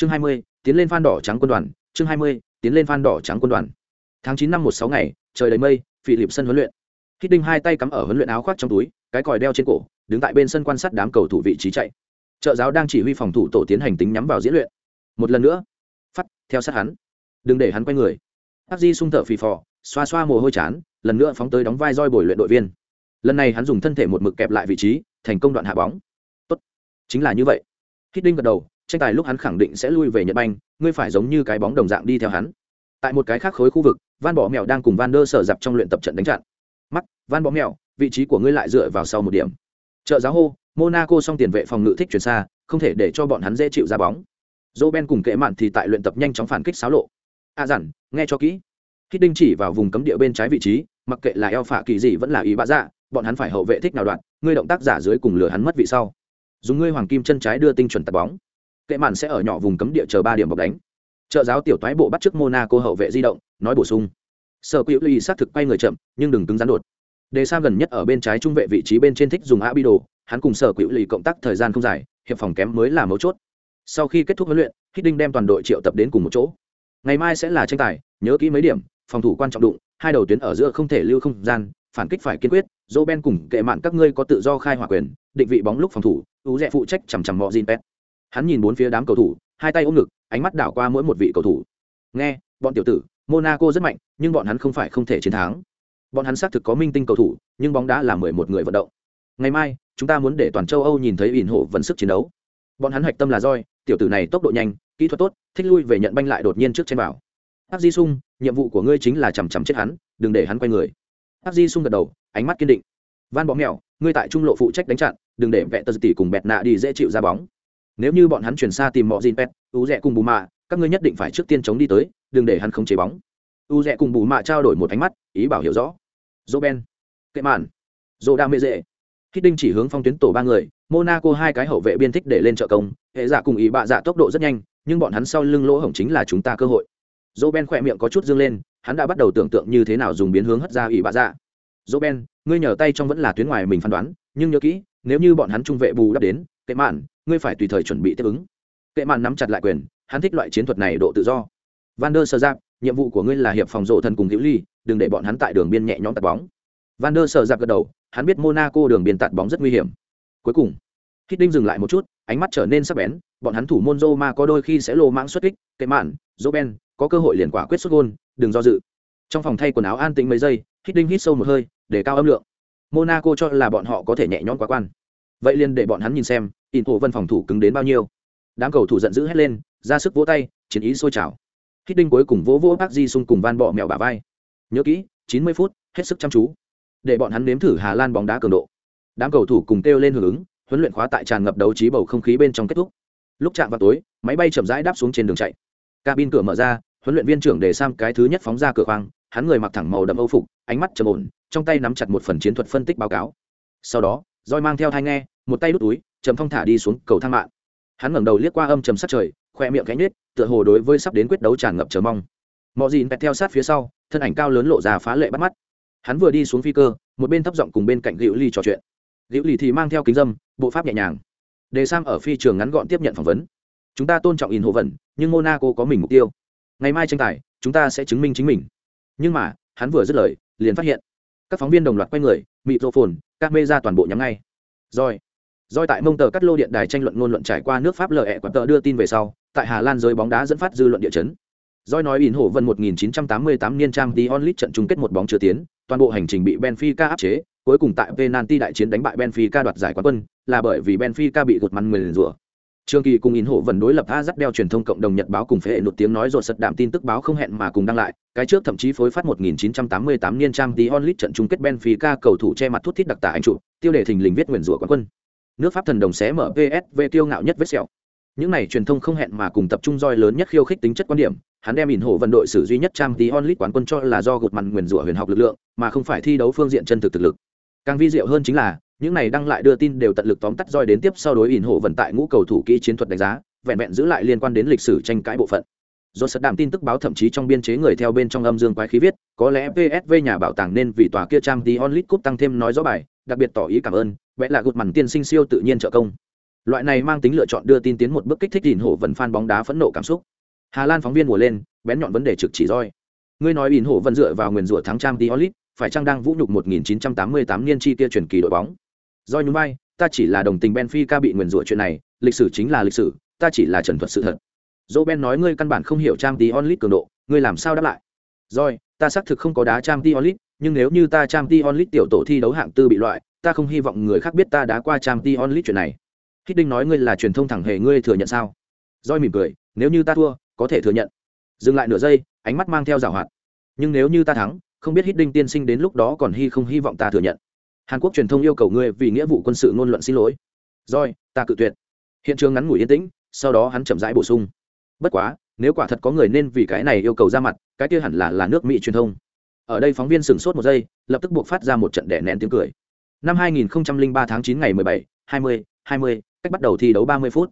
chương hai mươi, tiến lên phan đỏ trắng quân đoàn. Chương hai mươi, tiến lên phan đỏ trắng quân đoàn. Tháng chín năm một sáu ngày, trời đầy mây phỉ liệp sân huấn luyện. Hít đinh hai tay cắm ở huấn luyện áo khoác trong túi, cái còi đeo trên cổ, đứng tại bên sân quan sát đám cầu thủ vị trí chạy. Trợ giáo đang chỉ huy phòng thủ tổ tiến hành tính nhắm vào diễn luyện. Một lần nữa, phát, theo sát hắn. Đừng để hắn quay người. Áp di sung thở phì phò, xoa xoa mồ hôi chán, lần nữa phóng tới đóng vai roi bồi luyện đội viên. Lần này hắn dùng thân thể một mực kẹp lại vị trí, thành công đoạn hạ bóng. Tốt, chính là như vậy. Hít đinh gật đầu tranh tài lúc hắn khẳng định sẽ lui về nhật banh, ngươi phải giống như cái bóng đồng dạng đi theo hắn. Tại một cái khác khối khu vực, van bỏ mèo đang cùng van đơ sở dập trong luyện tập trận đánh chặn mắt, van bỏ mèo vị trí của ngươi lại dựa vào sau một điểm. Trợ giáo hô, monaco xong tiền vệ phòng ngự thích chuyển xa, không thể để cho bọn hắn dễ chịu ra bóng. Dô ben cùng kệ mạn thì tại luyện tập nhanh chóng phản kích xáo lộ. A à dặn, nghe cho kỹ. Hít đinh chỉ vào vùng cấm địa bên trái vị trí, mặc kệ là eo phả kỳ gì vẫn là ý bạ dạ bọn hắn phải hậu vệ thích nào đoạn, ngươi động tác giả dưới cùng lửa hắn mất vị sau. Dùng ngươi hoàng kim chân trái đưa tinh chuẩn tạt bóng kệ mạn sẽ ở nhỏ vùng cấm địa chờ ba điểm bọc đánh. Trợ giáo tiểu toái bộ bắt trước monaco hậu vệ di động, nói bổ sung. Sở quỹ lưu ý xác thực quay người chậm, nhưng đừng cứng rắn đột. Đề sang gần nhất ở bên trái trung vệ vị trí bên trên thích dùng a bi đồ, hắn cùng sở quỹ lì cộng tác thời gian không dài, hiệp phòng kém mới là mấu chốt. Sau khi kết thúc huấn luyện hít đinh đem toàn đội triệu tập đến cùng một chỗ. Ngày mai sẽ là tranh tài, nhớ kỹ mấy điểm, phòng thủ quan trọng đụng, hai đầu tuyến ở giữa không thể lưu không gian, phản kích phải kiên quyết dỗ ben cùng kệ mạn các ngươi có tự do khai hỏa quyền, định vị bóng lúc phòng thủ ú rẽ phụ trách chằm chằm mọi gin pet hắn nhìn bốn phía đám cầu thủ, hai tay ôm ngực, ánh mắt đảo qua mỗi một vị cầu thủ. Nghe, bọn tiểu tử, monaco rất mạnh, nhưng bọn hắn không phải không thể chiến thắng. Bọn hắn xác thực có minh tinh cầu thủ, nhưng bóng đá là mười một người vận động. Ngày mai, chúng ta muốn để toàn châu âu nhìn thấy ỉn hộ vẫn sức chiến đấu. Bọn hắn hạch tâm là roi, tiểu tử này tốc độ nhanh, kỹ thuật tốt, thích lui về nhận banh lại đột nhiên trước trên bảo. Ác di sung nhiệm vụ của ngươi chính là chằm chằm chết hắn, đừng để hắn quay người. Ác di sung gật đầu, ánh mắt kiên định. Van bóng mèo ngươi tại trung lộ phụ trách đánh chặn, đừng để vẽ tờ tỷ cùng bẹt nạ đi dễ chịu ra bóng nếu như bọn hắn chuyển xa tìm mọi gin pet, u rẽ cùng bù mạ, các ngươi nhất định phải trước tiên chống đi tới, đừng để hắn không chế bóng. U rẽ cùng bù mạ trao đổi một ánh mắt, ý bảo hiểu rõ. Dô ben, kệ mạn dô đa mê dễ khi đinh chỉ hướng phong tuyến tổ ba người, monaco hai cái hậu vệ biên thích để lên trợ công, hệ giả cùng ý bạ dạ tốc độ rất nhanh, nhưng bọn hắn sau lưng lỗ hổng chính là chúng ta cơ hội. Dô ben khỏe miệng có chút dương lên, hắn đã bắt đầu tưởng tượng như thế nào dùng biến hướng hất ra ý bạ dạ. Dô ben, ngươi nhờ tay trong vẫn là tuyến ngoài mình phán đoán, nhưng nhớ kỹ, nếu như bọn hắn trung vệ bù đắp đến, kệ mạn ngươi phải tùy thời chuẩn bị tiếp ứng. Kệ mạn nắm chặt lại quyền, hắn thích loại chiến thuật này độ tự do. Van der sơ giáp, nhiệm vụ của ngươi là hiệp phòng rộ thần cùng hữu ly, đừng để bọn hắn tại đường biên nhẹ nhõm tạt bóng. Van der sơ giáp gật đầu, hắn biết monaco đường biên tạt bóng rất nguy hiểm. Cuối cùng hít đinh dừng lại một chút, ánh mắt trở nên sắc bén, bọn hắn thủ môn Roma có đôi khi sẽ lô mãng xuất kích, kệ mạn Roben có cơ hội liền quả quyết xuất gôn, đừng do dự. Trong phòng thay quần áo an tĩnh mấy giây hít đinh hít sâu một hơi, để cao âm lượng. Monaco cho là bọn họ có thể nhẹ nhõm quá quan vậy liền để bọn hắn nhìn xem in hồ vân phòng thủ cứng đến bao nhiêu. Đám cầu thủ giận dữ hét lên, ra sức vỗ tay, chiến ý sôi trào. Hít đinh cuối cùng vỗ vỗ bác di sung cùng van bọ mèo bà vai. Nhớ kỹ, chín mươi phút, hết sức chăm chú. Để bọn hắn nếm thử hà lan bóng đá cường độ. Đám cầu thủ cùng kêu lên hưởng ứng, huấn luyện khóa tại tràn ngập đấu trí bầu không khí bên trong kết thúc. Lúc chạm vào tối, máy bay chậm rãi đáp xuống trên đường chạy. Cabin cửa mở ra, huấn luyện viên trưởng để sam cái thứ nhất phóng ra cửa khoang, hắn người mặc thẳng màu đậm âu phục, ánh mắt trầm ổn, trong tay nắm chặt một phần chiến thuật phân tích báo cáo. Sau đó roi mang theo thai nghe một tay đút túi trầm phong thả đi xuống cầu thang mạng. Hắn ngẩng đầu liếc qua âm trầm sát trời, khoe miệng cánh nết tựa hồ đối với sắp đến quyết đấu tràn ngập chờ mong. Mọi gì bẹt theo sát phía sau, thân ảnh cao lớn lộ ra phá lệ bắt mắt. Hắn vừa đi xuống phi cơ, một bên thấp giọng cùng bên cạnh liễu ly trò chuyện. Liễu ly thì mang theo kính dâm, bộ pháp nhẹ nhàng. Đề sam ở phi trường ngắn gọn tiếp nhận phỏng vấn. Chúng ta tôn trọng in hồ vẩn nhưng monaco có mình mục tiêu. Ngày mai tranh tài, chúng ta sẽ chứng minh chính mình. Nhưng mà, hắn vừa dứt lời, liền phát hiện. Các phóng viên đồng loạt quay người, mịt rô phồn, các mê ra toàn bộ nhắm ngay. Rồi Doi tại mông tờ cắt lô điện đài tranh luận ngôn luận trải qua nước Pháp lợi ẹ quạt tờ đưa tin về sau, tại Hà Lan giới bóng đá dẫn phát dư luận địa chấn. Doi nói ỉn hổ vân 1988 niên trang Dion Lee trận chung kết một bóng chưa tiến, toàn bộ hành trình bị Benfica áp chế, cuối cùng tại penalty đại chiến đánh bại Benfica đoạt giải quán quân, là bởi vì Benfica bị gột mắn người rủa. Trương Kỳ cùng ỉn hổ vân đối lập A dắt đeo truyền thông cộng đồng nhật báo cùng phế hệ nột tiếng nói rột sật đạm tin tức báo không hẹn mà cùng đăng lại, cái trước thậm chí phối phát 1988 niên trang Dion League trận chung kết Benfica cầu thủ che mặt thút thít đặc tả anh chủ, tiêu đề thình lình viết nguyền rủa quán quân nước pháp thần đồng xé mở psv tiêu ngạo nhất vết sẹo. Những này truyền thông không hẹn mà cùng tập trung roi lớn nhất khiêu khích tính chất quan điểm, hắn đem ỉn hộ vận đội sử duy nhất trang tí onlit quán quân cho là do gột mặn nguyền rủa huyền học lực lượng, mà không phải thi đấu phương diện chân thực thực lực. Càng vi diệu hơn chính là, những này đăng lại đưa tin đều tận lực tóm tắt roi đến tiếp sau đối ỉn hộ vận tại ngũ cầu thủ kỹ chiến thuật đánh giá, vẹn vẹn giữ lại liên quan đến lịch sử tranh cãi bộ phận. Do sật đạm tin tức báo thậm chí trong biên chế người theo bên trong âm dương quái khí viết, có lẽ psv nhà bảo tàng nên vì tòa kia trang tí onlit cúp tăng thêm nói rõ bài, đặc biệt tỏ ý cảm ơn vẽ là gột mằn tiên sinh siêu tự nhiên trợ công Loại này mang tính lựa chọn đưa tin tiến một bước kích thích ỉn Hổ vần fan bóng đá phẫn nộ cảm xúc. Hà Lan phóng viên mùa lên, bén nhọn vấn đề trực chỉ roi. Ngươi nói ỉn Hổ vần dựa vào nguyền rủa thắng trang Diolit, phải chăng đang vũ nhục 1988 niên chi kia truyền kỳ đội bóng. Roi nhún vai, ta chỉ là đồng tình Benfica bị nguyền rủa chuyện này, lịch sử chính là lịch sử, ta chỉ là trần thuật sự thật. Ben nói ngươi căn bản không hiểu trang Diolit cường độ, ngươi làm sao đáp lại? Roi, ta xác thực không có đá trang Diolit, nhưng nếu như ta trang Diolit tiểu tổ thi đấu hạng tư bị loại, ta không hy vọng người khác biết ta đã qua trang Diolit chuyện này. Hít nói ngươi là truyền thông thẳng hề ngươi thừa nhận sao? Roi mỉm cười, nếu như ta thua, có thể thừa nhận. Dừng lại nửa giây, ánh mắt mang theo giảo hoạt. Nhưng nếu như ta thắng, không biết Hít Đinh tiên sinh đến lúc đó còn hy không hy vọng ta thừa nhận. Hàn Quốc truyền thông yêu cầu ngươi vì nghĩa vụ quân sự ngôn luận xin lỗi. Roi, ta cự tuyệt. Hiện trường ngắn ngủi yên tĩnh, sau đó hắn chậm rãi bổ sung. Bất quá, nếu quả thật có người nên vì cái này yêu cầu ra mặt, cái kia hẳn là là nước Mỹ truyền thông. Ở đây phóng viên sửng sốt một giây, lập tức buộc phát ra một trận đẻ nén tiếng cười. Năm 2003 tháng 9 ngày 17, 20, 20, cách bắt đầu thi đấu 30 phút.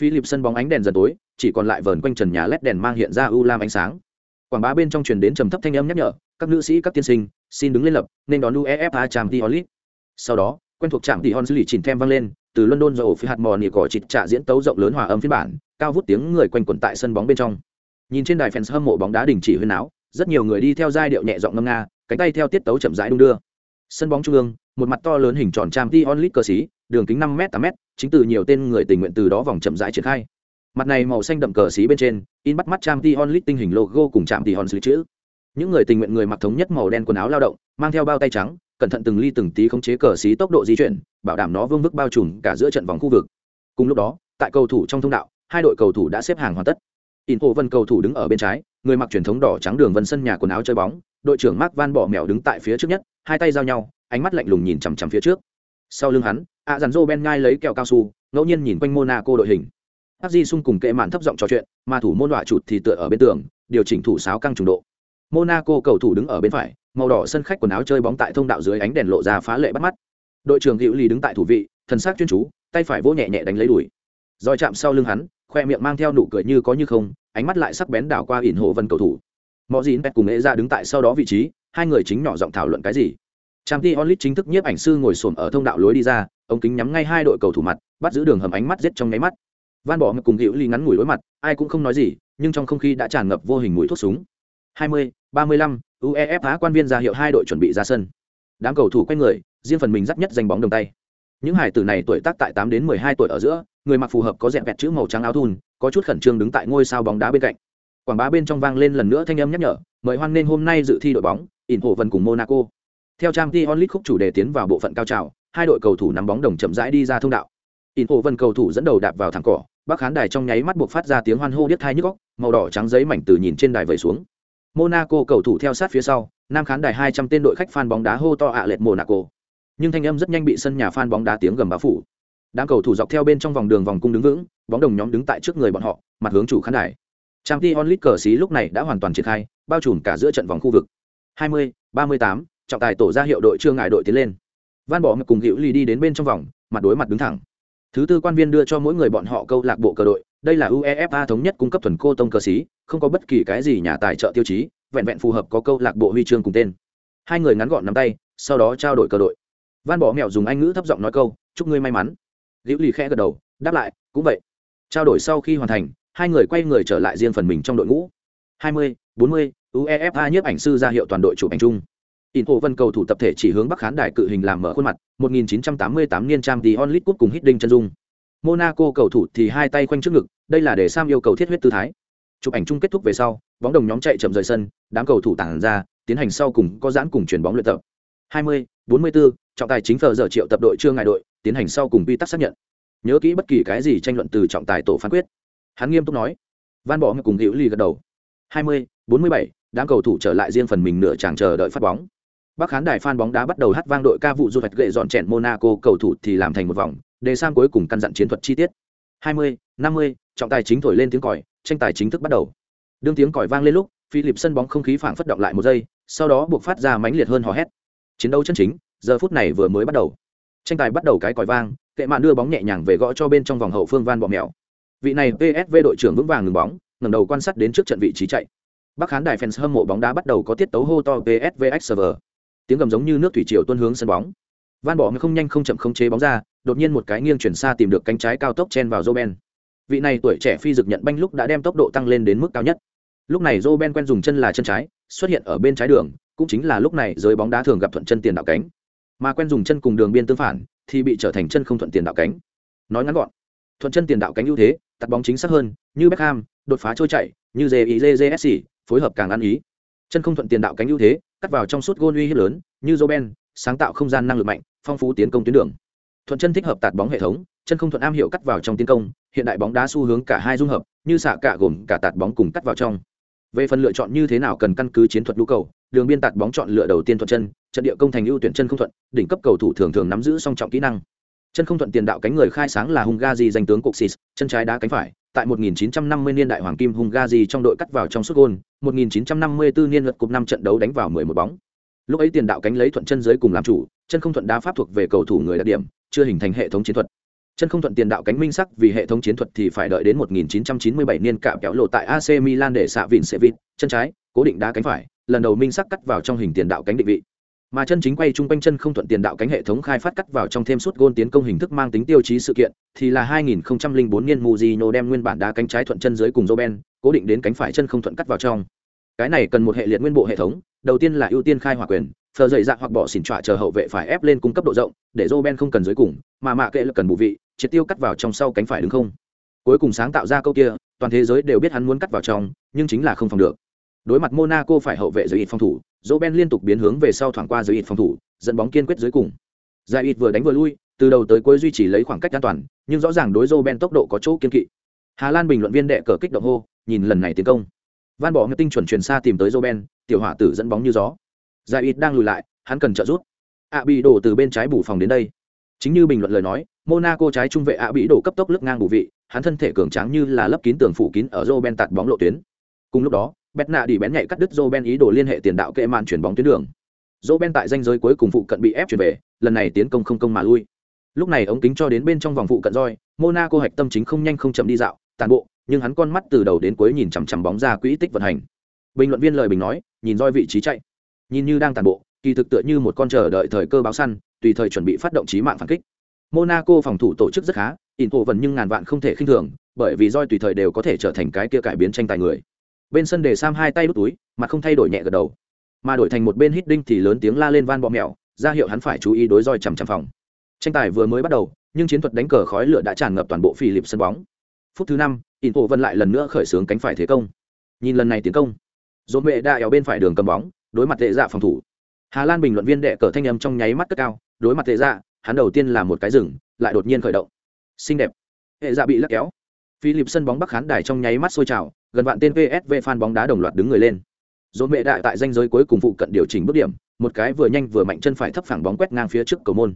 Philip sân bóng ánh đèn dần tối, chỉ còn lại vờn quanh trần nhà led đèn mang hiện ra u lam ánh sáng. Quảng bá bên trong truyền đến trầm thấp thanh âm nhắc nhở, các nữ sĩ các tiên sinh, xin đứng lên lập, nên đón UEFA Champions League. Sau đó, quen thuộc trạm tỷ hòn xử lý chỉnh thêm vang lên, từ London rồi phía hạt mòn nỉ cỏ chịt trả diễn tấu rộng lớn hòa âm phiên bản, cao vút tiếng người quanh quẩn tại sân bóng bên trong. Nhìn trên đài fans hâm mộ bóng đá đình chỉ huyên náo, rất nhiều người đi theo giai điệu nhẹ giọng ngâm nga, cánh tay theo tiết tấu chậm rãi đung đưa. Sân bóng trung ương, một mặt to lớn hình tròn trang t onlit cờ xí, đường kính 5m 8m, chính từ nhiều tên người tình nguyện từ đó vòng chậm rãi triển khai. Mặt này màu xanh đậm cờ xí bên trên, in bắt mắt trang t onlit tinh hình logo cùng chạm t onlit chữ. Những người tình nguyện người mặc thống nhất màu đen quần áo lao động, mang theo bao tay trắng, cẩn thận từng ly từng tí khống chế cờ xí tốc độ di chuyển, bảo đảm nó vương vức bao trùm cả giữa trận vòng khu vực. Cùng lúc đó, tại cầu thủ trong thông đạo, hai đội cầu thủ đã xếp hàng hoàn tất. In Hồ Vân cầu thủ đứng ở bên trái, người mặc truyền thống đỏ trắng đường vân sân nhà quần áo chơi bóng, đội trưởng Mark Van bỏ mèo đứng tại phía trước nhất, hai tay giao nhau, ánh mắt lạnh lùng nhìn chằm chằm phía trước. Sau lưng hắn, A Dàn Ben ngai lấy kẹo cao su, ngẫu nhiên nhìn quanh Monaco đội hình. Hắc Di Sung cùng kệ màn thấp giọng trò chuyện, mà thủ môn đọa chụt thì tựa ở bên tường, điều chỉnh thủ sáo căng trùng độ. Monaco cầu thủ đứng ở bên phải, màu đỏ sân khách quần áo chơi bóng tại thông đạo dưới ánh đèn lộ ra phá lệ bắt mắt. Đội trưởng Hữu Ly đứng tại thủ vị, thần sắc chuyên chú, tay phải vỗ nhẹ nhẹ đánh lấy đuổi. Rồi chạm sau lưng hắn, khoe miệng mang theo nụ cười như có như không, ánh mắt lại sắc bén đảo qua ỉn hộ vân cầu thủ. Mọ Dĩn Pet cùng nghệ ra dạ đứng tại sau đó vị trí, hai người chính nhỏ giọng thảo luận cái gì. Trang Ti Onlit chính thức nhiếp ảnh sư ngồi xổm ở thông đạo lối đi ra, ống kính nhắm ngay hai đội cầu thủ mặt, bắt giữ đường hầm ánh mắt giết trong nháy mắt. Van bỏ cùng Hữu Ly ngắn ngủi đối mặt, ai cũng không nói gì, nhưng trong không khí đã tràn ngập vô hình mùi thuốc súng. 20, 35, UEFA quan viên ra hiệu hai đội chuẩn bị ra sân. Đám cầu thủ quay người, riêng phần mình dắt nhất giành bóng đồng tay. Những hải tử này tuổi tác tại 8 đến 12 tuổi ở giữa, người mặc phù hợp có dẹp vẹt chữ màu trắng áo thun, có chút khẩn trương đứng tại ngôi sao bóng đá bên cạnh. Quảng bá bên trong vang lên lần nữa thanh âm nhắc nhở, mời hoan nên hôm nay dự thi đội bóng, ỉn hộ vần cùng Monaco. Theo trang T onlit khúc chủ đề tiến vào bộ phận cao trào, hai đội cầu thủ nắm bóng đồng chậm rãi đi ra thông đạo. ỉn hộ vần cầu thủ dẫn đầu đạp vào thẳng cỏ, bắc khán đài trong nháy mắt buộc phát ra tiếng hoan hô điếc tai nhức óc, màu đỏ trắng giấy mảnh từ nhìn trên đài vẩy xuống. Monaco cầu thủ theo sát phía sau, nam khán đài 200 tên đội khách fan bóng đá hô to ạ lệt Monaco. Nhưng thanh âm rất nhanh bị sân nhà fan bóng đá tiếng gầm bá phủ. Đám cầu thủ dọc theo bên trong vòng đường vòng cung đứng vững, bóng đồng nhóm đứng tại trước người bọn họ, mặt hướng chủ khán đài. Champions League cờ xí lúc này đã hoàn toàn triển khai, bao trùm cả giữa trận vòng khu vực. 20, 38, trọng tài tổ ra hiệu đội chưa ngại đội tiến lên. Van bỏ cùng Hữu Ly đi đến bên trong vòng, mặt đối mặt đứng thẳng. Thứ tư quan viên đưa cho mỗi người bọn họ câu lạc bộ cờ đội, đây là UEFA thống nhất cung cấp thuần cô tông cờ xí, không có bất kỳ cái gì nhà tài trợ tiêu chí, vẹn vẹn phù hợp có câu lạc bộ huy chương cùng tên. Hai người ngắn gọn nắm tay, sau đó trao đổi cờ đội. Van bỏ mèo dùng anh ngữ thấp giọng nói câu, chúc ngươi may mắn. Liễu Ly khẽ gật đầu, đáp lại, cũng vậy. Trao đổi sau khi hoàn thành, hai người quay người trở lại riêng phần mình trong đội ngũ. 20, 40, UEFA nhiếp ảnh sư ra hiệu toàn đội chụp ảnh chung. In hộ vân cầu thủ tập thể chỉ hướng bắc khán đài cự hình làm mở khuôn mặt, 1988 niên trang tí onlit cúp cùng hít đinh chân dung. Monaco cầu thủ thì hai tay quanh trước ngực, đây là để Sam yêu cầu thiết huyết tư thái. Chụp ảnh chung kết thúc về sau, bóng đồng nhóm chạy chậm rời sân, đám cầu thủ tản ra, tiến hành sau cùng có giãn cùng chuyển bóng luyện tập. 20, 44, trọng tài chính phờ giờ triệu tập đội chưa ngài đội, tiến hành sau cùng quy tắc xác nhận. Nhớ kỹ bất kỳ cái gì tranh luận từ trọng tài tổ phán quyết. Hắn nghiêm túc nói. Van bỏ cùng Hữu Ly gật đầu. 20, 47, đám cầu thủ trở lại riêng phần mình nửa chàng chờ đợi phát bóng. Bắc khán đài fan bóng đá bắt đầu hát vang đội ca vụ du vạch gậy dọn chèn Monaco cầu thủ thì làm thành một vòng, đề sang cuối cùng căn dặn chiến thuật chi tiết. 20, 50, trọng tài chính thổi lên tiếng còi, tranh tài chính thức bắt đầu. Đương tiếng còi vang lên lúc, Philip sân bóng không khí phảng phất động lại một giây, sau đó buộc phát ra mãnh liệt hơn hò hét. Chiến đấu chân chính, giờ phút này vừa mới bắt đầu. Tranh tài bắt đầu cái còi vang, kệ mạn đưa bóng nhẹ nhàng về gõ cho bên trong vòng hậu phương van bọ mèo. Vị này PSV đội trưởng vững vàng ngừng bóng, ngẩng đầu quan sát đến trước trận vị trí chạy. Bắc khán đài fans hâm mộ bóng đá bắt đầu có tiết tấu hô to PSV server. Tiếng gầm giống như nước thủy triều tuôn hướng sân bóng. Van bỏ không nhanh không chậm không chế bóng ra, đột nhiên một cái nghiêng chuyển xa tìm được cánh trái cao tốc chen vào Roben. Vị này tuổi trẻ phi dực nhận banh lúc đã đem tốc độ tăng lên đến mức cao nhất. Lúc này Roben quen dùng chân là chân trái, xuất hiện ở bên trái đường, cũng chính là lúc này giới bóng đá thường gặp thuận chân tiền đạo cánh. Mà quen dùng chân cùng đường biên tương phản, thì bị trở thành chân không thuận tiền đạo cánh. Nói ngắn gọn, thuận chân tiền đạo cánh ưu thế, tạt bóng chính xác hơn, như Beckham, đột phá trôi chạy, như JIJJSC, phối hợp càng ăn ý. Chân không thuận tiền đạo cánh ưu thế, cắt vào trong suốt gôn uy hiếp lớn, như Roben, sáng tạo không gian năng lực mạnh, phong phú tiến công tuyến đường. Thuận chân thích hợp tạt bóng hệ thống chân không thuận am hiểu cắt vào trong tiến công hiện đại bóng đá xu hướng cả hai dung hợp như xạ cả gồm cả tạt bóng cùng cắt vào trong. Về phần lựa chọn như thế nào cần căn cứ chiến thuật nhu cầu đường biên tạt bóng chọn lựa đầu tiên thuận chân trận địa công thành ưu tuyển chân không thuận đỉnh cấp cầu thủ thường thường nắm giữ song trọng kỹ năng. Chân không thuận tiền đạo cánh người khai sáng là hung hungary danh tướng cục xì chân trái đá cánh phải tại 1950 niên đại hoàng kim hungary trong đội cắt vào trong suốt gôn 1954 niên lượt cục năm trận đấu đánh vào 11 bóng. Lúc ấy tiền đạo cánh lấy thuận chân dưới cùng làm chủ, chân không thuận đá pháp thuộc về cầu thủ người đặc điểm, chưa hình thành hệ thống chiến thuật. Chân không thuận tiền đạo cánh minh sắc, vì hệ thống chiến thuật thì phải đợi đến 1997 niên cạm kéo lộ tại AC Milan để xạ vịn sẽ vịt chân trái, cố định đá cánh phải, lần đầu minh sắc cắt vào trong hình tiền đạo cánh định vị mà chân chính quay trung quanh chân không thuận tiền đạo cánh hệ thống khai phát cắt vào trong thêm suốt gôn tiến công hình thức mang tính tiêu chí sự kiện, thì là 2004 niên Mujino đem nguyên bản đá cánh trái thuận chân dưới cùng Roben cố định đến cánh phải chân không thuận cắt vào trong. Cái này cần một hệ liệt nguyên bộ hệ thống, đầu tiên là ưu tiên khai hỏa quyền, phờ dậy dạng hoặc bỏ xỉn trọa chờ hậu vệ phải ép lên cung cấp độ rộng, để Roben không cần dưới cùng, mà mạ kệ là cần bù vị, triệt tiêu cắt vào trong sau cánh phải đứng không. Cuối cùng sáng tạo ra câu kia, toàn thế giới đều biết hắn muốn cắt vào trong, nhưng chính là không phòng được. Đối mặt monaco phải hậu vệ dưới ít phòng thủ dỗ ben liên tục biến hướng về sau thoảng qua dưới ít phòng thủ, dẫn bóng kiên quyết dưới cùng. Giải ít vừa đánh vừa lui, từ đầu tới cuối duy trì lấy khoảng cách an toàn, nhưng rõ ràng đối dỗ ben tốc độ có chỗ kiên kỵ. Hà lan bình luận viên đệ cờ kích động hô, nhìn lần này tiến công. Van bỏ ngập tinh chuẩn truyền xa tìm tới dỗ ben, tiểu hỏa tử dẫn bóng như gió. Giải ít đang lùi lại, hắn cần trợ giúp. Ạ bị đổ từ bên trái bù phòng đến đây. Chính như bình luận lời nói, monaco trái trung vệ ạ bị đổ cấp tốc lướt ngang bù vị, hắn thân thể cường tráng như là lấp kín tường phủ kín ở joe ben tạt bóng lộ tuyến. Cùng lúc đó Bét nạ đi bén nhạy cắt đứt dô ben ý đồ liên hệ tiền đạo kệ màn chuyển bóng tuyến đường. Dô ben tại danh giới cuối cùng phụ cận bị ép chuyển về, lần này tiến công không công mà lui. Lúc này ống kính cho đến bên trong vòng phụ cận roi, monaco hạch tâm chính không nhanh không chậm đi dạo, tàn bộ, nhưng hắn con mắt từ đầu đến cuối nhìn chằm chằm bóng ra quỹ tích vận hành. Bình luận viên lời bình nói, nhìn roi vị trí chạy. Nhìn như đang tàn bộ, kỳ thực tựa như một con chờ đợi thời cơ báo săn, tùy thời chuẩn bị phát động trí mạng phản kích. Monaco phòng thủ tổ chức rất khá in cổ vần nhưng ngàn vạn không thể khinh thường, bởi vì roi tùy thời đều có thể trở thành cái kia cải biến tranh tài người bên sân để sam hai tay đút túi mặt không thay đổi nhẹ gật đầu. Mà đổi thành một bên hít đinh thì lớn tiếng la lên van bọ mèo ra hiệu hắn phải chú ý đối roi chằm chằm phòng. Tranh tài vừa mới bắt đầu, nhưng chiến thuật đánh cờ khói lửa đã tràn ngập toàn bộ phi lịp sân bóng. Phút thứ năm in cổ vân lại lần nữa khởi xướng cánh phải thế công. Nhìn lần này tiến công dồn mẹ đã éo bên phải đường cầm bóng, đối mặt tệ dạ phòng thủ. Hà lan bình luận viên đệ cờ thanh âm trong nháy mắt cất cao, đối mặt tệ dạ hắn đầu tiên là một cái rừng lại đột nhiên khởi động. Xinh đẹp. Hệ dạ bị lắc kéo. Phi lịp sân bóng bắc khán đài trong nháy mắt sôi trào gần vạn tên psv fan bóng đá đồng loạt đứng người lên. Dồn mẹ đại tại danh giới cuối cùng phụ cận điều chỉnh bước điểm, một cái vừa nhanh vừa mạnh chân phải thấp phẳng bóng quét ngang phía trước cầu môn.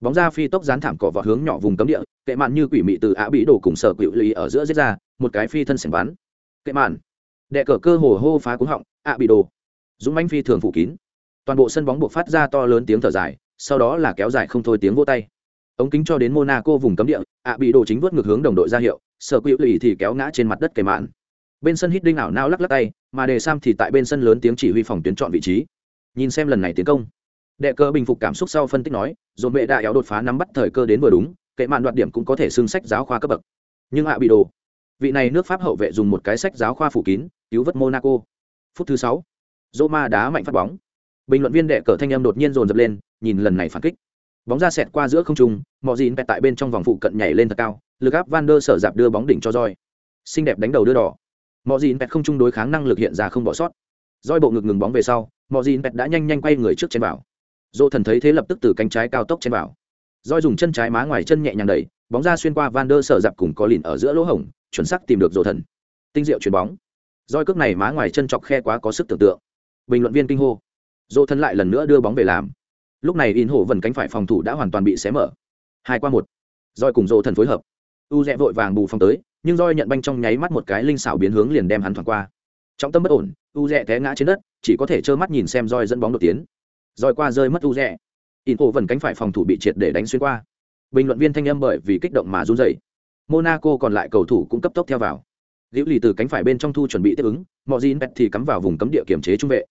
Bóng ra phi tốc dán thảm cỏ vào hướng nhỏ vùng cấm địa, kệ mạn như quỷ mị từ á bị đổ cùng sở quỷ lý ở giữa giết ra, một cái phi thân sẻng bắn. Kệ mạn. Đệ cờ cơ hồ hô phá cúng họng ạ bị đồ. Dũng mãnh phi thường phủ kín. Toàn bộ sân bóng buộc phát ra to lớn tiếng thở dài, sau đó là kéo dài không thôi tiếng vỗ tay. Ống kính cho đến monaco vùng cấm địa ạ bị đồ chính vút ngược hướng đồng đội ra hiệu, sở quỷ lý thì kéo ngã trên mặt đất kệ mạn bên sân hít đinh ảo nao lắc lắc tay, mà đề sam thì tại bên sân lớn tiếng chỉ huy phòng tuyến chọn vị trí. Nhìn xem lần này tiến công. Đệ cơ bình phục cảm xúc sau phân tích nói, dồn bệ đại éo đột phá nắm bắt thời cơ đến vừa đúng, kệ mạn đoạt điểm cũng có thể xưng sách giáo khoa cấp bậc. Nhưng ạ bị đồ. Vị này nước pháp hậu vệ dùng một cái sách giáo khoa phủ kín, cứu vớt monaco. Phút thứ sáu, roma đá mạnh phát bóng. Bình luận viên đệ cờ thanh em đột nhiên dồn dập lên, nhìn lần này phản kích. Bóng ra xẹt qua giữa không trung, mọi gì pẹt tại bên trong vòng phụ cận nhảy lên thật cao, lực áp van der sở dạp đưa bóng đỉnh cho roi xinh đẹp đánh đầu đưa đỏ mọi gì pet không chung đối kháng năng lực hiện ra không bỏ sót. Roi bộ ngực ngừng bóng về sau mọi gì pet đã nhanh nhanh quay người trước trên bảo. Dỗ thần thấy thế lập tức từ cánh trái cao tốc trên bảo. Roi dùng chân trái má ngoài chân nhẹ nhàng đẩy, bóng ra xuyên qua van der sở dạp cùng có lìn ở giữa lỗ hổng, chuẩn xác tìm được dỗ thần. Tinh diệu chuyền bóng. Roi cước này má ngoài chân chọc khe quá có sức tưởng tượng. Bình luận viên kinh hô. Dỗ Thần lại lần nữa đưa bóng về làm. Lúc này in hổ vần cánh phải phòng thủ đã hoàn toàn bị xé mở. Hai qua một. Roi cùng dỗ thần phối hợp. U rẽ vội vàng bù phòng tới nhưng roi nhận banh trong nháy mắt một cái linh xảo biến hướng liền đem hắn thoảng qua. Trọng tâm bất ổn, u rẽ té ngã trên đất, chỉ có thể trơ mắt nhìn xem roi dẫn bóng đột tiến. Roi qua rơi mất u rẽ. In ổ vần cánh phải phòng thủ bị triệt để đánh xuyên qua. Bình luận viên thanh âm bởi vì kích động mà run rẩy. Monaco còn lại cầu thủ cũng cấp tốc theo vào. Liễu lì từ cánh phải bên trong thu chuẩn bị tiếp ứng mọi gì pet thì cắm vào vùng cấm địa kiểm chế trung vệ.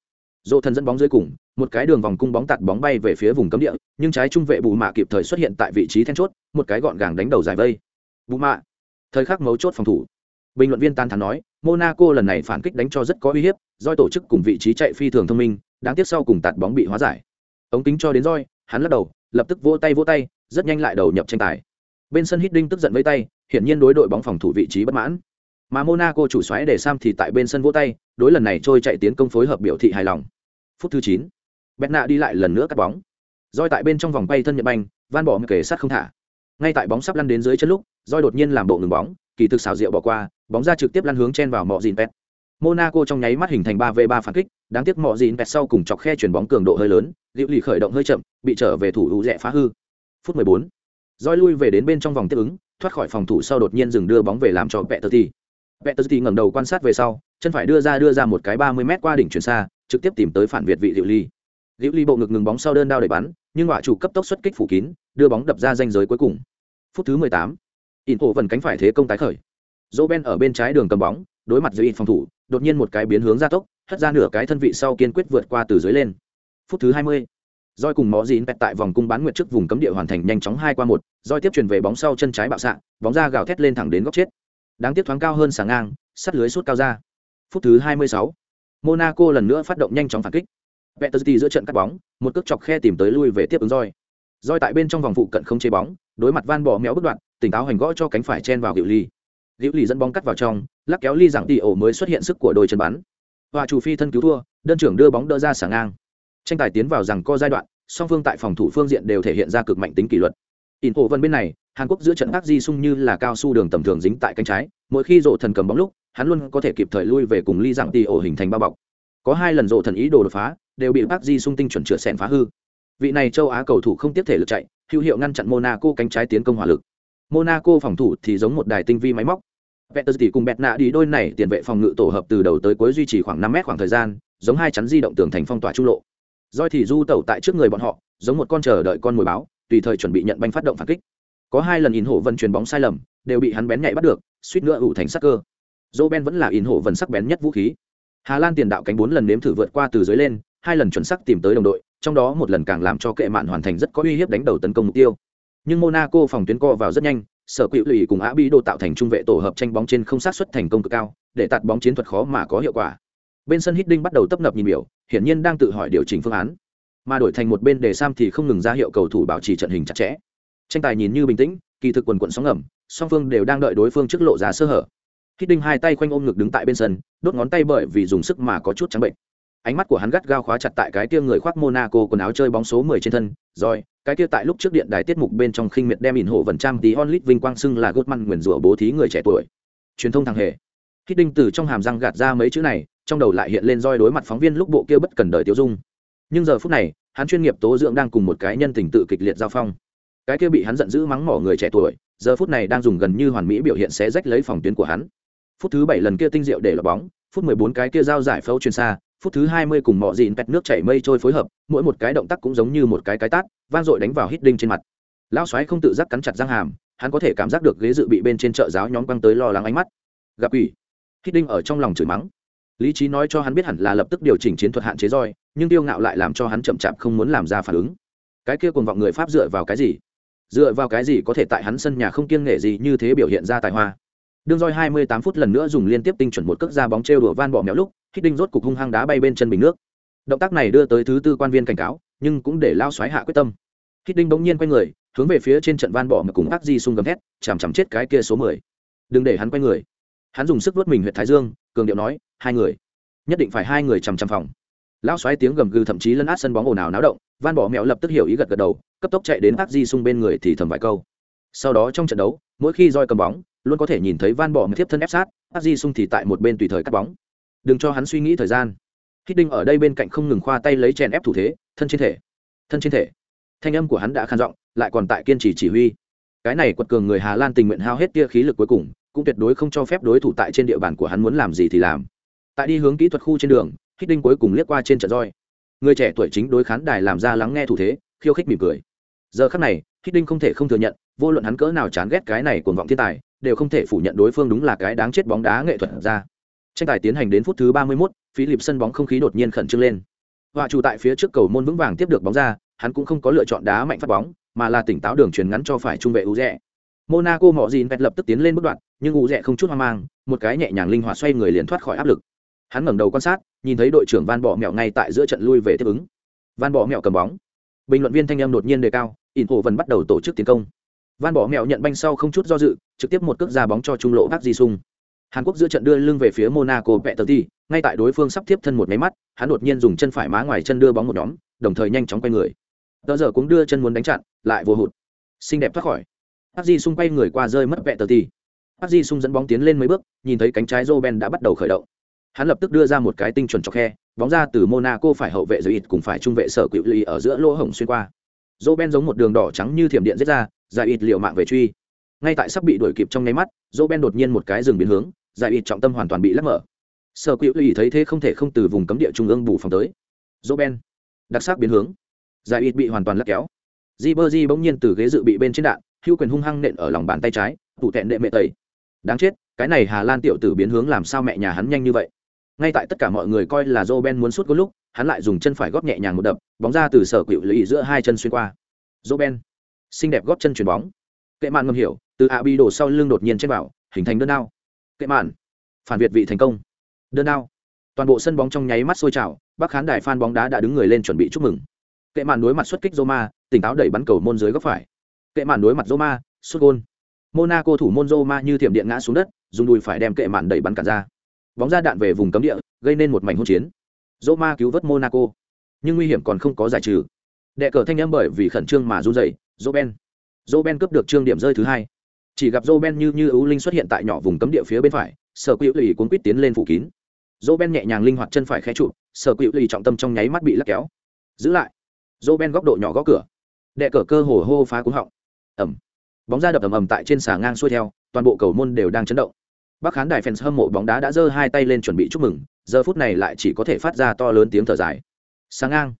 Dỗ thần dẫn bóng dưới cùng, một cái đường vòng cung bóng tạt bóng bay về phía vùng cấm địa, nhưng trái trung vệ bù mạ kịp thời xuất hiện tại vị trí then chốt, một cái gọn gàng đánh đầu giải vây. Bù mạ thời khắc mấu chốt phòng thủ. Bình luận viên tan thắn nói, monaco lần này phản kích đánh cho rất có uy hiếp doi tổ chức cùng vị trí chạy phi thường thông minh, đáng tiếc sau cùng tạt bóng bị hóa giải. Ống kính cho đến roi hắn lắc đầu, lập tức vỗ tay vỗ tay, rất nhanh lại đầu nhập tranh tài. Bên sân hít đinh tức giận với tay, hiển nhiên đối đội bóng phòng thủ vị trí bất mãn. Mà monaco chủ xoáy để sam thì tại bên sân vỗ tay, đối lần này trôi chạy tiến công phối hợp biểu thị hài lòng. Phút thứ chín bẹt nạ đi lại lần nữa cắt bóng. Roi tại bên trong vòng bay thân nhật banh, van bỏ kề sát không thả. Ngay tại bóng sắp lăn đến dưới chân lúc roi đột nhiên làm bộ ngừng bóng kỳ thực xảo diệu bỏ qua bóng ra trực tiếp lăn hướng chen vào mọi dìn pet monaco trong nháy mắt hình thành ba v ba phản kích đáng tiếc mọi dìn pet sau cùng chọc khe chuyển bóng cường độ hơi lớn liệu lì khởi động hơi chậm bị trở về thủ hữu rẽ phá hư phút 14. roi lui về đến bên trong vòng tiếp ứng thoát khỏi phòng thủ sau đột nhiên dừng đưa bóng về làm cho Peterti. Peterti ngẩng đầu quan sát về sau, chân phải đưa ra đưa ra một cái 30 mét qua đỉnh chuyển xa, trực tiếp tìm tới phản việt vị Diệu Ly. Diệu Ly bộ ngực ngừng bóng sau đơn đao để bắn, nhưng họa chủ cấp tốc xuất kích phủ kín, đưa bóng đập ra ranh giới cuối cùng. Phút thứ 18. Inter vần cánh phải thế công tái khởi. Dỗ Ben ở bên trái đường cầm bóng, đối mặt dưới phòng thủ, đột nhiên một cái biến hướng ra tốc, hất ra nửa cái thân vị sau kiên quyết vượt qua từ dưới lên. Phút thứ 20 Doi cùng Mõ dín pẹt tại vòng cung bán nguyệt trước vùng cấm địa hoàn thành nhanh chóng hai qua một, Doi tiếp truyền về bóng sau chân trái bạo xạ, bóng ra gào thét lên thẳng đến góc chết. Đáng tiếc thoáng cao hơn sáng ngang, sắt lưới suốt cao ra. Phút thứ 26, Monaco lần nữa phát động nhanh chóng phản kích. Peterti giữa trận cắt bóng, một cước chọc khe tìm tới lui về tiếp ứng Doi. Doi tại bên trong vòng phụ cận không chế bóng, đối mặt Van bỏ méo bất đoạn, tỉnh táo hành gõ cho cánh phải chen vào hiệu Ly. Diệu Ly dẫn bóng cắt vào trong, lắc kéo Ly giảng tỷ ổ mới xuất hiện sức của đôi chân bắn. Và chủ phi thân cứu thua, đơn trưởng đưa bóng đỡ ra sáng ngang. Tranh tài tiến vào rằng co giai đoạn, song phương tại phòng thủ phương diện đều thể hiện ra cực mạnh tính kỷ luật in hồ vân bên này hàn quốc giữa trận các di sung như là cao su đường tầm thường dính tại cánh trái mỗi khi rộ thần cầm bóng lúc hắn luôn có thể kịp thời lui về cùng ly dạng tì ổ hình thành bao bọc có hai lần rộ thần ý đồ đột phá đều bị bác di sung tinh chuẩn chữa sẻn phá hư vị này châu á cầu thủ không tiếp thể lực chạy hữu hiệu ngăn chặn monaco cánh trái tiến công hỏa lực monaco phòng thủ thì giống một đài tinh vi máy móc. Peter cùng bẹt nạ đi đôi này tiền vệ phòng ngự tổ hợp từ đầu tới cuối duy trì khoảng năm mét khoảng thời gian, giống hai chắn di động tường thành phong tỏa trung lộ. Doi thì du tẩu tại trước người bọn họ, giống một con chờ đợi con mồi báo, tùy thời chuẩn bị nhận banh phát động phản kích. Có hai lần in hổ vân truyền bóng sai lầm, đều bị hắn bén nhạy bắt được, suýt nữa ủ thành sắc cơ. Roben ben vẫn là in hổ vân sắc bén nhất vũ khí. Hà lan tiền đạo cánh bốn lần nếm thử vượt qua từ dưới lên, hai lần chuẩn xác tìm tới đồng đội, trong đó một lần càng làm cho kệ mạn hoàn thành rất có uy hiếp đánh đầu tấn công mục tiêu nhưng monaco phòng tuyến co vào rất nhanh, sở quỹ lụy cùng á bi đô tạo thành trung vệ tổ hợp tranh bóng trên không sát xuất thành công cực cao, để tạt bóng chiến thuật khó mà có hiệu quả. Bên sân hít đinh bắt đầu tấp nập nhìn biểu, hiển nhiên đang tự hỏi điều chỉnh phương án. Mà đổi thành một bên để sam thì không ngừng ra hiệu cầu thủ bảo trì trận hình chặt chẽ. Tranh tài nhìn như bình tĩnh, kỳ thực quần quận sóng ngầm, song phương đều đang đợi đối phương trước lộ giá sơ hở. Hít đinh hai tay khoanh ôm ngực đứng tại bên sân, đốt ngón tay bởi vì dùng sức mà có chút trắng bệnh. Ánh mắt của hắn gắt gao khóa chặt tại cái kia người khoác monaco quần áo chơi bóng số 10 trên thân, rồi cái kia tại lúc trước điện đài tiết mục bên trong khinh miệt đem ỉn hộ vần trang tí onlit vinh quang xưng là gốt măn nguyền rủa bố thí người trẻ tuổi. Truyền thông thằng hề. Hít đinh từ trong hàm răng gạt ra mấy chữ này, trong đầu lại hiện lên roi đối mặt phóng viên lúc bộ kia bất cần đời tiêu dung. Nhưng giờ phút này, hắn chuyên nghiệp tố dưỡng đang cùng một cái nhân tình tự kịch liệt giao phong. Cái kia bị hắn giận dữ mắng mỏ người trẻ tuổi, giờ phút này đang dùng gần như hoàn mỹ biểu hiện sẽ rách lấy phòng tuyến của hắn. Phút thứ bảy lần kia tinh diệu để lọt bóng, phút mười bốn cái kia giao giải phẫu truyền xa phút thứ hai mươi cùng mọ dịn pẹt nước chảy mây trôi phối hợp, mỗi một cái động tác cũng giống như một cái cái tát, vang dội đánh vào hít đinh trên mặt. Lão xoáy không tự giác cắn chặt răng hàm, hắn có thể cảm giác được ghế dự bị bên trên chợ giáo nhóm quăng tới lo lắng ánh mắt. Gặp ủy hít đinh ở trong lòng chửi mắng. Lý trí nói cho hắn biết hẳn là lập tức điều chỉnh chiến thuật hạn chế roi, nhưng tiêu ngạo lại làm cho hắn chậm chạp không muốn làm ra phản ứng. Cái kia cùng vọng người pháp dựa vào cái gì? Dựa vào cái gì có thể tại hắn sân nhà không kiêng nghệ gì như thế biểu hiện ra tài hoa? Đương roi 28 phút lần nữa dùng liên tiếp tinh chuẩn một cước ra bóng treo đùa van bỏ mèo lúc hít đinh rốt cục hung hăng đá bay bên chân bình nước. Động tác này đưa tới thứ tư quan viên cảnh cáo, nhưng cũng để lao xoáy hạ quyết tâm. Hít đinh bỗng nhiên quay người, hướng về phía trên trận van bỏ mà cùng ác di xung gầm thét, chằm chằm chết cái kia số 10. đừng để hắn quay người. Hắn dùng sức vuốt mình huyện thái dương, cường điệu nói, hai người, nhất định phải hai người chằm chằm phòng. Lão xoáy tiếng gầm gừ thậm chí lấn át sân bóng ồn ào náo động, van bỏ mẹo lập tức hiểu ý gật gật đầu, cấp tốc chạy đến ác di xung bên người thì thầm vài câu sau đó trong trận đấu, mỗi khi roi cầm bóng, luôn có thể nhìn thấy van bỏ tiếp thân ép sát ác di Sung thì tại một bên tùy thời cắt bóng. Đừng cho hắn suy nghĩ thời gian. Hít đinh ở đây bên cạnh không ngừng khoa tay lấy chèn ép thủ thế, thân trên thể, thân trên thể. Thanh âm của hắn đã khan giọng, lại còn tại kiên trì chỉ huy. Cái này quật cường người hà lan tình nguyện hao hết tia khí lực cuối cùng, cũng tuyệt đối không cho phép đối thủ tại trên địa bàn của hắn muốn làm gì thì làm. Tại đi hướng kỹ thuật khu trên đường hít đinh cuối cùng liếc qua trên trận roi. Người trẻ tuổi chính đối khán đài làm ra lắng nghe thủ thế, khiêu khích mỉm cười. Giờ khắc này hít đinh không thể không thừa nhận vô luận hắn cỡ nào chán ghét cái này cuồng vọng thiên tài đều không thể phủ nhận đối phương đúng là cái đáng chết bóng đá nghệ thuật ra. Tranh tài tiến hành đến phút thứ ba mươi 31, philip sân bóng không khí đột nhiên khẩn trương lên. Họa chủ tại phía trước cầu môn vững vàng tiếp được bóng ra hắn cũng không có lựa chọn đá mạnh phát bóng mà là tỉnh táo đường truyền ngắn cho phải trung vệ u rẽ monaco mọ gìn vẹt lập tức tiến lên bước đoạn nhưng u rẽ không chút hoang mang một cái nhẹ nhàng linh hoạt xoay người liền thoát khỏi áp lực. Hắn ngẩng đầu quan sát nhìn thấy đội trưởng van Bọ mẹo ngay tại giữa trận lui về tiếp ứng. Van Bọ mẹo cầm bóng. Bình luận viên thanh em đột nhiên đề cao ỉn hồ vần bắt đầu tổ chức tiến công van bỏ mẹo nhận banh sau không chút do dự, trực tiếp một cước ra bóng cho trung lộ bác di sung hàn quốc giữa trận đưa lưng về phía monaco vẹ tờ ti ngay tại đối phương sắp tiếp thân một máy mắt, hắn đột nhiên dùng chân phải má ngoài chân đưa bóng một nhóm, đồng thời nhanh chóng quay người. Tờ giờ cũng đưa chân muốn đánh chặn, lại vô hụt. Xinh đẹp thoát khỏi. Bác di sung quay người qua rơi mất vẹ tờ ti bác di sung dẫn bóng tiến lên mấy bước, nhìn thấy cánh trái joe ben đã bắt đầu khởi động. Hắn lập tức đưa ra một cái tinh chuẩn cho khe, bóng ra từ monaco phải hậu vệ giới ít cùng phải trung vệ sở cựu ly ở giữa lỗ hổng xuyên qua joe ben giống một đường đỏ trắng như thiểm điện giết ra, giải ít liệu mạng về truy. Ngay tại sắp bị đuổi kịp trong nháy mắt joe ben đột nhiên một cái dừng biến hướng, giải ít trọng tâm hoàn toàn bị lắc mở. Sở cựu ủy thấy thế không thể không từ vùng cấm địa trung ương bù phòng tới. Joe ben, đặc sắc biến hướng. Giải ít bị hoàn toàn lắc kéo. Di bơ di bỗng nhiên từ ghế dự bị bên trên đạn, hữu quyền hung hăng nện ở lòng bàn tay trái tụ tẹn đệ mẹ tẩy. Đáng chết, cái này hà lan tiểu tử biến hướng làm sao mẹ nhà hắn nhanh như vậy? Ngay tại tất cả mọi người coi là joe ben muốn sút gôn lúc, hắn lại dùng chân phải góp nhẹ nhàng một đập, bóng ra từ sở cựu lũy giữa hai chân xuyên qua. Joe ben, xinh đẹp góp chân chuyền bóng. Kệ mạn ngầm hiểu, từ a bi đổ sau lưng đột nhiên trên vào hình thành đơn đao kệ mạn, phản việt vị thành công. Đơn đao toàn bộ sân bóng trong nháy mắt sôi trào, bắc khán đài phan bóng đá đã đứng người lên chuẩn bị chúc mừng. Kệ mạn đối mặt xuất kích roma, tỉnh táo đẩy bắn cầu môn dưới góc phải. Kệ mạn đối mặt roma, sút gôn. Monaco thủ môn roma như thiểm điện ngã xuống đất, dùng đùi phải đem kệ mạn đẩy bắn cả ra bóng ra đạn về vùng cấm địa, gây nên một mảnh hỗn chiến. Roma cứu vớt monaco. Nhưng nguy hiểm còn không có giải trừ. Đệ cờ thanh em bởi vì khẩn trương mà run dậy dỗ ben. Cướp được trương điểm rơi thứ hai. Chỉ gặp joben như như ưu linh xuất hiện tại nhỏ vùng cấm địa phía bên phải, sở quỹ lì cuốn quýt tiến lên phủ kín. Joben nhẹ nhàng linh hoạt chân phải khé trụ, sở quỹ lì trọng tâm trong nháy mắt bị lắc kéo. Giữ lại. Joben góc độ nhỏ góc cửa. Đệ cờ cơ hồ hô phá cúng họng. Ẩm bóng ra đập ầm ầm tại trên xà ngang xuôi theo, toàn bộ cầu môn đều đang chấn động. Bắc khán đài fans hâm mộ bóng đá đã giơ hai tay lên chuẩn bị chúc mừng, giờ phút này lại chỉ có thể phát ra to lớn tiếng thở dài. Sáng ngang.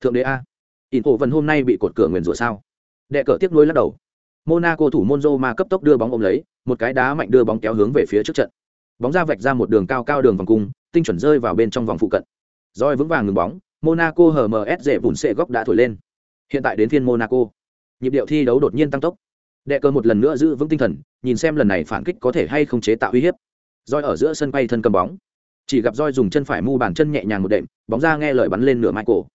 Thượng đế a. In cổ vần hôm nay bị cột cửa nguyền rủa sao? Đệ cờ tiếp nối lắc đầu. Monaco thủ môn Roma cấp tốc đưa bóng ôm lấy, một cái đá mạnh đưa bóng kéo hướng về phía trước trận. Bóng ra vạch ra một đường cao cao đường vòng cung, tinh chuẩn rơi vào bên trong vòng phụ cận. Rồi vững vàng ngừng bóng, Monaco HMS dễ vụn xệ góc đã thổi lên. Hiện tại đến phiên Monaco. Nhịp điệu thi đấu đột nhiên tăng tốc đệ cơ một lần nữa giữ vững tinh thần, nhìn xem lần này phản kích có thể hay không chế tạo uy hiếp. Roi ở giữa sân bay thân cầm bóng. Chỉ gặp roi dùng chân phải mu bàn chân nhẹ nhàng một đệm, bóng ra nghe lời bắn lên nửa mai cổ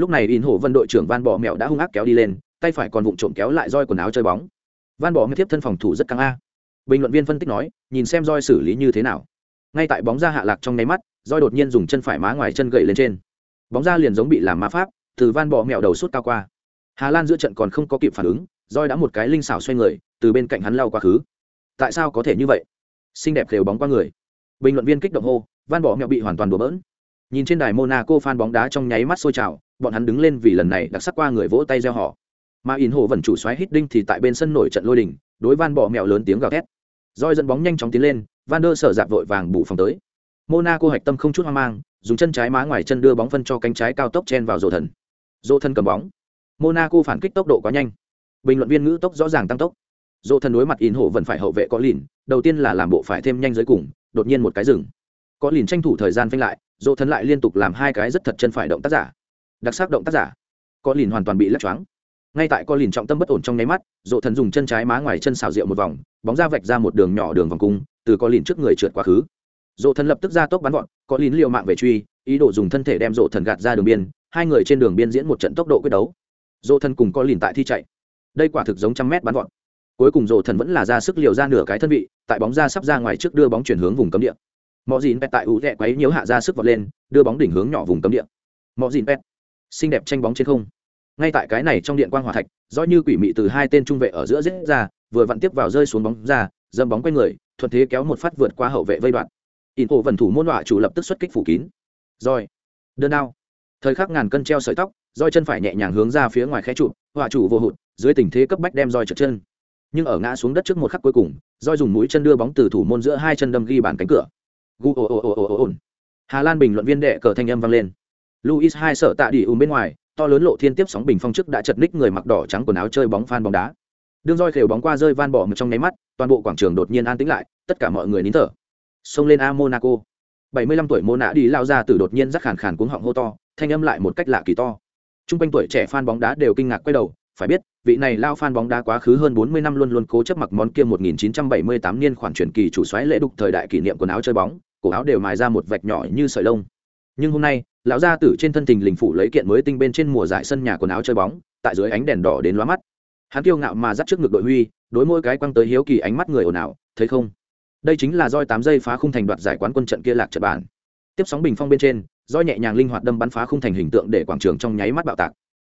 lúc này in hổ vân đội trưởng van bỏ mẹo đã hung ác kéo đi lên, tay phải còn vụng trộm kéo lại roi quần áo chơi bóng. Van bỏ mẹo tiếp thân phòng thủ rất căng a. Bình luận viên phân tích nói, nhìn xem roi xử lý như thế nào. Ngay tại bóng ra hạ lạc trong nháy mắt roi đột nhiên dùng chân phải má ngoài chân gậy lên trên. Bóng ra liền giống bị làm ma pháp, từ van bỏ mẹo đầu suốt cao qua. Hà lan giữa trận còn không có kịp phản ứng roi đã một cái linh xảo xoay người, từ bên cạnh hắn lao quá khứ. Tại sao có thể như vậy? Xinh đẹp đều bóng qua người. Bình luận viên kích động hô, van bỏ mẹo bị hoàn toàn đổ bỡn. Nhìn trên đài monaco phan bóng đá trong nháy mắt sôi trào, bọn hắn đứng lên vì lần này đặc sắc qua người vỗ tay gieo họ. Mà in hồ vẫn chủ xoáy hít đinh thì tại bên sân nổi trận lôi đình, đối van bỏ mẹo lớn tiếng gào thét. Roi dẫn bóng nhanh chóng tiến lên, van đơ sở dạp vội vàng bù phòng tới. Monaco hạch tâm không chút hoang mang, dùng chân trái má ngoài chân đưa bóng phân cho cánh trái cao tốc chen vào rổ thần. Rổ thần cầm bóng. Monaco phản kích tốc độ quá nhanh bình luận viên ngữ tốc rõ ràng tăng tốc. Dỗ thần đối mặt in hộ vẫn phải hậu vệ có lìn, đầu tiên là làm bộ phải thêm nhanh dưới cùng, đột nhiên một cái rừng có lìn tranh thủ thời gian phanh lại, dỗ thần lại liên tục làm hai cái rất thật chân phải động tác giả. Đặc sắc động tác giả. Có lìn hoàn toàn bị lắc choáng. Ngay tại có lìn trọng tâm bất ổn trong nháy mắt, dỗ thần dùng chân trái má ngoài chân xào rượu một vòng, bóng ra vạch ra một đường nhỏ đường vòng cung, từ có lìn trước người trượt quá khứ. Dỗ thần lập tức ra tốc bắn gọn có lìn liều mạng về truy, ý đồ dùng thân thể đem dỗ thần gạt ra đường biên, hai người trên đường biên diễn một trận tốc độ quyết đấu. Dỗ thần cùng có lìn tại thi chạy đây quả thực giống trăm mét bắn gọn cuối cùng rổ thần vẫn là ra sức liều ra nửa cái thân vị, tại bóng ra sắp ra ngoài trước đưa bóng chuyển hướng vùng cấm địa. Mọi dìn pet tại ủ rẽ quấy nhiễu hạ ra sức vọt lên, đưa bóng đỉnh hướng nhỏ vùng cấm địa. Mọi dìn pet xinh đẹp tranh bóng trên không. Ngay tại cái này trong điện quang hòa thạch, do như quỷ mị từ hai tên trung vệ ở giữa giết ra, vừa vặn tiếp vào rơi xuống bóng ra, dâm bóng quay người, thuận thế kéo một phát vượt qua hậu vệ vây đoạn. In cổ vần thủ môn họa chủ lập tức xuất kích phủ kín. Rồi, đơn đao thời khắc ngàn cân treo sợi tóc, roi chân phải nhẹ nhàng hướng ra phía ngoài khe trụ họa chủ vô hụt, dưới tình thế cấp bách đem roi trượt chân. Nhưng ở ngã xuống đất trước một khắc cuối cùng, roi dùng mũi chân đưa bóng từ thủ môn giữa hai chân đâm ghi bàn cánh cửa. Gu ồ ồ ồ ồ ồ hà lan bình luận viên đệ cờ thanh âm vang lên. Luis hai sợ tạ đi ùm bên ngoài, to lớn lộ thiên tiếp sóng bình phong trước đã chật ních người mặc đỏ trắng quần áo chơi bóng phan bóng đá. Đương roi khều bóng qua rơi van bỏ một trong nháy mắt, toàn bộ quảng trường đột nhiên an tĩnh lại, tất cả mọi người nín thở. Xông lên a monaco. 75 tuổi mô nạ đi lao ra từ đột nhiên rắc khàn khàn cuống họng hô to, thanh âm lại một cách lạ kỳ to t r u n g quanh tuổi trẻ fan bóng đá đều kinh ngạc quay đầu, phải biết, vị này lao fan bóng đá quá khứ hơn 40 năm luôn luôn cố chấp mặc món kia 1978 niên khoản chuyển kỳ chủ xoáy lễ đục thời đại kỷ niệm quần áo chơi bóng, cổ áo đều mài ra một vạch nhỏ như sợi lông. Nhưng hôm nay, lão gia tử trên thân tình lình phủ lấy kiện mới tinh bên trên mùa giải sân nhà quần áo chơi bóng, tại dưới ánh đèn đỏ đến lóa mắt. Hắn kiêu ngạo mà dắt trước ngực đội huy, đối môi cái quăng tới hiếu kỳ ánh mắt người ồn ào, thấy không? Đây chính là roi tám giây phá khung thành đoạt giải quán quân trận kia lạc trận bản tiếp sóng bình phong bên trên do nhẹ nhàng linh hoạt đâm bắn phá khung thành hình tượng để quảng trường trong nháy mắt bạo tạc.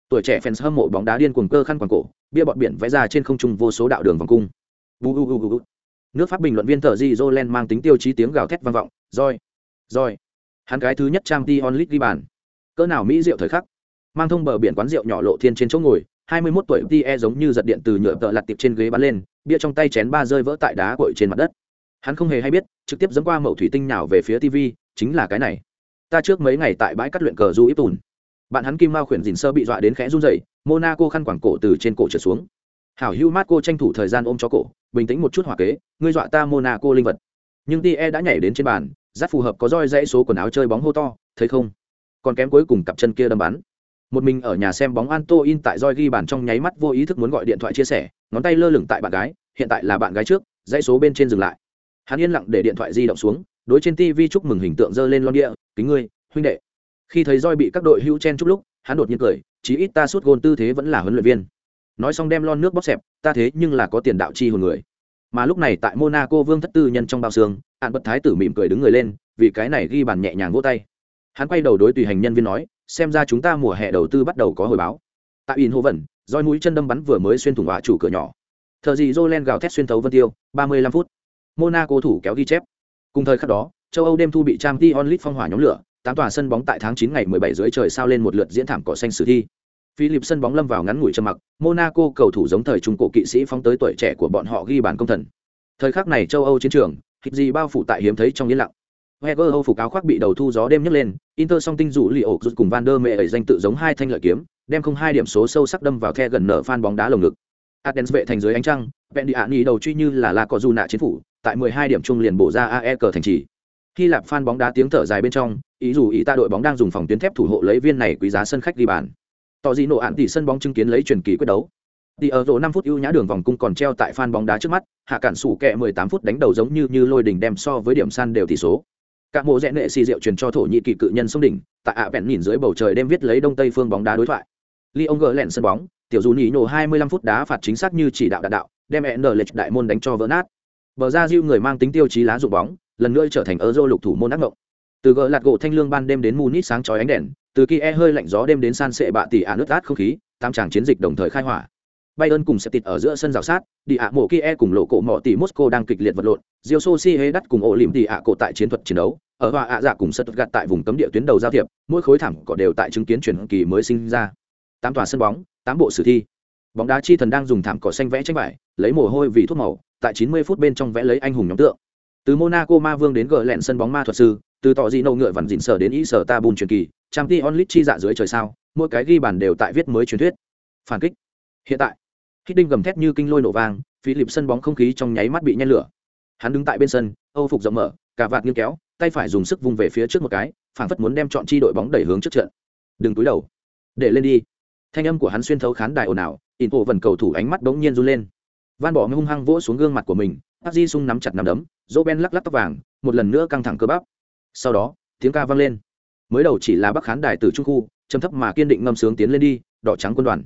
Tuổi trẻ fans hâm mộ bóng đá điên cuồng cơ khăn quàng cổ, bia bọt biển vẽ ra trên không trung vô số đạo đường vòng cung. Nước pháp bình luận viên thợ di jolen mang tính tiêu chí tiếng gào thét vang vọng roi roi hắn cái thứ nhất trang t onlit ghi bàn. Cỡ nào mỹ rượu thời khắc. Mang thông bờ biển quán rượu nhỏ lộ thiên trên chỗ ngồi, hai mươi 21 tuổi tie giống như giật điện từ nhựa tợ lặt tiệp trên ghế bắn lên, bia trong tay chén ba rơi vỡ tại đá cội trên mặt đất. Hắn không hề hay biết, trực tiếp dẫm qua mẩu thủy tinh nào về phía tv chính là cái này ta trước mấy ngày tại bãi cắt luyện cờ du ít tùn. Bạn hắn kim mao khuyển dình sơ bị dọa đến khẽ run dậy monaco khăn quảng cổ từ trên cổ trở xuống. Hảo Hưu mát cô tranh thủ thời gian ôm cho cổ, bình tĩnh một chút hỏa kế, ngươi dọa ta monaco linh vật. Nhưng tie đã nhảy đến trên bàn giáp phù hợp có roi dãy số quần áo chơi bóng hô to, thấy không? Còn kém cuối cùng cặp chân kia đâm bắn. Một mình ở nhà xem bóng Anto in tại roi ghi bàn trong nháy mắt vô ý thức muốn gọi điện thoại chia sẻ, ngón tay lơ lửng tại bạn gái, hiện tại là bạn gái trước, dãy số bên trên dừng lại. Hắn yên lặng để điện thoại di động xuống đối trên tv chúc mừng hình tượng dơ lên lon địa, kính ngươi, huynh đệ. Khi thấy roi bị các đội hữu chen chúc lúc, hắn đột nhiên cười, chí ít ta suốt gôn tư thế vẫn là huấn luyện viên. Nói xong đem lon nước bóp xẹp, ta thế nhưng là có tiền đạo chi hồn người. Mà lúc này tại monaco vương thất tư nhân trong bao xương hạn bất thái tử mỉm cười đứng người lên, vì cái này ghi bàn nhẹ nhàng vỗ tay. Hắn quay đầu đối tùy hành nhân viên nói, xem ra chúng ta mùa hè đầu tư bắt đầu có hồi báo. Tại in hô vẩn roi mũi chân đâm bắn vừa mới xuyên thủng hỏa chủ cửa nhỏ. Thợ gì jolen gào thét xuyên thấu vân tiêu, ba mươi lăm phút. Monaco thủ kéo ghi chép cùng thời khắc đó châu âu đêm thu bị trang t phong hỏa nhóm lửa tám tòa sân bóng tại tháng chín ngày mười bảy dưới trời sao lên một lượt diễn thảm cỏ xanh sử thi. Philip sân bóng lâm vào ngắn ngủi trầm mặc monaco cầu thủ giống thời trung cổ kỵ sĩ phóng tới tuổi trẻ của bọn họ ghi bàn công thần. Thời khắc này châu âu chiến trường kịch gì bao phủ tại hiếm thấy trong yên lặng. Heger Âu phục áo khoác bị đầu thu gió đêm nhấc lên, Inter song tinh dụ lì ổ rút cùng Van der Mẹ ấy danh tự giống hai thanh lợi kiếm, đem không hai điểm số sâu sắc đâm vào the gần nở fan bóng đá lồng ngực. Athens vệ thành dưới ánh trăng, Vendiani đầu truy như là la cỏ dù nạ chiến phủ, tại 12 điểm chung liền bổ ra AE cờ thành trì. Hy Lạp fan bóng đá tiếng thở dài bên trong, ý dù ý ta đội bóng đang dùng phòng tuyến thép thủ hộ lấy viên này quý giá sân khách đi bàn. Tỏ gì nổ án tỷ sân bóng chứng kiến lấy truyền kỳ quyết đấu. Đi ở rổ 5 phút ưu nhã đường vòng cung còn treo tại fan bóng đá trước mắt, hạ cản sủ kẹ 18 phút đánh đầu giống như như lôi đỉnh đem so với điểm san đều tỷ số các mộ rẽ nệ xì rượu truyền cho thổ nhị kỳ cự nhân sông đỉnh tại ạ vẹn nhìn dưới bầu trời đêm viết lấy đông tây phương bóng đá đối thoại Leon ông gỡ lẹn sân bóng tiểu dù nhỉ nổ 25 phút đá phạt chính xác như chỉ đạo đạt đạo đem mẹ nở lệch đại môn đánh cho vỡ nát bờ ra diêu người mang tính tiêu chí lá dụng bóng lần nữa trở thành euro lục thủ môn ác ngộng từ gỡ lạt gỗ thanh lương ban đêm đến munich sáng chói ánh đèn từ kia hơi lạnh gió đêm đến san sệ bạ tỉ ả nước át không khí tam tràng chiến dịch đồng thời khai hỏa Bayern cùng sẽ tịt ở giữa sân rào sát, đi ạ mộ kia cùng lộ cổ mỏ tỷ Moscow đang kịch liệt vật lộn, Diêu Rio Soci đắt cùng ổ liệm tỷ ạ cổ tại chiến thuật chiến đấu, ở hòa ạ dạ cùng sật gạt tại vùng cấm địa tuyến đầu giao thiệp, mỗi khối thảm cỏ đều tại chứng kiến chuyển kỳ mới sinh ra. Tám tòa sân bóng, tám bộ sử thi. Bóng đá chi thần đang dùng thảm cỏ xanh vẽ tranh vải, lấy mồ hôi vì thuốc màu, tại 90 phút bên trong vẽ lấy anh hùng nhóm tượng. Từ Monaco ma vương đến gờ lẹn sân bóng ma thuật sư, từ tỏ gì nâu ngựa vằn dịn sở đến ý sở ta bùn truyền kỳ, trang Champions League chi dạ dưới trời sao, mỗi cái ghi bàn đều tại viết mới truyền thuyết. Phản kích. Hiện tại, Hít đinh gầm thét như kinh lôi nổ vang, Philip sân bóng không khí trong nháy mắt bị nhen lửa. Hắn đứng tại bên sân, Âu phục rộng mở, cả vạt nghiêng kéo, tay phải dùng sức vung về phía trước một cái, phảng phất muốn đem chọn chi đội bóng đẩy hướng trước trận. Đừng túi đầu, để lên đi. Thanh âm của hắn xuyên thấu khán đài ồn ào, in cổ vần cầu thủ ánh mắt đống nhiên run lên. Van bỏ hung hăng vỗ xuống gương mặt của mình, Di sung nắm chặt nắm đấm, Ben lắc lắc tóc vàng, một lần nữa căng thẳng cơ bắp. Sau đó, tiếng ca vang lên. Mới đầu chỉ là Bắc khán đài từ trung khu, trầm thấp mà kiên định ngâm sướng tiến lên đi, đỏ trắng quân đoàn.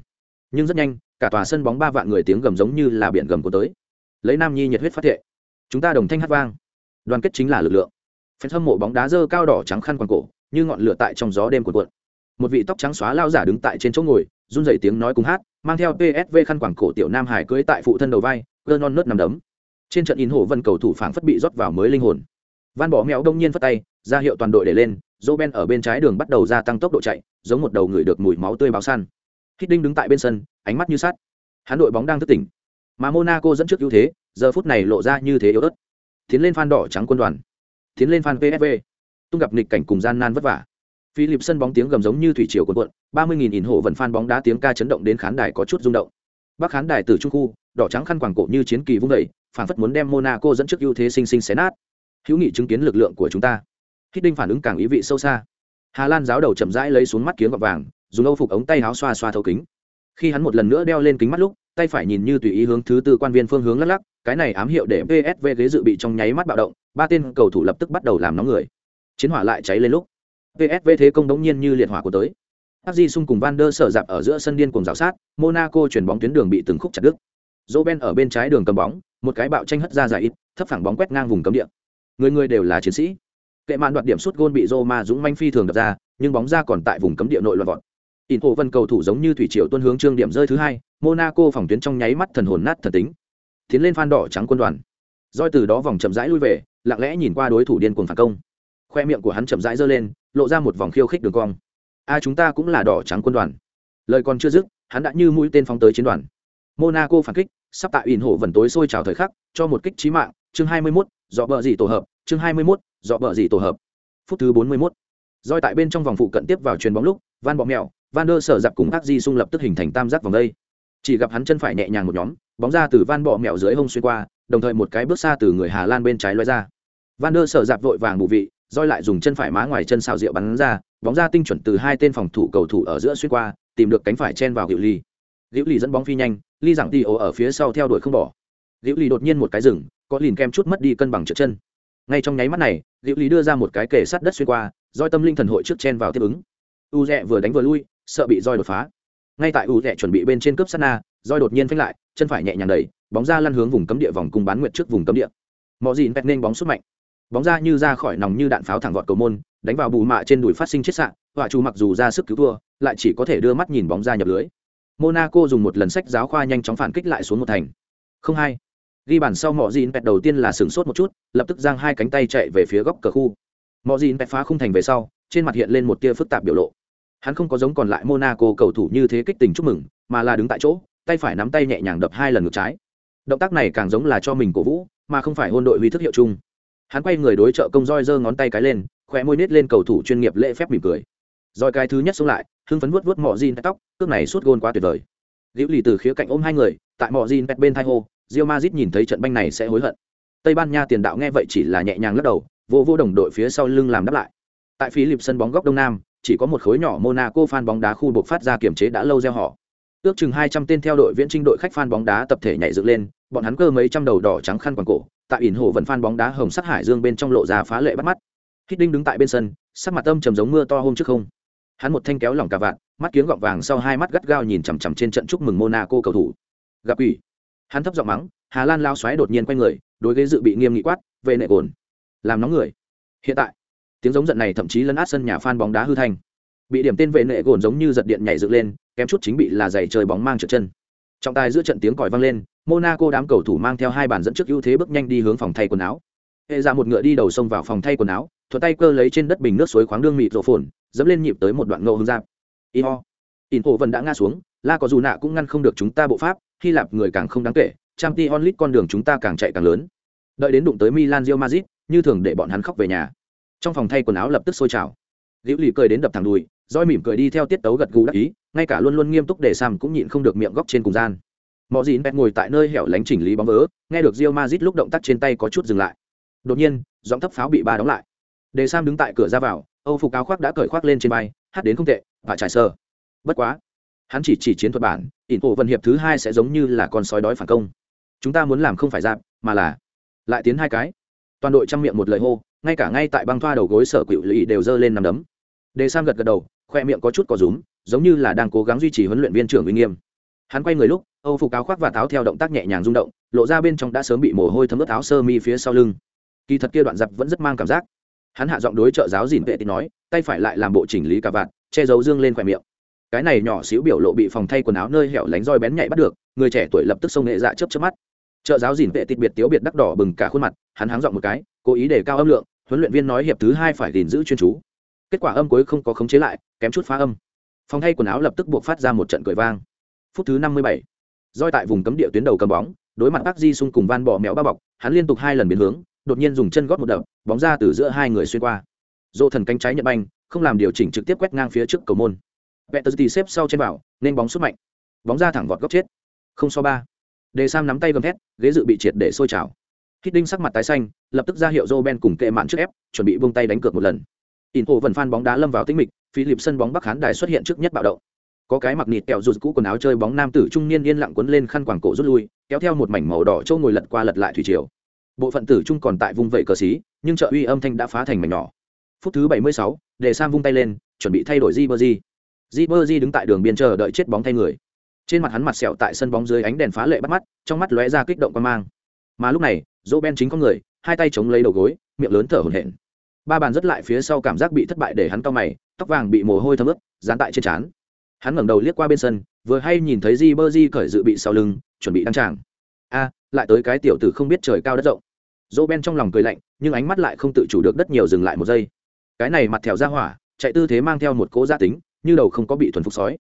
Nhưng rất nhanh, cả tòa sân bóng ba vạn người tiếng gầm giống như là biển gầm của tới lấy nam nhi nhiệt huyết phát thệ chúng ta đồng thanh hát vang đoàn kết chính là lực lượng phen hâm mộ bóng đá dơ cao đỏ trắng khăn quàng cổ như ngọn lửa tại trong gió đêm cuộn cuộn một vị tóc trắng xóa lao giả đứng tại trên chỗ ngồi run rẩy tiếng nói cùng hát mang theo psv khăn quảng cổ tiểu nam hải cưới tại phụ thân đầu vai, cơ non nớt nằm đấm. Trên trận in hổ vân cầu thủ phảng phất bị rót vào mới linh hồn. Van bỏ mèo đông nhiên phất tay, ra hiệu toàn đội để lên dô ben ở bên trái đường bắt đầu gia tăng tốc độ chạy, giống một đầu người được mùi máu tươi báo săn. Hít đinh đứng tại bên sân, ánh mắt như sắt. Hắn đội bóng đang thức tỉnh. Mà monaco dẫn trước ưu thế, giờ phút này lộ ra như thế yếu ớt. Tiến lên phan đỏ trắng quân đoàn. Tiến lên phan psv tung gặp nghịch cảnh cùng gian nan vất vả philip sân bóng tiếng gầm giống như thủy triều cuồn cuộn. ba mươi nghìn ỉn hộ vận phan bóng đá tiếng ca chấn động đến khán đài có chút rung động. Bắc khán đài từ trung khu đỏ trắng khăn quàng cổ như chiến kỳ vung dậy, phản phất muốn đem monaco dẫn trước ưu thế sinh sinh xé nát. Hữu nghị chứng kiến lực lượng của chúng ta. Hít đinh phản ứng càng ý vị sâu xa. Hà lan giáo đầu chậm rãi lấy xuống mắt kiếng gọt vàng dùng âu phục ống tay áo xoa xoa thấu kính. Khi hắn một lần nữa đeo lên kính mắt lúc tay phải nhìn như tùy ý hướng thứ tư quan viên phương hướng lắc lắc cái này ám hiệu để psv ghế dự bị trong nháy mắt bạo động ba tên cầu thủ lập tức bắt đầu làm nóng người. Chiến hỏa lại cháy lên lúc psv thế công đống nhiên như liệt hỏa của tới Di Sung cùng Van der Sar dạp ở giữa sân điên cuồng rào sát, Monaco chuyển bóng tuyến đường bị từng khúc chặt đứt. Roben ở bên trái đường cầm bóng, một cái bạo tranh hất ra dài ít, thấp phẳng bóng quét ngang vùng cấm địa. Người người đều là chiến sĩ. Kệ mạn đoạt điểm sút gôn bị Roma dũng manh phi thường đập ra, nhưng bóng ra còn tại vùng cấm địa nội loạn vọt. In hồ vân cầu thủ giống như thủy triều tuôn hướng trương điểm rơi thứ hai, Monaco phòng tuyến trong nháy mắt thần hồn nát thần tính. Tiến lên phan đỏ trắng quân đoàn. Rồi từ đó vòng chậm rãi lui về, lặng lẽ nhìn qua đối thủ điên cuồng phản công. Khoe miệng của hắn chậm rãi giơ lên, lộ ra một vòng khiêu khích đường cong. A chúng ta cũng là đỏ trắng quân đoàn. Lời còn chưa dứt, hắn đã như mũi tên phóng tới chiến đoàn. Monaco phản kích, sắp tại ỉn hộ vần tối sôi trào thời khắc, cho một kích chí mạng, chương 21, dọ bờ gì tổ hợp, chương 21, dọ bờ gì tổ hợp. Phút thứ 41. Rồi tại bên trong vòng phụ cận tiếp vào truyền bóng lúc, Van Bọ Mèo, Van der Sở dạp cùng Ác Di Sung lập tức hình thành tam giác vòng đây. Chỉ gặp hắn chân phải nhẹ nhàng một nhóm, bóng ra từ Van Bọ Mèo dưới hông xuyên qua, đồng thời một cái bước xa từ người Hà Lan bên trái loay ra. Van der Sở dạp vội vàng bù vị, roi lại dùng chân phải má ngoài chân xào rượu bắn ra, bóng ra tinh chuẩn từ hai tên phòng thủ cầu thủ ở giữa xuyên qua, tìm được cánh phải chen vào hữu Ly. hữu Ly dẫn bóng phi nhanh, Ly giảng Tio ở phía sau theo đuổi không bỏ. hữu Ly đột nhiên một cái dừng, có liền kem chút mất đi cân bằng trượt chân. Ngay trong nháy mắt này, hữu Ly đưa ra một cái kề sát đất xuyên qua, roi tâm linh thần hội trước chen vào tiếp ứng. U rẽ vừa đánh vừa lui, sợ bị roi đột phá. Ngay tại U rẽ chuẩn bị bên trên cướp sát na, roi đột nhiên phanh lại, chân phải nhẹ nhàng đẩy, bóng ra lăn hướng vùng cấm địa vòng cung bán nguyệt trước vùng cấm địa. Mọi gì bẹt nên bóng xuất mạnh. Bóng ra như ra khỏi nòng như đạn pháo thẳng vọt cầu môn, đánh vào bù mạ trên đùi phát sinh chết sạn, họa chủ mặc dù ra sức cứu thua lại chỉ có thể đưa mắt nhìn bóng ra nhập lưới. Monaco dùng một lần sách giáo khoa nhanh chóng phản kích lại xuống một thành. Không hai. Ghi bàn sau mọi gìn pẹt đầu tiên là sửng sốt một chút lập tức giang hai cánh tay chạy về phía góc cờ khu. Mọi gìn pẹt phá không thành về sau trên mặt hiện lên một tia phức tạp biểu lộ. Hắn không có giống còn lại monaco cầu thủ như thế kích tình chúc mừng mà là đứng tại chỗ tay phải nắm tay nhẹ nhàng đập hai lần ngược trái. Động tác này càng giống là cho mình cổ vũ mà không phải hôn đội huy thức hiệu chung hắn quay người đối trợ công roi giơ ngón tay cái lên, khóe môi nết lên cầu thủ chuyên nghiệp lễ phép mỉm cười. Roi cái thứ nhất xuống lại, hưng phấn vuốt vuốt mỏ jean tóc, cước này suốt gôn quá tuyệt vời. Liễu lì từ khía cạnh ôm hai người, tại mỏ jean bên thai hô rio mazit nhìn thấy trận banh này sẽ hối hận. Tây ban nha tiền đạo nghe vậy chỉ là nhẹ nhàng lắc đầu, vô vô đồng đội phía sau lưng làm đáp lại. Tại phía lịp sân bóng góc đông nam, chỉ có một khối nhỏ monaco fan bóng đá khu buộc phát ra kiểm chế đã lâu gieo họ ước chừng hai trăm tên theo đội viễn trinh đội khách fan bóng đá tập thể nhảy dựng lên, bọn hắn cơ mấy trăm đầu đỏ trắng khăn quàng cổ, tại ỉn hồ vẫn fan bóng đá hồng sắc hải dương bên trong lộ ra phá lệ bắt mắt. Hít đinh đứng tại bên sân, sắc mặt âm trầm giống mưa to hôm trước không. Hắn một thanh kéo lỏng cả vạn mắt kiếng gọng vàng sau hai mắt gắt gao nhìn chằm chằm trên trận chúc mừng monaco cầu thủ. Gặp ủy. Hắn thấp giọng mắng, hà lan lao xoáy đột nhiên quay người, đối ghế dự bị nghiêm nghị quát về nệ cồn làm nóng người. Hiện tại, tiếng giống giận này thậm chí lấn át sân nhà fan bóng đá hư thành. Bị điểm tên vệ nệ gồn giống như giật điện nhảy dựng lên kém chút chính bị là giày chơi bóng mang trượt chân. Trọng tài giữa trận tiếng còi vang lên, monaco đám cầu thủ mang theo hai bàn dẫn trước ưu thế bước nhanh đi hướng phòng thay quần áo. Hệ ra một ngựa đi đầu sông vào phòng thay quần áo, thuật tay cơ lấy trên đất bình nước suối khoáng đương mịt rộ phồn, dẫm lên nhịp tới một đoạn ngẫu hướng giáp. Y ho. In hộ vần đã ngã xuống, la có dù nạ cũng ngăn không được chúng ta bộ pháp, hy lạp người càng không đáng kể trang t onlit con đường chúng ta càng chạy càng lớn. Đợi đến đụng tới milan rio mazit như thường để bọn hắn khóc về nhà. Trong phòng thay quần áo lập tức sôi trào. Liễu lì cười đến đập thẳng đùi roi mỉm cười đi theo tiết tấu gật gù đắc ý, ngay cả luôn luôn nghiêm túc để sam cũng nhịn không được miệng góc trên cùng gian. Mọi gì bẹt ngồi tại nơi hẻo lánh chỉnh lý bóng vỡ nghe được rio mazit lúc động tác trên tay có chút dừng lại. Đột nhiên, giọng thấp pháo bị ba đóng lại. Đề sam đứng tại cửa ra vào, âu phục áo khoác đã cởi khoác lên trên vai, hát đến không tệ, và trải sơ bất quá, hắn chỉ chỉ chiến thuật bản, ỉn ổ vận hiệp thứ hai sẽ giống như là con sói đói phản công. Chúng ta muốn làm không phải giáp, mà là lại tiến hai cái. Toàn đội chăm miệng một lời hô, ngay cả ngay tại băng thoa đầu gối sở quỵu lỵ đều giơ lên nằm đấm đề sam gật gật đầu, khoe miệng có chút có rúm, giống như là đang cố gắng duy trì huấn luyện viên trưởng uy nghiêm. Hắn quay người lúc, âu phục áo khoác và tháo theo động tác nhẹ nhàng rung động, lộ ra bên trong đã sớm bị mồ hôi thấm ướt áo sơ mi phía sau lưng. Kỳ thật kia đoạn giặc vẫn rất mang cảm giác. Hắn hạ giọng đối trợ giáo dìn vệ tín nói, tay phải lại làm bộ chỉnh lý cà vạt, che giấu dương lên khỏe miệng. Cái này nhỏ xíu biểu lộ bị phòng thay quần áo nơi hẻo lánh roi bén nhạy bắt được, người trẻ tuổi lập tức xông nghệ dạ chớp chớp mắt. Trợ giáo dìn vệ tịt biệt tiếu biệt đắc đỏ bừng cả khuôn mặt, hắn háng giọng một cái, cố ý để cao âm lượng, huấn luyện viên nói hiệp thứ hai phải gìn giữ chuyên chú kết quả âm cuối không có khống chế lại, kém chút phá âm. Phòng thay quần áo lập tức buộc phát ra một trận cười vang. Phút thứ năm mươi bảy roi tại vùng cấm địa tuyến đầu cầm bóng, đối mặt bác di sung cùng van bỏ mèo bao bọc, hắn liên tục hai lần biến hướng, đột nhiên dùng chân gót một đập, bóng ra từ giữa hai người xuyên qua. Dỗ thần cánh trái nhận banh, không làm điều chỉnh trực tiếp quét ngang phía trước cầu môn. Peterzi xếp sau trên bảo nên bóng xuất mạnh. Bóng ra thẳng vọt góc chết. Không so ba. Đề sam nắm tay gầm thét, ghế dự bị triệt để sôi trào. Hít đinh sắc mặt tái xanh, lập tức ra hiệu joe ben cùng kệ mạn trước ép, chuẩn bị buông tay đánh cược một lần in hồ vần phan bóng đá lâm vào tĩnh mịch philip sân bóng bắc khán đài xuất hiện trước nhất bạo động. Có cái mặc nịt kẹo rụt cũ quần áo chơi bóng nam tử trung niên yên lặng quấn lên khăn quàng cổ rút lui kéo theo một mảnh màu đỏ trâu ngồi lật qua lật lại thủy triều. Bộ phận tử trung còn tại vùng vẫy cờ xí nhưng trợ uy âm thanh đã phá thành mảnh nhỏ. Phút thứ 76, để sam vung tay lên chuẩn bị thay đổi di bơ di đứng tại đường biên chờ đợi chết bóng thay người. Trên mặt hắn mặt sẹo tại sân bóng dưới ánh đèn phá lệ bắt mắt trong mắt lóe ra kích động quan mang. Mà lúc này Joe ben chính có người hai tay chống lấy đầu gối miệng lớn thở hổn hển ba bàn rất lại phía sau cảm giác bị thất bại để hắn cau mày tóc vàng bị mồ hôi thấm ướt dán tại trên trán. Hắn ngẩng đầu liếc qua bên sân vừa hay nhìn thấy di bơ di cởi dự bị sau lưng chuẩn bị đăng tràng. A lại tới cái tiểu tử không biết trời cao đất rộng. Dỗ ben trong lòng cười lạnh nhưng ánh mắt lại không tự chủ được đất nhiều dừng lại một giây. Cái này mặt thẹo ra hỏa chạy tư thế mang theo một cỗ gia tính như đầu không có bị thuần phục sói.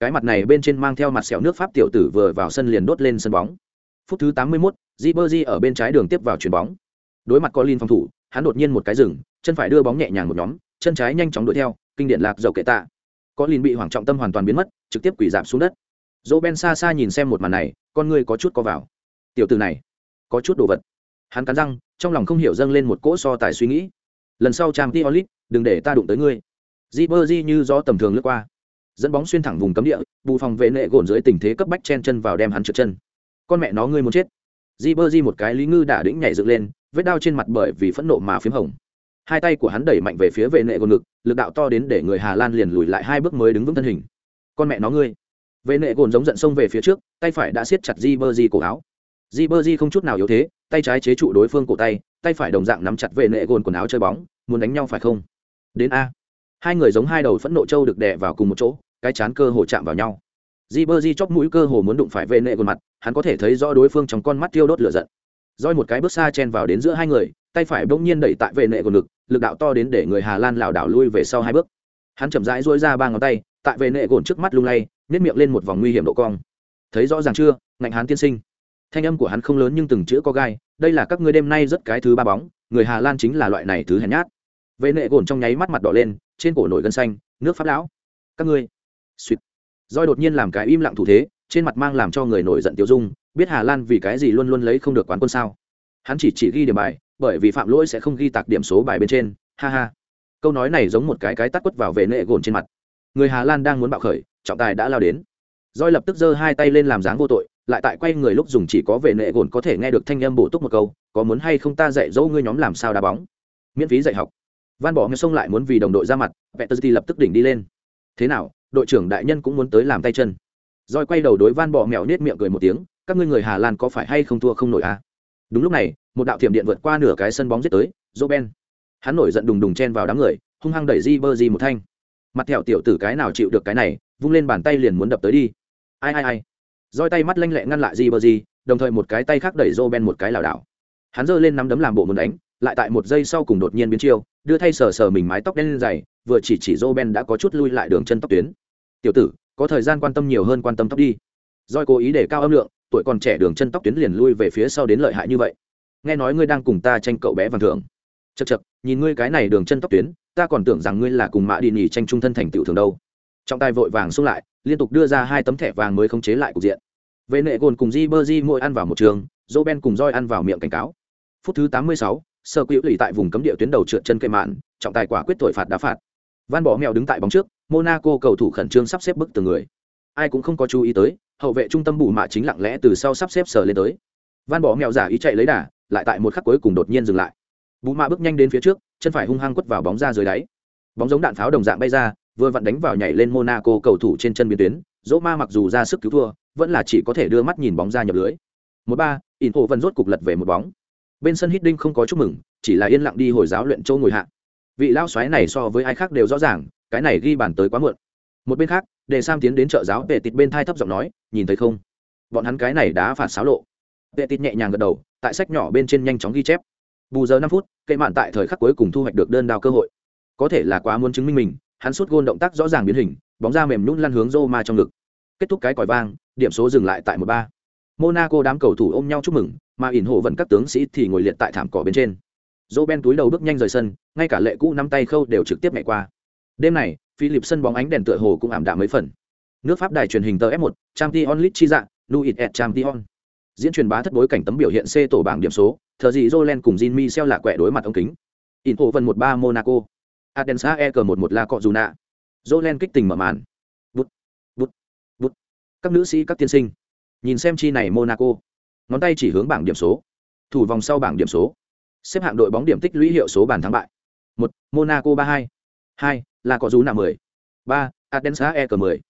Cái mặt này bên trên mang theo mặt sẹo nước pháp tiểu tử vừa vào sân liền đốt lên sân bóng. Phút thứ tám mươi 81, Ribery ở bên trái đường tiếp vào chuyền bóng. Đối mặt Colin phòng thủ hắn đột nhiên một cái dừng chân phải đưa bóng nhẹ nhàng một nhóm, chân trái nhanh chóng đuổi theo, kinh điển lạc dầu kệ tạ. Liền bị hoảng trọng tâm hoàn toàn biến mất, trực tiếp quỳ giảm xuống đất. Dỗ ben xa xa nhìn xem một màn này, con ngươi có chút co vào. Tiểu tử này, có chút đồ vật. Hắn cắn răng, trong lòng không hiểu dâng lên một cỗ so tài suy nghĩ. Lần sau trang t olit, đừng để ta đụng tới ngươi. Ribery như gió tầm thường lướt qua. Dẫn bóng xuyên thẳng vùng cấm địa, bù phòng vệ nệ gồn dưới tình thế cấp bách chen chân vào đem hắn trượt chân. Con mẹ nó ngươi muốn chết. Di bơ di một cái lý ngư đả đĩnh nhảy dựng lên, vết đao trên mặt bởi vì phẫn nộ mà p h í m hồng hai tay của hắn đẩy mạnh về phía vệ nệ gồn ngực, lực đạo to đến để người hà lan liền lùi lại hai bước mới đứng vững thân hình. Con mẹ nó ngươi. Vệ nệ gồn giống giận xông về phía trước, tay phải đã siết chặt di bơ di cổ áo. Di bơ di không chút nào yếu thế, tay trái chế trụ đối phương cổ tay tay phải đồng dạng nắm chặt vệ nệ gồn quần áo chơi bóng, muốn đánh nhau phải không? Đến a. Hai người giống hai đầu phẫn nộ trâu được đè vào cùng một chỗ, cái chán cơ hồ chạm vào nhau. Di bơ di chóc mũi cơ hồ muốn đụng phải vệ nệ gồn mặt, hắn có thể thấy rõ đối phương trong con mắt tiêu đốt lửa giận. Roi một cái bước xa chen vào đến giữa hai người tay phải bỗng nhiên đẩy tại vệ nệ của ngực, lực đạo to đến để người hà lan lảo đảo lui về sau hai bước. Hắn chậm rãi duỗi ra ba ngón tay, tại vệ nệ gồn trước mắt lung lay nhét miệng lên một vòng nguy hiểm độ cong. Thấy rõ ràng chưa, ngạnh hán tiên sinh? Thanh âm của hắn không lớn nhưng từng chữ có gai, đây là các ngươi đêm nay rất cái thứ ba bóng, người hà lan chính là loại này thứ hèn nhát. Vệ nệ gồn trong nháy mắt mặt đỏ lên, trên cổ nổi gân xanh, nước pháp lão. Các ngươi. Suýt. Roi đột nhiên làm cái im lặng thủ thế, trên mặt mang làm cho người nổi giận tiêu dung, biết hà lan vì cái gì luôn luôn lấy không được quán quân sao? Hắn chỉ chỉ ghi điểm bài bởi vì phạm lỗi sẽ không ghi tạc điểm số bài bên trên. Ha ha. Câu nói này giống một cái cái tắt quất vào về nệ gồn trên mặt. Người hà lan đang muốn bạo khởi, trọng tài đã lao đến. Roi lập tức giơ hai tay lên làm dáng vô tội, lại tại quay người lúc dùng chỉ có về nệ gồn có thể nghe được thanh âm bổ túc một câu, có muốn hay không ta dạy dỗ ngươi nhóm làm sao đá bóng? Miễn phí dạy học. Van bỏ nghe xông lại muốn vì đồng đội ra mặt pettersty lập tức đỉnh đi lên. Thế nào, đội trưởng đại nhân cũng muốn tới làm tay chân? Roi quay đầu đối van bỏ mèo nết miệng cười một tiếng, các ngươi người hà lan có phải hay không thua không nổi à? Đúng lúc này, một đạo thiểm điện vượt qua nửa cái sân bóng giết tới dỗ ben. Hắn nổi giận đùng đùng chen vào đám người, hung hăng đẩy di bơ di một thanh. Mặt thẹo tiểu tử cái nào chịu được cái này, vung lên bàn tay liền muốn đập tới đi. Ai ai ai. Roi tay mắt lanh lẹ ngăn lại di bơ di đồng thời một cái tay khác đẩy joe ben một cái lảo đảo. Hắn giơ lên nắm đấm làm bộ muốn đánh, lại tại một giây sau cùng đột nhiên biến chiêu, đưa thay sờ sờ mình mái tóc đen lên dày vừa chỉ chỉ joe ben đã có chút lui lại đường chân tóc tuyến. Tiểu tử, có thời gian quan tâm nhiều hơn quan tâm tóc đi. Roi cố ý để cao âm lượng tuổi còn trẻ đường chân tóc tuyến liền lui về phía sau đến lợi hại như vậy. Nghe nói ngươi đang cùng ta tranh cậu bé vàng thưởng. Chật chật nhìn ngươi cái này đường chân tóc tuyến, ta còn tưởng rằng ngươi là cùng mã đi nhì tranh trung thân thành tựu thường đâu. Trọng tài vội vàng xung lại, liên tục đưa ra hai tấm thẻ vàng mới khống chế lại cục diện. Về nệ gồn cùng di bơ di mỗi ăn vào một trường dô ben cùng roi ăn vào miệng cảnh cáo. Phút thứ tám mươi sáu, sơ quỹ lì tại vùng cấm địa tuyến đầu trượt chân cây mạn, trọng tài quả quyết tội phạt đá phạt. Van bỏ mèo đứng tại bóng trước, monaco cầu thủ khẩn trương sắp xếp bức từ người ai cũng không có chú ý tới, hậu vệ trung tâm bù mạ chính lặng lẽ từ sau sắp xếp sờ lên tới. Van bỏ mèo giả ý chạy lấy đà, lại tại một khắc cuối cùng đột nhiên dừng lại. Bù mạ bước nhanh đến phía trước, chân phải hung hăng quất vào bóng ra dưới đáy. Bóng giống đạn pháo đồng dạng bay ra, vừa vặn đánh vào nhảy lên monaco cầu thủ trên chân biên tuyến. Dỗ ma mặc dù ra sức cứu thua, vẫn là chỉ có thể đưa mắt nhìn bóng ra nhập lưới. Một ba in hồ vân rốt cục lật về một bóng. Bên sân hít đinh không có chúc mừng, chỉ là yên lặng đi hồi giáo luyện châu ngồi hạ. Vị lao xoáy này so với ai khác đều rõ ràng, cái này ghi bàn tới quá muộn. Một bên khác để sam tiến đến chợ giáo vệ tịt bên thai thấp giọng nói, nhìn thấy không? Bọn hắn cái này đã phản xáo lộ. Vệ tịt nhẹ nhàng gật đầu, tại sách nhỏ bên trên nhanh chóng ghi chép. Bù giờ năm phút cây mạn tại thời khắc cuối cùng thu hoạch được đơn đao cơ hội. Có thể là quá muốn chứng minh mình, hắn sút gôn động tác rõ ràng biến hình, bóng ra mềm nhún lăn hướng Roma trong ngực. Kết thúc cái còi vang, điểm số dừng lại tại một ba. Monaco đám cầu thủ ôm nhau chúc mừng, mà ỉn hộ vẫn các tướng sĩ thì ngồi liệt tại thảm cỏ bên trên. Dô ben túi đầu bước nhanh rời sân, ngay cả lệ cũ năm tay khâu đều trực tiếp nhảy qua. Đêm này philip sân bóng ánh đèn tựa hồ cũng ảm đạm mấy phần. Nước pháp đài truyền hình tờ f 1 trang League chi dạng nuit et trang diễn truyền bá thất bối cảnh tấm biểu hiện c tổ bảng điểm số, thờ dị Roland cùng jin michel là quẻ đối mặt ống kính. In hộ vần một ba monaco. Adensa e cờ một một la cọ Juna. nạ kích tình mở màn. Bút bút bút các nữ sĩ, các tiên sinh. Nhìn xem chi này monaco. Ngón tay chỉ hướng bảng điểm số. Thủ vòng sau bảng điểm số. Xếp hạng đội bóng điểm tích lũy hiệu số bàn thắng bại. Một, monaco ba hai hai là có dù nạ mười. Ba adensa e cờ mười.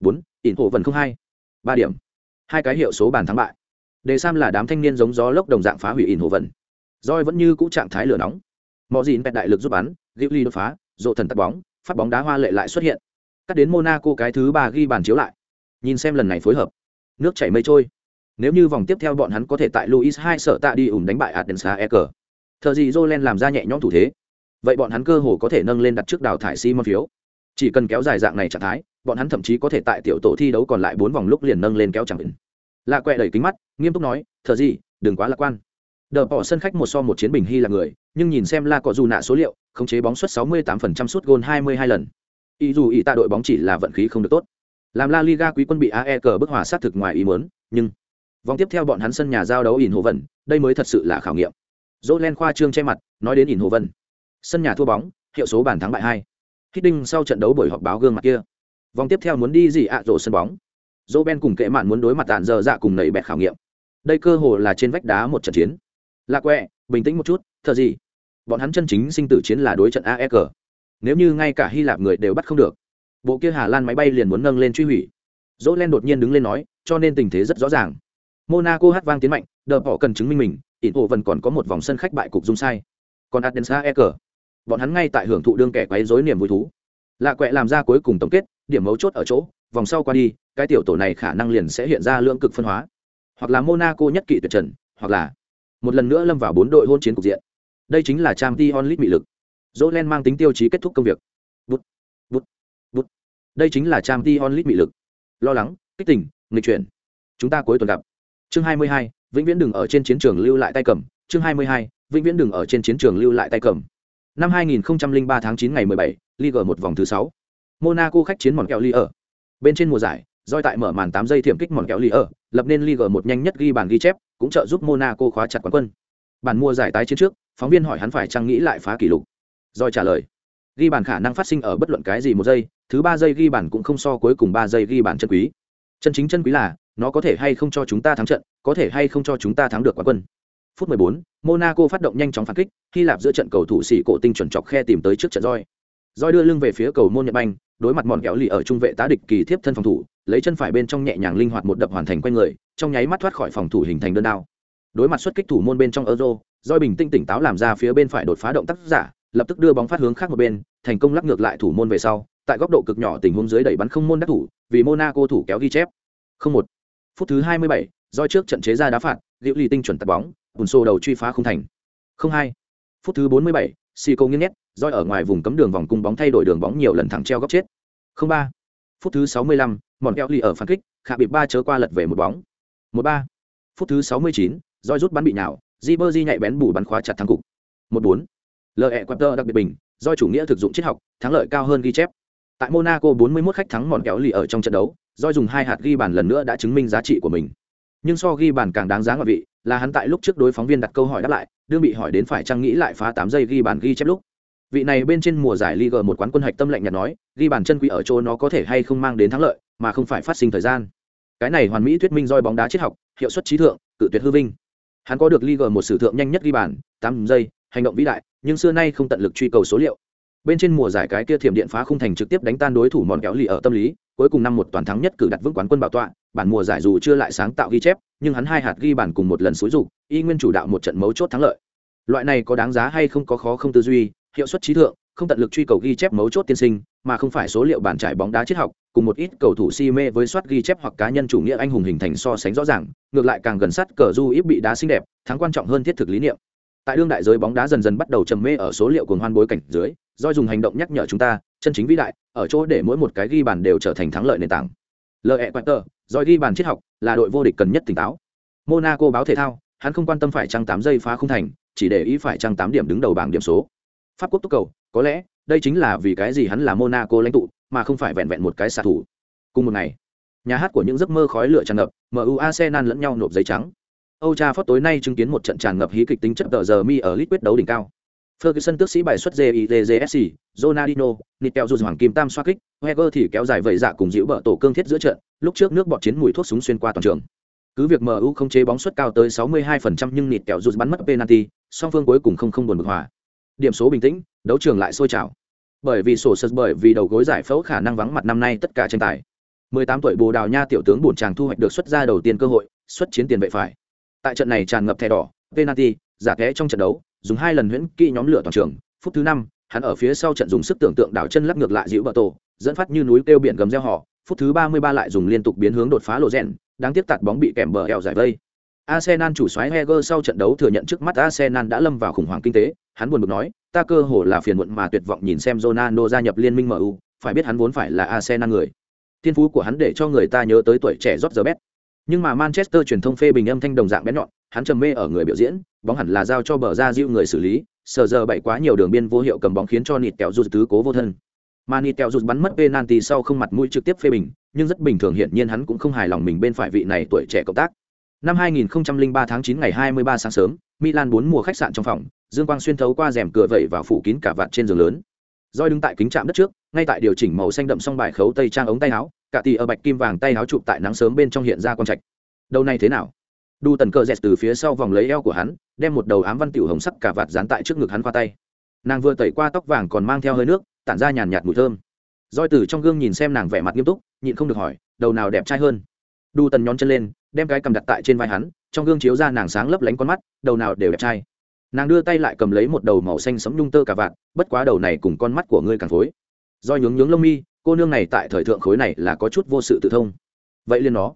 Bốn, ỉn hộ vần không hai. Ba điểm. Hai cái hiệu số bàn thắng bại. Đề sam là đám thanh niên giống gió lốc đồng dạng phá hủy ỉn hộ vần roi vẫn như cũ trạng thái lửa nóng. Mọi dìn bẹt đại lực giúp bắn gữu ly đột phá rộ thần tắt bóng, phát bóng đá hoa lệ lại xuất hiện. Cắt đến monaco cái thứ ba ghi bàn chiếu lại. Nhìn xem lần này phối hợp. Nước chảy mây trôi. Nếu như vòng tiếp theo bọn hắn có thể tại luis hai sợ tạ đi ủng đánh bại adensa e cờ thợ gì jolen làm ra nhẹ nhõm thủ thế vậy bọn hắn cơ hồ có thể nâng lên đặt trước đào thải simon phiếu. Chỉ cần kéo dài dạng này trạng thái, bọn hắn thậm chí có thể tại tiểu tổ thi đấu còn lại bốn vòng lúc liền nâng lên kéo chẳng định lạ quẹ đẩy kính mắt, nghiêm túc nói thợ gì, đừng quá lạc quan. Đờ bỏ sân khách một so một chiến bình hy là người, nhưng nhìn xem la có dù nạ số liệu, khống chế bóng suất 68% suốt gôn 22 lần. Ý dù ý ta đội bóng chỉ là vận khí không được tốt. Làm la liga quý quân bị ae cờ bức hòa sát thực ngoài ý muốn, nhưng vòng tiếp theo bọn hắn sân nhà giao đấu ỉn hồ vân, đây mới thật sự là khảo nghiệm. Dỗ len khoa trương che mặt, nói đến ỉn hồ vân sân nhà thua bóng, hiệu số bàn thắng bại hai. Hít đinh sau trận đấu buổi họp báo gương mặt kia. Vòng tiếp theo muốn đi gì ạ? Rổ sân bóng. Dỗ ben cùng kệ mạn muốn đối mặt tàn dơ dạ cùng nảy bẹt khảo nghiệm. Đây cơ hồ là trên vách đá một trận chiến. Lạc quẹ, bình tĩnh một chút thợ gì? Bọn hắn chân chính sinh tử chiến là đối trận ae nếu như ngay cả hy lạp người đều bắt không được, bộ kia hà lan máy bay liền muốn nâng lên truy hủy. Dỗ len đột nhiên đứng lên nói, cho nên tình thế rất rõ ràng. Monaco hát vang tiến mạnh đờ họ cần chứng minh mình, ỉn hộ vẫn còn có một vòng sân khách bại cục dung sai. Còn adensa e cờ bọn hắn ngay tại hưởng thụ đương kẻ quấy dối niềm vui thú. Lạ quẹ làm ra cuối cùng tổng kết điểm mấu chốt ở chỗ vòng sau qua đi cái tiểu tổ này khả năng liền sẽ hiện ra lượng cực phân hóa. Hoặc là monaco nhất kỵ tuyệt trần hoặc là một lần nữa lâm vào bốn đội hôn chiến cục diện. Đây chính là trang t onlit Mị lực. Dỗ len mang tính tiêu chí kết thúc công việc. Bút bút bút. Đây chính là trang t onlit Mị lực. Lo lắng kích tình nghịch chuyển. Chúng ta cuối tuần gặp. Chương 22, vĩnh viễn đừng ở trên chiến trường lưu lại tay cầm. Chương 22, vĩnh viễn đừng ở trên chiến trường lưu lại tay cầm năm 2003 tháng 9 ngày 17, Ligue 1 vòng thứ 6. Monaco khách chiến mòn kẹo ly ở. Bên trên mùa giải, doi tại mở màn 8 giây thiểm kích mòn kẹo ly ở, lập nên Ligue 1 nhanh nhất ghi bàn ghi chép, cũng trợ giúp Monaco khóa chặt quán quân. Bản mùa giải tái chiến trước, phóng viên hỏi hắn phải chăng nghĩ lại phá kỷ lục. Doi trả lời, ghi bàn khả năng phát sinh ở bất luận cái gì một giây, thứ ba giây ghi bàn cũng không so cuối cùng 3 giây ghi bàn chân quý. Chân chính chân quý là, nó có thể hay không cho chúng ta thắng trận, có thể hay không cho chúng ta thắng được quán quân. Phút 14, Monaco phát động nhanh chóng phản kích, Hy Lạp giữa trận cầu thủ sĩ cổ tinh chuẩn chọc khe tìm tới trước trận roi. Roi đưa lưng về phía cầu môn Nhật Banh, đối mặt mòn kéo lì ở trung vệ tá địch kỳ thiếp thân phòng thủ, lấy chân phải bên trong nhẹ nhàng linh hoạt một đập hoàn thành quanh người, trong nháy mắt thoát khỏi phòng thủ hình thành đơn đao. Đối mặt xuất kích thủ môn bên trong Euro, Roi bình tĩnh tỉnh táo làm ra phía bên phải đột phá động tác giả, lập tức đưa bóng phát hướng khác một bên, thành công lắc ngược lại thủ môn về sau, tại góc độ cực nhỏ tình huống dưới đẩy bắn không môn đắc thủ, vì Monaco thủ kéo ghi chép. Không một. Phút thứ 27, Roi trước trận chế ra đá phạt, Diệu Lì tinh chuẩn tạt bóng, bùn xô đầu truy phá không thành. Không hai. Phút thứ 47, Sico nghiêng nhét, Roi ở ngoài vùng cấm đường vòng cung bóng thay đổi đường bóng nhiều lần thẳng treo góc chết. Không ba. Phút thứ 65, Mòn keo Lì ở phản kích, khả bị ba chớ qua lật về một bóng. Một ba. Phút thứ 69, Roi rút bắn bị nhào, Ribery nhạy bén bù bắn khóa chặt thắng cục. Một bốn. Lợi Quater đặc biệt bình, Roi chủ nghĩa thực dụng triết học, thắng lợi cao hơn ghi chép. Tại Monaco 41 khách thắng Mòn kéo Lì ở trong trận đấu, Roi dùng hai hạt ghi bàn lần nữa đã chứng minh giá trị của mình nhưng so ghi bàn càng đáng giá ngoại vị là hắn tại lúc trước đối phóng viên đặt câu hỏi đáp lại, đương bị hỏi đến phải trang nghĩ lại phá tám giây ghi bàn ghi chép lúc. Vị này bên trên mùa giải Liga một quán quân hạch tâm lạnh nhạt nói, ghi bàn chân quý ở chỗ nó có thể hay không mang đến thắng lợi, mà không phải phát sinh thời gian. Cái này hoàn mỹ thuyết minh roi bóng đá triết học, hiệu suất trí thượng, cự tuyệt hư vinh. Hắn có được Liga một sử thượng nhanh nhất ghi bàn, tám giây, hành động vĩ đại, nhưng xưa nay không tận lực truy cầu số liệu bên trên mùa giải cái kia thiểm điện phá khung thành trực tiếp đánh tan đối thủ mòn kéo lì ở tâm lý, cuối cùng năm một toàn thắng nhất cử đặt vững quán quân bảo tọa, bản mùa giải dù chưa lại sáng tạo ghi chép, nhưng hắn hai hạt ghi bản cùng một lần xúi dục, y nguyên chủ đạo một trận mấu chốt thắng lợi. Loại này có đáng giá hay không có khó không tư duy, hiệu suất trí thượng, không tận lực truy cầu ghi chép mấu chốt tiên sinh, mà không phải số liệu bản trải bóng đá triết học, cùng một ít cầu thủ si mê với soát ghi chép hoặc cá nhân chủ nghĩa anh hùng hình thành so sánh rõ ràng, ngược lại càng gần sát cờ du ít bị đá xinh đẹp, thắng quan trọng hơn thiết thực lý niệm. Tại đương đại giới bóng đá dần dần bắt đầu trầm mê ở số liệu cùng hoan bối cảnh dưới doi dùng hành động nhắc nhở chúng ta, chân chính vĩ đại, ở chỗ để mỗi một cái ghi bàn đều trở thành thắng lợi nền tảng. Lợi ẹ e. quẹt tờ doi ghi bàn triết học, là đội vô địch cần nhất tỉnh táo. Monaco báo thể thao, hắn không quan tâm phải trăng tám giây phá không thành, chỉ để ý phải trăng tám điểm đứng đầu bảng điểm số. Pháp quốc túc cầu, có lẽ, đây chính là vì cái gì hắn là monaco lãnh tụ, mà không phải vẹn vẹn một cái xạ thủ. Cùng một ngày, nhà hát của những giấc mơ khói lửa tràn ngập mu arsenal lẫn nhau nộp giấy trắng. Âu Trafford tối nay chứng kiến một trận tràn ngập hí kịch tính chất tờ giờ mi ở lit quyết đấu đỉnh cao. Ferguson tước sĩ bài xuất JITJSC, Ronaldinho, Nitel dù hoàng kim tam xoa kích, Wenger thì kéo dài vẩy dạ cùng dịu bợ tổ cương thiết giữa trận, lúc trước nước bọt chiến mùi thuốc súng xuyên qua toàn trường. Cứ việc MU không chế bóng suất cao tới 62% nhưng nịt kẹo bắn mất penalty, song phương cuối cùng không không buồn bực hòa. Điểm số bình tĩnh, đấu trường lại sôi trào. Bởi vì sổ sật bởi vì đầu gối giải phẫu khả năng vắng mặt năm nay tất cả tranh tài. 18 tuổi Bồ Đào Nha tiểu tướng buồn chàng thu hoạch được xuất ra đầu tiên cơ hội, xuất chiến tiền vệ phải. Tại trận này tràn ngập thẻ đỏ, penalty, giả thế trong trận đấu, dùng hai lần huyễn kỹ nhóm lửa toàn trường, phút thứ năm hắn ở phía sau trận dùng sức tưởng tượng đảo chân lắc ngược lại dịu bờ tổ dẫn phát như núi kêu biển gầm gieo họ phút thứ ba mươi ba lại dùng liên tục biến hướng đột phá lộ rèn đáng tiếc tạt bóng bị kèm bờ eo giải vây. Arsenal chủ soái Heger sau trận đấu thừa nhận trước mắt Arsenal đã lâm vào khủng hoảng kinh tế, hắn buồn bực nói, ta cơ hồ là phiền muộn mà tuyệt vọng nhìn xem Ronaldo gia nhập liên minh MU, phải biết hắn vốn phải là Arsenal người. Thiên phú của hắn để cho người ta nhớ tới tuổi trẻ Rodgers Nhưng mà Manchester truyền thông phê bình âm thanh đồng dạng bén nhọn, hắn trầm mê ở người biểu diễn, bóng hẳn là giao cho bờ ra dịu người xử lý, sờ giờ bảy quá nhiều đường biên vô hiệu cầm bóng khiến cho nịt kẹo rụt tứ cố vô thân. Mà nịt kẹo rụt bắn mất penalty sau không mặt mũi trực tiếp phê bình nhưng rất bình thường hiển nhiên hắn cũng không hài lòng mình bên phải vị này tuổi trẻ cộng tác. Năm 2003 tháng 9 ngày 23 sáng sớm milan bốn mùa khách sạn trong phòng dương quang xuyên thấu qua rèm cửa vẩy và phủ kín cả vạt trên giường lớn. Roi đứng tại kính trạm đất trước ngay tại điều chỉnh màu xanh đậm song bài khấu tây trang ống tay áo cả tì ở bạch kim vàng tay áo chụp tại nắng sớm bên trong hiện ra con trạch. Đầu này thế nào? Đu tần cờ dẹt từ phía sau vòng lấy eo của hắn, đem một đầu ám văn tiểu hồng sắc cả vạt dán tại trước ngực hắn qua tay. Nàng vừa tẩy qua tóc vàng còn mang theo hơi nước, tản ra nhàn nhạt mùi thơm. Roi từ trong gương nhìn xem nàng vẻ mặt nghiêm túc, nhịn không được hỏi, đầu nào đẹp trai hơn? Đu tần nhón chân lên, đem cái cầm đặt tại trên vai hắn, trong gương chiếu ra nàng sáng lấp lánh con mắt, đầu nào đều đẹp trai. Nàng đưa tay lại cầm lấy một đầu màu xanh sẫm nhung tơ cả vạt, bất quá đầu này cùng con mắt của ngươi càng phối. Roi nhướng nhướng lông mi, cô nương này tại thời thượng khối này là có chút vô sự tự thông. Vậy liền nó.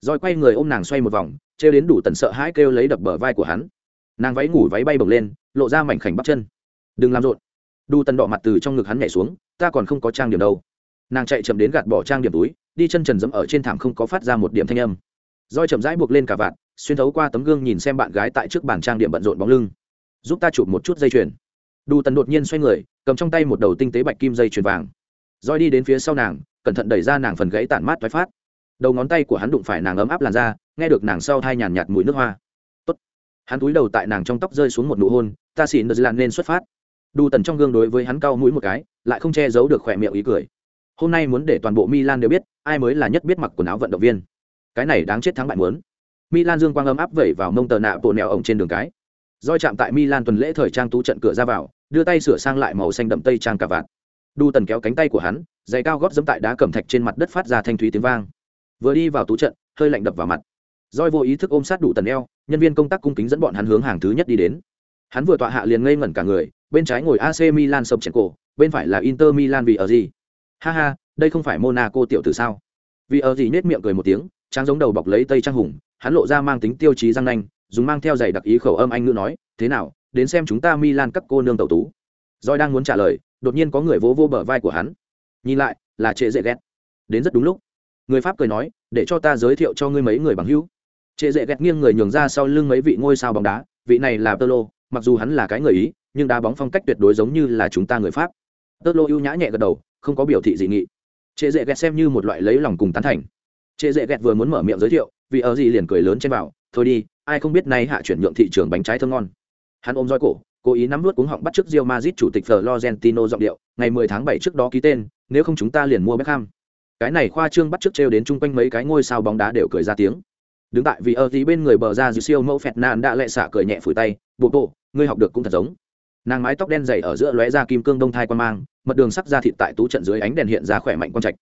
Rồi quay người ôm nàng xoay một vòng, trêu đến đủ tần sợ hãi kêu lấy đập bờ vai của hắn. Nàng váy ngủ váy bay bồng lên, lộ ra mảnh khảnh bắp chân. Đừng làm rộn. Đủ tần đỏ mặt từ trong ngực hắn nhảy xuống, ta còn không có trang điểm đâu. Nàng chạy chậm đến gạt bỏ trang điểm túi, đi chân trần dẫm ở trên thảm không có phát ra một điểm thanh âm. Roi chậm rãi buộc lên cả vạt, xuyên thấu qua tấm gương nhìn xem bạn gái tại trước bàn trang điểm bận rộn bóng lưng. Giúp ta chụp một chút dây chuyền. Đủ tần đột nhiên xoay người, cầm trong tay một đầu tinh tế bạch kim dây chuyền vàng. Roi đi đến phía sau nàng, cẩn thận đẩy ra nàng phần gãy tản mát thoái phát đầu ngón tay của hắn đụng phải nàng ấm áp làn da, nghe được nàng sau thai nhàn nhạt mùi nước hoa. Tốt. hắn túi đầu tại nàng trong tóc rơi xuống một nụ hôn, ta xỉn đợt lan nên xuất phát. Đu tần trong gương đối với hắn cau mũi một cái, lại không che giấu được khỏe miệng ý cười. Hôm nay muốn để toàn bộ milan đều biết, ai mới là nhất biết mặc quần áo vận động viên. Cái này đáng chết thắng bại muốn. Milan dương quang ấm áp vẩy vào mông tờ nạ bộ nẹo ổng trên đường cái. Roi chạm tại milan tuần lễ thời trang tú trận cửa ra vào, đưa tay sửa sang lại màu xanh đậm tây trang cả vạt. Đu tần kéo cánh tay của hắn, giày cao gót dẫm tại đá cẩm thạch trên mặt đất phát ra thanh thúy tiếng vang vừa đi vào tú trận, hơi lạnh đập vào mặt. Roi vô ý thức ôm sát đủ tần eo, nhân viên công tác cung kính dẫn bọn hắn hướng hàng thứ nhất đi đến. Hắn vừa tọa hạ liền ngây ngẩn cả người, bên trái ngồi ac milan sập chèn cổ bên phải là inter milan vì ở gì? Ha ha, đây không phải monaco tiểu tử sao? Vì ở gì nết miệng cười một tiếng trang giống đầu bọc lấy tây trang hùng, hắn lộ ra mang tính tiêu chí răng nanh, dùng mang theo giày đặc ý khẩu âm anh ngữ nói, thế nào, đến xem chúng ta milan các cô nương tẩu tú. Roi đang muốn trả lời, đột nhiên có người vỗ vô bờ vai của hắn. Nhìn lại, là trệ dễ ghét đến rất đúng lúc người pháp cười nói để cho ta giới thiệu cho ngươi mấy người bằng hữu. Trệ dễ ghét nghiêng người nhường ra sau lưng mấy vị ngôi sao bóng đá vị này là tơ lô mặc dù hắn là cái người ý nhưng đá bóng phong cách tuyệt đối giống như là chúng ta người pháp. Tơ lô ưu nhã nhẹ gật đầu không có biểu thị gì nghị. Trệ dễ ghét xem như một loại lấy lòng cùng tán thành. Trệ dễ ghét vừa muốn mở miệng giới thiệu vì ở gì liền cười lớn trên bảo, thôi đi ai không biết nay hạ chuyển nhượng thị trường bánh trái thơm ngon. Hắn ôm roi cổ cố ý nắm nuốt cuống họng bắt trước Real Madrid chủ tịch Florentino giọng điệu, ngày 10 tháng 7 trước đó ký tên, nếu không chúng ta liền mua Beckham cái này khoa trương bắt trước trêu đến chung quanh mấy cái ngôi sao bóng đá đều cười ra tiếng. Đứng tại vì ở tí bên người bờ ra dư siêu mẫu phẹt nạn đã lệ xả cười nhẹ phủi tay, bộ bộ, ngươi học được cũng thật giống. Nàng mái tóc đen dày ở giữa lóe ra kim cương đông thai quan mang, mật đường sắc ra thịt tại tú trận dưới ánh đèn hiện ra khỏe mạnh quan trạch.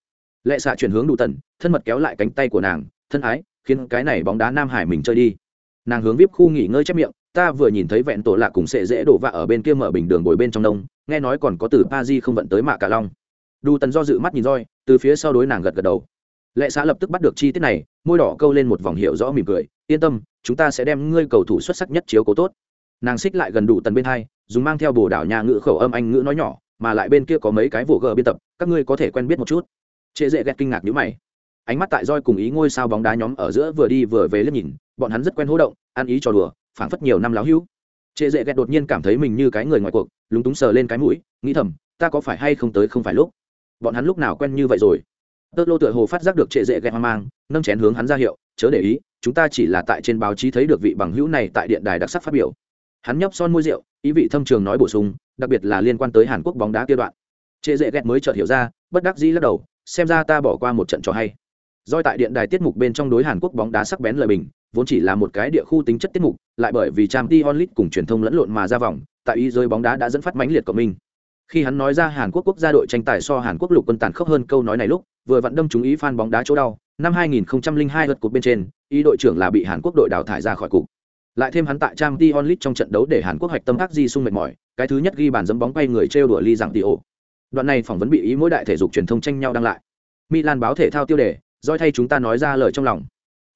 Lệ xạ chuyển hướng đủ tần, thân mật kéo lại cánh tay của nàng, thân ái, khiến cái này bóng đá nam hải mình chơi đi. Nàng hướng vip khu nghỉ ngơi chép miệng, ta vừa nhìn thấy vẹn tổ lạ cùng sệ dễ đổ vạ ở bên kia mở bình đường bồi bên trong đông nghe nói còn có từ pa di không vận tới mạ cả long. Đu tần do dự mắt nhìn roi, từ phía sau đối nàng gật gật đầu. Lệ xã lập tức bắt được chi tiết này, môi đỏ câu lên một vòng hiệu rõ mỉm cười, yên tâm, chúng ta sẽ đem ngươi cầu thủ xuất sắc nhất chiếu cố tốt. Nàng xích lại gần đủ tần bên hai, dùng mang theo bồ đảo nhà ngữ khẩu âm anh ngữ nói nhỏ, mà lại bên kia có mấy cái vỗ gờ biên tập, các ngươi có thể quen biết một chút. Trệ dễ ghét kinh ngạc nhữ mày. Ánh mắt tại roi cùng ý ngôi sao bóng đá nhóm ở giữa vừa đi vừa về liếc nhìn, bọn hắn rất quen hỗ động, ăn ý trò đùa, phảng phất nhiều năm láo hữu. Trệ dễ ghét đột nhiên cảm thấy mình như cái người ngoài cuộc, lúng túng sờ lên cái mũi, nghĩ thầm, ta có phải hay không tới không phải lúc? Bọn hắn lúc nào quen như vậy rồi? Tơ lô tựa hồ phát giác được trệ dễ ghẹ hoang mang, nâng chén hướng hắn ra hiệu, chớ để ý, chúng ta chỉ là tại trên báo chí thấy được vị bằng hữu này tại điện đài đặc sắc phát biểu. Hắn nhấp son môi rượu, ý vị thâm trường nói bổ sung, đặc biệt là liên quan tới hàn quốc bóng đá kia đoạn. Trệ dễ ghét mới chợt hiểu ra, bất đắc dĩ lắc đầu, xem ra ta bỏ qua một trận trò hay. Doi tại điện đài tiết mục bên trong đối hàn quốc bóng đá sắc bén lời bình, vốn chỉ là một cái địa khu tính chất tiết mục, lại bởi vì trang t onlit cùng truyền thông lẫn lộn mà ra vòng, tại ý giới bóng đá đã dẫn phát mãnh liệt của mình khi hắn nói ra hàn quốc quốc gia đội tranh tài so hàn quốc lục quân tàn khốc hơn câu nói này lúc, vừa vặn đâm chúng ý fan bóng đá chỗ đau, năm 2002 lượt cột bên trên, ý đội trưởng là bị hàn quốc đội đào thải ra khỏi cục. Lại thêm hắn tại trang t onlit trong trận đấu để hàn quốc hoạch tâm ác di sung mệt mỏi, cái thứ nhất ghi bàn dấm bóng quay người trêu đùa ly rằng tị ổ đoạn này phỏng vấn bị ý mỗi đại thể dục truyền thông tranh nhau đăng lại. Milan báo thể thao tiêu đề doi thay chúng ta nói ra lời trong lòng.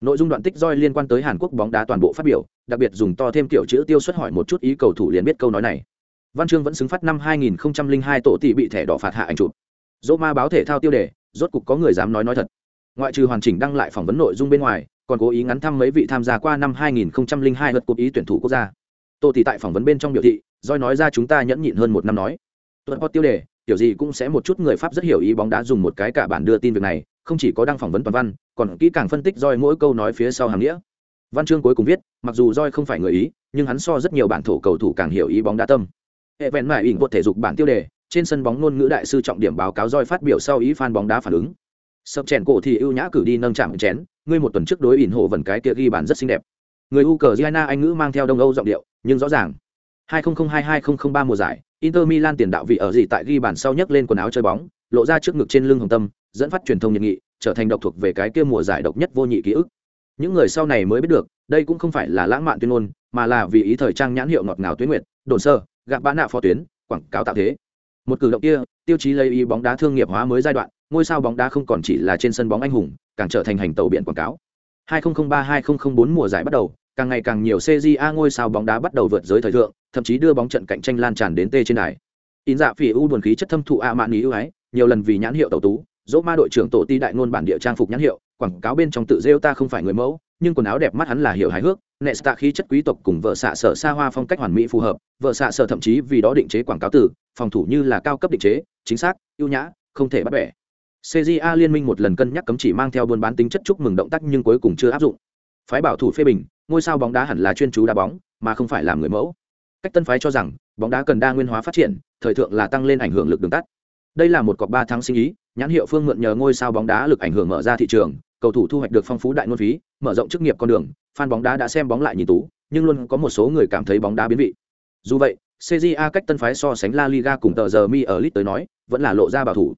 Nội dung đoạn tích roi liên quan tới hàn quốc bóng đá toàn bộ phát biểu, đặc biệt dùng to thêm kiểu chữ tiêu xuất hỏi một chút ý cầu thủ liền biết câu nói này văn chương vẫn xứng phát năm 2002 tổ tỷ bị thẻ đỏ phạt hạ ảnh chụp. Dỗ ma báo thể thao tiêu đề, rốt cục có người dám nói nói thật. Ngoại trừ hoàn chỉnh đăng lại phỏng vấn nội dung bên ngoài, còn cố ý ngắn thăm mấy vị tham gia qua năm 2002 lượt cuộc ý tuyển thủ quốc gia. Tổ tỷ tại phỏng vấn bên trong biểu thị, roi nói ra chúng ta nhẫn nhịn hơn một năm nói. Tuần hot tiêu đề, kiểu gì cũng sẽ một chút người pháp rất hiểu ý bóng đá dùng một cái cả bản đưa tin việc này, không chỉ có đăng phỏng vấn toàn văn, còn kỹ càng phân tích roi mỗi câu nói phía sau hàm nghĩa. Văn chương cuối cùng viết, mặc dù roi không phải người ý, nhưng hắn so rất nhiều bản thổ cầu thủ càng hiểu ý bóng đá tâm hệ vẹn mải ỉn bột thể dục bản tiêu đề, trên sân bóng ngôn ngữ đại sư trọng điểm báo cáo roi phát biểu sau ý fan bóng đá phản ứng. Sập chèn cổ thì ưu nhã cử đi nâng chạm chén, ngươi một tuần trước đối ỉn hộ vần cái kia ghi bàn rất xinh đẹp. Người u cờ giana anh ngữ mang theo đông âu giọng điệu, nhưng rõ ràng. 2002-2003 mùa giải, inter milan tiền đạo vị ở gì tại ghi bàn sau nhấc lên quần áo chơi bóng, lộ ra trước ngực trên lưng hồng tâm, dẫn phát truyền thông nhiệt nghị, trở thành độc thuộc về cái kia mùa giải độc nhất vô nhị ký ức. Những người sau này mới biết được, đây cũng không phải là lãng mạn tuyên ngôn, mà là vì ý thời trang nhãn hiệu ngọt ngào tuyến nguyệt, đồn sơ gặp bán nạ phó tuyến, quảng cáo tạo thế. Một cử động kia, tiêu chí lấy ý bóng đá thương nghiệp hóa mới giai đoạn, ngôi sao bóng đá không còn chỉ là trên sân bóng anh hùng, càng trở thành hành tàu biển quảng cáo. 2003-2004 mùa giải bắt đầu, càng ngày càng nhiều CJA ngôi sao bóng đá bắt đầu vượt giới thời thượng, thậm chí đưa bóng trận cạnh tranh lan tràn đến T trên đài. In dạ phỉ u buồn khí chất thâm thụ a mạn ý ưu ái, nhiều lần vì nhãn hiệu tàu tú, dỗ ma đội trưởng tổ ti đại ngôn bản địa trang phục nhãn hiệu, quảng cáo bên trong tự rêu ta không phải người mẫu nhưng quần áo đẹp mắt hắn là hiệu hài hước nesta khí chất quý tộc cùng vợ xạ sở xa hoa phong cách hoàn mỹ phù hợp, vợ xạ sở thậm chí vì đó định chế quảng cáo từ, phòng thủ như là cao cấp định chế, chính xác, ưu nhã, không thể bắt bẻ. Cja liên minh một lần cân nhắc cấm chỉ mang theo buôn bán tính chất chúc mừng động tác nhưng cuối cùng chưa áp dụng. Phái bảo thủ phê bình, ngôi sao bóng đá hẳn là chuyên chú đá bóng, mà không phải làm người mẫu. Cách tân phái cho rằng, bóng đá cần đa nguyên hóa phát triển, thời thượng là tăng lên ảnh hưởng lực đường tắt. Đây là một cọc ba tháng sinh ý, nhãn hiệu phương mượn nhờ ngôi sao bóng đá lực ảnh hưởng mở ra thị trường cầu thủ thu hoạch được phong phú đại ngôn phí, mở rộng chức nghiệp con đường, fan bóng đá đã xem bóng lại nhìn tú, nhưng luôn có một số người cảm thấy bóng đá biến vị. Dù vậy cja cách tân phái so sánh la liga cùng tờ giờ mi ở lit tới nói, vẫn là lộ ra bảo thủ.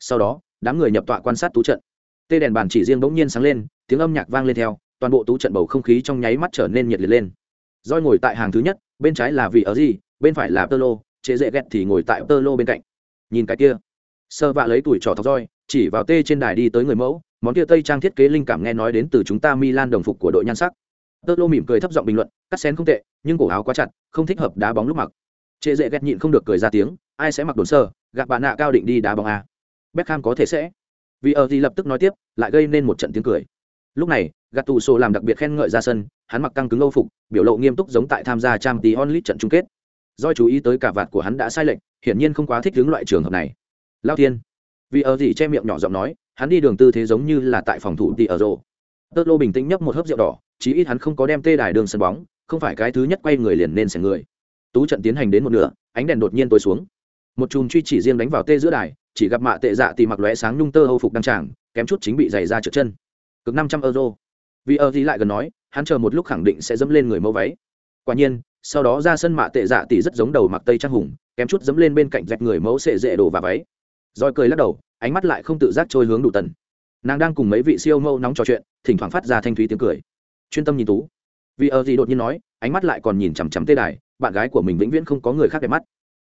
Sau đó, đám người nhập tọa quan sát tú trận. Tê đèn bàn chỉ riêng bỗng nhiên sáng lên, tiếng âm nhạc vang lên theo, toàn bộ tú trận bầu không khí trong nháy mắt trở nên nhiệt liệt lên. Roi ngồi tại hàng thứ nhất, bên trái là vị ở gì bên phải là tơ lô chế dễ ghét thì ngồi tại tơ lô bên cạnh. Nhìn cái kia sơ vạ lấy tuổi trò thọc roi, chỉ vào tê trên đài đi tới người mẫu món kia tây trang thiết kế linh cảm nghe nói đến từ chúng ta milan đồng phục của đội nhan sắc tơ lô mỉm cười thấp giọng bình luận cắt xén không tệ nhưng cổ áo quá chặt không thích hợp đá bóng lúc mặc trệ dễ ghét nhịn không được cười ra tiếng ai sẽ mặc đồn sơ gặp bạn nạ cao định đi đá bóng à. Beckham có thể sẽ vì ở thì lập tức nói tiếp lại gây nên một trận tiếng cười lúc này gạt tù sổ làm đặc biệt khen ngợi ra sân hắn mặc căng cứng âu phục biểu lộ nghiêm túc giống tại tham gia trang tí onlit trận chung kết do chú ý tới cả vạt của hắn đã sai lệch hiển nhiên không quá thích hướng loại trường hợp này lao thiên vì ở gì che miệng nhỏ giọng nói hắn đi đường tư thế giống như là tại phòng thủ tỷ ở rộ tơ lô bình tĩnh nhấp một hớp rượu đỏ, chí ít hắn không có đem tê đài đường sân bóng, không phải cái thứ nhất quay người liền nên xẻ người. Tú trận tiến hành đến một nửa, ánh đèn đột nhiên tối xuống. Một chùm truy chỉ riêng đánh vào tê giữa đài, chỉ gặp mạ tệ dạ thì mặc lóe sáng nhung tơ hâu phục đăng tràng, kém chút chính bị giày ra trượt chân. Cực năm trăm euro. Vì ở gì lại gần nói, hắn chờ một lúc khẳng định sẽ dẫm lên người mẫu váy. Quả nhiên, sau đó ra sân mạ tệ dạ tỷ rất giống đầu mặc tây trang hùng, kém chút dẫm lên bên cạnh dẹp người mẫu sệ dễ đổ và váy. Roi cười lắc đầu ánh mắt lại không tự giác trôi hướng đủ tần. Nàng đang cùng mấy vị siêu mâu nóng trò chuyện, thỉnh thoảng phát ra thanh thúy tiếng cười. Chuyên tâm nhìn tú. Vì ở gì đột nhiên nói, ánh mắt lại còn nhìn chằm chằm tê đài, bạn gái của mình vĩnh viễn không có người khác đẹp mắt.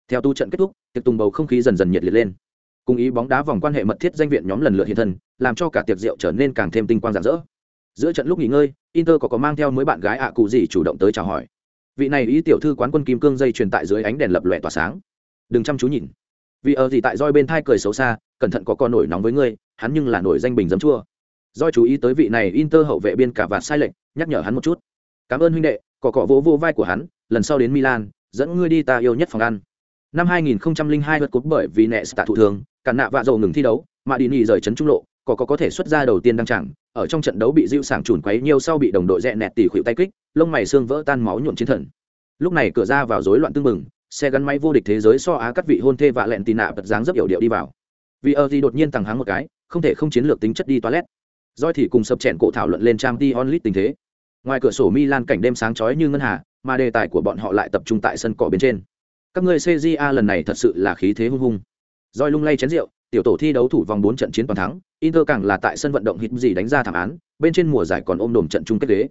Theo tu trận kết thúc, tiệc tùng bầu không khí dần dần nhiệt liệt lên. Cùng ý bóng đá vòng quan hệ mật thiết danh viện nhóm lần lượt hiện thân, làm cho cả tiệc rượu trở nên càng thêm tinh quang rạng rỡ. Giữa trận lúc nghỉ ngơi, inter có có mang theo mấy bạn gái ạ cụ gì chủ động tới chào hỏi. Vị này ý tiểu thư quán quân kim cương dây truyền tại dưới ánh đèn lập lòe tỏa sáng. Đừng chăm chú nhìn vì ở gì tại roi bên thai cười xấu xa, cẩn thận có con nổi nóng với ngươi, hắn nhưng là nổi danh bình dấm chua. Roi chú ý tới vị này inter hậu vệ biên cả vạt sai lệch, nhắc nhở hắn một chút. Cảm ơn huynh đệ cỏ cỏ vỗ vô vai của hắn, lần sau đến milan, dẫn ngươi đi ta yêu nhất phòng ăn. Năm 2002 vượt cúp bởi vì nẹ tạ thủ thường cản nạ vạ dầu ngừng thi đấu, mà đi nghỉ rời trấn trung lộ có có có thể xuất ra đầu tiên đăng chẳng ở trong trận đấu bị dịu sảng chùn quấy nhiều sau bị đồng đội rẽ nẹt tỉ khuỵu tay kích, lông mày xương vỡ tan máu nhuộm chiến thần. Lúc này cửa ra vào rối loạn tương mừng xe gắn máy vô địch thế giới so á cắt vị hôn thê vạ lẹn tì nạ bật dáng rất hiểu điệu đi vào. Vì ở gì đột nhiên tăng háng một cái, không thể không chiến lược tính chất đi toilet. Doi thì cùng sập chèn cổ thảo luận lên trang t onlit tình thế. Ngoài cửa sổ milan cảnh đêm sáng chói như ngân hà, mà đề tài của bọn họ lại tập trung tại sân cỏ bên trên. Các ngươi cja lần này thật sự là khí thế hung hung. Doi lung lay chén rượu, tiểu tổ thi đấu thủ vòng bốn trận chiến toàn thắng, inter càng là tại sân vận động hít gì đánh ra thảm án, bên trên mùa giải còn ôm đồm trận chung kết đế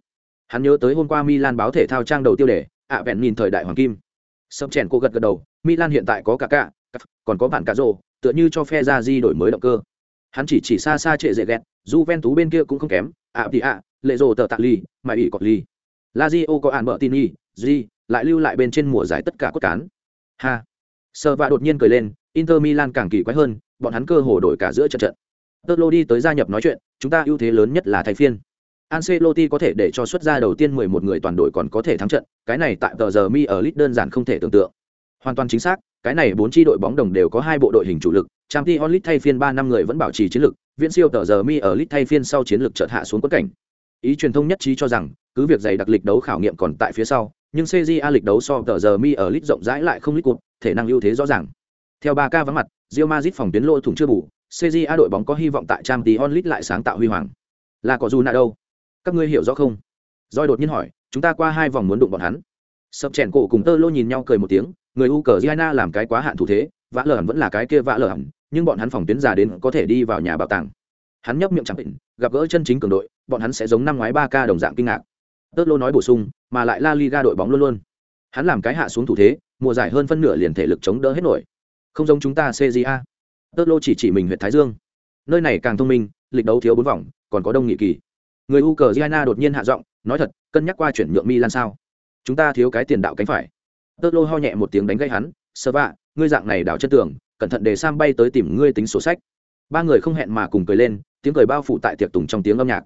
hắn nhớ tới hôm qua milan báo thể thao trang đầu tiêu đề, ạ vẹn nhìn thời đại hoàng kim sâm chèn cô gật gật đầu, milan hiện tại có cả cả còn có bản cả rồ, tựa như cho phe ra di đổi mới động cơ. Hắn chỉ chỉ xa xa trệ dễ ghét j ven tú bên kia cũng không kém, ạ thì ạ, lệ rồ tờ tạ ly mà ỉ cọt ly lazio có ạn mở tin y di lại lưu lại bên trên mùa giải tất cả cốt cán. Ha. Sơ và đột nhiên cười lên, inter milan càng kỳ quái hơn, bọn hắn cơ hồ đổi cả giữa trận trận. Tơ lô đi tới gia nhập nói chuyện, chúng ta ưu thế lớn nhất là thay phiên. Ancelotti có thể để cho xuất ra đầu tiên 11 người toàn đội còn có thể thắng trận, cái này tại tờ giờ mi ở lit đơn giản không thể tưởng tượng. Hoàn toàn chính xác, cái này bốn chi đội bóng đồng đều có hai bộ đội hình chủ lực, Champions League thay phiên 3 năm người vẫn bảo trì chiến lực, viễn siêu tờ giờ mi ở lit thay phiên sau chiến lực chợt hạ xuống quẫn cảnh. Ý truyền thông nhất trí cho rằng, cứ việc dày đặc lịch đấu khảo nghiệm còn tại phía sau, nhưng CJA lịch đấu so tờ giờ mi ở lit rộng rãi lại không lít cột, thể năng ưu thế rõ ràng. Theo 3K vắng mặt, Real Madrid phòng tuyến lỗ thủng chưa bù, CJA đội bóng có hy vọng tại Champions League lại sáng tạo huy hoàng. Là có dù nào đâu? Các ngươi hiểu rõ không? roi đột nhiên hỏi, chúng ta qua hai vòng muốn đụng bọn hắn. Sập chèn cổ cùng Tơ Lô nhìn nhau cười một tiếng, người u cờ giana làm cái quá hạn thủ thế, vã lở vẫn là cái kia vã lở hẳn, nhưng bọn hắn phòng tuyến già đến có thể đi vào nhà bảo tàng. Hắn nhấp miệng chẳng định, gặp gỡ chân chính cường đội, bọn hắn sẽ giống năm ngoái ba k đồng dạng kinh ngạc. Tơ Lô nói bổ sung, mà lại La Liga đội bóng luôn luôn. Hắn làm cái hạ xuống thủ thế, mùa giải hơn phân nửa liền thể lực chống đỡ hết nổi. Không giống chúng ta CJA. Tơ Lô chỉ chỉ mình huyện Thái Dương. Nơi này càng thông minh, lịch đấu thiếu bốn vòng, còn có đông nghị kỳ. Người Ukraine đột nhiên hạ giọng, nói thật, cân nhắc qua chuyển nhượng Milan sao? Chúng ta thiếu cái tiền đạo cánh phải. Tơ Lô ho nhẹ một tiếng đánh gây hắn, "Sơ vạ, ngươi dạng này đảo chân tường, cẩn thận để Sam bay tới tìm ngươi tính sổ sách." Ba người không hẹn mà cùng cười lên, tiếng cười bao phủ tại tiệc tùng trong tiếng âm nhạc.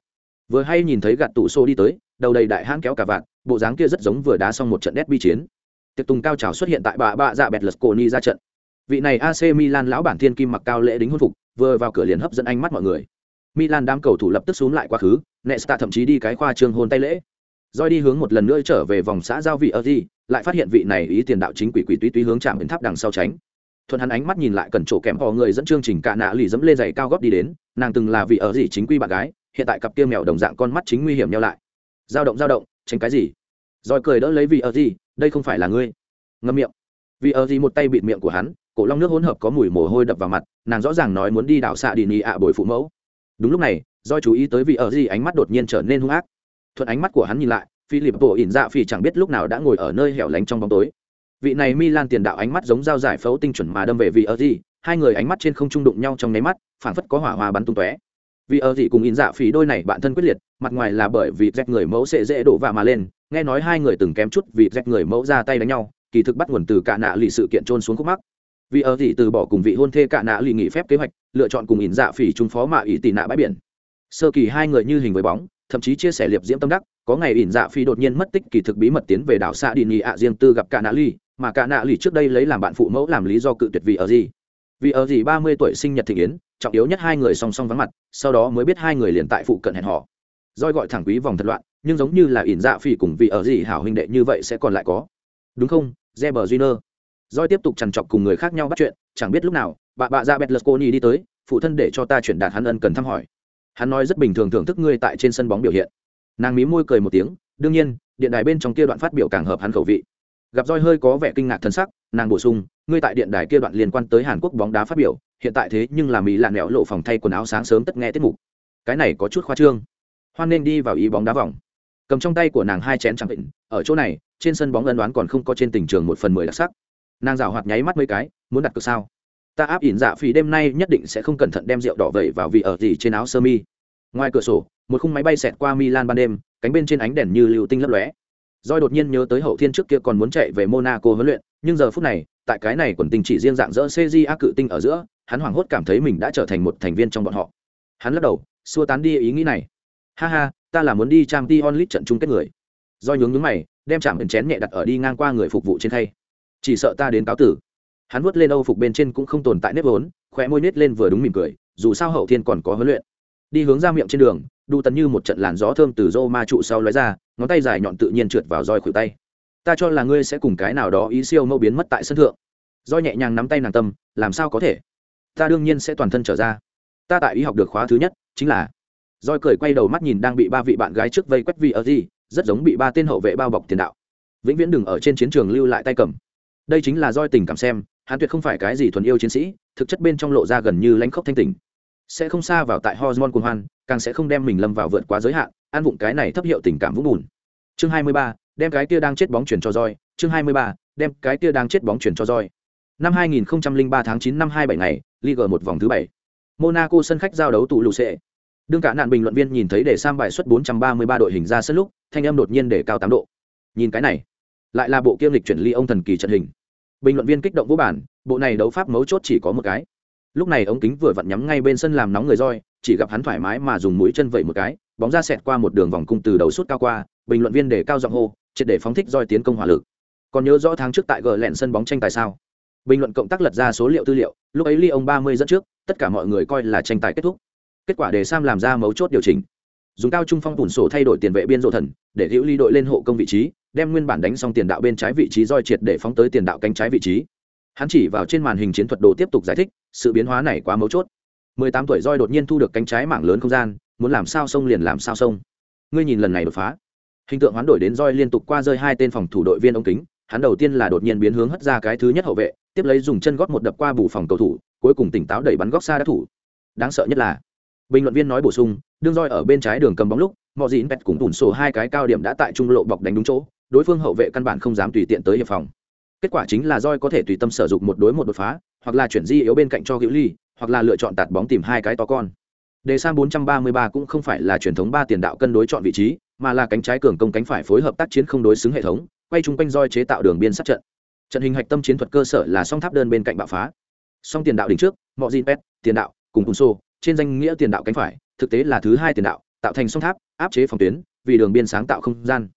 Vừa hay nhìn thấy gạt tủ xô đi tới, đầu đầy đại hãng kéo cả vạn, bộ dáng kia rất giống vừa đá xong một trận đét bi chiến. Tiệc tùng cao trào xuất hiện tại bà bạ dạ bẹt lật cổ ni ra trận. Vị này AC Milan lão bản thiên kim mặc cao lễ đính hôn phục, vừa vào cửa liền hấp dẫn ánh mắt mọi người. Milan đám cầu thủ lập tức xuống lại quá khứ, Nesta thậm chí đi cái khoa trương hôn tay lễ. Rồi đi hướng một lần nữa trở về vòng xã giao vị ở gì, lại phát hiện vị này ý tiền đạo chính quỷ quỷ túy túy hướng chạm đến tháp đằng sau tránh. Thuận hắn ánh mắt nhìn lại cần chỗ kèm họ người dẫn chương trình cả nạ lì dẫm lên giày cao gót đi đến, nàng từng là vị ở gì chính quy bạn gái, hiện tại cặp kia mèo đồng dạng con mắt chính nguy hiểm nhau lại. Dao động dao động, tránh cái gì? Rồi cười đỡ lấy vị ở gì, đây không phải là ngươi. Ngậm miệng. Vị ở gì một tay bịt miệng của hắn, cổ long nước hỗn hợp có mùi mồ hôi đập vào mặt, nàng rõ ràng nói muốn đi đảo xạ đi ni ạ bồi phụ mẫu. Đúng lúc này, do chú ý tới vị ở gì ánh mắt đột nhiên trở nên hung ác. Thuận ánh mắt của hắn nhìn lại, philip bộ ỉn dạ phỉ chẳng biết lúc nào đã ngồi ở nơi hẻo lánh trong bóng tối. Vị này milan tiền đạo ánh mắt giống dao giải phẫu tinh chuẩn mà đâm về vị ở gì, hai người ánh mắt trên không trung đụng nhau trong nháy mắt, phảng phất có hỏa hoa bắn tung tóe. Vì ở gì cùng in dạ phỉ đôi này bạn thân quyết liệt, mặt ngoài là bởi vì rách người mẫu sẽ dễ đổ vạ mà lên, nghe nói hai người từng kém chút vì rách người mẫu ra tay đánh nhau, kỳ thực bắt nguồn từ cả nạ lì sự kiện trôn xuống khúc mắc. Vì ở gì từ bỏ cùng vị hôn thê cả nạ lì nghỉ phép kế hoạch, lựa chọn cùng in dạ phỉ trung phó mạ ỷ tị nạ bãi biển sơ kỳ hai người như hình với bóng, thậm chí chia sẻ liệp diễm tâm đắc, có ngày ỉn dạ phi đột nhiên mất tích kỳ thực bí mật tiến về đảo xa đi nhị ạ riêng tư gặp cả nạ ly mà cả nạ ly trước đây lấy làm bạn phụ mẫu làm lý do cự tuyệt vì ở gì. Vì ở gì ba mươi tuổi sinh nhật thị yến, trọng yếu nhất hai người song song vắng mặt, sau đó mới biết hai người liền tại phụ cận hẹn họ roi gọi thẳng quý vòng thật loạn, nhưng giống như là ỉn dạ phi cùng vì ở gì hảo huynh đệ như vậy sẽ còn lại có. Đúng không, Zeber Junior? Doi tiếp tục trằn trọc cùng người khác nhau bắt chuyện, chẳng biết lúc nào, bà bà ra Betlesconi đi tới, phụ thân để cho ta chuyển đạt hắn ân cần thăm hỏi hắn nói rất bình thường thưởng thức ngươi tại trên sân bóng biểu hiện. Nàng mí môi cười một tiếng, đương nhiên, điện đài bên trong kia đoạn phát biểu càng hợp hắn khẩu vị. Gặp roi hơi có vẻ kinh ngạc thân sắc, nàng bổ sung, ngươi tại điện đài kia đoạn liên quan tới hàn quốc bóng đá phát biểu, hiện tại thế nhưng là mỹ lạ nẹo lộ phòng thay quần áo sáng sớm tất nghe tiết mục. Cái này có chút khoa trương. Hoan nên đi vào ý bóng đá vòng. Cầm trong tay của nàng hai chén chẳng định ở chỗ này, trên sân bóng ân đoán còn không có trên tình trường một phần mười đặc sắc. Nàng rào hoạt nháy mắt mấy cái, muốn đặt cược sao? Ta áp ỉn dạ phí đêm nay nhất định sẽ không cẩn thận đem rượu đỏ vẩy vào vị ở gì trên áo sơ mi. Ngoài cửa sổ, một khung máy bay xẹt qua milan ban đêm, cánh bên trên ánh đèn như lưu tinh lấp lóe. Doi đột nhiên nhớ tới hậu thiên trước kia còn muốn chạy về monaco huấn luyện, nhưng giờ phút này, tại cái này quần tình chỉ riêng dạng dỡ cg ác cự tinh ở giữa, hắn hoảng hốt cảm thấy mình đã trở thành một thành viên trong bọn họ. Hắn lắc đầu, xua tán đi ý nghĩ này. Ha ha, ta là muốn đi trang t onlit trận chung kết người. Doi nhướng nhướng mày, đem chạm ẩn chén nhẹ đặt ở đi ngang qua người phục vụ trên thay. chỉ sợ ta đến cáo tử hắn vuốt lên âu phục bên trên cũng không tồn tại nếp vốn, khóe môi nết lên vừa đúng mỉm cười, dù sao hậu thiên còn có huấn luyện. Đi hướng ra miệng trên đường, đu tần như một trận làn gió thơm từ rô ma trụ sau lóe ra, ngón tay dài nhọn tự nhiên trượt vào roi khuỷu tay. Ta cho là ngươi sẽ cùng cái nào đó ý siêu mẫu biến mất tại sân thượng. Roi nhẹ nhàng nắm tay nàng tâm, làm sao có thể? Ta đương nhiên sẽ toàn thân trở ra. Ta tại ý học được khóa thứ nhất, chính là roi cười quay đầu mắt nhìn đang bị ba vị bạn gái trước vây quét vị ở gì rất giống bị ba tên hậu vệ bao bọc tiền đạo. Vĩnh viễn đừng ở trên chiến trường lưu lại tay cầm đây chính là roi tình cảm xem hắn tuyệt không phải cái gì thuần yêu chiến sĩ thực chất bên trong lộ ra gần như lãnh khốc thanh tình. Sẽ không xa vào tại hormone cuồng hoan càng sẽ không đem mình lâm vào vượt quá giới hạn an vụng cái này thấp hiệu tình cảm vũng bùn. Chương 23, đem cái kia đang chết bóng chuyển cho roi chương 23, đem cái kia đang chết bóng chuyển cho roi. Năm 2003 tháng 9 năm 27 ngày Liga một vòng thứ bảy. Monaco sân khách giao đấu tụ lù xệ đương cả nạn bình luận viên nhìn thấy để sam bài xuất 433 đội hình ra sân lúc thanh âm đột nhiên để cao 8 độ. Nhìn cái này lại là bộ kiêm lịch chuyển ly ông thần kỳ trận hình. Bình luận viên kích động vô bản bộ này đấu pháp mấu chốt chỉ có một cái. Lúc này ống kính vừa vặn nhắm ngay bên sân làm nóng người roi, chỉ gặp hắn thoải mái mà dùng mũi chân vẩy một cái, bóng ra xẹt qua một đường vòng cung từ đầu suốt cao qua, bình luận viên để cao giọng hô, triệt để phóng thích roi tiến công hỏa lực. Còn nhớ rõ tháng trước tại gờ lẹn sân bóng tranh tài sao? Bình luận cộng tác lật ra số liệu tư liệu, lúc ấy ly ông ba mươi dẫn trước, tất cả mọi người coi là tranh tài kết thúc. Kết quả để sam làm ra mấu chốt điều chỉnh. Dùng cao trung phong tủn sổ thay đổi tiền vệ biên rộ thần, để hữu ly đội lên hộ công vị trí đem nguyên bản đánh xong tiền đạo bên trái vị trí roi triệt để phóng tới tiền đạo cánh trái vị trí. Hắn chỉ vào trên màn hình chiến thuật đồ tiếp tục giải thích, sự biến hóa này quá mấu chốt. 18 tuổi roi đột nhiên thu được cánh trái mảng lớn không gian, muốn làm sao sông liền làm sao sông ngươi nhìn lần này đột phá. Hình tượng hoán đổi đến roi liên tục qua rơi hai tên phòng thủ đội viên ống kính, hắn đầu tiên là đột nhiên biến hướng hất ra cái thứ nhất hậu vệ, tiếp lấy dùng chân gót một đập qua bù phòng cầu thủ, cuối cùng tỉnh táo đẩy bắn góc xa đá thủ. Đáng sợ nhất là, bình luận viên nói bổ sung, đương roi ở bên trái đường cầm bóng lúc mọi dịn pet cùng tủn sổ hai cái cao điểm đã tại trung lộ bọc đánh đúng chỗ đối phương hậu vệ căn bản không dám tùy tiện tới hiệp phòng. Kết quả chính là roi có thể tùy tâm sử dụng một đối một đột phá, hoặc là chuyển di yếu bên cạnh cho hữu ly, hoặc là lựa chọn tạt bóng tìm hai cái to con. Đề sang 433 cũng không phải là truyền thống ba tiền đạo cân đối chọn vị trí, mà là cánh trái cường công cánh phải phối hợp tác chiến không đối xứng hệ thống, quay chung quanh roi chế tạo đường biên sát trận. Trận hình hạch tâm chiến thuật cơ sở là song tháp đơn bên cạnh bạo phá. Song tiền đạo đỉnh trước mọi gin pet tiền đạo, cùng cùng xô trên danh nghĩa tiền đạo cánh phải, thực tế là thứ hai tiền đạo, tạo thành song tháp, áp chế phòng tuyến, vì đường biên sáng tạo không gian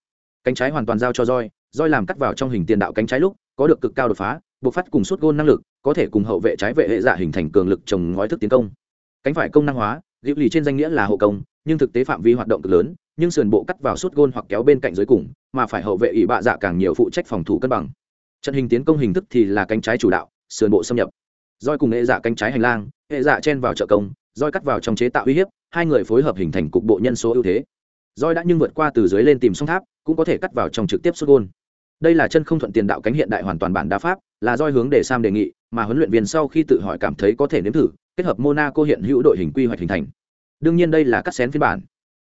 cánh trái hoàn toàn giao cho roi roi làm cắt vào trong hình tiền đạo cánh trái lúc, có được cực cao đột phá, buộc phát cùng suốt gôn năng lực, có thể cùng hậu vệ trái vệ hệ giả hình thành cường lực trồng ngói thức tiến công. Cánh phải công năng hóa liệu lì trên danh nghĩa là hộ công, nhưng thực tế phạm vi hoạt động cực lớn, nhưng sườn bộ cắt vào suốt gôn hoặc kéo bên cạnh dưới cùng, mà phải hậu vệ ỷ bạ dạ càng nhiều phụ trách phòng thủ cân bằng. Trận hình tiến công hình thức thì là cánh trái chủ đạo, sườn bộ xâm nhập. Roi cùng hệ dạ cánh trái hành lang, hệ dạ chen vào trợ công, roi cắt vào trong chế tạo uy hiếp, hai người phối hợp hình thành cục bộ nhân số ưu thế. Roi đã nhưng vượt qua từ dưới lên tìm song tháp cũng có thể cắt vào trong trực tiếp xuất gôn. Đây là chân không thuận tiền đạo cánh hiện đại hoàn toàn bản đá pháp, là doi hướng để sam đề nghị, mà huấn luyện viên sau khi tự hỏi cảm thấy có thể nếm thử, kết hợp monaco hiện hữu đội hình quy hoạch hình thành. Đương nhiên đây là cắt xén phiên bản.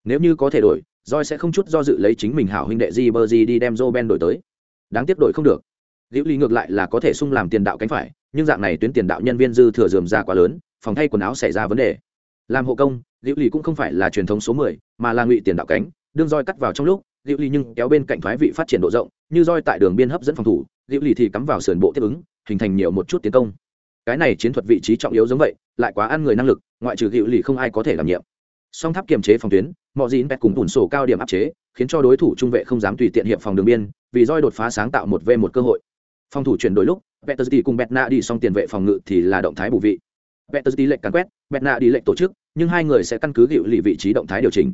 Nếu như có thể đổi roi sẽ không chút do dự lấy chính mình hảo huynh đệ di bơ đi đem joe ben đổi tới. Đáng tiếc đổi không được. Liễu ly ngược lại là có thể sung làm tiền đạo cánh phải, nhưng dạng này tuyến tiền đạo nhân viên dư thừa dườm ra quá lớn, phòng thay quần áo xảy ra vấn đề. Làm hộ công, liễu ly cũng không phải là truyền thống số mười, mà là ngụy tiền đạo cánh, đương roi cắt vào trong lúc Liệu ly nhưng kéo bên cạnh thoái vị phát triển độ rộng như roi tại đường biên hấp dẫn phòng thủ liệu ly thì cắm vào sườn bộ tiếp ứng hình thành nhiều một chút tiến công cái này chiến thuật vị trí trọng yếu giống vậy lại quá ăn người năng lực ngoại trừ liệu ly không ai có thể đảm nhiệm song tháp kiềm chế phòng tuyến mọi gì bẹt cùng tủn sổ cao điểm áp chế khiến cho đối thủ trung vệ không dám tùy tiện hiệp phòng đường biên vì roi đột phá sáng tạo một v một cơ hội phòng thủ chuyển đổi lúc Peterzi cùng Betna đi xong tiền vệ phòng ngự thì là động thái bù vị. Peterzi lệnh càn quét, Betna đi lệnh tổ chức, nhưng hai người sẽ căn cứ gịu lì vị trí động thái điều chỉnh.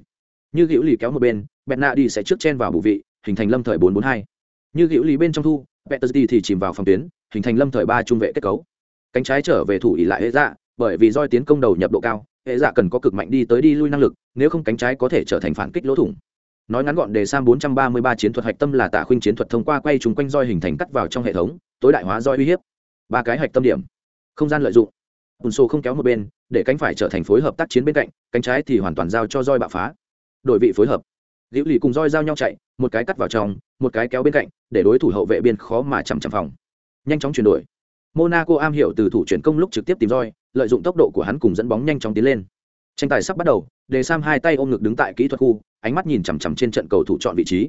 Như gịu lì kéo một bên, Bẹt nạ đi sẽ trước chen vào bù vị, hình thành lâm thời 442. Như hữu lý bên trong thu, Peterzi thì chìm vào phòng tuyến, hình thành lâm thời ba trung vệ kết cấu. Cánh trái trở về thủ ỉ lại hệ dạ, bởi vì roi tiến công đầu nhập độ cao, hệ dạ cần có cực mạnh đi tới đi lui năng lực, nếu không cánh trái có thể trở thành phản kích lỗ thủng. Nói ngắn gọn đề sam 433 chiến thuật hạch tâm là tạ khuynh chiến thuật thông qua quay chúng quanh roi hình thành cắt vào trong hệ thống tối đại hóa roi uy hiếp. Ba cái hạch tâm điểm. Không gian lợi dụng. Bùn sô không kéo một bên để cánh phải trở thành phối hợp tác chiến bên cạnh cánh trái thì hoàn toàn giao cho roi bạo phá. Đội vị phối hợp liễu lì cùng roi giao nhau chạy, một cái cắt vào trong, một cái kéo bên cạnh, để đối thủ hậu vệ biên khó mà chằm chằm phòng. Nhanh chóng chuyển đổi. Monaco am hiểu từ thủ chuyển công lúc trực tiếp tìm roi, lợi dụng tốc độ của hắn cùng dẫn bóng nhanh chóng tiến lên. Tranh tài sắp bắt đầu, đề sam hai tay ôm ngực đứng tại kỹ thuật khu, ánh mắt nhìn chằm chằm trên trận cầu thủ chọn vị trí.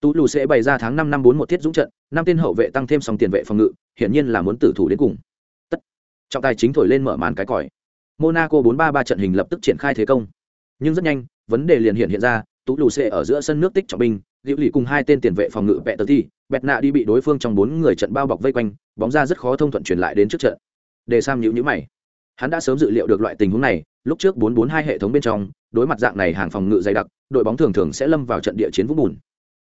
Tú lù sẽ bày ra tháng năm năm bốn một thiết dũng trận, năm tên hậu vệ tăng thêm sòng tiền vệ phòng ngự, hiển nhiên là muốn tử thủ đến cùng. Tất. Trọng tài chính thổi lên mở màn cái còi. Monaco bốn ba ba trận hình lập tức triển khai thế công. Nhưng rất nhanh, vấn đề liền hiện hiện ra tú lù xệ ở giữa sân nước tích trọng binh liễu lì cùng hai tên tiền vệ phòng ngự bẹt tờ thi bẹt nạ đi bị đối phương trong bốn người trận bao bọc vây quanh bóng ra rất khó thông thuận truyền lại đến trước trận đề sam nhữ nhữ mày hắn đã sớm dự liệu được loại tình huống này lúc trước 442 hệ thống bên trong, đối mặt dạng này hàng phòng ngự dày đặc, đội bóng thường thường sẽ lâm vào trận địa chiến vũng bùn.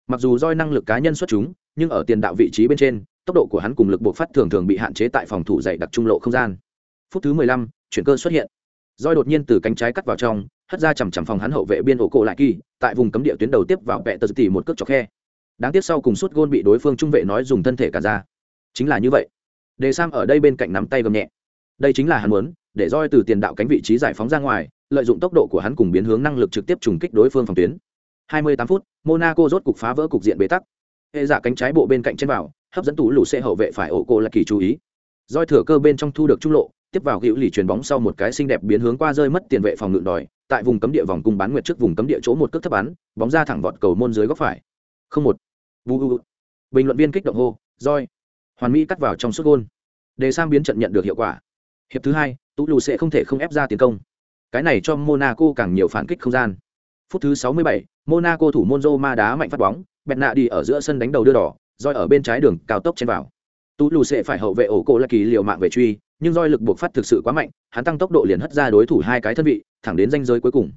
Mặc dù roi năng lực cá nhân xuất chúng, nhưng ở tiền đạo vị trí bên trên, tốc độ của hắn cùng lực buộc phát thường thường bị hạn chế tại phòng thủ dày đặc trung lộ không gian. Phút thứ 15, chuyển cơ xuất hiện. Roi đột nhiên từ cánh trái cắt vào trong, hất ra chằm chằm phòng hắn hậu vệ biên ổ cổ lại kỳ, tại vùng cấm địa tuyến đầu tiếp vào vẹ tờ tỉ một cước chọc khe. Đáng tiếc sau cùng suốt gôn bị đối phương trung vệ nói dùng thân thể cả ra. Chính là như vậy. Đề Sam ở đây bên cạnh nắm tay gầm nhẹ. Đây chính là hắn muốn, để roi từ tiền đạo cánh vị trí giải phóng ra ngoài, lợi dụng tốc độ của hắn cùng biến hướng năng lực trực tiếp trùng kích đối phương phòng tuyến. 28 phút, Monaco rốt cục phá vỡ cục diện bế tắc. Hệ giả cánh trái bộ bên cạnh trên vào, hấp dẫn tủ lũ xe hậu vệ phải ổ cổ là kỳ chú ý. Roi thừa cơ bên trong thu được trung lộ, tiếp vào hữu lì chuyền bóng sau một cái xinh đẹp biến hướng qua rơi mất tiền vệ phòng ngự đòi, tại vùng cấm địa vòng cung bán nguyệt trước vùng cấm địa chỗ một cước thấp bắn, bóng ra thẳng vọt cầu môn dưới góc phải. Không một. Vu. Bình luận viên kích động hô, roi. Hoàn Mỹ cắt vào trong suốt gôn. Để sang biến trận nhận được hiệu quả. Hiệp thứ hai, tú lù sẽ không thể không ép ra tiến công cái này cho monaco càng nhiều phản kích không gian phút thứ 67, monaco thủ môn roma đá mạnh phát bóng bẹt nạ đi ở giữa sân đánh đầu đưa đỏ roi ở bên trái đường cao tốc trên vào tú lù sẽ phải hậu vệ ổ cổ là kỳ liều mạng về truy nhưng roi lực buộc phát thực sự quá mạnh, hắn tăng tốc độ liền hất ra đối thủ hai cái thân vị, thẳng đến danh giới cuối cùng.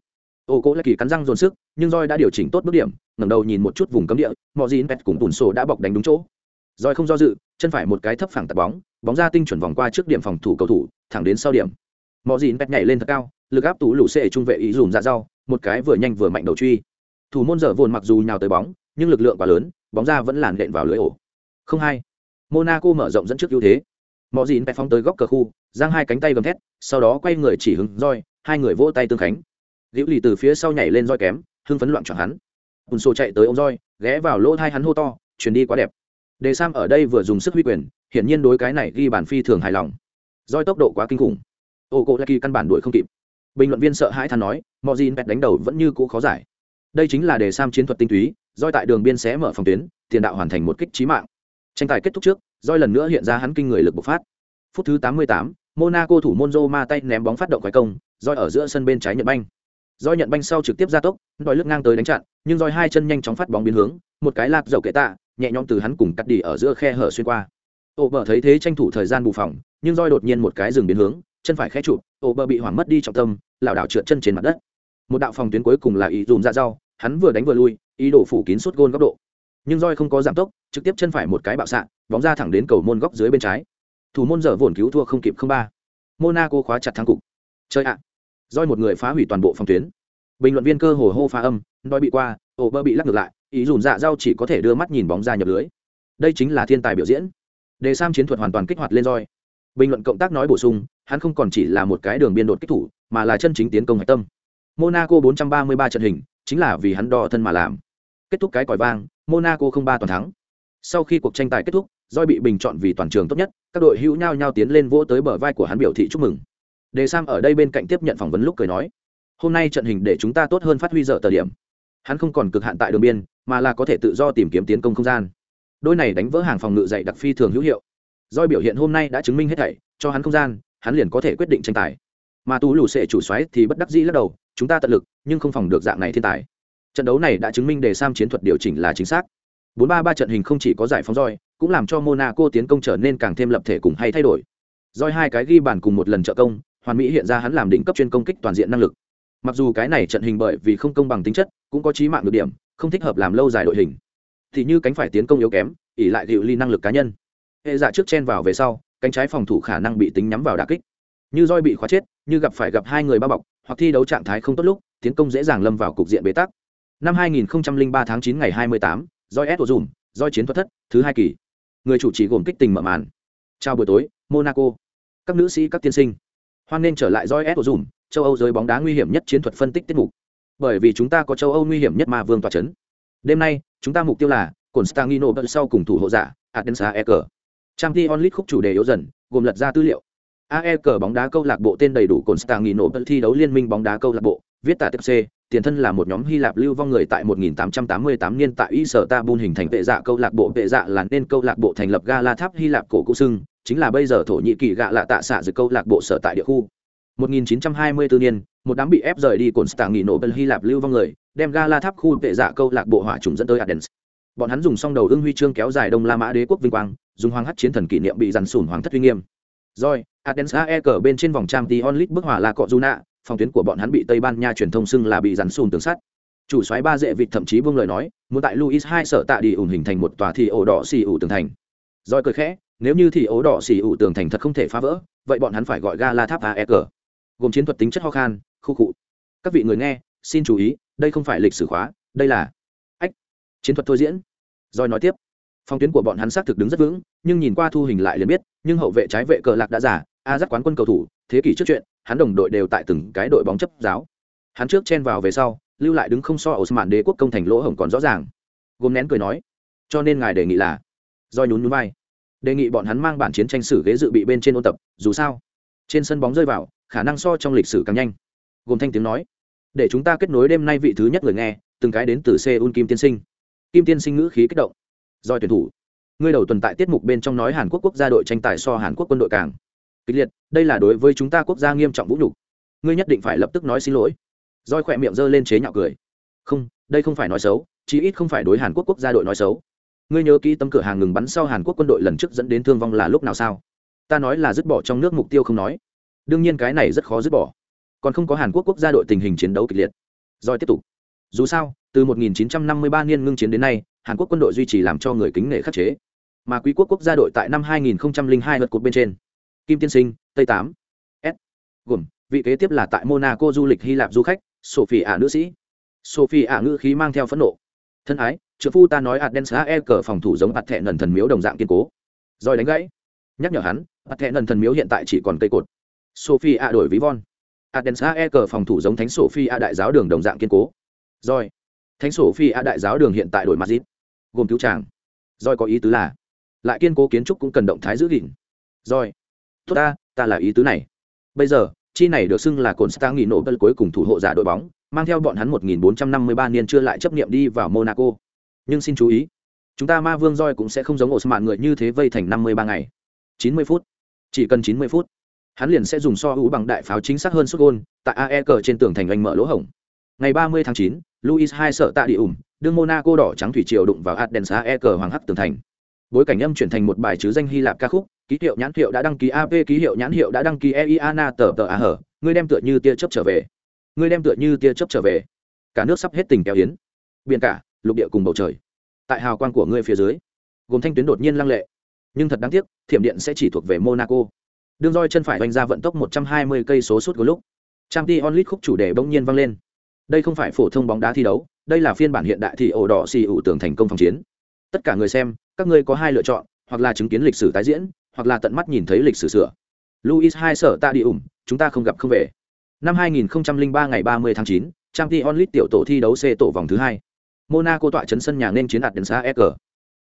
Ô cố lại kỳ cắn răng dồn sức, nhưng roi đã điều chỉnh tốt bước điểm, ngẩng đầu nhìn một chút vùng cấm địa mọi gì pet cùng tùn sổ đã bọc đánh đúng chỗ. Roi không do dự, chân phải một cái thấp phẳng tạt bóng bóng ra tinh chuẩn vòng qua trước điểm phòng thủ cầu thủ, thẳng đến sau điểm. Mọi gì pet nhảy lên thật cao, lực áp tú lũ xệ trung vệ ý dùng dạ ra dao một cái vừa nhanh vừa mạnh đầu truy. Thủ môn dở vồn mặc dù nhào tới bóng, nhưng lực lượng quá lớn, bóng ra vẫn làn đệm vào lưới ổ. Không hai. Monaco mở rộng dẫn trước ưu thế mọi gì pet phóng tới góc cờ khu, giang hai cánh tay gầm thét, sau đó quay người chỉ hứng roi, hai người vỗ tay tương khánh. Liễu lì từ phía sau nhảy lên roi kém, hưng phấn loạn chọn hắn. Ùn sổ chạy tới ông roi, ghé vào lỗ thai hắn hô to, chuyển đi quá đẹp. Đề sam ở đây vừa dùng sức huy quyền, hiển nhiên đối cái này ghi bản phi thường hài lòng. Roi tốc độ quá kinh khủng. Ô cô kỳ căn bản đuổi không kịp. Bình luận viên sợ hãi than nói mọi gì bẹt đánh đầu vẫn như cũ khó giải. Đây chính là đề sam chiến thuật tinh túy, roi tại đường biên xé mở phòng tuyến, tiền đạo hoàn thành một kích trí mạng tranh tài kết thúc trước roi lần nữa hiện ra hắn kinh người lực bộc phát. Phút thứ 88, monaco thủ môn roma tay ném bóng phát động quái công roi ở giữa sân bên trái nhận banh. Roi nhận banh sau trực tiếp ra tốc đòi lướt ngang tới đánh chặn nhưng roi hai chân nhanh chóng phát bóng biến hướng một cái lạc dầu kệ tạ nhẹ nhõm từ hắn cùng cắt đi ở giữa khe hở xuyên qua. Ô bờ thấy thế tranh thủ thời gian bù phòng nhưng roi đột nhiên một cái dừng biến hướng chân phải khẽ chụp ô bờ bị hoảng mất đi trọng tâm lảo đảo trượt chân trên mặt đất. Một đạo phòng tuyến cuối cùng là ý dùm ra rau hắn vừa đánh vừa lui ý đổ phủ kín suốt gôn góc độ nhưng roi không có giảm tốc, trực tiếp chân phải một cái bạo xạ, bóng ra thẳng đến cầu môn góc dưới bên trái. Thủ môn dở vồn cứu thua không kịp không ba. Monaco khóa chặt thắng cục. Chơi ạ. Roi một người phá hủy toàn bộ phòng tuyến. Bình luận viên cơ hồ hô phá âm, nói bị qua, ổ bơ bị lắc ngược lại, ý dùm dạ dao chỉ có thể đưa mắt nhìn bóng ra nhập lưới. Đây chính là thiên tài biểu diễn. Đề sam chiến thuật hoàn toàn kích hoạt lên roi. Bình luận cộng tác nói bổ sung, hắn không còn chỉ là một cái đường biên đột kích thủ, mà là chân chính tiến công hạch tâm. Monaco 433 trận hình, chính là vì hắn đo thân mà làm. Kết thúc cái còi vang monaco không ba toàn thắng. Sau khi cuộc tranh tài kết thúc, Joy bị bình chọn vì toàn trường tốt nhất, các đội hữu nhau nhau tiến lên vỗ tới bờ vai của hắn biểu thị chúc mừng. Đề sam ở đây bên cạnh tiếp nhận phỏng vấn lúc cười nói, hôm nay trận hình để chúng ta tốt hơn phát huy dở tờ điểm. Hắn không còn cực hạn tại đường biên, mà là có thể tự do tìm kiếm tiến công không gian. Đôi này đánh vỡ hàng phòng ngự dày đặc phi thường hữu hiệu. Doi biểu hiện hôm nay đã chứng minh hết thảy, cho hắn không gian, hắn liền có thể quyết định tranh tài. Mà tú lù sẽ chủ xoáy thì bất đắc dĩ lắc đầu, chúng ta tận lực, nhưng không phòng được dạng này thiên tài trận đấu này đã chứng minh đề sam chiến thuật điều chỉnh là chính xác. Bốn ba ba trận hình không chỉ có giải phóng roi, cũng làm cho monaco tiến công trở nên càng thêm lập thể cùng hay thay đổi. Roi hai cái ghi bàn cùng một lần trợ công, hoàn mỹ hiện ra hắn làm đỉnh cấp chuyên công kích toàn diện năng lực. Mặc dù cái này trận hình bởi vì không công bằng tính chất, cũng có trí mạng được điểm, không thích hợp làm lâu dài đội hình. Thì như cánh phải tiến công yếu kém ỉ lại dịu ly năng lực cá nhân. Hệ dạ trước chen vào về sau, cánh trái phòng thủ khả năng bị tính nhắm vào đà kích. Như roi bị khóa chết, như gặp phải gặp hai người bao bọc, hoặc thi đấu trạng thái không tốt lúc, tiến công dễ dàng lâm vào cục diện bế tắc năm 2003 tháng 9 ngày 28, roi s dùm roi chiến thuật thất thứ hai kỳ. Người chủ trì gồm kích tình mở màn. Chào buổi tối monaco. Các nữ sĩ các tiên sinh. Hoan nên trở lại roi s dùm châu âu giới bóng đá nguy hiểm nhất chiến thuật phân tích tiết mục. Bởi vì chúng ta có châu âu nguy hiểm nhất mà vương tòa chấn. Đêm nay chúng ta mục tiêu là constantino sau cùng thủ hộ giả adensa e cờ trang t onlit khúc chủ đề yếu dần gồm lật ra tư liệu. Ae cờ bóng đá câu lạc bộ tên đầy đủ constantino thi đấu liên minh bóng đá câu lạc bộ viết tại tc tiền thân là một nhóm hy lạp lưu vong người tại 1888 niên tại Istanbul hình thành vệ dạ câu lạc bộ vệ dạ là nên câu lạc bộ thành lập Gala Tháp Hy Lạp cổ cũ sưng, chính là bây giờ thổ nhĩ kỳ gạ lạ tạ xạ dự câu lạc bộ sở tại địa khu. 1924 niên, một đám bị ép rời đi cồn stạng nghỉ nổ bên Hy Lạp lưu vong người, đem Gala Tháp khu vệ dạ câu lạc bộ hỏa trùng dẫn tới Athens. Bọn hắn dùng song đầu ưng huy chương kéo dài Đông La Mã đế quốc vinh quang, dùng hoàng hắc chiến thần kỷ niệm bị dằn sủn hoàng thất uy nghiêm. Rồi, Athens AE cờ bên trên vòng trang tí onlit bức hỏa là cọ Juna, phòng tuyến của bọn hắn bị tây ban nha truyền thông xưng là bị rắn sùn tường sắt. Chủ xoáy ba dễ vịt thậm chí buông lời nói, muốn tại luis hai sở tạ đi ủng hình thành một tòa thì ổ đỏ xì ủ tường thành. Roi cười khẽ, nếu như thì ổ đỏ xì ủ tường thành thật không thể phá vỡ, vậy bọn hắn phải gọi ga la tháp aeg gồm chiến thuật tính chất ho khan, khu cụ. Các vị người nghe, xin chú ý, đây không phải lịch sử khóa, đây là ách, chiến thuật thôi diễn. Roi nói tiếp, phòng tuyến của bọn hắn xác thực đứng rất vững, nhưng nhìn qua thu hình lại liền biết, nhưng hậu vệ trái vệ cờ lạc đã giả a dắt quán quân cầu thủ, thế kỷ trước chuyện, hắn đồng đội đều tại từng cái đội bóng chấp giáo. Hắn trước chen vào về sau, lưu lại đứng không so ở mạn đế quốc công thành lỗ hổng còn rõ ràng. Gồm nén cười nói, cho nên ngài đề nghị là do nhún nhún vai. Đề nghị bọn hắn mang bản chiến tranh sử ghế dự bị bên trên ôn tập, dù sao, trên sân bóng rơi vào, khả năng so trong lịch sử càng nhanh. Gồm thanh tiếng nói, để chúng ta kết nối đêm nay vị thứ nhất người nghe, từng cái đến từ seoul kim tiên sinh. Kim tiên sinh ngữ khí kích động doi tuyển thủ, ngươi đầu tuần tại tiết mục bên trong nói hàn quốc quốc gia đội tranh tài so hàn quốc quân đội càng kịch liệt, đây là đối với chúng ta quốc gia nghiêm trọng vũ nhục. Ngươi nhất định phải lập tức nói xin lỗi. Roi khỏe miệng giơ lên chế nhạo cười. Không, đây không phải nói xấu, chí ít không phải đối hàn quốc quốc gia đội nói xấu. Ngươi nhớ kỹ tấm cửa hàng ngừng bắn sau hàn quốc quân đội lần trước dẫn đến thương vong là lúc nào sao? Ta nói là dứt bỏ trong nước mục tiêu không nói. Đương nhiên cái này rất khó dứt bỏ. Còn không có hàn quốc quốc gia đội tình hình chiến đấu kịch liệt. Roi tiếp tục. Dù sao, từ 1953 niên ngưng chiến đến nay, hàn quốc quân đội duy trì làm cho người kính nể khắc chế. Mà quý quốc quốc gia đội tại năm 2002 lượt cuộc bên trên kim tiên sinh, tây tám. S. Gồm, vị kế tiếp là tại monaco du lịch hy lạp du khách sophie ả nữ sĩ. Sophie ả ngữ khí mang theo phẫn nộ. Thân ái trợ phu ta nói ạt đen e cờ phòng thủ giống ạt thẹn nần thần miếu đồng dạng kiên cố. Rồi đánh gãy. Nhắc nhở hắn ạt thẹn nần thần miếu hiện tại chỉ còn cây cột. Sophie ả đổi ví von. Ạt đen e cờ phòng thủ giống thánh sophie ả đại giáo đường đồng dạng kiên cố. Rồi. Thánh sophie ả đại giáo đường hiện tại đổi mazit gồm cứu tràng rồi có ý tứ là, lại kiên cố kiến trúc cũng cần động thái giữ gìn. Rồi tốt ta ta là ý tứ này. Bây giờ chi này được xưng là cồn star nghỉ nổ bật cuối cùng thủ hộ giả đội bóng mang theo bọn hắn 1453 niên chưa lại chấp niệm đi vào monaco. Nhưng xin chú ý chúng ta ma vương roi cũng sẽ không giống ổ mạn người như thế vây thành 53 ngày. 90 phút. Chỉ cần 90 phút hắn liền sẽ dùng so hữu bằng đại pháo chính xác hơn sút gôn tại ae cờ trên tường thành anh mở lỗ hổng. Ngày 30 tháng 9, Luis hai sợ tạ địa ủng đương monaco đỏ trắng thủy triều đụng vào adens ae cờ hoàng hắc tường thành bối cảnh âm chuyển thành một bài chứ danh hy lạp ca khúc, ký hiệu nhãn hiệu đã đăng ký ap ký hiệu nhãn hiệu đã đăng ký eiana tờ tờ a hở ngươi đem tựa như tia chớp trở về. Ngươi đem tựa như tia chớp trở về. Cả nước sắp hết tình kéo hiến biển cả, lục địa cùng bầu trời. Tại hào quang của ngươi phía dưới, gồm thanh tuyến đột nhiên lăng lệ. Nhưng thật đáng tiếc, thiểm điện sẽ chỉ thuộc về monaco. Đương roi chân phải oanh ra vận tốc 120 cây số suốt lúc. Trang t onlit khúc chủ đề bỗng nhiên vang lên. Đây không phải phổ thông bóng đá thi đấu, đây là phiên bản hiện đại thì ổ đỏ xì ủ tưởng thành công phòng chiến tất cả người xem các ngươi có hai lựa chọn hoặc là chứng kiến lịch sử tái diễn hoặc là tận mắt nhìn thấy lịch sử sửa. Luis hai sở ta đi ủng chúng ta không gặp không về. Năm 2003 ngày 30 tháng 9, trang t onlit tiểu tổ thi đấu c tổ vòng thứ hai. Monaco tọa chấn sân nhà nên chiến đạt đến xa sg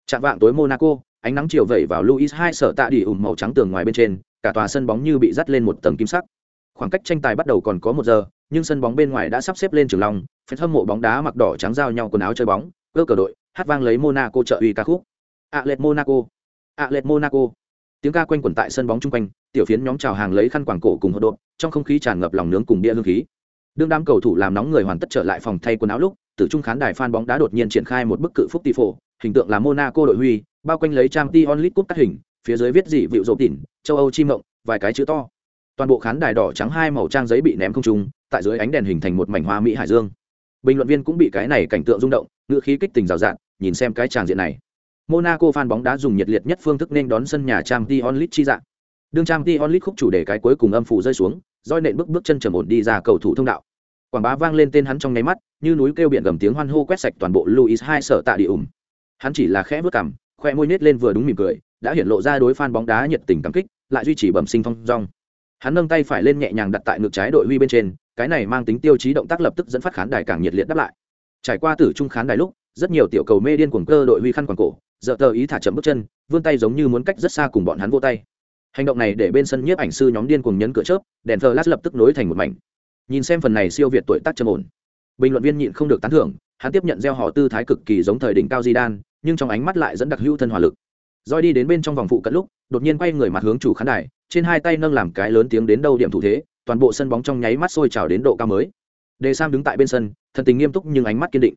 chạm vạng tối monaco ánh nắng chiều vẩy vào luis hai sở tạ đi ủng màu trắng tường ngoài bên trên cả tòa sân bóng như bị dắt lên một tầng kim sắc. Khoảng cách tranh tài bắt đầu còn có một giờ nhưng sân bóng bên ngoài đã sắp xếp lên trường long fan hâm mộ bóng đá mặc đỏ trắng giao nhau quần áo chơi bóng cơ cờ đội hát vang lấy monaco trợ uy ca khúc Atlet Monaco. Atlet Monaco. Tiếng ca quanh quẩn tại sân bóng chung quanh, tiểu phiến nhóm chào hàng lấy khăn quàng cổ cùng hộp đột, trong không khí tràn ngập lòng nướng cùng bia hương khí. Đương đám cầu thủ làm nóng người hoàn tất trở lại phòng thay quần áo lúc, từ trung khán đài fan bóng đá đột nhiên triển khai một bức cự phúc tỷ phổ, hình tượng là Monaco đội huy, bao quanh lấy trang t onlit cúp cắt hình, phía dưới viết dị vịu rộp tỉn, châu Âu chi mộng, vài cái chữ to. Toàn bộ khán đài đỏ trắng hai màu trang giấy bị ném không trung, tại dưới ánh đèn hình thành một mảnh hoa mỹ hải dương. Bình luận viên cũng bị cái này cảnh tượng rung động, ngựa khí kích tình rào rạt, nhìn xem cái tràng diện này Monaco fan bóng đá dùng nhiệt liệt nhất phương thức nên đón sân nhà Champions League chi dạng. Đương Champions League khúc chủ đề cái cuối cùng âm phủ rơi xuống, roi nện bước bước chân trầm ổn đi ra cầu thủ thông đạo. Quảng bá vang lên tên hắn trong nháy mắt, như núi kêu biển gầm tiếng hoan hô quét sạch toàn bộ Luis hai sở tạ địa ủng. Hắn chỉ là khẽ bước cằm, khoe môi nết lên vừa đúng mỉm cười, đã hiện lộ ra đối fan bóng đá nhiệt tình cảm kích, lại duy trì bẩm sinh phong dong. Hắn nâng tay phải lên nhẹ nhàng đặt tại ngực trái đội huy bên trên, cái này mang tính tiêu chí động tác lập tức dẫn phát khán đài càng nhiệt liệt đáp lại. Trải qua tử trung khán đài lúc, rất nhiều tiểu cầu mê điên cuồng cơ đội huy khăn quàng cổ, dợ tờ ý thả chậm bước chân vươn tay giống như muốn cách rất xa cùng bọn hắn vô tay. Hành động này để bên sân nhiếp ảnh sư nhóm điên cuồng nhấn cửa chớp đèn thờ lát lập tức nối thành một mảnh. Nhìn xem phần này siêu việt tuổi tác trầm ổn. Bình luận viên nhịn không được tán thưởng hắn tiếp nhận gieo họ tư thái cực kỳ giống thời đỉnh cao di đan nhưng trong ánh mắt lại dẫn đặc hữu thân hỏa lực. Roi đi đến bên trong vòng phụ cận lúc đột nhiên quay người mặt hướng chủ khán đài trên hai tay nâng làm cái lớn tiếng đến đâu điểm thủ thế toàn bộ sân bóng trong nháy mắt sôi trào đến độ cao mới. Đề sam đứng tại bên sân thần tình nghiêm túc nhưng ánh mắt kiên định.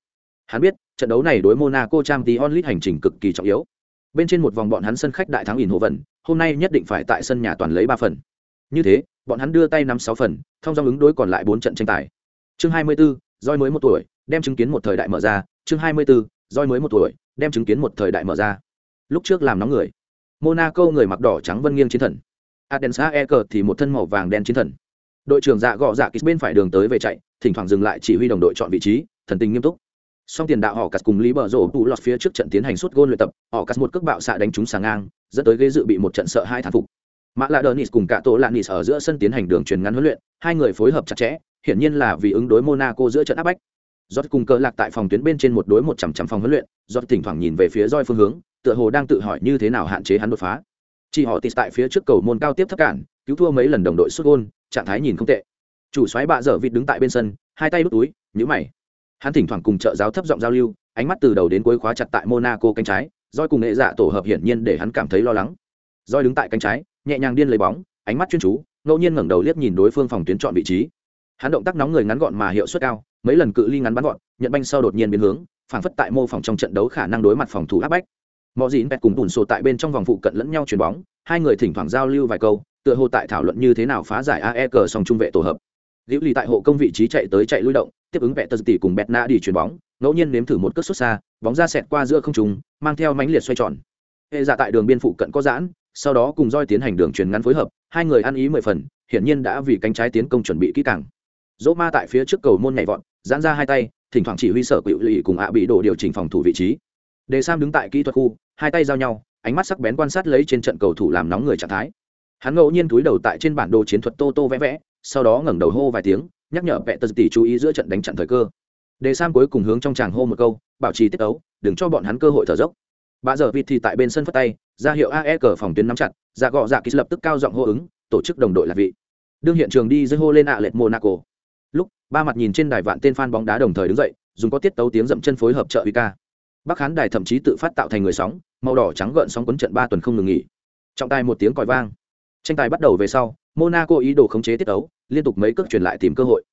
Hắn biết, trận đấu này đối Monaco Champions League hành trình cực kỳ trọng yếu. Bên trên một vòng bọn hắn sân khách đại thắng ỉn hồ vận, hôm nay nhất định phải tại sân nhà toàn lấy ba phần. Như thế, bọn hắn đưa tay nắm sáu phần thông dòng ứng đối còn lại bốn trận tranh tài. Chương hai mươi 24, roi mới một tuổi đem chứng kiến một thời đại mở ra. Chương hai mươi 24, roi mới một tuổi đem chứng kiến một thời đại mở ra. Lúc trước làm nóng người. Monaco người mặc đỏ trắng vân nghiêng chiến thần. Adensa e cờ thì một thân màu vàng đen chiến thần. Đội trưởng dạ gọ dạ kýt bên phải đường tới về chạy thỉnh thoảng dừng lại chỉ huy đồng đội chọn vị trí thần tình nghiêm túc song tiền đạo họ cắt cùng lý bờ rổ tụ lọt phía trước trận tiến hành suốt gôn luyện tập họ cắt một cước bạo xạ đánh trúng sáng ngang, dẫn tới gây dự bị một trận sợ hai thán phục. Mã lạ đờ nis cùng cả tổ lạ nis ở giữa sân tiến hành đường truyền ngắn huấn luyện, hai người phối hợp chặt chẽ, hiển nhiên là vì ứng đối monaco giữa trận áp bách. Giót cùng cơ lạc tại phòng tuyến bên trên một đối một chằm chằm phòng huấn luyện giót thỉnh thoảng nhìn về phía roi phương hướng, tựa hồ đang tự hỏi như thế nào hạn chế hắn đột phá. Chỉ họ tịt tại phía trước cầu môn cao tiếp thấp cản, cứu thua mấy lần đồng đội xuất gôn, trạng thái nhìn không tệ. Chủ xoáy bạ dở vịt đứng tại bên sân, hai tay đút túi nhữ mày hắn thỉnh thoảng cùng trợ giáo thấp giọng giao lưu, ánh mắt từ đầu đến cuối khóa chặt tại monaco cánh trái roi cùng nghệ dạ tổ hợp hiển nhiên để hắn cảm thấy lo lắng. Roi đứng tại cánh trái, nhẹ nhàng điên lấy bóng, ánh mắt chuyên chú, ngẫu nhiên ngẩng đầu liếc nhìn đối phương phòng tuyến chọn vị trí. Hắn động tác nóng người ngắn gọn mà hiệu suất cao, mấy lần cự ly ngắn bắn gọn, nhận banh sau đột nhiên biến hướng phảng phất tại mô phỏng trong trận đấu khả năng đối mặt phòng thủ áp bách. Mọi gì bẹt cùng bùn sổ tại bên trong vòng phụ cận lẫn nhau chuyền bóng, hai người thỉnh thoảng giao lưu vài câu, tựa hồ tại thảo luận như thế nào phá giải ae cờ song trung vệ tổ hợp. Liễu lì tại hộ công vị trí chạy tới chạy lui động tiếp ứng vẽ tờ tỷ cùng bẹt nạ đi chuyền bóng, ngẫu nhiên nếm thử một cất xuất xa, bóng ra xẹt qua giữa không trùng mang theo mánh liệt xoay tròn. Hệ dạ tại đường biên phụ cận có giãn, sau đó cùng roi tiến hành đường truyền ngắn phối hợp, hai người ăn ý mười phần, hiển nhiên đã vì cánh trái tiến công chuẩn bị kỹ càng. Dỗ ma tại phía trước cầu môn nhảy vọt, giãn ra hai tay, thỉnh thoảng chỉ huy sở quỵu lì cùng ạ bị đổ điều chỉnh phòng thủ vị trí. Đề sam đứng tại kỹ thuật khu, hai tay giao nhau, ánh mắt sắc bén quan sát lấy trên trận cầu thủ làm nóng người trạng thái. Hắn ngẫu nhiên túi đầu tại trên bản đồ chiến thuật tô tô vẽ vẽ, sau đó ngẩng đầu hô vài tiếng nhắc nhở vẽ tật tỷ chú ý giữa trận đánh chặn thời cơ. Đề sam cuối cùng hướng trong tràng hô một câu, bảo trì tiết ấu, đừng cho bọn hắn cơ hội thở dốc. Bà giờ vịt thì tại bên sân phất tay, ra hiệu ae cờ phòng tuyến nắm chặt, ra gọ dạ ký lập tức cao giọng hô ứng, tổ chức đồng đội là vị. Đương hiện trường đi dưới hô lên ạ à lệch monaco. Lúc, ba mặt nhìn trên đài vạn tên fan bóng đá đồng thời đứng dậy, dùng có tiết tấu tiếng dậm chân phối hợp trợ uy ca. Bắc hán đài thậm chí tự phát tạo thành người sóng, màu đỏ trắng gợn sóng quấn trận ba tuần không ngừng nghỉ. Trọng tài một tiếng còi vang tranh tài bắt đầu về sau, monaco ý đồ khống chế tiết ấu, liên tục mấy cước truyền lại tìm cơ hội.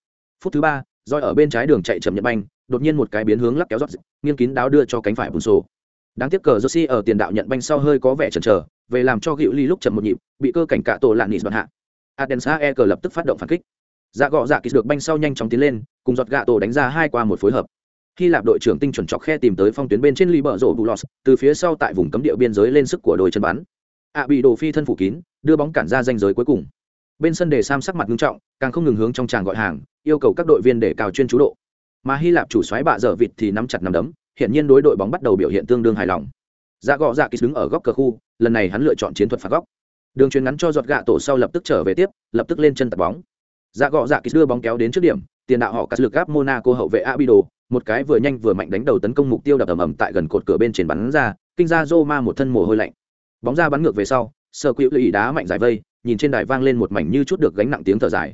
Phút thứ ba roi ở bên trái đường chạy chậm nhận banh, đột nhiên một cái biến hướng lắc kéo rót nghiêng kín đáo đưa cho cánh phải bùn sổ đáng tiếc cờ josi ở tiền đạo nhận banh sau hơi có vẻ chần chờ, về làm cho gịu ly lúc chậm một nhịp, bị cơ cảnh cạ tổ lạn nịt đoạn hạ. Adensa e cờ lập tức phát động phản kích. Dạ gọ dạ kýt được banh sau nhanh chóng tiến lên, cùng giọt gạ tổ đánh ra hai qua một phối hợp. Hy lạp đội trưởng tinh chuẩn chọc khe tìm tới phong tuyến bên trên ly bờ rổ bulos từ phía sau tại vùng cấm địa biên giới lên sức của đội chân bắn ạ bị đồ phi thân phủ kín, đưa bóng cản ra danh giới cuối cùng. Bên sân đề sam sắc mặt nghiêm trọng, càng không ngừng hướng trong tràng gọi hàng, yêu cầu các đội viên để cao chuyên chú độ. Mà hy lạp chủ xoáy bạ dở vịt thì nắm chặt nắm đấm hiện nhiên đối đội bóng bắt đầu biểu hiện tương đương hài lòng. Dạ gọ dạ kýt đứng ở góc cờ khu, lần này hắn lựa chọn chiến thuật phạt góc. Đường chuyền ngắn cho giọt gạ tổ sau lập tức trở về tiếp, lập tức lên chân tập bóng. Dạ gọ dạ kýt đưa bóng kéo đến trước điểm, tiền đạo họ cắt lực gáp monaco hậu vệ abido, một cái vừa nhanh vừa mạnh đánh đầu tấn công mục tiêu đập ầm ầm tại gần cột cửa bên trên bắn ra, kinh ra Roma một thân mồ hôi lạnh bóng ra bắn ngược về sau, sơ quỹ lụy đá mạnh giải vây, nhìn trên đài vang lên một mảnh như chút được gánh nặng tiếng thở dài.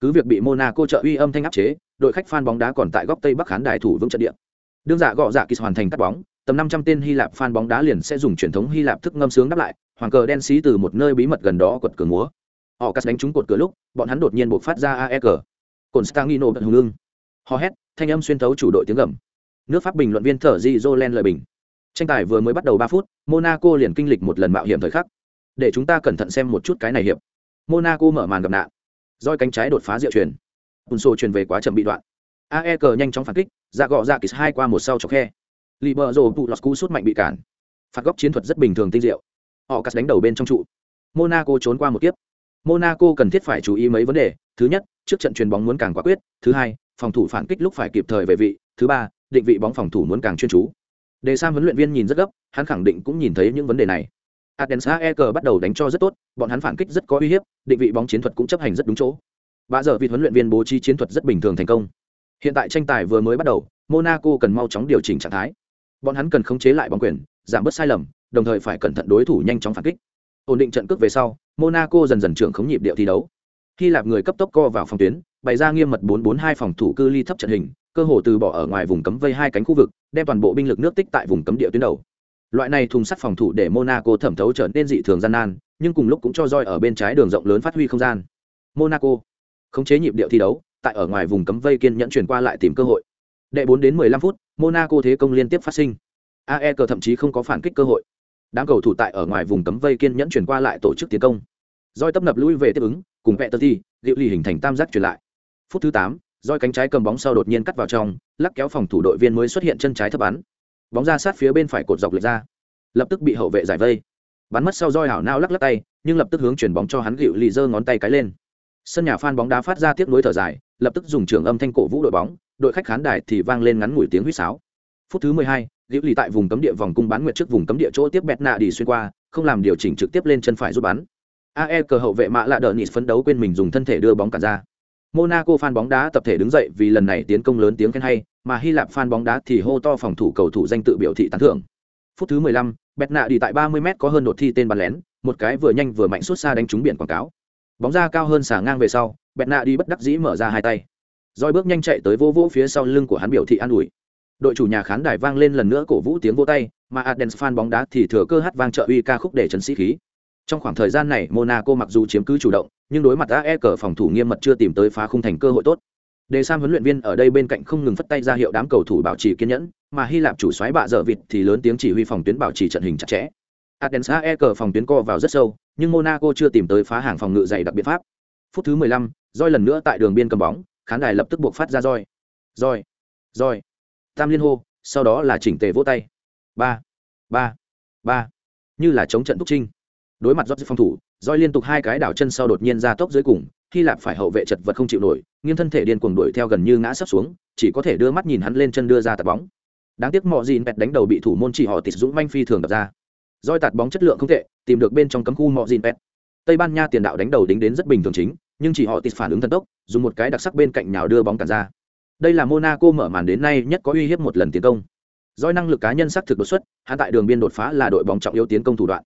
Cứ việc bị monaco trợ uy âm thanh áp chế, đội khách fan bóng đá còn tại góc tây bắc khán đài thủ vững trận địa. Đương giả gọ dạ kỳ hoàn thành cắt bóng, tầm năm trăm tên hy lạp fan bóng đá liền sẽ dùng truyền thống hy lạp thức ngâm sướng đáp lại, hoàng cờ đen xí từ một nơi bí mật gần đó quật cửa múa. Họ cắt đánh trúng cột cửa lúc, bọn hắn đột nhiên buộc phát ra aeg cồn stangino bật hùng lưng hò hét, thanh âm xuyên thấu chủ đội tiếng gầm. Nước pháp bình luận viên thở di jolen lời bình tranh tài vừa mới bắt đầu ba phút, monaco liền kinh lịch một lần mạo hiểm thời khắc. Để chúng ta cẩn thận xem một chút cái này hiệp. Monaco mở màn gặp nạn. Roi cánh trái đột phá diệu truyền. Ùn sô truyền về quá chậm bị đoạn. Ae cờ nhanh chóng phản kích, ra gọ ra kýt hai qua một sau chọc khe. Lì bờ rồ tụ lọt cú sút mạnh bị cản. Phạt góc chiến thuật rất bình thường tinh diệu. Họ cắt đánh đầu bên trong trụ. Monaco trốn qua một kiếp. Monaco cần thiết phải chú ý mấy vấn đề. Thứ nhất, trước trận chuyền bóng muốn càng quả quyết. Thứ hai, phòng thủ phản kích lúc phải kịp thời về vị. Thứ ba, định vị bóng phòng thủ muốn càng chuyên chú đề sam huấn luyện viên nhìn rất gấp, hắn khẳng định cũng nhìn thấy những vấn đề này. Adensa e bắt đầu đánh cho rất tốt, bọn hắn phản kích rất có uy hiếp, định vị bóng chiến thuật cũng chấp hành rất đúng chỗ. Bạ giờ vị huấn luyện viên bố trí chiến thuật rất bình thường thành công. Hiện tại tranh tài vừa mới bắt đầu, monaco cần mau chóng điều chỉnh trạng thái. Bọn hắn cần khống chế lại bóng quyền, giảm bớt sai lầm, đồng thời phải cẩn thận đối thủ nhanh chóng phản kích. Ổn định trận cước về sau, monaco dần dần trưởng khống nhịp điệu thi đấu. Khi lạp người cấp tốc co vào phòng tuyến, bày ra nghiêm mật 442 phòng thủ cư ly thấp trận hình cơ hồ từ bỏ ở ngoài vùng cấm vây hai cánh khu vực, đem toàn bộ binh lực nước tích tại vùng cấm địa tuyến đầu. Loại này thùng sắt phòng thủ để monaco thẩm thấu trở nên dị thường gian nan, nhưng cùng lúc cũng cho roi ở bên trái đường rộng lớn phát huy không gian. Monaco, khống chế nhịp điệu thi đấu, tại ở ngoài vùng cấm vây kiên nhẫn chuyển qua lại tìm cơ hội. Đệ 4 đến 15 phút, monaco thế công liên tiếp phát sinh. Ae cờ thậm chí không có phản kích cơ hội. Đám cầu thủ tại ở ngoài vùng cấm vây kiên nhẫn chuyển qua lại tổ chức tiến công. Roi tấp nập lui về tiếp ứng, cùng vẹ tơ thi liệu lì hình thành tam giác chuyển lại. Phút thứ tám roi cánh trái cầm bóng sau đột nhiên cắt vào trong, lắc kéo phòng thủ đội viên mới xuất hiện chân trái thấp bắn. Bóng ra sát phía bên phải cột dọc lệch ra. Lập tức bị hậu vệ giải vây. Bắn mất sau roi hảo nao lắc lắc tay, nhưng lập tức hướng chuyển bóng cho hắn gịu lì giơ ngón tay cái lên. Sân nhà phan bóng đá phát ra tiếc nuối thở dài, lập tức dùng trường âm thanh cổ vũ đội bóng, đội khách khán đài thì vang lên ngắn ngủi tiếng huýt sáo. Phút thứ mười hai, gịu lì tại vùng cấm địa vòng cung bán nguyệt trước vùng cấm địa chỗ tiếp bẹt nạ đi xuyên qua, không làm điều chỉnh trực tiếp lên chân phải rút bắn. Ae cờ hậu vệ mạ lạ đờ nịt phấn đấu quên mình dùng thân thể đưa bóng cả ra monaco fan bóng đá tập thể đứng dậy vì lần này tiến công lớn tiếng khen hay mà hy lạp fan bóng đá thì hô to phòng thủ cầu thủ danh tự biểu thị tán thưởng. Phút thứ 15, Betna đi tại ba mươi m có hơn đột thi tên bắn lén một cái vừa nhanh vừa mạnh suốt xa đánh trúng biển quảng cáo. Bóng ra cao hơn xả ngang về sau Betna đi bất đắc dĩ mở ra hai tay. Rồi bước nhanh chạy tới vô vỗ phía sau lưng của hắn biểu thị an ủi. Đội chủ nhà khán đài vang lên lần nữa cổ vũ tiếng vỗ tay mà Adens fan bóng đá thì thừa cơ hát vang trợ uy ca khúc để trấn sĩ khí. Trong khoảng thời gian này monaco mặc dù chiếm cứ chủ động nhưng đối mặt ae cờ phòng thủ nghiêm mật chưa tìm tới phá khung thành cơ hội tốt. Đề sam huấn luyện viên ở đây bên cạnh không ngừng phất tay ra hiệu đám cầu thủ bảo trì kiên nhẫn mà hy lạp chủ xoáy bạ dở vịt thì lớn tiếng chỉ huy phòng tuyến bảo trì trận hình chặt chẽ. Adens ae cờ phòng tuyến co vào rất sâu nhưng monaco chưa tìm tới phá hàng phòng ngự dày đặc biện pháp. Phút thứ 15, roi lần nữa tại đường biên cầm bóng khán đài lập tức buộc phát ra roi roi roi tam liên hô sau đó là chỉnh tề vỗ tay. Ba ba ba. Như là chống trận túc trinh. Đối mặt dốc phòng thủ roi liên tục hai cái đảo chân sau đột nhiên ra tốc dưới cùng, hy lạp phải hậu vệ chật vật không chịu nổi, nghiêng thân thể điên cuồng đuổi theo gần như ngã sấp xuống, chỉ có thể đưa mắt nhìn hắn lên chân đưa ra tạt bóng. Đáng tiếc mọi gì bẹt đánh đầu bị thủ môn chỉ họ tịt dũng manh phi thường đập ra. Roi tạt bóng chất lượng không tệ, tìm được bên trong cấm khu mọi gì bẹt. tây ban nha tiền đạo đánh đầu đính đến rất bình thường chính, nhưng chỉ họ tịt phản ứng thần tốc, dùng một cái đặc sắc bên cạnh nhào đưa bóng cản ra. Đây là monaco mở màn đến nay nhất có uy hiếp một lần tiến công. Doi năng lực cá nhân xác thực đột xuất, hắn tại đường biên đột phá là đội bóng trọng yếu tiến công thủ đoạn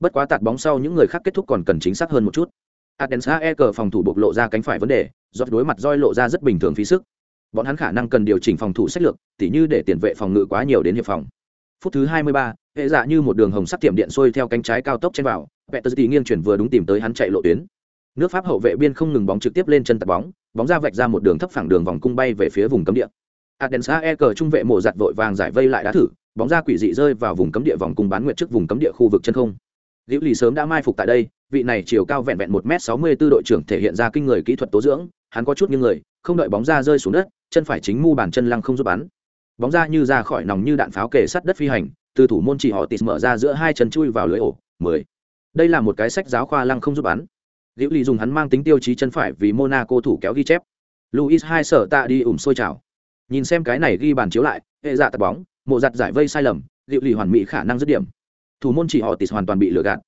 bất quá tạt bóng sau những người khác kết thúc còn cần chính xác hơn một chút. Adensa e cờ phòng thủ bộc lộ ra cánh phải vấn đề do đối mặt roi lộ ra rất bình thường phí sức. Bọn hắn khả năng cần điều chỉnh phòng thủ sách lược tỉ như để tiền vệ phòng ngự quá nhiều đến hiệp phòng. Phút thứ 23, hệ dạ như một đường hồng sắc tiệm điện xuôi theo cánh trái cao tốc trên vào Peterzi nghiêng chuyển vừa đúng tìm tới hắn chạy lộ tuyến. Nước pháp hậu vệ biên không ngừng bóng trực tiếp lên chân tạt bóng bóng ra vạch ra một đường thấp phẳng đường vòng cung bay về phía vùng cấm địa. Adensa e cờ trung vệ mổ giặt vội vàng giải vây lại đá thử bóng ra quỷ dị rơi vào vùng cấm địa vòng cung bán nguyệt trước vùng cấm địa khu vực chân không liễu lì sớm đã mai phục tại đây, vị này chiều cao vẹn vẹn một m sáu mươi b ố đội trưởng thể hiện ra kinh người kỹ thuật tố dưỡng, hắn có chút như người, không đợi bóng ra rơi xuống đất, chân phải chính mu bàn chân lăng không giúp bắn. Bóng ra như ra khỏi nòng như đạn pháo kề sắt đất phi hành, từ thủ môn chỉ họ tịt mở ra giữa hai chân chui vào lưới ổ, mười. Đây là một cái sách giáo khoa lăng không giúp bắn. Liễu lì dùng hắn mang tính tiêu chí chân phải vì monaco thủ kéo ghi chép. Luis hai sở tạ đi ủng sôi trào nhìn xem cái này ghi bàn chiếu lại, hệ dạ tập bóng, mộ giặt giải vây sai lầm, liễu lì hoàn mỹ khả năng dứt điểm thủ môn chỉ họ tịt hoàn toàn bị lừa gạt.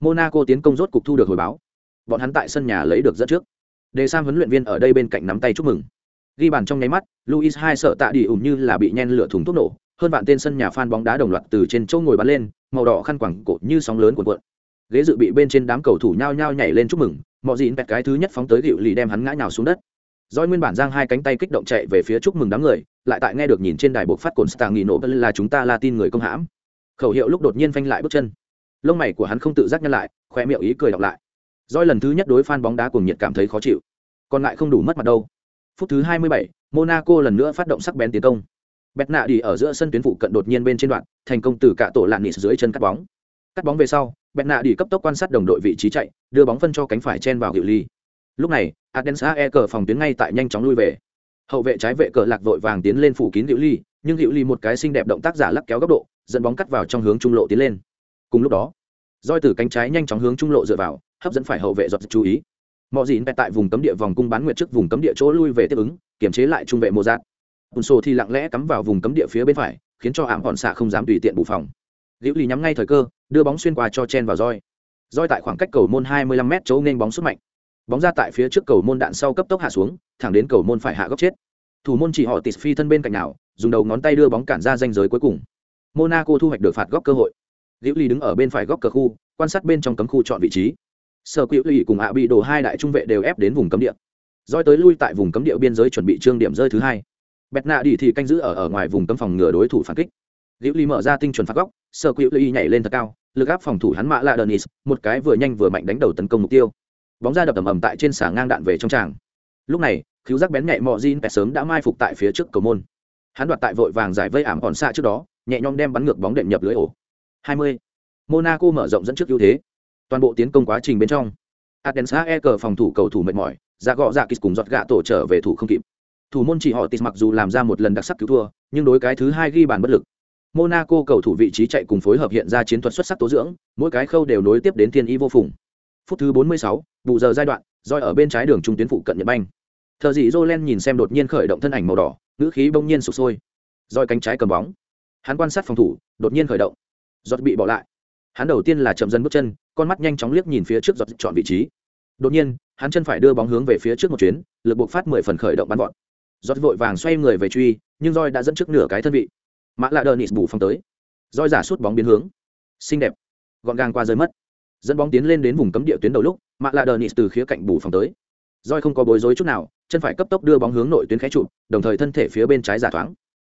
Monaco tiến công rốt cục thu được hồi báo. Bọn hắn tại sân nhà lấy được dẫn trước. Đề sam huấn luyện viên ở đây bên cạnh nắm tay chúc mừng. Ghi bàn trong nháy mắt luis hai sợ tạ đi ủng như là bị nhen lửa thùng thuốc nổ hơn vạn tên sân nhà phan bóng đá đồng loạt từ trên chỗ ngồi bắn lên màu đỏ khăn quẳng cột như sóng lớn cuộn cuộn. Ghế dự bị bên trên đám cầu thủ nhao nhao nhảy lên chúc mừng mọi gì bẹt cái thứ nhất phóng tới gịu lì đem hắn ngã nhào xuống đất. Doi nguyên bản giang hai cánh tay kích động chạy về phía chúc mừng đám người, lại tại nghe được nhìn trên đài buộc phát cồn Stang nghỉ nổ là chúng ta là tin người công hãm. Khẩu hiệu lúc đột nhiên phanh lại bước chân. Lông mày của hắn không tự giác nhăn lại, khoe miệng ý cười đọc lại. Doi lần thứ nhất đối phan bóng đá cùng nhiệt cảm thấy khó chịu. Còn lại không đủ mất mặt đâu. Phút thứ 27, Monaco lần nữa phát động sắc bén tiến công. Bẹt nạ đi ở giữa sân tuyến phụ cận đột nhiên bên trên đoạn, thành công từ cả tổ lạn nịt dưới chân cắt bóng. Cắt bóng về sau, Bẹt nạ đi cấp tốc quan sát đồng đội vị trí chạy, đưa bóng phân cho cánh phải chen vào hiệu ly lúc này adensa e cờ phòng tuyến ngay tại nhanh chóng lui về hậu vệ trái vệ cờ lạc vội vàng tiến lên phủ kín hiệu ly nhưng hiệu ly một cái xinh đẹp động tác giả lắc kéo góc độ dẫn bóng cắt vào trong hướng trung lộ tiến lên. Cùng lúc đó, roi từ cánh trái nhanh chóng hướng trung lộ dựa vào, hấp dẫn phải hậu vệ giọt chú ý. Mọi gì tại vùng cấm địa vòng cung bán nguyệt trước vùng cấm địa chỗ lui về tiếp ứng kiểm chế lại trung vệ mô giác bùn sổ thì lặng lẽ cắm vào vùng cấm địa phía bên phải, khiến cho ảm hòn xạ không dám tùy tiện bù phòng. Liễu ly nhắm ngay thời cơ, đưa bóng xuyên qua cho chen vào roi. Roi tại khoảng cách cầu môn 25 m chỗ nên bóng xuất mạnh. Bóng ra tại phía trước cầu môn đạn sau cấp tốc hạ xuống, thẳng đến cầu môn phải hạ góc chết. Thủ môn chỉ họ tịt phi thân bên cạnh nào, dùng đầu ngón tay đưa bóng cản ra danh giới cuối cùng monaco thu hoạch được phạt góc cơ hội. Liễu ly đứng ở bên phải góc cờ khu quan sát bên trong cấm khu chọn vị trí. Sở quỹ ly cùng hạ bị đổ hai đại trung vệ đều ép đến vùng cấm địa. Doi tới lui tại vùng cấm địa biên giới chuẩn bị trương điểm rơi thứ hai. Bẹt nạ đi thì canh giữ ở ở ngoài vùng cấm phòng ngừa đối thủ phản kích. Liễu ly mở ra tinh chuẩn phạt góc sở quỹ ly nhảy lên thật cao lực áp phòng thủ hắn mạ là Dennis, một cái vừa nhanh vừa mạnh đánh đầu tấn công mục tiêu. Bóng ra đập ầm ầm tại trên xả ngang đạn về trong tràng. Lúc này cứu giác bén nhạy Mọ Jin sớm đã mai phục tại phía trước cầu môn. Hắn đoạt tại vội vàng giải vây ảm còn xa trước đó nhẹ nhõm đem bắn ngược bóng đệm nhập lưới ổ 20. monaco mở rộng dẫn trước ưu thế toàn bộ tiến công quá trình bên trong Athens e cờ phòng thủ cầu thủ mệt mỏi, ra gọ dạ kịch cùng giọt gạ tổ trở về thủ không kịp. Thủ môn chỉ họ tịt mặc dù làm ra một lần đặc sắc cứu thua, nhưng đối cái thứ hai ghi bàn bất lực. Monaco cầu thủ vị trí chạy cùng phối hợp hiện ra chiến thuật xuất sắc tố dưỡng, mỗi cái khâu đều nối tiếp đến thiên y vô phùng. Phút thứ 46, vụ giờ giai đoạn, roi ở bên trái đường trung tuyến phụ cận Nhật Banh. Thờ dị Jolen nhìn xem đột nhiên khởi động thân ảnh màu đỏ, ngữ khí bỗng nhiên sụp sôi. Roi cánh trái cầm bóng. Hắn quan sát phòng thủ, đột nhiên khởi động. Giọt bị bỏ lại. Hắn đầu tiên là chậm dần bước chân, con mắt nhanh chóng liếc nhìn phía trước giọt chọn vị trí. Đột nhiên, hắn chân phải đưa bóng hướng về phía trước một chuyến, lực buộc phát 10 phần khởi động bắn vọt. Giọt vội vàng xoay người về truy, nhưng roi đã dẫn trước nửa cái thân vị mã lạ đờ nịt bù phong tới roi giả suốt bóng biến hướng xinh đẹp gọn gàng qua rơi mất dẫn bóng tiến lên đến vùng cấm địa tuyến đầu lúc mạ lạ đờ nịt từ khía cạnh bù phòng tới roi không có bối rối chút nào chân phải cấp tốc đưa bóng hướng nội tuyến khé trụ đồng thời thân thể phía bên trái giả thoáng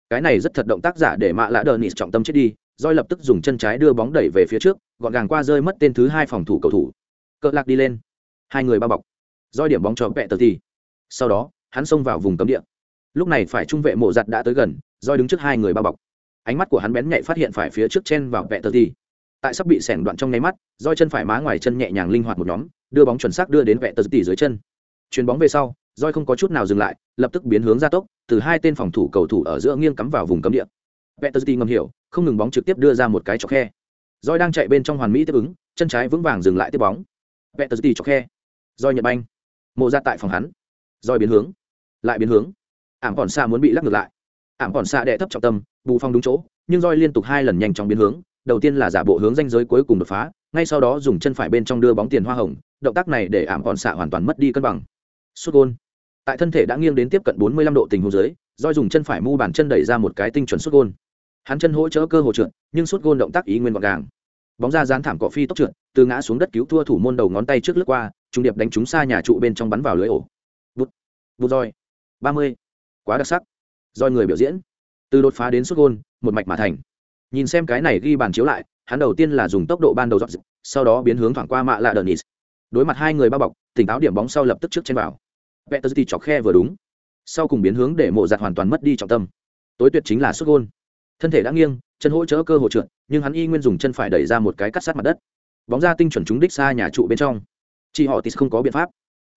cái này rất thật động tác giả để mạ lạ đờ nịt trọng tâm chết đi roi lập tức dùng chân trái đưa bóng đẩy về phía trước, gọn gàng qua rơi mất tên thứ hai phòng thủ cầu thủ. Cỡ lạc đi lên. Hai người bao bọc. Roi điểm bóng cho vẹ tờ thì sau đó, hắn xông vào vùng cấm địa. Lúc này phải trung vệ mộ giặt đã tới gần roi đứng trước hai người bao bọc. Ánh mắt của hắn bén nhạy phát hiện phải phía trước chen vào vẹ tờ thì tại sắp bị sẻn đoạn trong nháy mắt roi chân phải má ngoài chân nhẹ nhàng linh hoạt một nhóm, đưa bóng chuẩn xác đưa đến vẹ tờ tỷ dưới chân. Chuyền bóng về sau roi không có chút nào dừng lại, lập tức biến hướng ra tốc, từ hai tên phòng thủ cầu thủ ở giữa nghiêng cắm vào vùng cấm địa. Vẹ ngầm hiểu, không ngừng bóng trực tiếp đưa ra một cái chọc khe. Roi đang chạy bên trong hoàn mỹ tiếp ứng, chân trái vững vàng dừng lại tiếp bóng. Vẹ chọc khe. Roi nhận banh. Mộ ra tại phòng hắn. Roi biến hướng. Lại biến hướng. Ảm còn xa muốn bị lắc ngược lại. Ảm còn xa đệ thấp trọng tâm, bù phong đúng chỗ, nhưng roi liên tục hai lần nhanh chóng biến hướng, đầu tiên là giả bộ hướng danh giới cuối cùng đột phá, ngay sau đó dùng chân phải bên trong đưa bóng tiền hoa hồng, động tác này để ảm còn xạ hoàn toàn mất đi cân bằng. Sút gôn tại thân thể đã nghiêng đến tiếp cận 45 độ tình huống dưới, roi dùng chân phải mu bàn chân đẩy ra một cái tinh chuẩn sút gôn. Hắn chân hỗ trợ cơ hồ trượt, nhưng sút gôn động tác ý nguyên gọn gàng. Bóng ra dán thảm cỏ phi tốc trượt, từ ngã xuống đất cứu thua thủ môn đầu ngón tay trước lướt qua, trung điệp đánh trúng xa nhà trụ bên trong bắn vào lưới ổ. Bút bút roi. 30. quá đặc sắc. Roi người biểu diễn. Từ đột phá đến sút gôn, một mạch mà thành. Nhìn xem cái này ghi bàn chiếu lại, hắn đầu tiên là dùng tốc độ ban đầu dọn sau đó biến hướng thoảng qua mạ lạ đờn nis đối mặt hai người bao bọc, tỉnh táo điểm bóng sau lập tức trước trên vào vẹt tờ chọc khe vừa đúng. Sau cùng biến hướng để mộ giặt hoàn toàn mất đi trọng tâm. Tối tuyệt chính là xuất gôn. Thân thể đã nghiêng, chân hỗ trợ cơ hỗ trượt, nhưng hắn y nguyên dùng chân phải đẩy ra một cái cắt sát mặt đất. Bóng ra tinh chuẩn trúng đích xa nhà trụ bên trong. Chị họ tis không có biện pháp.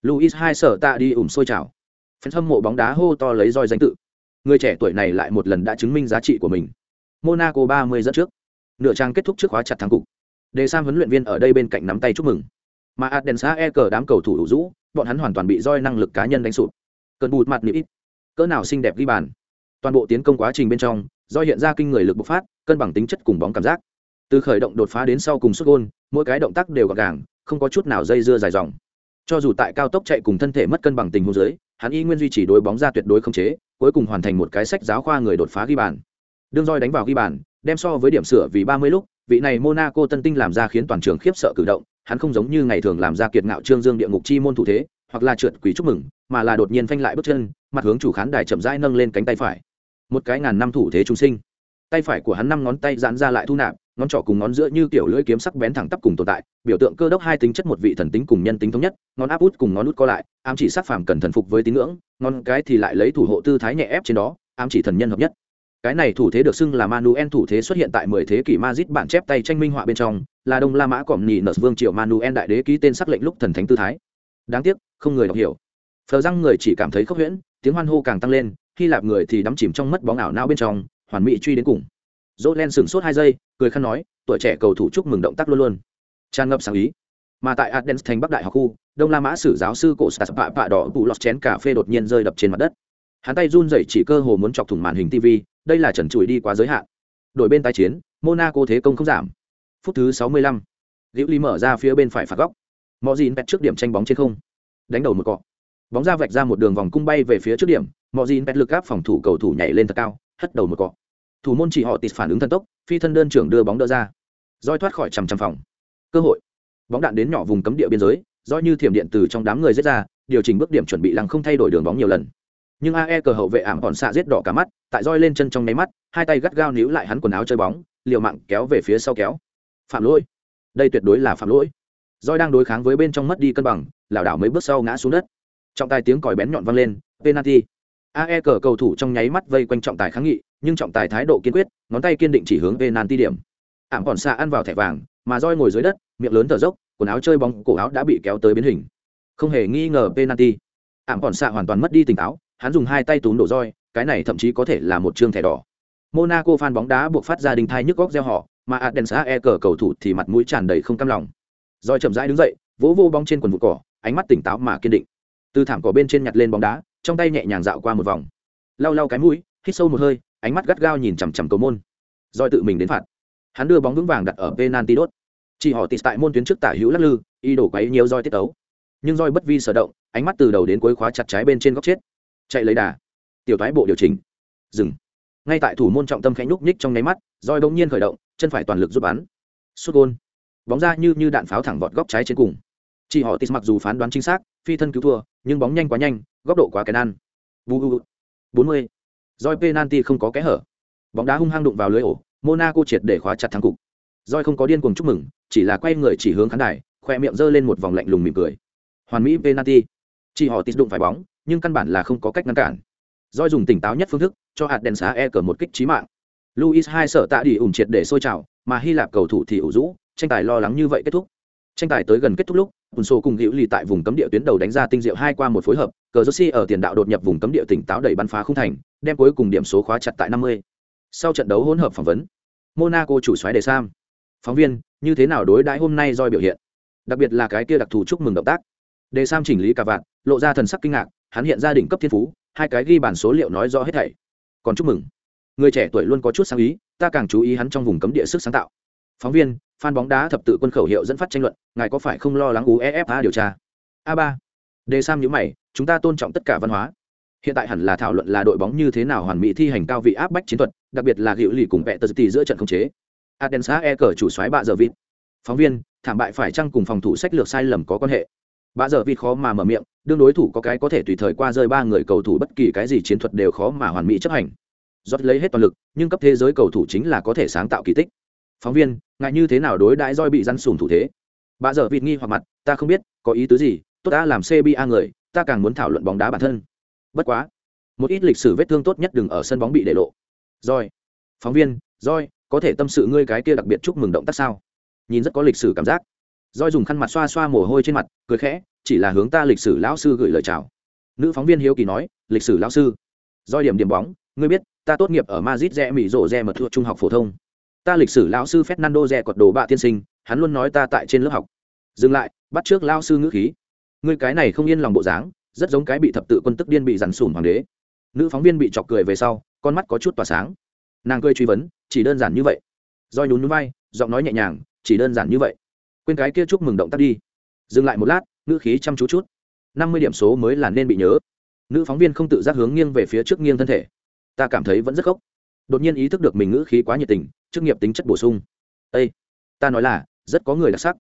Luis hai sở tạ đi ủm sôi trào phen hâm mộ bóng đá hô to lấy roi danh tự. Người trẻ tuổi này lại một lần đã chứng minh giá trị của mình. Monaco 30 dẫn trước. Nửa trang kết thúc trước khóa chặt thắng cục. Đề sam huấn luyện viên ở đây bên cạnh nắm tay chúc mừng. Mà adensa e cờ đám cầu thủ đủ rũ bọn hắn hoàn toàn bị roi năng lực cá nhân đánh sụp. Cơn bụt mặt nịp ít. Cỡ nào xinh đẹp ghi bàn. Toàn bộ tiến công quá trình bên trong do hiện ra kinh người lực bộc phát, cân bằng tính chất cùng bóng cảm giác. Từ khởi động đột phá đến sau cùng xuất gôn, mỗi cái động tác đều gọn gàng, không có chút nào dây dưa dài dòng. Cho dù tại cao tốc chạy cùng thân thể mất cân bằng tình huống dưới, hắn y nguyên duy trì đối bóng ra tuyệt đối không chế, cuối cùng hoàn thành một cái sách giáo khoa người đột phá ghi bàn. Đương roi đánh vào ghi bàn, đem so với điểm sửa vì ba mươi lúc, vị này monaco tân tinh làm ra khiến toàn trường khiếp sợ cử động hắn không giống như ngày thường làm ra kiệt ngạo trương dương địa ngục chi môn thủ thế, hoặc là trượt quỷ chúc mừng, mà là đột nhiên phanh lại bước chân, mặt hướng chủ khán đài chậm rãi nâng lên cánh tay phải. Một cái ngàn năm thủ thế trung sinh. Tay phải của hắn năm ngón tay giãn ra lại thu nạp, ngón trỏ cùng ngón giữa như kiểu lưỡi kiếm sắc bén thẳng tắp cùng tồn tại, biểu tượng cơ đốc hai tính chất một vị thần tính cùng nhân tính thống nhất, ngón áp út cùng ngón út co lại, ám chỉ sắc phàm cần thần phục với tín ngưỡng, ngón cái thì lại lấy thủ hộ tư thái nhẹ ép trên đó, ám chỉ thần nhân hợp nhất. Cái này thủ thế được xưng là manuel thủ thế xuất hiện tại mười thế kỷ mazit bản chép tay tranh minh họa bên trong là đông la mã còm nỉ nợ vương triệu manuel đại đế ký tên sắc lệnh lúc thần thánh tư thái đáng tiếc không người đọc hiểu phờ răng người chỉ cảm thấy khốc huyễn tiếng hoan hô càng tăng lên hy lạp người thì đắm chìm trong mất bóng ảo não bên trong hoàn mỹ truy đến cùng dỗ len sửng sốt hai giây cười khăn nói tuổi trẻ cầu thủ chúc mừng động tác luôn luôn tràn ngập sáng ý mà tại Athens thành Bắc Đại học khu, Đông La Mã sử giáo sư cổ Stas Pạ Pạ đỏ bụ lọt chén cà phê đột nhiên rơi đập trên mặt đất. Hắn tay run rẩy chỉ cơ hồ muốn chọc thủng màn hình TV, đây là trần trụi đi quá giới hạn. Đội bên tái chiến, Monaco thế công không giảm. Phút thứ 65, Diệu Ly mở ra phía bên phải phạt góc. Mojin pet trước điểm tranh bóng trên không, đánh đầu một cọ. Bóng ra vạch ra một đường vòng cung bay về phía trước điểm, Mojin pet lực áp phòng thủ cầu thủ nhảy lên thật cao, hất đầu một cọ. Thủ môn chỉ họ tịt phản ứng thần tốc, phi thân đơn trưởng đưa bóng đỡ ra. Roi thoát khỏi chằm chằm phòng. Cơ hội bóng đạn đến nhỏ vùng cấm địa biên giới do như thiểm điện từ trong đám người giết ra điều chỉnh bước điểm chuẩn bị lăng không thay đổi đường bóng nhiều lần nhưng ae cờ hậu vệ ảm còn xạ giết đỏ cả mắt tại roi lên chân trong nháy mắt hai tay gắt gao níu lại hắn quần áo chơi bóng liều mạng kéo về phía sau kéo phạm lỗi. Đây tuyệt đối là phạm lỗi. Roi đang đối kháng với bên trong mất đi cân bằng, lảo đảo mấy bước sau ngã xuống đất. Trọng tài tiếng còi bén nhọn vang lên, penalty. Ae cờ cầu thủ trong nháy mắt vây quanh trọng tài kháng nghị, nhưng trọng tài thái độ kiên quyết, ngón tay kiên định chỉ hướng penalty điểm. Ảm còn xa ăn vào thẻ vàng, mà roi ngồi dưới đất, miệng lớn thở dốc, quần áo chơi bóng, cổ áo đã bị kéo tới biến hình. Không hề nghi ngờ penalty. Ảm còn xa hoàn toàn mất đi tỉnh táo, hắn dùng hai tay túm đổ roi, cái này thậm chí có thể là một chương thẻ đỏ. Monaco fan bóng đá buộc phát ra đình thai nhức góc gieo họ mà adensa e cờ cầu thủ thì mặt mũi tràn đầy không cam lòng. Roi chậm rãi đứng dậy, vỗ vô bóng trên quần vụ cỏ, ánh mắt tỉnh táo mà kiên định. Từ thảm cỏ bên trên nhặt lên bóng đá, trong tay nhẹ nhàng dạo qua một vòng. Lau lau cái mũi, hít sâu một hơi, ánh mắt gắt gao nhìn chằm chằm cầu môn. Roi tự mình đến phạt. Hắn đưa bóng vững vàng đặt ở penalty đốt. Chỉ họ tịt tại môn tuyến trước tả hữu lắc lư y đổ quấy nhiều roi tiết tấu. Nhưng roi bất vi sở động, ánh mắt từ đầu đến cuối khóa chặt trái bên trên góc chết. Chạy lấy đà. Tiểu toái bộ điều chỉnh. Dừng. Ngay tại thủ môn trọng tâm khẽ nhúc nhích trong nháy mắt roi bỗng nhiên khởi động chân phải toàn lực giúp bắn. Sút gôn. Bóng ra như như đạn pháo thẳng vọt góc trái trên cùng. Chỉ họ tits mặc dù phán đoán chính xác, phi thân cứu thua, nhưng bóng nhanh quá nhanh, góc độ quá kén ăn. Bu bốn mươi. Roi penalty không có kẽ hở. Bóng đá hung hăng đụng vào lưới ổ, monaco triệt để khóa chặt thắng cục. Roi không có điên cuồng chúc mừng, chỉ là quay người chỉ hướng khán đài, khoe miệng giơ lên một vòng lạnh lùng mỉm cười. Hoàn mỹ penalty. Chỉ họ tits đụng phải bóng, nhưng căn bản là không có cách ngăn cản. Roi dùng tỉnh táo nhất phương thức, cho hạt đèn xá e cờ một kích trí mạng luis hai sợ tạ đi ủng triệt để sôi trào, mà hy lạp cầu thủ thì ủ rũ, tranh tài lo lắng như vậy kết thúc. Tranh tài tới gần kết thúc lúc, bùn sổ cùng hữu lì tại vùng cấm địa tuyến đầu đánh ra tinh diệu hai qua một phối hợp, cờ josi ở tiền đạo đột nhập vùng cấm địa tỉnh táo đẩy bắn phá không thành, đem cuối cùng điểm số khóa chặt tại năm mươi. Sau trận đấu hỗn hợp phỏng vấn, monaco chủ xoáy đề sam. Phóng viên, như thế nào đối đãi hôm nay doi biểu hiện? Đặc biệt là cái kia đặc thù chúc mừng động tác. Đề sam chỉnh lý cả vạn, lộ ra thần sắc kinh ngạc, hắn hiện ra đỉnh cấp thiên phú, hai cái ghi bản số liệu nói rõ hết thảy. Còn chúc mừng người trẻ tuổi luôn có chút sáng ý, ta càng chú ý hắn trong vùng cấm địa sức sáng tạo. Phóng viên, fan bóng đá thập tự quân khẩu hiệu dẫn phát tranh luận, ngài có phải không lo lắng uefa điều tra? A ba. Đề sam nhữ mày, chúng ta tôn trọng tất cả văn hóa. Hiện tại hẳn là thảo luận là đội bóng như thế nào hoàn mỹ thi hành cao vị áp bách chiến thuật, đặc biệt là hiệu lì cùng vẹ tờ tì giữa trận không chế. Adensa e cờ chủ xoáy bạ giờ vịt. Phóng viên, thảm bại phải chăng cùng phòng thủ sách lược sai lầm có quan hệ? Bạ giờ vịt khó mà mở miệng, đương đối thủ có cái có thể tùy thời qua rơi ba người cầu thủ bất kỳ cái gì chiến thuật đều khó mà hoàn mỹ chấp hành rót lấy hết toàn lực, nhưng cấp thế giới cầu thủ chính là có thể sáng tạo kỳ tích. Phóng viên ngại như thế nào đối đãi roi bị răn sùn thủ thế? Bà giờ vịt nghi hoặc mặt, ta không biết, có ý tứ gì, tốt đã làm cba người, ta càng muốn thảo luận bóng đá bản thân. Bất quá, một ít lịch sử vết thương tốt nhất đừng ở sân bóng bị để lộ. Roi, phóng viên, roi, có thể tâm sự ngươi cái kia đặc biệt chúc mừng động tác sao? Nhìn rất có lịch sử cảm giác. Roi dùng khăn mặt xoa xoa mồ hôi trên mặt, cười khẽ, chỉ là hướng ta lịch sử lão sư gửi lời chào. Nữ phóng viên hiếu kỳ nói, lịch sử lão sư. Roi điểm điểm bóng, ngươi biết ta tốt nghiệp ở madrid rẽ mỹ rộ rẽ mật thuộc trung học phổ thông. Ta lịch sử lão sư fernando rẽ quật đồ bạ tiên sinh, hắn luôn nói ta tại trên lớp học. Dừng lại, bắt trước lão sư ngữ khí. Ngươi cái này không yên lòng bộ dáng, rất giống cái bị thập tự quân tức điên bị dằn sùn hoàng đế. Nữ phóng viên bị chọc cười về sau, con mắt có chút tỏa sáng. Nàng cười truy vấn, chỉ đơn giản như vậy. Doi nhún nhún vai, giọng nói nhẹ nhàng, chỉ đơn giản như vậy. Quên cái kia chúc mừng động tác đi. Dừng lại một lát, ngữ khí chăm chú chút. Năm mươi điểm số mới là nên bị nhớ. Nữ phóng viên không tự giác hướng nghiêng về phía trước nghiêng thân thể ta cảm thấy vẫn rất khóc. Đột nhiên ý thức được mình ngữ khí quá nhiệt tình, chức nghiệp tính chất bổ sung. Ây ta nói là, rất có người đặc sắc.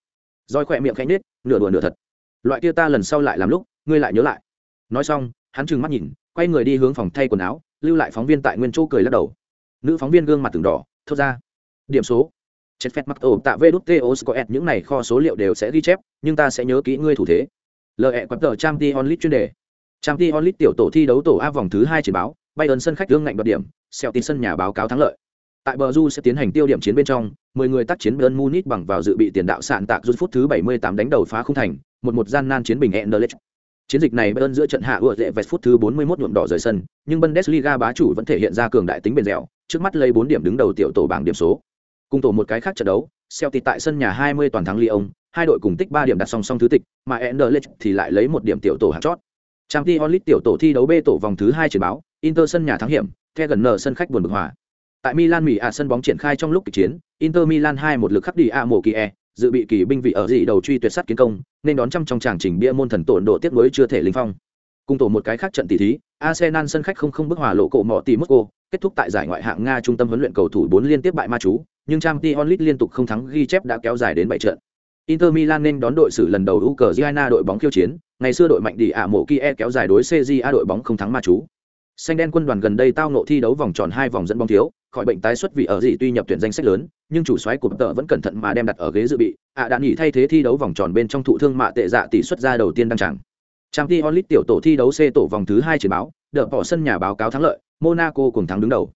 Roi khỏe miệng khẽ nết nửa đùa nửa thật. Loại kia ta lần sau lại làm lúc, ngươi lại nhớ lại. Nói xong, hắn trừng mắt nhìn, quay người đi hướng phòng thay quần áo, lưu lại phóng viên tại nguyên chỗ cười lắc đầu. Nữ phóng viên gương mặt từng đỏ, thốt ra. Điểm số. Chết phép mắc ổ tạ vê đút tê có những này kho số liệu đều sẽ ghi chép, nhưng ta sẽ nhớ kỹ ngươi thủ thế. Lợi ẹ quặp tờ trang t onlit chuyên đề. Trang t onlit tiểu tổ thi đấu tổ a vòng thứ hai chỉ báo bay ơn sân khách đương ngạnh đoạt điểm xeo tin sân nhà báo cáo thắng lợi tại bờ Ju sẽ tiến hành tiêu điểm chiến bên trong 10 người tác chiến Bayern Munich bằng vào dự bị tiền đạo sạn tạc rút phút thứ 78 đánh đầu phá không thành một một gian nan chiến bình Anderlecht Chiến dịch này Bayern giữa trận hạ ủa dễ vẹt phút thứ 41 nhuộm đỏ rời sân, nhưng Bundesliga bá chủ vẫn thể hiện ra cường đại tính bền dẻo, trước mắt lấy 4 điểm đứng đầu tiểu tổ bảng điểm số. Cùng tổ một cái khác trận đấu, Celtic tại sân nhà 20 toàn thắng Lyon, hai đội cùng tích 3 điểm đặt song song thứ tịch, mà Anderlecht thì lại lấy một điểm tiểu tổ hạng chót. Champions League tiểu tổ thi đấu B tổ vòng thứ 2 chiến báo, Inter sân nhà thắng hiểm, The gần nở sân khách buồn bực hòa. Tại Milan Mỹ à sân bóng triển khai trong lúc kịch chiến, Inter Milan 2 một lực khắc đi A mổ kỳ e, dự bị kỳ binh vị ở dị đầu truy tuyệt sát kiến công nên đón trăm trong tràng trình bia môn thần tổn độ tiếc nuối chưa thể linh phong. Cùng tổ một cái khác trận tỷ thí arsenal sân khách không không bức hòa lộ cổ mỏ tỷ mosco kết thúc tại giải ngoại hạng nga trung tâm huấn luyện cầu thủ bốn liên tiếp bại ma chú nhưng trang t liên tục không thắng ghi chép đã kéo dài đến 7 trận. Inter milan nên đón đội xử lần đầu ukraine đội bóng khiêu chiến ngày xưa đội mạnh đi ạ mộ kia kéo dài đối cja đội bóng không thắng ma chú xanh đen quân đoàn gần đây tao nộ thi đấu vòng tròn hai vòng dẫn bóng thiếu, khỏi bệnh tái xuất vì ở gì tuy nhập tuyển danh sách lớn, nhưng chủ soái của tợ vẫn cẩn thận mà đem đặt ở ghế dự bị. Ạ à đã nghỉ thay thế thi đấu vòng tròn bên trong thụ thương mạ tệ dạ tỷ xuất ra đầu tiên đăng tràng. Trang t onlit tiểu tổ thi đấu c tổ vòng thứ hai chiến báo, đỡ bỏ sân nhà báo cáo thắng lợi, monaco cùng thắng đứng đầu.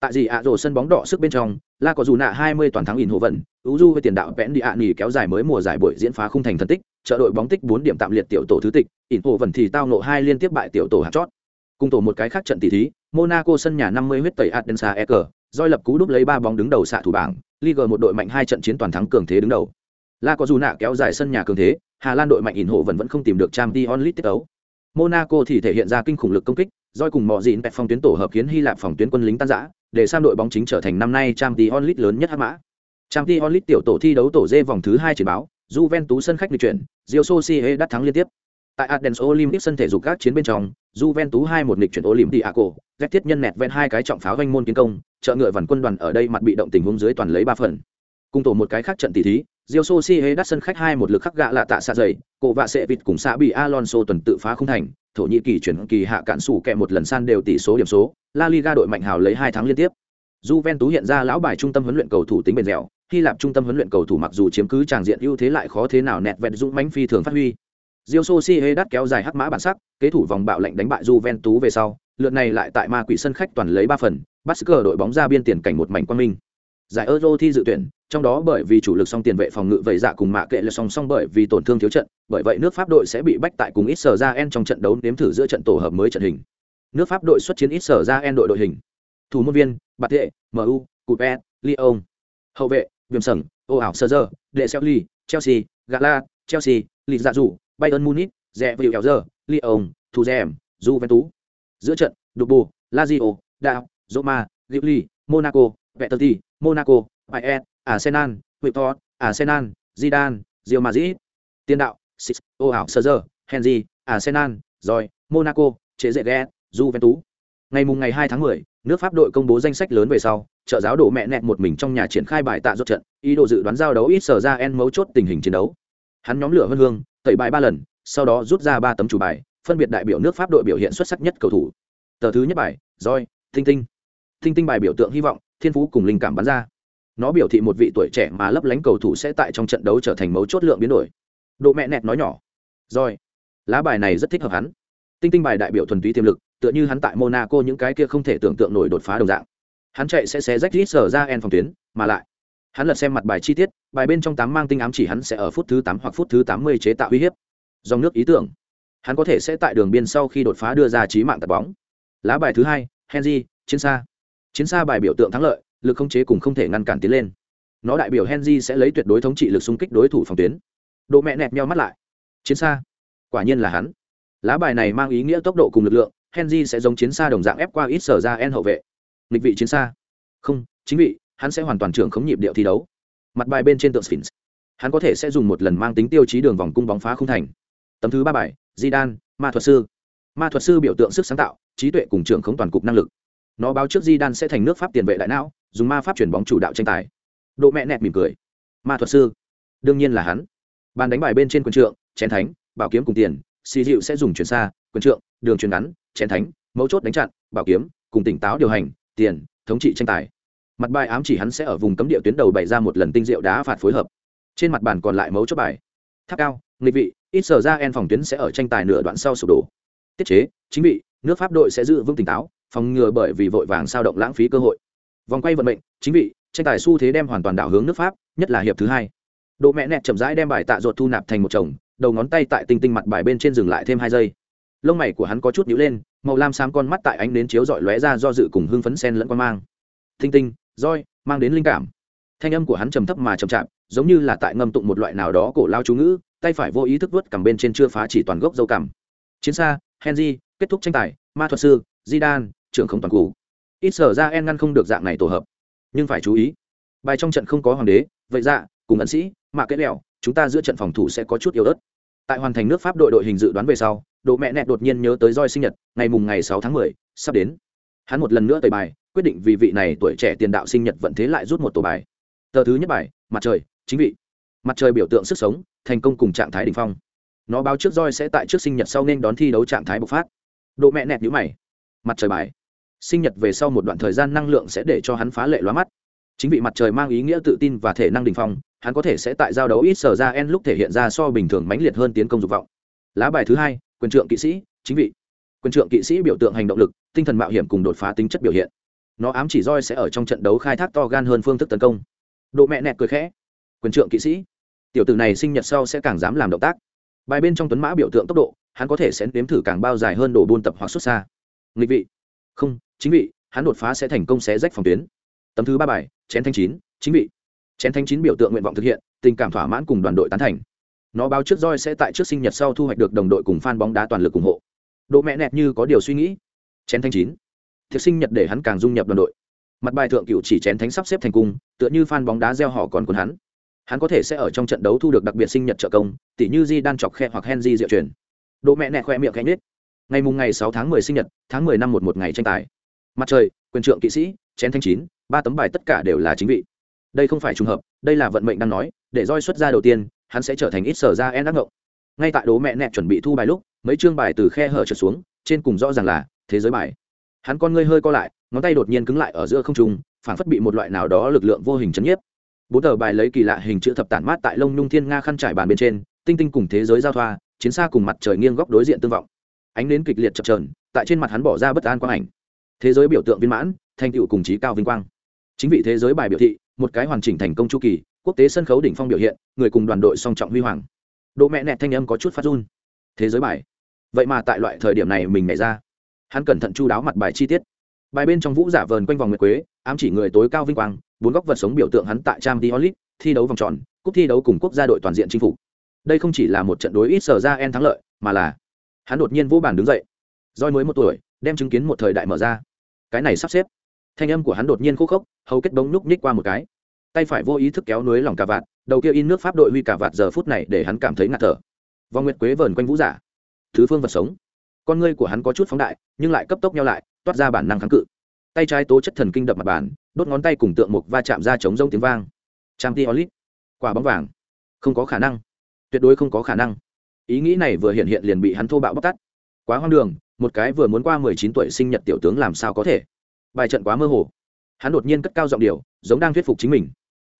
Tại gì ạ, rổ sân bóng đỏ sức bên trong, la có dù nạ 20 toàn thắng in hồ vận ưu du với tiền đạo vẽn đi ạ nghỉ kéo dài mới mùa giải buổi diễn phá khung thành thần tích, trợ đội bóng tích 4 điểm tạm liệt tiểu tổ thứ tịch in hồ vận thì tao nộ hai liên tiếp bại tiểu tổ hạt chót cùng tổ một cái khác trận tỷ thí monaco sân nhà 50 huyết tẩy adensa e doi lập cú đúp lấy ba bóng đứng đầu xạ thủ bảng liga một đội mạnh hai trận chiến toàn thắng cường thế đứng đầu. La có dù nạ kéo dài sân nhà cường thế hà lan đội mạnh ỉn hộ vẫn vẫn không tìm được trang t onlit tiết tấu. Monaco thì thể hiện ra kinh khủng lực công kích doi cùng mọi dịn pet phong tuyến tổ hợp khiến hy lạp phòng tuyến quân lính tan giã để sang đội bóng chính trở thành năm nay trang t onlit lớn nhất hắc mã. Trang t onlit tiểu tổ thi đấu tổ dê vòng thứ hai chỉ báo Juventus sân khách lịch chuyển, Real Sociedad đắt thắng liên tiếp. Tại Athens Olympic sân thể dục các chiến bên trong, Juventus 2-1 nghịch chuyển Olympiaco, Ghét thiết nhân nẹt ven hai cái trọng pháo doanh môn kiến công, trợ ngựa vằn quân đoàn ở đây mặt bị động tình huống dưới toàn lấy ba phần. Cùng tổ một cái khác trận tỷ thí, Real Sociedad sân khách 2-1 lực khắc gạ lạ tạ xạ dày, cổ vạ sẽ vịt cùng xã bị Alonso tuần tự phá không thành, thổ nhĩ kỳ chuyển kỳ hạ cạn sủ kẹ một lần san đều tỷ số điểm số, La Liga đội mạnh hào lấy hai thắng liên tiếp. Juventus hiện ra lão bài trung tâm huấn luyện cầu thủ tính bền dẻo, Hy Lạp trung tâm huấn luyện cầu thủ mặc dù chiếm cứ tràng diện ưu thế lại khó thế nào nẹt vẹt dũng mãnh phi thường phát huy. Real Sociedad kéo dài hắc mã bản sắc, kế thủ vòng bạo lệnh đánh bại Juventus về sau, lượt này lại tại ma quỷ sân khách toàn lấy ba phần, Basker đội bóng ra biên tiền cảnh một mảnh quang minh. Giải Euro thi dự tuyển, trong đó bởi vì chủ lực song tiền vệ phòng ngự vậy dạ cùng mạ kệ là song song bởi vì tổn thương thiếu trận, bởi vậy nước Pháp đội sẽ bị bách tại cùng ít sở ra en trong trận đấu nếm thử giữa trận tổ hợp mới trận hình. Nước Pháp đội xuất chiến ít sở ra en đội đội hình. Thủ môn viên, Bạt Thệ, MU, Coupe, Lyon. Hậu vệ, Viêm Sẩn, Ô ảo Sơ Giờ, Đệ Xeo Ly, Chelsea, Gala, Chelsea, Lì Dạ Dụ, Bayern Munich, Rẽ Vịu Kéo Dơ, Lyon, Thu Dèm, Juventus. Giữa trận, Dubu, Lazio, Đạo, Roma, Lille, Monaco, Vettati, Monaco, Bayern, Arsenal, Victor, Arsenal, Zidane, Real Madrid. Tiền đạo, Six, Ô Sơ Henry, Arsenal, rồi, Monaco, Chế Dệ Ghe, Juventus. Ngày mùng ngày 2 tháng 10, nước Pháp đội công bố danh sách lớn về sau, trợ giáo đổ mẹ nẹt một mình trong nhà triển khai bài tạ rốt trận, ý đồ dự đoán giao đấu ít sở ra en mấu chốt tình hình chiến đấu. Hắn nhóm lửa vân hương, tẩy bài ba lần, sau đó rút ra ba tấm chủ bài, phân biệt đại biểu nước Pháp đội biểu hiện xuất sắc nhất cầu thủ. Tờ thứ nhất bài, roi, tinh tinh. Tinh tinh bài biểu tượng hy vọng, thiên phú cùng linh cảm bắn ra. Nó biểu thị một vị tuổi trẻ mà lấp lánh cầu thủ sẽ tại trong trận đấu trở thành mấu chốt lượng biến đổi. Độ mẹ nẹt nói nhỏ. Roi. Lá bài này rất thích hợp hắn. Tinh tinh bài đại biểu thuần túy tiềm lực, tựa như hắn tại Monaco những cái kia không thể tưởng tượng nổi đột phá đồng dạng. Hắn chạy sẽ xé rách rít sở ra en phòng tuyến, mà lại hắn lật xem mặt bài chi tiết, bài bên trong tám mang tinh ám chỉ hắn sẽ ở phút thứ tám hoặc phút thứ tám mươi chế tạo uy hiếp. Dòng nước ý tưởng, hắn có thể sẽ tại đường biên sau khi đột phá đưa ra trí mạng tạt bóng. Lá bài thứ hai, Henry, chiến xa. Chiến xa bài biểu tượng thắng lợi, lực không chế cùng không thể ngăn cản tiến lên. Nó đại biểu Henry sẽ lấy tuyệt đối thống trị lực xung kích đối thủ phòng tuyến. Độ mẹ nẹt nheo mắt lại. Chiến xa, quả nhiên là hắn. Lá bài này mang ý nghĩa tốc độ cùng lực lượng, Henry sẽ giống chiến xa đồng dạng ép qua ít sở ra en hậu vệ. Nghịch vị chiến xa. Không, chính vị, hắn sẽ hoàn toàn trưởng khống nhịp điệu thi đấu. Mặt bài bên trên tượng Sphinx. Hắn có thể sẽ dùng một lần mang tính tiêu chí đường vòng cung bóng phá không thành. Tấm thứ ba bài, Zidane, ma thuật sư. Ma thuật sư biểu tượng sức sáng tạo, trí tuệ cùng trưởng khống toàn cục năng lực. Nó báo trước Zidane sẽ thành nước Pháp tiền vệ đại não, dùng ma pháp chuyển bóng chủ đạo tranh tài. Độ mẹ nẹt mỉm cười. Ma thuật sư, đương nhiên là hắn. Bàn đánh bài bên trên quân trượng, chén thánh, bảo kiếm cùng tiền, xì dịu sẽ dùng chuyển xa, quân trượng, đường truyền ngắn, chén thánh, mấu chốt đánh chặn, bảo kiếm, cùng tỉnh táo điều hành, tiền, thống trị tranh tài. Mặt bài ám chỉ hắn sẽ ở vùng cấm địa tuyến đầu bày ra một lần tinh diệu đá phạt phối hợp. Trên mặt bàn còn lại mấu chốt bài. Tháp cao, nghịch vị, ít sở ra en phòng tuyến sẽ ở tranh tài nửa đoạn sau sụp đổ. Tiết chế, chính vị, nước Pháp đội sẽ giữ vững tỉnh táo, phòng ngừa bởi vì vội vàng sao động lãng phí cơ hội. Vòng quay vận mệnh, chính vị, tranh tài xu thế đem hoàn toàn đảo hướng nước Pháp, nhất là hiệp thứ hai. Độ mẹ nẹt chậm rãi đem bài tạ ruột thu nạp thành một chồng, đầu ngón tay tại tinh tinh mặt bài bên trên dừng lại thêm hai giây lông mày của hắn có chút nhíu lên màu lam xám con mắt tại ánh đến chiếu dọi lóe ra do dự cùng hưng phấn sen lẫn quan mang tinh tinh roi mang đến linh cảm. Thanh âm của hắn trầm thấp mà trầm chạp giống như là tại ngâm tụng một loại nào đó cổ lao chú ngữ tay phải vô ý thức vớt cầm bên trên chưa phá chỉ toàn gốc dâu cằm. Chiến xa henry kết thúc tranh tài ma thuật sư Zidane, trưởng không toàn cũ. Ít sở ra en ngăn không được dạng này tổ hợp. Nhưng phải chú ý bài trong trận không có hoàng đế vậy ra dạ, cùng ẩn sĩ mà kết lẹo chúng ta giữa trận phòng thủ sẽ có chút yếu ớt. Tại hoàn thành nước pháp đội đội hình dự đoán về sau độ mẹ nẹt đột nhiên nhớ tới roi sinh nhật ngày mùng ngày sáu tháng mười sắp đến. Hắn một lần nữa tẩy bài quyết định vì vị này tuổi trẻ tiền đạo sinh nhật vận thế lại rút một tổ bài. Tờ thứ nhất bài, mặt trời, chính vị. Mặt trời biểu tượng sức sống, thành công cùng trạng thái đ ỉ n h phong. Nó báo trước roi sẽ tại trước sinh nhật sau nên đón thi đấu trạng thái bộc phát. Độ mẹ nẹt nhũ mày. Mặt trời bài. Sinh nhật về sau một đoạn thời gian năng lượng sẽ để cho hắn phá lệ loa mắt. Chính vị mặt trời mang ý nghĩa tự tin và thể năng đình phong, hắn có thể sẽ tại giao đấu ít sở ra en lúc thể hiện ra so bình thường mãnh liệt hơn tiến công dục vọng. Lá bài thứ hai, quyền trượng kỵ sĩ, chính vị. Quyền trượng kỵ sĩ biểu tượng hành động lực, tinh thần mạo hiểm cùng đột phá tính chất biểu hiện nó ám chỉ roi sẽ ở trong trận đấu khai thác to gan hơn phương thức tấn công. Độ mẹ nẹt cười khẽ. Quyền trượng kỵ sĩ. Tiểu tử này sinh nhật sau sẽ càng dám làm động tác. Bài bên trong tuấn mã biểu tượng tốc độ, hắn có thể sẽ nếm thử càng bao dài hơn đổ buôn tập hoặc xuất xa. Nghịch vị. Không, chính vị, hắn đột phá sẽ thành công xé rách phòng tuyến. Tấm thứ ba bài, chén thanh chín, chính vị. Chén thanh chín biểu tượng nguyện vọng thực hiện, tình cảm thỏa mãn cùng đoàn đội tán thành. Nó báo trước roi sẽ tại trước sinh nhật sau thu hoạch được đồng đội cùng fan bóng đá toàn lực ủng hộ. Độ mẹ nẹt như có điều suy nghĩ. Chén thanh chín thiệt sinh nhật để hắn càng dung nhập đoàn đội. Mặt bài thượng cựu chỉ chén thánh sắp xếp thành cung, tựa như fan bóng đá gieo họ còn cuốn hắn. Hắn có thể sẽ ở trong trận đấu thu được đặc biệt sinh nhật trợ công tỷ như di đan chọc khe hoặc hen di diệu truyền. Độ mẹ nẹ khoe miệng cánh nết ngày mùng ngày sáu tháng mười sinh nhật, tháng mười năm một một ngày tranh tài. Mặt trời, quyền trượng kỵ sĩ, chén thanh chín, ba tấm bài tất cả đều là chính vị. Đây không phải trùng hợp, đây là vận mệnh đang nói, để roi xuất ra đầu tiên, hắn sẽ trở thành ít sở ra en đắc ngộng ngay tại đố mẹ nẹ chuẩn bị thu bài lúc, mấy chương bài từ khe hở trượt xuống, trên cùng rõ ràng là thế giới bài hắn con ngươi hơi co lại, ngón tay đột nhiên cứng lại ở giữa không trung phản phất bị một loại nào đó lực lượng vô hình chấn nhiếp. Bốn tờ bài lấy kỳ lạ hình chữ thập tản mát tại lông nhung thiên nga khăn trải bàn bên trên, tinh tinh cùng thế giới giao thoa, chiến xa cùng mặt trời nghiêng góc đối diện tương vọng. Ánh đến kịch liệt chập trờn tại trên mặt hắn bỏ ra bất an quang ảnh. Thế giới biểu tượng viên mãn, thành tựu cùng trí cao vinh quang. Chính vị thế giới bài biểu thị, một cái hoàn chỉnh thành công chu kỳ, quốc tế sân khấu đỉnh phong biểu hiện, người cùng đoàn đội song trọng huy hoàng. Độ mẹ nẹt thanh âm có chút phát run. Thế giới bài. Vậy mà tại loại thời điểm này mình nảy ra hắn cẩn thận chu đáo mặt bài chi tiết. Bài bên trong vũ giả vờn quanh vòng nguyệt quế, ám chỉ người tối cao vinh quang, bốn góc vật sống biểu tượng hắn tại trang diolit thi đấu vòng tròn, cúp thi đấu cùng quốc gia đội toàn diện chinh phục. Đây không chỉ là một trận đối ít sở ra en thắng lợi, mà là hắn đột nhiên vô bản đứng dậy. Roi mới một tuổi, đem chứng kiến một thời đại mở ra. Cái này sắp xếp. Thanh âm của hắn đột nhiên khô khốc, hầu kết bóng núc nhích qua một cái. Tay phải vô ý thức kéo núi lòng cà vạt, đầu kia in nước pháp đội huy cà vạt giờ phút này để hắn cảm thấy ngạt thở. Vòng nguyệt quế vờn quanh vũ giả, thứ phương vật sống con ngươi của hắn có chút phóng đại, nhưng lại cấp tốc nhau lại, toát ra bản năng kháng cự. Tay trái tố chất thần kinh đập mặt bàn, đốt ngón tay cùng tượng mục va chạm ra chống rông tiếng vang. Trang t olit quả bóng vàng. Không có khả năng. Tuyệt đối không có khả năng. Ý nghĩ này vừa hiện hiện liền bị hắn thô bạo bóc tắt quá hoang đường, một cái vừa muốn qua mười chín tuổi sinh nhật tiểu tướng làm sao có thể? Bài trận quá mơ hồ. Hắn đột nhiên cất cao giọng điều giống đang thuyết phục chính mình.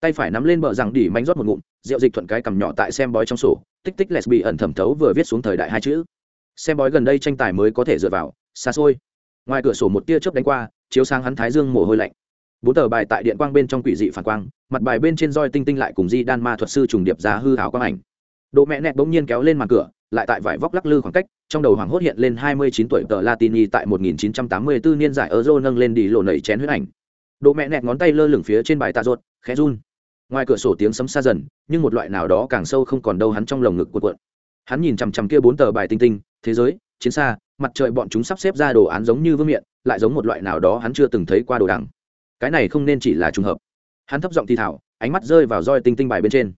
Tay phải nắm lên bờ rằng đỉ mánh rót một ngụm, rượu dịch thuận cái cầm nhỏ tại xem bói trong sổ, tích tích lesbi ẩn thẩm thấu vừa viết xuống thời đại hai chữ xem bói gần đây tranh tài mới có thể dựa vào, xa xôi. Ngoài cửa sổ một tia chớp đánh qua, chiếu sáng hắn thái dương mồ hôi lạnh. Bốn tờ bài tại điện quang bên trong quỷ dị phản quang, mặt bài bên trên roi tinh tinh lại cùng di đan ma thuật sư trùng điệp ra hư hảo quang ảnh. Độ mẹ nẹt bỗng nhiên kéo lên màn cửa, lại tại vải vóc lắc lư khoảng cách, trong đầu hoàng hốt hiện lên 29 tuổi tờ latini tại 1984 niên giải euro nâng lên đi lộ nảy chén huyết ảnh. Độ mẹ nẹt ngón tay lơ lửng phía trên bài tạ ruột, khẽ run. Ngoài cửa sổ tiếng sấm xa dần, nhưng một loại nào đó càng sâu không còn đâu hắn trong lồng ngực cuộn cuộn. Hắn nhìn chằm chằm kia bốn tờ bài tinh tinh thế giới, chiến xa, mặt trời bọn chúng sắp xếp ra đồ án giống như vương miện, lại giống một loại nào đó hắn chưa từng thấy qua đồ đằng. Cái này không nên chỉ là trùng hợp. Hắn thấp giọng thi thảo, ánh mắt rơi vào roi tinh tinh bài bên trên.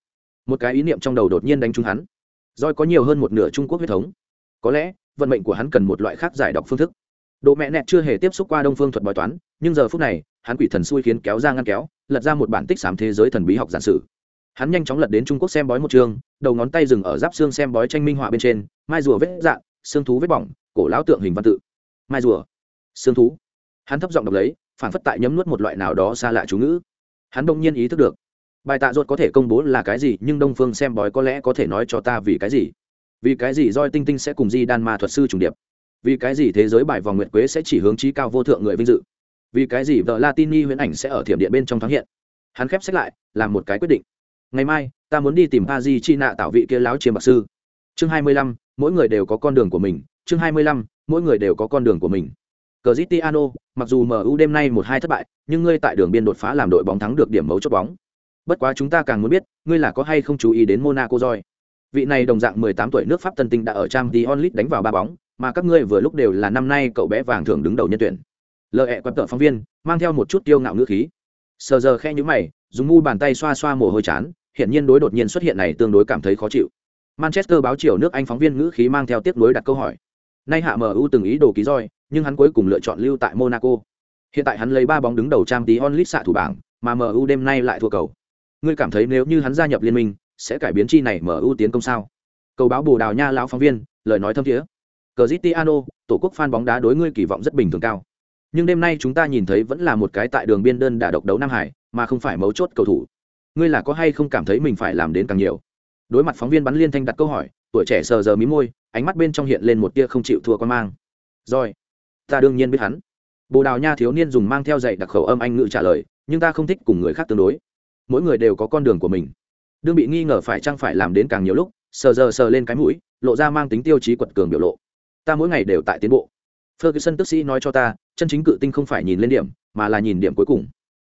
Một cái ý niệm trong đầu đột nhiên đánh trúng hắn. Roi có nhiều hơn một nửa trung quốc huyết thống. Có lẽ, vận mệnh của hắn cần một loại khác giải đọc phương thức. Độ mẹ nẹt chưa hề tiếp xúc qua đông phương thuật bói toán, nhưng giờ phút này, hắn quỷ thần xui khiến kéo ra ngăn kéo, lật ra một bản tích sám thế giới thần bí học giản sử. Hắn nhanh chóng lật đến trung quốc xem bói một chương, đầu ngón tay dừng ở giáp xương xem bói tranh minh họa bên trên, mai rùa vết dạng xương thú vết bỏng, cổ lão tượng hình văn tự. Mai rùa. Xương thú. Hắn thấp giọng đọc lấy, phản phất tại nhấm nuốt một loại nào đó xa lạ chú ngữ. Hắn đông nhiên ý thức được, bài tạ ruột có thể công bố là cái gì, nhưng đông phương xem bói có lẽ có thể nói cho ta vì cái gì. Vì cái gì roi tinh tinh sẽ cùng di đan ma thuật sư trùng điệp? Vì cái gì thế giới bài vòng nguyệt quế sẽ chỉ hướng trí cao vô thượng người vinh dự? Vì cái gì vợ latini huyễn ảnh sẽ ở thiểm điện bên trong thoáng hiện? Hắn khép sách lại, làm một cái quyết định. Ngày mai, ta muốn đi tìm pa di chi nạ tạo vị kia láo chiêm bạc sư. Chương hai mươi lăm mỗi người đều có con đường của mình chương hai mươi lăm mỗi người đều có con đường của mình Cristiano, mặc dù MU đêm nay một hai thất bại, nhưng ngươi tại đường biên đột phá làm đội bóng thắng được điểm mấu chốt bóng. Bất quá chúng ta càng muốn biết, ngươi là có hay không chú ý đến Monaco rồi. Vị này đồng dạng 18 tuổi nước Pháp tân tinh đã ở Champions League đánh vào ba bóng, mà các ngươi vừa lúc đều là năm nay cậu bé vàng thường đứng đầu nhân tuyển. Lợi ẹ quẹp tợ phóng viên, mang theo một chút tiêu ngạo ngữ khí. Sờ giờ khe như mày, dùng mu bàn tay xoa xoa mồ hôi chán, hiện nhiên đối đột nhiên xuất hiện này tương đối cảm thấy khó chịu. Manchester báo chiều nước Anh phóng viên ngữ khí mang theo tiếc nuối đặt câu hỏi. Nay hạ MU từng ý đồ ký roi, nhưng hắn cuối cùng lựa chọn lưu tại Monaco. Hiện tại hắn lấy ba bóng đứng đầu trang tí onlit xạ thủ bảng, mà MU đêm nay lại thua cầu. Ngươi cảm thấy nếu như hắn gia nhập liên minh, sẽ cải biến chi này MU tiến công sao? Cầu báo Bồ Đào Nha lão phóng viên, lời nói thâm thiế. Cristiano, tổ quốc fan bóng đá đối ngươi kỳ vọng rất bình thường cao. Nhưng đêm nay chúng ta nhìn thấy vẫn là một cái tại đường biên đơn đả độc đấu Nam Hải, mà không phải mấu chốt cầu thủ. Ngươi là có hay không cảm thấy mình phải làm đến càng nhiều? Đối mặt phóng viên bắn liên thanh đặt câu hỏi, tuổi trẻ sờ giờ mí môi, ánh mắt bên trong hiện lên một tia không chịu thua con mang. Rồi, ta đương nhiên biết hắn. Bồ đào nha thiếu niên dùng mang theo dạy đặc khẩu âm anh ngữ trả lời nhưng ta không thích cùng người khác tương đối. Mỗi người đều có con đường của mình. Đương bị nghi ngờ phải chăng phải làm đến càng nhiều lúc sờ giờ sờ lên cái mũi lộ ra mang tính tiêu chí quật cường biểu lộ. Ta mỗi ngày đều tại tiến bộ. Ferguson tức sĩ nói cho ta chân chính cự tinh không phải nhìn lên điểm mà là nhìn điểm cuối cùng.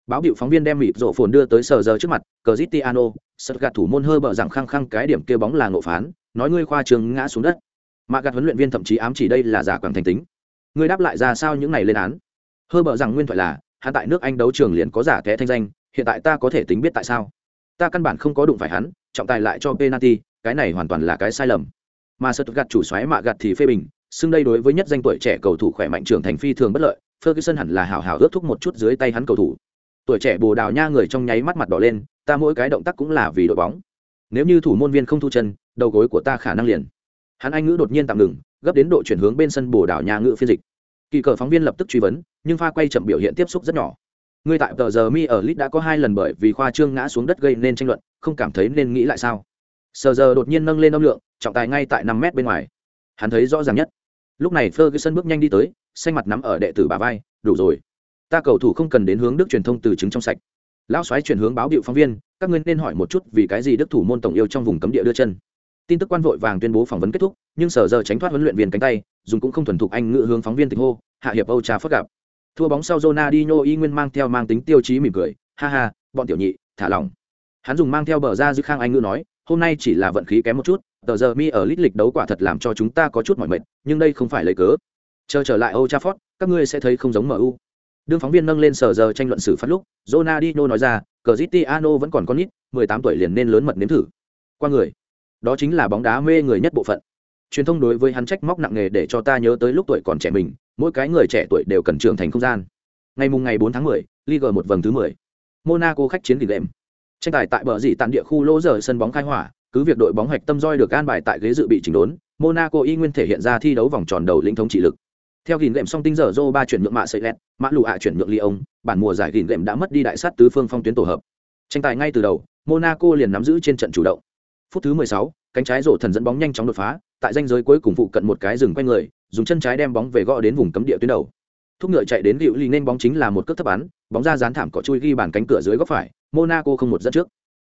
Báo hiệu phóng viên đem mịp rộ phồn đưa tới sờ giờ trước mặt cờ zitiano sật gạt thủ môn hơ bờ rằng khăng khăng cái điểm kêu bóng là ngộ phán, nói ngươi khoa trường ngã xuống đất. Mà gạt huấn luyện viên thậm chí ám chỉ đây là giả quảng thành tính. Ngươi đáp lại ra sao những này lên án? Hơ bờ rằng nguyên thoại là, hắn tại nước anh đấu trường liền có giả kẽ thanh danh, hiện tại ta có thể tính biết tại sao. Ta căn bản không có đụng phải hắn, trọng tài lại cho penalty, cái này hoàn toàn là cái sai lầm. Mà sật gạt chủ xoáy mạ gạt thì phê bình, xưng đây đối với nhất danh tuổi trẻ cầu thủ khỏe mạnh trưởng thành phi thường bất lợi, ferguson hẳn là hào hào ước thúc một chút dưới tay hắn cầu thủ tuổi trẻ bồ đào nha người trong nháy mắt mặt đỏ lên, ta mỗi cái động tác cũng là vì đội bóng. Nếu như thủ môn viên không thu chân, đầu gối của ta khả năng liền. Hắn anh ngữ đột nhiên tạm ngừng, gấp đến độ chuyển hướng bên sân bồ đào nha ngữ phiên dịch. Kỳ cờ phóng viên lập tức truy vấn, nhưng pha quay chậm biểu hiện tiếp xúc rất nhỏ. Người tại tờ giờ mi ở lit đã có hai lần bởi vì khoa trương ngã xuống đất gây nên tranh luận, không cảm thấy nên nghĩ lại sao? Sờ giờ đột nhiên nâng lên âm lượng, trọng tài ngay tại năm mét bên ngoài. Hắn thấy rõ ràng nhất. Lúc này ferguson bước nhanh đi tới, xanh mặt nắm ở đệ tử bà vai, đủ rồi ta cầu thủ không cần đến hướng đức truyền thông từ chứng trong sạch. Lão soái chuyển hướng báo điệu phóng viên, các ngươi nên hỏi một chút vì cái gì đức thủ môn tổng yêu trong vùng cấm địa đưa chân. Tin tức quan vội vàng tuyên bố phỏng vấn kết thúc, nhưng sở giờ tránh thoát huấn luyện viên cánh tay, dùng cũng không thuần thục anh ngự hướng phóng viên tịch hô, hạ hiệp âu trà phất gặp. Thua bóng sau Ronaldinho y nguyên mang theo mang tính tiêu chí mỉm cười, ha ha, bọn tiểu nhị, thả lỏng. Hắn dùng mang theo bờ ra dư khang anh ngữ nói, hôm nay chỉ là vận khí kém một chút, tờ giờ mi ở lít lịch đấu quả thật làm cho chúng ta có chút mỏi mệt, nhưng đây không phải lấy cớ. Chờ trở lại Old Trafford, các ngươi sẽ thấy không giống MU đương phóng viên nâng lên sở giờ tranh luận xử phát lúc Ronaldinho nói ra Cristiano vẫn còn con nít 18 tuổi liền nên lớn mật nếm thử qua người đó chính là bóng đá mê người nhất bộ phận truyền thông đối với hắn trách móc nặng nề để cho ta nhớ tới lúc tuổi còn trẻ mình mỗi cái người trẻ tuổi đều cần trưởng thành không gian ngày mùng ngày 4 tháng 10, Ligue một vòng thứ 10. Monaco khách chiến đỉnh lệm. Tranh tài tại bờ dỉ tàn địa khu lỗ giờ sân bóng khai hỏa, cứ việc đội bóng hoạch tâm roi được an bài tại ghế dự bị chỉnh đốn, Monaco y nguyên thể hiện ra thi đấu vòng tròn đầu lĩnh thống trị lực. Theo gìn gệm song tinh giờ Zô ba chuyển nhượng mạ sợi lẹt, mã lù ạ chuyển nhượng ông. bản mùa giải gìn gệm đã mất đi đại sát tứ phương phong tuyến tổ hợp. Tranh tài ngay từ đầu, Monaco liền nắm giữ trên trận chủ động. Phút thứ 16, cánh trái rổ thần dẫn bóng nhanh chóng đột phá, tại danh giới cuối cùng phụ cận một cái dừng quay người, dùng chân trái đem bóng về gõ đến vùng cấm địa tuyến đầu. Thúc ngựa chạy đến Diệu Ly nên bóng chính là một cước thấp bắn, bóng ra dán thảm cỏ chui ghi bàn cánh cửa dưới góc phải, Monaco không một dẫn trước.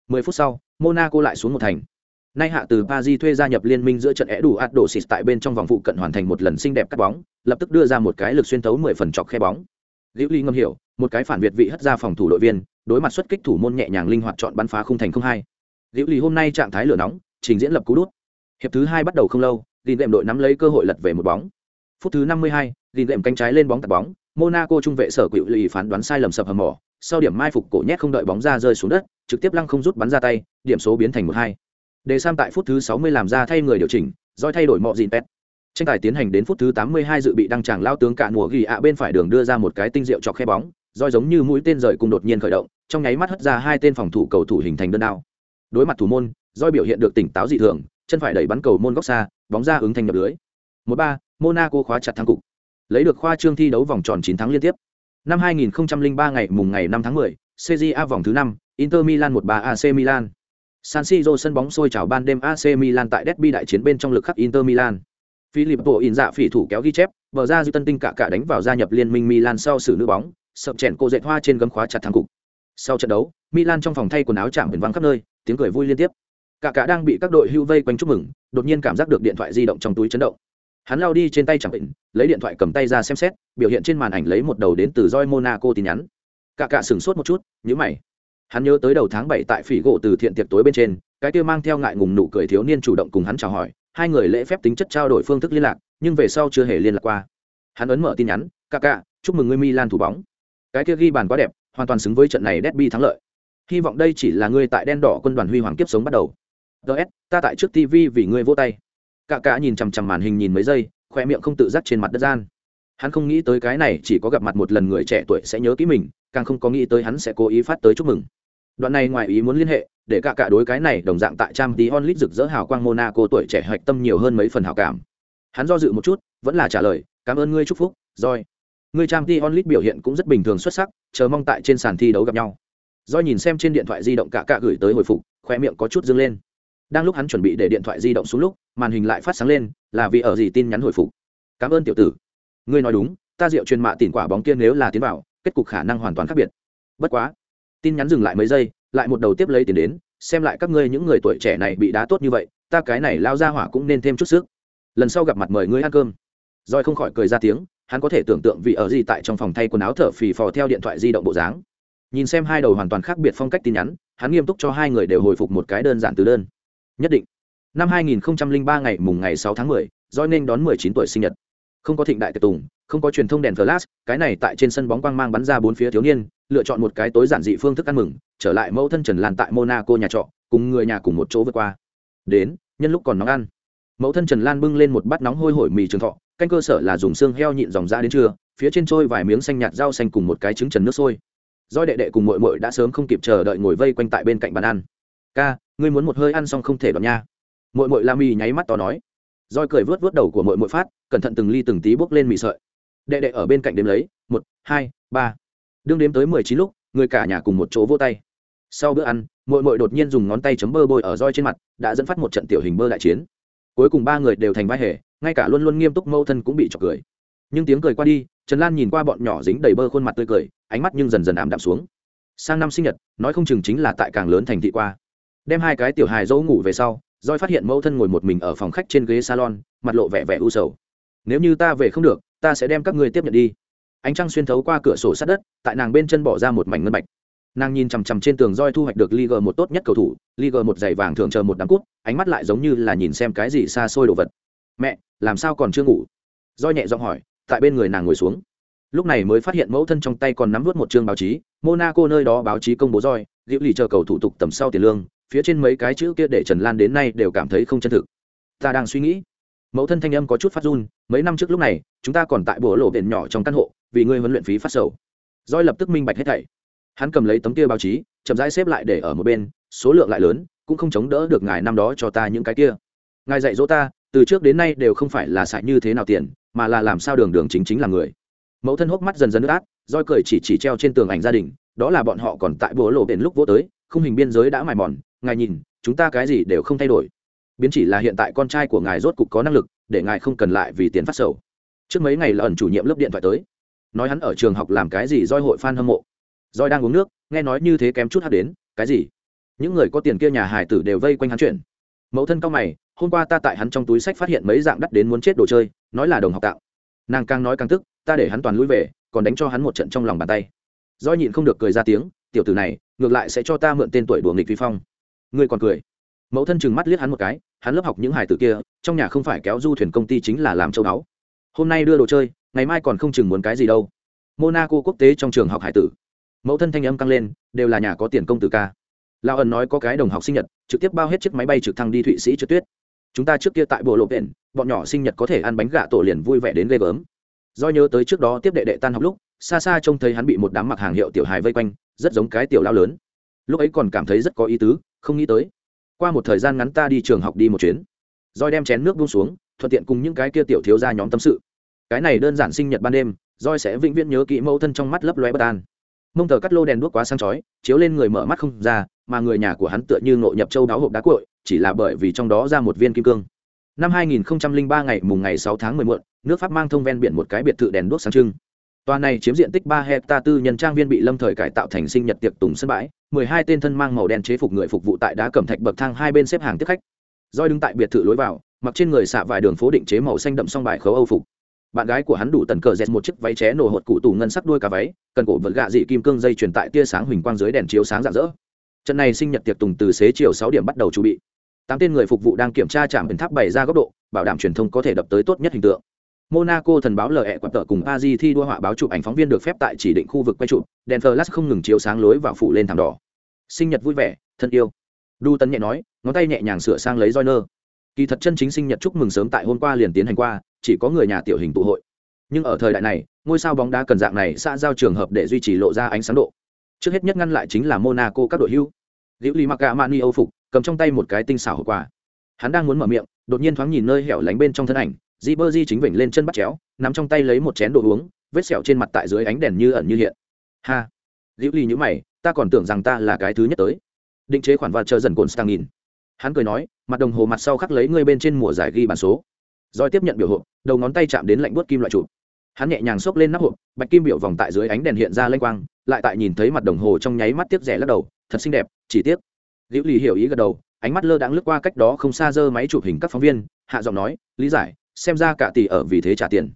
10 phút sau, Monaco lại xuống một thành. Nay hạ từ Paris thuê gia nhập liên minh giữa trận é đủ ạt đổ xịt tại bên trong vòng phụ cận hoàn thành một lần xinh đẹp cắt bóng, lập tức đưa ra một cái lực xuyên tấu 10 phần chọc khe bóng. Liễu Ly ngâm hiểu, một cái phản việt vị hất ra phòng thủ đội viên, đối mặt xuất kích thủ môn nhẹ nhàng linh hoạt chọn bắn phá khung thành không hai. Liễu Ly hôm nay trạng thái lửa nóng, trình diễn lập cú đút. Hiệp thứ hai bắt đầu không lâu, Gìn Lệm đội nắm lấy cơ hội lật về một bóng. Phút thứ 52, Gìn Lệm cánh trái lên bóng tạt bóng, Monaco trung vệ sở quỷ lì phán đoán sai lầm sập hầm mỏ, sau điểm mai phục cổ nhét không đợi bóng ra rơi xuống đất, trực tiếp lăng không rút bắn ra tay, điểm số biến thành một hai. Đề Sam tại phút thứ 60 làm ra thay người điều chỉnh, doi thay đổi mọi gìn pet. Tranh tài tiến hành đến phút thứ 82 dự bị đăng tràng lao tướng cả mùa ghi ạ bên phải đường đưa ra một cái tinh diệu chọc khe bóng, doi giống như mũi tên rời cùng đột nhiên khởi động, trong nháy mắt hất ra hai tên phòng thủ cầu thủ hình thành đơn đao. Đối mặt thủ môn, doi biểu hiện được tỉnh táo dị thường, chân phải đẩy bắn cầu môn góc xa, bóng ra ứng thành nhập lưới. 1-3, Monaco khóa chặt thắng cục. Lấy được khoa trương thi đấu vòng tròn 9 thắng liên tiếp. Năm 2003 ngày mùng ngày 5 tháng 10, A vòng thứ 5, Inter Milan 1-3 AC Milan. San Siro sân bóng sôi trào ban đêm AC Milan tại derby đại chiến bên trong lực khắc Inter Milan. Filippo in dạ phỉ thủ kéo ghi chép, bờ ra dư tân tinh cả cả đánh vào gia nhập liên minh Milan sau xử nữ bóng, sập chèn cô dệt hoa trên gấm khóa chặt thắng cục. Sau trận đấu, Milan trong phòng thay quần áo chạm biển vang khắp nơi, tiếng cười vui liên tiếp. Cả cả đang bị các đội hưu vây quanh chúc mừng, đột nhiên cảm giác được điện thoại di động trong túi chấn động. Hắn lao đi trên tay chẳng bệnh, lấy điện thoại cầm tay ra xem xét, biểu hiện trên màn ảnh lấy một đầu đến từ Joy Monaco tin nhắn. Cả cả sửng sốt một chút, nhíu mày hắn nhớ tới đầu tháng bảy tại phỉ gỗ từ thiện tiệc tối bên trên, cái kia mang theo ngại ngùng nụ cười thiếu niên chủ động cùng hắn chào hỏi, hai người lễ phép tính chất trao đổi phương thức liên lạc, nhưng về sau chưa hề liên lạc qua. Hắn ấn mở tin nhắn ca ca chúc mừng ngươi milan thủ bóng. Cái kia ghi bàn quá đẹp, hoàn toàn xứng với trận này derby thắng lợi. Hy vọng đây chỉ là ngươi tại đen đỏ quân đoàn huy hoàng kiếp sống bắt đầu. Ts ta tại trước tv vì ngươi vô tay. Cả cả nhìn chằm chằm màn hình nhìn mấy giây, khoe miệng không tự giác trên mặt đất gian. Hắn không nghĩ tới cái này chỉ có gặp mặt một lần người trẻ tuổi sẽ nhớ kỹ mình, càng không có nghĩ tới hắn sẽ cố ý phát tới chúc mừng đoạn này ngoài ý muốn liên hệ, để cả cả đối cái này đồng dạng tại trang tí onlit rực rỡ hào quang monaco tuổi trẻ hoạch tâm nhiều hơn mấy phần hào cảm. Hắn do dự một chút, vẫn là trả lời, cảm ơn ngươi, chúc phúc rồi ngươi trang tí onlit biểu hiện cũng rất bình thường xuất sắc, chờ mong tại trên sàn thi đấu gặp nhau. Roi nhìn xem trên điện thoại di động cả cả gửi tới hồi phục khoe miệng có chút dương lên. Đang lúc hắn chuẩn bị để điện thoại di động xuống lúc, màn hình lại phát sáng lên, là vì ở gì tin nhắn hồi phục. Cảm ơn tiểu tử. Ngươi nói đúng, ta rượu truyền mạ tỉn quả bóng kia nếu là tiến vào, kết cục khả năng hoàn toàn khác biệt. Bất quá tin nhắn dừng lại mấy giây lại một đầu tiếp lấy tiền đến xem lại các ngươi những người tuổi trẻ này bị đá tốt như vậy ta cái này lao ra hỏa cũng nên thêm chút sức. Lần sau gặp mặt mời ngươi ăn cơm. Roi không khỏi cười ra tiếng hắn có thể tưởng tượng vì ở gì tại trong phòng thay quần áo thở phì phò theo điện thoại di động bộ dáng. Nhìn xem hai đầu hoàn toàn khác biệt phong cách tin nhắn hắn nghiêm túc cho hai người đều hồi phục một cái đơn giản từ đơn. Nhất định. Năm 2003 ngày mùng ngày 6 tháng 10, Joy nên đón 19 tuổi sinh nhật. Không có thịnh đại tiệc tùng, không có truyền thông đèn flash, cái này tại trên sân bóng quang mang bắn ra bốn phía thiếu niên, lựa chọn một cái tối giản dị phương thức ăn mừng, trở lại mẫu thân Trần Lan tại Monaco nhà trọ, cùng người nhà cùng một chỗ vượt qua. Đến, nhân lúc còn nóng ăn. Mẫu thân Trần Lan bưng lên một bát nóng hôi hổi mì trường thọ, canh cơ sở là dùng xương heo nhịn dòng ra đến trưa, phía trên trôi vài miếng xanh nhạt rau xanh cùng một cái trứng trần nước sôi. Doi đệ đệ cùng muội muội đã sớm không kịp chờ đợi ngồi vây quanh tại bên cạnh bàn ăn. "Ca, ngươi muốn một hơi ăn xong không thể đoạn nha." Muội muội La Mi nháy mắt to nói. Doi cười vớt vớt đầu của muội muội phát, cẩn thận từng ly từng tí bốc lên mì sợi. Đệ đệ ở bên cạnh đếm lấy, một, hai, ba. Đương đếm tới mười chín lúc, người cả nhà cùng một chỗ vô tay. Sau bữa ăn, mội mội đột nhiên dùng ngón tay chấm bơ bôi ở roi trên mặt, đã dẫn phát một trận tiểu hình bơ đại chiến. Cuối cùng ba người đều thành vai hề, ngay cả luôn luôn nghiêm túc mâu thân cũng bị trọc cười. Nhưng tiếng cười qua đi, Trần Lan nhìn qua bọn nhỏ dính đầy bơ khuôn mặt tươi cười, ánh mắt nhưng dần dần ảm đạm xuống. Sang năm sinh nhật, nói không chừng chính là tại càng lớn thành thị qua. Đem hai cái tiểu hài dỗ ngủ về sau, roi phát hiện mẫu thân ngồi một mình ở phòng khách trên ghế salon, mặt lộ vẻ vẻ u sầu. Nếu như ta về không được, ta sẽ đem các ngươi tiếp nhận đi. Ánh trăng xuyên thấu qua cửa sổ sát đất, tại nàng bên chân bỏ ra một mảnh ngân bạch. Nàng nhìn chằm chằm trên tường roi thu hoạch được Liga một tốt nhất cầu thủ, Liga một giày vàng thường chờ một đám cút, ánh mắt lại giống như là nhìn xem cái gì xa xôi đồ vật. Mẹ, làm sao còn chưa ngủ? Roi nhẹ giọng hỏi, tại bên người nàng ngồi xuống. Lúc này mới phát hiện mẫu thân trong tay còn nắm vút một chương báo chí, Monaco nơi đó báo chí công bố Roi Diệu lì chờ cầu thủ tục tầm sau tiền lương, phía trên mấy cái chữ kia để trần lan đến nay đều cảm thấy không chân thực ta đang suy nghĩ mẫu thân thanh âm có chút phát run mấy năm trước lúc này chúng ta còn tại bộ lộ biển nhỏ trong căn hộ vì ngươi huấn luyện phí phát sầu. Roi lập tức minh bạch hết thảy. Hắn cầm lấy tấm kia báo chí, chậm rãi xếp lại để ở một bên, số lượng lại lớn, cũng không chống đỡ được ngài năm đó cho ta những cái kia. Ngài dạy dỗ ta, từ trước đến nay đều không phải là xài như thế nào tiền, mà là làm sao đường đường chính chính là người. Mẫu thân hốc mắt dần dần nước át, roi cười chỉ chỉ treo trên tường ảnh gia đình, đó là bọn họ còn tại bố lộ đến lúc vô tới, không hình biên giới đã mài mòn, ngài nhìn, chúng ta cái gì đều không thay đổi. Biến chỉ là hiện tại con trai của ngài rốt cục có năng lực, để ngài không cần lại vì tiền phát sầu. Trước mấy ngày là ẩn chủ nhiệm lớp điện thoại tới nói hắn ở trường học làm cái gì doi hội f a n hâm mộ. Doi đang uống nước, nghe nói như thế kém chút hát đến, cái gì? Những người có tiền kia nhà hải tử đều vây quanh hắn chuyển mẫu thân cao mày, hôm qua ta tại hắn trong túi sách phát hiện mấy dạng đắt đến muốn chết đồ chơi, nói là đồng học tạo. Nàng càng nói càng tức, ta để hắn toàn lui về, còn đánh cho hắn một trận trong lòng bàn tay. Doi nhịn không được cười ra tiếng, tiểu tử này, ngược lại sẽ cho ta mượn tên tuổi đùa nghịch vi phong. Ngươi còn cười. Mẫu thân chừng mắt liếc hắn một cái, hắn lớp học những hải tử kia, trong nhà không phải kéo du thuyền công ty chính là làm châu đáo hôm nay đưa đồ chơi ngày mai còn không chừng muốn cái gì đâu. Monaco quốc tế trong trường học hải tử. Mẫu thân thanh âm căng lên, đều là nhà có tiền công tử ca. Lao ẩn nói có cái đồng học sinh nhật, trực tiếp bao hết chiếc máy bay trực thăng đi thụy sĩ trượt tuyết. Chúng ta trước kia tại bộ lộ biển bọn nhỏ sinh nhật có thể ăn bánh gà tổ liền vui vẻ đến ghê gớm. Do nhớ tới trước đó tiếp đệ đệ tan học lúc, xa xa trông thấy hắn bị một đám mặc hàng hiệu tiểu hài vây quanh, rất giống cái tiểu lao lớn. Lúc ấy còn cảm thấy rất có ý tứ, không nghĩ tới. Qua một thời gian ngắn ta đi trường học đi một chuyến. Roi đem chén nước buông xuống, thuận tiện cùng những cái kia tiểu thiếu ra nhóm tâm sự cái này đơn giản sinh nhật ban đêm roi sẽ vĩnh viễn nhớ kỹ mẫu thân trong mắt lấp lóe bất an mông tờ cắt lô đèn đuốc quá sáng chói chiếu lên người mở mắt không ra mà người nhà của hắn tựa như ngộ nhập châu đáo hộp đá cội chỉ là bởi vì trong đó ra một viên kim cương năm 2003 ngày mùng ngày 6 tháng 10 muộn nước pháp mang thông ven biển một cái biệt thự đèn đuốc sáng trưng Tòa này chiếm diện tích ba hecta tư nhân trang viên bị Lâm Thời cải tạo thành sinh nhật tiệc tùng sân bãi, mười hai tên thân mang màu đen chế phục người phục vụ tại đá cẩm thạch bậc thang hai bên xếp hàng tiếp khách. Roi đứng tại biệt thự lối vào, mặc trên người xạ vài đường phố định chế màu xanh đậm song bài khấu Âu phục. Bạn gái của hắn đủ tần cờ dẹt một chiếc váy ché nổ hột cụ tủ ngân sắc đuôi cả váy, cần cổ vật gạ dị kim cương dây truyền tại tia sáng huỳnh quang dưới đèn chiếu sáng rạng rỡ. Trận này sinh nhật tiệc tùng từ xế chiều sáu điểm bắt đầu chuẩn bị. Tám tên người phục vụ đang kiểm tra trạm tháp bày ra góc độ, bảo đảm truyền thông có thể đập tới tốt nhất hình tượng. Monaco thần báo LE quạt tợ cùng Paris thi đua họa báo chụp ảnh phóng viên được phép tại chỉ định khu vực quay chụp, đèn flash không ngừng chiếu sáng lối vào phủ lên thảm đỏ. Sinh nhật vui vẻ, thân yêu. Du Tấn nhẹ nói, ngón tay nhẹ nhàng sửa sang lấy roi nơ. Kỳ thật chân chính sinh nhật chúc mừng sớm tại hôm qua liền tiến hành qua, chỉ có người nhà tiểu hình tụ hội. Nhưng ở thời đại này, ngôi sao bóng đá cần dạng này xã giao trường hợp để duy trì lộ ra ánh sáng độ. Trước hết nhất ngăn lại chính là Monaco các đội hưu. Liễu cả mani Âu phục, cầm trong tay một cái tinh xảo hộp quà. Hắn đang muốn mở miệng, đột nhiên thoáng nhìn nơi hẻo lánh bên trong thân ảnh, di bơ di chính vịnh lên chân bắt chéo nằm trong tay lấy một chén đồ uống vết sẹo trên mặt tại dưới ánh đèn như ẩn như hiện ha liễu ly nhữ mày ta còn tưởng rằng ta là cái thứ nhất tới định chế khoản và chờ dần cồn stang hắn cười nói mặt đồng hồ mặt sau khắc lấy ngươi bên trên mùa giải ghi bản số rồi tiếp nhận biểu hộp, đầu ngón tay chạm đến lạnh buốt kim loại trụ. Hắn nhẹ nhàng xốc lên nắp hộp bạch kim biểu vòng tại dưới ánh đèn hiện ra lênh quang lại tại nhìn thấy mặt đồng hồ trong nháy mắt tiếc rẻ lắc đầu thật xinh đẹp chỉ tiếc. Liễu lì hiểu ý gật đầu ánh mắt lơ đãng lướt qua cách đó không xa dơ máy chụp hình các phóng viên hạ giọng nói lý giải xem ra cả tỷ ở vì thế trả tiền.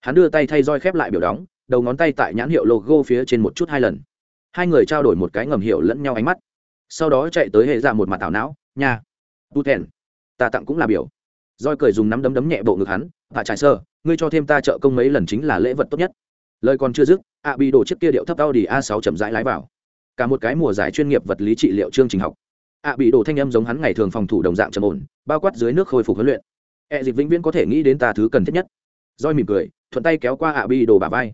Hắn đưa tay thay roi khép lại biểu đóng đầu ngón tay tại nhãn hiệu logo phía trên một chút hai lần. Hai người trao đổi một cái ngầm hiểu lẫn nhau ánh mắt. Sau đó chạy tới hệ ra một mặt tảo não nha tu thèn ta tặng cũng là biểu roi cười dùng nắm đấm đấm nhẹ bộ ngực hắn hạ trải sơ, ngươi cho thêm ta trợ công mấy lần chính là lễ vật tốt nhất. Lời còn chưa dứt, ạ bị đổ chiếc kia điệu thấp đau đi a sáu chậm rãi lái vào. Cả một cái mùa giải chuyên nghiệp vật lý trị liệu chương trình học. Ạ bị đổ thanh âm giống hắn ngày thường phòng thủ đồng dạng trầm ổn, bao quát dưới nước khôi phục huấn luyện. E dịch vĩnh viễn có thể nghĩ đến ta thứ cần thiết nhất. Roi mỉm cười, thuận tay kéo qua ạ bị đổ bả vai.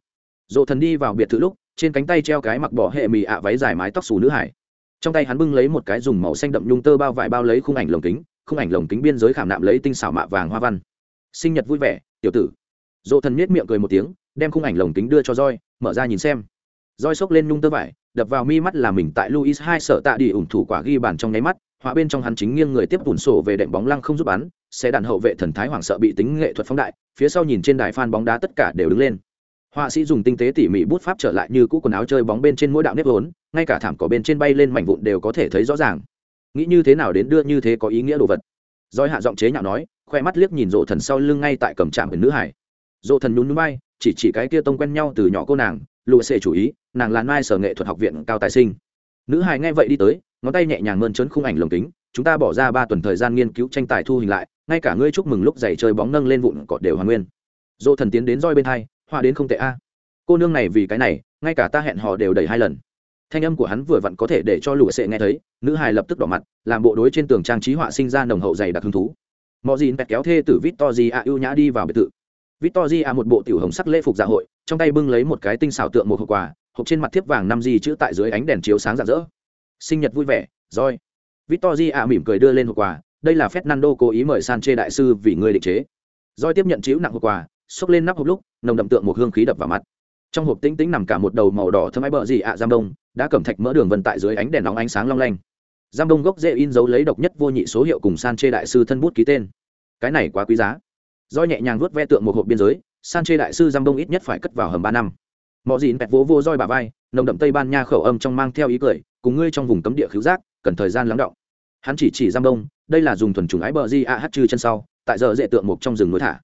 Dộ thần đi vào biệt thự lúc, trên cánh tay treo cái mặc bỏ hệ mì ạ váy dài mái tóc xù nữ hải. Trong tay hắn bưng lấy một cái dùng màu xanh đậm nhung tơ bao vải bao lấy khung ảnh lồng kính khung ảnh lồng kính biên giới khảm nạm lấy tinh xảo mạ vàng hoa văn. Sinh nhật vui vẻ, tiểu tử. Dỗ thần miết miệng cười một tiếng, đem khung ảnh lồng kính đưa cho roi mở ra nhìn xem. Roi xốc lên nhung tơ vải, đập vào mi mắt là mình tại luis hai sợ tạ đi ủng thủ quả ghi bàn trong nháy mắt, họa bên trong hắn chính nghiêng người tiếp bùn sổ về đệm bóng lăng không giúp bắn, sẽ đàn hậu vệ thần thái hoảng sợ bị tính nghệ thuật phóng đại, phía sau nhìn trên đài phan bóng đá tất cả đều đứng lên. Họa sĩ dùng tinh tế tỉ mỉ bút pháp trở lại như cũ quần áo chơi bóng bên trên mỗi đạo nếp vốn, ngay cả thảm cỏ bên trên bay lên mảnh vụn đều có thể thấy rõ ràng nghĩ như thế nào đến đưa như thế có ý nghĩa đồ vật? Doi hạ giọng chế nhạo nói, khoe mắt liếc nhìn rộ thần sau lưng ngay tại cầm trạm ở nữ hải. Rộ thần nhún núi bay chỉ chỉ cái kia tông quen nhau từ nhỏ cô nàng, lụa xệ chủ ý, nàng là nai sở nghệ thuật học viện cao tài sinh. Nữ hải nghe vậy đi tới, ngón tay nhẹ nhàng mơn trớn khung ảnh lồng kính, chúng ta bỏ ra ba tuần thời gian nghiên cứu tranh tài thu hình lại, ngay cả ngươi chúc mừng lúc giày chơi bóng nâng lên vụn cọt đều hoàn nguyên. Dỗ thần tiến đến roi bên hai hoa đến không tệ a. Cô nương này vì cái này, ngay cả ta hẹn họ đều đẩy hai lần thanh âm của hắn vừa vặn có thể để cho lũ sệ nghe thấy, nữ hài lập tức đỏ mặt, làm bộ đối trên tường trang trí họa sinh ra nồng hậu dày đặc hứng thú. Mọi gì bẹt kéo thê tử di a ưu nhã đi vào biệt thự. Vít to di a một bộ tiểu hồng sắc lễ phục dạ hội, trong tay bưng lấy một cái tinh xảo tượng một hộp quà, hộp trên mặt thiếp vàng năm di chữ tại dưới ánh đèn chiếu sáng rạng rỡ. Sinh nhật vui vẻ roi victor a mỉm cười đưa lên hộp quà, đây là fernando cố ý mời san chê đại sư vì người định chế. Roi tiếp nhận chiếu nặng hộp quà, xốc lên nắp hộp lúc, nồng đậm tượng một hương khí đập vào mặt. Trong hộp tĩnh tĩnh nằm cả một đầu màu đỏ thơm ái bờ gì ạ, giam đông đã cẩm thạch mỡ đường vân tại dưới ánh đèn nóng ánh sáng long lanh. Giam đông gốc dễ in dấu lấy độc nhất vô nhị số hiệu cùng san chê đại sư thân bút ký tên. Cái này quá quý giá. Do nhẹ nhàng vuốt ve tượng một hộp biên giới, san chê đại sư giam đông ít nhất phải cất vào hầm ba năm. Mọi gì pẹt vỗ vô roi bà vai, nồng đậm tây ban nha khẩu âm trong mang theo ý cười, cùng ngươi trong vùng cấm địa khứu giác, cần thời gian lắng động. Hắn chỉ chỉ giam đông, đây là dùng thuần trùng ái bờ di a hát chư chân sau, tại giờ dễ tượng một trong rừng núi thả.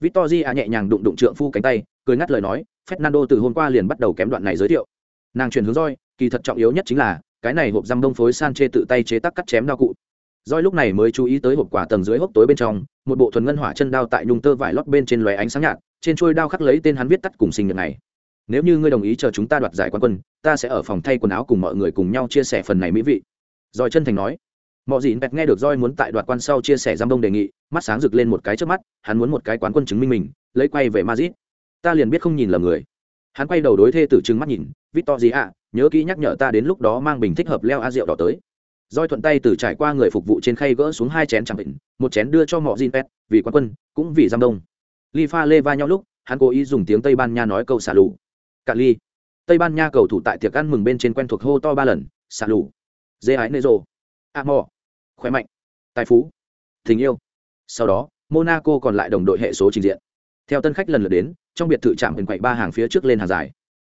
Victor a nhẹ nhàng đụng đụng trượng phu cánh tay, cười ngắt lời nói, fernando từ hôm qua liền bắt đầu kém đoạn này giới thiệu. Nàng truyền hướng roi kỳ thật trọng yếu nhất chính là, cái này hộp răm đông phối san chê tự tay chế tác cắt chém đao cụ. Roi lúc này mới chú ý tới hộp quả tầng dưới hốc tối bên trong, một bộ thuần ngân hỏa chân đao tại nhung tơ vải lót bên trên lóe ánh sáng nhạt, trên trôi đao khắc lấy tên hắn viết tắt cùng sinh nhật này. Nếu như ngươi đồng ý chờ chúng ta đoạt giải quán quân, ta sẽ ở phòng thay quần áo cùng mọi người cùng nhau chia sẻ phần này mỹ vị. Roi chân thành nói. Mọi gì bẹt nghe được roi muốn tại đoạt quan sau chia sẻ giam đông đề nghị, mắt sáng rực lên một cái trước mắt, hắn muốn một cái quán quân chứng minh mình, lấy quay về mazit ta liền biết không nhìn lầm người. Hắn quay đầu đối thê tử trừng mắt nhìn victor gì ạ nhớ kỹ nhắc nhở ta đến lúc đó mang bình thích hợp leo a rượu đỏ tới. Roi thuận tay từ trải qua người phục vụ trên khay gỡ xuống hai chén chẳng bệnh một chén đưa cho mọi gin pet, vì quan quân, cũng vì giam đông. Li pha lê va nhau lúc, hắn cố ý dùng tiếng tây ban nha nói câu xả lù. Cạn ly tây ban nha cầu thủ tại tiệc ăn mừng bên trên quen thuộc hô to ba lần, xả lù. Dê ái nê rồ. A mò. Khỏe mạnh. Tài phú. Tình yêu. Sau đó, monaco còn lại đồng đội hệ số trình diện. Theo tân khách lần lượt đến, trong biệt thự trạm hình quậy ba hàng phía trước lên hàng dài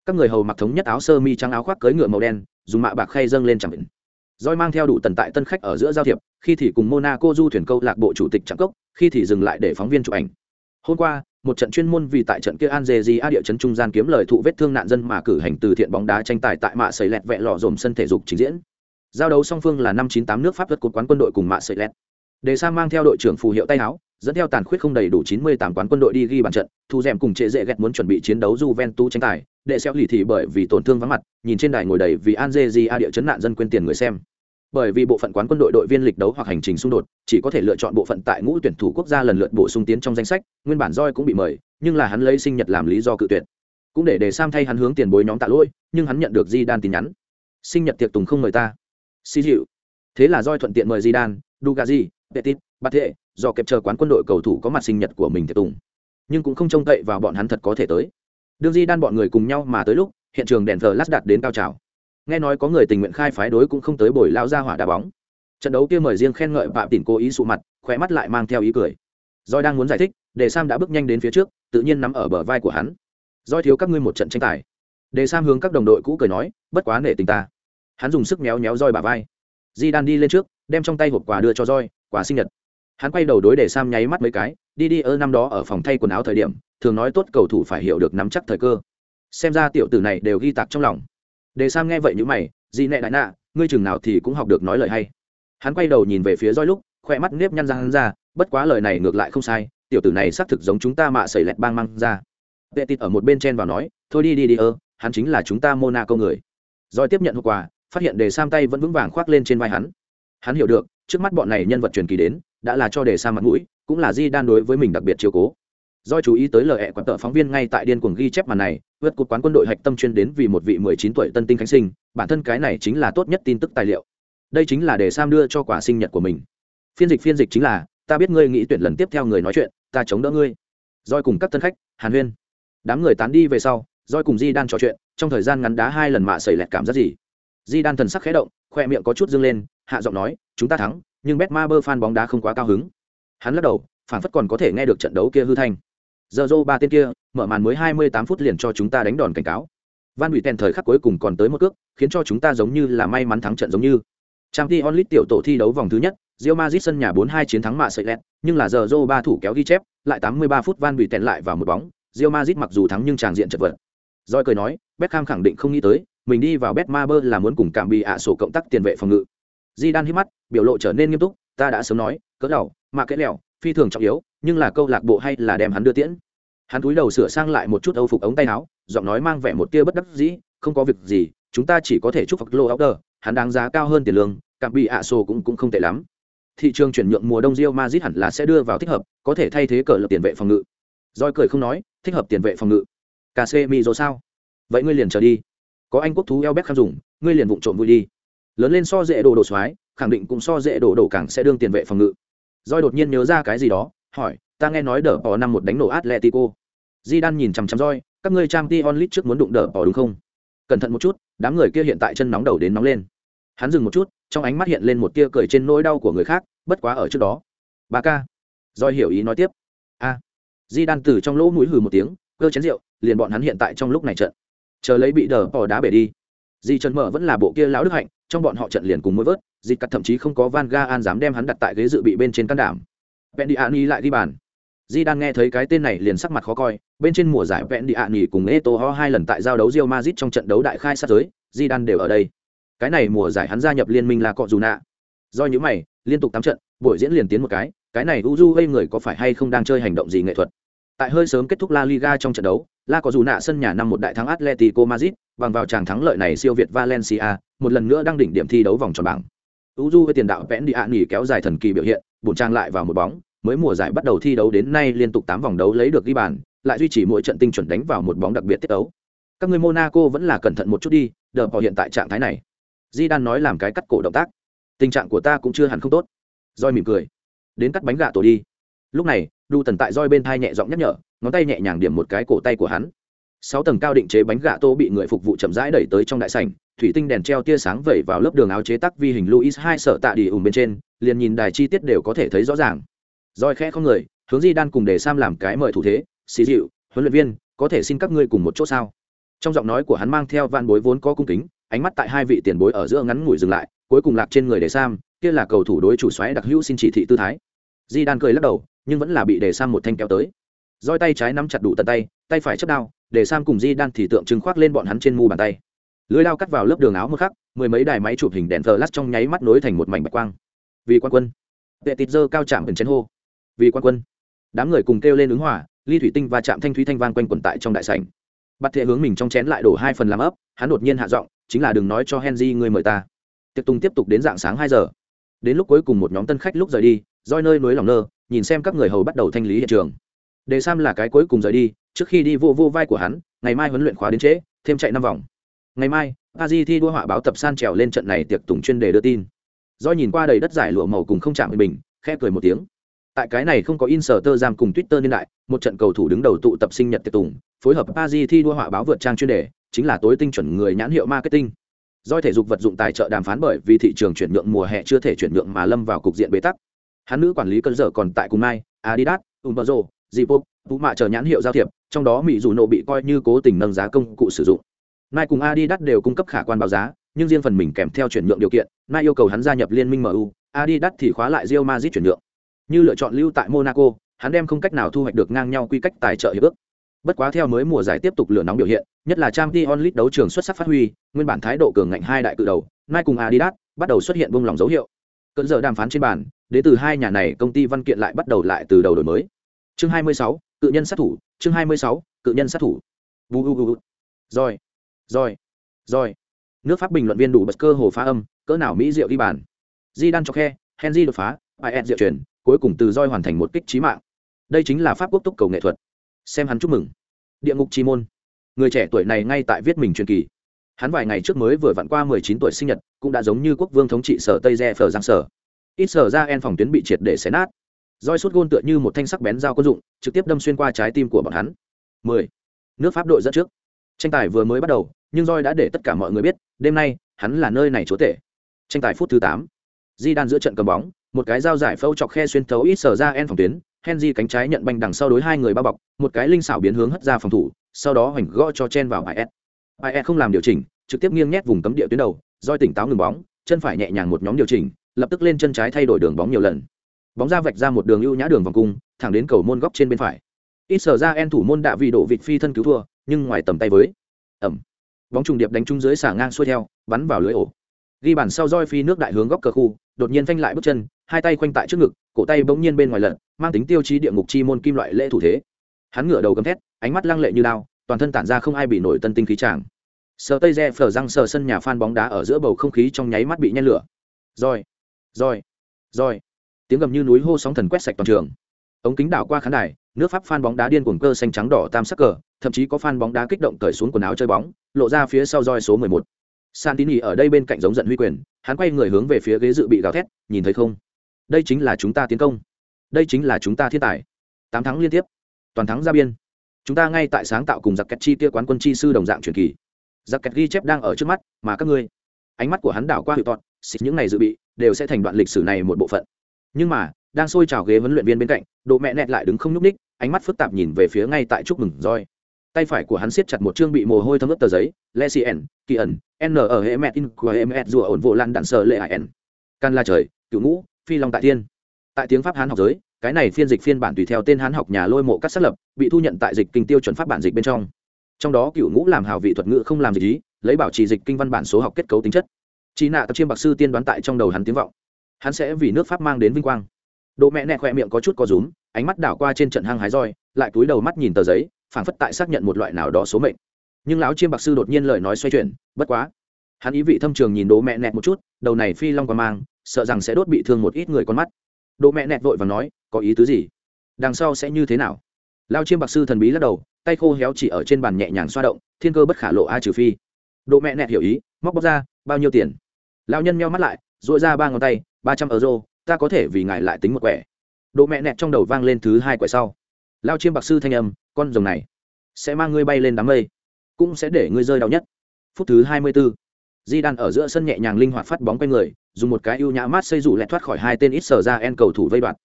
các người hầu mặc thống nhất áo sơ mi trắng áo khoác cưới ngựa màu đen, dùng mạ bạc khay dâng lên trạm hình roi mang theo đủ tần tại tân khách ở giữa giao thiệp, khi thì cùng monaco du thuyền câu lạc bộ chủ tịch trạng cốc, khi thì dừng lại để phóng viên chụp ảnh. Hôm qua, một trận chuyên môn vì tại trận kia Algeria địa chấn trung gian kiếm lời thụ vết thương nạn dân mà cử hành từ thiện bóng đá tranh tài tại mạ sấy lẹt vẹ lò dồm sân thể dục trình diễn. Giao đấu song phương là năm chín tám nước pháp vượt cột quán quân đội cùng mạ sấy lẹt. Đề sa mang theo đội trưởng phù hiệu tay áo dẫn theo tàn khuyết không đầy đủ 98 quán quân đội đi ghi bàn trận, thu dẻm cùng trệ dễ gẹt muốn chuẩn bị chiến đấu Juventus tranh tài, để xéo lì thì bởi vì tổn thương vắng mặt, nhìn trên đài ngồi đầy vì Angelia địa chấn nạn dân quên tiền người xem. Bởi vì bộ phận quán quân đội đội viên lịch đấu hoặc hành trình xung đột, chỉ có thể lựa chọn bộ phận tại ngũ tuyển thủ quốc gia lần lượt bổ sung tiến trong danh sách, nguyên bản Joy cũng bị mời, nhưng là hắn lấy sinh nhật làm lý do cự tuyệt. Cũng để để Sam thay hắn hướng tiền bối nhóm tạ lỗi, nhưng hắn nhận được Di Đan tin nhắn. Sinh nhật tiệc tùng không mời ta. xin dịu. Thế là Joy thuận tiện mời Di Đan, Dugazi, Petit, Bate, do kẹp chờ quán quân đội cầu thủ có mặt sinh nhật của mình tiệc tùng. Nhưng cũng không trông cậy vào bọn hắn thật có thể tới. Đương di đan bọn người cùng nhau mà tới lúc, hiện trường đèn thờ lát đạt đến cao trào. Nghe nói có người tình nguyện khai phái đối cũng không tới bồi lao ra hỏa đá bóng. Trận đấu kia mời riêng khen ngợi phạm tỉn cố ý sụ mặt khỏe mắt lại mang theo ý cười. Doi đang muốn giải thích để sam đã bước nhanh đến phía trước, tự nhiên nắm ở bờ vai của hắn. Doi thiếu các ngươi một trận tranh tài. Đề sam hướng các đồng đội cũ cười nói, bất quá nể tình ta. Hắn dùng sức méo méo roi bà vai. Di đan đi lên trước, đem trong tay hộp quà đưa cho roi quà sinh nhật hắn quay đầu đối để sam nháy mắt mấy cái, đi đi ơ năm đó ở phòng thay quần áo thời điểm, thường nói tốt cầu thủ phải hiểu được nắm chắc thời cơ. Xem ra tiểu tử này đều ghi tạc trong lòng. Để sam nghe vậy như mày gì nệ đại nạ, ngươi chừng nào thì cũng học được nói lời hay. Hắn quay đầu nhìn về phía roi lúc, khoe mắt nếp nhăn ra hắn ra, bất quá lời này ngược lại không sai, tiểu tử này xác thực giống chúng ta mạ sẩy lẹt bang măng ra. Vệ tịt ở một bên chen vào nói, thôi đi đi đi ơ, hắn chính là chúng ta monaco người. Roi tiếp nhận hậu quà, phát hiện đề sam tay vẫn vững vàng khoác lên trên vai hắn. Hắn hiểu được, trước mắt bọn này nhân vật truyền kỳ đến đã là cho đề xa mặt mũi, cũng là di đan đối với mình đặc biệt chiều cố. Do chú ý tới lời hẹ quán tờ phóng viên ngay tại điên cuồng ghi chép màn này, vượt cột quán quân đội hạch tâm chuyên đến vì một vị 19 tuổi tân tinh khánh sinh, bản thân cái này chính là tốt nhất tin tức tài liệu. Đây chính là để sam đưa cho quả sinh nhật của mình. Phiên dịch phiên dịch chính là, ta biết ngươi nghĩ tuyển lần tiếp theo người nói chuyện, ta chống đỡ ngươi. Doi cùng các tân khách, hàn huyên. Đám người tán đi về sau Doi cùng di đan trò chuyện, trong thời gian ngắn đá hai lần mạ xảy lẹt cảm giác gì. Di đan thần sắc khẽ động, khoe miệng có chút dâng lên, hạ giọng nói, chúng ta thắng nhưng bet ma bơ fan bóng đá không quá cao hứng. Hắn lắc đầu phản phất còn có thể nghe được trận đấu kia hư thanh. Giờ dô ba tên kia mở màn mới hai mươi tám phút liền cho chúng ta đánh đòn cảnh cáo. Van bị tèn thời khắc cuối cùng còn tới một cước khiến cho chúng ta giống như là may mắn thắng trận giống như. Trang t onlit tiểu tổ thi đấu vòng thứ nhất Real Madrid sân nhà 4-2 chiến thắng mạ sợi lẹt, nhưng là giờ Zô ba thủ kéo ghi chép, lại 83 phút Van bị tèn lại vào một bóng, Real Madrid mặc dù thắng nhưng tràng diện chật vật. Rồi cười nói, Beckham khẳng định không nghĩ tới, mình đi vào Betmaber là muốn cùng cảm bị ạ sổ cộng tác tiền vệ phòng ngự di đan hít mắt, biểu lộ trở nên nghiêm túc, ta đã sớm nói, cỡ đầu, mà cái lẹo, phi thường trọng yếu, nhưng là câu lạc bộ hay là đem hắn đưa tiễn. Hắn cúi đầu sửa sang lại một chút âu phục ống tay áo, giọng nói mang vẻ một tia bất đắc dĩ, không có việc gì, chúng ta chỉ có thể chúc phật lô áo hắn đáng giá cao hơn tiền lương, cảm bị ạ sổ cũng cũng không tệ lắm thị trường chuyển nhượng mùa đông rio mazit hẳn là sẽ đưa vào thích hợp, có thể thay thế cờ lập tiền vệ phòng ngự. roi cười không nói, thích hợp tiền vệ phòng ngự. kc mi rồi sao? Vậy ngươi liền chờ đi. Có anh quốc thú eo kham dùng, ngươi liền vụng trộm vui đi. Lớn lên so dễ đồ đồ xoái, khẳng định cũng so dễ đồ đồ càng sẽ đương tiền vệ phòng ngự. Doi đột nhiên nhớ ra cái gì đó, hỏi, ta nghe nói đỡ bỏ năm một đánh nổ Atletico. di đan nhìn chằm chằm roi, các ngươi trang Champions onlit trước muốn đụng đỡ bỏ đúng không? Cẩn thận một chút, đám người kia hiện tại chân nóng đầu đến nóng lên. Hắn dừng một chút, trong ánh mắt hiện lên một tia cười trên nỗi đau của người khác bất quá ở trước đó ba ca doi hiểu ý nói tiếp a di đan từ trong lỗ mũi hừ một tiếng cơ chén rượu liền bọn hắn hiện tại trong lúc này trận chờ lấy bị đờ bỏ đá bể đi di trần mở vẫn là bộ kia lão đức hạnh trong bọn họ trận liền cùng mỗi vớt di cắt thậm chí không có van ga an dám đem hắn đặt tại ghế dự bị bên trên can đảm. Vẹn đi an y lại ghi bàn. Di đang nghe thấy cái tên này liền sắc mặt khó coi, bên trên mùa giải vẹn đi an y cùng eto ho hai lần tại giao đấu rio mazit trong trận đấu đại khai sát giới di đan đều ở đây. Cái này mùa giải hắn gia nhập liên minh là cọ dù nạ. Do những mày, liên tục tám trận, buổi diễn liền tiến một cái cái này uju gây người có phải hay không đang chơi hành động gì nghệ thuật? Tại hơi sớm kết thúc la liga trong trận đấu la có dù nạ sân nhà năm một đại thắng atletico madrid, bằng vào tràng thắng lợi này siêu việt valencia, một lần nữa đang đỉnh điểm thi đấu vòng tròn bảng. Uju với tiền đạo vẽn đi nghỉ kéo dài thần kỳ biểu hiện bổn trang lại vào một bóng, mới mùa giải bắt đầu thi đấu đến nay liên tục tám vòng đấu lấy được ghi bàn, lại duy trì mỗi trận tinh chuẩn đánh vào một bóng đặc biệt tiết đấu các người monaco vẫn là cẩn thận một chút đi, đờ vào hiện tại trạng thái này. Zidane nói làm cái cắt cổ động tác. Tình trạng của ta cũng chưa hẳn không tốt. Roi mỉm cười. Đến cắt bánh gà tổ đi. Lúc này đu tần tại roi bên thai nhẹ giọng nhắc nhở, ngón tay nhẹ nhàng điểm một cái cổ tay của hắn. Sáu tầng cao định chế bánh gà tô bị người phục vụ chậm rãi đẩy tới trong đại sảnh, thủy tinh đèn treo tia sáng vẩy vào lớp đường áo chế tắc vi hình luis hai sợ tạ đi ủng bên trên, liền nhìn đài chi tiết đều có thể thấy rõ ràng. Roi khẽ không người, hướng di đan cùng để sam làm cái mời thủ thế, xì dịu, huấn luyện viên, có thể xin các ngươi cùng một chỗ sao? Trong giọng nói của hắn mang theo van bối vốn có cung kính, ánh mắt tại hai vị tiền bối ở giữa ngắn ngủi dừng lại, cuối cùng lạc trên người để sam, kia là cầu thủ đối chủ xoáy đặc hữu xin chỉ thị tư thái. Di đan cười lắc đầu nhưng vẫn là bị đề sam một thanh kéo tới. Roi tay trái nắm chặt đủ tận tay tay phải chấp đao đề sam cùng di đan thì tượng trưng khoác lên bọn hắn trên mu bàn tay. Lưới đao cắt vào lớp đường áo một khắc, mười mấy đài máy chụp hình đèn flash trong nháy mắt nối thành một mảnh bạch quang. Vì quan quân. Vệ tịt dơ cao chạm ẩn chén hô. Vì quan quân. Đám người cùng kêu lên ứng hỏa ly thủy tinh và chạm thanh thúy thanh vang quanh quẩn tại trong đại sảnh. Bắt thệ hướng mình trong chén lại đổ hai phần làm ấp, hắn đột nhiên hạ giọng, chính là đừng nói cho henry người mời ta. Tiệc tùng tiếp tục đến dạng sáng hai giờ. Đến lúc cuối cùng một nhóm tân khách lúc rời đi roi nơi núi lòng nơ nhìn xem các người hầu bắt đầu thanh lý hiện trường. Đề sam là cái cuối cùng rời đi, trước khi đi vô vô vai của hắn, ngày mai huấn luyện khóa đến trễ, thêm chạy năm vòng. Ngày mai a di thi đua họa báo tập san trèo lên trận này tiệc tùng chuyên đề đưa tin. Do nhìn qua đầy đất giải lụa màu cùng không chạm bình, khẽ cười một tiếng. Tại cái này không có in sở tơ giam cùng twitter niên đại, một trận cầu thủ đứng đầu tụ tập sinh nhật tiệc tùng, phối hợp a di thi đua họa báo vượt trang chuyên đề, chính là tối tinh chuẩn người nhãn hiệu marketing. Doi thể dục vật dụng tài trợ đàm phán bởi vì thị trường chuyển nhượng mùa hè chưa thể chuyển nhượng mà lâm vào cục diện bế tắc hắn nữ quản lý cơn dở còn tại cùng mai adidas umbazo zipop vũ mạ chờ nhãn hiệu giao thiệp, trong đó mỹ dù nộ bị coi như cố tình nâng giá công cụ sử dụng. Nai cùng adidas đều cung cấp khả quan báo giá, nhưng riêng phần mình kèm theo chuyển nhượng điều kiện nai yêu cầu hắn gia nhập liên minh mu adidas thì khóa lại rio mazit chuyển nhượng. Như lựa chọn lưu tại monaco, hắn đem không cách nào thu hoạch được ngang nhau quy cách tài trợ hiệp ước. Bất quá theo mới mùa giải tiếp tục lửa nóng biểu hiện, nhất là trang t onlit đấu trường xuất sắc phát huy, nguyên bản thái độ cường ngạnh hai đại cự đầu nai cùng adidas bắt đầu xuất hiện buông lỏng dấu hiệu cận giờ đàm phán trên bàn đến từ hai nhà này công ty văn kiện lại bắt đầu lại từ đầu đổi mới. Chương 26, cự nhân sát thủ chương 26, cự nhân sát thủ. U u u rồi rồi rồi. Nước pháp bình luận viên đủ bật cơ hồ phá âm cỡ nào mỹ diệu ghi bàn. Di đan cho khe henry đột phá ai ed diệu chuyển cuối cùng từ roi hoàn thành một kích trí mạng. Đây chính là pháp quốc túc cầu nghệ thuật. Xem hắn chúc mừng. Địa ngục chi môn. Người trẻ tuổi này ngay tại viết mình truyền kỳ hắn vài ngày trước mới vừa vặn qua mười chín tuổi sinh nhật, cũng đã giống như quốc vương thống trị sở tây re phờ giang sở. Ít sở ra en phòng tuyến bị triệt để xé nát. Roi sút gôn tựa như một thanh sắc bén dao quân dụng, trực tiếp đâm xuyên qua trái tim của bọn hắn. mười. Nước pháp đội dẫn trước. Tranh tài vừa mới bắt đầu, nhưng roi đã để tất cả mọi người biết, đêm nay, hắn là nơi này chúa tể. Tranh tài phút thứ tám. Di đan giữa trận cầm bóng, một cái dao giải phâu chọc khe xuyên thấu ít sở ra en phòng tuyến, henry cánh trái nhận banh đằng sau đối hai người bao bọc, một cái linh xảo biến hướng hất ra phòng thủ, sau đó hoành gõ cho chen vào is is e không làm điều chỉnh, trực tiếp nghiêng nhét vùng cấm địa tuyến đầu, roi tỉnh táo ngừng bóng, chân phải nhẹ nhàng một nhóm điều chỉnh, lập tức lên chân trái thay đổi đường bóng nhiều lần. Bóng ra vạch ra một đường ưu nhã đường vòng cung, thẳng đến cầu môn góc trên bên phải. Ít sở ra en thủ môn đạ vị độ vịt phi thân cứu thua, nhưng ngoài tầm tay với. Ẩm. Bóng trùng điệp đánh trúng dưới xả ngang xuôi theo, bắn vào lưới ổ. Ghi bàn sau roi phi nước đại hướng góc cờ khu, đột nhiên phanh lại bước chân, hai tay khoanh tại trước ngực, cổ tay bỗng nhiên bên ngoài lật, mang tính tiêu chí địa ngục chi môn kim loại lễ thủ thế. Hắn ngửa đầu gầm thét, ánh mắt lăng lệ như đao toàn thân tản ra không ai bị nổi tân tinh khí tràng. Sờ tây re phở răng sờ sân nhà phan bóng đá ở giữa bầu không khí trong nháy mắt bị nhen lửa. Rồi rồi rồi. Tiếng gầm như núi hô sóng thần quét sạch toàn trường. Ống kính đảo qua khán đài, nước pháp phan bóng đá điên cuồng cơ xanh trắng đỏ tam sắc cờ, thậm chí có phan bóng đá kích động cởi xuống quần áo chơi bóng, lộ ra phía sau roi số 11. Santini ở đây bên cạnh giống giận huy quyền, hắn quay người hướng về phía ghế dự bị gào thét, nhìn thấy không? Đây chính là chúng ta tiến công. Đây chính là chúng ta thiên tài. Tám thắng liên tiếp. Toàn thắng ra biên chúng ta ngay tại sáng tạo cùng giặc kẹt chi kia quán quân chi sư đồng dạng truyền kỳ. Giặc kẹt ghi chép đang ở trước mắt, mà các ngươi, ánh mắt của hắn đảo qua hiệu tọt, xịt những ngày dự bị, đều sẽ thành đoạn lịch sử này một bộ phận. Nhưng mà, đang sôi trào ghế huấn luyện viên bên cạnh độ mẹ nẹt lại đứng không nhúc ních ánh mắt phức tạp nhìn về phía ngay tại chúc mừng roi tay phải của hắn siết chặt một chương bị mồ hôi thấm ướt tờ giấy lecien kỳ ẩn n ở hệ mẹ in của hệ mẹ rùa ổn vô lan đạn sờ lệ hải n can la trời, cựu ngũ, phi long tại thiên. Tại tiếng pháp hán học giới cái này phiên dịch phiên bản tùy theo tên hán học nhà lôi mộ các xác lập, bị thu nhận tại dịch kinh tiêu chuẩn pháp bản dịch bên trong. Trong đó cựu ngũ làm hào vị thuật ngữ không làm dịch ý, lấy bảo trì dịch kinh văn bản số học kết cấu tính chất. Chị nạ tập chiêm bạc sư tiên đoán tại trong đầu hắn tiếng vọng. Hắn sẽ vì nước pháp mang đến vinh quang. Độ mẹ nẹ khỏe miệng có chút có rúm, ánh mắt đảo qua trên trận hang hái roi, lại cúi đầu mắt nhìn tờ giấy, phảng phất tại xác nhận một loại nào đó số mệnh. Nhưng lão chiêm bạc sư đột nhiên lời nói xoay chuyển, bất quá. Hắn ý vị thâm trường nhìn đố mẹ nẹt một chút, đầu này phi long qua mang, sợ rằng sẽ đốt bị thương một ít người con mắt. Đố mẹ nẹt vội và nói có ý tứ gì? Đằng sau sẽ như thế nào? Lao chiêm bạc sư thần bí lắc đầu, tay khô héo chỉ ở trên bàn nhẹ nhàng xoa động, thiên cơ bất khả lộ ai trừ phi. Độ mẹ nẹt hiểu ý, móc bóc ra, bao nhiêu tiền? Lao nhân meo mắt lại dội ra ba ngón tay, ba trăm euro, ta có thể vì ngài lại tính một quẻ. Độ mẹ nẹt trong đầu vang lên thứ hai quẻ sau. Lao chiêm bạc sư thanh âm, con rồng này sẽ mang ngươi bay lên đám mây, cũng sẽ để ngươi rơi đau nhất. Phút thứ hai mươi 24. di đan ở giữa sân nhẹ nhàng linh hoạt phát bóng quanh người, dùng một cái ưu nhã mát xây rủ lẹt thoát khỏi hai tên ít sở ra en cầu thủ vây đoạt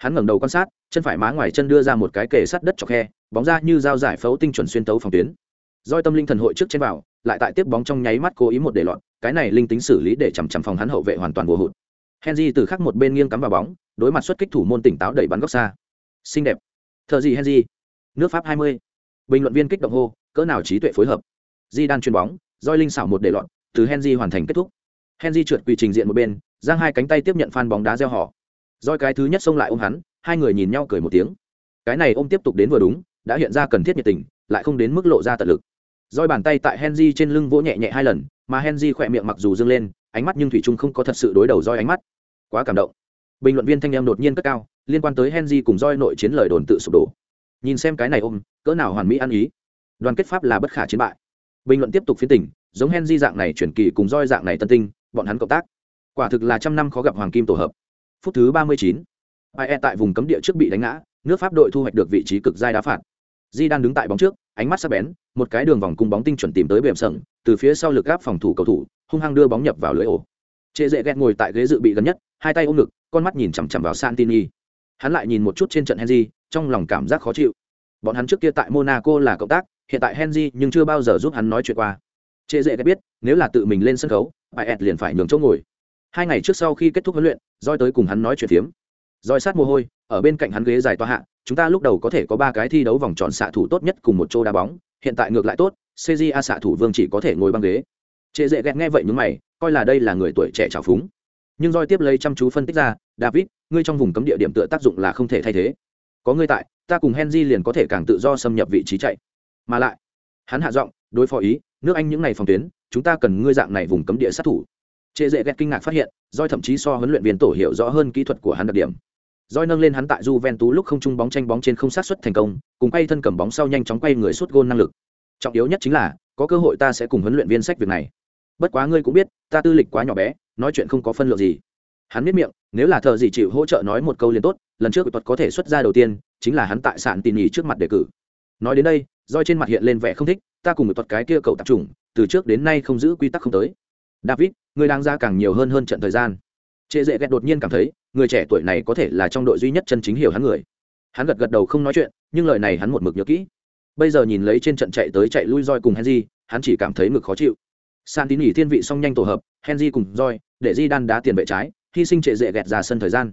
hắn ngẩng đầu quan sát, chân phải má ngoài chân đưa ra một cái kề sắt đất chọc khe, bóng ra như dao giải phẫu tinh chuẩn xuyên tấu phòng tuyến. Doi tâm linh thần hội trước trên vào, lại tại tiếp bóng trong nháy mắt cố ý một để lọt, cái này linh tính xử lý để chằm chằm phòng hắn hậu vệ hoàn toàn vô hụt. Henry từ khắc một bên nghiêng cắm vào bóng, đối mặt xuất kích thủ môn tỉnh táo đẩy bắn góc xa. Xinh đẹp. Thợ gì henry? Nước pháp 20. bình luận viên kích động hô, cỡ nào trí tuệ phối hợp. Di đan chuyền bóng roi linh xảo một để lọt, từ henry hoàn thành kết thúc. Henry trượt quỳ trình diện một bên, giang hai cánh tay tiếp nhận phan bóng đá gieo họ roi cái thứ nhất xông lại ôm hắn, hai người nhìn nhau cười một tiếng. Cái này ôm tiếp tục đến vừa đúng, đã hiện ra cần thiết nhiệt tình, lại không đến mức lộ ra tận lực. Roi bàn tay tại henry trên lưng vỗ nhẹ nhẹ hai lần, mà henry khỏe miệng mặc dù dâng lên, ánh mắt nhưng thủy trung không có thật sự đối đầu roi ánh mắt. Quá cảm động. Bình luận viên thanh em đột nhiên cất cao, liên quan tới henry cùng roi nội chiến lời đồn tự sụp đổ. Nhìn xem cái này ôm, cỡ nào hoàn mỹ ăn ý. Đoàn kết pháp là bất khả chiến bại. Bình luận tiếp tục phiến tỉnh giống henry dạng này chuyển kỳ cùng roi dạng này tân tinh, bọn hắn cộng tác. Quả thực là trăm năm khó gặp hoàng kim tổ hợp phút thứ ba mươi chín. Ie tại vùng cấm địa trước bị đánh ngã, nước pháp đội thu hoạch được vị trí cực giai đá phạt. Di đang đứng tại bóng trước, ánh mắt sắc bén, một cái đường vòng cung bóng tinh chuẩn tìm tới bềm sừng, từ phía sau lực gáp phòng thủ cầu thủ, hung hăng đưa bóng nhập vào lưới ổ. Trệ Dệ Gẹt ngồi tại ghế dự bị gần nhất, hai tay ôm ngực, con mắt nhìn chằm chằm vào santini. Hắn lại nhìn một chút trên trận henry, trong lòng cảm giác khó chịu. Bọn hắn trước kia tại monaco là cộng tác, hiện tại henry nhưng chưa bao giờ giúp hắn nói chuyện qua. Trệ dễ biết, nếu là tự mình lên sân khấu bài e liền phải nhường chỗ ngồi hai ngày trước sau khi kết thúc huấn luyện roi tới cùng hắn nói chuyện phiếm. Roi sát mồ hôi, ở bên cạnh hắn ghế dài toa hạ, chúng ta lúc đầu có thể có ba cái thi đấu vòng tròn xạ thủ tốt nhất cùng một chỗ đá bóng, hiện tại ngược lại tốt cja xạ thủ vương chỉ có thể ngồi băng ghế. Trệ dễ ghét nghe vậy nhúng mày, coi là đây là người tuổi trẻ trào phúng. Nhưng roi tiếp lấy chăm chú phân tích ra, david, ngươi trong vùng cấm địa điểm tựa tác dụng là không thể thay thế. Có ngươi tại, ta cùng henry liền có thể càng tự do xâm nhập vị trí chạy. Mà lại, hắn hạ giọng, đối phó ý, nước anh những ngày phòng tuyến, chúng ta cần ngươi dạng này vùng cấm địa sát thủ trệ dễ Gẹt kinh ngạc phát hiện, Joy thậm chí so huấn luyện viên tổ hiểu rõ hơn kỹ thuật của hắn đặc điểm. Joy nâng lên hắn tại Juventus lúc không trung bóng tranh bóng trên không sát xuất thành công, cùng quay thân cầm bóng sau nhanh chóng quay người sút gôn năng lực. Trọng yếu nhất chính là, có cơ hội ta sẽ cùng huấn luyện viên sách việc này. Bất quá ngươi cũng biết, ta tư lịch quá nhỏ bé, nói chuyện không có phân lượng gì. Hắn biết miệng, nếu là thợ gì chịu hỗ trợ nói một câu liền tốt, lần trước tuật có thể xuất ra đầu tiên, chính là hắn tại sạn tin nhỉ trước mặt đề cử. Nói đến đây, Joy trên mặt hiện lên vẻ không thích, ta cùng một tuật cái kia cậu tập trung từ trước đến nay không giữ quy tắc không tới. David ngươi đang ra càng nhiều hơn hơn trận thời gian. Trệ dễ ghét đột nhiên cảm thấy, người trẻ tuổi này có thể là trong đội duy nhất chân chính hiểu hắn người. Hắn gật gật đầu không nói chuyện, nhưng lời này hắn một mực nhớ kỹ. Bây giờ nhìn lấy trên trận chạy tới chạy lui roi cùng henry, hắn chỉ cảm thấy ngực khó chịu. San tín nghỉ thiên vị song nhanh tổ hợp, henry cùng roi để di đan đá tiền vệ trái, hy sinh trệ dễ ghét ra sân thời gian.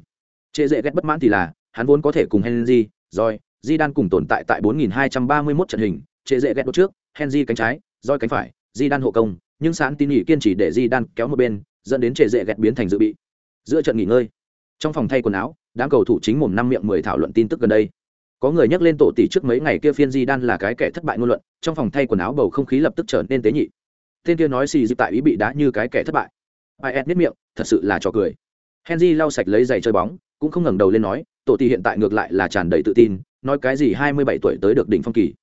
Trệ dễ ghét bất mãn thì là, hắn vốn có thể cùng henry roi di đan cùng tồn tại tại 4.231 trận hình. Trệ dễ ghét đốt trước, henry cánh trái roi cánh phải di đan hộ công nhưng san tin nghỉ kiên trì để di đan kéo một bên, dẫn đến trệ dễ ghẹt biến thành dự bị. Giữa trận nghỉ ngơi, trong phòng thay quần áo, đám cầu thủ chính mồm năm miệng mười thảo luận tin tức gần đây. Có người nhắc lên tổ tỷ trước mấy ngày kia phiên di đan là cái kẻ thất bại ngôn luận, trong phòng thay quần áo bầu không khí lập tức trở nên tế nhị. Tên kia nói xì dịp tại ý bị đá như cái kẻ thất bại. Ai ed miết miệng, thật sự là trò cười. Henry lau sạch lấy giày chơi bóng, cũng không ngẩng đầu lên nói, tổ tỷ hiện tại ngược lại là tràn đầy tự tin, nói cái gì hai mươi bảy tuổi tới được đỉnh phong kỳ.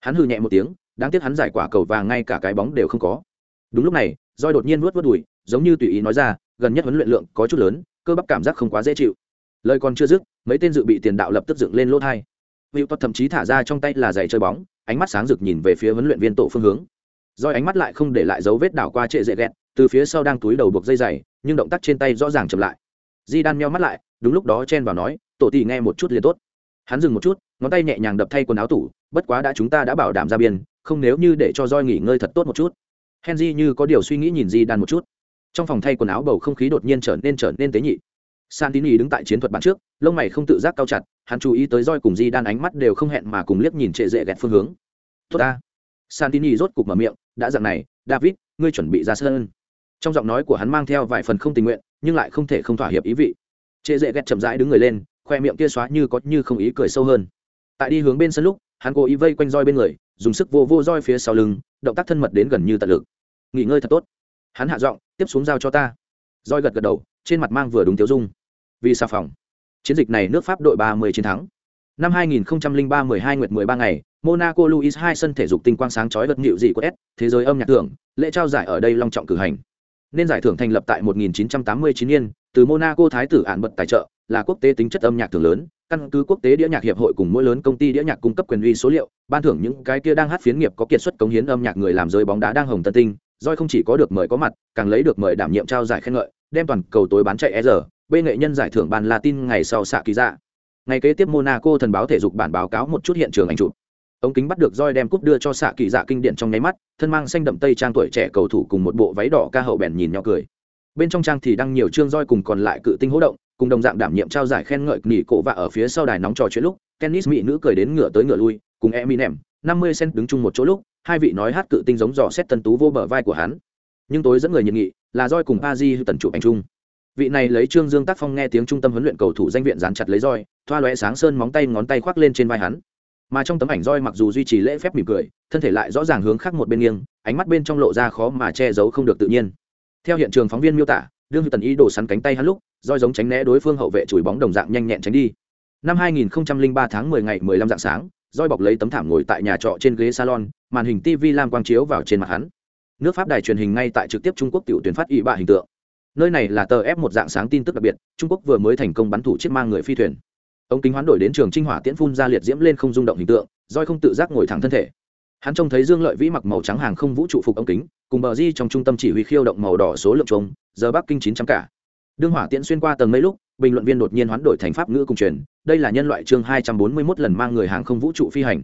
Hắn hừ nhẹ một tiếng, đáng tiếc hắn giải quả cầu vàng ngay cả cái bóng đều không có đúng lúc này roi đột nhiên nuốt vớt đùi, giống như tùy ý nói ra, gần nhất huấn luyện lượng có chút lớn, cơ bắp cảm giác không quá dễ chịu. Lời còn chưa dứt, mấy tên dự bị tiền đạo lập tức dựng lên lỗ thai. Hữu tốt thậm chí thả ra trong tay là giày chơi bóng, ánh mắt sáng rực nhìn về phía huấn luyện viên tổ phương hướng. Roi ánh mắt lại không để lại dấu vết đảo qua trệ dễ ghẹt, từ phía sau đang túi đầu buộc dây giày, nhưng động tác trên tay rõ ràng chậm lại. Di đan meo mắt lại, đúng lúc đó chen vào nói, tổ tỷ nghe một chút liền tốt. Hắn dừng một chút, ngón tay nhẹ nhàng đập thay quần áo tủ, bất quá đã chúng ta đã bảo đảm ra biên, không nếu như để cho roi nghỉ ngơi thật tốt một chút henry như có điều suy nghĩ nhìn di đan một chút. Trong phòng thay quần áo bầu không khí đột nhiên trở nên trở nên tế nhị. Santini đứng tại chiến thuật bàn trước, lông mày không tự giác cao chặt, hắn chú ý tới roi cùng di đan ánh mắt đều không hẹn mà cùng liếc nhìn trệ dễ ghẹt phương hướng. Tốt ta. Santini rốt cục mở miệng, đã dặn này, david, ngươi chuẩn bị ra sân. Trong giọng nói của hắn mang theo vài phần không tình nguyện, nhưng lại không thể không thỏa hiệp ý vị. Trệ dễ ghẹt chậm rãi đứng người lên, khoe miệng kia xóa như có như không ý cười sâu hơn. Tại đi hướng bên sân lúc, hắn cố ý vây quanh roi bên người, dùng sức vô vô roi phía sau lưng, động tác thân mật đến gần như tận lực nghỉ ngơi thật tốt. Hắn hạ giọng, tiếp xuống giao cho ta. Roi gật gật đầu, trên mặt mang vừa đúng tiêu dung. Vì xà phòng. Chiến dịch này nước pháp đội ba mươi chiến thắng. Năm 2003 12 nguyệt 13 ngày, monaco Luis hai sân thể dục tinh quang sáng chói vật nhịu dị của s, thế giới âm nhạc thưởng, lễ trao giải ở đây long trọng cử hành. Nên giải thưởng thành lập tại 1989 niên từ monaco thái tử ạn bật tài trợ, là quốc tế tính chất âm nhạc thưởng lớn, căn cứ quốc tế đĩa nhạc hiệp hội cùng mỗi lớn công ty đĩa nhạc cung cấp quyền uy số liệu, ban thưởng những cái kia đang hát phiến nghiệp có kiệt xuất cống hiến âm nhạc người làm rơi bóng đá đang hồng tân tinh Roi không chỉ có được mời có mặt, càng lấy được mời đảm nhiệm trao giải khen ngợi, đem toàn cầu tối bán chạy e giờ, bên nghệ nhân giải thưởng ban Latin ngày sau xạ kỳ dạ. Ngày kế tiếp Monaco thần báo thể dục bản báo cáo một chút hiện trường ảnh chụp. Ống kính bắt được Roi đem cúp đưa cho xạ kỳ dạ kinh điển trong nháy mắt, thân mang xanh đậm tây trang tuổi trẻ cầu thủ cùng một bộ váy đỏ ca hậu bèn nhìn nhỏ cười. Bên trong trang thì đăng nhiều chương Roi cùng còn lại cự tinh hỗ động, cùng đồng dạng đảm nhiệm trao giải khen ngợi nghỉ cổ và ở phía sau đài nóng trò chuyện lúc, tennis mỹ nữ cười đến ngựa tới ngựa lui, cùng Eminem, 50 cent đứng chung một chỗ lúc, hai vị nói hát cự tinh giống dò xét tân tú vô bờ vai của hắn. Nhưng tối dẫn người nhiệt nghị là roi cùng pa di tần chụp ảnh chung. Vị này lấy trương dương tác phong nghe tiếng trung tâm huấn luyện cầu thủ danh viện dán chặt lấy roi thoa lóe sáng sơn móng tay ngón tay khoác lên trên vai hắn. Mà trong tấm ảnh roi mặc dù duy trì lễ phép mỉm cười, thân thể lại rõ ràng hướng khác một bên nghiêng, ánh mắt bên trong lộ ra khó mà che giấu không được tự nhiên. Theo hiện trường phóng viên miêu tả, đương tần ý đổ sắn cánh tay hắn lúc roi giống tránh né đối phương hậu vệ chùi bóng đồng dạng nhanh nhẹn tránh đi. Năm 2003 tháng 10 ngày 15 dạng sáng roi bọc lấy tấm thảm ngồi tại nhà trọ trên ghế salon màn hình tv lam quang chiếu vào trên mặt hắn. Nước pháp đài truyền hình ngay tại trực tiếp trung quốc tiểu tuyển phát y bạ hình tượng. Nơi này là tờ ép một dạng sáng tin tức đặc biệt, trung quốc vừa mới thành công bắn thủ chiếc mang người phi thuyền. Ông kính hoán đổi đến trường trinh hỏa tiễn phun ra liệt diễm lên không rung động hình tượng, roi không tự giác ngồi thẳng thân thể. Hắn trông thấy dương lợi vĩ mặc màu trắng hàng không vũ trụ phục ống kính, cùng bờ di trong trung tâm chỉ huy khiêu động màu đỏ số lượng trống giờ bắc kinh chín trăm cả. Đương hỏa tiễn xuyên qua tầng mấy lúc, bình luận viên đột nhiên hoán đổi thành pháp ngữ cùng truyền, đây là nhân loại chương hai trăm bốn mươi 241 lần mang người hàng không vũ trụ phi hành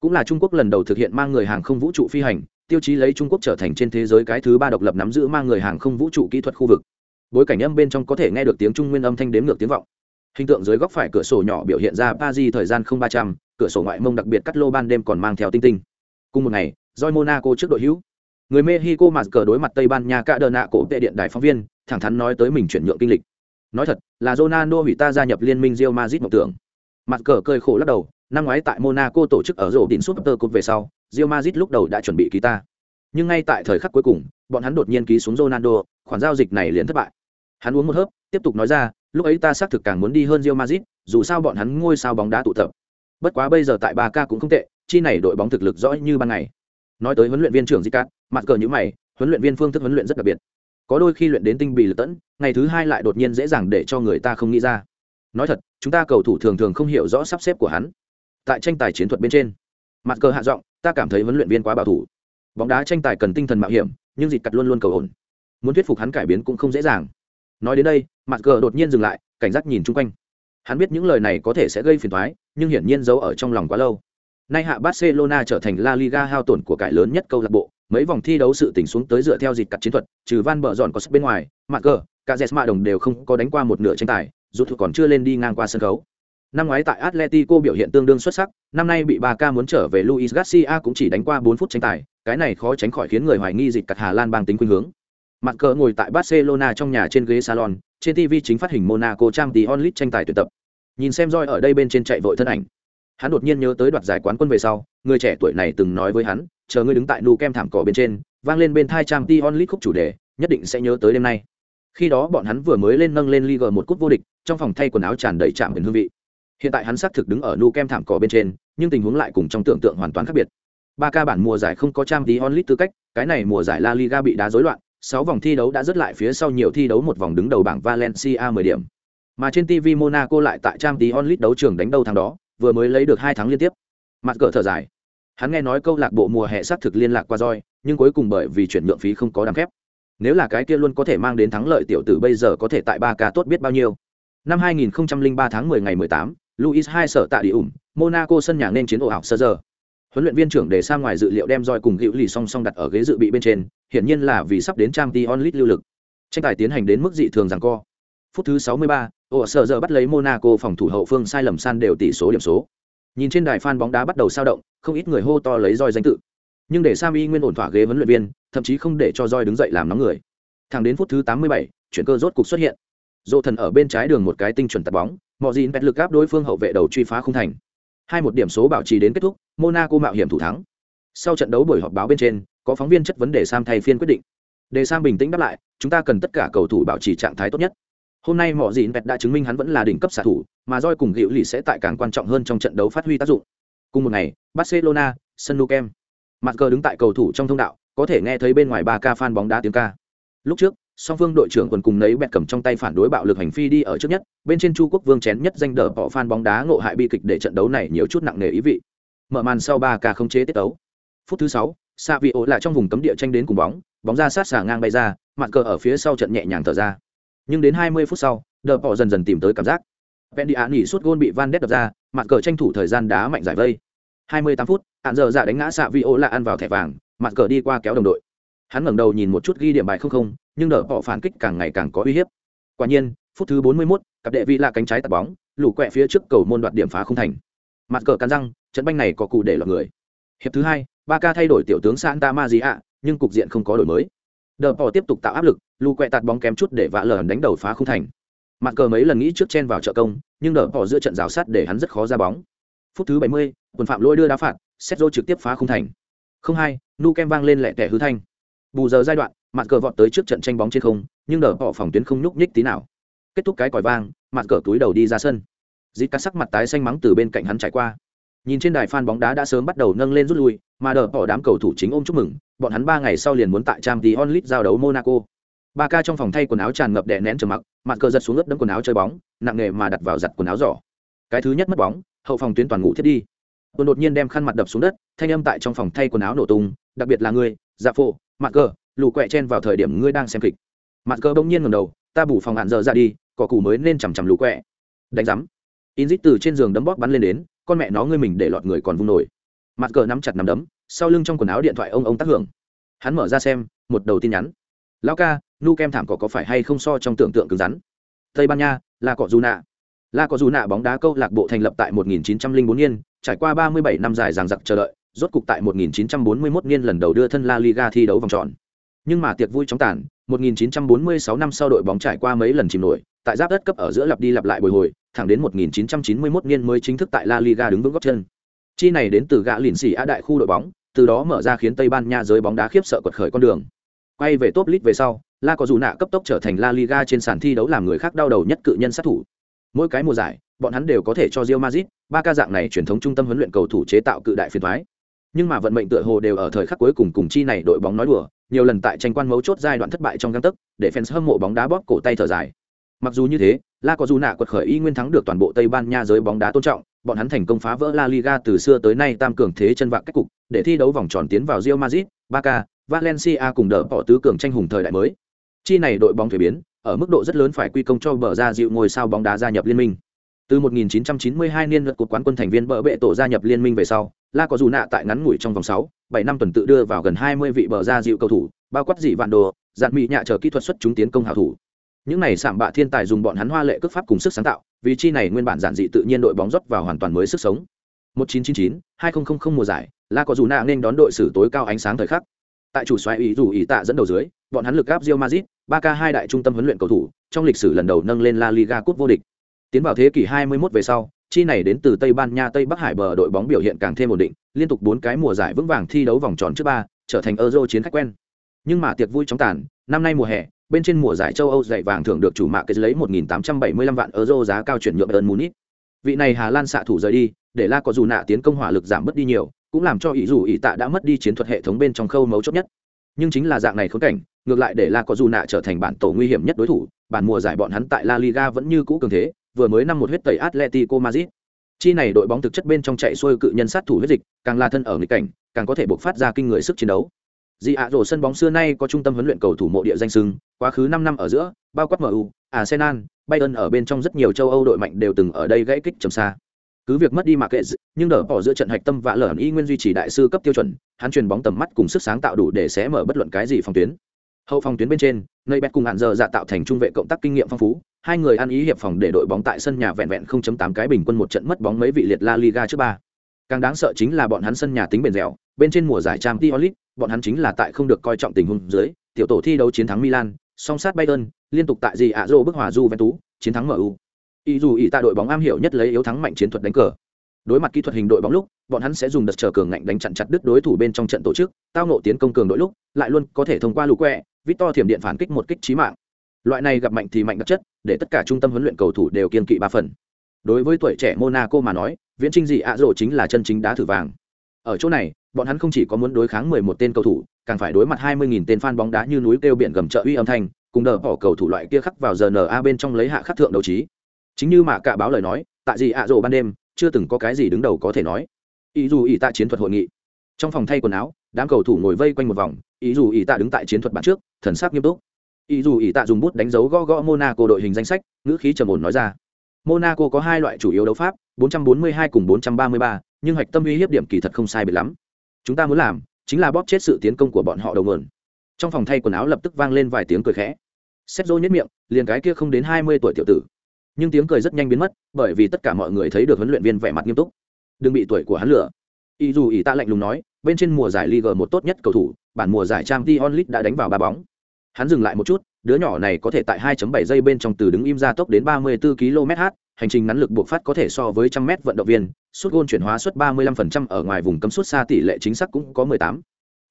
cũng là trung quốc lần đầu thực hiện mang người hàng không vũ trụ phi hành, tiêu chí lấy trung quốc trở thành trên thế giới cái thứ ba độc lập nắm giữ mang người hàng không vũ trụ kỹ thuật khu vực. Bối cảnh âm bên trong có thể nghe được tiếng trung nguyên âm thanh đếm ngược tiếng vọng. Hình tượng dưới góc phải cửa sổ nhỏ biểu hiện ra ba di thời gian không ba trăm, cửa sổ ngoại mông đặc biệt cắt lô ban đêm còn mang theo tinh tinh. Cùng một ngày doi monaco trước đội hữu. Người mexico mặt cờ đối mặt tây ban nha cả đờ nạ cổ tệ điện đài phóng viên, thẳng thắn nói tới mình chuyển nhượng kinh lịch. Nói thật, là ronaldo hủy ta gia nhập liên minh rio mazit mộng tưởng. Mặt cờ cười khổ lắc đầu năm ngoái tại monaco tổ chức ở rổ đỉnh super cup về sau Real Madrid lúc đầu đã chuẩn bị ký ta nhưng ngay tại thời khắc cuối cùng bọn hắn đột nhiên ký xuống ronaldo khoản giao dịch này liền thất bại hắn uống một hớp tiếp tục nói ra lúc ấy ta xác thực càng muốn đi hơn Real Madrid. dù sao bọn hắn ngôi sao bóng đá tụ tập bất quá bây giờ tại Barca cũng không tệ chi này đội bóng thực lực rõ như ban ngày nói tới huấn luyện viên trưởng Zicat, mặt cờ như mày, huấn luyện viên phương thức huấn luyện rất đặc biệt. Có đôi khi luyện đến tinh bì lực tẫn, ngày thứ hai lại đột nhiên dễ dàng để cho người ta không nghĩ ra. Nói thật, chúng ta cầu thủ thường thường không hiểu rõ sắp xếp của hắn. Tại tranh tài chiến thuật bên trên, mặt cờ hạ giọng, ta cảm thấy huấn luyện viên quá bảo thủ. Bóng đá tranh tài cần tinh thần mạo hiểm, nhưng dịt cặt luôn luôn cầu ổn. Muốn thuyết phục hắn cải biến cũng không dễ dàng. Nói đến đây, mặt cờ đột nhiên dừng lại, cảnh giác nhìn chung quanh. Hắn biết những lời này có thể sẽ gây phiền thoái nhưng hiển nhiên giấu ở trong lòng quá lâu Nay hạ Barcelona trở thành La Liga hao tổn của cải lớn nhất câu lạc bộ, mấy vòng thi đấu sự tỉnh xuống tới dựa theo dịt cặt chiến thuật, trừ Van bờ dọn có bên ngoài, mặt cờ, cả Jesma đồng đều không có đánh qua một nửa tranh tài, dù thuộc còn chưa lên đi ngang qua sân khấu. Năm ngoái tại Atletico biểu hiện tương đương xuất sắc, năm nay bị Barca muốn trở về Luis Garcia cũng chỉ đánh qua 4 phút tranh tài, cái này khó tránh khỏi khiến người hoài nghi dịch cật Hà Lan bằng tính khuynh hướng. Mặt cờ ngồi tại Barcelona trong nhà trên ghế salon, trên TV chính phát hình Monaco Champions League tranh tài tuyển tập. Nhìn xem roi ở đây bên trên chạy vội thân ảnh hắn đột nhiên nhớ tới đoạt giải quán quân về sau người trẻ tuổi này từng nói với hắn chờ ngươi đứng tại nu kem thảm cỏ bên trên vang lên bên thai trang League khúc chủ đề nhất định sẽ nhớ tới đêm nay khi đó bọn hắn vừa mới lên nâng lên liga một cúp vô địch trong phòng thay quần áo tràn đầy chạm biển hương vị hiện tại hắn xác thực đứng ở nu kem thảm cỏ bên trên nhưng tình huống lại cùng trong tưởng tượng hoàn toàn khác biệt. Ba ca bản mùa giải không có trang tí onlit tư cách cái này mùa giải la liga bị đá rối loạn sáu vòng thi đấu đã dứt lại phía sau nhiều thi đấu một vòng đứng đầu bảng valencia mười điểm. Mà trên tv monaco lại tại trang tí onlit đấu trường đánh đầu tháng đó vừa mới lấy được hai tháng liên tiếp. Mặt cờ thở dài. Hắn nghe nói câu lạc bộ mùa hè xác thực liên lạc qua roi nhưng cuối cùng bởi vì chuyển nhượng phí không có đàm phép. Nếu là cái kia luôn có thể mang đến thắng lợi tiểu tử bây giờ có thể tại ba ca tốt biết bao nhiêu? Năm 2003 tháng 10 ngày 18, Luis hai sở tạ đi ủng Monaco sân nhà nên chiến ổ học sơ giờ. Huấn luyện viên trưởng để sang ngoài dự liệu đem roi cùng hữu lì song song đặt ở ghế dự bị bên trên hiển nhiên là vì sắp đến trang t onlit lưu lực. Tranh tài tiến hành đến mức dị thường rằng co. Phút thứ 63, ổ sở giờ bắt lấy monaco phòng thủ hậu phương sai lầm san đều tỷ số điểm số. Nhìn trên đài fan bóng đá bắt đầu sao động không ít người hô to lấy roi danh tự. Nhưng để Sami nguyên ổn thỏa ghế huấn luyện viên thậm chí không để cho roi đứng dậy làm nóng người. Thẳng đến phút thứ 87, chuyển cơ rốt cục xuất hiện. Dỗ thần ở bên trái đường một cái tinh chuẩn tạt bóng mọi gì bẹt lực áp đối phương hậu vệ đầu truy phá không thành. Hai một điểm số bảo trì đến kết thúc, monaco mạo hiểm thủ thắng. Sau trận đấu buổi họp báo bên trên, có phóng viên chất vấn đề sam thay phiên quyết định. Đề sam bình tĩnh đáp lại, chúng ta cần tất cả cầu thủ bảo trì trạng thái tốt nhất. Hôm nay mọi gì bẹt đã chứng minh hắn vẫn là đỉnh cấp xạ thủ, mà roi cùng hữu lì sẽ tại càng quan trọng hơn trong trận đấu phát huy tác dụng. Cùng một ngày, barcelona, sân nou kem mặt cờ đứng tại cầu thủ trong thông đạo, có thể nghe thấy bên ngoài ba ca fan bóng đá tiếng ca. Lúc trước song phương đội trưởng quần cùng nấy bẹt cầm trong tay phản đối bạo lực hành phi đi ở trước nhất bên trên chu quốc vương chén nhất danh đỡ bỏ phan bóng đá ngộ hại bi kịch để trận đấu này nhiều chút nặng nề ý vị mở màn sau ba ca không chế tiết tấu phút thứ sáu xa vị ổ lại trong vùng cấm địa tranh đến cùng bóng bóng ra sát xả ngang bay ra mặt cờ ở phía sau trận nhẹ nhàng thở ra nhưng đến 20 phút sau đờ bỏ dần dần tìm tới cảm giác Pendy án nghỉ suốt gôn bị Van đét đập ra, mặt cờ tranh thủ thời gian đá mạnh giải vây. 28 phút, hạn giờ dạ đánh ngã xạ vi ô là ăn vào thẻ vàng, mặt cờ đi qua kéo đồng đội. Hắn ngẩng đầu nhìn một chút ghi điểm bài không không, nhưng đỡ bỏ phản kích càng ngày càng có uy hiếp. Quả nhiên, phút thứ 41, cặp đệ vị là cánh trái tạt bóng, lũ quẹ phía trước cầu môn đoạt điểm phá không thành. Mặt cờ cắn răng, trận banh này có cụ để lọt người. Hiệp thứ hai, Barca thay đổi tiểu tướng Santa Maria, nhưng cục diện không có đổi mới. Đờ bỏ tiếp tục tạo áp lực, lù quẹ tạt bóng kém chút để vạ lờ đánh đầu phá không thành mặt cờ mấy lần nghĩ trước chen vào trợ công nhưng đờ bỏ giữa trận rào sát để hắn rất khó ra bóng phút thứ 70, quần phạm lỗi đưa đá phạt Sergio trực tiếp phá không thành không hai nu kem vang lên lẹ tẻ hư thanh bù giờ giai đoạn mặt cờ vọt tới trước trận tranh bóng trên không nhưng đờ họ phòng tuyến không nhúc nhích tí nào. Kết thúc cái còi vang mặt cờ túi đầu đi ra sân. Dít cắt sắc mặt tái xanh mắng từ bên cạnh hắn trải qua. Nhìn trên đài phan bóng đá đã sớm bắt đầu nâng lên rút lui mà đờ bỏ đám cầu thủ chính ôm chúc mừng bọn hắn ba ngày sau liền muốn tại trang tí onlit giao đấu monaco. Ba ca trong phòng thay quần áo tràn ngập đè nén trầm mặc mặt cờ giật xuống ướt đẫm quần áo chơi bóng nặng nề mà đặt vào giặt quần áo giỏ. Cái thứ nhất mất bóng hậu phòng tuyến toàn ngủ thiết đi. Tôi đột nhiên đem khăn mặt đập xuống đất thanh âm tại trong phòng thay quần áo nổ tung đặc biệt là người, dạ phô mặt cờ lù quẹ chen vào thời điểm ngươi đang xem kịch. Mặt cờ bỗng nhiên ngầm đầu, ta bủ phòng hạn giờ ra đi, cỏ cù mới nên chằm chằm lù quẹ. Đánh rắm in dít từ trên giường đấm bóp bắn lên đến, con mẹ nó, ngươi mình để lọt người còn vung nổi. Mặt cờ nắm chặt nắm đấm, sau lưng trong quần áo điện thoại ông ông tác hưởng. Hắn mở ra xem, một đầu tin nhắn. Lao ca, nu kem thảm cỏ có phải hay không so trong tưởng tượng cứng rắn? Tây ban nha là cỏ dù nạ. Là cỏ dù nạ bóng đá câu lạc bộ thành lập tại 1904 niên, trải qua 37 năm dài ràng giặc chờ đợi, rốt cục tại 1941 niên lần đầu đưa thân La Liga thi đấu vòng tròn. Nhưng mà tiệc vui chóng tàn, 1946 năm sau đội bóng trải qua mấy lần chìm nổi, tại giáp đất cấp ở giữa lặp đi lặp lại bồi hồi, thẳng đến 1991 niên mới chính thức tại La Liga đứng vững gót chân. Chi này đến từ gã lìn xỉ á đại khu đội bóng, từ đó mở ra khiến Tây Ban Nha giới bóng đá khiếp sợ quật khởi con đường. Quay về top league về sau, La có dù nạ cấp tốc trở thành La Liga trên sàn thi đấu làm người khác đau đầu nhất cự nhân sát thủ. Mỗi cái mùa giải, bọn hắn đều có thể cho Real Madrid, ba ca dạng này truyền thống trung tâm huấn luyện cầu thủ chế tạo cự đại phiền toái. Nhưng mà vận mệnh tựa hồ đều ở thời khắc cuối cùng cùng chi này đội bóng nói đùa, nhiều lần tại tranh quan mấu chốt giai đoạn thất bại trong găng tấc, để fans hâm mộ bóng đá bóp cổ tay thở dài. Mặc dù như thế, La có dù nạ quật khởi y nguyên thắng được toàn bộ Tây Ban Nha giới bóng đá tôn trọng, bọn hắn thành công phá vỡ La Liga từ xưa tới nay tam cường thế chân vạc cách cục, để thi đấu vòng tròn tiến vào Real Madrid, Barca, Valencia cùng đỡ bỏ tứ cường tranh hùng thời đại mới. Chi này đội bóng thuế biến, ở mức độ rất lớn phải quy công cho bờ ra dịu ngôi sao bóng đá gia nhập liên minh. Từ 1992 niên luật cuộc quán quân thành viên bờ bệ tổ gia nhập liên minh về sau, La có dù nạ tại ngắn ngủi trong vòng 6, 7 năm tuần tự đưa vào gần 20 vị bờ ra dịu cầu thủ, bao quát dị vạn đồ, dạn mỹ nhạ chờ kỹ thuật xuất chúng tiến công hảo thủ. Những này sạm bạ thiên tài dùng bọn hắn hoa lệ cước pháp cùng sức sáng tạo, vì chi này nguyên bản giản dị tự nhiên đội bóng rót vào hoàn toàn mới sức sống. 1999, 2000 mùa giải, La có dù nạ nên đón đội xử tối cao ánh sáng thời khắc. Tại chủ xoáy ý dù ý tạ dẫn đầu dưới, bọn hắn lực áp Real Madrid, Barca hai đại trung tâm huấn luyện cầu thủ, trong lịch sử lần đầu nâng lên La Liga cúp vô địch. Tiến vào thế kỷ 21 về sau, chi này đến từ Tây Ban Nha Tây Bắc Hải bờ đội bóng biểu hiện càng thêm ổn định, liên tục 4 cái mùa giải vững vàng thi đấu vòng tròn trước ba, trở thành Euro chiến khách quen. Nhưng mà tiệc vui chóng tàn, năm nay mùa hè, bên trên mùa giải châu Âu giải vàng thưởng được chủ mạ kết lấy 1875 vạn euro giá cao chuyển nhượng Bayern Munich. Vị này Hà Lan xạ thủ rời đi, để La có dù nạ tiến công hỏa lực giảm mất đi nhiều, cũng làm cho ý dù ý tạ đã mất đi chiến thuật hệ thống bên trong khâu mấu chốt nhất. Nhưng chính là dạng này khốn cảnh, ngược lại để La có dù nạ trở thành bản tổ nguy hiểm nhất đối thủ, bản mùa giải bọn hắn tại La Liga vẫn như cũ cường thế, vừa mới năm một huyết tẩy Atletico Madrid. Chi này đội bóng thực chất bên trong chạy xuôi cự nhân sát thủ huyết dịch, càng là thân ở nghịch cảnh, càng có thể bộc phát ra kinh người sức chiến đấu. Di ạ rổ sân bóng xưa nay có trung tâm huấn luyện cầu thủ mộ địa danh sưng, quá khứ 5 năm ở giữa, bao quát MU, Arsenal, Bayern ở bên trong rất nhiều châu Âu đội mạnh đều từng ở đây gãy kích trầm xa. Cứ việc mất đi mà kệ, nhưng đỡ bỏ giữa trận hạch tâm và lởn y nguyên duy trì đại sư cấp tiêu chuẩn, hắn truyền bóng tầm mắt cùng sức sáng tạo đủ để xé mở bất luận cái gì phòng tuyến. Hậu phòng tuyến bên trên, nơi bẹt cùng hạn giờ dạ tạo thành trung vệ cộng tác kinh nghiệm phong phú, hai người ăn ý hiệp phòng để đội bóng tại sân nhà vẹn vẹn 0.8 cái bình quân một trận mất bóng mấy vị liệt La Liga trước ba. Càng đáng sợ chính là bọn hắn sân nhà tính bền dẻo, bên trên mùa giải Champions League, bọn hắn chính là tại không được coi trọng tình huống dưới, tiểu tổ thi đấu chiến thắng Milan, song sát Bayern, liên tục tại gì ạ rô bức hòa Juventus, chiến thắng MU. Ý dù ý tại đội bóng am hiểu nhất lấy yếu thắng mạnh chiến thuật đánh cờ. Đối mặt kỹ thuật hình đội bóng lúc, bọn hắn sẽ dùng đợt chờ cường ngạnh đánh chặn chặt đứt đối thủ bên trong trận tổ chức, tao nộ tiến công cường đội lúc, lại luôn có thể thông qua lũ quẹ, Victor thiểm điện phản kích một kích chí mạng. Loại này gặp mạnh thì mạnh đặc chất, để tất cả trung tâm huấn luyện cầu thủ đều kiên kỵ ba phần. Đối với tuổi trẻ Monaco mà nói, viễn trinh dị ạ rồ chính là chân chính đá thử vàng. Ở chỗ này, bọn hắn không chỉ có muốn đối kháng 11 tên cầu thủ, càng phải đối mặt 20.000 tên fan bóng đá như núi kêu biển gầm trợ uy âm thanh, cùng đờ bỏ cầu thủ loại kia khắc vào giờ NA bên trong lấy hạ khắc thượng đấu trí. Chính như mà cả báo lời nói, tại gì ạ rồ ban đêm, chưa từng có cái gì đứng đầu có thể nói. Ý dù ý tạ chiến thuật hội nghị. Trong phòng thay quần áo, đám cầu thủ ngồi vây quanh một vòng, ý dù ý tạ đứng tại chiến thuật bản trước, thần sắc nghiêm túc. Ý dù ý tạ dùng bút đánh dấu gõ gõ Monaco đội hình danh sách, ngữ khí trầm ổn nói ra. Monaco có hai loại chủ yếu đấu pháp, 442 cùng 433, nhưng hoạch tâm uy hiếp điểm kỳ thật không sai biệt lắm. Chúng ta muốn làm, chính là bóp chết sự tiến công của bọn họ đầu nguồn. Trong phòng thay quần áo lập tức vang lên vài tiếng cười khẽ. Sergio nhếch miệng, liền cái kia không đến 20 tuổi tiểu tử. Nhưng tiếng cười rất nhanh biến mất, bởi vì tất cả mọi người thấy được huấn luyện viên vẻ mặt nghiêm túc. Đừng bị tuổi của hắn lừa ý dù ý ta lạnh lùng nói, bên trên mùa giải Liga một tốt nhất cầu thủ, bản mùa giải Champions League đã đánh vào ba bóng. Hắn dừng lại một chút, đứa nhỏ này có thể tại 2.7 giây bên trong từ đứng im ra tốc đến 34 km/h, hành trình ngắn lực buộc phát có thể so với trăm mét vận động viên, sút gôn chuyển hóa suất 35% ở ngoài vùng cấm sút xa tỷ lệ chính xác cũng có 18.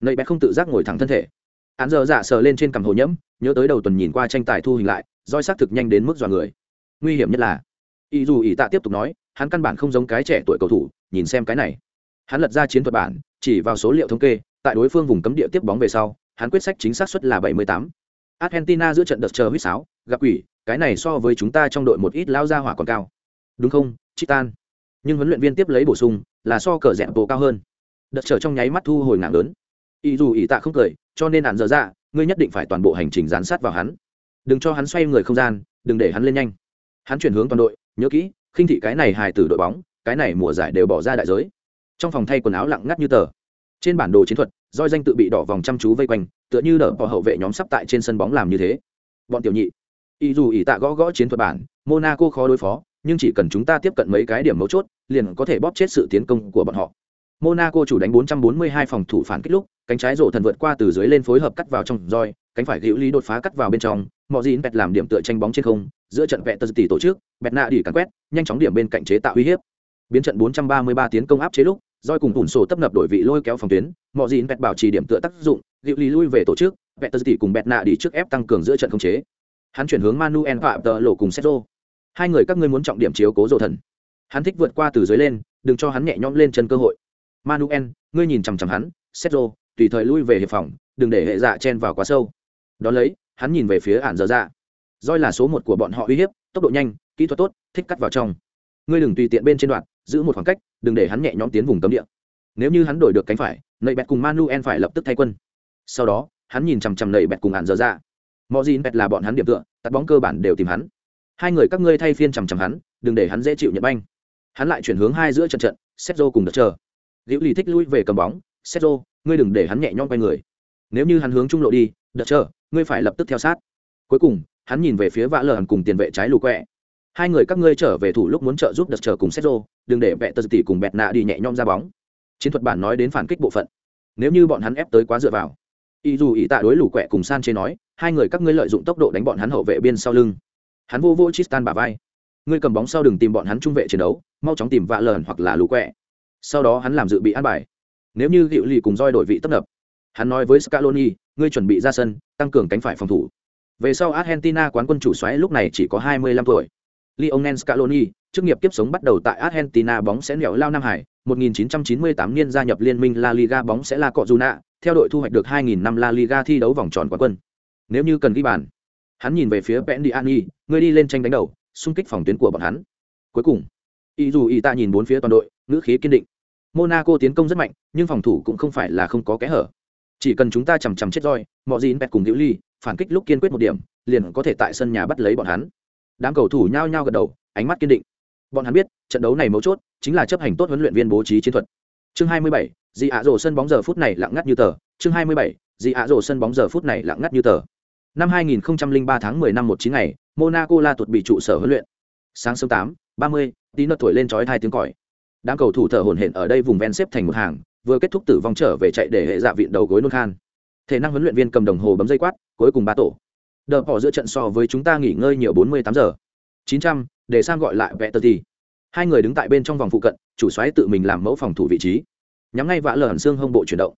Nơi bé không tự giác ngồi thẳng thân thể. Án giờ dạ sờ lên trên cằm hồ nhẫm, nhớ tới đầu tuần nhìn qua tranh tài thu hình lại, roi sắc thực nhanh đến mức dọa người. Nguy hiểm nhất là, Ý dù ý tạ tiếp tục nói, hắn căn bản không giống cái trẻ tuổi cầu thủ, nhìn xem cái này. Hắn lật ra chiến thuật bản, chỉ vào số liệu thống kê, tại đối phương vùng cấm địa tiếp bóng về sau, hắn quyết sách chính xác suất là 78. Argentina giữa trận đợt chờ huýt sáo, gặp quỷ, cái này so với chúng ta trong đội một ít lao ra hỏa còn cao. Đúng không, Chitan? Nhưng huấn luyện viên tiếp lấy bổ sung, là so cờ rẽ bộ cao hơn. Đợt chờ trong nháy mắt thu hồi ngạng lớn. Y dù ý tạ không cười, cho nên hạn dở ra, ngươi nhất định phải toàn bộ hành trình gián sát vào hắn. Đừng cho hắn xoay người không gian, đừng để hắn lên nhanh. Hắn chuyển hướng toàn đội, nhớ kỹ, khinh thị cái này hài tử đội bóng, cái này mùa giải đều bỏ ra đại giới trong phòng thay quần áo lặng ngắt như tờ. Trên bản đồ chiến thuật, roi danh tự bị đỏ vòng chăm chú vây quanh, tựa như đỡ bỏ hậu vệ nhóm sắp tại trên sân bóng làm như thế. Bọn tiểu nhị ý dù ý tạ gõ gõ chiến thuật bản, monaco khó đối phó, nhưng chỉ cần chúng ta tiếp cận mấy cái điểm mấu chốt, liền có thể bóp chết sự tiến công của bọn họ. Monaco chủ đánh 442 phòng thủ phản kích lúc, cánh trái rổ thần vượt qua từ dưới lên phối hợp cắt vào trong roi, cánh phải hữu lý đột phá cắt vào bên trong, mọi gì bẹt làm điểm tựa tranh bóng trên không, giữa trận vẹt tờ tỷ tổ chức, bẹt nạ đỉ cắn quét, nhanh chóng điểm bên cạnh chế tạo uy hiếp. Biến trận 433 tiến công áp chế lúc roi cùng tủn sổ tấp nập đổi vị lôi kéo phòng tuyến mọi gì bẹt bảo trì điểm tựa tác dụng liệu lý lui về tổ chức, bẹt tờ tỷ cùng bẹt nạ đi trước ép tăng cường giữa trận không chế. Hắn chuyển hướng manuel phạm tờ lộ cùng setzo hai người các ngươi muốn trọng điểm chiếu cố rổ thần. Hắn thích vượt qua từ dưới lên, đừng cho hắn nhẹ nhõm lên chân cơ hội. Manuel, ngươi nhìn chằm chằm hắn setzo tùy thời lui về hiệp phòng, đừng để hệ dạ chen vào quá sâu. Đón lấy, hắn nhìn về phía ản dở dạ. Roi là số một của bọn họ uy hiếp, tốc độ nhanh, kỹ thuật tốt, thích cắt vào trong. Ngươi đừng tùy tiện bên trên đoạn, giữ một khoảng cách đừng để hắn nhẹ nhõm tiến vùng cấm địa. Nếu như hắn đổi được cánh phải nậy bẹt cùng manuel phải lập tức thay quân. Sau đó, hắn nhìn chằm chằm nậy bẹt cùng ản dở dạ. Mọi gì bẹt là bọn hắn điểm tựa tắt bóng cơ bản đều tìm hắn. Hai người các ngươi thay phiên chằm chằm hắn, đừng để hắn dễ chịu nhận banh. Hắn lại chuyển hướng hai giữa trận trận setzo cùng đợt chờ. Liễu lì thích lui về cầm bóng setzo ngươi đừng để hắn nhẹ nhõm quay người. Nếu như hắn hướng trung lộ đi đợt chờ, ngươi phải lập tức theo sát. Cuối cùng, hắn nhìn về phía vã lờ cùng tiền vệ trái lù quẹ hai người các ngươi trở về thủ lúc muốn trợ giúp đợt chờ cùng setzo đừng để Bẹt tờ tỷ cùng bẹt nạ đi nhẹ nhõm ra bóng. Chiến thuật bản nói đến phản kích bộ phận. Nếu như bọn hắn ép tới quá dựa vào. Y dù ý tạ đối lũ quẹ cùng san chế nói, hai người các ngươi lợi dụng tốc độ đánh bọn hắn hậu vệ biên sau lưng. Hắn vô vô Tristan bả vai. Ngươi cầm bóng sau đừng tìm bọn hắn trung vệ chiến đấu, mau chóng tìm vạ lờn hoặc là lũ quẹ. Sau đó hắn làm dự bị an bài. Nếu như Diệu lì cùng roi đổi vị tấp nập. Hắn nói với scaloni, ngươi chuẩn bị ra sân, tăng cường cánh phải phòng thủ. Về sau argentina quán quân chủ xoáy lúc này chỉ có 25 tuổi lionel scaloni chức nghiệp kiếp sống bắt đầu tại argentina bóng sẽ nẻo lao nam hải 1998 niên gia nhập liên minh la liga bóng sẽ là cọ theo đội thu hoạch được 2000 năm la liga thi đấu vòng tròn quán quân nếu như cần ghi bàn hắn nhìn về phía Pendiani, người đi lên tranh đánh đầu, xung kích phòng tuyến của bọn hắn. Cuối cùng, Y dù Y ta nhìn bốn phía toàn đội, ngữ khí kiên định. Monaco tiến công rất mạnh, nhưng phòng thủ cũng không phải là không có kẽ hở. Chỉ cần chúng ta chầm chầm chết roi, mọi gì bẹt cùng Diệu Ly, phản kích lúc kiên quyết một điểm, liền có thể tại sân nhà bắt lấy bọn hắn. Đám cầu thủ nhao nhao gật đầu, ánh mắt kiên định. Bọn hắn biết, trận đấu này mấu chốt chính là chấp hành tốt huấn luyện viên bố trí chiến thuật. Chương 27, Di ạ rổ sân bóng giờ phút này lặng ngắt như tờ. Chương 27, Di ạ rổ sân bóng giờ phút này lặng ngắt như tờ. Năm 2003 tháng 10 năm 19 ngày, Monaco La tuột bị trụ sở huấn luyện. Sáng sớm 8, 30, tí nợ tuổi lên chói hai tiếng còi. Đám cầu thủ thở hổn hển ở đây vùng ven xếp thành một hàng, vừa kết thúc tử vong trở về chạy để hệ dạ viện đầu gối nôn khan. Thể năng huấn luyện viên cầm đồng hồ bấm dây quát, cuối cùng ba tổ. Đợt bỏ giữa trận so với chúng ta nghỉ ngơi nhiều 48 giờ. 900, để sang gọi lại vẽ tờ thì. Hai người đứng tại bên trong vòng phụ cận, chủ soái tự mình làm mẫu phòng thủ vị trí. Nhắm ngay vã lở hẳn xương hông bộ chuyển động.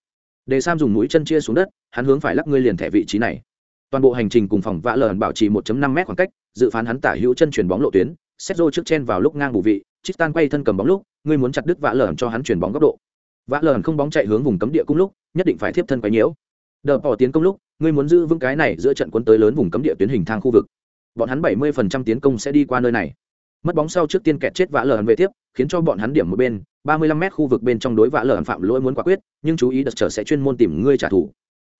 Để Sam dùng mũi chân chia xuống đất, hắn hướng phải lắc ngươi liền thẻ vị trí này toàn bộ hành trình cùng phòng vã lờn bảo trì 1.5 m khoảng cách dự phán hắn tả hữu chân chuyển bóng lộ tuyến xét rô trước chen vào lúc ngang bù vị Tristan quay thân cầm bóng lúc ngươi muốn chặt đứt vã lờn cho hắn chuyển bóng góc độ vã lờn không bóng chạy hướng vùng cấm địa cung lúc nhất định phải tiếp thân quấy nhiễu đờ bỏ tiến công lúc ngươi muốn giữ vững cái này giữa trận quân tới lớn vùng cấm địa tuyến hình thang khu vực. Bọn hắn 70% tiến công sẽ đi qua nơi này. Mất bóng sau trước tiên kẹt chết vã lờn về tiếp, khiến cho bọn hắn điểm một bên 35 m khu vực bên trong đối vã lờn phạm lỗi muốn quả quyết, nhưng chú ý đợt trở sẽ chuyên môn tìm ngươi trả thù.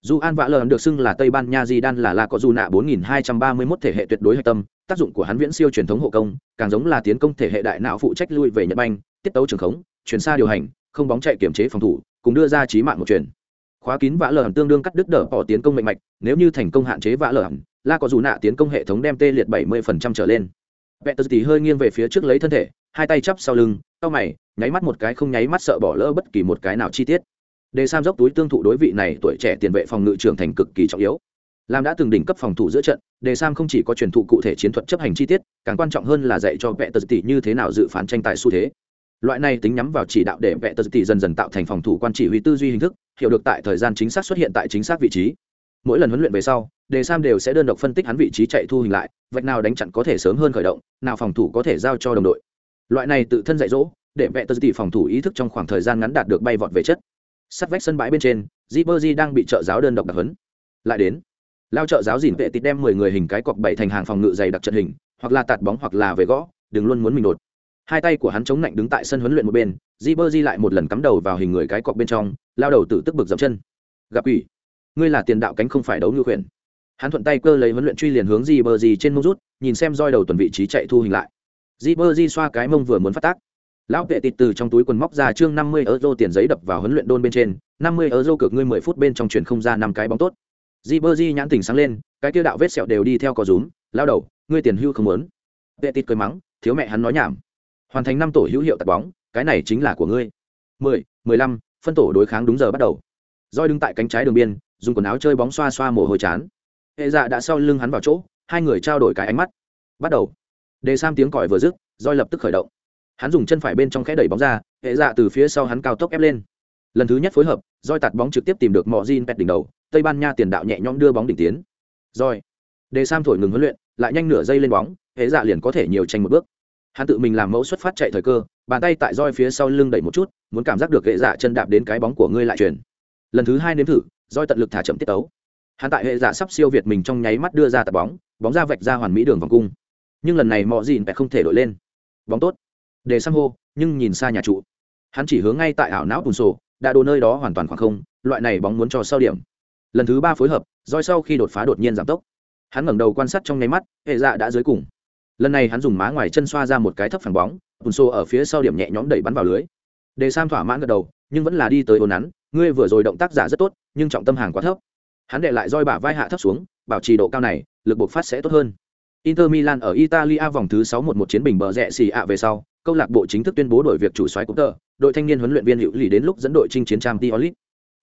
Dù an vạ lờ được xưng là tây ban nha di đan là la có dù nạ 4231 thể hệ tuyệt đối hạch tâm, tác dụng của hắn viễn siêu truyền thống hộ công, càng giống là tiến công thể hệ đại não phụ trách lui về nhật banh, tiết tấu trường khống chuyển xa điều hành, không bóng chạy kiểm chế phòng thủ, cùng đưa ra trí mạng một truyền khóa kín vã lờ tương đương cắt đứt đỡ bỏ tiến công mạnh mạch, nếu như thành công hạn chế vã lờ la có dù nạ tiến công hệ thống đem tê liệt 70% trở lên. Vẹn tờ tỉ hơi nghiêng về phía trước lấy thân thể, hai tay chắp sau lưng, cau mày, nháy mắt một cái không nháy mắt sợ bỏ lỡ bất kỳ một cái nào chi tiết. Đề sam dốc túi tương thụ đối vị này tuổi trẻ tiền vệ phòng ngự trưởng thành cực kỳ trọng yếu. Làm đã từng đỉnh cấp phòng thủ giữa trận đề sam không chỉ có truyền thụ cụ thể chiến thuật chấp hành chi tiết, càng quan trọng hơn là dạy cho vệ tờ tỷ như thế nào dự phán tranh tài xu thế loại này tính nhắm vào chỉ đạo để vẽ tờ tỷ dần dần tạo thành phòng thủ quan chỉ huy tư duy hình thức, hiểu được tại thời gian chính xác xuất hiện tại chính xác vị trí. Mỗi lần huấn luyện về sau, đề sam đều sẽ đơn độc phân tích hắn vị trí chạy thu hình lại, vạch nào đánh chặn có thể sớm hơn khởi động, nào phòng thủ có thể giao cho đồng đội. Loại này tự thân dạy dỗ, để vẽ tờ tỷ phòng thủ ý thức trong khoảng thời gian ngắn đạt được bay vọt về chất. Sắt vách sân bãi bên trên Jibberjee đang bị trợ giáo đơn độc đặc huấn. Lại đến, lao trợ giáo dìn vệ tịt đem mười người hình cái cọc bảy thành hàng phòng ngự dày đặc trận hình, hoặc là tạt bóng hoặc là về gõ, đừng luôn muốn mình đột hai tay của hắn chống lạnh đứng tại sân huấn luyện một bên Jibberjee lại một lần cắm đầu vào hình người cái cọc bên trong, lao đầu tự tức bực dậm chân. Gặp ủy ngươi là tiền đạo cánh không phải đấu ngư khuyển. Hắn thuận tay cơ lấy huấn luyện truy liền hướng Jibberjee trên mông rút, nhìn xem roi đầu tuần vị trí chạy thu hình lại. Jibberjee xoa cái mông vừa muốn phát tác. Lão vệ tịt từ trong túi quần móc ra chương năm mươi euro tiền giấy đập vào huấn luyện đôn bên trên, năm mươi euro cược ngươi mười phút bên trong chuyển không ra năm cái bóng tốt. Di bơ di nhãn tỉnh sáng lên, cái tiêu đạo vết sẹo đều đi theo cò rúm. Lao đầu, ngươi tiền hưu không muốn. Vệ tịt cười mắng, thiếu mẹ hắn nói nhảm hoàn thành năm tổ hữu hiệu tạt bóng, cái này chính là của ngươi. Mười mười lăm, phân tổ đối kháng đúng giờ bắt đầu. Roi đứng tại cánh trái đường biên, dùng quần áo chơi bóng xoa xoa mồ hôi chán. Hệ dạ đã sau lưng hắn vào chỗ, hai người trao đổi cái ánh mắt. Bắt đầu. Đề sam tiếng còi vừa dứt, roi lập tức khởi động. Hắn dùng chân phải bên trong khẽ đẩy bóng ra, hệ dạ từ phía sau hắn cao tốc ép lên. Lần thứ nhất phối hợp, roi tạt bóng trực tiếp tìm được mọi Jin pet đỉnh đầu, tây ban nha tiền đạo nhẹ nhõm đưa bóng đỉnh tiến. Roi. Đề sam thổi ngừng huấn luyện, lại nhanh nửa giây lên bóng, hệ dạ liền có thể nhiều tranh một bước hắn tự mình làm mẫu xuất phát chạy thời cơ, bàn tay tại roi phía sau lưng đẩy một chút, muốn cảm giác được hệ dạ chân đạp đến cái bóng của ngươi lại truyền. Lần thứ hai nếm thử, roi tận lực thả chậm tiết tấu. Hắn tại hệ dạ sắp siêu việt mình trong nháy mắt đưa ra tạt bóng bóng ra vạch ra hoàn mỹ đường vòng cung. Nhưng lần này mọi gì pet không thể đổi lên. Bóng tốt. Để sang hô, nhưng nhìn xa nhà trụ. Hắn chỉ hướng ngay tại ảo não bùn sổ, đã đồ nơi đó hoàn toàn khoảng không, loại này bóng muốn cho sau điểm. Lần thứ ba phối hợp, roi sau khi đột phá đột nhiên giảm tốc. Hắn ngẩng đầu quan sát trong nháy mắt, hệ dạ đã dưới cùng lần này hắn dùng má ngoài chân xoa ra một cái thấp phẳng bóng ùn xô ở phía sau điểm nhẹ nhõm đẩy bắn vào lưới. Để sam thỏa mãn gật đầu nhưng vẫn là đi tới ồn nắn ngươi vừa rồi động tác giả rất tốt nhưng trọng tâm hàng quá thấp. Hắn để lại roi bả vai hạ thấp xuống bảo trì độ cao này lực bộc phát sẽ tốt hơn. Inter Milan ở Italia vòng thứ sáu một một chiến bình bờ rẽ xì ạ về sau, câu lạc bộ chính thức tuyên bố đổi việc chủ soái cúp tờ, đội thanh niên huấn luyện viên hữu lì đến lúc dẫn đội chinh chiến trang League.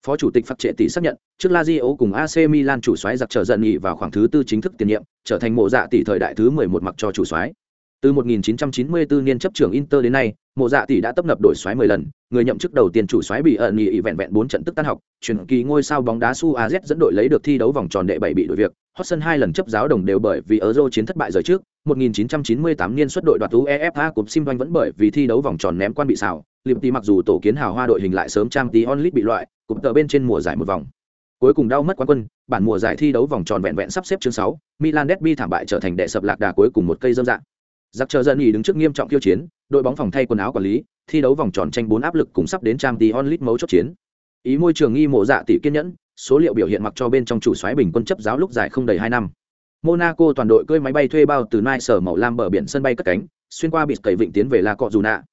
Phó chủ tịch Phật Trệ tỷ xác nhận, trước Lazio cùng AC Milan chủ soái giặc trở giận nghỉ vào khoảng thứ tư chính thức tiền nhiệm, trở thành mộ dạ tỷ thời đại thứ 11 mặc cho chủ soái. Từ 1994 niên chấp trưởng Inter đến nay, mộ dạ tỷ đã tấp nập đổi soái 10 lần, người nhậm chức đầu tiên chủ soái bị ẩn nghỉ vẹn vẹn 4 trận tức tan học, chuyển kỳ ngôi sao bóng đá Su AZ dẫn đội lấy được thi đấu vòng tròn đệ 7 bị đổi việc, hot sân hai lần chấp giáo đồng đều bởi vì Euro chiến thất bại rời trước, 1998 niên xuất đội đoạt UEFA Cup Sim Doanh vẫn bởi vì thi đấu vòng tròn ném quan bị xào, Liệm Tì mặc dù tổ kiến hào hoa đội hình lại sớm trang tí onlit bị loại, cũng tờ bên trên mùa giải một vòng. Cuối cùng đau mất quán quân, bản mùa giải thi đấu vòng tròn vẹn vẹn sắp xếp chương 6, Milan Derby thảm bại trở thành đệ sập lạc đà cuối cùng một cây dâm dạng. Giặc chờ dân ý đứng trước nghiêm trọng tiêu chiến, đội bóng phòng thay quần áo quản lý, thi đấu vòng tròn tranh bốn áp lực cùng sắp đến trang tí onlit mấu chốt chiến. Ý môi trường nghi mộ dạ tỷ kiên nhẫn, số liệu biểu hiện mặc cho bên trong chủ xoáy bình quân chấp giáo lúc dài không đầy hai năm. Monaco toàn đội cưỡi máy bay thuê bao từ Nice sở màu lam bờ biển sân bay cất cánh, xuyên qua bịt cầy vịnh tiến về La Cọ Dù Nạ.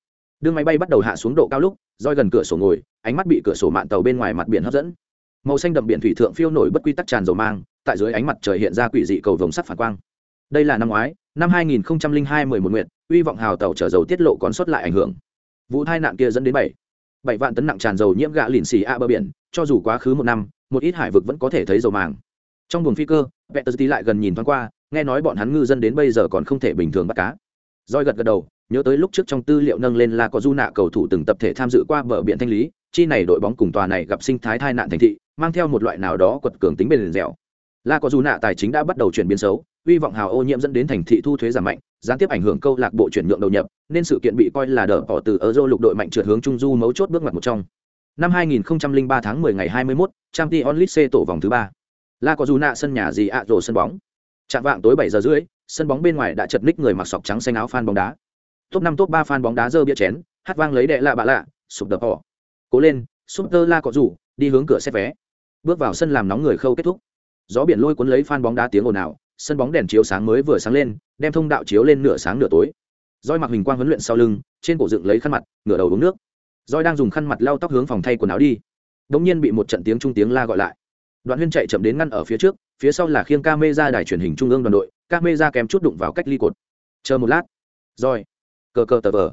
Đường máy bay bắt đầu hạ xuống độ cao lúc, roi gần cửa sổ ngồi, ánh mắt bị cửa sổ mạn tàu bên ngoài mặt biển hấp dẫn. Màu xanh đậm biển thủy thượng phiêu nổi bất quy tắc tràn dầu mang, tại dưới ánh mặt trời hiện ra quỷ dị cầu vồng sắc phản quang. Đây là năm ngoái, năm 2002 11 nguyện, uy vọng hào tàu chở dầu tiết lộ còn sót lại ảnh hưởng. Vụ tai nạn kia dẫn đến 7 7 vạn tấn nặng tràn dầu nhiễm gạ lìn xì a bờ biển, cho dù quá khứ một năm, một ít hải vực vẫn có thể thấy dầu màng. Trong buồng phi cơ Peterti lại gần nhìn thoáng qua, nghe nói bọn hắn ngư dân đến bây giờ còn không thể bình thường bắt cá. Roi gật gật đầu, nhớ tới lúc trước trong tư liệu nâng lên là có du nạ cầu thủ từng tập thể tham dự qua bờ biển thanh lý, chi này đội bóng cùng tòa này gặp sinh thái tai nạn thành thị, mang theo một loại nào đó quật cường tính bền dẻo. La có du nạ tài chính đã bắt đầu chuyển biến xấu, hy vọng hào ô nhiễm dẫn đến thành thị thu thuế giảm mạnh, gián tiếp ảnh hưởng câu lạc bộ chuyển nhượng đầu nhập, nên sự kiện bị coi là đỡ bỏ từ ở dô lục đội mạnh trượt hướng trung du mấu chốt bước ngoặt một trong. Năm 2003 tháng 10 ngày 21, Champions League C tổ vòng thứ 3. La có dù nạ sân nhà gì ạ rồ sân bóng. Trạng vạng tối 7 giờ rưỡi, sân bóng bên ngoài đã chật ních người mặc sọc trắng xanh áo fan bóng đá. Top 5 top 3 fan bóng đá giơ bia chén, hát vang lấy đệ lạ bạ lạ, sụp đập họ. Cố lên, Super La có dù, đi hướng cửa xếp vé. Bước vào sân làm nóng người khâu kết thúc. Gió biển lôi cuốn lấy fan bóng đá tiếng ồn ào, sân bóng đèn chiếu sáng mới vừa sáng lên, đem thông đạo chiếu lên nửa sáng nửa tối. Doi mặc hình quang huấn luyện sau lưng, trên cổ dựng lấy khăn mặt, ngửa đầu uống nước roi đang dùng khăn mặt lau tóc hướng phòng thay quần áo đi. Đ ỗ n g nhiên bị một trận tiếng trung tiếng la gọi lại. Đoạn huyên chạy chậm đến ngăn ở phía trước, phía sau là khiêng ca mê ra đài truyền hình trung ương đoàn đội ca mê ra kém chút đụng vào cách ly cột. Chờ một lát. Roi cờ cờ tờ vờ.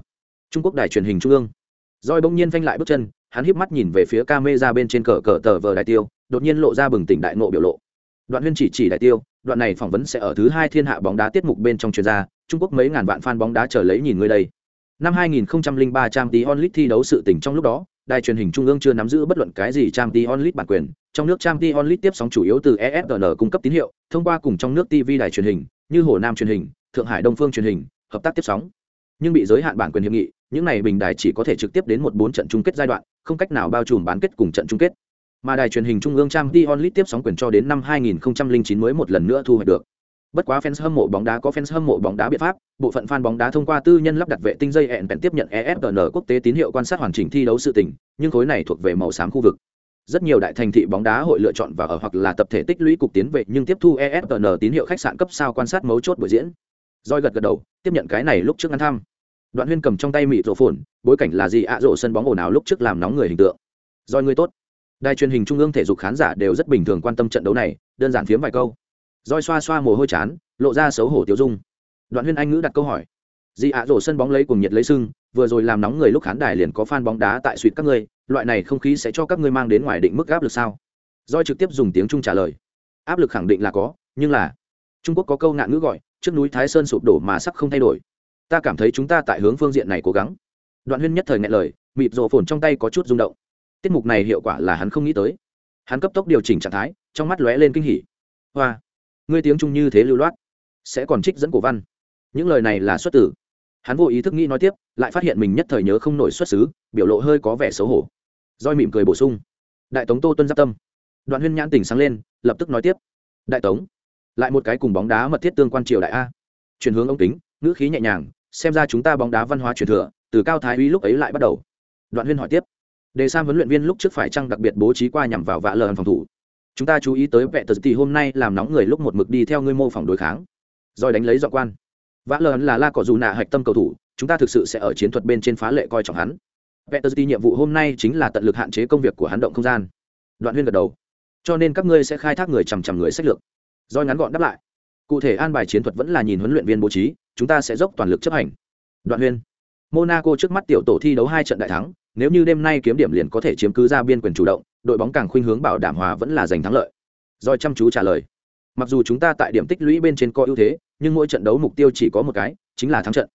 Trung quốc đài truyền hình trung ương. Roi bỗng nhiên phanh lại bước chân, hắn híp mắt nhìn về phía ca mê ra bên trên cờ cờ tờ vờ đài tiêu, đột nhiên lộ ra bừng tỉnh đại nộ biểu lộ. Đoạn huyên chỉ chỉ đại tiêu, đoạn này phỏng vấn sẽ ở thứ hai thiên hạ bóng đá tiết mục bên trong chuyên gia, trung quốc mấy ngàn vạn fan bóng đá chờ lấy nhìn ngươi đây. Năm 2003 trang tí onlit thi đấu sự tình trong lúc đó, đài truyền hình trung ương chưa nắm giữ bất luận cái gì trang tí onlit bản quyền, trong nước trang tí onlit tiếp sóng chủ yếu từ ESPN cung cấp tín hiệu, thông qua cùng trong nước TV đài truyền hình, như Hồ Nam truyền hình, Thượng Hải Đông Phương truyền hình, hợp tác tiếp sóng. Nhưng bị giới hạn bản quyền hiệp nghị, những này bình đài chỉ có thể trực tiếp đến một bốn trận chung kết giai đoạn, không cách nào bao trùm bán kết cùng trận chung kết. Mà đài truyền hình trung ương trang Champions onlit tiếp sóng quyền cho đến năm 2009 mới một lần nữa thu hoạch được. Bất quá fans hâm mộ bóng đá có fans hâm mộ bóng đá biện pháp, bộ phận fan bóng đá thông qua tư nhân lắp đặt vệ tinh dây hẹn tiếp nhận ESPN quốc tế tín hiệu quan sát hoàn chỉnh thi đấu sự tình, nhưng khối này thuộc về màu xám khu vực. Rất nhiều đại thành thị bóng đá hội lựa chọn và ở hoặc là tập thể tích lũy cục tiến về nhưng tiếp thu ESPN tín hiệu khách sạn cấp sao quan sát mấu chốt buổi diễn. Rồi gật gật đầu, tiếp nhận cái này lúc trước ngăn thăm. đoạn huyên cầm trong tay mịt rộ phồn bối cảnh là gì ạ rổ sân bóng ồn ào lúc trước làm nóng người hình tượng Rồi người tốt đài truyền hình trung ương thể dục khán giả đều rất bình thường quan tâm trận đấu này đơn giản phiếm vài câu roi xoa xoa mồ hôi chán, lộ ra xấu hổ tiêu dung. Đoạn huyên anh ngữ đặt câu hỏi. Dị ạ rổ sân bóng lấy cùng nhiệt lấy sưng, vừa rồi làm nóng người lúc khán đài liền có fan bóng đá tại suýt các ngươi, loại này không khí sẽ cho các ngươi mang đến ngoài định mức áp lực sao? Roi trực tiếp dùng tiếng trung trả lời. Áp lực khẳng định là có, nhưng là trung quốc có câu ngạn ngữ gọi, trước núi thái sơn sụp đổ mà sắc không thay đổi. Ta cảm thấy chúng ta tại hướng phương diện này cố gắng. Đoạn huyên nhất thời ngại lời, mịt rổ phồn trong tay có chút rung động. Tiết mục này hiệu quả là hắn không nghĩ tới. Hắn cấp tốc điều chỉnh trạng thái, trong mắt lóe lên kinh hỉ. Hoa ngươi tiếng trung như thế lưu loát, sẽ còn trích dẫn cổ văn. Những lời này là xuất tử hắn vô ý thức nghĩ nói tiếp, lại phát hiện mình nhất thời nhớ không nổi xuất xứ, biểu lộ hơi có vẻ xấu hổ. Roi mỉm cười bổ sung. Đại tống tô tuân giáp tâm. Đoạn huyên nhãn tỉnh sáng lên, lập tức nói tiếp. Đại tống, lại một cái cùng bóng đá mật thiết tương quan triều đại a. Chuyển hướng ông tính ngữ khí nhẹ nhàng, xem ra chúng ta bóng đá văn hóa truyền thừa, từ cao thái uy lúc ấy lại bắt đầu. Đoạn huyên hỏi tiếp. Đề sam huấn luyện viên lúc trước phải chăng đặc biệt bố trí qua nhằm vào vạ lờ phòng thủ? Chúng ta chú ý tới vẹn tờ thì hôm nay làm nóng người lúc một mực đi theo ngươi mô phỏng đối kháng. Rồi đánh lấy dọ quan. Vã lờ là la cỏ dù nạ hạch tâm cầu thủ, chúng ta thực sự sẽ ở chiến thuật bên trên phá lệ coi trọng hắn. Vẹn tờ thì nhiệm vụ hôm nay chính là tận lực hạn chế công việc của hắn động không gian. Đoạn huyên gật đầu. Cho nên các ngươi sẽ khai thác người chằm chằm người sách lược. Do ngắn gọn đáp lại. Cụ thể an bài chiến thuật vẫn là nhìn huấn luyện viên bố trí, chúng ta sẽ dốc toàn lực chấp hành. Đoạn huyên. Monaco trước mắt tiểu tổ thi đấu hai trận đại thắng, nếu như đêm nay kiếm điểm liền có thể chiếm cứ ra biên quyền chủ động đội bóng càng khuynh hướng bảo đảm hòa vẫn là giành thắng lợi. Doi chăm chú trả lời. Mặc dù chúng ta tại điểm tích lũy bên trên có ưu thế, nhưng mỗi trận đấu mục tiêu chỉ có một cái, chính là thắng trận.